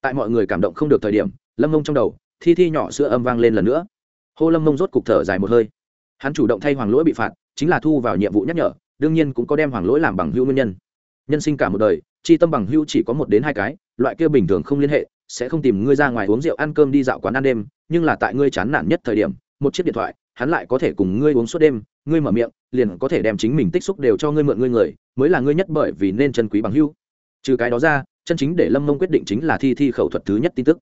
Tại mọi người cảm động không được thời điểm, lâm mông trong đầu, thi thi nhỏ sữa âm vang lên lần nữa. Hô lâm mông rốt cục thở dài một hơi. Hắn chủ động thay hoàng lỗi bị phạt, chính là thu vào nhiệm vụ nhắc nhở, đương nhiên cũng có đem hoàng lỗi làm bằng hữu nguyên nhân. Nhân sinh cả một đời, chi tâm bằng hữu chỉ có một đến hai cái, loại kia bình thường không liên hệ, sẽ không tìm ngươi ra ngoài uống rượu ăn cơm đi dạo quán ăn đêm, nhưng là tại ngươi chán nản nhất thời điểm, một chiếc điện thoại hắn lại có thể cùng ngươi uống suốt đêm, ngươi mở miệng, liền có thể đem chính mình tích xúc đều cho ngươi mượn ngươi người, mới là ngươi nhất bởi vì nên chân quý bằng hữu. Trừ cái đó ra, chân chính để lâm mông quyết định chính là thi thi khẩu thuật thứ nhất tin tức.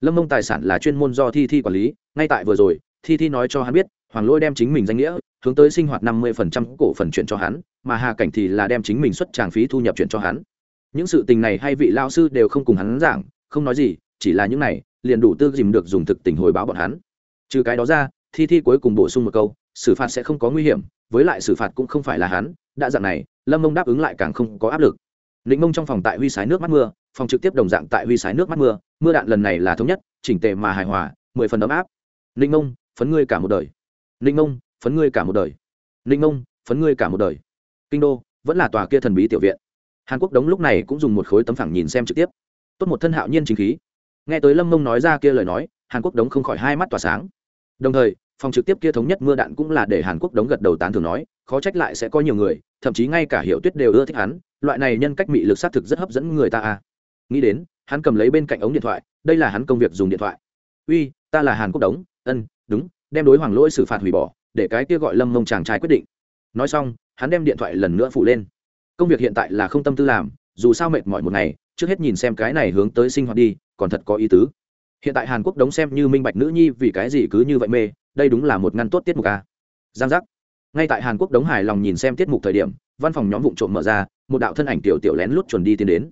Lâm mông tài sản là chuyên môn do thi thi quản lý, ngay tại vừa rồi, thi thi nói cho hắn biết, hoàng lỗi đem chính mình danh nghĩa, hướng tới sinh hoạt năm mươi phần trăm cổ phần chuyển cho hắn, mà hà cảnh thì là đem chính mình xuất tràng phí thu nhập chuyển cho hắn. Những sự tình này hay vị lao sư đều không cùng hắn giảng, không nói gì, chỉ là những này, liền đủ tư dìm được dùng thực tình hồi báo bọn hắn. Trừ cái đó ra thi thi cuối cùng bổ sung một câu, xử phạt sẽ không có nguy hiểm, với lại xử phạt cũng không phải là hắn, đã dạng này, lâm mông đáp ứng lại càng không có áp lực. Định mông trong phòng tại huy sái nước mắt mưa, phòng trực tiếp đồng dạng tại huy sái nước mắt mưa mưa đạn lần này là thống nhất, chỉnh tề mà hài hòa, mười phần ấm áp. Ninh mông, phấn ngươi cả một đời. Ninh mông, phấn ngươi cả một đời. Ninh mông, phấn ngươi cả một đời. Kinh đô, vẫn là tòa kia thần bí tiểu viện. Hàn quốc đống lúc này cũng dùng một khối tấm phẳng nhìn xem trực tiếp. Tốt một thân hạo nhiên chính khí. Nghe tới lâm mông nói ra kia lời nói, hàn quốc đống không khỏi hai mắt tỏa sáng. Đồng thời phòng trực tiếp kia thống nhất mưa đạn cũng là để hàn quốc đống gật đầu tán thường nói, khó trách lại sẽ có nhiều người, thậm chí ngay cả hiệu tuyết đều ưa thích hắn, loại này nhân cách mị lực xác thực rất hấp dẫn người ta à. Nghĩ đến, hắn cầm lấy bên cạnh ống điện thoại, đây là hắn công việc dùng điện thoại. Uy, ta là hàn quốc đống, ân, đúng, đem đối hoàng lỗi xử phạt hủy bỏ, để cái kia gọi lâm mông chàng trai quyết định. Nói xong, hắn đem điện thoại lần nữa phụ lên. Công việc hiện tại là không tâm tư làm, dù sao mệt mỏi một ngày, trước hết nhìn xem cái này hướng tới sinh hoạt đi, còn thật có ý tứ. Hiện tại hàn quốc đống xem như minh bạch nữ nhi vì cái gì cứ như vậy mê đây đúng là một ngăn tốt tiết mục a giang giác. Ngay tại hàn quốc đống hài lòng nhìn xem tiết mục thời điểm, văn phòng nhóm vụ trộm mở ra, một đạo thân ảnh tiểu tiểu lén lút chuẩn đi tiến đến.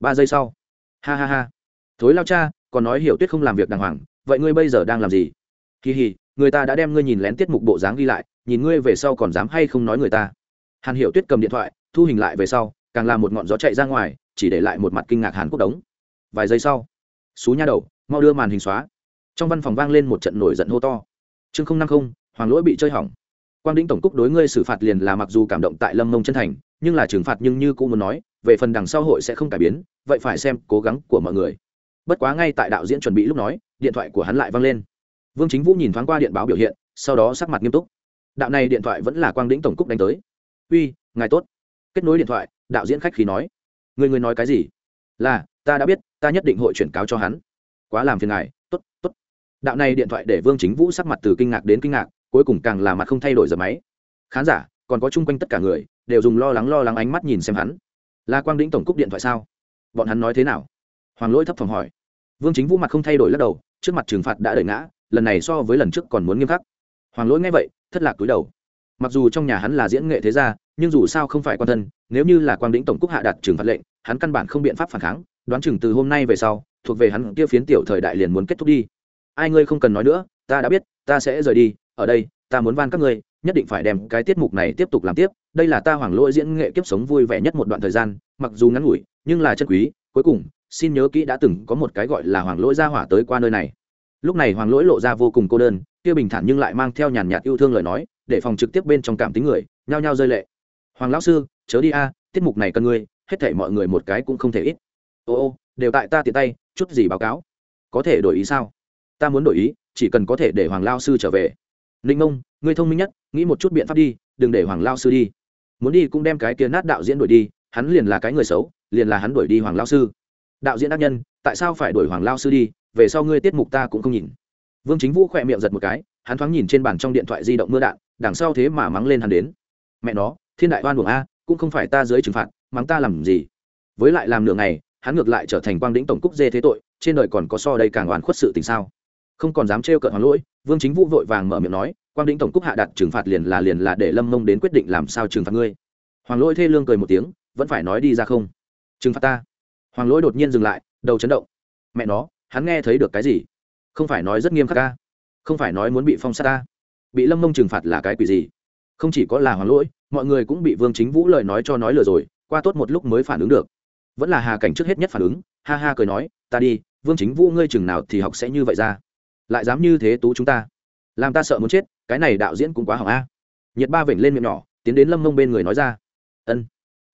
Ba giây sau. Ha ha ha. Thối lao cha, còn nói hiểu tuyết không làm việc đàng hoàng, vậy ngươi bây giờ đang làm gì? Kỳ hì, người ta đã đem ngươi nhìn lén tiết mục bộ dáng ghi lại, nhìn ngươi về sau còn dám hay không nói người ta? Hàn hiểu tuyết cầm điện thoại, thu hình lại về sau, càng làm một ngọn gió chạy ra ngoài, chỉ để lại một mặt kinh ngạc hàn quốc đống. Vài giây sau. Xú nha đầu, mau đưa màn hình xóa. Trong văn phòng vang lên một trận nổi giận hô to chương không năm không, hoàng lỗi bị chơi hỏng. Quang đĩnh tổng cúc đối ngươi xử phạt liền là mặc dù cảm động tại lâm mông chân thành, nhưng là trừng phạt nhưng như cũng muốn nói, về phần đằng sau hội sẽ không cải biến, vậy phải xem cố gắng của mọi người. Bất quá ngay tại đạo diễn chuẩn bị lúc nói, điện thoại của hắn lại vang lên. Vương chính vũ nhìn thoáng qua điện báo biểu hiện, sau đó sắc mặt nghiêm túc. Đạo này điện thoại vẫn là quang đĩnh tổng cúc đánh tới. Uy, ngài tốt. Kết nối điện thoại, đạo diễn khách khí nói. Người người nói cái gì? Là, ta đã biết, ta nhất định hội chuyển cáo cho hắn. Quá làm phiền ngài. T ố t t ố t đạo này điện thoại để vương chính vũ sắc mặt từ kinh ngạc đến kinh ngạc, cuối cùng càng là mặt không thay đổi giờ máy. Khán giả, còn có chung quanh tất cả người, đều dùng lo lắng lo lắng ánh mắt nhìn xem hắn. Là quang đĩnh tổng cúc điện thoại sao? Bọn hắn nói thế nào? Hoàng lỗi thấp phòng hỏi. Vương chính vũ mặt không thay đổi lắc đầu, trước mặt trừng phạt đã đợi ngã, lần này so với lần trước còn muốn nghiêm khắc. Hoàng lỗi nghe vậy, thất lạc túi đầu. Mặc dù trong nhà hắn là diễn nghệ thế gia, nhưng dù sao không phải quan thân, nếu như là quang đĩnh tổng cúc hạ đặt trừng phạt lệnh, hắn căn bản không biện pháp phản kháng, đoán chừng từ hôm nay về sau, thuộc về hắn kia phiến tiểu thời đại liền muốn kết thúc đi ai ngươi không cần nói nữa, ta đã biết, ta sẽ rời đi, ở đây, ta muốn van các ngươi, nhất định phải đem cái tiết mục này tiếp tục làm tiếp, đây là ta hoàng lỗi diễn nghệ kiếp sống vui vẻ nhất một đoạn thời gian, mặc dù ngắn ngủi, nhưng là chân quý, cuối cùng, xin nhớ kỹ đã từng có một cái gọi là hoàng lỗi ra hỏa tới qua nơi này. Lúc này hoàng lỗi lộ ra vô cùng cô đơn, kia bình thản nhưng lại mang theo nhàn nhạt yêu thương lời nói, để phòng trực tiếp bên trong cảm tính người, nhao nhao rơi lệ. Hoàng lão sư, chớ đi a, tiết mục này cần ngươi, hết thể mọi người một cái cũng không thể ít. Ô ô, đều tại ta tiện tay, chút gì báo cáo? Có thể đổi ý sao? Ta muốn đổi ý, chỉ cần có thể để hoàng lao sư trở về. Ninh mông, ngươi thông minh nhất, nghĩ một chút biện pháp đi, đừng để hoàng lao sư đi. Muốn đi cũng đem cái kia nát đạo diễn đuổi đi, hắn liền là cái người xấu, liền là hắn đuổi đi hoàng lao sư. Đạo diễn đắc nhân, tại sao phải đuổi hoàng lao sư đi, về sau ngươi tiết mục ta cũng không nhìn. Vương chính vũ khỏe miệng giật một cái, hắn thoáng nhìn trên bàn trong điện thoại di động mưa đạn, đằng sau thế mà mắng lên hắn đến. Mẹ nó, thiên đại oan buồng a, cũng không phải ta dưới trừng phạt, mắng ta làm gì? Với lại làm nửa ngày, hắn ngược lại trở thành quang đĩnh tổng cúc dê thế tội, trên đời còn có so đây càng oan khuất sự tình sao? Không còn dám trêu cợt hoàng lỗi, vương chính vũ vội vàng mở miệng nói, quang đĩnh tổng cúc hạ đặt trừng phạt liền là liền là để lâm mông đến quyết định làm sao trừng phạt ngươi. Hoàng lỗi thê lương cười một tiếng, vẫn phải nói đi ra không? Trừng phạt ta? Hoàng lỗi đột nhiên dừng lại, đầu chấn động. Mẹ nó, hắn nghe thấy được cái gì? Không phải nói rất nghiêm khắc ta không phải nói muốn bị phong sát ta bị lâm mông trừng phạt là cái quỷ gì? Không chỉ có là hoàng lỗi, mọi người cũng bị vương chính vũ lời nói cho nói lừa rồi, qua tốt một lúc mới phản ứng được. Vẫn là hà cảnh trước hết nhất phản ứng, ha ha cười nói, ta đi, vương chính vũ ngươi chừng nào thì học sẽ như vậy ra? Lại dám như thế tú chúng ta. Làm ta sợ muốn chết, cái này đạo diễn cũng quá hỏng a. Nhiệt ba vểnh lên miệng nhỏ, tiến đến lâm mông bên người nói ra. Ân,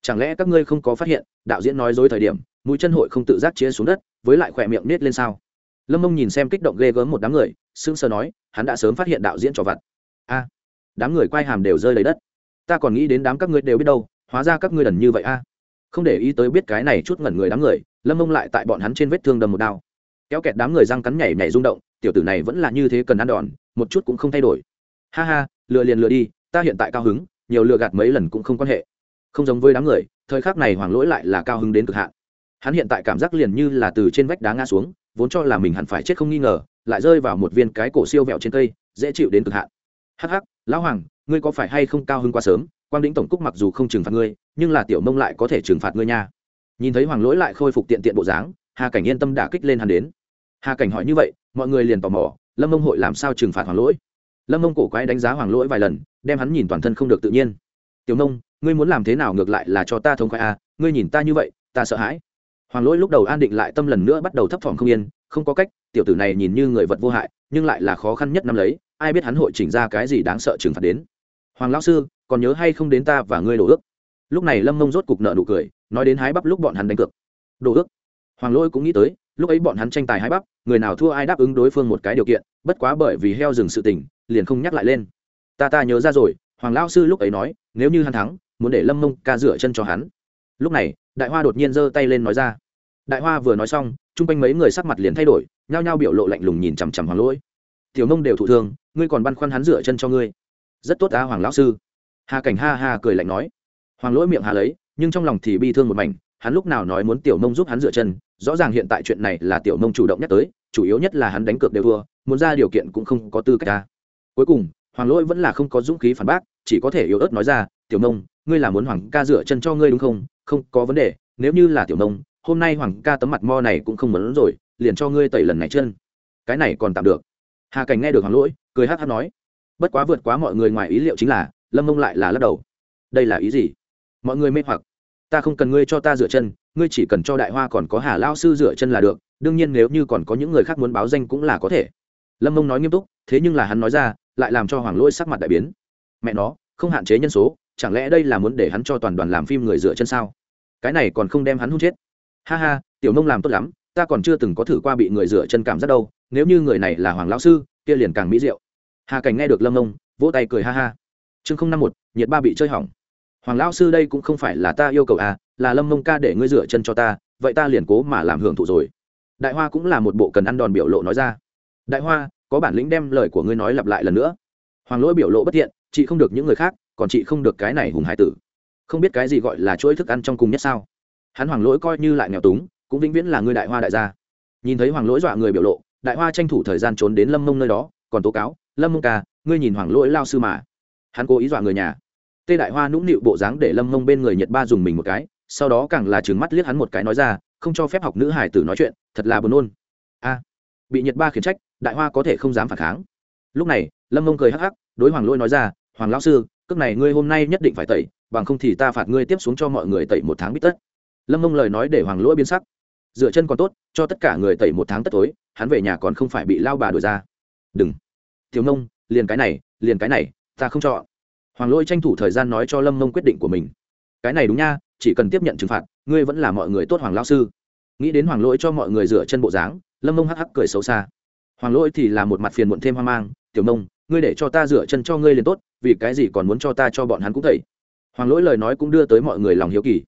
chẳng lẽ các ngươi không có phát hiện, đạo diễn nói dối thời điểm, mũi chân hội không tự giác chia xuống đất, với lại khỏe miệng nết lên sao? Lâm mông nhìn xem kích động ghê gớm một đám người, sững sờ nói, hắn đã sớm phát hiện đạo diễn trò vặt. A, đám người quay hàm đều rơi lấy đất. Ta còn nghĩ đến đám các ngươi đều biết đâu, hóa ra các ngươi đần như vậy a. Không để ý tới biết cái này chút ngẩn người đám người, lâm mông lại tại bọn hắn trên vết thương đầm một đao kéo kẹt đám người răng cắn nhảy nhảy rung động, tiểu tử này vẫn là như thế cần ăn đòn, một chút cũng không thay đổi. Ha ha, lừa liền lừa đi, ta hiện tại cao hứng, nhiều lừa gạt mấy lần cũng không quan hệ. Không giống với đám người, thời khắc này hoàng lỗi lại là cao hứng đến cực hạn. Hắn hiện tại cảm giác liền như là từ trên vách đá ngã xuống, vốn cho là mình hẳn phải chết không nghi ngờ, lại rơi vào một viên cái cổ siêu vẹo trên cây, dễ chịu đến cực hạn. Hắc hắc, lão hoàng, ngươi có phải hay không cao hứng quá sớm? Quang đĩnh tổng cúc mặc dù không trừng phạt ngươi, nhưng là tiểu mông lại có thể trừng phạt ngươi nha. Nhìn thấy hoàng lỗi lại khôi phục tiện tiện bộ dáng, hà cảnh yên tâm đả kích lên hắn đến hà cảnh hỏi như vậy, mọi người liền tò mò, lâm mông hội làm sao trừng phạt hoàng lỗi? Lâm mông cổ quái đánh giá hoàng lỗi vài lần, đem hắn nhìn toàn thân không được tự nhiên. Tiểu mông, ngươi muốn làm thế nào ngược lại là cho ta thông khoái à ngươi nhìn ta như vậy, ta sợ hãi. Hoàng lỗi lúc đầu an định lại tâm lần nữa bắt đầu thấp thỏm không yên, không có cách, tiểu tử này nhìn như người vật vô hại, nhưng lại là khó khăn nhất năm lấy, ai biết hắn hội chỉnh ra cái gì đáng sợ trừng phạt đến. Hoàng lão sư, còn nhớ hay không đến ta và ngươi đổ ước? Lúc này lâm mông rốt cục nợ nụ cười, nói đến hái bắp lúc bọn hắn đánh cược. Đổ ước? Hoàng lỗi cũng nghĩ tới lúc ấy bọn hắn tranh tài hai bắp, người nào thua ai đáp ứng đối phương một cái điều kiện, bất quá bởi vì heo dừng sự tình, liền không nhắc lại lên. Ta ta nhớ ra rồi, hoàng lão sư lúc ấy nói, nếu như hắn thắng, muốn để lâm mông ca rửa chân cho hắn. Lúc này, đại hoa đột nhiên giơ tay lên nói ra. Đại hoa vừa nói xong, chung quanh mấy người sắc mặt liền thay đổi, nhao nhao biểu lộ lạnh lùng nhìn chằm chằm hoàng lỗi. Tiểu mông đều thụ thương, ngươi còn băn khoăn hắn rửa chân cho ngươi. Rất tốt á hoàng lão sư. Hà cảnh ha ha cười lạnh nói. Hoàng lỗi miệng hà lấy, nhưng trong lòng thì bi thương một mảnh, hắn lúc nào nói muốn tiểu mông giúp hắn rửa chân rõ ràng hiện tại chuyện này là tiểu nông chủ động nhắc tới chủ yếu nhất là hắn đánh cược đều thua muốn ra điều kiện cũng không có tư cách ta cuối cùng hoàng lỗi vẫn là không có dũng khí phản bác chỉ có thể yếu ớt nói ra tiểu nông, ngươi là muốn hoàng ca rửa chân cho ngươi đúng không? Không có vấn đề nếu như là tiểu nông, hôm nay hoàng ca tấm mặt mo này cũng không muốn rồi liền cho ngươi tẩy lần này chân. Cái này còn tạm được. Hà cảnh nghe được hoàng lỗi cười hát hát nói bất quá vượt quá mọi người ngoài ý liệu chính là lâm mông lại là lắc đầu. Đây là ý gì? Mọi người mê hoặc. Ta không cần ngươi cho ta rửa chân ngươi chỉ cần cho đại hoa còn có hà lao sư rửa chân là được, đương nhiên nếu như còn có những người khác muốn báo danh cũng là có thể. Lâm mông nói nghiêm túc, thế nhưng là hắn nói ra, lại làm cho hoàng lỗi sắc mặt đại biến. Mẹ nó, không hạn chế nhân số, chẳng lẽ đây là muốn để hắn cho toàn đoàn làm phim người rửa chân sao? Cái này còn không đem hắn hút chết. Ha ha, tiểu mông làm tốt lắm, ta còn chưa từng có thử qua bị người rửa chân cảm giác đâu, nếu như người này là hoàng lão sư, kia liền càng mỹ diệu. Hà cảnh nghe được lâm mông, vỗ tay cười ha ha. Chương không năm một, nhiệt ba bị chơi hỏng. Hoàng lão sư đây cũng không phải là ta yêu cầu à là lâm mông ca để ngươi rửa chân cho ta, vậy ta liền cố mà làm hưởng thụ rồi. Đại hoa cũng là một bộ cần ăn đòn biểu lộ nói ra. Đại hoa, có bản lĩnh đem lời của ngươi nói lặp lại lần nữa. Hoàng lỗi biểu lộ bất thiện, chị không được những người khác, còn chị không được cái này hùng hải tử. Không biết cái gì gọi là chuỗi thức ăn trong cùng nhất sao. Hắn hoàng lỗi coi như lại nghèo túng, cũng vĩnh viễn là người đại hoa đại gia. Nhìn thấy hoàng lỗi dọa người biểu lộ, đại hoa tranh thủ thời gian trốn đến lâm mông nơi đó, còn tố cáo, lâm mông ca, ngươi nhìn hoàng lỗi lao sư mà. Hắn cố ý dọa người nhà. Tê đại hoa nũng nịu bộ dáng để lâm mông bên người nhật ba dùng mình một cái sau đó càng là trừng mắt liếc hắn một cái nói ra, không cho phép học nữ hải tử nói chuyện, thật là buồn nôn. A, bị nhật ba khiển trách, đại hoa có thể không dám phản kháng. Lúc này, lâm mông cười hắc hắc, đối hoàng lôi nói ra, hoàng lão sư, cước này ngươi hôm nay nhất định phải tẩy, bằng không thì ta phạt ngươi tiếp xuống cho mọi người tẩy một tháng bít tất. Lâm mông lời nói để hoàng lỗi biến sắc. Dựa chân còn tốt, cho tất cả người tẩy một tháng tất tối hắn về nhà còn không phải bị lao bà đuổi ra. Đừng. Thiếu mông liền cái này, liền cái này, ta không chọn hoàng lỗi tranh thủ thời gian nói cho lâm mông quyết định của mình. Cái này đúng nha chỉ cần tiếp nhận trừng phạt, ngươi vẫn là mọi người tốt hoàng lao sư. Nghĩ đến hoàng lỗi cho mọi người rửa chân bộ dáng, lâm mông hắc hắc cười xấu xa. Hoàng lỗi thì là một mặt phiền muộn thêm hoang mang, tiểu mông, ngươi để cho ta rửa chân cho ngươi liền tốt, vì cái gì còn muốn cho ta cho bọn hắn cũng thầy hoàng lỗi lời nói cũng đưa tới mọi người lòng hiếu kỳ.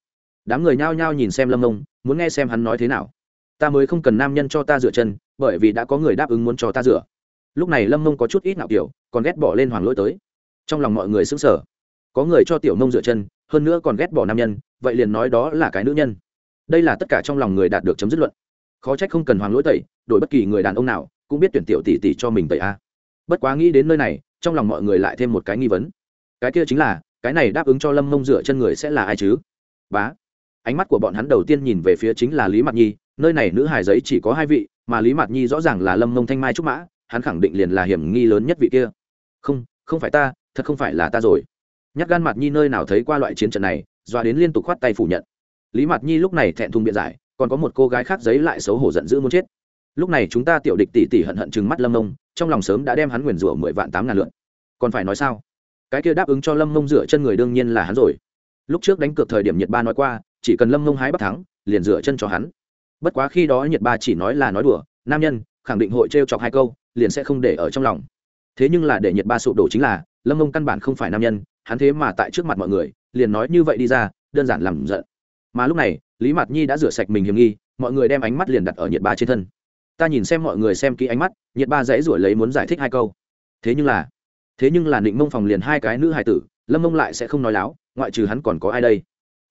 Đám người nhao nhao nhìn xem lâm mông, muốn nghe xem hắn nói thế nào. Ta mới không cần nam nhân cho ta rửa chân, bởi vì đã có người đáp ứng muốn cho ta rửa. Lúc này lâm mông có chút ít nào kiểu, còn ghét bỏ lên hoàng lỗi tới. Trong lòng mọi người sững sờ. Có người cho tiểu mông rửa chân hơn nữa còn ghét bỏ nam nhân, vậy liền nói đó là cái nữ nhân. Đây là tất cả trong lòng người đạt được chấm dứt luận. Khó trách không cần hoàng lỗi tẩy, đổi bất kỳ người đàn ông nào cũng biết tuyển tiểu tỷ tỷ cho mình tẩy a. Bất quá nghĩ đến nơi này, trong lòng mọi người lại thêm một cái nghi vấn. Cái kia chính là, cái này đáp ứng cho lâm mông dựa chân người sẽ là ai chứ? Bá. Ánh mắt của bọn hắn đầu tiên nhìn về phía chính là lý mạc nhi, nơi này nữ hài giấy chỉ có hai vị, mà lý mạc nhi rõ ràng là lâm mông thanh mai trúc mã, hắn khẳng định liền là hiểm nghi lớn nhất vị kia. Không không phải ta, thật không phải là ta rồi nhắc gan mặt nhi nơi nào thấy qua loại chiến trận này doa đến liên tục khoát tay phủ nhận. Lý mặt nhi lúc này thẹn thùng biện giải còn có một cô gái khác giấy lại xấu hổ giận dữ muốn chết. Lúc này chúng ta tiểu địch tỉ tỉ hận hận chừng mắt lâm nông, trong lòng sớm đã đem hắn nguyền rủa mười vạn tám ngàn lượn còn phải nói sao? Cái kia đáp ứng cho lâm nông rửa chân người đương nhiên là hắn rồi. Lúc trước đánh cược thời điểm nhiệt ba nói qua chỉ cần lâm nông hái bắt thắng liền rửa chân cho hắn. Bất quá khi đó nhiệt ba chỉ nói là nói đùa nam nhân khẳng định hội t chọc hai câu liền sẽ không để ở trong lòng. Thế nhưng là để nhiệt ba sụp đổ chính là lâm mông căn bản không phải nam nhân, hắn thế mà tại trước mặt mọi người, liền nói như vậy đi ra, đơn giản làm giận. Mà lúc này, lý mạt nhi đã rửa sạch mình hiểm nghi, mọi người đem ánh mắt liền đặt ở nhiệt ba trên thân. Ta nhìn xem mọi người xem kỹ ánh mắt, nhiệt ba dãy rủi lấy muốn giải thích hai câu. Thế nhưng là, thế nhưng là định mông phòng liền hai cái nữ hài tử, lâm mông lại sẽ không nói láo, ngoại trừ hắn còn có ai đây?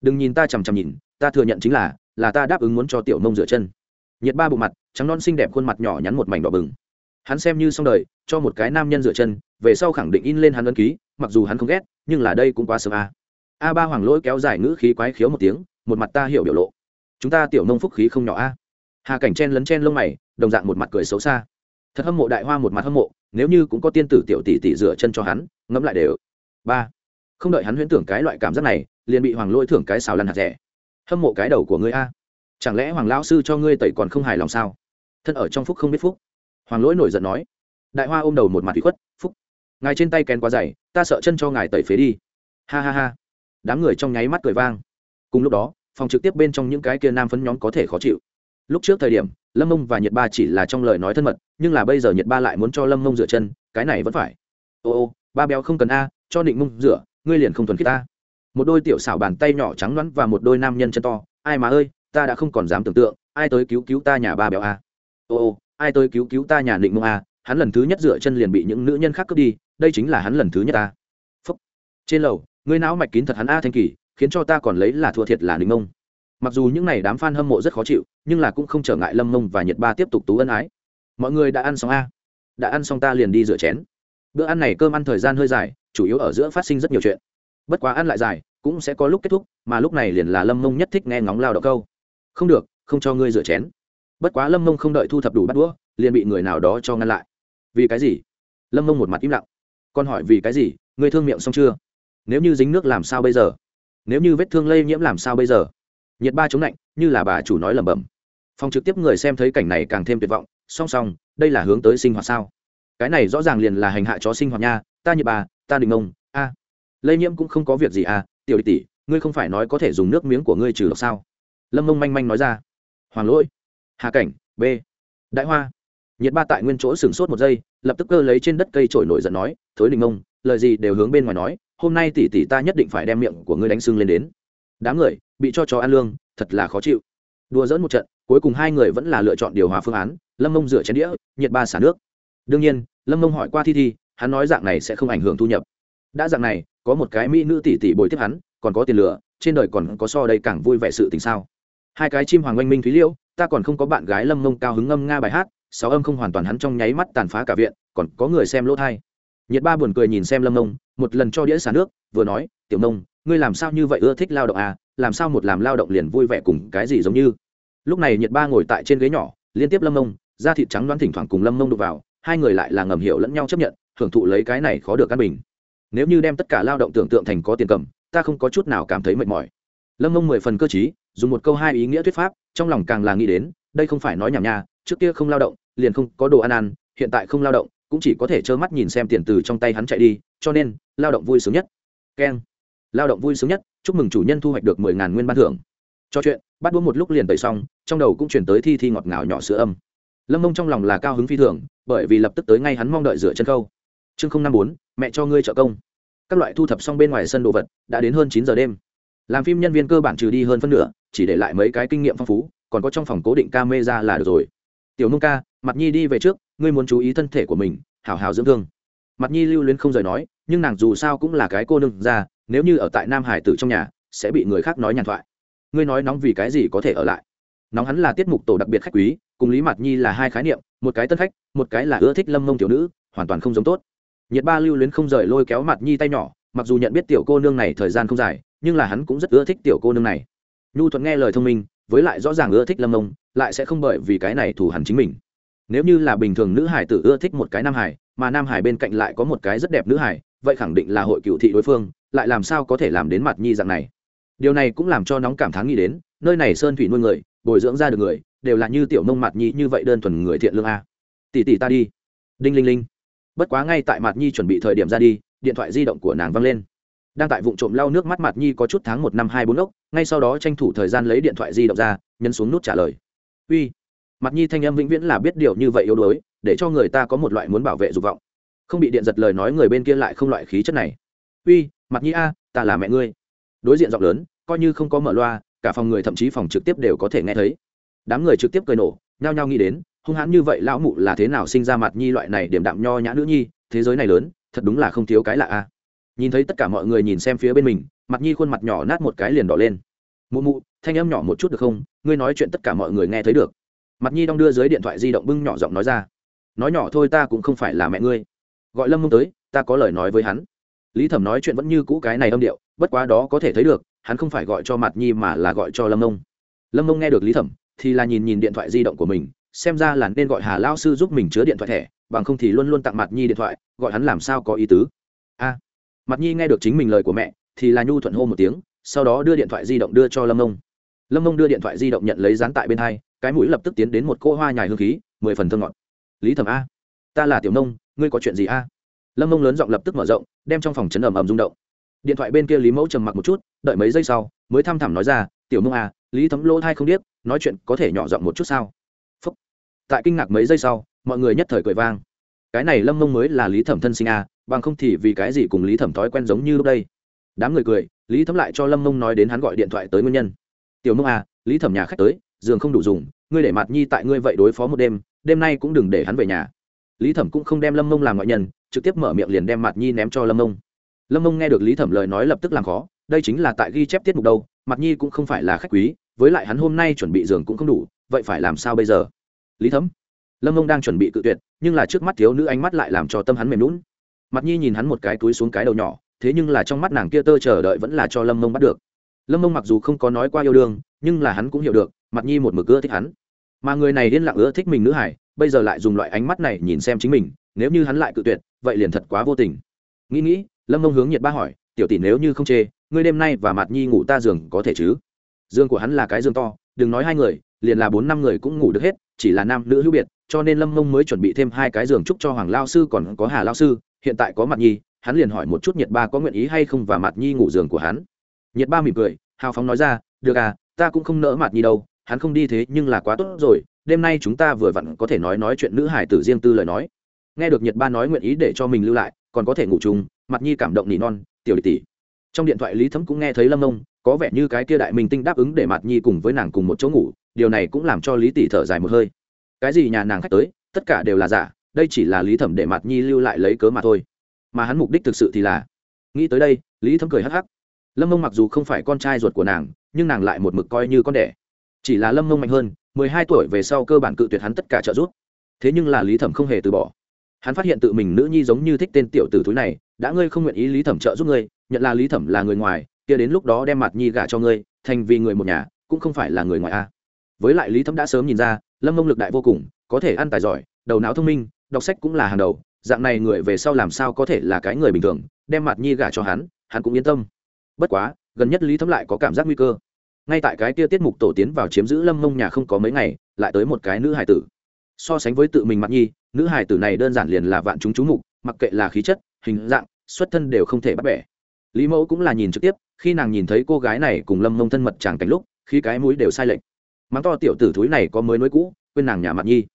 Đừng nhìn ta chằm chằm nhìn, ta thừa nhận chính là là ta đáp ứng muốn cho tiểu mông rửa chân. Nhiệt ba bộ mặt, trắng non xinh đẹp khuôn mặt nhỏ nhắn một mảnh đỏ bừng. Hắn xem như xong đời cho một cái nam nhân dựa chân, về sau khẳng định in lên hắn ấn ký, mặc dù hắn không ghét, nhưng là đây cũng quá sớm a a ba hoàng lỗi kéo dài ngữ khí quái khiếu một tiếng, một mặt ta hiểu biểu lộ. Chúng ta tiểu nông phúc khí không nhỏ a hà cảnh chen lấn chen lông mày, đồng dạng một mặt cười xấu xa. Thật hâm mộ đại hoa một mặt hâm mộ, nếu như cũng có tiên tử tiểu tỷ tỷ rửa chân cho hắn, ngẫm lại đều. Ba. Không đợi hắn huyễn tưởng cái loại cảm giác này, liền bị hoàng lỗi thưởng cái xào lăn hạt rẻ. Hâm mộ cái đầu của ngươi a. Chẳng lẽ hoàng lão sư cho ngươi tẩy còn không hài lòng sao? Thân ở trong phúc không biết phúc. Hoàng lỗi nổi giận nói đại hoa ôm đầu một mặt bị khuất, phúc. Ngài trên tay kén quá dày, ta sợ chân cho ngài tẩy phế đi. Ha ha ha. Đám người trong nháy mắt cười vang. Cùng lúc đó, phòng trực tiếp bên trong những cái kia nam phấn nhóm có thể khó chịu. Lúc trước thời điểm, lâm mông và nhật ba chỉ là trong lời nói thân mật, nhưng là bây giờ nhật ba lại muốn cho lâm mông rửa chân, cái này vẫn phải. Ô ô, ba béo không cần a, cho định mông rửa, ngươi liền không thuần khiết ta. Một đôi tiểu xảo bàn tay nhỏ trắng loãng và một đôi nam nhân chân to, ai mà ơi, ta đã không còn dám tưởng tượng, ai tới cứu cứu ta nhà ba béo a. Ô ô, ai tới cứu cứu ta nhà định mông a hắn lần thứ nhất dựa chân liền bị những nữ nhân khác cướp đi, đây chính là hắn lần thứ nhất ta. Phúc. trên lầu ngươi não mạch kín thật hắn a thanh kỳ, khiến cho ta còn lấy là thua thiệt là đình mông. Mặc dù những n à y đám f a n hâm mộ rất khó chịu, nhưng là cũng không trở ngại lâm mông và nhật ba tiếp tục tú ân ái. Mọi người đã ăn xong a. Đã ăn xong ta liền đi rửa chén. Bữa ăn này cơm ăn thời gian hơi dài, chủ yếu ở giữa phát sinh rất nhiều chuyện. Bất quá ăn lại dài, cũng sẽ có lúc kết thúc, mà lúc này liền là lâm mông nhất thích nghe ngóng lao động câu. Không được, không cho ngươi rửa chén. Bất quá lâm mông không đợi thu thập đủ bắt đũa, liền bị người nào đó cho ngăn lại vì cái gì? Lâm mông một mặt im lặng. Con hỏi vì cái gì? Ngươi thương miệng xong chưa? Nếu như dính nước làm sao bây giờ? Nếu như vết thương lây nhiễm làm sao bây giờ? Nhiệt ba chống lạnh, như là bà chủ nói lẩm bẩm. Phòng trực tiếp người xem thấy cảnh này càng thêm tuyệt vọng. Song song, đây là hướng tới sinh hoạt sao? Cái này rõ ràng liền là hành hạ chó sinh hoạt nha. Ta nhiệt bà ta định ông a. Lây nhiễm cũng không có việc gì à. Tiểu tỷ, ngươi không phải nói có thể dùng nước miếng của ngươi trừ độc sao? Lâm mông manh manh nói ra. Hoàng lỗi. Hà cảnh, b. Đại hoa nhiệt ba tại nguyên chỗ sửng sốt một giây, lập tức cơ lấy trên đất cây trổi nổi giận nói, thối đình ông lời gì đều hướng bên ngoài nói, hôm nay tỷ tỷ ta nhất định phải đem miệng của ngươi đánh sưng lên đến. Đám người, bị cho chó ăn lương, thật là khó chịu. Đùa dỡn một trận, cuối cùng hai người vẫn là lựa chọn điều hòa phương án, lâm mông rửa chén đĩa, nhiệt ba xả nước. Đương nhiên, lâm mông hỏi qua thi thi, hắn nói dạng này sẽ không ảnh hưởng thu nhập. Đã dạng này, có một cái mỹ nữ tỷ tỷ bồi tiếp hắn, còn có tiền lửa, trên đời còn có so đây càng vui vẻ sự tình sao? Hai cái chim hoàng oanh minh thúy liễu, ta còn không có bạn gái lâm mông cao hứng ngâm nga bài hát sáu âm không hoàn toàn hắn trong nháy mắt tàn phá cả viện còn có người xem lỗ thai. Nhiệt ba buồn cười nhìn xem lâm nông, một lần cho đĩa xả nước vừa nói tiểu nông ngươi làm sao như vậy ưa thích lao động à? Làm sao một làm lao động liền vui vẻ cùng cái gì giống như? Lúc này nhiệt ba ngồi tại trên ghế nhỏ liên tiếp lâm nông, da thịt trắng đoán thỉnh thoảng cùng lâm nông đục vào hai người lại là ngầm hiểu lẫn nhau chấp nhận hưởng thụ lấy cái này khó được căn bình. Nếu như đem tất cả lao động tưởng tượng thành có tiền cầm ta không có chút nào cảm thấy mệt mỏi. Lâm mông mười phần cơ t dùng một câu hai ý nghĩa thuyết pháp trong lòng càng là nghĩ đến đây không phải nói nhảm nha trước kia không lao động liền không có đồ ăn ăn, hiện tại không lao động, cũng chỉ có thể trơ mắt nhìn xem tiền từ trong tay hắn chạy đi, cho nên, lao động vui sướng nhất. Keng. Lao động vui sướng nhất, chúc mừng chủ nhân thu hoạch được mười ngàn nguyên ban thưởng. Cho chuyện, bắt đũa một lúc liền tẩy xong, trong đầu cũng chuyển tới thi thi ngọt ngào nhỏ sữa âm. Lâm mông trong lòng là cao hứng phi thường, bởi vì lập tức tới ngay hắn mong đợi rửa chân câu chương không năm bốn, mẹ cho ngươi trợ công. Các loại thu thập xong bên ngoài sân đồ vật, đã đến hơn chín giờ đêm. Làm phim nhân viên cơ bản trừ đi hơn phân nửa, chỉ để lại mấy cái kinh nghiệm phong phú, còn có trong phòng cố định ca mê ra là được rồi. Tiểu nông ca mặt nhi đi về trước, ngươi muốn chú ý thân thể của mình hào hào dưỡng thương. Mặt nhi lưu luyến không rời nói, nhưng nàng dù sao cũng là cái cô nương ra, nếu như ở tại nam hải tử trong nhà, sẽ bị người khác nói nhàn thoại. Ngươi nói nóng vì cái gì có thể ở lại? Nóng hắn là tiết mục tổ đặc biệt khách quý, cùng lý mặt nhi là hai khái niệm, một cái tân khách, một cái là ưa thích lâm mông tiểu nữ, hoàn toàn không giống tốt. Nhiệt ba lưu luyến không rời lôi kéo mặt nhi tay nhỏ, mặc dù nhận biết tiểu cô nương này thời gian không dài, nhưng là hắn cũng rất ưa thích tiểu cô nương này. Nhu thuận nghe lời thông minh, với lại rõ ràng ưa thích lâm mông, lại sẽ không bởi vì cái này thủ hẳn chính mình nếu như là bình thường nữ hải tử ưa thích một cái nam hải, mà nam hải bên cạnh lại có một cái rất đẹp nữ hải, vậy khẳng định là hội cựu thị đối phương, lại làm sao có thể làm đến mặt nhi dạng này? Điều này cũng làm cho nóng cảm thán nghĩ đến, nơi này sơn thủy nuôi người, bồi dưỡng ra được người, đều là như tiểu mông mặt nhi như vậy đơn thuần người thiện lương a. Tỷ tỷ ta đi. Đinh linh linh. Bất quá ngay tại mặt nhi chuẩn bị thời điểm ra đi, điện thoại di động của nàng văng lên. Đang tại vụ trộm lau nước mắt mặt nhi có chút tháng một năm hai bốn ốc, ngay sau đó tranh thủ thời gian lấy điện thoại di động ra, nhấn xuống nút trả lời. Uy mặt nhi thanh âm vĩnh viễn là biết điều như vậy yếu đuối, để cho người ta có một loại muốn bảo vệ dục vọng. Không bị điện giật lời nói người bên kia lại không loại khí chất này. Uy mặt nhi a, ta là mẹ ngươi. Đối diện giọng lớn, coi như không có mở loa, cả phòng người thậm chí phòng trực tiếp đều có thể nghe thấy. Đám người trực tiếp cười nổ, nhao nhao nghĩ đến, hung hãn như vậy lão mụ là thế nào sinh ra mặt nhi loại này điểm đạm nho nhã nữ nhi, thế giới này lớn, thật đúng là không thiếu cái lạ a. Nhìn thấy tất cả mọi người nhìn xem phía bên mình mặt nhi khuôn mặt nhỏ nát một cái liền đỏ lên. Mụ mụ, thanh âm nhỏ một chút được không? Ngươi nói chuyện tất cả mọi người nghe thấy được mặt nhi đong đưa dưới điện thoại di động bưng nhỏ giọng nói ra. Nói nhỏ thôi ta cũng không phải là mẹ ngươi. Gọi lâm mông tới, ta có lời nói với hắn. Lý thẩm nói chuyện vẫn như cũ cái này âm điệu, bất quá đó có thể thấy được, hắn không phải gọi cho mặt nhi mà là gọi cho lâm mông. Lâm mông nghe được lý thẩm, thì là nhìn nhìn điện thoại di động của mình, xem ra là nên gọi hà lao sư giúp mình chứa điện thoại thẻ, bằng không thì luôn luôn tặng mặt nhi điện thoại, gọi hắn làm sao có ý tứ. A. Mặt nhi nghe được chính mình lời của mẹ, thì là nhu thuận hô một tiếng, sau đó đưa điện thoại di động đưa cho lâm mông. Lâm mông đưa điện thoại di động nhận lấy dán tại bên hai cái mũi lập tức tiến đến một cô hoa nhài hương khí, mười phần thơ ngọt. Lý thẩm a, ta là tiểu nông, ngươi có chuyện gì a? Lâm mông lớn giọng lập tức mở rộng, đem trong phòng chấn ầm ầm rung động. Điện thoại bên kia lý mẫu trầm mặc một chút, đợi mấy giây sau, mới thăm thẳm nói ra, tiểu mông a, lý thấm lỗ thai không biết nói chuyện có thể nhỏ giọng một chút sao? Phúc. tại kinh ngạc mấy giây sau, mọi người nhất thời cười vang. Cái này lâm mông mới là lý thẩm thân sinh a, bằng không thì vì cái gì cùng lý thẩm thói quen giống như lúc đây? Đám người cười, lý thấm lại cho lâm mông nói đến hắn gọi điện thoại tới nguyên nhân. Tiểu mông à lý thẩm nhà khách tới giường không đủ dùng, ngươi để mặt nhi tại ngươi vậy đối phó một đêm đêm nay cũng đừng để hắn về nhà. Lý thẩm cũng không đem lâm mông làm ngoại nhân, trực tiếp mở miệng liền đem mặt nhi ném cho lâm mông. Lâm mông nghe được lý thẩm lời nói lập tức làm khó, đây chính là tại ghi chép tiết mục đâu mặt nhi cũng không phải là khách quý, với lại hắn hôm nay chuẩn bị giường cũng không đủ, vậy phải làm sao bây giờ? Lý Thẩm. lâm mông đang chuẩn bị cự tuyệt, nhưng là trước mắt thiếu nữ ánh mắt lại làm cho tâm hắn mềm lún mặt nhi nhìn hắn một cái túi xuống cái đầu nhỏ, thế nhưng là trong mắt nàng kia tơ chờ đợi vẫn là cho lâm mông bắt được. Lâm mông mặc dù không có nói qua yêu đương, nhưng là hắn cũng hiểu được mặt nhi một mực ưa thích hắn. Mà người này điên lạc ưa thích mình nữ hải, bây giờ lại dùng loại ánh mắt này nhìn xem chính mình, nếu như hắn lại cự tuyệt, vậy liền thật quá vô tình. Nghĩ nghĩ, lâm mông hướng nhiệt ba hỏi, tiểu tỷ nếu như không chê, ngươi đêm nay và mặt nhi ngủ ta giường có thể chứ? Giường của hắn là cái giường to, đừng nói hai người, liền là bốn năm người cũng ngủ được hết, chỉ là nam nữ hữu biệt, cho nên lâm mông mới chuẩn bị thêm hai cái giường chúc cho hoàng lao sư còn có hà lao sư, hiện tại có mặt nhi, hắn liền hỏi một chút nhiệt ba có nguyện ý hay không và mặt nhi ngủ giường của hắn. Nhiệt ba mỉm cười, hào phóng nói ra, được à ta cũng không nỡ mặt nhi đâu hắn không đi thế nhưng là quá tốt rồi, đêm nay chúng ta vừa vặn có thể nói nói chuyện nữ hải tử riêng tư lời nói. Nghe được nhiệt ba nói nguyện ý để cho mình lưu lại, còn có thể ngủ chung, mặt nhi cảm động nỉ non, tiểu tỷ. Trong điện thoại lý thấm cũng nghe thấy lâm ông có vẻ như cái kia đại minh tinh đáp ứng để mặt nhi cùng với nàng cùng một chỗ ngủ, điều này cũng làm cho lý tỷ thở dài một hơi. Cái gì nhà nàng khách tới, tất cả đều là giả, đây chỉ là lý thẩm để mặt nhi lưu lại lấy cớ mà thôi. Mà hắn mục đích thực sự thì là, nghĩ tới đây, lý thấm cười hắc hắc. Lâm mông mặc dù không phải con trai ruột của nàng, nhưng nàng lại một mực coi như con đẻ chỉ là lâm mông mạnh hơn, mười hai tuổi về sau cơ bản cự tuyệt hắn tất cả trợ giúp. Thế nhưng là lý thẩm không hề từ bỏ. Hắn phát hiện tự mình nữ nhi giống như thích tên tiểu tử thúi này, đã ngươi không nguyện ý lý thẩm trợ giúp ngươi, nhận là lý thẩm là người ngoài, kia đến lúc đó đem mặt nhi gả cho ngươi, thành vì người một nhà, cũng không phải là người ngoài a. Với lại lý thẩm đã sớm nhìn ra, lâm mông lực đại vô cùng, có thể ăn tài giỏi, đầu não thông minh, đọc sách cũng là hàng đầu, dạng này người về sau làm sao có thể là cái người bình thường, đem mặt nhi gả cho hắn hắn cũng yên tâm. Bất quá, gần nhất lý thấm lại có cảm giác nguy cơ ngay tại cái kia tiết mục tổ tiến vào chiếm giữ lâm mông nhà không có mấy ngày, lại tới một cái nữ hải tử. So sánh với tự mình mặt nhi, nữ hải tử này đơn giản liền là vạn chúng chú mục, mặc kệ là khí chất, hình dạng, xuất thân đều không thể bắt bẻ. Lý mẫu cũng là nhìn trực tiếp, khi nàng nhìn thấy cô gái này cùng lâm mông thân mật chàng cảnh lúc, khi cái mũi đều sai lệch. Mắng to tiểu tử thúi này có mới nối cũ, quên nàng nhà mặt nhi.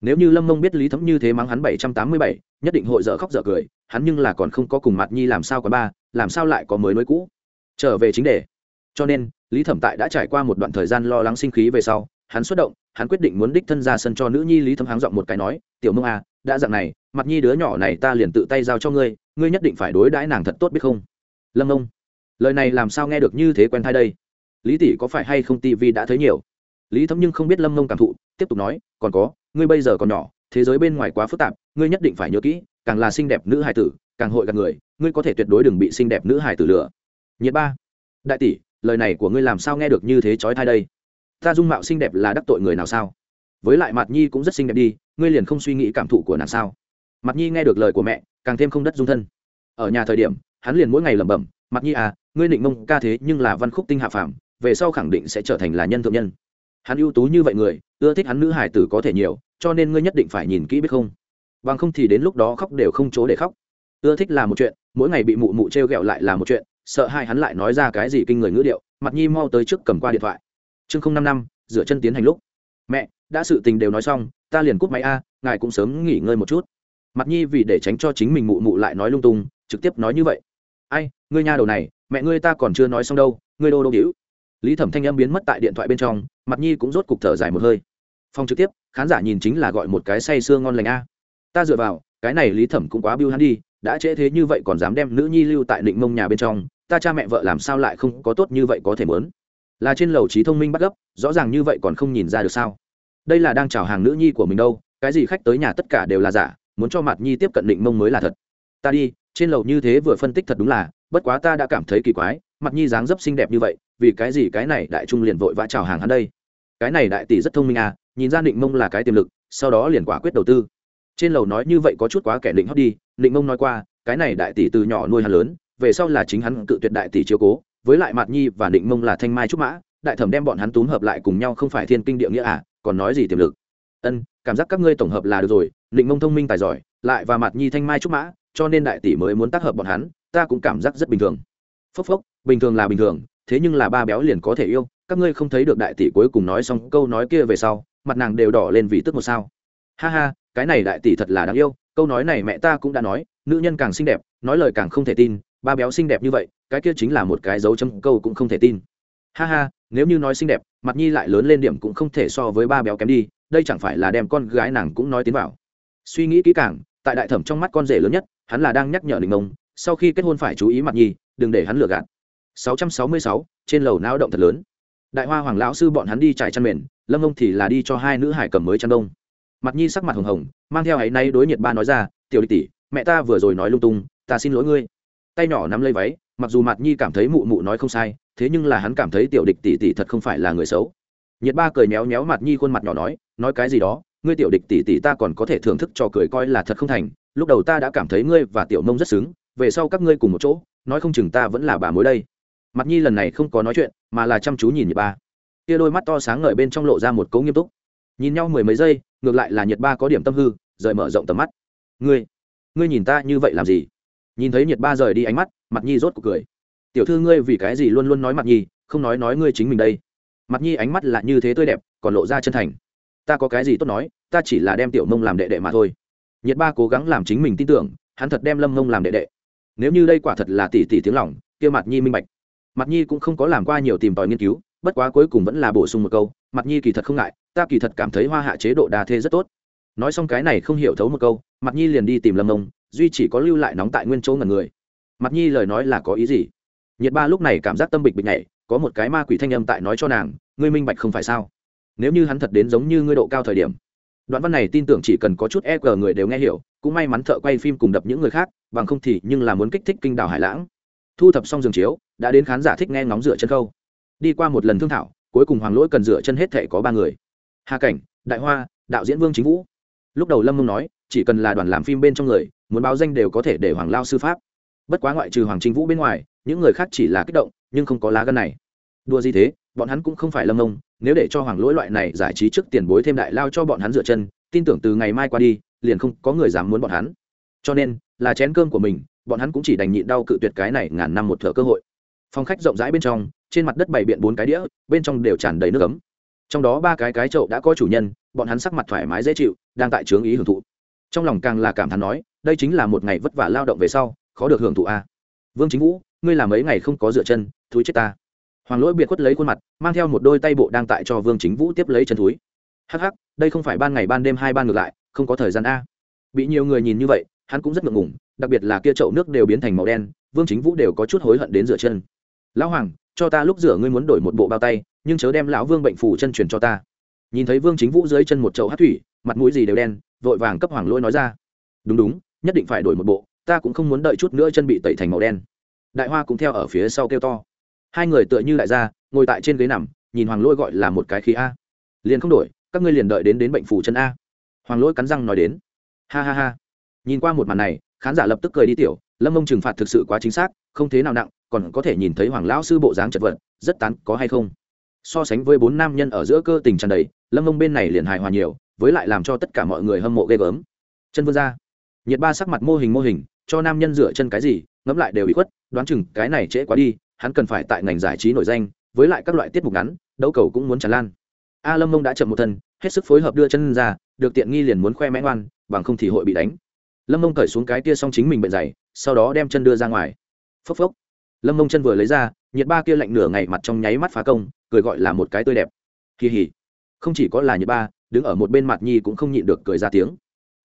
Nếu như lâm mông biết lý thấm như thế mắng hắn bảy trăm tám mươi bảy, nhất định hội dở khóc dở cười, hắn nhưng là còn không có cùng mặt nhi làm sao có ba, làm sao lại có mới nối cũ. Trở về chính đề. Cho nên lý thẩm tại đã trải qua một đoạn thời gian lo lắng sinh khí về sau, hắn xuất động, hắn quyết định muốn đích thân ra sân cho nữ nhi lý thấm háng giọng một cái nói, tiểu mông à đã dặn này, mặt nhi đứa nhỏ này ta liền tự tay giao cho ngươi ngươi nhất định phải đối đãi nàng thật tốt biết không? Lâm ông, lời này làm sao nghe được như thế quen thai đây? Lý tỷ có phải hay không tivi đã thấy nhiều? Lý thấm nhưng không biết lâm mông cảm thụ, tiếp tục nói, còn có, ngươi bây giờ còn nhỏ, thế giới bên ngoài quá phức tạp, ngươi nhất định phải nhớ kỹ, càng là xinh đẹp nữ hài tử, càng hội gạt người, ngươi có thể tuyệt đối đừng bị xinh đẹp nữ hài tử lừa. Nhiệt ba. Đại tỷ lời này của ngươi làm sao nghe được như thế trói thai đây? Ta dung mạo xinh đẹp là đắc tội người nào sao? Với lại mặt nhi cũng rất xinh đẹp đi, ngươi liền không suy nghĩ cảm thụ của nàng sao? Mặt nhi nghe được lời của mẹ, càng thêm không đất dung thân. Ở nhà thời điểm, hắn liền mỗi ngày lẩm bẩm mặt nhi à ngươi định mông ca thế nhưng là văn khúc tinh hạ phàm, về sau khẳng định sẽ trở thành là nhân thượng nhân. Hắn ưu tú như vậy người, ưa thích hắn nữ hải tử có thể nhiều, cho nên ngươi nhất định phải nhìn kỹ biết không? Bằng không thì đến lúc đó khóc đều không chỗ để khóc. Ưa thích là một chuyện, mỗi ngày bị mụ mụ t r e o g ẹ o lại là một chuyện sợ hai hắn lại nói ra cái gì kinh người ngữ điệu, mặt nhi mau tới trước cầm qua điện thoại. Chương không năm năm dựa chân tiến hành lúc. Mẹ, đã sự tình đều nói xong, ta liền cúp máy a, ngài cũng sớm nghỉ ngơi một chút. Mặt nhi vì để tránh cho chính mình mụ mụ lại nói lung tung, trực tiếp nói như vậy. Ai, ngươi nha đầu này, mẹ ngươi ta còn chưa nói xong đâu, ngươi đô đô đĩu lý thẩm thanh âm biến mất tại điện thoại bên trong, mặt nhi cũng rốt cục thở dài một hơi. Phong trực tiếp, khán giả nhìn chính là gọi một cái say sưa ngon lành a. Ta dựa vào, cái này lý thẩm cũng quá biêu hắn đi, đã trễ thế như vậy còn dám đem nữ nhi lưu tại định mông nhà bên trong ta cha mẹ vợ làm sao lại không có tốt như vậy có thể mớn là trên lầu trí thông minh bắt gấp, rõ ràng như vậy còn không nhìn ra được sao? Đây là đang chào hàng nữ nhi của mình đâu, cái gì khách tới nhà tất cả đều là giả, muốn cho mặt nhi tiếp cận định mông mới là thật. Ta đi, trên lầu như thế vừa phân tích thật đúng là, bất quá ta đã cảm thấy kỳ quái mặt nhi dáng dấp xinh đẹp như vậy, vì cái gì cái này đại trung liền vội vã chào hàng hắn đây? Cái này đại tỷ rất thông minh à nhìn ra định mông là cái tiềm lực, sau đó liền quả quyết đầu tư. Trên lầu nói như vậy có chút quá kẻ định hót đi, định mông nói qua, cái này đại tỷ từ nhỏ nuôi hắn lớn về sau là chính hắn cự tuyệt đại tỷ chiếu cố, với lại mạt nhi và định mông là thanh mai trúc mã, đại thẩm đem bọn hắn túm hợp lại cùng nhau không phải thiên kinh địa nghĩa à còn nói gì tiềm lực. Ân, cảm giác các ngươi tổng hợp là được rồi, định mông thông minh tài giỏi, lại và mạt nhi thanh mai trúc mã, cho nên đại tỷ mới muốn tác hợp bọn hắn, ta cũng cảm giác rất bình thường. Phốc phốc, bình thường là bình thường, thế nhưng là ba béo liền có thể yêu, các ngươi không thấy được đại tỷ cuối cùng nói xong câu nói kia về sau, mặt nàng đều đỏ lên vì tức một sao. Ha ha, cái này đại tỷ thật là đáng yêu, câu nói này mẹ ta cũng đã nói, nữ nhân càng xinh đẹp, nói lời càng không thể tin ba béo xinh đẹp như vậy cái kia chính là một cái dấu chấm câu cũng không thể tin. Ha ha nếu như nói xinh đẹp mặt nhi lại lớn lên điểm cũng không thể so với ba béo kém đi đây chẳng phải là đem con gái nàng cũng nói tiến vào. Suy nghĩ kỹ càng tại đại thẩm trong mắt con rể lớn nhất hắn là đang nhắc nhở đình mông sau khi kết hôn phải chú ý mặt nhi đừng để hắn lừa gạt. 666, trên lầu náo động thật lớn. Đại hoa hoàng lão sư bọn hắn đi trải chăn mền lâm ông thì là đi cho hai nữ hải cầm mới chăn đông. Mặt nhi sắc mặt hồng hồng mang theo ấy nay đối nhiệt ba nói ra tiểu đi tỷ mẹ ta vừa rồi nói lung tung ta xin lỗi ngươi tay nhỏ nắm lấy váy, mặc dù mặt nhi cảm thấy mụ mụ nói không sai, thế nhưng là hắn cảm thấy tiểu địch tỷ tỷ thật không phải là người xấu. Nhiệt ba cười méo méo mặt nhi khuôn mặt nhỏ nói nói cái gì đó, ngươi tiểu địch tỷ tỷ ta còn có thể thưởng thức cho cười coi là thật không thành. Lúc đầu ta đã cảm thấy ngươi và tiểu mông rất xứng, về sau các ngươi cùng một chỗ, nói không chừng ta vẫn là bà mối đây. Mặt nhi lần này không có nói chuyện, mà là chăm chú nhìn nhiệt ba. Kia đôi mắt to sáng ngời bên trong lộ ra một cấu nghiêm túc. Nhìn nhau mười mấy giây, ngược lại là nhiệt ba có điểm tâm hư, rời mở rộng tầm mắt. Ngươi ngươi nhìn ta như vậy làm gì? Nhìn thấy nhiệt ba rời đi ánh mắt mặt nhi rốt cuộc cười. Tiểu thư ngươi vì cái gì luôn luôn nói mặt nhi, không nói nói ngươi chính mình đây? Mặt nhi ánh mắt là như thế tươi đẹp, còn lộ ra chân thành. Ta có cái gì tốt nói, ta chỉ là đem tiểu mông làm đệ đệ mà thôi. Nhiệt ba cố gắng làm chính mình tin tưởng, hắn thật đem lâm mông làm đệ đệ. Nếu như đây quả thật là tỷ tỷ tiếng lòng, kia mặt nhi minh bạch. Mặt nhi cũng không có làm qua nhiều tìm tòi nghiên cứu, bất quá cuối cùng vẫn là bổ sung một câu mặt nhi kỳ thật không ngại, ta kỳ thật cảm thấy hoa hạ chế độ đà thê rất tốt. Nói xong cái này không hiểu thấu một câu mặt nhi liền đi tìm lâm mông duy chỉ có lưu lại nóng tại nguyên chỗ ngần người. Mặt nhi lời nói là có ý gì? Nhiệt ba lúc này cảm giác tâm bịch bịch nhảy, có một cái ma quỷ thanh âm tại nói cho nàng, ngươi minh bạch không phải sao? Nếu như hắn thật đến giống như ngươi độ cao thời điểm. Đoạn văn này tin tưởng chỉ cần có chút e g người đều nghe hiểu, cũng may mắn thợ quay phim cùng đập những người khác, bằng không thì nhưng là muốn kích thích kinh đảo hải lãng. Thu thập xong giường chiếu, đã đến khán giả thích nghe ngóng dựa chân khâu. Đi qua một lần thương thảo, cuối cùng hoàng lỗi cần dựa chân hết thể có ba người. Hà cảnh, đại hoa, đạo diễn vương chính vũ. Lúc đầu lâm mông nói, chỉ cần là đoàn làm phim bên trong người muốn báo danh đều có thể để hoàng lao sư pháp. Bất quá ngoại trừ hoàng trinh vũ bên ngoài, những người khác chỉ là kích động, nhưng không có lá gân này. Đua gì thế, bọn hắn cũng không phải lâm mông nếu để cho hoàng lỗi loại này giải trí trước tiền bối thêm đại lao cho bọn hắn dựa chân, tin tưởng từ ngày mai qua đi, liền không có người dám muốn bọn hắn. Cho nên, là chén cơm của mình, bọn hắn cũng chỉ đành nhịn đau cự tuyệt cái này ngàn năm một thợ cơ hội. Phòng khách rộng rãi bên trong, trên mặt đất bày biện bốn cái đĩa, bên trong đều tràn đầy nước ấm. Trong đó ba cái cái chậu đã có chủ nhân, bọn hắn sắc mặt thoải mái dễ chịu, đang tại trướng ý hưởng thụ. Trong lòng càng là cảm thán nói đây chính là một ngày vất vả lao động về sau, khó được hưởng thụ a. Vương chính vũ, ngươi làm mấy ngày không có dựa chân, thúi chết ta. Hoàng lỗi biệt khuất lấy khuôn mặt, mang theo một đôi tay bộ đang tại cho vương chính vũ tiếp lấy chân thúi. Hắc hắc, đây không phải ban ngày ban đêm hai ban ngược lại, không có thời gian a. Bị nhiều người nhìn như vậy, hắn cũng rất ngượng ngùng, đặc biệt là kia chậu nước đều biến thành màu đen, vương chính vũ đều có chút hối hận đến rửa chân. Lão hoàng, cho ta lúc rửa ngươi muốn đổi một bộ bao tay, nhưng chớ đem lão vương bệnh phủ chân truyền cho ta. Nhìn thấy vương chính vũ dưới chân một chậu hát thủy, mặt mũi gì đều đen, vội vàng cấp hoàng lỗi nói ra. Đúng đúng nhất định phải đổi một bộ, ta cũng không muốn đợi chút nữa chân bị tẩy thành màu đen. Đại hoa cũng theo ở phía sau kêu to. Hai người tựa như đại gia, ngồi tại trên ghế nằm, nhìn hoàng lỗi gọi là một cái khí a. Liền không đổi, các ngươi liền đợi đến đến bệnh phủ chân a. Hoàng lỗi cắn răng nói đến. Ha ha ha. Nhìn qua một màn này, khán giả lập tức cười đi tiểu, lâm mông trừng phạt thực sự quá chính xác, không thế nào nặng, còn có thể nhìn thấy hoàng lão sư bộ dáng chật vật, rất tán, có hay không? So sánh với bốn nam nhân ở giữa cơ tình tràn đầy, lâm mông bên này liền hài hòa nhiều, với lại làm cho tất cả mọi người hâm mộ ghê gớm. Chân vươn ra nhiệt ba sắc mặt mô hình mô hình, cho nam nhân dựa chân cái gì, ngẫm lại đều bị khuất, đoán chừng cái này trễ quá đi, hắn cần phải tại ngành giải trí nổi danh, với lại các loại tiết mục ngắn, đấu cầu cũng muốn tràn lan. A lâm mông đã chậm một thân, hết sức phối hợp đưa chân ra, được tiện nghi liền muốn khoe mẽ ngoan, bằng không thì hội bị đánh. Lâm mông cởi xuống cái kia xong chính mình bệnh dày, sau đó đem chân đưa ra ngoài. Phốc phốc. Lâm mông chân vừa lấy ra, nhiệt ba kia lạnh nửa ngày mặt trong nháy mắt phá công, cười gọi là một cái tươi đẹp. Kỳ hỉ không chỉ có là nhiệt ba, đứng ở một bên mặt nhi cũng không nhịn được cười ra tiếng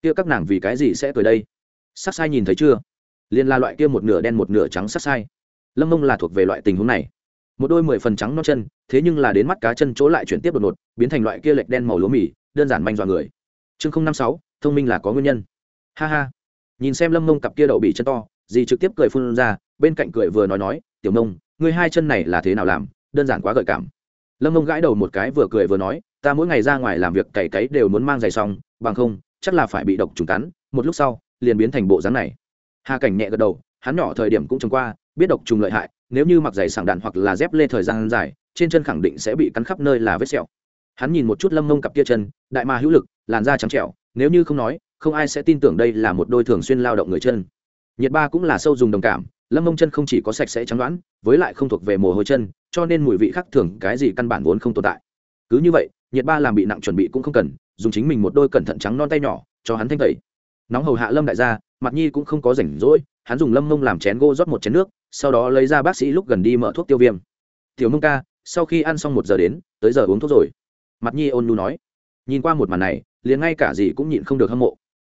kia các nàng vì cái gì sẽ cười đây? Sắc sai nhìn thấy chưa? Liền là loại kia một nửa đen một nửa trắng sắc sai. Lâm mông là thuộc về loại tình huống này. Một đôi mười phần trắng non chân, thế nhưng là đến mắt cá chân chỗ lại chuyển tiếp đột ngột, biến thành loại kia lệch đen màu lúa mì, đơn giản manh dọa người. Chương năm sáu, thông minh là có nguyên nhân. Ha ha. Nhìn xem lâm mông cặp kia đậu bị chân to, dì trực tiếp cười phun ra, bên cạnh cười vừa nói nói, tiểu mông, ngươi hai chân này là thế nào làm? Đơn giản quá gợi cảm. Lâm mông gãi đầu một cái vừa cười vừa nói, ta mỗi ngày ra ngoài làm việc cày cấy đều muốn mang giày xong, bằng không chắc là phải bị độc trùng cắn, một lúc sau, liền biến thành bộ dáng này. Hà cảnh nhẹ gật đầu, hắn nhỏ thời điểm cũng trông qua, biết độc trùng lợi hại, nếu như mặc giày sảng đạn hoặc là dép lê thời gian dài, trên chân khẳng định sẽ bị cắn khắp nơi là vết sẹo. Hắn nhìn một chút lâm mông cặp kia chân, đại ma hữu lực, làn da trắng trẻo, nếu như không nói, không ai sẽ tin tưởng đây là một đôi thường xuyên lao động người chân. Nhiệt ba cũng là sâu dùng đồng cảm, lâm mông chân không chỉ có sạch sẽ trắng đoán, với lại không thuộc về mồ hôi chân, cho nên mùi vị khác thường, cái gì căn bản vốn không tồn tại. Cứ như vậy, nhiệt ba làm bị nặng chuẩn bị cũng không cần dùng chính mình một đôi cẩn thận trắng non tay nhỏ cho hắn thanh tẩy. Nóng hầu hạ lâm đại gia mặt nhi cũng không có rảnh rỗi hắn dùng lâm mông làm chén gô rót một chén nước sau đó lấy ra bác sĩ lúc gần đi mở thuốc tiêu viêm. Tiểu mông ca sau khi ăn xong một giờ đến tới giờ uống thuốc rồi. Mặt nhi ôn nhu nói. Nhìn qua một màn này liền ngay cả gì cũng nhịn không được hâm mộ.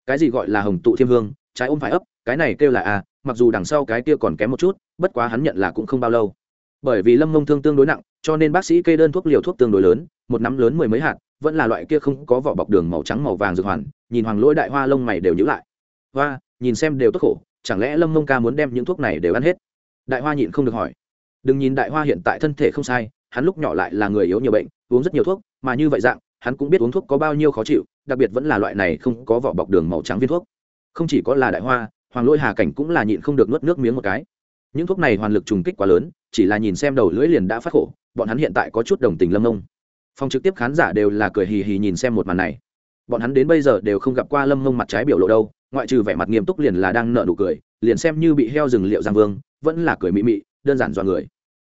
Cái gì gọi là hồng tụ thiêm hương trái ôm phải ấp cái này kêu là a à, mặc dù đằng sau cái kia còn kém một chút bất quá hắn nhận là cũng không bao lâu. Bởi vì lâm mông thương tương đối nặng cho nên bác sĩ kê đơn thuốc liều thuốc tương đối lớn một nắm lớn mười mấy hạt vẫn là loại kia không có vỏ bọc đường màu trắng màu vàng dược hoàn, nhìn hoàng lỗi đại hoa lông mày đều nhữ lại. Hoa, nhìn xem đều tốt khổ, chẳng lẽ lâm mông ca muốn đem những thuốc này đều ăn hết? Đại hoa nhịn không được hỏi. Đừng nhìn đại hoa hiện tại thân thể không sai, hắn lúc nhỏ lại là người yếu nhiều bệnh, uống rất nhiều thuốc, mà như vậy dạng, hắn cũng biết uống thuốc có bao nhiêu khó chịu, đặc biệt vẫn là loại này không có vỏ bọc đường màu trắng viên thuốc. Không chỉ có là đại hoa, hoàng lôi hà cảnh cũng là nhịn không được nuốt nước miếng một cái. Những thuốc này hoàn lực trùng kích quá lớn, chỉ là nhìn xem đầu lưỡi liền đã phát khổ, bọn hắn hiện tại có chút đồng tình lâm mông phòng trực tiếp khán giả đều là cười hì hì nhìn xem một màn này. Bọn hắn đến bây giờ đều không gặp qua lâm mông mặt trái biểu lộ đâu, ngoại trừ vẻ mặt nghiêm túc liền là đang nợ nụ cười, liền xem như bị heo rừng liệu giang vương, vẫn là cười mị mị, đơn giản dọa người.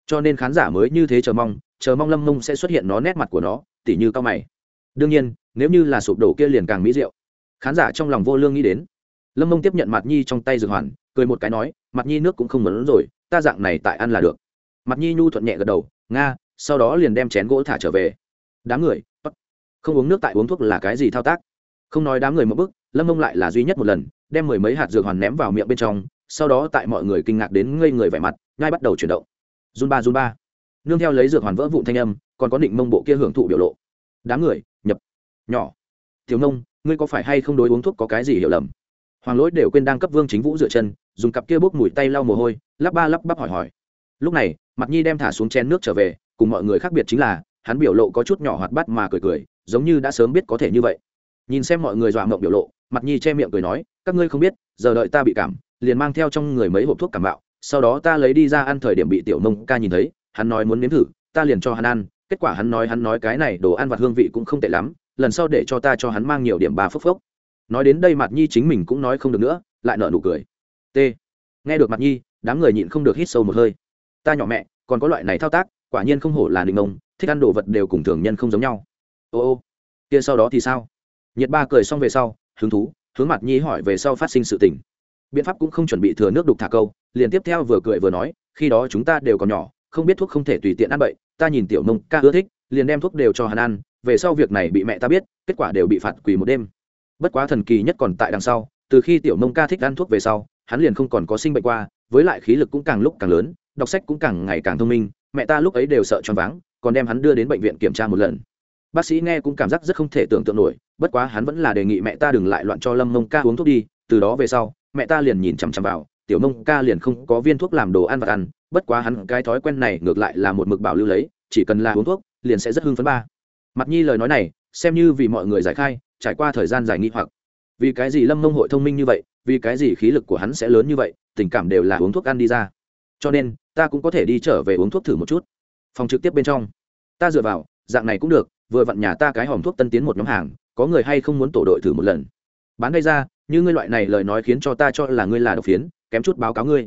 Cho nên khán giả mới như thế chờ mong chờ mong lâm mông sẽ xuất hiện nó nét mặt của nó, tỉ như cao mày. Đương nhiên, nếu như là sụp đổ kia liền càng mỹ diệu. Khán giả trong lòng vô lương nghĩ đến. Lâm mông tiếp nhận mặt nhi trong tay dược hoàn, cười một cái nói mặt nhi nước cũng không muốn rồi, ta dạng này tại ăn là được. Mặt nhi nhu thuận nhẹ gật đầu, nga, sau đó liền đem chén gỗ thả trở về đám người không uống nước tại uống thuốc là cái gì thao tác? Không nói đám người một bước, lâm mông lại là duy nhất một lần đem mười mấy hạt dược hoàn ném vào miệng bên trong sau đó tại mọi người kinh ngạc đến ngây người vẻ mặt ngay bắt đầu chuyển động. Run ba run ba. Nương theo lấy dược hoàn vỡ vụn thanh âm còn có định mông bộ kia hưởng thụ biểu lộ. Đám người nhập. Nhỏ. Thiếu nông ngươi có phải hay không đối uống thuốc có cái gì hiểu lầm? Hoàng lỗi đều quên đang cấp vương chính vũ dựa chân dùng cặp kia bốc mùi tay lau mồ hôi lắp ba lắp bắp hỏi hỏi. Lúc này mặt nhi đem thả xuống chén nước trở về cùng mọi người khác biệt chính là hắn biểu lộ có chút nhỏ hoạt bát mà cười cười, giống như đã sớm biết có thể như vậy. Nhìn xem mọi người dọa mộng biểu lộ, mặt nhi che miệng cười nói, các ngươi không biết, giờ đợi ta bị cảm, liền mang theo trong người mấy hộp thuốc cảm bạo sau đó ta lấy đi ra ăn thời điểm bị tiểu nông ca nhìn thấy, hắn nói muốn nếm thử, ta liền cho hắn ăn, kết quả hắn nói hắn nói cái này đồ ăn vặt hương vị cũng không tệ lắm, lần sau để cho ta cho hắn mang nhiều điểm ba phốc phốc. Nói đến đây mặt nhi chính mình cũng nói không được nữa, lại nợ nụ cười. T. Nghe được mặt nhi, đám người nhịn không được hít sâu một hơi. Ta nhỏ mẹ, còn có loại này thao tác quả nhiên không hổ là định ông thích ăn đồ vật đều cùng thường nhân không giống nhau. Ô ô, kia sau đó thì sao? Nhiệt ba cười xong về sau, hứng thú, hướng mặt nhi hỏi về sau phát sinh sự tình. Biện pháp cũng không chuẩn bị thừa nước đục thả câu, liền tiếp theo vừa cười vừa nói, khi đó chúng ta đều còn nhỏ, không biết thuốc không thể tùy tiện ăn bậy, ta nhìn tiểu mông ca ưa thích, liền đem thuốc đều cho hắn ăn, về sau việc này bị mẹ ta biết, kết quả đều bị phạt quỳ một đêm. Bất quá thần kỳ nhất còn tại đằng sau, từ khi tiểu mông ca thích ăn thuốc về sau, hắn liền không còn có sinh bệnh qua, với lại khí lực cũng càng lúc càng lớn, đọc sách cũng càng ngày càng thông minh mẹ ta lúc ấy đều sợ choáng váng, còn đem hắn đưa đến bệnh viện kiểm tra một lần. Bác sĩ nghe cũng cảm giác rất không thể tưởng tượng nổi, bất quá hắn vẫn là đề nghị mẹ ta đừng lại loạn cho lâm mông ca uống thuốc đi, từ đó về sau, mẹ ta liền nhìn chằm chằm vào, tiểu mông ca liền không có viên thuốc làm đồ ăn và ăn, bất quá hắn cái thói quen này ngược lại là một mực bảo lưu lấy, chỉ cần là uống thuốc, liền sẽ rất hưng phấn ba. Mặt nhi lời nói này, xem như vì mọi người giải khai, trải qua thời gian dài nghi hoặc. Vì cái gì lâm mông hội thông minh như vậy, vì cái gì khí lực của hắn sẽ lớn như vậy, tình cảm đều là uống thuốc ăn đi ra. Cho nên ta cũng có thể đi trở về uống thuốc thử một chút. Phòng trực tiếp bên trong. Ta dựa vào, dạng này cũng được, vừa vặn nhà ta cái hòm thuốc tân tiến một nhóm hàng, có người hay không muốn tổ đội thử một lần? Bán gây ra, như ngươi loại này lời nói khiến cho ta cho là ngươi là độc phiến, kém chút báo cáo ngươi.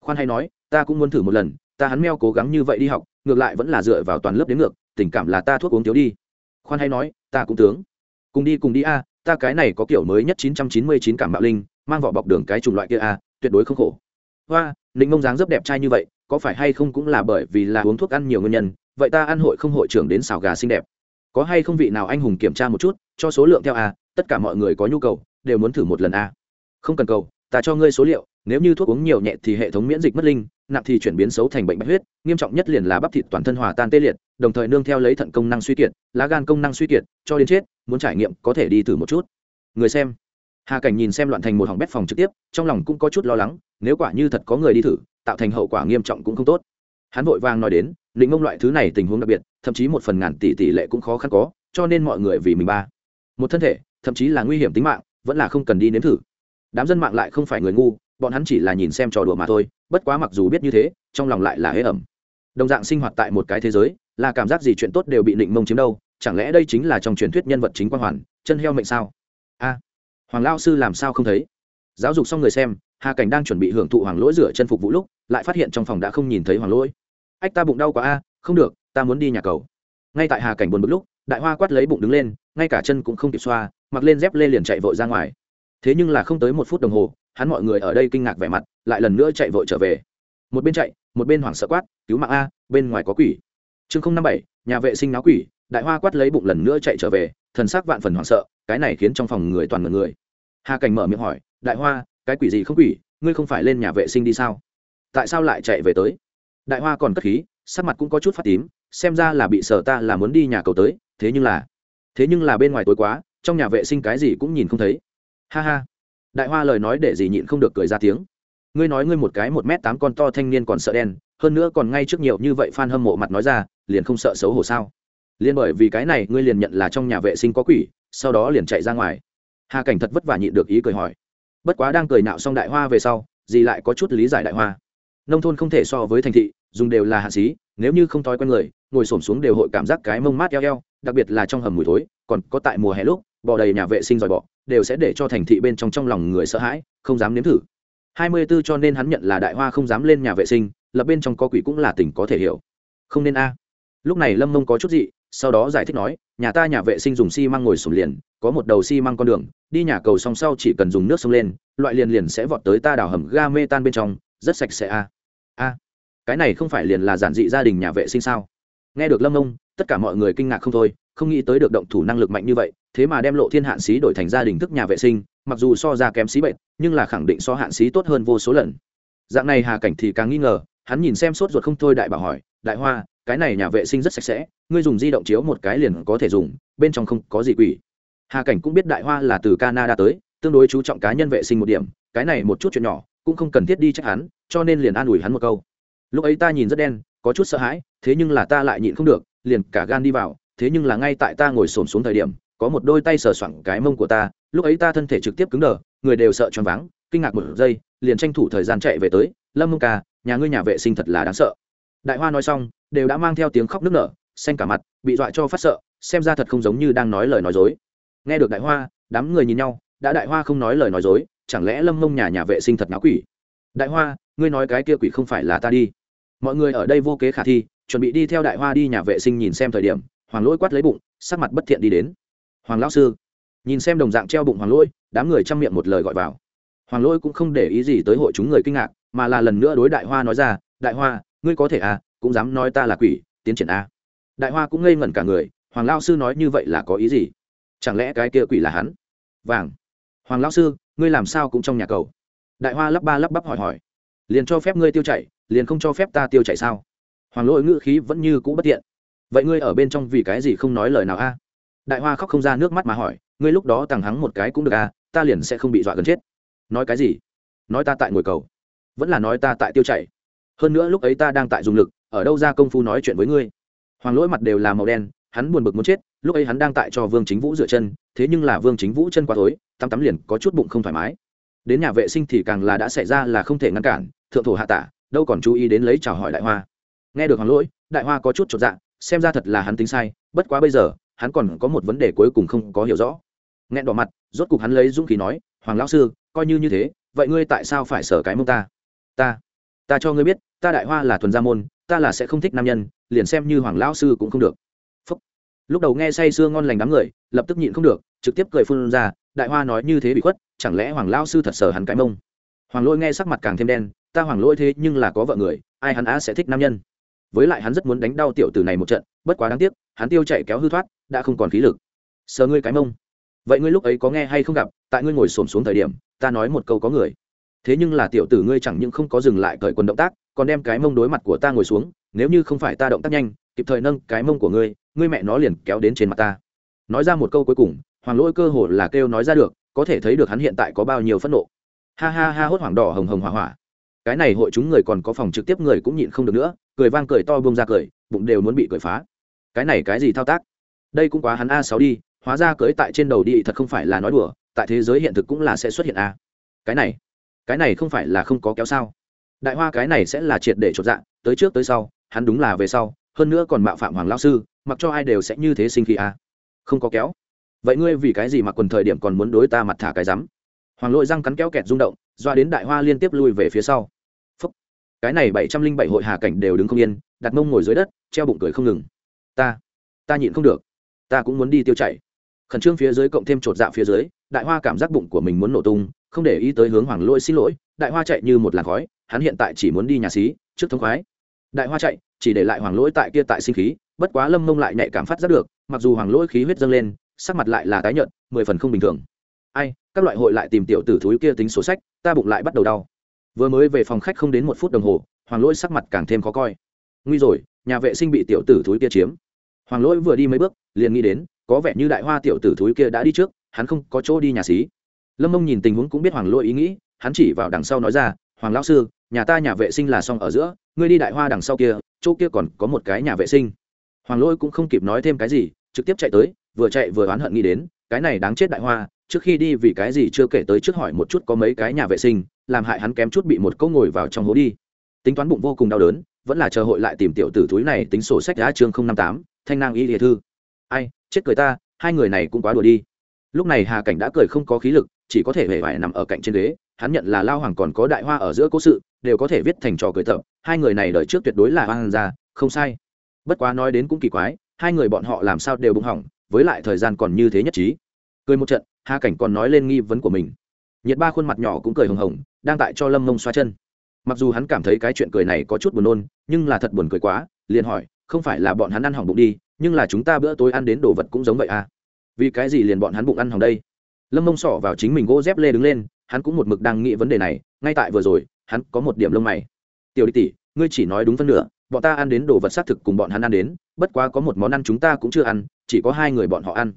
Khoan hay nói, ta cũng muốn thử một lần, ta hắn meo cố gắng như vậy đi học, ngược lại vẫn là dựa vào toàn lớp đến ngược, tình cảm là ta thuốc uống thiếu đi. Khoan hay nói, ta cũng tướng. Cùng đi cùng đi a, ta cái này có kiểu mới nhất chín trăm chín mươi chín cảm bạo linh, mang vỏ bọc đường cái chủng loại kia a, tuyệt đối không khổ. Hoa ninh mông dáng rất đẹp trai như vậy có phải hay không cũng là bởi vì là uống thuốc ăn nhiều nguyên nhân, vậy ta ăn hội không hội trưởng đến xào gà xinh đẹp. Có hay không vị nào anh hùng kiểm tra một chút, cho số lượng theo a tất cả mọi người có nhu cầu, đều muốn thử một lần a không cần cầu, ta cho ngươi số liệu, nếu như thuốc uống nhiều nhẹ thì hệ thống miễn dịch mất linh, nặng thì chuyển biến xấu thành bệnh bạch huyết, nghiêm trọng nhất liền là bắp thịt toàn thân hòa tan tê liệt, đồng thời nương theo lấy thận công năng suy kiệt, lá gan công năng suy kiệt, cho đến chết, muốn trải nghiệm có thể đi thử một chút. Người xem hà cảnh nhìn xem loạn thành một hỏng bét phòng trực tiếp, trong lòng cũng có chút lo lắng, nếu quả như thật có người đi thử, tạo thành hậu quả nghiêm trọng cũng không tốt. Hắn vội vàng nói đến, định mông loại thứ này tình huống đặc biệt, thậm chí một phần ngàn tỷ tỷ lệ cũng khó khăn có, cho nên mọi người vì mình ba. Một thân thể, thậm chí là nguy hiểm tính mạng, vẫn là không cần đi nếm thử. Đám dân mạng lại không phải người ngu, bọn hắn chỉ là nhìn xem trò đùa mà thôi, bất quá mặc dù biết như thế, trong lòng lại là hế ẩm. Đồng dạng sinh hoạt tại một cái thế giới, là cảm giác gì chuyện tốt đều bị định mông chiếm đâu, chẳng lẽ đây chính là trong truyền thuyết nhân vật chính quang hoàn, chân heo mệnh sao? A hoàng lao sư làm sao không thấy? Giáo dục xong người xem, hà cảnh đang chuẩn bị hưởng thụ hoàng lỗi rửa chân phục vụ lúc, lại phát hiện trong phòng đã không nhìn thấy hoàng lỗi. Ách, ta bụng đau quá a, không được, ta muốn đi nhà cầu. Ngay tại hà cảnh buồn bực lúc, đại hoa quát lấy bụng đứng lên, ngay cả chân cũng không kịp xoa, mặc lên dép lê liền chạy vội ra ngoài. Thế nhưng là không tới một phút đồng hồ, hắn mọi người ở đây kinh ngạc vẻ mặt, lại lần nữa chạy vội trở về. Một bên chạy, một bên hoảng sợ quát, cứu mạng a, bên ngoài có quỷ. Chương không năm bảy, nhà vệ sinh náo quỷ, đại hoa quát lấy bụng lần nữa chạy trở về thần sắc vạn phần hoảng sợ, cái này khiến trong phòng người toàn ngần người. Hà cảnh mở miệng hỏi, đại hoa, cái quỷ gì không quỷ? Ngươi không phải lên nhà vệ sinh đi sao? Tại sao lại chạy về tới? Đại hoa còn cất khí, sắc mặt cũng có chút phát tím, xem ra là bị sở ta là muốn đi nhà cầu tới, thế nhưng là, thế nhưng là bên ngoài tối quá, trong nhà vệ sinh cái gì cũng nhìn không thấy. Ha ha. Đại hoa lời nói để gì nhịn không được cười ra tiếng. Ngươi nói ngươi một cái một m tám con to thanh niên còn sợ đen, hơn nữa còn ngay trước nhiều như vậy f a n hâm mộ mặt nói ra, liền không sợ xấu hổ sao? Liền bởi vì cái này, ngươi liền nhận là trong nhà vệ sinh có quỷ, sau đó liền chạy ra ngoài. Hà cảnh thật vất vả nhịn được ý cười hỏi. Bất quá đang cười nạo xong đại hoa về sau gì lại có chút lý giải đại hoa. Nông thôn không thể so với thành thị, dùng đều là hạ xí nếu như không thói quen người, ngồi s ổ m xuống đều hội cảm giác cái mông mát eo eo, đặc biệt là trong hầm mùi thối, còn có tại mùa hè lúc, bò đầy nhà vệ sinh dòi bọ, đều sẽ để cho thành thị bên trong trong lòng người sợ hãi, không dám nếm thử. Hai mươi 24 cho nên hắn nhận là đại hoa không dám lên nhà vệ sinh, lập bên trong có quỷ cũng là tình có thể hiểu. Không nên a. Lúc này lâm mông có chút gì sau đó giải thích nói, nhà ta nhà vệ sinh dùng xi măng ngồi sùng liền, có một đầu xi măng con đường, đi nhà cầu song sau chỉ cần dùng nước sông lên, loại liền liền sẽ vọt tới ta đào hầm ga mê tan bên trong, rất sạch sẽ a. À. A. À. Cái này không phải liền là giản dị gia đình nhà vệ sinh sao? Nghe được lâm ông tất cả mọi người kinh ngạc không thôi, không nghĩ tới được động thủ năng lực mạnh như vậy, thế mà đem lộ thiên hạn xí đổi thành gia đình thức nhà vệ sinh, mặc dù so ra kém xí bệnh, nhưng là khẳng định so hạn xí tốt hơn vô số lần. Dạng này hà cảnh thì càng nghi ngờ, hắn nhìn xem sốt ruột không thôi đại bảo hỏi, đại hoa, cái này nhà vệ sinh rất sạch sẽ ngươi dùng di động chiếu một cái liền có thể dùng, bên trong không có gì quỷ. Hà cảnh cũng biết đại hoa là từ canada tới, tương đối chú trọng cá nhân vệ sinh một điểm, cái này một chút chuyện nhỏ, cũng không cần thiết đi trách hắn, cho nên liền an ủi hắn một câu. Lúc ấy ta nhìn rất đen, có chút sợ hãi, thế nhưng là ta lại nhịn không được, liền cả gan đi vào, thế nhưng là ngay tại ta ngồi xổm xuống thời điểm, có một đôi tay sờ soạng cái mông của ta, lúc ấy ta thân thể trực tiếp cứng đờ, người đều sợ choáng váng, kinh ngạc một giây, liền tranh thủ thời gian chạy về tới, lâm mông ca, nhà ngươi nhà vệ sinh thật là đáng sợ. Đại hoa nói xong, đều đã mang theo tiếng khóc nức nở xanh cả mặt, bị dọa cho phát sợ, xem ra thật không giống như đang nói lời nói dối. Nghe được đại hoa, đám người nhìn nhau, đã đại hoa không nói lời nói dối, chẳng lẽ lâm mông nhà nhà vệ sinh thật náo quỷ? Đại hoa, ngươi nói cái kia quỷ không phải là ta đi. Mọi người ở đây vô kế khả thi, chuẩn bị đi theo đại hoa đi nhà vệ sinh nhìn xem thời điểm, hoàng lỗi quát lấy bụng, sắc mặt bất thiện đi đến. Hoàng lão sư, nhìn xem đồng dạng treo bụng hoàng lỗi, đám người chăm miệng một lời gọi vào. Hoàng lỗi cũng không để ý gì tới hội chúng người kinh ngạc, mà là lần nữa đối đại hoa nói ra, đại hoa, ngươi có thể à cũng dám nói ta là quỷ, tiến triển a à đại hoa cũng ngây ngẩn cả người, hoàng lao sư nói như vậy là có ý gì? Chẳng lẽ cái kia quỷ là hắn? Vàng. Hoàng lao sư, ngươi làm sao cũng trong nhà cầu. Đại hoa lắp ba lắp bắp hỏi hỏi. Liền cho phép ngươi tiêu chảy, liền không cho phép ta tiêu chảy sao? Hoàng lỗi ngữ khí vẫn như cũ bất tiện. Vậy ngươi ở bên trong vì cái gì không nói lời nào a? Đại hoa khóc không ra nước mắt mà hỏi. Ngươi lúc đó tàng hắng một cái cũng được a, ta liền sẽ không bị dọa gần chết. Nói cái gì? Nói ta tại ngồi cầu. Vẫn là nói ta tại tiêu chảy. Hơn nữa lúc ấy ta đang tại dùng lực, ở đâu ra công phu nói chuyện với ngươi? Hoàng lỗi mặt đều là màu đen, hắn buồn bực muốn chết, lúc ấy hắn đang tại cho vương chính vũ dựa chân, thế nhưng là vương chính vũ chân quá tối, tắm tắm liền có chút bụng không thoải mái. Đến nhà vệ sinh thì càng là đã xảy ra là không thể ngăn cản, thượng thổ hạ tả, đâu còn chú ý đến lấy chào hỏi đại hoa. Nghe được hoàng lỗi, đại hoa có chút chột dạ xem ra thật là hắn tính sai, bất quá bây giờ, hắn còn có một vấn đề cuối cùng không có hiểu rõ. Nghẹn đỏ mặt, rốt cục hắn lấy dũng khí nói, hoàng lão sư, coi như như thế, vậy ngươi tại sao phải sở cái mông ta? Ta ta cho ngươi biết, ta đại hoa là thuần gia môn ta là sẽ không thích nam nhân, liền xem như hoàng lão sư cũng không được. Phúc. lúc đầu nghe say sưa ngon lành đám người, lập tức nhịn không được, trực tiếp cười phun ra, đại hoa nói như thế bị khuất, chẳng lẽ hoàng lão sư thật sở hắn cái mông? Hoàng lỗi nghe sắc mặt càng thêm đen, ta hoàng lỗi thế nhưng là có vợ người, ai hắn á sẽ thích nam nhân? Với lại hắn rất muốn đánh đau tiểu tử này một trận, bất quá đáng tiếc, hắn tiêu chạy kéo hư thoát, đã không còn khí lực. Sờ ngươi cái mông. Vậy ngươi lúc ấy có nghe hay không gặp, tại ngươi ngồi xổm xuống thời điểm, ta nói một câu có người. Thế nhưng là tiểu tử ngươi chẳng những không có dừng lại cởi quần động tác còn đem cái mông đối mặt của ta ngồi xuống, nếu như không phải ta động tác nhanh, kịp thời nâng cái mông của ngươi ngươi mẹ nó liền kéo đến trên mặt ta. Nói ra một câu cuối cùng, hoàng lỗi cơ hồ là kêu nói ra được, có thể thấy được hắn hiện tại có bao nhiêu phẫn nộ. Ha ha ha hốt hoảng đỏ hồng hồng hỏa hỏa. Cái này hội chúng người còn có phòng trực tiếp người cũng nhịn không được nữa, cười vang cười to bông ra cười, bụng đều muốn bị cười phá. Cái này cái gì thao tác? Đây cũng quá hắn a sáu đi, hóa ra cưới tại trên đầu đi thật không phải là nói đùa, tại thế giới hiện thực cũng là sẽ xuất hiện a. Cái này cái này không phải là không có kéo sao? Đại hoa cái này sẽ là triệt để chột dạ tới trước tới sau, hắn đúng là về sau, hơn nữa còn mạo phạm hoàng lao sư, mặc cho ai đều sẽ như thế sinh khi a. Không có kéo. Vậy ngươi vì cái gì mà quần thời điểm còn muốn đối ta mặt thả cái rắm? Hoàng lội răng cắn kéo kẹt rung động, doa đến đại hoa liên tiếp lui về phía sau. Phúc. cái này bảy trăm linh bảy hội hà cảnh đều đứng không yên, đặt mông ngồi dưới đất, treo bụng cười không ngừng. Ta ta nhịn không được. Ta cũng muốn đi tiêu chảy. Khẩn trương phía dưới cộng thêm chột dạ phía dưới, đại hoa cảm giác bụng của mình muốn nổ tung, không để ý tới hướng hoàng lỗi xin lỗi đại hoa chạy như một làn khói, hắn hiện tại chỉ muốn đi nhà xí, trước thống khoái. Đại hoa chạy, chỉ để lại hoàng lỗi tại kia tại sinh khí, bất quá lâm mông lại nhạy cảm phát rất được, mặc dù hoàng lỗi khí huyết dâng lên, sắc mặt lại là tái nhợt, mười phần không bình thường. Ai, các loại hội lại tìm tiểu tử thúi kia tính sổ sách, ta bụng lại bắt đầu đau. Vừa mới về phòng khách không đến một phút đồng hồ, hoàng lỗi sắc mặt càng thêm khó coi. Nguy rồi, nhà vệ sinh bị tiểu tử thúi kia chiếm. Hoàng lỗi vừa đi mấy bước, liền nghĩ đến, có vẻ như đại hoa tiểu tử thúi kia đã đi trước, hắn không có chỗ đi nhà xí. Lâm mông nhìn tình huống cũng biết hoàng lỗi ý nghĩ hắn chỉ vào đằng sau nói ra, hoàng lão sư, nhà ta nhà vệ sinh là xong ở giữa, ngươi đi đại hoa đằng sau kia, chỗ kia còn có một cái nhà vệ sinh. Hoàng lỗi cũng không kịp nói thêm cái gì, trực tiếp chạy tới, vừa chạy vừa oán hận nghĩ đến, cái này đáng chết đại hoa, trước khi đi vì cái gì chưa kể tới trước hỏi một chút có mấy cái nhà vệ sinh, làm hại hắn kém chút bị một câu ngồi vào trong hố đi. Tính toán bụng vô cùng đau đớn, vẫn là chờ hội lại tìm tiểu tử túi này tính sổ sách đã chương năm tám, thanh nang y địa thư. Ai, chết cười ta, hai người này cũng quá đùa đi. Lúc này hà cảnh đã cười không có khí lực, chỉ có thể hề vải nằm ở cạnh trên ghế hắn nhận là lao hoàng còn có đại hoa ở giữa cố sự, đều có thể viết thành trò cười tập hai người này đời trước tuyệt đối là hoang ra, không sai. Bất quá nói đến cũng kỳ quái, hai người bọn họ làm sao đều bung hỏng, với lại thời gian còn như thế nhất trí. Cười một trận, hà cảnh còn nói lên nghi vấn của mình. Nhiệt ba khuôn mặt nhỏ cũng cười hồng hồng, đang tại cho lâm mông xoa chân. Mặc dù hắn cảm thấy cái chuyện cười này có chút buồn nôn, nhưng là thật buồn cười quá, liền hỏi, không phải là bọn hắn ăn hỏng bụng đi, nhưng là chúng ta bữa tối ăn đến đồ vật cũng giống vậy à? Vì cái gì liền bọn hắn bụng ăn hỏng đây? Lâm mông sỏ vào chính mình gỗ dép lê đứng lên hắn cũng một mực đang nghĩ vấn đề này, ngay tại vừa rồi, hắn có một điểm lông mày. Tiểu đi tỷ, ngươi chỉ nói đúng phân nửa, bọn ta ăn đến đồ vật xác thực cùng bọn hắn ăn đến, bất quá có một món ăn chúng ta cũng chưa ăn, chỉ có hai người bọn họ ăn.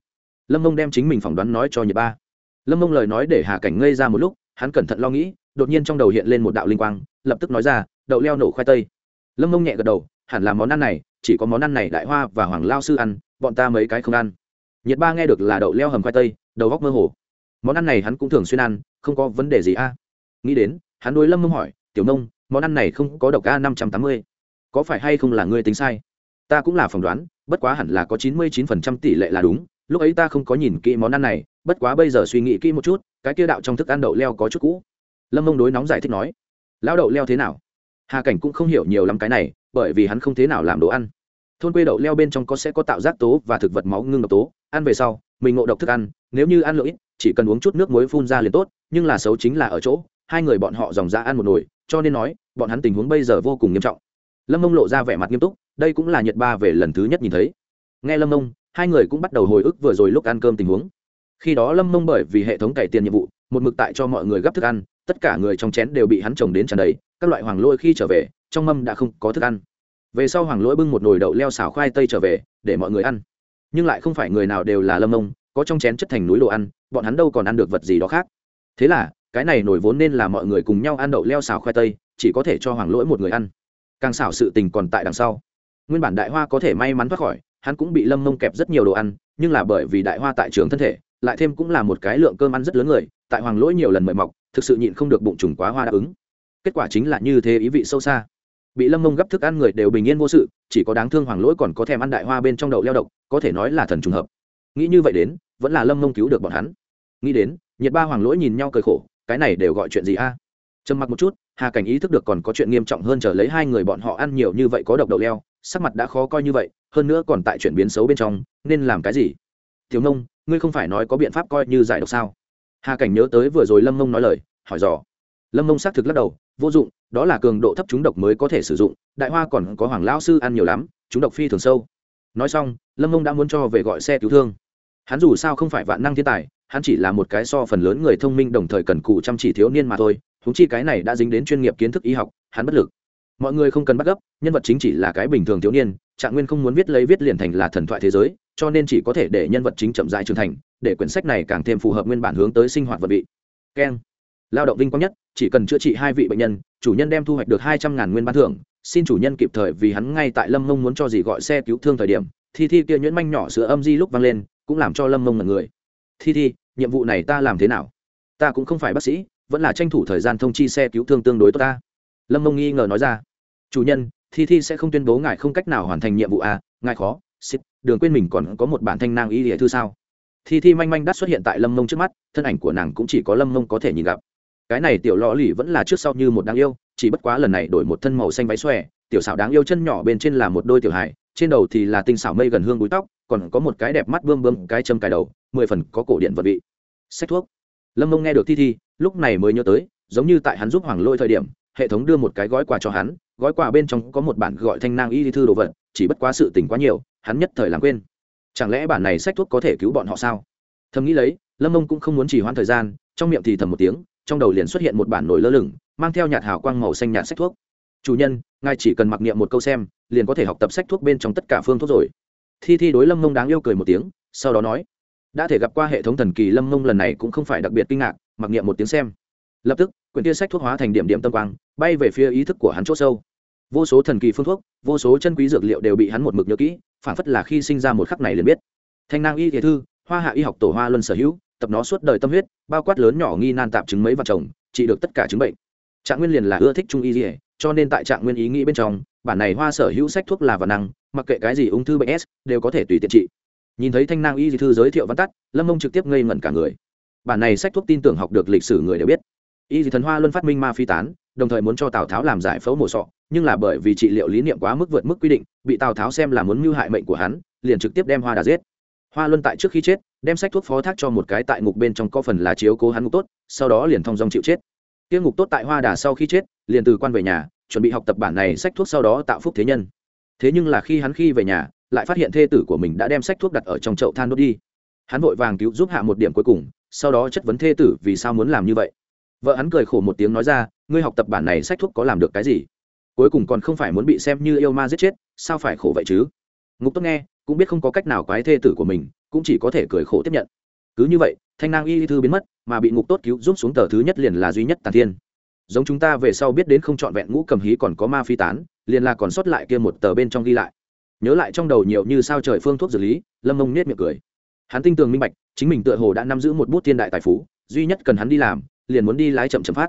Lâm mông đem chính mình phỏng đoán nói cho nhật ba. Lâm mông lời nói để hà cảnh ngây ra một lúc, hắn cẩn thận lo nghĩ, đột nhiên trong đầu hiện lên một đạo linh quang, lập tức nói ra, đậu leo nổ khoai tây. Lâm mông nhẹ gật đầu, hẳn là món ăn này, chỉ có món ăn này đại hoa và hoàng lao sư ăn, bọn ta mấy cái không ăn. Nhiệt ba nghe được là đậu leo hầm khoai tây, đầu góc mơ hồ món ăn này hắn cũng thường xuyên ăn, không có vấn đề gì a. Nghĩ đến, hắn đối lâm mông hỏi, tiểu nông món ăn này không có độc a năm trăm tám mươi, có phải hay không là ngươi tính sai? Ta cũng là phỏng đoán, bất quá hẳn là có chín mươi chín phần trăm tỷ lệ là đúng, lúc ấy ta không có nhìn kỹ món ăn này, bất quá bây giờ suy nghĩ kỹ một chút, cái kia đạo trong thức ăn đậu leo có chút cũ. Lâm mông đối nóng giải thích nói, lão đậu leo thế nào? Hà cảnh cũng không hiểu nhiều lắm cái này, bởi vì hắn không thế nào làm đồ ăn. Thôn quê đậu leo bên trong có sẽ có tạo giác tố và thực vật máu ngưng độc tố, ăn về sau, mình ngộ độc thức ăn, nếu như ăn lỗi chỉ cần uống chút nước muối phun ra liền tốt, nhưng là xấu chính là ở chỗ, hai người bọn họ dòng ra ăn một nồi, cho nên nói, bọn hắn tình huống bây giờ vô cùng nghiêm trọng. Lâm mông lộ ra vẻ mặt nghiêm túc, đây cũng là nhật ba về lần thứ nhất nhìn thấy. Nghe lâm mông, hai người cũng bắt đầu hồi ức vừa rồi lúc ăn cơm tình huống. Khi đó lâm mông bởi vì hệ thống cải tiền nhiệm vụ, một mực tại cho mọi người gấp thức ăn, tất cả người trong chén đều bị hắn trồng đến tràn đầy, các loại hoàng lôi khi trở về, trong mâm đã không có thức ăn. Về sau hoàng lỗi bưng một nồi đậu leo xào khoai tây trở về, để mọi người ăn. Nhưng lại không phải người nào đều là lâm mông, có trong chén chất thành núi đồ ăn bọn hắn đâu còn ăn được vật gì đó khác. Thế là, cái này nổi vốn nên là mọi người cùng nhau ăn đậu leo xào khoai tây, chỉ có thể cho hoàng lỗi một người ăn. Càng xảo sự tình còn tại đằng sau. Nguyên bản đại hoa có thể may mắn thoát khỏi, hắn cũng bị lâm mông kẹp rất nhiều đồ ăn, nhưng là bởi vì đại hoa tại trường thân thể, lại thêm cũng là một cái lượng cơm ăn rất lớn người, tại hoàng lỗi nhiều lần mời mọc, thực sự nhịn không được bụng trùng quá hoa đáp ứng. Kết quả chính là như thế ý vị sâu xa. Bị lâm mông gấp thức ăn người đều bình yên vô sự, chỉ có đáng thương hoàng lỗi còn có thèm ăn đại hoa bên trong đậu leo độc, có thể nói là thần trùng hợp. Nghĩ như vậy đến, vẫn là lâm mông cứu được bọn hắn nghĩ đến, nhiệt ba hoàng lỗi nhìn nhau cười khổ, cái này đều gọi chuyện gì a? Trầm mặc một chút, hà cảnh ý thức được còn có chuyện nghiêm trọng hơn chờ lấy hai người bọn họ ăn nhiều như vậy có độc đậu leo, sắc mặt đã khó coi như vậy, hơn nữa còn tại chuyển biến xấu bên trong, nên làm cái gì? Thiếu nông, ngươi không phải nói có biện pháp coi như giải độc sao? Hà cảnh nhớ tới vừa rồi lâm mông nói lời, hỏi dò. Lâm mông xác thực lắc đầu, vô dụng, đó là cường độ thấp chúng độc mới có thể sử dụng, đại hoa còn có hoàng lão sư ăn nhiều lắm, chúng độc phi thường sâu. Nói xong, lâm mông đã muốn cho về gọi xe cứu thương hắn dù sao không phải vạn năng thiên tài, hắn chỉ là một cái so phần lớn người thông minh đồng thời cần cụ chăm chỉ thiếu niên mà thôi húng chi cái này đã dính đến chuyên nghiệp kiến thức y học, hắn bất lực. Mọi người không cần bắt gấp, nhân vật chính chỉ là cái bình thường thiếu niên, trạng nguyên không muốn viết lấy viết liền thành là thần thoại thế giới, cho nên chỉ có thể để nhân vật chính chậm dại trưởng thành, để quyển sách này càng thêm phù hợp nguyên bản hướng tới sinh hoạt vật vị. Keng. Lao động vinh quang nhất, chỉ cần chữa trị hai vị bệnh nhân, chủ nhân đem thu hoạch được hai trăm ngàn nguyên bán thưởng, xin chủ nhân kịp thời vì hắn ngay tại lâm mông muốn cho gì gọi xe cứu thương thời điểm, thi thi kia nhuyễn manh nhỏ sữa âm di lúc vang lên cũng làm cho lâm mông là người. Thi thi, nhiệm vụ này ta làm thế nào? Ta cũng không phải bác sĩ, vẫn là tranh thủ thời gian thông chi xe cứu thương tương đối tốt ta. Lâm mông nghi ngờ nói ra. Chủ nhân, thi thi sẽ không tuyên bố ngài không cách nào hoàn thành nhiệm vụ à ngài khó xích đường quên mình còn có một bản thanh nang y địa thư sao? Thi thi manh manh đắt xuất hiện tại lâm mông trước mắt, thân ảnh của nàng cũng chỉ có lâm mông có thể nhìn gặp. Cái này tiểu lò lì vẫn là trước sau như một đáng yêu, chỉ bất quá lần này đổi một thân màu xanh váy xòe, tiểu xảo đáng yêu chân nhỏ bên trên là một đôi tiểu hài, trên đầu thì là tinh xảo mây gần hương búi tóc còn có một cái đẹp mắt bươm bươm, cái châm cài đầu, mười phần có cổ điện vật vị. Sách thuốc. Lâm mông nghe được thi thi, lúc này mới nhớ tới, giống như tại hắn giúp hoàng lôi thời điểm, hệ thống đưa một cái gói quà cho hắn, gói quà bên trong có một bản gọi thanh nang y thư đồ vật, chỉ bất quá sự tình quá nhiều, hắn nhất thời lãng quên. Chẳng lẽ bản này sách thuốc có thể cứu bọn họ sao? Thầm nghĩ lấy, lâm mông cũng không muốn chỉ hoãn thời gian, trong miệng thì thầm một tiếng, trong đầu liền xuất hiện một bản nổi lơ lửng, mang theo nhạt hào quang màu xanh nhạt sách thuốc. Chủ nhân, ngài chỉ cần mặc niệm một câu xem, liền có thể học tập sách thuốc bên trong tất cả phương thuốc rồi thi thi đối lâm mông đáng yêu cười một tiếng, sau đó nói, đã thể gặp qua hệ thống thần kỳ lâm mông lần này cũng không phải đặc biệt kinh ngạc, mặc niệm một tiếng xem. Lập tức, quyển tia sách thuốc hóa thành điểm điểm tâm quang, bay về phía ý thức của hắn c h ỗ sâu. Vô số thần kỳ phương thuốc, vô số chân quý dược liệu đều bị hắn một mực nhớ kỹ, phản phất là khi sinh ra một khắc này liền biết. Thanh năng y thế thư, hoa hạ y học tổ hoa luân sở hữu, tập nó suốt đời tâm huyết, bao quát lớn nhỏ nghi nan tạp chứng mấy và chồng, trị được tất cả chứng bệnh. Trạng nguyên liền là ưa thích trung y dỉa cho nên tại trạng nguyên ý nghĩ bên trong, bản này hoa sở hữu sách thuốc là và năng, mặc kệ cái gì ung thư bệnh s, đều có thể tùy tiện trị. Nhìn thấy thanh năng y thư giới thiệu văn tắt, lâm mông trực tiếp ngây ngẩn cả người. Bản này sách thuốc tin tưởng học được lịch sử người đều biết. Y thần hoa luôn phát minh ma phi tán, đồng thời muốn cho tào tháo làm giải phẫu mổ sọ, nhưng là bởi vì trị liệu lý niệm quá mức vượt mức quy định, bị tào tháo xem là muốn mưu hại mệnh của hắn, liền trực tiếp đem hoa đà giết. Hoa luân tại trước khi chết, đem sách thuốc phó thác cho một cái tại ngục bên trong có phần là chiếu cố hắn ngục tốt, sau đó liền thong dong chịu chết tiêu ngục tốt tại hoa đà sau khi chết, liền từ quan về nhà, chuẩn bị học tập bản này sách thuốc sau đó tạo phúc thế nhân. Thế nhưng là khi hắn khi về nhà, lại phát hiện thê tử của mình đã đem sách thuốc đặt ở trong chậu than đốt đi. Hắn vội vàng cứu giúp hạ một điểm cuối cùng, sau đó chất vấn thê tử vì sao muốn làm như vậy. Vợ hắn cười khổ một tiếng nói ra, ngươi học tập bản này sách thuốc có làm được cái gì? Cuối cùng còn không phải muốn bị xem như yêu ma giết chết, sao phải khổ vậy chứ? Ngục tốt nghe, cũng biết không có cách nào quái thê tử của mình, cũng chỉ có thể cười khổ tiếp nhận. Cứ như vậy thanh nang y thư biến mất, mà bị ngục tốt cứu giúp xuống tờ thứ nhất liền là duy nhất tàn thiên. Giống chúng ta về sau biết đến không trọn vẹn ngũ cầm hí còn có ma phi tán, liền là còn sót lại kia một tờ bên trong ghi lại. Nhớ lại trong đầu nhiều như sao trời phương thuốc dược lý, lâm mông nết miệng cười. Hắn tin tường minh bạch, chính mình tựa hồ đã nắm giữ một bút thiên đại tài phú, duy nhất cần hắn đi làm, liền muốn đi lái chậm chậm phát.